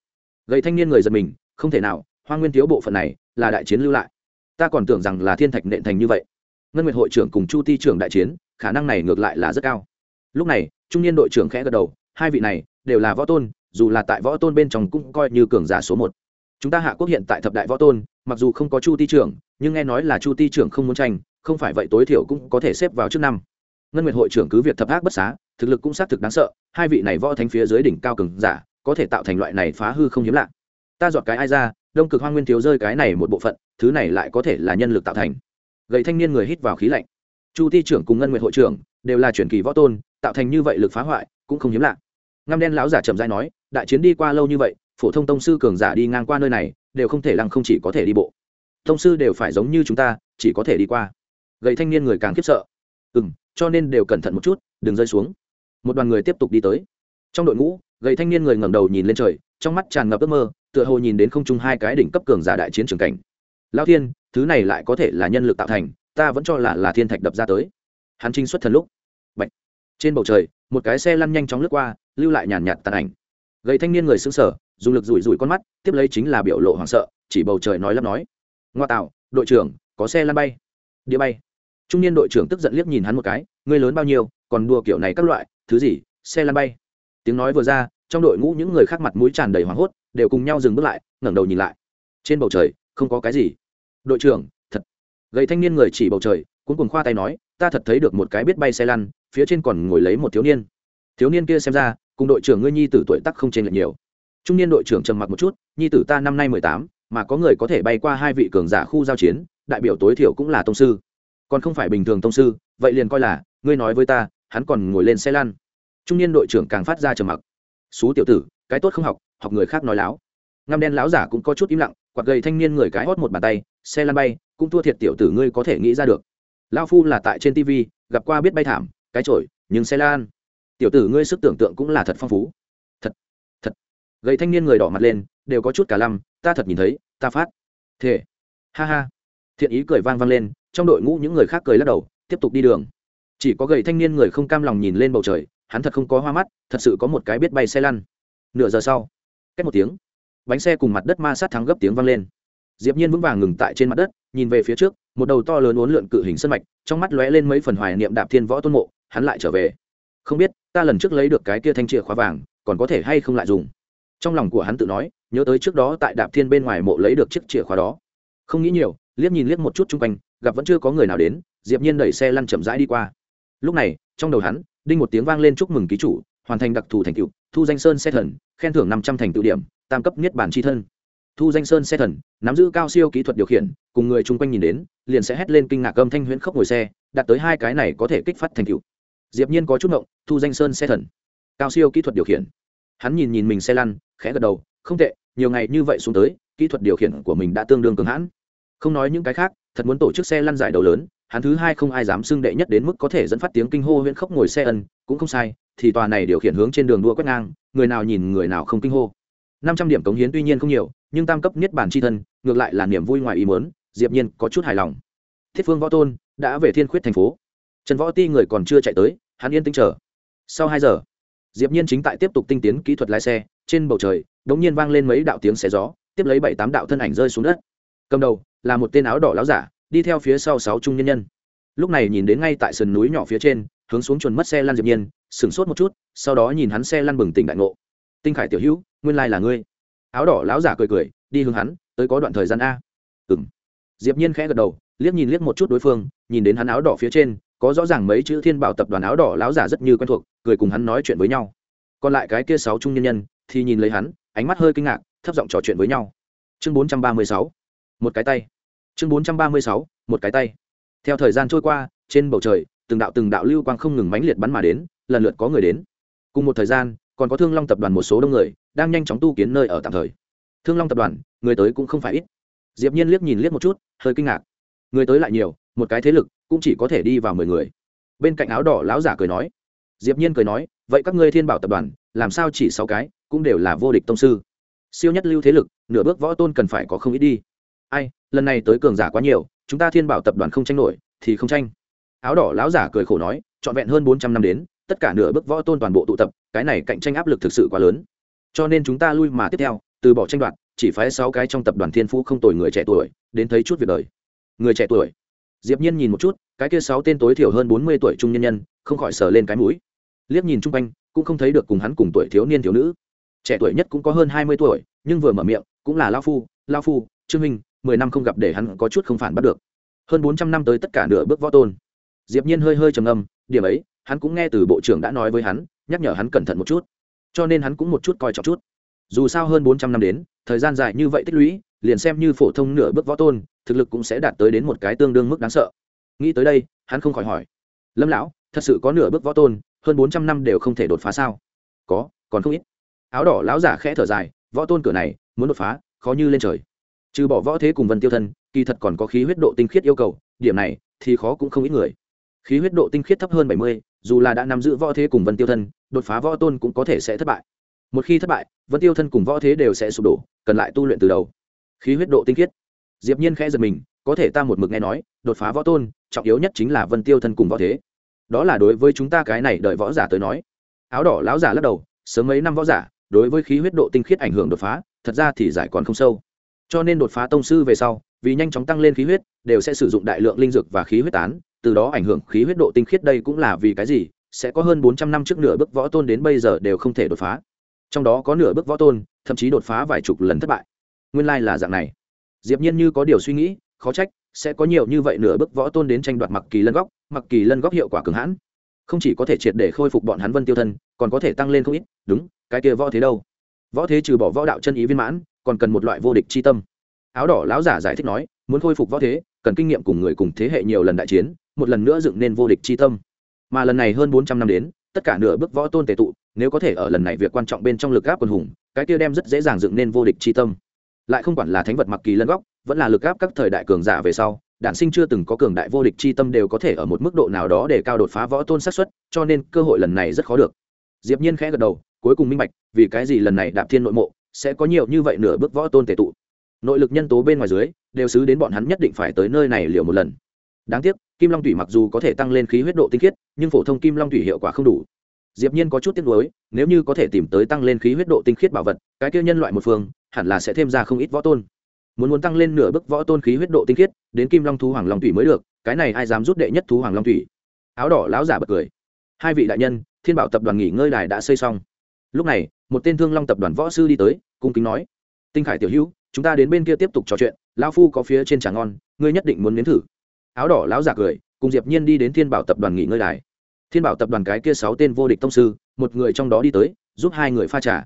Gầy thanh niên người giật mình, không thể nào, hoa nguyên thiếu bộ phận này là đại chiến lưu lại. Ta còn tưởng rằng là thiên thạch nện thành như vậy. Ngân nguyện hội trưởng cùng chu ti trưởng đại chiến, khả năng này ngược lại là rất cao. Lúc này, trung niên đội trưởng khẽ gật đầu, hai vị này đều là võ tôn, dù là tại võ tôn bên trong cũng coi như cường giả số một. Chúng ta hạ quốc hiện tại thập đại võ tôn, mặc dù không có chu ti trưởng, nhưng nghe nói là chu ti trưởng không muốn tranh không phải vậy tối thiểu cũng có thể xếp vào trước năm. Ngân nguyệt hội trưởng cứ việc thập ác bất xá, thực lực cũng xác thực đáng sợ, hai vị này võ thánh phía dưới đỉnh cao cường giả, có thể tạo thành loại này phá hư không hiếm lạ. Ta dọn cái ai ra, đông cực hoang nguyên thiếu rơi cái này một bộ phận, thứ này lại có thể là nhân lực tạo thành. Gầy thanh niên người hít vào khí lạnh. Chu ti trưởng cùng ngân nguyệt hội trưởng đều là chuyển kỳ võ tôn, tạo thành như vậy lực phá hoại, cũng không hiếm lạ. Ngăm đen lão giả chậm dai nói, đại chiến đi qua lâu như vậy, phổ thông tông sư cường giả đi ngang qua nơi này, đều không thể lăng không chỉ có thể đi bộ. Tông sư đều phải giống như chúng ta, chỉ có thể đi qua gầy thanh niên người càng khiếp sợ. Ừ m cho nên đều cẩn thận một chút, đừng rơi xuống. Một đoàn người tiếp tục đi tới. Trong đội ngũ, gầy thanh niên người ngẩng đầu nhìn lên trời, trong mắt tràn ngập ước mơ, tựa hồ nhìn đến không chung hai cái đỉnh cấp cường giả đại chiến trường cảnh. Lao thiên, thứ này lại có thể là nhân lực tạo thành, ta vẫn cho là là thiên thạch đập ra tới. Hắn trinh xuất thần lúc. Bạch. trên bầu trời, một cái xe lăn nhanh chóng lướt qua, lưu lại nhàn nhạt tàn ảnh. Gầy thanh niên người xứng sở dùng lực rủi rủi con mắt, tiếp lấy chính là biểu lộ hoảng sợ, chỉ bầu trời nói lắp nói. Ngoa tạo, đội trưởng, có xe lăn bay. Địa bay trung niên đội trưởng tức giận liếc nhìn hắn một cái, ngươi lớn bao nhiêu, còn đua kiểu này các loại, thứ gì, xe lăn bay? Tiếng nói vừa ra, trong đội ngũ những người khác mặt mũi tràn đầy hoảng hốt, đều cùng nhau dừng bước lại, ngẩng đầu nhìn lại. Trên bầu trời, không có cái gì. Đội trưởng, thật. Gầy thanh niên người chỉ bầu trời cũng cùng khoa tay nói, ta thật thấy được một cái biết bay xe lăn, phía trên còn ngồi lấy một thiếu niên. Thiếu niên kia xem ra, cùng đội trưởng ngươi nhi tử tuổi tắc không chênh lệch nhiều. Trung niên đội trưởng trầm mặc một chút, nhi tử ta năm nay mười tám, mà có người có thể bay qua hai vị cường giả khu giao chiến, đại biểu tối thiểu cũng là tông sư còn không phải bình thường tông sư, vậy liền coi là, ngươi nói với ta, hắn còn ngồi lên xe lăn. Trung niên đội trưởng càng phát ra trầm mặc. Xú tiểu tử, cái tốt không học học người khác nói láo. Ngăm đen láo giả cũng có chút im lặng, quạt gầy thanh niên người cái hót một bàn tay, xe lăn bay, cũng thua thiệt tiểu tử ngươi có thể nghĩ ra được. Lao phu là tại trên tv gặp qua biết bay thảm, cái trội nhưng xe lan tiểu tử ngươi sức tưởng tượng cũng là thật phong phú. Thật thật. Gầy thanh niên người đỏ mặt lên, đều có chút cả lăm, ta thật nhìn thấy, ta phát. Thể ha ha. Thiện ý cười vang vang lên trong đội ngũ những người khác cười lắc đầu, tiếp tục đi đường. Chỉ có gầy thanh niên người không cam lòng nhìn lên bầu trời, hắn thật không có hoa mắt, thật sự có một cái biết bay xe lăn. Nửa giờ sau, cách một tiếng, bánh xe cùng mặt đất ma sát thắng gấp tiếng vang lên. Diệp nhiên vững vàng ngừng tại trên mặt đất, nhìn về phía trước, một đầu to lớn uốn lượn cự hình sân mạch, trong mắt lóe lên mấy phần hoài niệm đạp thiên võ tôn mộ, hắn lại trở về. Không biết, ta lần trước lấy được cái kia thanh chìa khóa vàng, còn có thể hay không lại dùng? Trong lòng của hắn tự nói, nhớ tới trước đó tại đạp thiên bên ngoài mộ lấy được chiếc chìa khóa đó. Không nghĩ nhiều liếc nhìn liếc một chút chung quanh, gặp vẫn chưa có người nào đến, diệp nhiên đẩy xe lăn chậm rãi đi qua. Lúc này, trong đầu hắn, đinh một tiếng vang lên chúc mừng ký chủ, hoàn thành đặc thù thành tựu, thu danh sơn xe thần, khen thưởng năm trăm thành tựu điểm, tam cấp niết bản chi thân. Thu danh sơn xe thần, nắm giữ cao siêu kỹ thuật điều khiển, cùng người chung quanh nhìn đến, liền sẽ hét lên kinh ngạc âm thanh huyễn khốc ngồi xe, đạt tới hai cái này có thể kích phát thành tựu. Diệp nhiên có chút ngộng, thu danh sơn xe thần, cao siêu kỹ thuật điều khiển. Hắn nhìn nhìn mình xe lăn, khẽ gật đầu, không tệ, nhiều ngày như vậy xuống tới, kỹ thuật điều khiển của mình đã tương đương cường hãn không nói những cái khác, thật muốn tổ chức xe lăn giải đầu lớn, hắn thứ hai không ai dám xưng đệ nhất đến mức có thể dẫn phát tiếng kinh hô huyễn khóc ngồi xe ân, cũng không sai, thì tòa này điều khiển hướng trên đường đua quét ngang, người nào nhìn người nào không kinh hô. Năm trăm điểm cống hiến tuy nhiên không nhiều, nhưng tam cấp niết bản c h i thân, ngược lại là niềm vui ngoài ý mớn diệp nhiên có chút hài lòng. Thiết phương võ tôn đã về thiên khuyết thành phố. Trần võ ti người còn chưa chạy tới, hắn yên tĩnh chờ. Sau hai giờ, diệp nhiên chính tại tiếp tục tinh tiến kỹ thuật lái xe, trên bầu trời đống nhiên vang lên mấy đạo tiếng xé gió, tiếp lấy bảy tám đạo thân ảnh rơi xuống đất cầm đầu là một tên áo đỏ láo giả, đi theo phía sau sáu trung nhân nhân. Lúc này nhìn đến ngay tại sườn núi nhỏ phía trên, hướng xuống chuồn mất xe lăn diệp nhiên, sửng sốt một chút, sau đó nhìn hắn xe lăn bừng tỉnh đại ngộ. Tinh khải tiểu hữu, nguyên lai là ngươi. Áo đỏ láo giả cười cười, đi hướng hắn, tới có đoạn thời gian a. Ừm. Diệp nhiên khẽ gật đầu, liếc nhìn liếc một chút đối phương, nhìn đến hắn áo đỏ phía trên, có rõ ràng mấy chữ thiên bảo tập đoàn áo đỏ láo giả rất như quen thuộc, cười cùng hắn nói chuyện với nhau. Còn lại cái kia sáu trung nhân nhân thì nhìn lấy hắn, ánh mắt hơi kinh ngạc, thấp giọng trò chuyện với nhau. Chương 436 một cái tay. Chương 436 một cái tay. Theo thời gian trôi qua, trên bầu trời, từng đạo từng đạo lưu quang không ngừng mãnh liệt bắn mà đến, lần lượt có người đến. Cùng một thời gian, còn có thương long tập đoàn một số đông người, đang nhanh chóng tu kiến nơi ở tạm thời. Thương long tập đoàn, người tới cũng không phải ít. Diệp nhiên liếc nhìn liếc một chút, hơi kinh ngạc. Người tới lại nhiều, một cái thế lực cũng chỉ có thể đi vào mười người. Bên cạnh áo đỏ lão giả cười nói. Diệp nhiên cười nói, vậy các ngươi thiên bảo tập đoàn, làm sao chỉ sáu cái, cũng đều là vô địch tông sư? Siêu nhất lưu thế lực, nửa bước võ tôn cần phải có không ít đi ai, lần này tới cường giả quá nhiều, chúng ta thiên bảo tập đoàn không tranh nổi, thì không tranh. Áo đỏ lão giả cười khổ nói, trọn vẹn hơn bốn trăm năm đến, tất cả nửa bước võ tôn toàn bộ tụ tập, cái này cạnh tranh áp lực thực sự quá lớn. Cho nên chúng ta lui mà tiếp theo, từ bỏ tranh đoạt, chỉ phái sáu cái trong tập đoàn thiên phú không tồi người trẻ tuổi, đến thấy chút việc đời. Người trẻ tuổi. Diệp nhiên nhìn một chút, cái kia sáu tên tối thiểu hơn bốn mươi tuổi trung nhân nhân, không khỏi sờ lên cái mũi. Liếc nhìn chung quanh, cũng không thấy được cùng hắn cùng tuổi thiếu niên thiếu nữ. Trẻ tuổi nhất cũng có hơn hai mươi tuổi, nhưng vừa mở miệng, cũng là lao phu lao phu, trương minh mười năm không gặp để hắn có chút không phản bắt được. Hơn bốn trăm năm tới tất cả nửa bước võ tôn. Diệp nhiên hơi hơi trầm ngâm, điểm ấy, hắn cũng nghe từ bộ trưởng đã nói với hắn, nhắc nhở hắn cẩn thận một chút. Cho nên hắn cũng một chút coi trọng chút. Dù sao hơn bốn trăm năm đến, thời gian dài như vậy tích lũy, liền xem như phổ thông nửa bước võ tôn, thực lực cũng sẽ đạt tới đến một cái tương đương mức đáng sợ. Nghĩ tới đây, hắn không khỏi hỏi. Lâm lão, thật sự có nửa bước võ tôn, hơn bốn trăm năm đều không thể đột phá sao? Có, còn không ít. Áo đỏ lão giả khẽ thở dài, võ tôn cửa này, muốn đột phá, khó như lên trời trừ bỏ võ thế cùng vân tiêu thân, kỳ thật còn có khí huyết độ tinh khiết yêu cầu, điểm này thì khó cũng không ít người. Khí huyết độ tinh khiết thấp hơn bảy mươi, dù là đã nắm giữ võ thế cùng vân tiêu thân, đột phá võ tôn cũng có thể sẽ thất bại. Một khi thất bại, vân tiêu thân cùng võ thế đều sẽ sụp đổ, cần lại tu luyện từ đầu. Khí huyết độ tinh khiết. Diệp nhiên khẽ giật mình, có thể ta một mực nghe nói, đột phá võ tôn, trọng yếu nhất chính là vân tiêu thân cùng võ thế. Đó là đối với chúng ta cái này đợi võ giả tới nói. Áo đỏ lão giả lắc đầu, sớm mấy năm võ giả, đối với khí huyết độ tinh khiết ảnh hưởng đột phá, thật ra thì giải còn không sâu cho nên đột phá tông sư về sau, vì nhanh chóng tăng lên khí huyết, đều sẽ sử dụng đại lượng linh dược và khí huyết tán, từ đó ảnh hưởng khí huyết độ tinh khiết đây cũng là vì cái gì, sẽ có hơn bốn trăm năm trước nửa bước võ tôn đến bây giờ đều không thể đột phá. Trong đó có nửa bước võ tôn, thậm chí đột phá vài chục lần thất bại. Nguyên lai là dạng này. Diệp nhiên như có điều suy nghĩ, khó trách, sẽ có nhiều như vậy nửa bước võ tôn đến tranh đoạt mặc kỳ lân góc mặc kỳ lân góc hiệu quả cường hãn. Không chỉ có thể triệt để khôi phục bọn hắn vân tiêu thân, còn có thể tăng lên không ít, đúng, cái kia võ thế đâu? Võ thế trừ bỏ võ đạo chân ý viên mãn còn cần một loại vô địch chi tâm. Áo đỏ lão giả giải thích nói, muốn khôi phục võ thế, cần kinh nghiệm cùng người cùng thế hệ nhiều lần đại chiến, một lần nữa dựng nên vô địch chi tâm. Mà lần này hơn bốn trăm năm đến, tất cả nửa bước võ tôn tề tụ, nếu có thể ở lần này việc quan trọng bên trong lực gáp quần hùng, cái kia đem rất dễ dàng dựng nên vô địch chi tâm. Lại không quản là thánh vật mặc kỳ lân góc, vẫn là lực gáp các thời đại cường giả về sau đạn sinh chưa từng có cường đại vô địch chi tâm đều có thể ở một mức độ nào đó để cao đột phá võ tôn sát xuất cho nên cơ hội lần này rất khó được. Diệp nhiên khẽ gật đầu, cuối cùng minh bạch, vì cái gì lần này đạp thiên nội mộ sẽ có nhiều như vậy nửa bước võ tôn tề tụ. Nội lực nhân tố bên ngoài dưới, đều xứ đến bọn hắn nhất định phải tới nơi này liều một lần. Đáng tiếc, kim long thủy mặc dù có thể tăng lên khí huyết độ tinh khiết, nhưng phổ thông kim long thủy hiệu quả không đủ. Diệp nhiên có chút tiếc nuối, nếu như có thể tìm tới tăng lên khí huyết độ tinh khiết bảo vật, cái kia nhân loại một phương, hẳn là sẽ thêm ra không ít võ tôn. Muốn muốn tăng lên nửa bức võ tôn khí huyết độ tinh khiết, đến kim long thú hoàng long thủy mới được, cái này ai dám rút đệ nhất thú hoàng long thủy? Áo đỏ lão giả bật cười. Hai vị đại nhân, thiên bảo tập đoàn nghỉ ngơi đài đã xây xong. Lúc này một tên thương long tập đoàn võ sư đi tới, cung kính nói, tinh khải tiểu hữu, chúng ta đến bên kia tiếp tục trò chuyện, lão phu có phía trên trà ngon, ngươi nhất định muốn nếm thử. Áo đỏ lão giả cười, cùng diệp nhiên đi đến thiên bảo tập đoàn nghỉ ngơi đài. Thiên bảo tập đoàn cái kia sáu tên vô địch tông sư, một người trong đó đi tới, giúp hai người pha trà.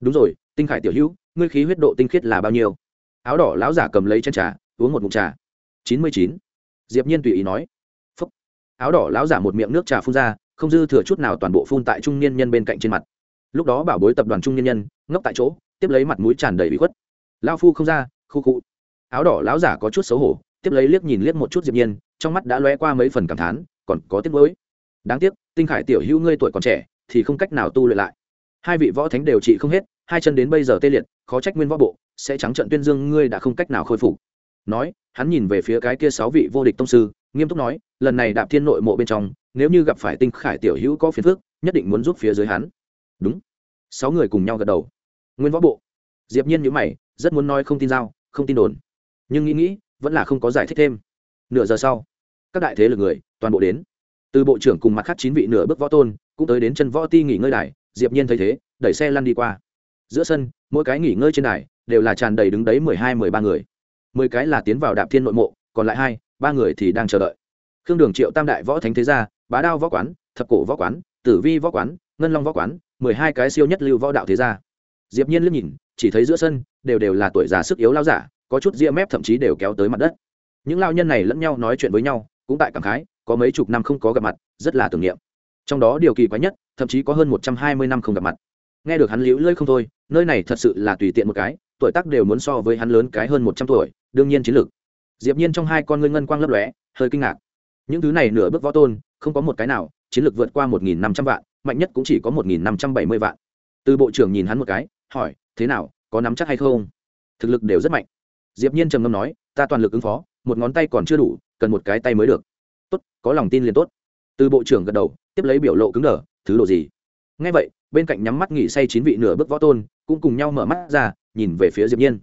Đúng rồi, tinh khải tiểu hữu, ngươi khí huyết độ tinh khiết là bao nhiêu? Áo đỏ lão giả cầm lấy chén trà, uống một ngụm trà. Chín mươi chín. Diệp nhiên tùy ý nói. Phúc. áo đỏ lão giả một miệng nước trà phun ra, không dư thừa chút nào toàn bộ phun tại trung niên nhân bên cạnh trên mặt lúc đó bảo bối tập đoàn trung niên nhân, ngốc tại chỗ, tiếp lấy mặt mũi tràn đầy bị khuất. Lao phu không ra, khu cụ áo đỏ lão giả có chút xấu hổ, tiếp lấy liếc nhìn liếc một chút diệp nhiên, trong mắt đã lóe qua mấy phần cảm thán, còn có tiếc nuối. Đáng tiếc, tinh khải tiểu hữu ngươi tuổi còn trẻ, thì không cách nào tu luyện lại. Hai vị võ thánh đều trị không hết, hai chân đến bây giờ tê liệt, khó trách nguyên võ bộ, sẽ trắng trận tuyên dương ngươi đã không cách nào khôi phục. Nói, hắn nhìn về phía cái kia sáu vị vô địch tông sư, nghiêm túc nói, lần này đạp thiên nội mộ bên trong, nếu như gặp phải tinh khải tiểu hữu có phiền phức, nhất định muốn giúp phía dưới hắn. Đúng sáu người cùng nhau gật đầu. Nguyên võ bộ. Diệp nhiên nhíu mày, rất muốn nói không tin giao, không tin đồn. Nhưng nghĩ nghĩ, vẫn là không có giải thích thêm. Nửa giờ sau, các đại thế lực người, toàn bộ đến. Từ bộ trưởng cùng mặt khác chín vị nửa bước võ tôn, cũng tới đến chân võ ti nghỉ ngơi đài, diệp nhiên thấy thế, đẩy xe lăn đi qua. Giữa sân, mỗi cái nghỉ ngơi trên đài, đều là tràn đầy đứng đấy mười hai, mười ba người. Mười cái là tiến vào đạp thiên nội mộ, còn lại hai, ba người thì đang chờ đợi. Khương đường triệu tam đại võ thánh thế gia, bá đao võ quán, thập cổ võ quán, tử vi võ quán ngân long võ quán, mười hai cái siêu nhất lưu võ đạo thế gia. Diệp nhiên liếc nhìn, chỉ thấy giữa sân, đều đều là tuổi già sức yếu lao giả, có chút ria mép thậm chí đều kéo tới mặt đất. Những lao nhân này lẫn nhau nói chuyện với nhau, cũng tại cảm khái, có mấy chục năm không có gặp mặt, rất là tưởng niệm. Trong đó điều kỳ quái nhất, thậm chí có hơn một trăm hai mươi năm không gặp mặt. Nghe được hắn liễu lơi không thôi, nơi này thật sự là tùy tiện một cái, tuổi tác đều muốn so với hắn lớn cái hơn một trăm tuổi, đương nhiên chiến lược. Diệp nhiên trong hai con ngươi ngân quang lấp lóe, hơi kinh ngạc. Những thứ này nửa bước võ tôn, không có một cái nào, chiến lược vượt qua một nghìn năm trăm vạn mạnh nhất cũng chỉ có một nghìn năm trăm bảy mươi vạn. Từ bộ trưởng nhìn hắn một cái, hỏi, thế nào, có nắm chắc hay không? Thực lực đều rất mạnh. Diệp nhiên trầm ngâm nói, ta toàn lực ứng phó, một ngón tay còn chưa đủ, cần một cái tay mới được. Tốt, có lòng tin liền tốt. Từ bộ trưởng gật đầu, tiếp lấy biểu lộ cứng đờ, thứ đồ gì? Nghe vậy, bên cạnh nhắm mắt nghỉ say chín vị nửa bước võ tôn, cũng cùng nhau mở mắt ra, nhìn về phía diệp nhiên.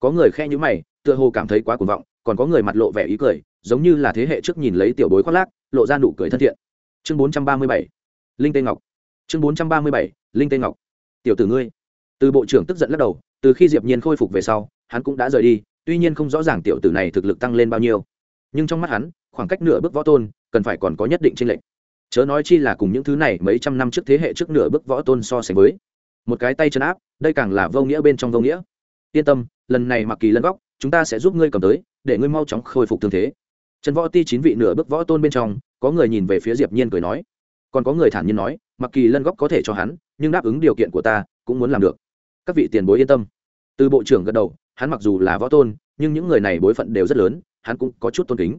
Có người khe nhíu mày, tựa hồ cảm thấy quá cuồng vọng, còn có người mặt lộ vẻ ý cười, giống như là thế hệ trước nhìn lấy tiểu bối khoác lác, lộ ra nụ cười thân thiện. Chương 437 linh tê ngọc. Chương 437 linh tê ngọc. Tiểu tử ngươi. Từ bộ trưởng tức giận lắc đầu, từ khi diệp nhiên khôi phục về sau, hắn cũng đã rời đi, tuy nhiên không rõ ràng tiểu tử này thực lực tăng lên bao nhiêu. Nhưng trong mắt hắn, khoảng cách nửa bước võ tôn, cần phải còn có nhất định trên lệnh chớ nói chi là cùng những thứ này mấy trăm năm trước thế hệ trước nửa bước võ tôn so sánh với. Một cái tay chân áp, đây càng là vô nghĩa bên trong vô nghĩa. Yên tâm, lần này mặc kỳ lân góc, chúng ta sẽ giúp ngươi cầm tới, để ngươi mau chóng khôi phục thương thế. Trần võ ti chín vị nửa bước võ tôn bên trong, có người nhìn về phía diệp nhiên cười nói còn có người thản nhiên nói, mặc kỳ lân góc có thể cho hắn, nhưng đáp ứng điều kiện của ta cũng muốn làm được. Các vị tiền bối yên tâm. Từ bộ trưởng gật đầu, hắn mặc dù là võ tôn, nhưng những người này bối phận đều rất lớn, hắn cũng có chút tôn kính.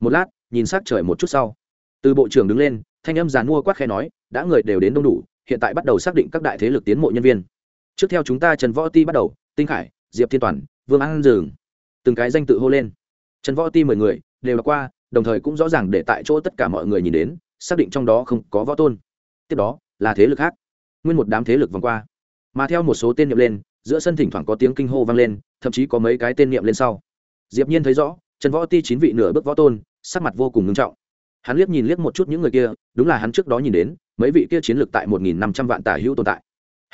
Một lát, nhìn s trời một chút sau. Từ bộ trưởng đứng lên, thanh âm giàn mua quát khe nói, đã người đều đến đông đủ, hiện tại bắt đầu xác định các đại thế lực tiến mộ nhân viên. Trước theo chúng ta trần võ ti bắt đầu, tinh khải, diệp thiên toàn, vương an dường từng cái danh tự hô lên. Trần võ ti mười người, đều đã qua, đồng thời cũng rõ ràng để tại chỗ tất cả mọi người nhìn đến xác định trong đó không có võ tôn. Tiếp đó, là thế lực khác. Nguyên một đám thế lực vòng qua. Mà theo một số tên niệm lên, giữa sân thỉnh thoảng có tiếng kinh hô vang lên, thậm chí có mấy cái tên niệm lên sau. Diệp nhiên thấy rõ, trần võ ti chín vị nửa bước võ tôn, sắc mặt vô cùng nghiêm trọng. Hắn liếc nhìn liếc một chút những người kia, đúng là hắn trước đó nhìn đến, mấy vị kia chiến lược tại một nghìn năm trăm vạn tả hữu tồn tại.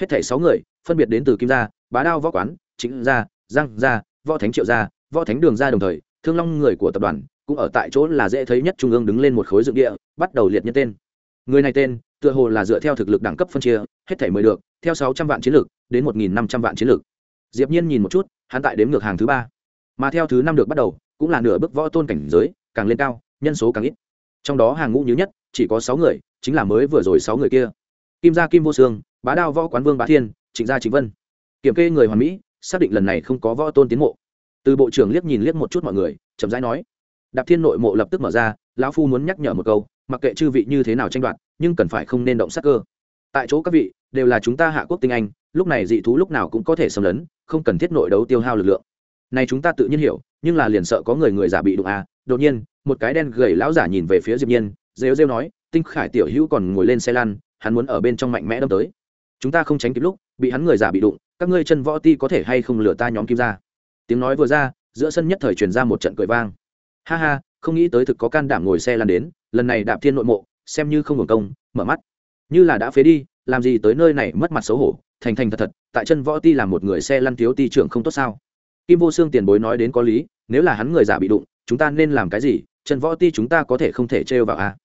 Hết thảy sáu người, phân biệt đến từ kim gia, bá đao võ quán chính gia, giang gia, võ thánh triệu gia, võ thánh đường gia đồng thời, thương long người của tập đoàn cũng ở tại chỗ là dễ thấy nhất trung ương đứng lên một khối dựng địa, bắt đầu liệt nhân tên. Người này tên, tựa hồ là dựa theo thực lực đẳng cấp phân chia, hết thảy mới được, theo sáu trăm vạn chiến lược, đến một nghìn năm trăm vạn chiến lược. Diệp nhiên nhìn một chút, hắn tại đếm ngược hàng thứ ba. Mà theo thứ năm được bắt đầu, cũng là nửa bước võ tôn cảnh giới, càng lên cao, nhân số càng ít. Trong đó hàng ngũ nhứ nhất, chỉ có sáu người, chính là mới vừa rồi sáu người kia. Kim gia kim vô sương, bá đao võ quán vương bá thiên, trịnh gia trịnh vân. Kiểm kê người hoàn mỹ, xác định lần này không có võ tôn tiến mộ. Từ bộ trưởng liếc nhìn liếc một chút mọi người, chậm rãi nói đạp thiên nội mộ lập tức mở ra, lão phu muốn nhắc nhở một câu, mặc kệ chư vị như thế nào tranh đoạt, nhưng cần phải không nên động sắc cơ. Tại chỗ các vị, đều là chúng ta hạ quốc tinh anh, lúc này dị thú lúc nào cũng có thể xâm lấn, không cần thiết nội đấu tiêu hao lực lượng. Này chúng ta tự nhiên hiểu, nhưng là liền sợ có người người giả bị đụng à. Đột nhiên, một cái đen gầy lão giả nhìn về phía diệp nhiên, rêu rêu nói, tinh khải tiểu hữu còn ngồi lên xe lăn, hắn muốn ở bên trong mạnh mẽ đâm tới. Chúng ta không tránh kịp lúc, bị hắn người giả bị đụng, các ngươi chân võ ti có thể hay không lừa ta nhóm kim ra? Tiếng nói vừa ra, giữa sân nhất thời truyền ra một trận cười vang ha ha, không nghĩ tới thực có can đảm ngồi xe lăn đến, lần này đạp thiên nội mộ, xem như không hưởng công, mở mắt. Như là đã phế đi, làm gì tới nơi này mất mặt xấu hổ, thành thành thật thật, tại chân võ ti làm một người xe lăn thiếu ti trưởng không tốt sao? Kim vô xương tiền bối nói đến có lý, nếu là hắn người giả bị đụng, chúng ta nên làm cái gì, chân võ ti chúng ta có thể không thể trêu vào à?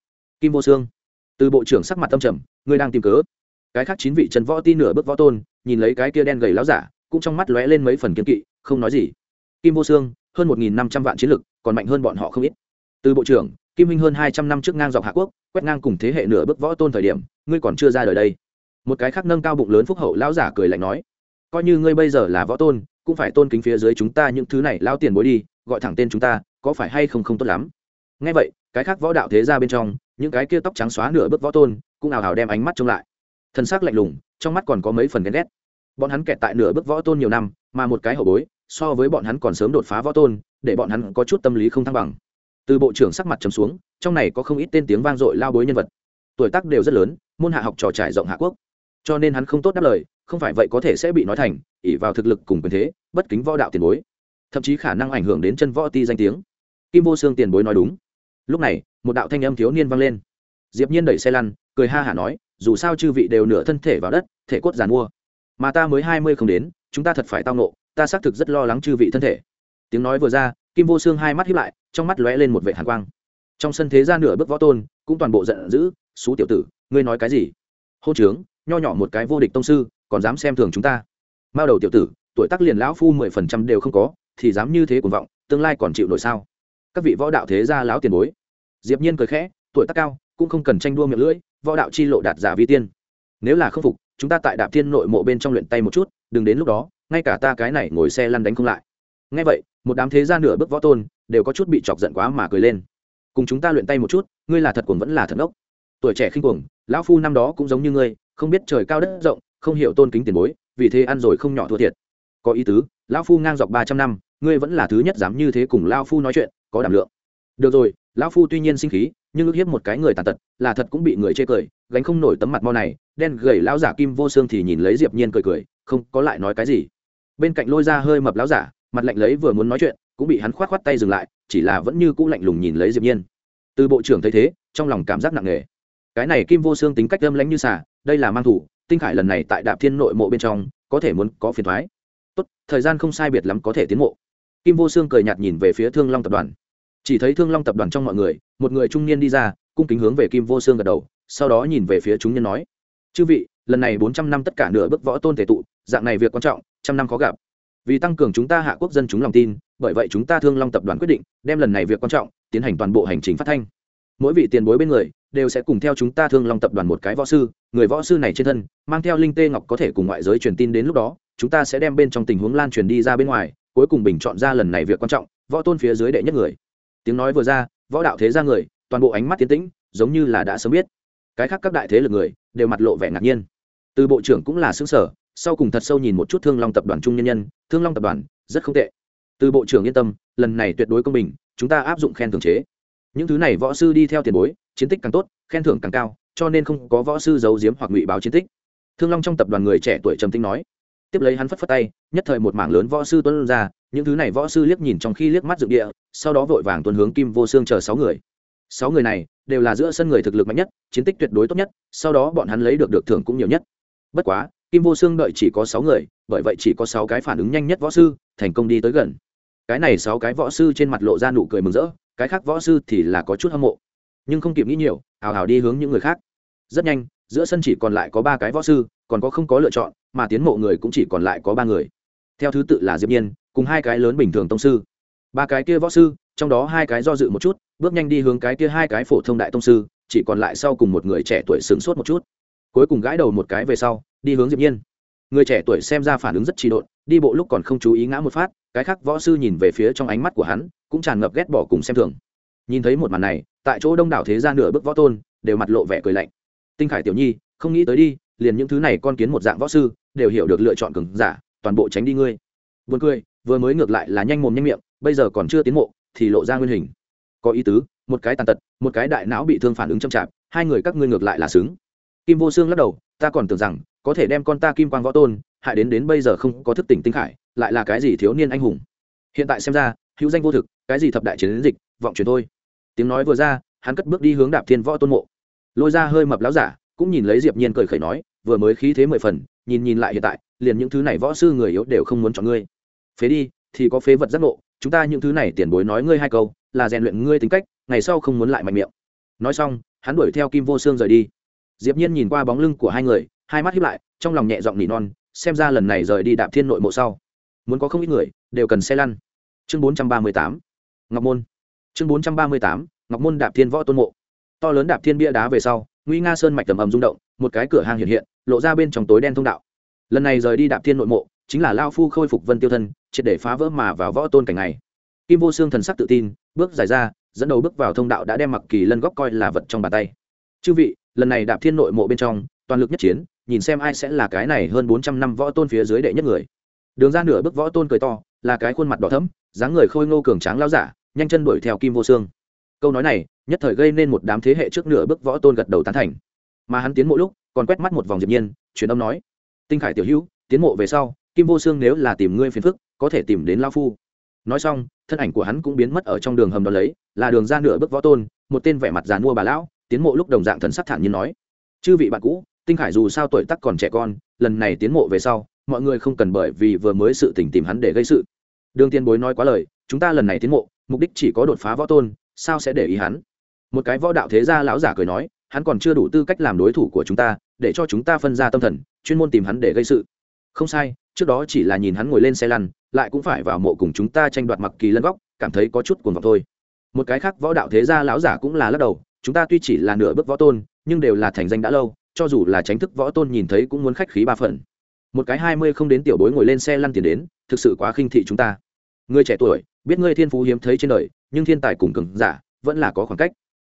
Kim vô xương từ bộ trưởng sắc mặt tâm trầm, ngươi đang tìm cớ. Cái khác chín vị chân võ ti nửa bước võ tôn, nhìn lấy cái kia đen gầy láo giả, cũng trong mắt lóe lên mấy phần kiên kỵ, không nói gì. Kim vô xương hơn một nghìn năm trăm vạn chiến lực, còn mạnh hơn bọn họ không ít. Từ bộ trưởng, kim minh hơn hai trăm năm trước ngang dọc hạ quốc, quét ngang cùng thế hệ nửa bước võ tôn thời điểm, ngươi còn chưa ra đời đây. Một cái khác nâng cao bụng lớn phúc hậu lão giả cười lạnh nói, coi như ngươi bây giờ là võ tôn, cũng phải tôn kính phía dưới chúng ta những thứ này lao tiền bối đi, gọi thẳng tên chúng ta, có phải hay không không tốt lắm? Ngay vậy, cái khác võ đạo thế ra bên trong, những cái kia tóc trắng xóa nửa bước võ tôn, cũng ào ào đem ánh mắt trông lại. Thân xác lạnh lùng, trong mắt còn có mấy phần ghen ghét. Bọn hắn kẹt tại nửa bước võ tôn nhiều năm, mà một cái hậu bối so với bọn hắn còn sớm đột phá võ tôn, để bọn hắn có chút tâm lý không thăng bằng. Từ bộ trưởng sắc mặt trầm xuống, trong này có không ít tên tiếng vang dội lao bối nhân vật. Tuổi tác đều rất lớn, môn hạ học trò trải rộng hạ quốc. Cho nên hắn không tốt đáp lời, không phải vậy có thể sẽ bị nói thành ỉ vào thực lực cùng quyền thế, bất kính võ đạo tiền bối. Thậm chí khả năng ảnh hưởng đến chân võ ti danh tiếng. Kim vô xương tiền bối nói đúng. Lúc này, một đạo thanh âm thiếu niên vang lên. Diệp nhiên đẩy xe lăn, cười ha hả nói, dù sao chư vị đều nửa thân thể vào đất, thể cốt giàn mua. Mà ta mới hai mươi không đến, chúng ta thật phải tao nộ ta xác thực rất lo lắng chư vị thân thể. Tiếng nói vừa ra, kim vô xương hai mắt hiếp lại, trong mắt lóe lên một vệ hàn quang. Trong sân thế ra nửa bước võ tôn, cũng toàn bộ giận dữ xú tiểu tử, ngươi nói cái gì? Hôn trướng, nho nhỏ một cái vô địch tông sư, còn dám xem thường chúng ta? Mao đầu tiểu tử, tuổi tác liền lão phu mười phần trăm đều không có, thì dám như thế cuồng vọng, tương lai còn chịu nổi sao? Các vị võ đạo thế gia lão tiền bối. Diệp nhiên cười khẽ, tuổi tác cao, cũng không cần tranh đua miệng lưỡi, võ đạo chi lộ đạt giả vi tiên. Nếu là không phục, chúng ta tại đạp thiên nội mộ bên trong luyện tay một chút, đừng đến lúc đó ngay cả ta cái này ngồi xe lăn đánh không lại. Ngay vậy, một đám thế gia nửa bước võ tôn đều có chút bị chọc giận quá mà cười lên. Cùng chúng ta luyện tay một chút, ngươi là thật cuồng vẫn là thật ốc tuổi trẻ khinh cuồng, lão phu năm đó cũng giống như ngươi, không biết trời cao đất rộng, không hiểu tôn kính tiền bối, vì thế ăn rồi không nhỏ thua thiệt. Có ý tứ, lão phu ngang dọc ba trăm năm, ngươi vẫn là thứ nhất dám như thế cùng lão phu nói chuyện, có đảm lượng. Được rồi, lão phu tuy nhiên sinh khí, nhưng ước hiếp một cái người tàn tật, là thật cũng bị người chê cười, gánh không nổi tấm mặt mau này, đen gầy lão giả kim vô xương thì nhìn lấy diệp nhiên cười cười, không, có lại nói cái gì? Bên cạnh lôi ra hơi mập láo giả, mặt lạnh lấy vừa muốn nói chuyện, cũng bị hắn khoát khoát tay dừng lại, chỉ là vẫn như cũ lạnh lùng nhìn lấy diệp nhiên. Từ bộ trưởng thấy thế, trong lòng cảm giác nặng nề. Cái này kim vô xương tính cách âm lãnh như xả đây là mang thủ, tinh khải lần này tại đạp thiên nội mộ bên trong, có thể muốn có phiền thoái tốt, thời gian không sai biệt lắm có thể tiến mộ. Kim vô xương cười nhạt nhìn về phía thương long tập đoàn. Chỉ thấy thương long tập đoàn trong mọi người, một người trung niên đi ra, cung kính hướng về kim vô xương gật đầu, sau đó nhìn về phía chúng nhân nói, chư vị, lần này bốn trăm năm tất cả nửa bước võ tôn thể tụ, dạng này việc quan trọng trăm năm khó gặp. Vì tăng cường chúng ta hạ quốc dân chúng lòng tin, bởi vậy chúng ta thương long tập đoàn quyết định đem lần này việc quan trọng tiến hành toàn bộ hành trình phát thanh. Mỗi vị tiền bối bên người đều sẽ cùng theo chúng ta thương long tập đoàn một cái võ sư, người võ sư này trên thân mang theo linh tê ngọc có thể cùng ngoại giới truyền tin đến lúc đó, chúng ta sẽ đem bên trong tình huống lan truyền đi ra bên ngoài, cuối cùng bình chọn ra lần này việc quan trọng, võ tôn phía dưới đệ nhất người. Tiếng nói vừa ra, võ đạo thế ra người, toàn bộ ánh mắt tiến tĩnh, giống như là đã sớm biết. Cái khác các đại thế lực người đều mặt lộ vẻ ngạc nhiên. Từ bộ trưởng cũng là xứng sở sau cùng thật sâu nhìn một chút thương long tập đoàn trung nhân nhân, thương long tập đoàn, rất không tệ. Từ bộ trưởng yên tâm, lần này tuyệt đối công bình, chúng ta áp dụng khen thưởng chế. Những thứ này võ sư đi theo tiền bối, chiến tích càng tốt, khen thưởng càng cao, cho nên không có võ sư giấu giếm hoặc ngụy báo chiến tích. Thương long trong tập đoàn người trẻ tuổi trầm tinh nói. Tiếp lấy hắn phất phất tay, nhất thời một mảng lớn võ sư tuân ra, những thứ này võ sư liếc nhìn trong khi liếc mắt dựng địa, sau đó vội vàng tuân hướng kim vô xương chờ sáu người. Sáu người này đều là giữa sân người thực lực mạnh nhất, chiến tích tuyệt đối tốt nhất, sau đó bọn hắn lấy được được thưởng cũng nhiều nhất. Bất quá kim vô xương đợi chỉ có sáu người, bởi vậy chỉ có sáu cái phản ứng nhanh nhất võ sư, thành công đi tới gần. Cái này sáu cái võ sư trên mặt lộ ra nụ cười mừng rỡ, cái khác võ sư thì là có chút hâm mộ. Nhưng không kịp nghĩ nhiều, hào hào đi hướng những người khác. Rất nhanh, giữa sân chỉ còn lại có ba cái võ sư, còn có không có lựa chọn, mà tiến mộ người cũng chỉ còn lại có ba người. Theo thứ tự là diệp nhiên, cùng hai cái lớn bình thường tông sư. Ba cái kia võ sư, trong đó hai cái do dự một chút, bước nhanh đi hướng cái kia hai cái phổ thông đại tông sư, chỉ còn lại sau cùng một người trẻ tuổi sướng sốt một chút. Cuối cùng gãi đầu một cái về sau đi hướng diệp nhiên người trẻ tuổi xem ra phản ứng rất trì độn đi bộ lúc còn không chú ý ngã một phát cái khác võ sư nhìn về phía trong ánh mắt của hắn cũng tràn ngập ghét bỏ cùng xem thường nhìn thấy một màn này tại chỗ đông đảo thế gia nửa bước võ tôn đều mặt lộ vẻ cười lạnh tinh khải tiểu nhi không nghĩ tới đi liền những thứ này con kiến một dạng võ sư đều hiểu được lựa chọn cường giả toàn bộ tránh đi ngươi buồn cười vừa mới ngược lại là nhanh mồm nhanh miệng bây giờ còn chưa tiến mộ thì lộ ra nguyên hình có ý tứ một cái tàn tật một cái đại não bị thương phản ứng chậm chạp hai người các ngươi ngược lại là xứng kim vô xương lắc đầu ta còn tưởng rằng có thể đem con ta kim quang võ tôn, hại đến đến bây giờ không có thức tỉnh tinh khải, lại là cái gì thiếu niên anh hùng. Hiện tại xem ra, hữu danh vô thực, cái gì thập đại chiến dịch, vọng truyền thôi. Tiếng nói vừa ra, hắn cất bước đi hướng đạp thiên võ tôn mộ. Lôi ra hơi mập láo giả, cũng nhìn lấy diệp nhiên cười khẩy nói, vừa mới khí thế mười phần, nhìn nhìn lại hiện tại, liền những thứ này võ sư người yếu đều không muốn chọn ngươi. Phế đi, thì có phế vật giác ngộ, chúng ta những thứ này tiền bối nói ngươi hai câu, là rèn luyện ngươi tính cách, ngày sau không muốn lại mạnh miệng. Nói xong, hắn đuổi theo kim vô xương rời đi diệp nhiên nhìn qua bóng lưng của hai người, hai mắt híp lại, trong lòng nhẹ giọng nỉ non, xem ra lần này rời đi đạp thiên nội mộ sau, muốn có không ít người, đều cần xe lăn. Chương 438 ngọc môn. Chương 438 ngọc môn đạp thiên võ tôn mộ. To lớn đạp thiên bia đá về sau, nguy nga sơn mạch tầm ầm rung động, một cái cửa hàng hiện hiện, lộ ra bên trong tối đen thông đạo. Lần này rời đi đạp thiên nội mộ, chính là lao phu khôi phục vân tiêu thân, triệt để phá vỡ mà vào võ tôn cảnh này. Kim vô xương thần sắc tự tin, bước dài ra, dẫn đầu bước vào thông đạo đã đem mặc kỳ lân góc coi là vật trong bàn tay. Chư vị lần này đạp thiên nội mộ bên trong, toàn lực nhất chiến, nhìn xem ai sẽ là cái này hơn bốn trăm năm võ tôn phía dưới đệ nhất người. Đường ra nửa bước võ tôn cười to, là cái khuôn mặt đỏ thẫm, dáng người khôi ngô cường tráng lao giả, nhanh chân đuổi theo kim vô xương câu nói này, nhất thời gây nên một đám thế hệ trước nửa bước võ tôn gật đầu tán thành. Mà hắn tiến mộ lúc, còn quét mắt một vòng diệp nhiên, truyền âm nói, tinh khải tiểu hữu, tiến mộ về sau, kim vô xương nếu là tìm ngươi phiền phức, có thể tìm đến lao phu. Nói xong, thân ảnh của hắn cũng biến mất ở trong đường hầm đó lấy, là đường ra nửa bước võ tôn, một tên vẻ mặt giàn mua bà lão tiến mộ lúc đồng dạng thần sắc thản nhiên nói, chư vị bạn cũ, tinh khải dù sao tuổi tác còn trẻ con, lần này tiến mộ về sau, mọi người không cần bởi vì vừa mới sự tình tìm hắn để gây sự. Đường tiên bối nói quá lời, chúng ta lần này tiến mộ, mục đích chỉ có đột phá võ tôn, sao sẽ để ý hắn? Một cái võ đạo thế gia lão giả cười nói, hắn còn chưa đủ tư cách làm đối thủ của chúng ta, để cho chúng ta phân ra tâm thần, chuyên môn tìm hắn để gây sự. Không sai, trước đó chỉ là nhìn hắn ngồi lên xe lăn, lại cũng phải vào mộ cùng chúng ta tranh đoạt mặc kỳ lân góc, cảm thấy có chút cuồng vọng thôi. Một cái khác võ đạo thế gia lão giả cũng là lắc đầu chúng ta tuy chỉ là nửa bước võ tôn, nhưng đều là thành danh đã lâu, cho dù là tránh thức võ tôn nhìn thấy cũng muốn khách khí ba phần. Một cái hai mươi không đến tiểu bối ngồi lên xe lăn tiền đến, thực sự quá khinh thị chúng ta. Người trẻ tuổi, biết ngươi thiên phú hiếm thấy trên đời, nhưng thiên tài cùng cường giả, vẫn là có khoảng cách.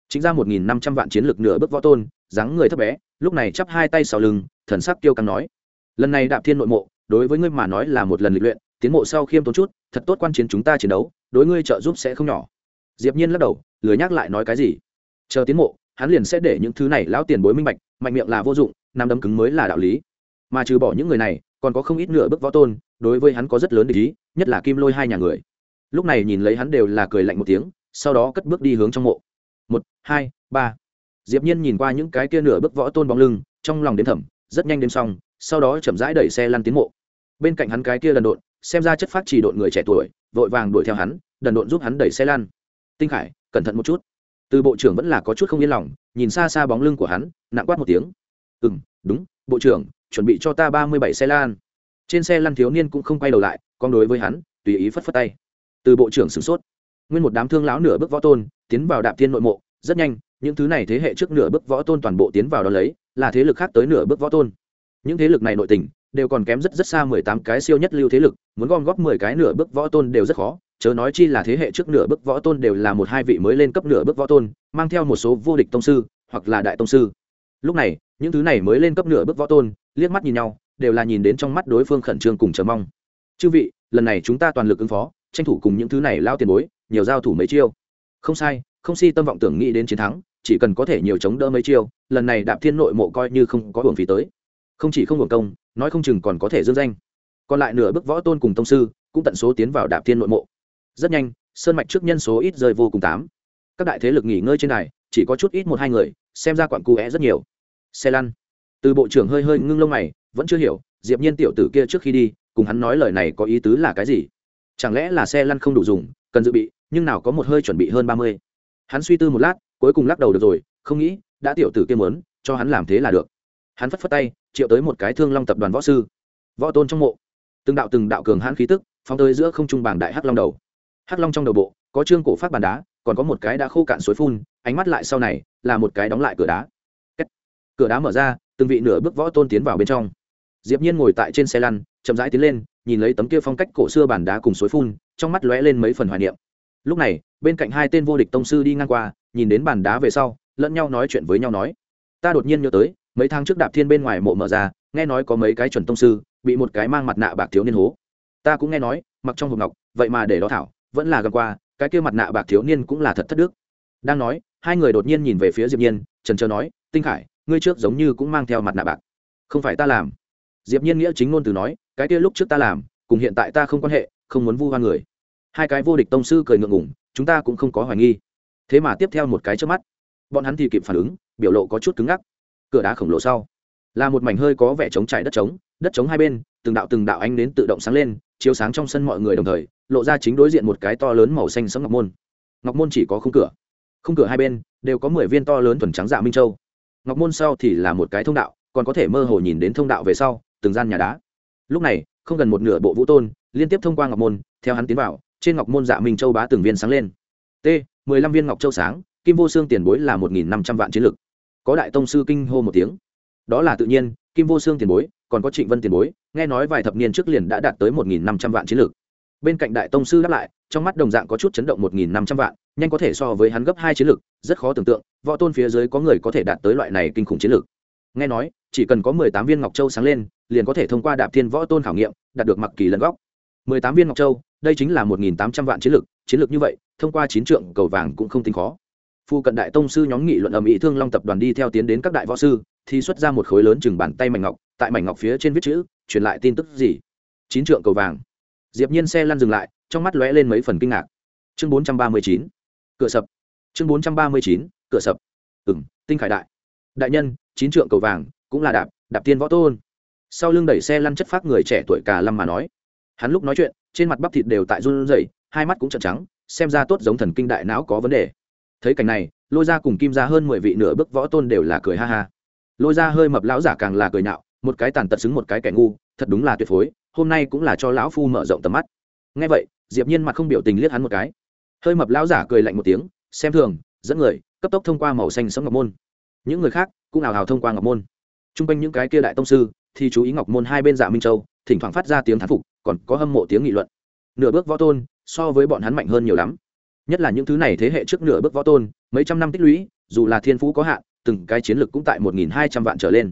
Chính ra một nghìn năm trăm vạn chiến lược nửa bước võ tôn, dáng người thấp bé, lúc này chắp hai tay sau lưng, thần sắc tiêu căng nói. Lần này đạp thiên nội mộ, đối với ngươi mà nói là một lần lịch luyện, tiến mộ sau khiêm tốn chút, thật tốt quan chiến chúng ta chiến đấu, đối ngươi trợ giúp sẽ không nhỏ. Diệp nhiên lắc đầu, lười nhắc lại nói cái gì chờ tiến mộ, hắn liền sẽ để những thứ này lão tiền bối minh bạch, mạnh miệng là vô dụng nằm đấm cứng mới là đạo lý. Mà trừ bỏ những người này, còn có không ít nửa bước võ tôn, đối với hắn có rất lớn để ý, nhất là kim lôi hai nhà người. Lúc này nhìn lấy hắn đều là cười lạnh một tiếng, sau đó cất bước đi hướng trong mộ. Một, hai, ba. Diệp nhiên nhìn qua những cái kia nửa bước võ tôn bóng lưng, trong lòng đến thầm, rất nhanh đến xong, sau đó chậm rãi đẩy xe lăn tiến mộ. Bên cạnh hắn cái kia đần độn, xem ra chất phát chỉ độn người trẻ tuổi, vội vàng đuổi theo hắn, đần độn giúp hắn đẩy xe lăn. Tinh khải, cẩn thận một chút từ bộ trưởng vẫn là có chút không yên lòng, nhìn xa xa bóng lưng của hắn, nặng quát một tiếng. Ừ m đúng, bộ trưởng, chuẩn bị cho ta ba mươi bảy xe lan. Trên xe lăn thiếu niên cũng không quay đầu lại, con đối với hắn, tùy ý phất phất tay. Từ bộ trưởng sửng sốt. Nguyên một đám thương lão nửa bước võ tôn, tiến vào đạp thiên nội mộ. Rất nhanh, những thứ này thế hệ trước nửa bước võ tôn toàn bộ tiến vào đó lấy, là thế lực khác tới nửa bước võ tôn. Những thế lực này nội tình, đều còn kém rất rất xa mười tám cái siêu nhất lưu thế lực, muốn gom góp mười cái nửa bước võ tôn đều rất khó chớ nói chi là thế hệ trước nửa bước võ tôn đều là một hai vị mới lên cấp nửa bước võ tôn, mang theo một số vô địch tông sư, hoặc là đại tông sư. Lúc này, những thứ này mới lên cấp nửa bước võ tôn, liếc mắt nhìn nhau, đều là nhìn đến trong mắt đối phương khẩn trương cùng chờ mong. Chư vị, lần này chúng ta toàn lực ứng phó, tranh thủ cùng những thứ này lao tiền bối, nhiều giao thủ mấy chiêu. Không sai, không si tâm vọng tưởng nghĩ đến chiến thắng, chỉ cần có thể nhiều chống đỡ mấy chiêu, lần này đạp thiên nội mộ coi như không có hưởng phí tới. Không chỉ không hưởng công, nói không chừng còn có thể dương danh. Còn lại nửa bước võ tôn cùng tông sư cũng tận số tiến vào đạp thiên nội mộ rất nhanh, sơn mạch trước nhân số ít rơi vô cùng tám. Các đại thế lực nghỉ ngơi trên này chỉ có chút ít một hai người, xem ra quặn cụ é rất nhiều. Xe lăn. Từ bộ trưởng hơi hơi ngưng lông mày, vẫn chưa hiểu, diệp nhiên tiểu tử kia trước khi đi, cùng hắn nói lời này có ý tứ là cái gì? Chẳng lẽ là xe lăn không đủ dùng, cần dự bị, nhưng nào có một hơi chuẩn bị hơn ba mươi? Hắn suy tư một lát, cuối cùng lắc đầu được rồi, không nghĩ, đã tiểu tử kia muốn, cho hắn làm thế là được. Hắn phất phất tay, triệu tới một cái thương long tập đoàn võ sư. Võ tôn trong mộ. Từng đạo từng đạo cường hãn khí tức, phóng tới giữa không trung bảng đại hắc long đầu hắc long trong đầu bộ, có trương cổ phát bàn đá, còn có một cái đã khô cạn suối phun, ánh mắt lại sau này là một cái đóng lại cửa đá. Kết. cửa đá mở ra, từng vị nửa bước võ tôn tiến vào bên trong. Diệp nhiên ngồi tại trên xe lăn, chậm rãi tiến lên, nhìn lấy tấm kia phong cách cổ xưa bàn đá cùng suối phun, trong mắt lóe lên mấy phần hoài niệm. Lúc này, bên cạnh hai tên vô địch tông sư đi ngang qua, nhìn đến bàn đá về sau, lẫn nhau nói chuyện với nhau nói. Ta đột nhiên nhớ tới, mấy tháng trước đạp thiên bên ngoài mộ mở ra, nghe nói có mấy cái chuẩn tông sư, bị một cái mang mặt nạ bạc thiếu niên hố. Ta cũng nghe nói, mặc trong hộp ngọc, vậy mà để đó thảo vẫn là gần qua, cái kia mặt nạ bạc thiếu niên cũng là thật thất đức. Đang nói, hai người đột nhiên nhìn về phía diệp nhiên, trần trờ nói, tinh khải, ngươi trước giống như cũng mang theo mặt nạ bạc. Không phải ta làm. Diệp nhiên nghĩa chính ngôn từ nói, cái kia lúc trước ta làm, cùng hiện tại ta không quan hệ, không muốn vu oan người. Hai cái vô địch tông sư cười ngượng ngùng, chúng ta cũng không có hoài nghi. Thế mà tiếp theo một cái trước mắt, bọn hắn thì kịp phản ứng, biểu lộ có chút cứng ngắc. Cửa đá khổng lồ sau, là một mảnh hơi có vẻ trống trải đất trống đất trống hai bên, từng đạo từng đạo ánh đến tự động sáng lên chiếu sáng trong sân mọi người đồng thời, lộ ra chính đối diện một cái to lớn màu xanh sẫm ngọc môn. Ngọc môn chỉ có khung cửa. Khung cửa hai bên đều có mười viên to lớn thuần trắng dạ minh châu. Ngọc môn sau thì là một cái thông đạo, còn có thể mơ hồ nhìn đến thông đạo về sau, từng gian nhà đá. Lúc này, không gần một nửa bộ vũ tôn liên tiếp thông qua ngọc môn, theo hắn tiến vào, trên ngọc môn dạ minh châu bá từng viên sáng lên. T, mười lăm viên ngọc châu sáng, kim vô xương tiền bối là một nghìn năm trăm vạn chiến lực. Có đại tông sư kinh hô một tiếng. Đó là tự nhiên, kim vô xương tiền bối còn có trịnh vân tiền bối, nghe nói vài thập niên trước liền đã đạt tới một nghìn năm trăm vạn chiến lược. Bên cạnh đại tông sư đáp lại, trong mắt đồng dạng có chút chấn động một nghìn năm trăm vạn, nhanh có thể so với hắn gấp hai chiến lược, rất khó tưởng tượng, võ tôn phía dưới có người có thể đạt tới loại này kinh khủng chiến lược. Nghe nói, chỉ cần có mười tám viên ngọc châu sáng lên, liền có thể thông qua đạp thiên võ tôn khảo nghiệm, đạt được mặc kỳ lẫn góc. mười tám viên ngọc châu, đây chính là một nghìn tám trăm vạn chiến lược chiến lược như vậy, thông qua chín trượng cầu vàng cũng không tính khó. Phu cận đại tông sư nhóm nghị luận ầm ĩ thương long tập đoàn đi theo tiến đến các đại võ sư, thì xuất ra một khối lớn chừng bàn tay mảnh ngọc tại mảnh ngọc phía trên viết chữ, truyền lại tin tức gì? Chín trượng cầu vàng. Diệp nhiên xe lăn dừng lại, trong mắt lóe lên mấy phần kinh ngạc. Chương bốn trăm ba mươi chín, cửa sập. Chương bốn trăm ba mươi chín, cửa sập. Ừm, tinh khải đại. Đại nhân, chín trượng cầu vàng, cũng là đạp đạp tiên võ tôn. Sau lưng đẩy xe lăn chất phát người trẻ tuổi cả lâm mà nói. Hắn lúc nói chuyện, trên mặt bắp thịt đều tại run rẩy, hai mắt cũng trợn trắng, xem ra tốt giống thần kinh đại não có vấn đề. Thấy cảnh này, lôi ra cùng kim ra hơn mười vị nửa bước võ tôn đều là cười ha ha. Lôi ra hơi mập lão giả càng là cười nhạo một cái tàn tật xứng một cái kẻ ngu, thật đúng là tuyệt phối, hôm nay cũng là cho lão phu mở rộng tầm mắt. Ngay vậy, diệp nhiên mặt không biểu tình liếc hắn một cái. Hơi mập lão giả cười lạnh một tiếng, xem thường, dẫn người, cấp tốc thông qua màu xanh sẫm ngọc môn. Những người khác cũng ảo hào thông qua ngọc môn. Trung quanh những cái kia đại tông sư thì chú ý ngọc môn hai bên dạ minh châu, thỉnh thoảng phát ra tiếng thán phục, còn có hâm mộ tiếng nghị luận. Nửa bước võ tôn so với bọn hắn mạnh hơn nhiều lắm. Nhất là những thứ này thế hệ trước nửa bước võ tôn, mấy trăm năm tích lũy, dù là thiên phú có hạn, từng cái chiến lược cũng tại một nghìn hai trăm vạn trở lên.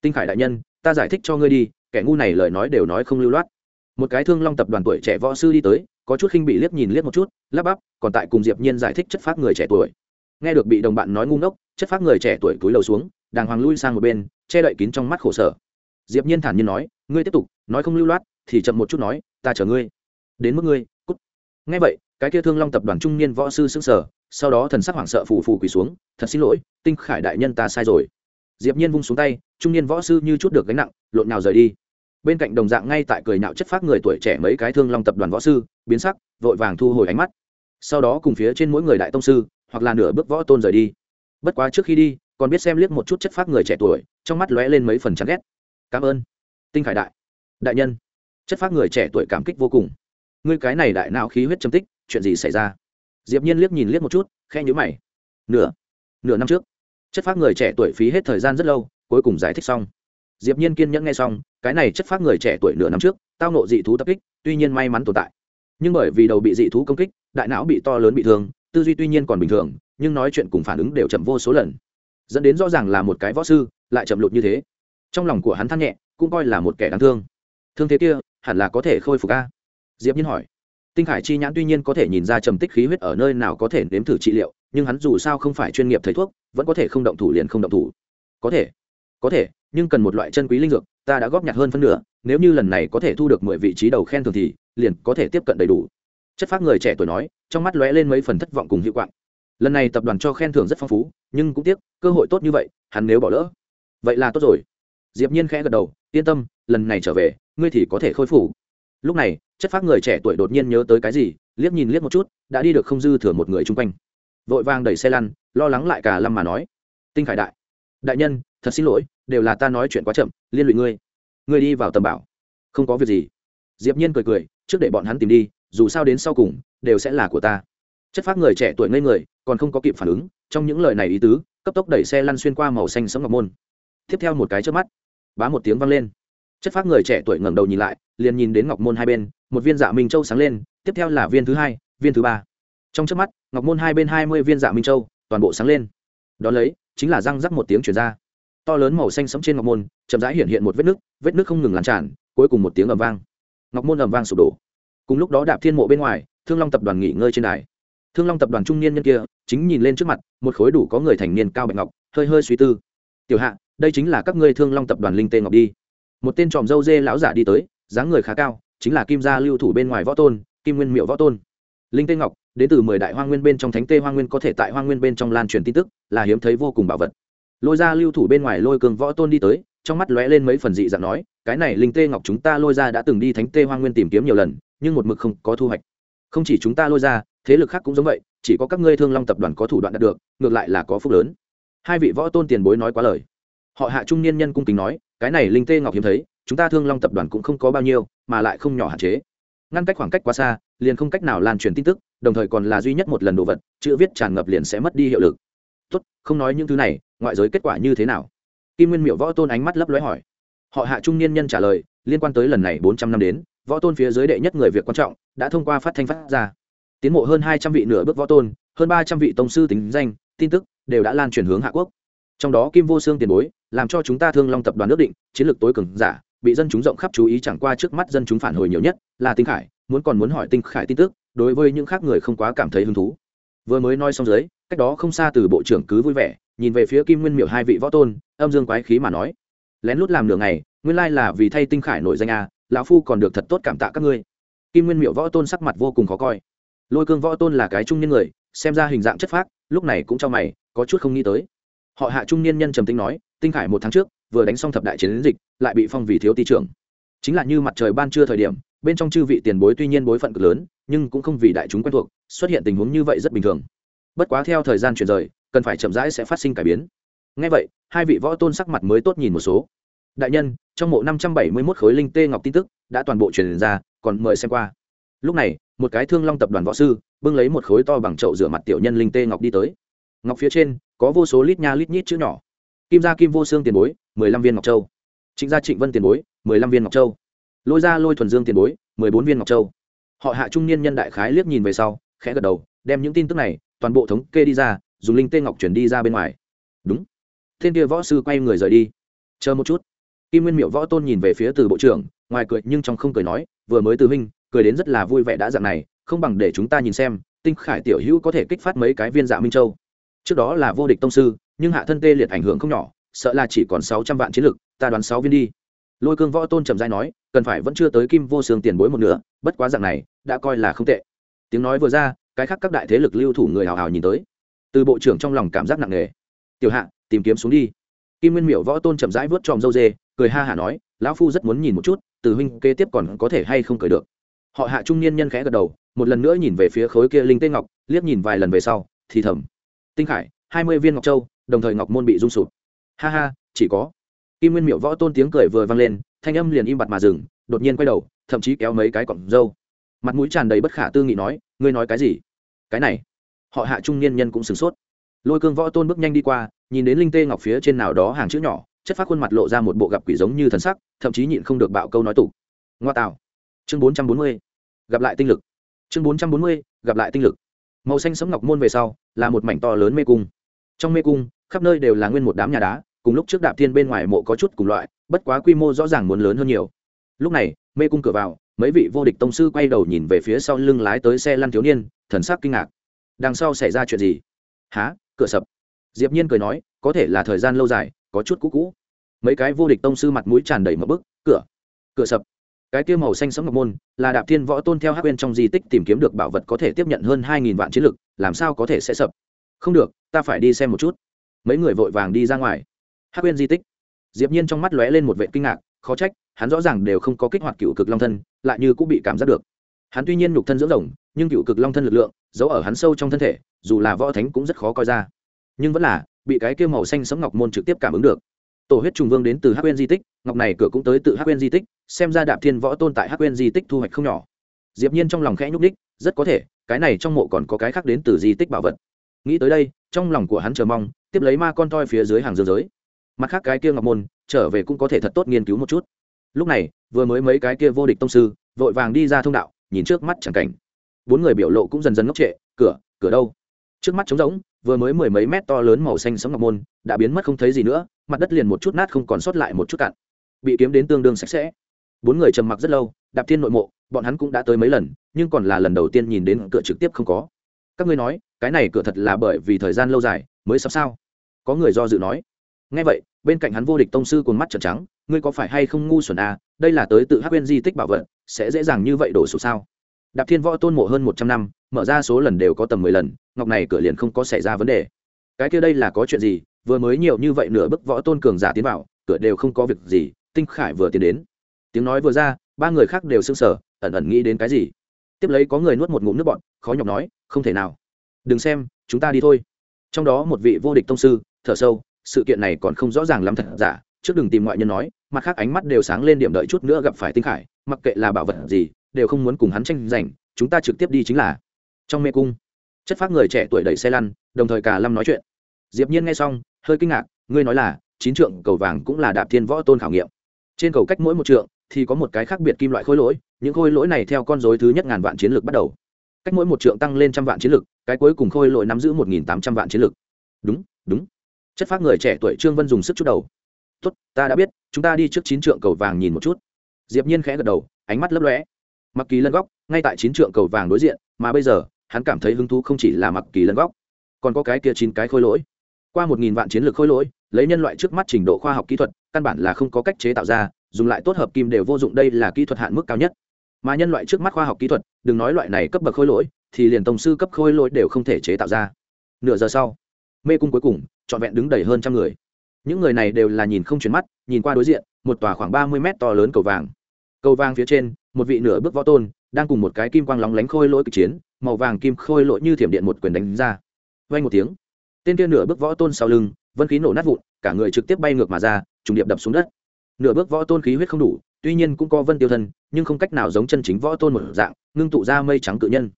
Tinh khải đại nhân ta giải thích cho ngươi đi, kẻ ngu này lời nói đều nói không lưu loát. Một cái thương long tập đoàn tuổi trẻ võ sư đi tới, có chút khinh bị liếc nhìn liếc một chút, lắp bắp, còn tại cùng diệp nhiên giải thích chất phát người trẻ tuổi. Nghe được bị đồng bạn nói ngu ngốc, chất phát người trẻ tuổi cúi đầu xuống, đàng hoàng lui sang một bên, che đậy kín trong mắt khổ sở. Diệp nhiên thản nhiên nói, ngươi tiếp tục, nói không lưu loát, thì chậm một chút nói, ta chờ ngươi. Đến mức ngươi, cút. Nghe vậy, cái kia thương long tập đoàn trung niên võ sư sững sờ, sau đó thần sắc hoảng sợ phù phù quỳ xuống, thật xin lỗi, tinh khải đại nhân ta sai rồi diệp nhiên vung xuống tay, trung niên võ sư như chút được gánh nặng, lộn nào rời đi. Bên cạnh đồng dạng ngay tại cười nhạo chất phát người tuổi trẻ mấy cái thương long tập đoàn võ sư, biến sắc, vội vàng thu hồi ánh mắt. Sau đó cùng phía trên mỗi người đại tông sư, hoặc là nửa bước võ tôn rời đi. Bất quá trước khi đi, còn biết xem liếc một chút chất phát người trẻ tuổi, trong mắt lóe lên mấy phần chán ghét. Cảm ơn, tinh khải đại đại nhân. Chất phát người trẻ tuổi cảm kích vô cùng. Ngươi cái này đại não khí huyết châm tích, chuyện gì xảy ra? Diệp nhiên liếc nhìn liếc một chút khe nhíu mày. Nửa nửa năm trước chất phát người trẻ tuổi phí hết thời gian rất lâu, cuối cùng giải thích xong. Diệp nhiên kiên nhẫn nghe xong, cái này chất phát người trẻ tuổi nửa năm trước, tao nộ dị thú tập kích, tuy nhiên may mắn tồn tại. Nhưng bởi vì đầu bị dị thú công kích, đại não bị to lớn bị thương, tư duy tuy nhiên còn bình thường, nhưng nói chuyện cùng phản ứng đều chậm vô số lần. Dẫn đến rõ ràng là một cái võ sư, lại chậm lụt như thế. Trong lòng của hắn than nhẹ, cũng coi là một kẻ đáng thương. Thương thế kia, hẳn là có thể khôi phục a? Diệp nhiên hỏi. Tinh khải chi nhãn tuy nhiên có thể nhìn ra trầm tích khí huyết ở nơi nào có thể nếm thử trị liệu nhưng hắn dù sao không phải chuyên nghiệp thầy thuốc, vẫn có thể không động thủ liền không động thủ. Có thể có thể, nhưng cần một loại chân quý linh dược, ta đã góp nhặt hơn phân nửa, nếu như lần này có thể thu được mười vị trí đầu khen thường thì liền có thể tiếp cận đầy đủ. Chất phát người trẻ tuổi nói, trong mắt lóe lên mấy phần thất vọng cùng hiệu quạng lần này tập đoàn cho khen thưởng rất phong phú, nhưng cũng tiếc, cơ hội tốt như vậy, hắn nếu bỏ lỡ. Vậy là tốt rồi. Diệp nhiên khẽ gật đầu, yên tâm, lần này trở về, ngươi thì có thể khôi phục. Lúc này, chất phát người trẻ tuổi đột nhiên nhớ tới cái gì, liếc nhìn liếc một chút, đã đi được không dư thừa một người chung quanh vội vàng đẩy xe lăn, lo lắng lại cả lâm mà nói, tinh khải đại đại nhân, thật xin lỗi, đều là ta nói chuyện quá chậm, liên lụy ngươi. Ngươi đi vào tầm bảo, không có việc gì. Diệp nhiên cười cười, trước để bọn hắn tìm đi, dù sao đến sau cùng, đều sẽ là của ta. Chất phát người trẻ tuổi ngây người, còn không có kịp phản ứng, trong những lời này ý tứ, cấp tốc đẩy xe lăn xuyên qua màu xanh sẫm ngọc môn. Tiếp theo một cái chớp mắt, bá một tiếng vang lên. Chất phát người trẻ tuổi ngẩng đầu nhìn lại, liền nhìn đến ngọc môn hai bên, một viên dạ minh châu sáng lên, tiếp theo là viên thứ hai, viên thứ ba. Trong chớp mắt ngọc môn hai bên hai mươi viên dạ minh châu, toàn bộ sáng lên. Đón lấy, chính là răng rắc một tiếng chuyển ra. To lớn màu xanh sẫm trên ngọc môn, chậm rãi hiện hiện một vết nước vết nước không ngừng lan tràn, cuối cùng một tiếng ầm vang. Ngọc môn ầm vang sụp đổ. Cùng lúc đó đạp thiên mộ bên ngoài, thương long tập đoàn nghỉ ngơi trên đài. Thương long tập đoàn trung niên nhân kia, chính nhìn lên trước mặt, một khối đủ có người thành niên cao bạch ngọc, hơi hơi suy tư. Tiểu hạ, đây chính là các ngươi thương long tập đoàn linh tê ngọc đi. Một tên tròm dâu dê lão giả đi tới, dáng người khá cao, chính là kim gia lưu thủ bên ngoài võ tôn, kim nguyên miệu võ tôn. Linh tê ngọc đến từ mười đại hoa nguyên bên trong thánh tê hoa nguyên có thể tại hoa nguyên bên trong lan truyền tin tức, là hiếm thấy vô cùng bảo vật. Lôi ra lưu thủ bên ngoài lôi cường võ tôn đi tới, trong mắt lóe lên mấy phần dị dạng nói, cái này linh tê ngọc chúng ta lôi ra đã từng đi thánh tê hoa nguyên tìm kiếm nhiều lần, nhưng một mực không có thu hoạch. Không chỉ chúng ta lôi ra, thế lực khác cũng giống vậy, chỉ có các ngươi thương long tập đoàn có thủ đoạn đạt được, ngược lại là có phúc lớn. Hai vị võ tôn tiền bối nói quá lời. Họ hạ trung niên nhân cung kính nói, cái này linh tê ngọc hiếm thấy, chúng ta thương long tập đoàn cũng không có bao nhiêu, mà lại không nhỏ hạn chế. Ngăn cách khoảng cách quá xa liền không cách nào lan truyền tin tức, đồng thời còn là duy nhất một lần đồ vật, chữ viết tràn ngập liền sẽ mất đi hiệu lực. Tốt, không nói những thứ này, ngoại giới kết quả như thế nào? Kim nguyên miệu võ tôn ánh mắt lấp lóe hỏi. Họ hạ trung niên nhân trả lời, liên quan tới lần này bốn trăm năm đến, võ tôn phía dưới đệ nhất người việc quan trọng, đã thông qua phát thanh phát ra. Tiến mộ hơn hai trăm vị nửa bước võ tôn, hơn ba trăm vị tông sư tính danh, tin tức, đều đã lan truyền hướng hạ quốc. Trong đó kim vô xương tiền bối, làm cho chúng ta thương long tập đoàn nước định, chiến lược tối cường giả, bị dân chúng rộng khắp chú ý chẳng qua trước mắt dân chúng phản hồi nhiều nhất, là tinh khải muốn còn muốn hỏi tinh khải tin tức, đối với những khác người không quá cảm thấy hứng thú. Vừa mới nói xong dưới, cách đó không xa từ bộ trưởng cứ vui vẻ, nhìn về phía kim nguyên miệu hai vị võ tôn, âm dương quái khí mà nói. Lén lút làm nửa ngày, nguyên lai là vì thay tinh khải nổi danh a, lão phu còn được thật tốt cảm tạ các ngươi. Kim nguyên miệu võ tôn sắc mặt vô cùng khó coi. Lôi cương võ tôn là cái trung niên người, xem ra hình dạng chất phác, lúc này cũng cho mày, có chút không nghĩ tới. Họ hạ trung niên nhân trầm tính nói, tinh khải một tháng trước, vừa đánh xong thập đại chiến dịch, lại bị phong vì thiếu ti trưởng. Chính là như mặt trời ban trưa thời điểm bên trong chư vị tiền bối tuy nhiên bối phận cực lớn, nhưng cũng không vì đại chúng quen thuộc, xuất hiện tình huống như vậy rất bình thường. Bất quá theo thời gian chuyển rời, cần phải chậm rãi sẽ phát sinh cải biến. Ngay vậy, hai vị võ tôn sắc mặt mới tốt nhìn một số. Đại nhân, trong mộ năm trăm bảy mươi mốt khối linh tê ngọc tin tức đã toàn bộ truyền ra, còn mời xem qua. Lúc này, một cái thương long tập đoàn võ sư bưng lấy một khối to bằng chậu rửa mặt tiểu nhân linh tê ngọc đi tới. Ngọc phía trên có vô số lít nha lít nhít chữ nhỏ. Kim gia kim vô xương tiền bối, mười lăm viên ngọc châu. Trịnh gia trịnh vân tiền bối, mười lăm viên ngọc châu lôi ra lôi thuần dương tiền bối, mười bốn viên ngọc châu. Họ hạ trung niên nhân đại khái liếc nhìn về sau, khẽ gật đầu, đem những tin tức này toàn bộ thống kê đi ra, dùng linh tê ngọc chuyển đi ra bên ngoài. Đúng. Thiên kia võ sư quay người rời đi. Chờ một chút. Kim nguyên miệu võ tôn nhìn về phía từ bộ trưởng, ngoài cười nhưng trong không cười nói, vừa mới từ huynh, cười đến rất là vui vẻ đã dạng này, không bằng để chúng ta nhìn xem, tinh khải tiểu hữu có thể kích phát mấy cái viên dạ minh châu. Trước đó là vô địch tông sư, nhưng hạ thân tê liệt ảnh hưởng không nhỏ, sợ là chỉ còn sáu trăm vạn chiến lực, ta đoán sáu viên đi. Lôi cương võ tôn trầm dai nói cần phải vẫn chưa tới kim vô sương tiền bối một nửa, bất quá dạng này, đã coi là không tệ. Tiếng nói vừa ra, cái khác các đại thế lực lưu thủ người hào hào nhìn tới. Từ bộ trưởng trong lòng cảm giác nặng nề. Tiểu hạ, tìm kiếm xuống đi. Kim nguyên miệu võ tôn chậm rãi vớt tròm dâu dê, cười ha hả nói, lão phu rất muốn nhìn một chút, từ huynh kế tiếp còn có thể hay không cười được. Họ hạ trung niên nhân khẽ gật đầu, một lần nữa nhìn về phía khối kia linh tê ngọc, liếc nhìn vài lần về sau, thì thầm, tinh khải, hai mươi viên ngọc châu, đồng thời ngọc môn bị rung sụt. ha ha, chỉ có. Kim nguyên miệu võ tôn tiếng cười vừa vang lên thanh âm liền im bặt mà dừng đột nhiên quay đầu thậm chí kéo mấy cái cọng râu, mặt mũi tràn đầy bất khả tư nghị nói ngươi nói cái gì? Cái này. Họ hạ trung niên nhân cũng sửng sốt. Lôi cương võ tôn bước nhanh đi qua nhìn đến linh tê ngọc phía trên nào đó hàng chữ nhỏ chất phát khuôn mặt lộ ra một bộ gặp quỷ giống như thần sắc thậm chí nhịn không được bạo câu nói tục. Ngoa tạo. Chương bốn trăm bốn mươi gặp lại tinh lực. Chương bốn trăm bốn mươi gặp lại tinh lực. Màu xanh sấm ngọc môn về sau là một mảnh to lớn mê cung. Trong mê cung khắp nơi đều là nguyên một đám nhà đá cùng lúc trước đạp thiên bên ngoài mộ có chút cùng loại bất quá quy mô rõ ràng muốn lớn hơn nhiều. Lúc này, mê cung cửa vào, mấy vị vô địch tông sư quay đầu nhìn về phía sau lưng lái tới xe lăn thiếu niên, thần sắc kinh ngạc. Đằng sau xảy ra chuyện gì? Há cửa sập. Diệp nhiên cười nói, có thể là thời gian lâu dài, có chút cũ cũ. Mấy cái vô địch tông sư mặt mũi tràn đầy một bức, cửa. Cửa sập. Cái tiêu màu xanh sẫm ngọc môn, là đạp thiên võ tôn theo hắc bên trong di tích tìm kiếm được bảo vật có thể tiếp nhận hơn hai nghìn vạn chiến lực, làm sao có thể sẽ sập? Không được, ta phải đi xem một chút. Mấy người vội vàng đi ra ngoài. Hắc bên di tích diệp nhiên trong mắt lóe lên một vệ kinh ngạc, khó trách, hắn rõ ràng đều không có kích hoạt cựu cực long thân, lại như cũng bị cảm giác được. Hắn tuy nhiên nhục thân dưỡng rồng, nhưng cựu cực long thân lực lượng, giấu ở hắn sâu trong thân thể, dù là võ thánh cũng rất khó coi ra. Nhưng vẫn là, bị cái kia màu xanh sẫm ngọc môn trực tiếp cảm ứng được. Tổ huyết trùng vương đến từ hắc quên di tích, ngọc này cửa cũng tới từ hắc quên di tích, xem ra đạp thiên võ tôn tại hắc quên di tích thu hoạch không nhỏ. Diệp nhiên trong lòng khẽ nhúc đích rất có thể, cái này trong mộ còn có cái khác đến từ di tích bảo vật. Nghĩ tới đây, trong lòng của hắn chờ mong, tiếp lấy ma con toi phía dưới hàng dương giới mặt khác cái kia ngọc môn, trở về cũng có thể thật tốt nghiên cứu một chút. Lúc này, vừa mới mấy cái kia vô địch tông sư, vội vàng đi ra thông đạo, nhìn trước mắt chẳng cảnh. Bốn người biểu lộ cũng dần dần ngốc trệ, cửa cửa đâu? Trước mắt trống rỗng, vừa mới mười mấy mét to lớn màu xanh sấm ngọc môn, đã biến mất không thấy gì nữa, mặt đất liền một chút nát không còn sót lại một chút cạn. Bị kiếm đến tương đương sạch sẽ. Bốn người trầm mặc rất lâu, đạp thiên nội mộ, bọn hắn cũng đã tới mấy lần, nhưng còn là lần đầu tiên nhìn đến cửa trực tiếp không có. Các ngươi nói, cái này cửa thật là bởi vì thời gian lâu dài, mới sắp sao? Có người do dự nói ngay vậy bên cạnh hắn vô địch tông sư cồn mắt trợn trắng ngươi có phải hay không ngu xuẩn à đây là tới tự hắc quên di tích bảo vật sẽ dễ dàng như vậy đổ sụp sao? Đạp thiên võ tôn mộ hơn một trăm năm mở ra số lần đều có tầm mười lần ngọc này cửa liền không có xảy ra vấn đề. Cái kia đây là có chuyện gì? Vừa mới nhiều như vậy nửa bức võ tôn cường giả tiến vào cửa đều không có việc gì tinh khải vừa tiến đến. Tiếng nói vừa ra ba người khác đều sững sờ, ẩn ẩn nghĩ đến cái gì? Tiếp lấy có người nuốt một ngụm nước bọn khó nhọc nói không thể nào. Đừng xem chúng ta đi thôi. Trong đó một vị vô địch tông sư thở sâu sự kiện này còn không rõ ràng lắm thật giả, trước đừng tìm ngoại nhân nói, mặt khác ánh mắt đều sáng lên điểm đợi chút nữa gặp phải tinh khải, mặc kệ là bảo vật gì, đều không muốn cùng hắn tranh giành, chúng ta trực tiếp đi chính là. Trong mê cung, chất phát người trẻ tuổi đẩy xe lăn, đồng thời cả lâm nói chuyện. Diệp nhiên nghe xong, hơi kinh ngạc, ngươi nói là, chín trượng cầu vàng cũng là đạp thiên võ tôn khảo nghiệm. Trên cầu cách mỗi một trượng thì có một cái khác biệt kim loại khối lỗi, những khối lỗi này theo con rối thứ nhất ngàn vạn chiến lược bắt đầu. Cách mỗi một trượng tăng lên trăm vạn chiến lược, cái cuối cùng khối lỗi nắm giữ một nghìn tám trăm vạn chiến lược. Đúng đúng chất phác người trẻ tuổi trương vân dùng sức chút đầu. Tốt, ta đã biết, chúng ta đi trước chín trượng cầu vàng nhìn một chút. Diệp nhiên khẽ gật đầu, ánh mắt lấp lóe. Mặc kỳ lân góc, ngay tại chín trượng cầu vàng đối diện, mà bây giờ, hắn cảm thấy hứng thú không chỉ là mặc kỳ lân góc, còn có cái kia chín cái khôi lỗi. Qua một nghìn vạn chiến lược khôi lỗi, lấy nhân loại trước mắt trình độ khoa học kỹ thuật, căn bản là không có cách chế tạo ra, dùng lại tốt hợp kim đều vô dụng, đây là kỹ thuật hạn mức cao nhất. Mà nhân loại trước mắt khoa học kỹ thuật, đừng nói loại này cấp bậc khôi lỗi, thì liền tổng sư cấp khôi lỗi đều không thể chế tạo ra. Nửa giờ sau mê cung cuối cùng, trọn vẹn đứng đầy hơn trăm người. Những người này đều là nhìn không chuyển mắt, nhìn qua đối diện, một tòa khoảng ba mươi mét to lớn cầu vàng. Cầu vàng phía trên, một vị nửa bước võ tôn, đang cùng một cái kim quang lóng lánh khôi lỗi kịch chiến, màu vàng kim khôi lỗi như thiểm điện một quyền đánh ra. Vay một tiếng, tên kia nửa bước võ tôn sau lưng, vân khí nổ nát vụn, cả người trực tiếp bay ngược mà ra, trùng điệp đập xuống đất. Nửa bước võ tôn khí huyết không đủ, tuy nhiên cũng có vân tiêu thân, nhưng không cách nào giống chân chính võ tôn một dạng, ngưng tụ ra mây trắng cự nhân.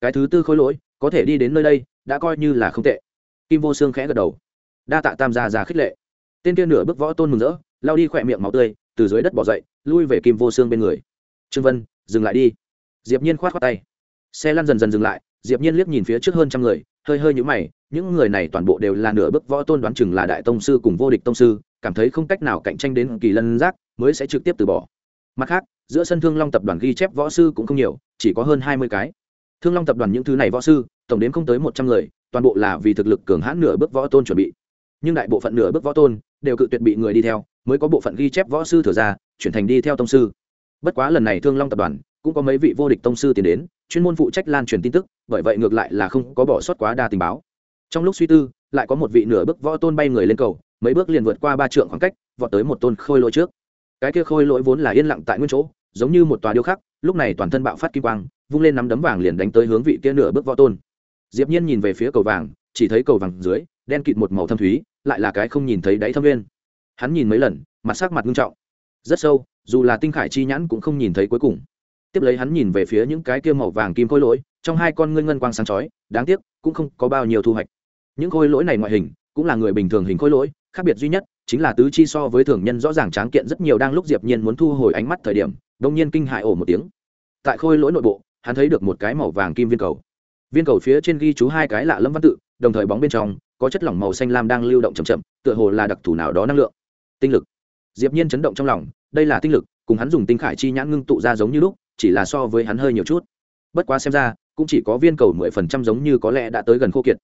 Cái thứ tư khôi lỗi, có thể đi đến nơi đây, đã coi như là không tệ kim vô xương khẽ gật đầu. Đa tạ tam gia già khích lệ. Tên kia nửa bước võ tôn mừng rỡ, lao đi khỏe miệng máu tươi, từ dưới đất bỏ dậy, lui về kim vô xương bên người. Trương vân, dừng lại đi. Diệp nhiên khoát khoát tay. Xe lăn dần dần dừng lại, diệp nhiên liếc nhìn phía trước hơn trăm người, hơi hơi nhũ mày, những người này toàn bộ đều là nửa bước võ tôn đoán chừng là đại tông sư cùng vô địch tông sư, cảm thấy không cách nào cạnh tranh đến kỳ lân giác, mới sẽ trực tiếp từ bỏ. Mặt khác, giữa sân thương long tập đoàn ghi chép võ sư cũng không nhiều, chỉ có hơn hai mươi cái. Thương long tập đoàn những thứ này võ sư, tổng đến không tới một trăm người toàn bộ là vì thực lực cường hãn nửa bước võ tôn chuẩn bị. Nhưng đại bộ phận nửa bước võ tôn đều cự tuyệt bị người đi theo, mới có bộ phận ghi chép võ sư thừa ra, chuyển thành đi theo tông sư. Bất quá lần này thương long tập đoàn cũng có mấy vị vô địch tông sư tiến đến, chuyên môn phụ trách lan truyền tin tức, bởi vậy ngược lại là không có bỏ sót quá đa tình báo. Trong lúc suy tư, lại có một vị nửa bước võ tôn bay người lên cầu, mấy bước liền vượt qua ba trượng khoảng cách, vọt tới một tôn khôi lỗi trước. Cái kia khôi lỗi vốn là yên lặng tại nguyên chỗ, giống như một tòa điêu khắc, lúc này toàn thân bạo phát kim quang, vung lên nắm đấm vàng liền đánh tới hướng vị kia nửa bước võ tôn diệp nhiên nhìn về phía cầu vàng, chỉ thấy cầu vàng dưới, đen kịt một màu thâm thúy, lại là cái không nhìn thấy đáy thâm nguyên. Hắn nhìn mấy lần, mặt sắc mặt nghiêm trọng. Rất sâu, dù là tinh khải chi nhãn cũng không nhìn thấy cuối cùng. Tiếp lấy hắn nhìn về phía những cái kia màu vàng kim khôi lỗi, trong hai con ngươi ngân quang sáng chói, đáng tiếc, cũng không có bao nhiêu thu hoạch. Những khôi lỗi này ngoại hình, cũng là người bình thường hình khôi lỗi, khác biệt duy nhất, chính là tứ chi so với thường nhân rõ ràng tráng kiện rất nhiều đang lúc diệp nhiên muốn thu hồi ánh mắt thời điểm, đông nhiên kinh hại ổ một tiếng. Tại khôi lỗi nội bộ, hắn thấy được một cái màu vàng kim viên cầu viên cầu phía trên ghi chú hai cái lạ lâm văn tự, đồng thời bóng bên trong, có chất lỏng màu xanh lam đang lưu động chậm chậm, tựa hồ là đặc thù nào đó năng lượng. Tinh lực. Diệp nhiên chấn động trong lòng, đây là tinh lực, cùng hắn dùng tinh khải chi nhãn ngưng tụ ra giống như lúc, chỉ là so với hắn hơi nhiều chút. Bất quá xem ra, cũng chỉ có viên cầu mười phần trăm giống như có lẽ đã tới gần khô kiệt.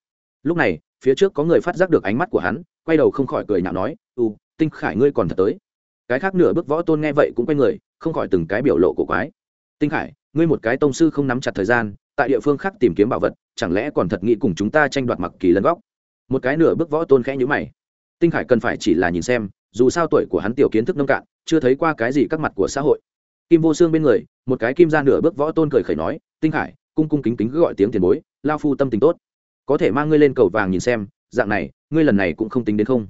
Lúc này, phía trước có người phát giác được ánh mắt của hắn, quay đầu không khỏi cười nhạo nói, u, tinh khải ngươi còn thật tới. Cái khác nửa bước võ tôn nghe vậy cũng quay người, không khỏi từng cái biểu lộ của quái. Tinh khải, ngươi một cái tông sư không nắm chặt thời gian tại địa phương khác tìm kiếm bảo vật, chẳng lẽ còn thật nghĩ cùng chúng ta tranh đoạt mặc kỳ lân góc? Một cái nửa bước võ tôn khẽ nhữ mày. Tinh khải cần phải chỉ là nhìn xem, dù sao tuổi của hắn tiểu kiến thức nông cạn, chưa thấy qua cái gì các mặt của xã hội. Kim vô xương bên người, một cái kim ra nửa bước võ tôn cười khẩy nói, tinh khải, cung cung kính kính gọi tiếng tiền bối, lao phu tâm tình tốt. Có thể mang ngươi lên cầu vàng nhìn xem, dạng này, ngươi lần này cũng không tính đến không.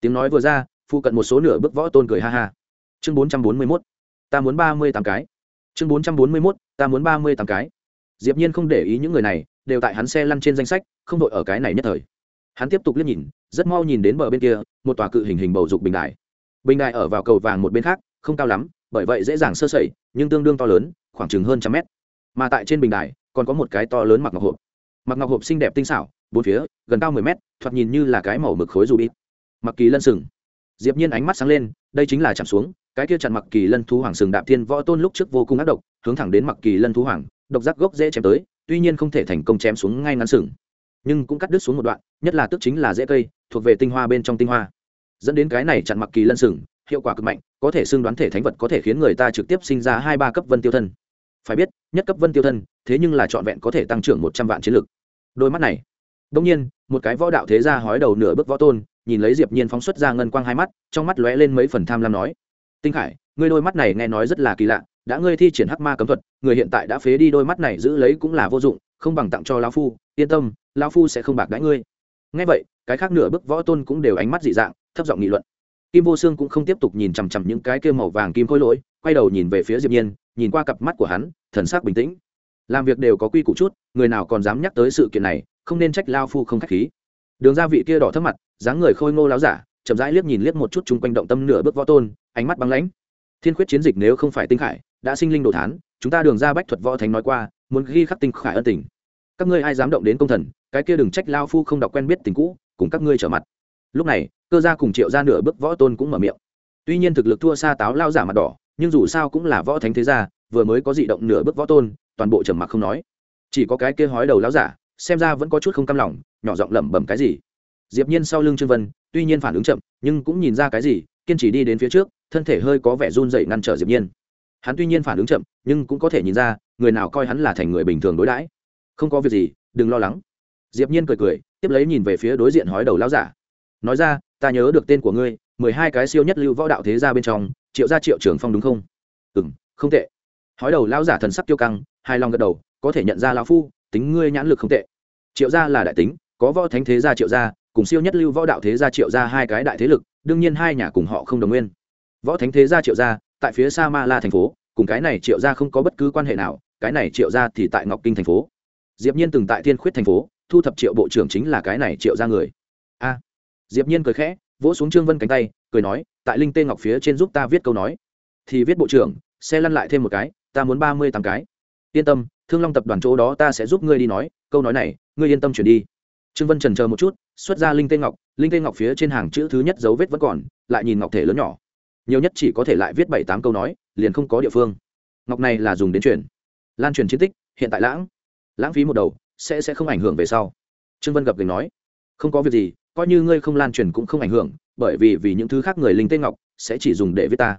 Tiếng nói vừa ra phụ cận một số nửa bước võ tôn cười ha ha. Chương bốn trăm bốn mươi mốt, ta muốn ba mươi tám cái. Chương bốn trăm bốn mươi mốt, ta muốn ba mươi tám cái diệp nhiên không để ý những người này, đều tại hắn xe lăn trên danh sách, không đội ở cái này nhất thời. Hắn tiếp tục liếc nhìn, rất mau nhìn đến bờ bên kia, một tòa cự hình hình bầu dục bình đài. Bình đài ở vào cầu vàng một bên khác, không cao lắm, bởi vậy dễ dàng sơ sẩy, nhưng tương đương to lớn, khoảng chừng hơn trăm mét. Mà tại trên bình đài, còn có một cái to lớn mặc ngọc hộp. Mặc ngọc hộp xinh đẹp tinh xảo, bốn phía, gần cao mười mét, thoạt nhìn như là cái màu mực khối dù bít mặc kỳ lân sừng. Diệp nhiên ánh mắt sáng lên, đây chính là chạm xuống cái kia chặn mặc kỳ lân thú hoàng sừng đạp thiên võ tôn lúc trước vô cùng ác độc, hướng thẳng đến mặc kỳ lân thú hoàng, độc giác gốc dễ chém tới, tuy nhiên không thể thành công chém xuống ngay ngắn sừng, nhưng cũng cắt đứt xuống một đoạn, nhất là tức chính là dễ cây, thuộc về tinh hoa bên trong tinh hoa. Dẫn đến cái này chặn mặc kỳ lân sừng, hiệu quả cực mạnh, có thể xưng đoán thể thánh vật có thể khiến người ta trực tiếp sinh ra hai ba cấp vân tiêu thân. Phải biết, nhất cấp vân tiêu thân, thế nhưng là trọn vẹn có thể tăng trưởng một trăm vạn chiến lực. Đôi mắt này đông nhiên, một cái võ đạo thế gia hói đầu nửa bước võ tôn, nhìn lấy diệp nhiên phóng xuất ra ngân quang hai mắt, trong mắt lóe lên mấy phần tham lam nói tinh khải, ngươi đôi mắt này nghe nói rất là kỳ lạ, đã ngươi thi triển hắc ma cấm thuật, người hiện tại đã phế đi đôi mắt này giữ lấy cũng là vô dụng, không bằng tặng cho lão phu, yên tâm, lão phu sẽ không bạc đãi ngươi. Nghe vậy, cái khác nửa bước võ tôn cũng đều ánh mắt dị dạng, thấp giọng nghị luận. Kim vô xương cũng không tiếp tục nhìn chằm chằm những cái kia màu vàng kim khôi lỗi, quay đầu nhìn về phía diệp nhiên, nhìn qua cặp mắt của hắn, thần sắc bình tĩnh. Làm việc đều có quy củ chút, người nào còn dám nhắc tới sự kiện này, không nên trách lao phu không khách khí. Đường gia vị kia đỏ thấp mặt, dáng người khôi ngô láo giả, chậm rãi liếc nhìn liếc một chút chung quanh động tâm nửa bước võ tôn ánh mắt băng lãnh. Thiên khuyết chiến dịch nếu không phải tinh khải, đã sinh linh đồ thán, chúng ta đường ra bách thuật võ thánh nói qua, muốn ghi khắc tinh khải ân tình. Các ngươi ai dám động đến công thần, cái kia đừng trách lao phu không đọc quen biết tình cũ, cùng các ngươi trở mặt. Lúc này, cơ gia cùng triệu ra nửa bước võ tôn cũng mở miệng. Tuy nhiên thực lực thua xa táo lao giả mặt đỏ, nhưng dù sao cũng là võ thánh thế gia, vừa mới có dị động nửa bước võ tôn, toàn bộ trầm mặc không nói. Chỉ có cái kia hói đầu lao giả, xem ra vẫn có chút không cam lòng, nhỏ giọng lẩm bẩm cái gì. Diệp nhiên sau lưng trương vân, tuy nhiên phản ứng chậm, nhưng cũng nhìn ra cái gì, kiên trì đi đến phía trước thân thể hơi có vẻ run rẩy ngăn trở diệp nhiên. Hắn tuy nhiên phản ứng chậm, nhưng cũng có thể nhìn ra, người nào coi hắn là thành người bình thường đối đãi. Không có việc gì, đừng lo lắng. Diệp nhiên cười cười, tiếp lấy nhìn về phía đối diện hói đầu lão giả. Nói ra, ta nhớ được tên của ngươi, mười hai cái siêu nhất lưu võ đạo thế gia bên trong, triệu gia triệu trưởng phong đúng không? Ừm, không tệ. Hói đầu lão giả thần sắc tiêu căng hai lòng gật đầu, có thể nhận ra lão phu, tính ngươi nhãn lực không tệ. Triệu gia là đại tính, có võ thánh thế gia triệu gia, cùng siêu nhất lưu võ đạo thế gia triệu gia hai cái đại thế lực, đương nhiên hai nhà cùng họ không đồng nguyên võ thánh thế gia triệu gia, tại phía sa ma la thành phố, cùng cái này triệu gia không có bất cứ quan hệ nào, cái này triệu gia thì tại ngọc kinh thành phố. Diệp nhiên từng tại thiên khuyết thành phố, thu thập triệu bộ trưởng chính là cái này triệu gia người. A. Diệp nhiên cười khẽ, vỗ xuống trương vân cánh tay, cười nói, tại linh tê ngọc phía trên giúp ta viết câu nói. Thì viết bộ trưởng, xe lăn lại thêm một cái, ta muốn ba mươi tám cái. Yên tâm, thương long tập đoàn chỗ đó ta sẽ giúp ngươi đi nói, câu nói này, ngươi yên tâm chuyển đi. Trương vân trần chờ một chút, xuất ra linh tê ngọc, linh tê ngọc phía trên hàng chữ thứ nhất dấu vết vẫn còn, lại nhìn ngọc thể lớn nhỏ nhiều nhất chỉ có thể lại viết bảy tám câu nói, liền không có địa phương. Ngọc này là dùng đến chuyển lan truyền chiến tích, hiện tại lãng. Lãng phí một đầu, sẽ sẽ không ảnh hưởng về sau. Trương vân gặp gành nói, không có việc gì, coi như ngươi không lan truyền cũng không ảnh hưởng, bởi vì vì những thứ khác người linh tê ngọc sẽ chỉ dùng để viết ta.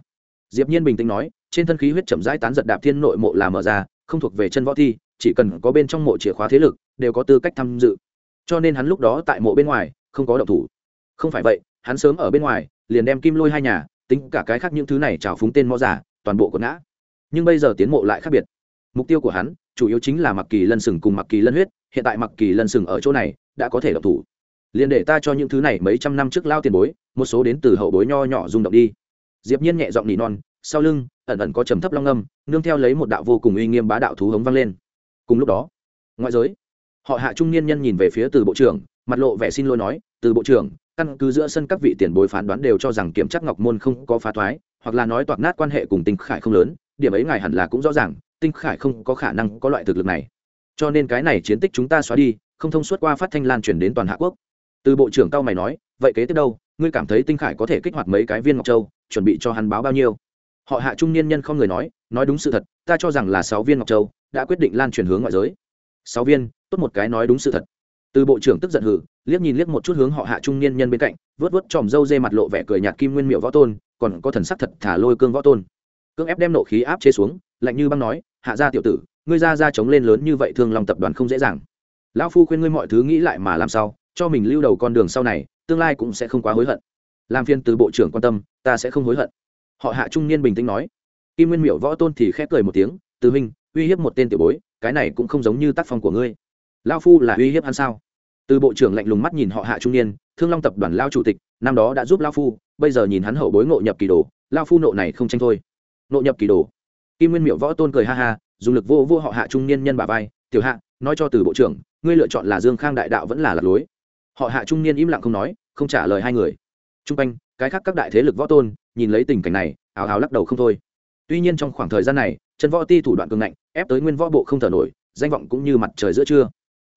Diệp nhiên bình tĩnh nói, trên thân khí huyết chậm rãi tán giật đạp thiên nội mộ là mở ra, không thuộc về chân võ thi, chỉ cần có bên trong mộ chìa khóa thế lực, đều có tư cách tham dự. Cho nên hắn lúc đó tại mộ bên ngoài, không có động thủ. Không phải vậy, hắn sớm ở bên ngoài, liền đem kim lôi hai nhà tính cả cái khác những thứ này trào phúng tên mõ giả, toàn bộ của ngã. Nhưng bây giờ tiến mộ lại khác biệt. Mục tiêu của hắn, chủ yếu chính là mặc kỳ lân sừng cùng mặc kỳ lân huyết, hiện tại mặc kỳ lân sừng ở chỗ này, đã có thể động thủ. Liền để ta cho những thứ này mấy trăm năm trước lao tiền bối, một số đến từ hậu bối nho nhỏ rung động đi. Diệp nhiên nhẹ giọng nỉ non, sau lưng, ẩn ẩn có trầm thấp long âm, nương theo lấy một đạo vô cùng uy nghiêm bá đạo thú hống vang lên. Cùng lúc đó, ngoại giới, họ hạ trung niên nhân nhìn về phía từ bộ trưởng, mặt lộ vẻ xin lỗi nói, từ bộ trưởng căn cứ giữa sân các vị tiền bối phán đoán đều cho rằng kiểm chắc ngọc môn không có phá thoái, hoặc là nói toạc nát quan hệ cùng tinh khải không lớn, điểm ấy ngài hẳn là cũng rõ ràng, tinh khải không có khả năng có loại thực lực này. Cho nên cái này chiến tích chúng ta xóa đi, không thông suốt qua phát thanh lan truyền đến toàn hạ quốc. Từ bộ trưởng cao mày nói, vậy kế tiếp đâu? Ngươi cảm thấy tinh khải có thể kích hoạt mấy cái viên ngọc châu, chuẩn bị cho hắn báo bao nhiêu? Họ hạ trung niên nhân không người nói nói đúng sự thật, ta cho rằng là sáu viên ngọc châu đã quyết định lan truyền hướng ngoại giới. Sáu viên, tốt một cái nói đúng sự thật. Từ bộ trưởng tức giận hử liếc nhìn liếc một chút hướng họ hạ trung niên nhân bên cạnh, vớt vớt tròm râu dê mặt lộ vẻ cười nhạt kim nguyên miệu võ tôn, còn có thần sắc thật thả lôi cương võ tôn. Cương ép đem nộ khí áp chế xuống, lạnh như băng nói, hạ gia tiểu tử, ngươi ra ra chống lên lớn như vậy thương lòng tập đoàn không dễ dàng. Lão phu khuyên ngươi mọi thứ nghĩ lại mà làm sao, cho mình lưu đầu con đường sau này, tương lai cũng sẽ không quá hối hận. Làm phiên từ bộ trưởng quan tâm, ta sẽ không hối hận. Họ hạ trung niên bình tĩnh nói. Kim nguyên miệu võ tôn thì khép cười một tiếng, từ minh uy hiếp một tên tiểu bối, cái này cũng không giống như tác phong của ngươi. Lao phu là uy hiếp hắn sao? Từ bộ trưởng lạnh lùng mắt nhìn họ hạ trung niên, thương long tập đoàn lao chủ tịch, năm đó đã giúp lao phu, bây giờ nhìn hắn hậu bối ngộ nhập kỳ đồ, lao phu nộ này không tranh thôi. Nộ nhập kỳ đồ. Kim nguyên miệu võ tôn cười ha ha, dùng lực vô vô họ hạ trung niên nhân bà vai, tiểu hạ, nói cho từ bộ trưởng, ngươi lựa chọn là dương khang đại đạo vẫn là lạc lối. Họ hạ trung niên im lặng không nói, không trả lời hai người. T r u n g quanh, cái khác các đại thế lực võ tôn, nhìn lấy tình cảnh này ào ào lắc đầu không thôi. Tuy nhiên trong khoảng thời gian này, chân võ ti thủ đoạn cường ngạnh, ép tới nguyên võ bộ không thở nổi, danh vọng cũng như mặt trời giữa trưa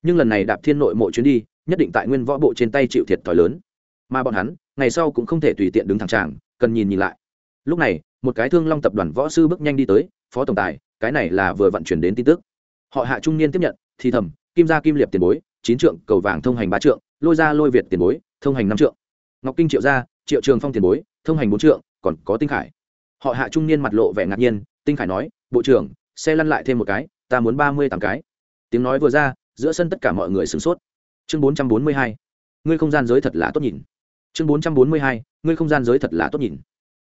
nhưng lần này đạp thiên nội mộ chuyến đi, nhất định tại nguyên võ bộ trên tay chịu thiệt thòi lớn. Mà bọn hắn, ngày sau cũng không thể tùy tiện đứng thẳng tràng, cần nhìn nhìn lại. Lúc này, một cái thương long tập đoàn võ sư bước nhanh đi tới, phó tổng tài, cái này là vừa vận chuyển đến tin tức. Họ hạ trung niên tiếp nhận, thì thầm, kim gia kim liệp tiền bối, chín trượng, cầu vàng thông hành ba trượng, lôi ra lôi việt tiền bối, thông hành năm trượng. Ngọc kinh triệu gia, triệu trường phong tiền bối, thông hành bốn trượng, còn có tinh khải. Họ hạ trung niên mặt lộ vẻ ngạc nhiên, tinh khải nói, bộ trưởng, xe lăn lại thêm một cái, ta muốn ba mươi tám cái. Tiếng nói vừa ra giữa sân tất cả mọi người sửng sốt. Chương bốn trăm bốn mươi hai, ngươi không gian giới thật là tốt nhìn. Chương bốn trăm bốn mươi hai, ngươi không gian giới thật là tốt nhìn.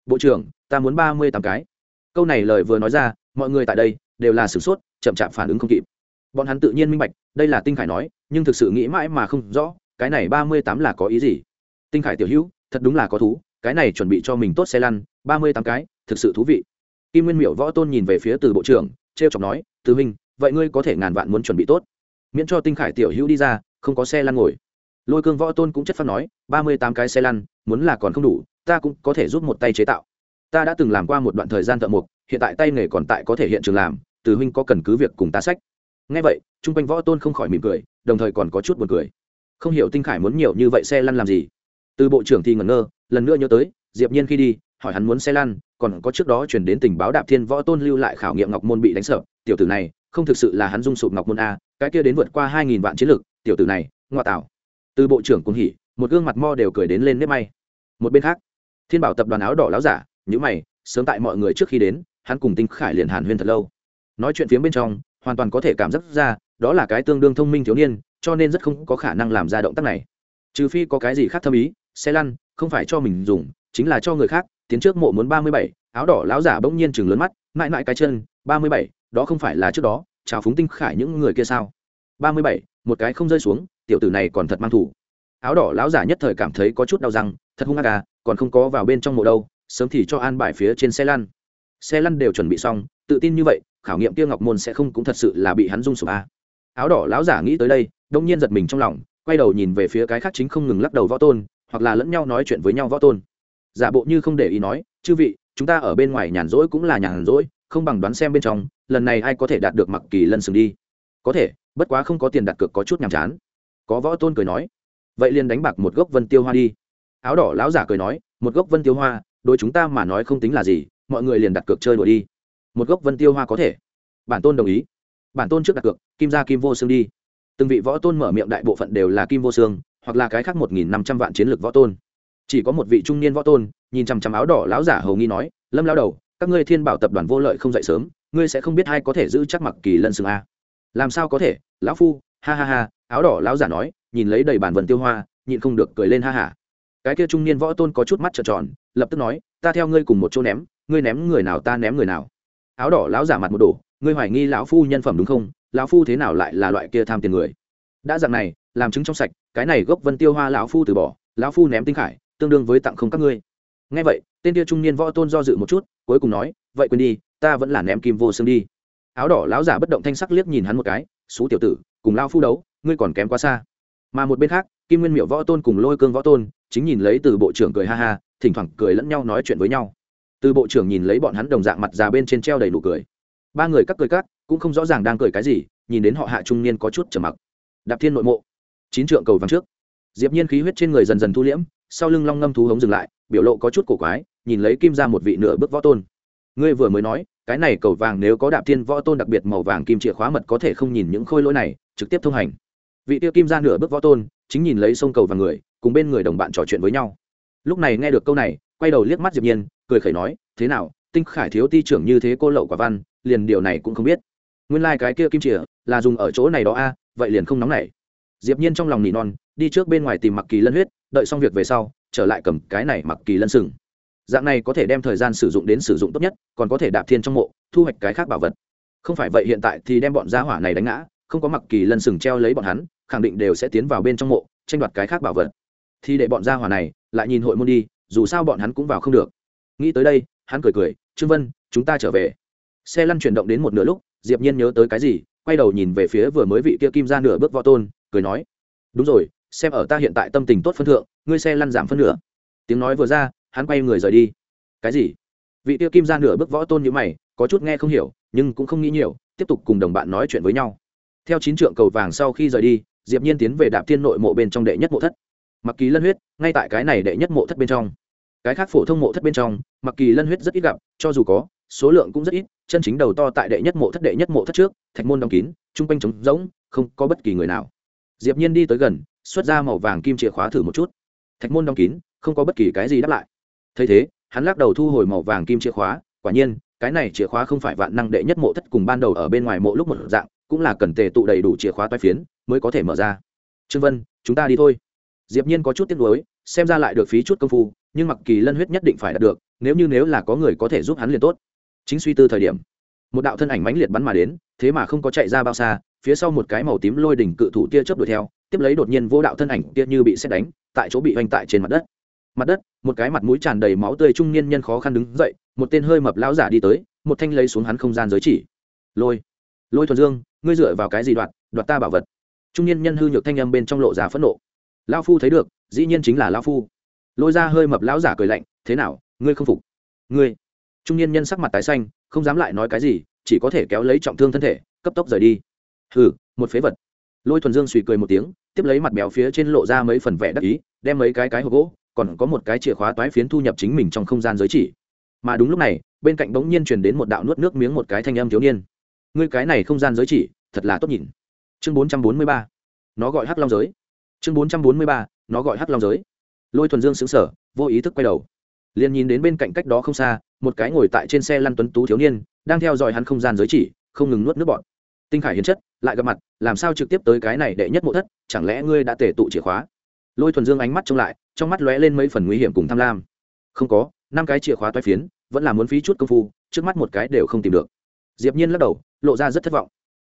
Bộ trưởng, ta muốn ba mươi tám cái. Câu này lời vừa nói ra, mọi người tại đây đều là sửng sốt, chậm chạp phản ứng không kịp. Bọn hắn tự nhiên minh bạch, đây là tinh khải nói, nhưng thực sự nghĩ mãi mà không rõ, cái này ba mươi tám là có ý gì? Tinh khải tiểu hữu, thật đúng là có thú, cái này chuẩn bị cho mình tốt xe lăn, ba mươi tám cái, thực sự thú vị. Kim nguyên miểu võ tôn nhìn về phía từ bộ trưởng t r e o chọc nói, từ huynh, vậy ngươi có thể ngàn vạn muốn chuẩn bị tốt miễn cho tinh khải tiểu hữu đi ra, không có xe lăn ngồi. Lôi cương võ tôn cũng chất phát nói, ba mươi tám cái xe lăn, muốn là còn không đủ, ta cũng có thể giúp một tay chế tạo. Ta đã từng làm qua một đoạn thời gian thợ mộc, hiện tại tay nghề còn tại có thể hiện trường làm, từ huynh có cần cứ việc cùng ta sách. Ngay vậy, chung quanh võ tôn không khỏi mỉm cười, đồng thời còn có chút buồn cười. Không hiểu tinh khải muốn nhiều như vậy xe lăn làm gì. Từ bộ trưởng thì ngẩn ngơ, lần nữa nhớ tới, diệp nhiên khi đi, hỏi hắn muốn xe lăn, còn có trước đó chuyển đến tình báo đạp thiên võ tôn lưu lại khảo nghiệm ngọc môn bị đánh sợ. Tiểu tử này, không thực sự là hắn dung sụp ngọc môn a cái kia đến vượt qua hai nghìn vạn chiến lực, tiểu tử này ngoại tảo từ bộ trưởng cũng hỉ, một gương mặt mo đều cười đến lên nếp may. Một bên khác, thiên bảo tập đoàn áo đỏ láo giả nhữ mày, sớm tại mọi người trước khi đến, hắn cùng tinh khải liền hàn huyên thật lâu. Nói chuyện phía bên trong, hoàn toàn có thể cảm giác ra, đó là cái tương đương thông minh thiếu niên, cho nên rất không có khả năng làm ra động tác này. Trừ phi có cái gì khác thâm ý, xe lăn, không phải cho mình dùng, chính là cho người khác, tiến trước mộ muốn ba mươi bảy, áo đỏ láo giả bỗng nhiên chừng lớn mắt, mãi mãi cái chân, ba mươi bảy, đó không phải là trước đó chào phúng tinh khải những người kia sao? Ba mươi bảy, một cái không rơi xuống, tiểu tử này còn thật mang thủ. Áo đỏ lão giả nhất thời cảm thấy có chút đau răng, thật hung ác à còn không có vào bên trong mộ đâu, sớm thì cho an bài phía trên xe lăn. Xe lăn đều chuẩn bị xong, tự tin như vậy, khảo nghiệm kia ngọc môn sẽ không cũng thật sự là bị hắn rung sụp à. áo đỏ lão giả nghĩ tới đây, đông nhiên giật mình trong lòng, quay đầu nhìn về phía cái khác chính không ngừng lắc đầu võ tôn, hoặc là lẫn nhau nói chuyện với nhau võ tôn. Giả bộ như không để ý nói, chư vị, chúng ta ở bên ngoài nhàn rỗi cũng là nhàn rỗi, không bằng đoán xem bên trong lần này ai có thể đạt được mặc kỳ lân sừng đi? Có thể, bất quá không có tiền đặt cược có chút nhàm chán. Có võ tôn cười nói, vậy liền đánh bạc một gốc vân tiêu hoa đi. Áo đỏ lão giả cười nói, một gốc vân tiêu hoa, đối chúng ta mà nói không tính là gì, mọi người liền đặt cược chơi đùa đi. Một gốc vân tiêu hoa có thể. Bản tôn đồng ý. Bản tôn trước đặt cược, kim ra kim vô xương đi. Từng vị võ tôn mở miệng đại bộ phận đều là kim vô xương hoặc là cái khác một nghìn năm trăm vạn chiến lược võ tôn. Chỉ có một vị trung niên võ tôn, nhìn chằm chằm áo đỏ lão giả hầu nghi nói, lâm lao đầu, các ngươi thiên bảo tập đoàn vô lợi không dậy sớm ngươi sẽ không biết ai có thể giữ chắc mặc kỳ lân sừng a. Làm sao có thể? Lão phu, ha ha ha, áo đỏ lão giả nói, nhìn lấy đầy bản vần tiêu hoa, nhịn không được cười lên ha hả cái kia trung niên võ tôn có chút mắt trợn tròn, lập tức nói, ta theo ngươi cùng một chỗ ném, ngươi ném người nào ta ném người nào. Áo đỏ lão giả mặt một đổ, ngươi hoài nghi lão phu nhân phẩm đúng không? Lão phu thế nào lại là loại kia tham tiền người? Đã dạng này, làm chứng trong sạch, cái này gốc vân tiêu hoa lão phu từ bỏ, lão phu ném tinh khải, tương đương với tặng không các ngươi. Ngay vậy, tên kia trung niên võ tôn do dự một chút, cuối cùng nói, vậy quên đi ta vẫn là ném kim vô xương đi. Áo đỏ lão giả bất động thanh sắc liếc nhìn hắn một cái xú tiểu tử, cùng lao phu đấu, ngươi còn kém quá xa. Mà một bên khác, kim nguyên miệu võ tôn cùng lôi cương võ tôn, chính nhìn lấy từ bộ trưởng cười ha ha, thỉnh thoảng cười lẫn nhau nói chuyện với nhau. Từ bộ trưởng nhìn lấy bọn hắn đồng dạng mặt già bên trên treo đầy nụ cười. Ba người cắt cười cắt cũng không rõ ràng đang cười cái gì, nhìn đến họ hạ trung niên có chút trầm mặc. Đạp thiên nội mộ, chín trượng cầu vàng trước. Diệp nhiên khí huyết trên người dần dần thu liễm, sau lưng long ngâm thú hống dừng lại, biểu lộ có chút cổ quái, nhìn lấy kim ra một vị nửa bước võ tôn. Ngươi vừa mới nói cái này cầu vàng nếu có đạp thiên võ tôn đặc biệt màu vàng kim chìa khóa mật có thể không nhìn những khôi lỗi này, trực tiếp thông hành. Vị tiêu kim ra nửa bước võ tôn, chính nhìn lấy sông cầu và người, cùng bên người đồng bạn trò chuyện với nhau. Lúc này nghe được câu này, quay đầu liếc mắt diệp nhiên, cười khẩy nói, thế nào, tinh khải thiếu ti trưởng như thế cô lậu quả văn, liền điều này cũng không biết. Nguyên lai like cái kia kim chìa là dùng ở chỗ này đó a, vậy liền không nóng nảy. Diệp nhiên trong lòng nỉ non, đi trước bên ngoài tìm mặc kỳ lân huyết, đợi xong việc về sau, trở lại cầm cái này mặc kỳ lân sừng dạng này có thể đem thời gian sử dụng đến sử dụng tốt nhất, còn có thể đạp thiên trong mộ, thu hoạch cái khác bảo vật. Không phải vậy hiện tại thì đem bọn gia hỏa này đánh ngã, không có mặc kỳ lân sừng treo lấy bọn hắn, khẳng định đều sẽ tiến vào bên trong mộ, tranh đoạt cái khác bảo vật. Thì để bọn gia hỏa này lại nhìn hội môn đi, dù sao bọn hắn cũng vào không được. Nghĩ tới đây, hắn cười cười, trương vân, chúng ta trở về. Xe lăn chuyển động đến một nửa lúc, diệp nhiên nhớ tới cái gì, quay đầu nhìn về phía vừa mới vị kia kim ra nửa bước võ tôn, cười nói, đúng rồi, xem ở ta hiện tại tâm tình tốt phân thượng, ngươi xe lăn giảm phân nửa. Tiếng nói vừa ra hắn quay người rời đi. Cái gì? Vị tiêu kim ra nửa bước võ tôn như mày, có chút nghe không hiểu, nhưng cũng không nghĩ nhiều, tiếp tục cùng đồng bạn nói chuyện với nhau. Theo chín trượng cầu vàng sau khi rời đi, diệp nhiên tiến về đạp thiên nội mộ bên trong đệ nhất mộ thất. Mặc kỳ lân huyết, ngay tại cái này đệ nhất mộ thất bên trong. Cái khác phổ thông mộ thất bên trong, mặc kỳ lân huyết rất ít gặp, cho dù có, số lượng cũng rất ít, chân chính đầu to tại đệ nhất mộ thất đệ nhất mộ thất trước, thạch môn đóng kín, trung quanh trống rỗng, không có bất kỳ người nào. Diệp nhiên đi tới gần, xuất ra màu vàng kim chìa khóa thử một chút. Thạch môn đóng kín, không có bất kỳ cái gì đáp lại thấy thế, hắn lắc đầu thu hồi màu vàng kim chìa khóa, quả nhiên, cái này chìa khóa không phải vạn năng đệ nhất mộ thất cùng ban đầu ở bên ngoài mộ lúc một dạng, cũng là cần tề tụ đầy đủ chìa khóa toai phiến mới có thể mở ra. Trương vân, chúng ta đi thôi. Diệp nhiên có chút tiếc nuối, xem ra lại được phí chút công phu, nhưng mặc kỳ lân huyết nhất định phải đạt được, nếu như nếu là có người có thể giúp hắn liền tốt. Chính suy tư thời điểm, một đạo thân ảnh mãnh liệt bắn mà đến, thế mà không có chạy ra bao xa, phía sau một cái màu tím lôi đỉnh cự thủ tia chớp đuổi theo, tiếp lấy đột nhiên vô đạo thân ảnh tia như bị xét đánh, tại chỗ bị hoành tại trên mặt đất mặt đất, một cái mặt mũi tràn đầy máu tươi trung niên nhân khó khăn đứng dậy, một tên hơi mập lão giả đi tới, một thanh lấy xuống hắn không gian giới chỉ. Lôi lôi thuần dương, ngươi dựa vào cái gì đoạt đoạt ta bảo vật? Trung niên nhân hư nhược thanh âm bên trong lộ ra phẫn nộ. Lão phu thấy được, dĩ nhiên chính là lão phu. Lôi ra hơi mập lão giả cười lạnh, thế nào, ngươi không phục? Ngươi. Trung niên nhân sắc mặt tái xanh, không dám lại nói cái gì, chỉ có thể kéo lấy trọng thương thân thể, cấp tốc rời đi. Hừ, một phế vật. Lôi thuần dương suy cười một tiếng, tiếp lấy mặt béo phía trên lộ ra mấy phần vẻ đắc ý, đem mấy cái cái hộp gỗ còn có một cái chìa khóa toái phiến thu nhập chính mình trong không gian giới chỉ. Mà đúng lúc này, bên cạnh bỗng nhiên truyền đến một đạo nuốt nước miếng một cái thanh âm thiếu niên. Ngươi cái này không gian giới chỉ, thật là tốt nhìn. Chương bốn trăm bốn mươi ba. Nó gọi hắc long giới. Chương bốn trăm bốn mươi ba. Nó gọi hắc long giới. Lôi thuần dương xứng sở vô ý thức quay đầu. Liền nhìn đến bên cạnh cách đó không xa, một cái ngồi tại trên xe lăn tuấn tú thiếu niên, đang theo dõi hắn không gian giới chỉ, không ngừng nuốt nước bọn tinh khải hiến chất, lại gặp mặt, làm sao trực tiếp tới cái này đệ nhất mộ thất, chẳng lẽ ngươi đã tể tụ chìa khóa? Lôi thuần dương ánh mắt trông lại, trong mắt lóe lên mấy phần nguy hiểm cùng tham lam. Không có, năm cái chìa khóa toai phiến, vẫn là muốn phí chút công phu, trước mắt một cái đều không tìm được. Diệp nhiên lắc đầu, lộ ra rất thất vọng.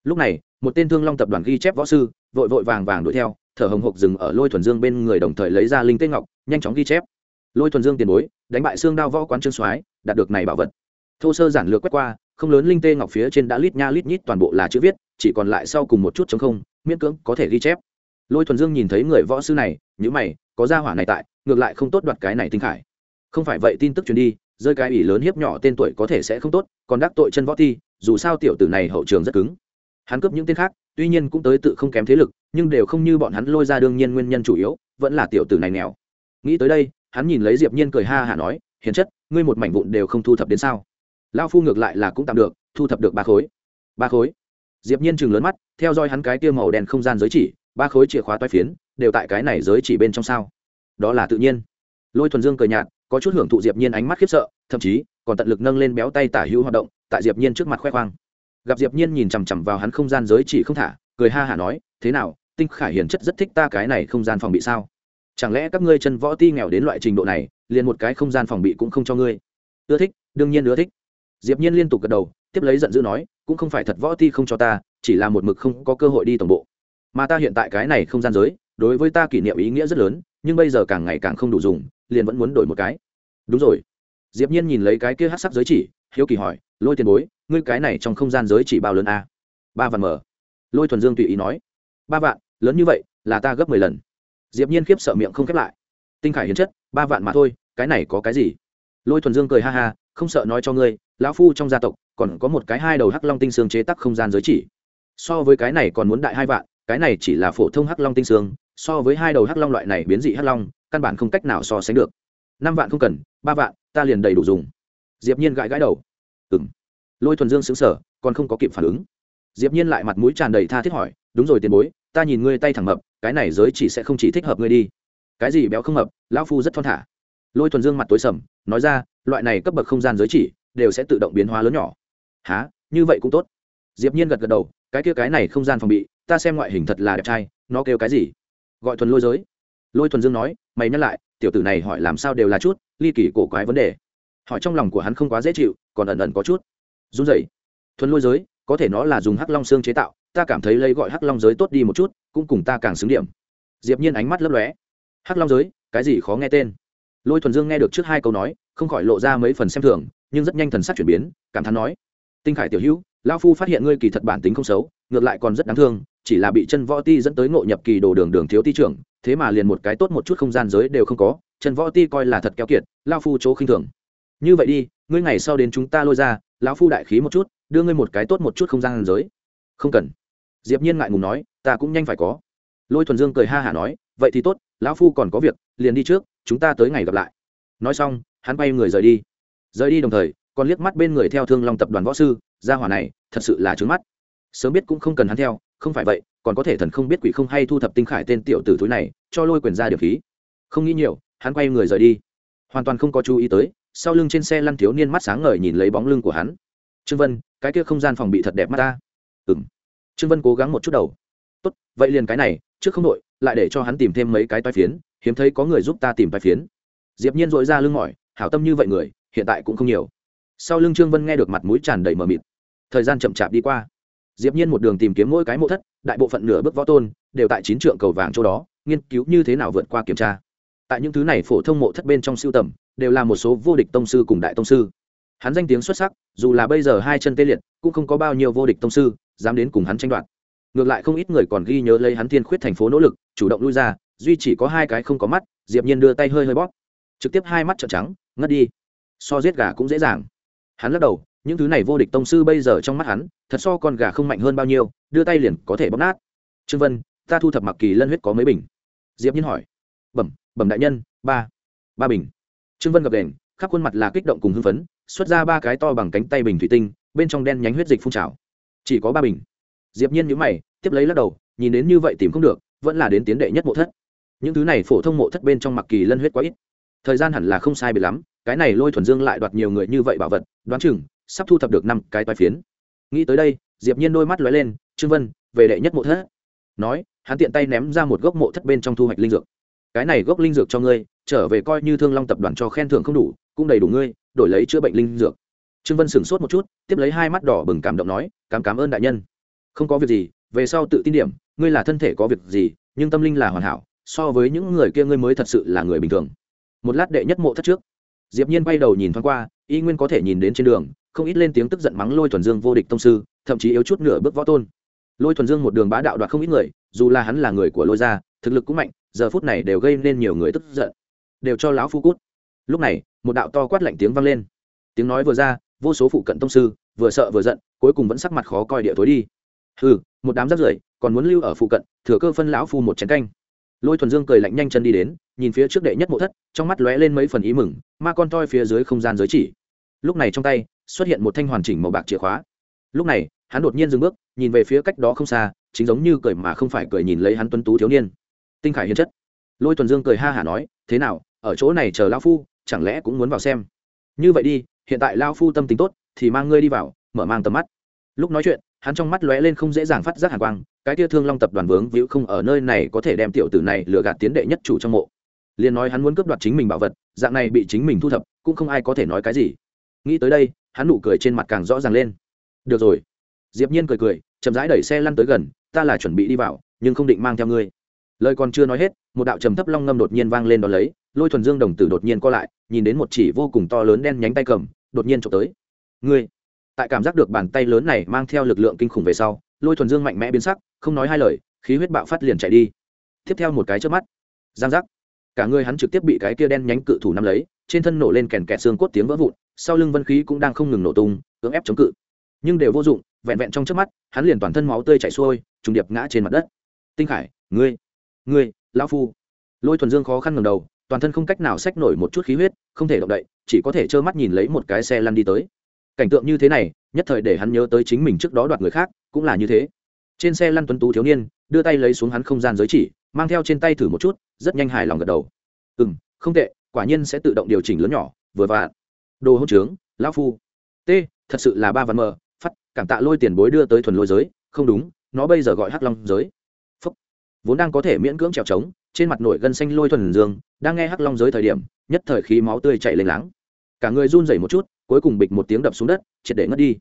Lúc này, một tên thương long tập đoàn ghi chép võ sư, vội vội vàng vàng đuổi theo, thở hồng hộc dừng ở lôi thuần dương bên người đồng thời lấy ra linh Tê ngọc, nhanh chóng ghi chép. Lôi thuần dương tiền bối, đánh bại xương đao võ quán trương soái, đạt được này bảo vật. Thô sơ giản lược quét qua, không lớn linh tê ngọc phía trên đã lít nha lít nhít toàn bộ là chữ viết, chỉ còn lại sau cùng một chút chống không, miễn cưỡng có thể ghi chép lôi thuần dương nhìn thấy người võ sư này nhữ mày, có gia hỏa này tại, ngược lại không tốt đoạt cái này tinh khải. Không phải vậy tin tức truyền đi, rơi cái ủy lớn hiếp nhỏ tên tuổi có thể sẽ không tốt, còn đắc tội chân võ thi dù sao tiểu tử này hậu trường rất cứng. Hắn cướp những tên khác, tuy nhiên cũng tới tự không kém thế lực, nhưng đều không như bọn hắn lôi ra đương nhiên nguyên nhân chủ yếu, vẫn là tiểu tử này nghèo. Nghĩ tới đây, hắn nhìn lấy diệp nhiên cười ha hả nói, hiền chất, ngươi một mảnh vụn đều không thu thập đến sao? Lao phu ngược lại là cũng tạm được, thu thập được ba khối. Ba khối. Diệp nhiên chừng lớn mắt, theo dõi hắn cái kia màu đen không gian giới chỉ ba khối chìa khóa toái phiến đều tại cái này giới chỉ bên trong sao? Đó là tự nhiên. Lôi thuần dương cười nhạt, có chút hưởng thụ diệp nhiên ánh mắt khiếp sợ, thậm chí còn tận lực nâng lên béo tay tả hữu hoạt động, tại diệp nhiên trước mặt khoe khoang. Gặp diệp nhiên nhìn chằm chằm vào hắn không gian giới chỉ không thả, cười ha hả nói, thế nào, tinh khải hiền chất rất thích ta cái này không gian phòng bị sao? Chẳng lẽ các ngươi chân võ ti nghèo đến loại trình độ này, liền một cái không gian phòng bị cũng không cho ngươi? Ưa thích, đương nhiên ưa thích. Diệp nhiên liên tục gật đầu, tiếp lấy giận dữ nói, cũng không phải thật võ ti không cho ta, chỉ là một mực không có cơ hội đi tổng bộ mà ta hiện tại cái này không gian giới, đối với ta kỷ niệm ý nghĩa rất lớn, nhưng bây giờ càng ngày càng không đủ dùng, liền vẫn muốn đổi một cái. Đúng rồi. Diệp nhiên nhìn lấy cái kia hắc sắc giới chỉ, hiếu kỳ hỏi, lôi tiền bối, ngươi cái này trong không gian giới chỉ bao lớn a? Ba vạn mở. Lôi thuần dương tùy ý nói, ba vạn, lớn như vậy, là ta gấp mười lần. Diệp nhiên khiếp sợ miệng không khép lại. Tinh khải hiến chất, ba vạn mà thôi, cái này có cái gì? Lôi thuần dương cười ha ha, không sợ nói cho ngươi, lão phu trong gia tộc còn có một cái hai đầu hắc long tinh xương chế tác không gian giới chỉ. So với cái này còn muốn đại hai vạn cái này chỉ là phổ thông hắc long tinh xương, so với hai đầu hắc long loại này biến dị hắc long, căn bản không cách nào so sánh được. Năm vạn không cần, ba vạn, ta liền đầy đủ dùng. Diệp nhiên gãi gãi đầu. Ừm. Lôi thuần dương sững sờ, còn không có kịp phản ứng. Diệp nhiên lại mặt mũi tràn đầy tha thiết hỏi, đúng rồi tiền bối, ta nhìn ngươi tay thẳng mập, cái này giới chỉ sẽ không chỉ thích hợp ngươi đi. Cái gì béo không mập, lão phu rất thon thả. Lôi thuần dương mặt tối sầm, nói ra, loại này cấp bậc không gian giới chỉ, đều sẽ tự động biến hóa lớn nhỏ. Há như vậy cũng tốt. Diệp nhiên gật gật đầu, cái kia cái này không gian phòng bị ta xem ngoại hình thật là đẹp trai, nó kêu cái gì? Gọi thuần lôi giới. Lôi thuần dương nói, mày nhắc lại, tiểu tử này hỏi làm sao đều là chút, ly kỳ cổ quái vấn đề. Hỏi trong lòng của hắn không quá dễ chịu, còn ẩn ẩn có chút. Run rẩy. Thuần lôi giới, có thể nó là dùng hắc long xương chế tạo, ta cảm thấy lấy gọi hắc long giới tốt đi một chút, cũng cùng ta càng xứng điểm. Diệp nhiên ánh mắt lấp lóe. Hắc long giới, cái gì khó nghe tên? Lôi thuần dương nghe được trước hai câu nói, không khỏi lộ ra mấy phần xem thường, nhưng rất nhanh thần sắc chuyển biến, cảm thán nói, tinh khải tiểu hữu, lão phu phát hiện ngươi kỳ thật bản tính không xấu, ngược lại còn rất đáng thương chỉ là bị chân võ ti dẫn tới ngộ nhập kỳ đồ đường đường thiếu ti trưởng, thế mà liền một cái tốt một chút không gian giới đều không có, chân võ ti coi là thật keo kiệt lão phu chỗ khinh thường. Như vậy đi, ngươi ngày sau đến chúng ta lôi ra, lão phu đại khí một chút, đưa ngươi một cái tốt một chút không gian giới. Không cần. Diệp nhiên ngại ngùng nói, ta cũng nhanh phải có. Lôi thuần dương cười ha hả nói, vậy thì tốt, lão phu còn có việc, liền đi trước, chúng ta tới ngày gặp lại. Nói xong, hắn bay người rời đi. Rời đi đồng thời, còn liếc mắt bên người theo thương long tập đoàn võ sư, gia hỏa này, thật sự là trướng mắt sớm biết cũng không cần hắn theo, không phải vậy, còn có thể thần không biết quỷ không hay thu thập tinh khải tên tiểu tử thúi này, cho lôi quyền ra điều khí. Không nghĩ nhiều, hắn quay người rời đi. Hoàn toàn không có chú ý tới, sau lưng trên xe lăn thiếu niên mắt sáng ngời nhìn lấy bóng lưng của hắn. Trương vân, cái kia không gian phòng bị thật đẹp mắt ta. Ừ m trương vân cố gắng một chút đầu. Tốt, vậy liền cái này, trước không đội lại để cho hắn tìm thêm mấy cái toai phiến, hiếm thấy có người giúp ta tìm toai phiến. Diệp nhiên dội ra lưng mỏi, hảo tâm như vậy người, hiện tại cũng không nhiều. Sau lưng trương vân nghe được mặt mũi tràn đầy mờ mịt. Thời gian chậm chạp đi qua diệp nhiên một đường tìm kiếm mỗi cái mộ thất, đại bộ phận nửa bước võ tôn, đều tại chín trượng cầu vàng chỗ đó, nghiên cứu như thế nào vượt qua kiểm tra. Tại những thứ này phổ thông mộ thất bên trong siêu tầm, đều là một số vô địch tông sư cùng đại tông sư. Hắn danh tiếng xuất sắc, dù là bây giờ hai chân tê liệt, cũng không có bao nhiêu vô địch tông sư dám đến cùng hắn tranh đoạt. Ngược lại không ít người còn ghi nhớ lấy hắn thiên khuyết thành phố nỗ lực, chủ động lui ra, duy chỉ có hai cái không có mắt, diệp nhiên đưa tay hơi hơi bóp. Trực tiếp hai mắt trợn trắng, ngất đi. So giết gà cũng dễ dàng. Hắn lắc đầu những thứ này vô địch tông sư bây giờ trong mắt hắn, thật so con gà không mạnh hơn bao nhiêu, đưa tay liền có thể bóp nát. Trương vân, ta thu thập mặc kỳ lân huyết có mấy bình? Diệp nhiên hỏi. Bẩm bẩm đại nhân, ba ba bình. Trương vân gập đèn khắp khuôn mặt là kích động cùng hưng phấn, xuất ra ba cái to bằng cánh tay bình thủy tinh, bên trong đen nhánh huyết dịch phun trào. Chỉ có ba bình. Diệp nhiên nhíu mày, tiếp lấy lắc đầu, nhìn đến như vậy tìm không được, vẫn là đến tiến đệ nhất mộ thất. Những thứ này phổ thông mộ thất bên trong mặc kỳ lân huyết quá ít. Thời gian hẳn là không sai biệt lắm, cái này lôi thuần dương lại đoạt nhiều người như vậy bảo vật, đoán chừng sắp thu thập được năm cái toái phiến. Nghĩ tới đây, diệp nhiên đôi mắt lóe lên, trương vân, về đệ nhất mộ thất. Nói, hắn tiện tay ném ra một gốc mộ thất bên trong thu hoạch linh dược. Cái này gốc linh dược cho ngươi, trở về coi như thương long tập đoàn cho khen thưởng không đủ, cũng đầy đủ ngươi, đổi lấy chữa bệnh linh dược. Trương vân sửng sốt một chút, tiếp lấy hai mắt đỏ bừng cảm động nói, cảm cảm ơn đại nhân. Không có việc gì, về sau tự tin điểm, ngươi là thân thể có việc gì, nhưng tâm linh là hoàn hảo, so với những người kia ngươi mới thật sự là người bình thường. Một lát đệ nhất mộ thất trước, diệp nhiên quay đầu nhìn thoáng qua y nguyên có thể nhìn đến trên đường, không ít lên tiếng tức giận mắng lôi thuần dương vô địch tông sư, thậm chí yếu chút nửa bước võ tôn. Lôi thuần dương một đường bá đạo đoạt không ít người, dù là hắn là người của lôi gia, thực lực cũng mạnh, giờ phút này đều gây nên nhiều người tức giận. Đều cho lão phu cút. Lúc này, một đạo to quát lạnh tiếng vang lên. Tiếng nói vừa ra, vô số phụ cận tông sư, vừa sợ vừa giận, cuối cùng vẫn sắc mặt khó coi địa tối đi. Hừ, một đám rác rưởi, còn muốn lưu ở phụ cận, thừa cơ phân lão phu một chén canh. Lôi thuần dương cười lạnh nhanh chân đi đến, nhìn phía trước đệ nhất mộ thất, trong mắt lóe lên mấy phần ý mừng, ma con toi phía dưới không gian giới chỉ lúc này trong tay xuất hiện một thanh hoàn chỉnh màu bạc chìa khóa. Lúc này, hắn đột nhiên dừng bước, nhìn về phía cách đó không xa, chính giống như cười mà không phải cười nhìn lấy hắn tuấn tú thiếu niên. Tinh khải hiền chất. Lôi tuần dương cười ha hả nói, thế nào, ở chỗ này chờ lao phu, chẳng lẽ cũng muốn vào xem? Như vậy đi, hiện tại lao phu tâm tính tốt, thì mang ngươi đi vào, mở mang tầm mắt. Lúc nói chuyện, hắn trong mắt lóe lên không dễ dàng phát giác hàn quang, cái tia thương long tập đoàn vướng víu không ở nơi này có thể đem tiểu tử này lừa gạt tiến đệ nhất chủ trong mộ. Liền nói hắn muốn cướp đoạt chính mình bảo vật, dạng này bị chính mình thu thập, cũng không ai có thể nói cái gì nghĩ tới đây, hắn nụ cười trên mặt càng rõ ràng lên. Được rồi. Diệp nhiên cười cười, chậm rãi đẩy xe lăn tới gần, ta là chuẩn bị đi vào, nhưng không định mang theo ngươi. Lời còn chưa nói hết, một đạo trầm thấp long ngâm đột nhiên vang lên đó lấy, lôi thuần dương đồng tử đột nhiên co lại, nhìn đến một chỉ vô cùng to lớn đen nhánh tay cầm, đột nhiên trộm tới. Ngươi. Tại cảm giác được bàn tay lớn này mang theo lực lượng kinh khủng về sau, lôi thuần dương mạnh mẽ biến sắc, không nói hai lời, khí huyết bạo phát liền chạy đi. Tiếp theo một cái trước mắt, giang giác. Cả người hắn trực tiếp bị cái kia đen nhánh cự thủ nắm lấy, trên thân nổ lên kèn kẹt xương cốt tiếng vỡ vụn sau lưng vân khí cũng đang không ngừng nổ tung, cưỡng ép chống cự. Nhưng đều vô dụng, vẹn vẹn trong trước mắt, hắn liền toàn thân máu tươi chảy xuôi, trùng điệp ngã trên mặt đất. Tinh khải, ngươi ngươi, lão phu. Lôi thuần dương khó khăn ngầm đầu, toàn thân không cách nào xách nổi một chút khí huyết, không thể động đậy, chỉ có thể trơ mắt nhìn lấy một cái xe lăn đi tới. Cảnh tượng như thế này, nhất thời để hắn nhớ tới chính mình trước đó đoạt người khác, cũng là như thế. Trên xe lăn tuấn tú thiếu niên, đưa tay lấy xuống hắn không gian giới chỉ, mang theo trên tay thử một chút, rất nhanh hài lòng gật đầu. Ừ m không tệ, quả nhiên sẽ tự động điều chỉnh lớn nhỏ, vừa vặn đồ hỗn trướng, lão phu. T, thật sự là ba văn mờ, phát, cảm tạ lôi tiền bối đưa tới thuần lôi giới, không đúng, nó bây giờ gọi hắc long giới. Phúc. vốn đang có thể miễn cưỡng trèo trống, trên mặt nổi gân xanh lôi thuần dương, đang nghe hắc long giới thời điểm, nhất thời khí máu tươi chảy lênh láng. Cả người run rẩy một chút, cuối cùng bịch một tiếng đập xuống đất, triệt để ngất đi.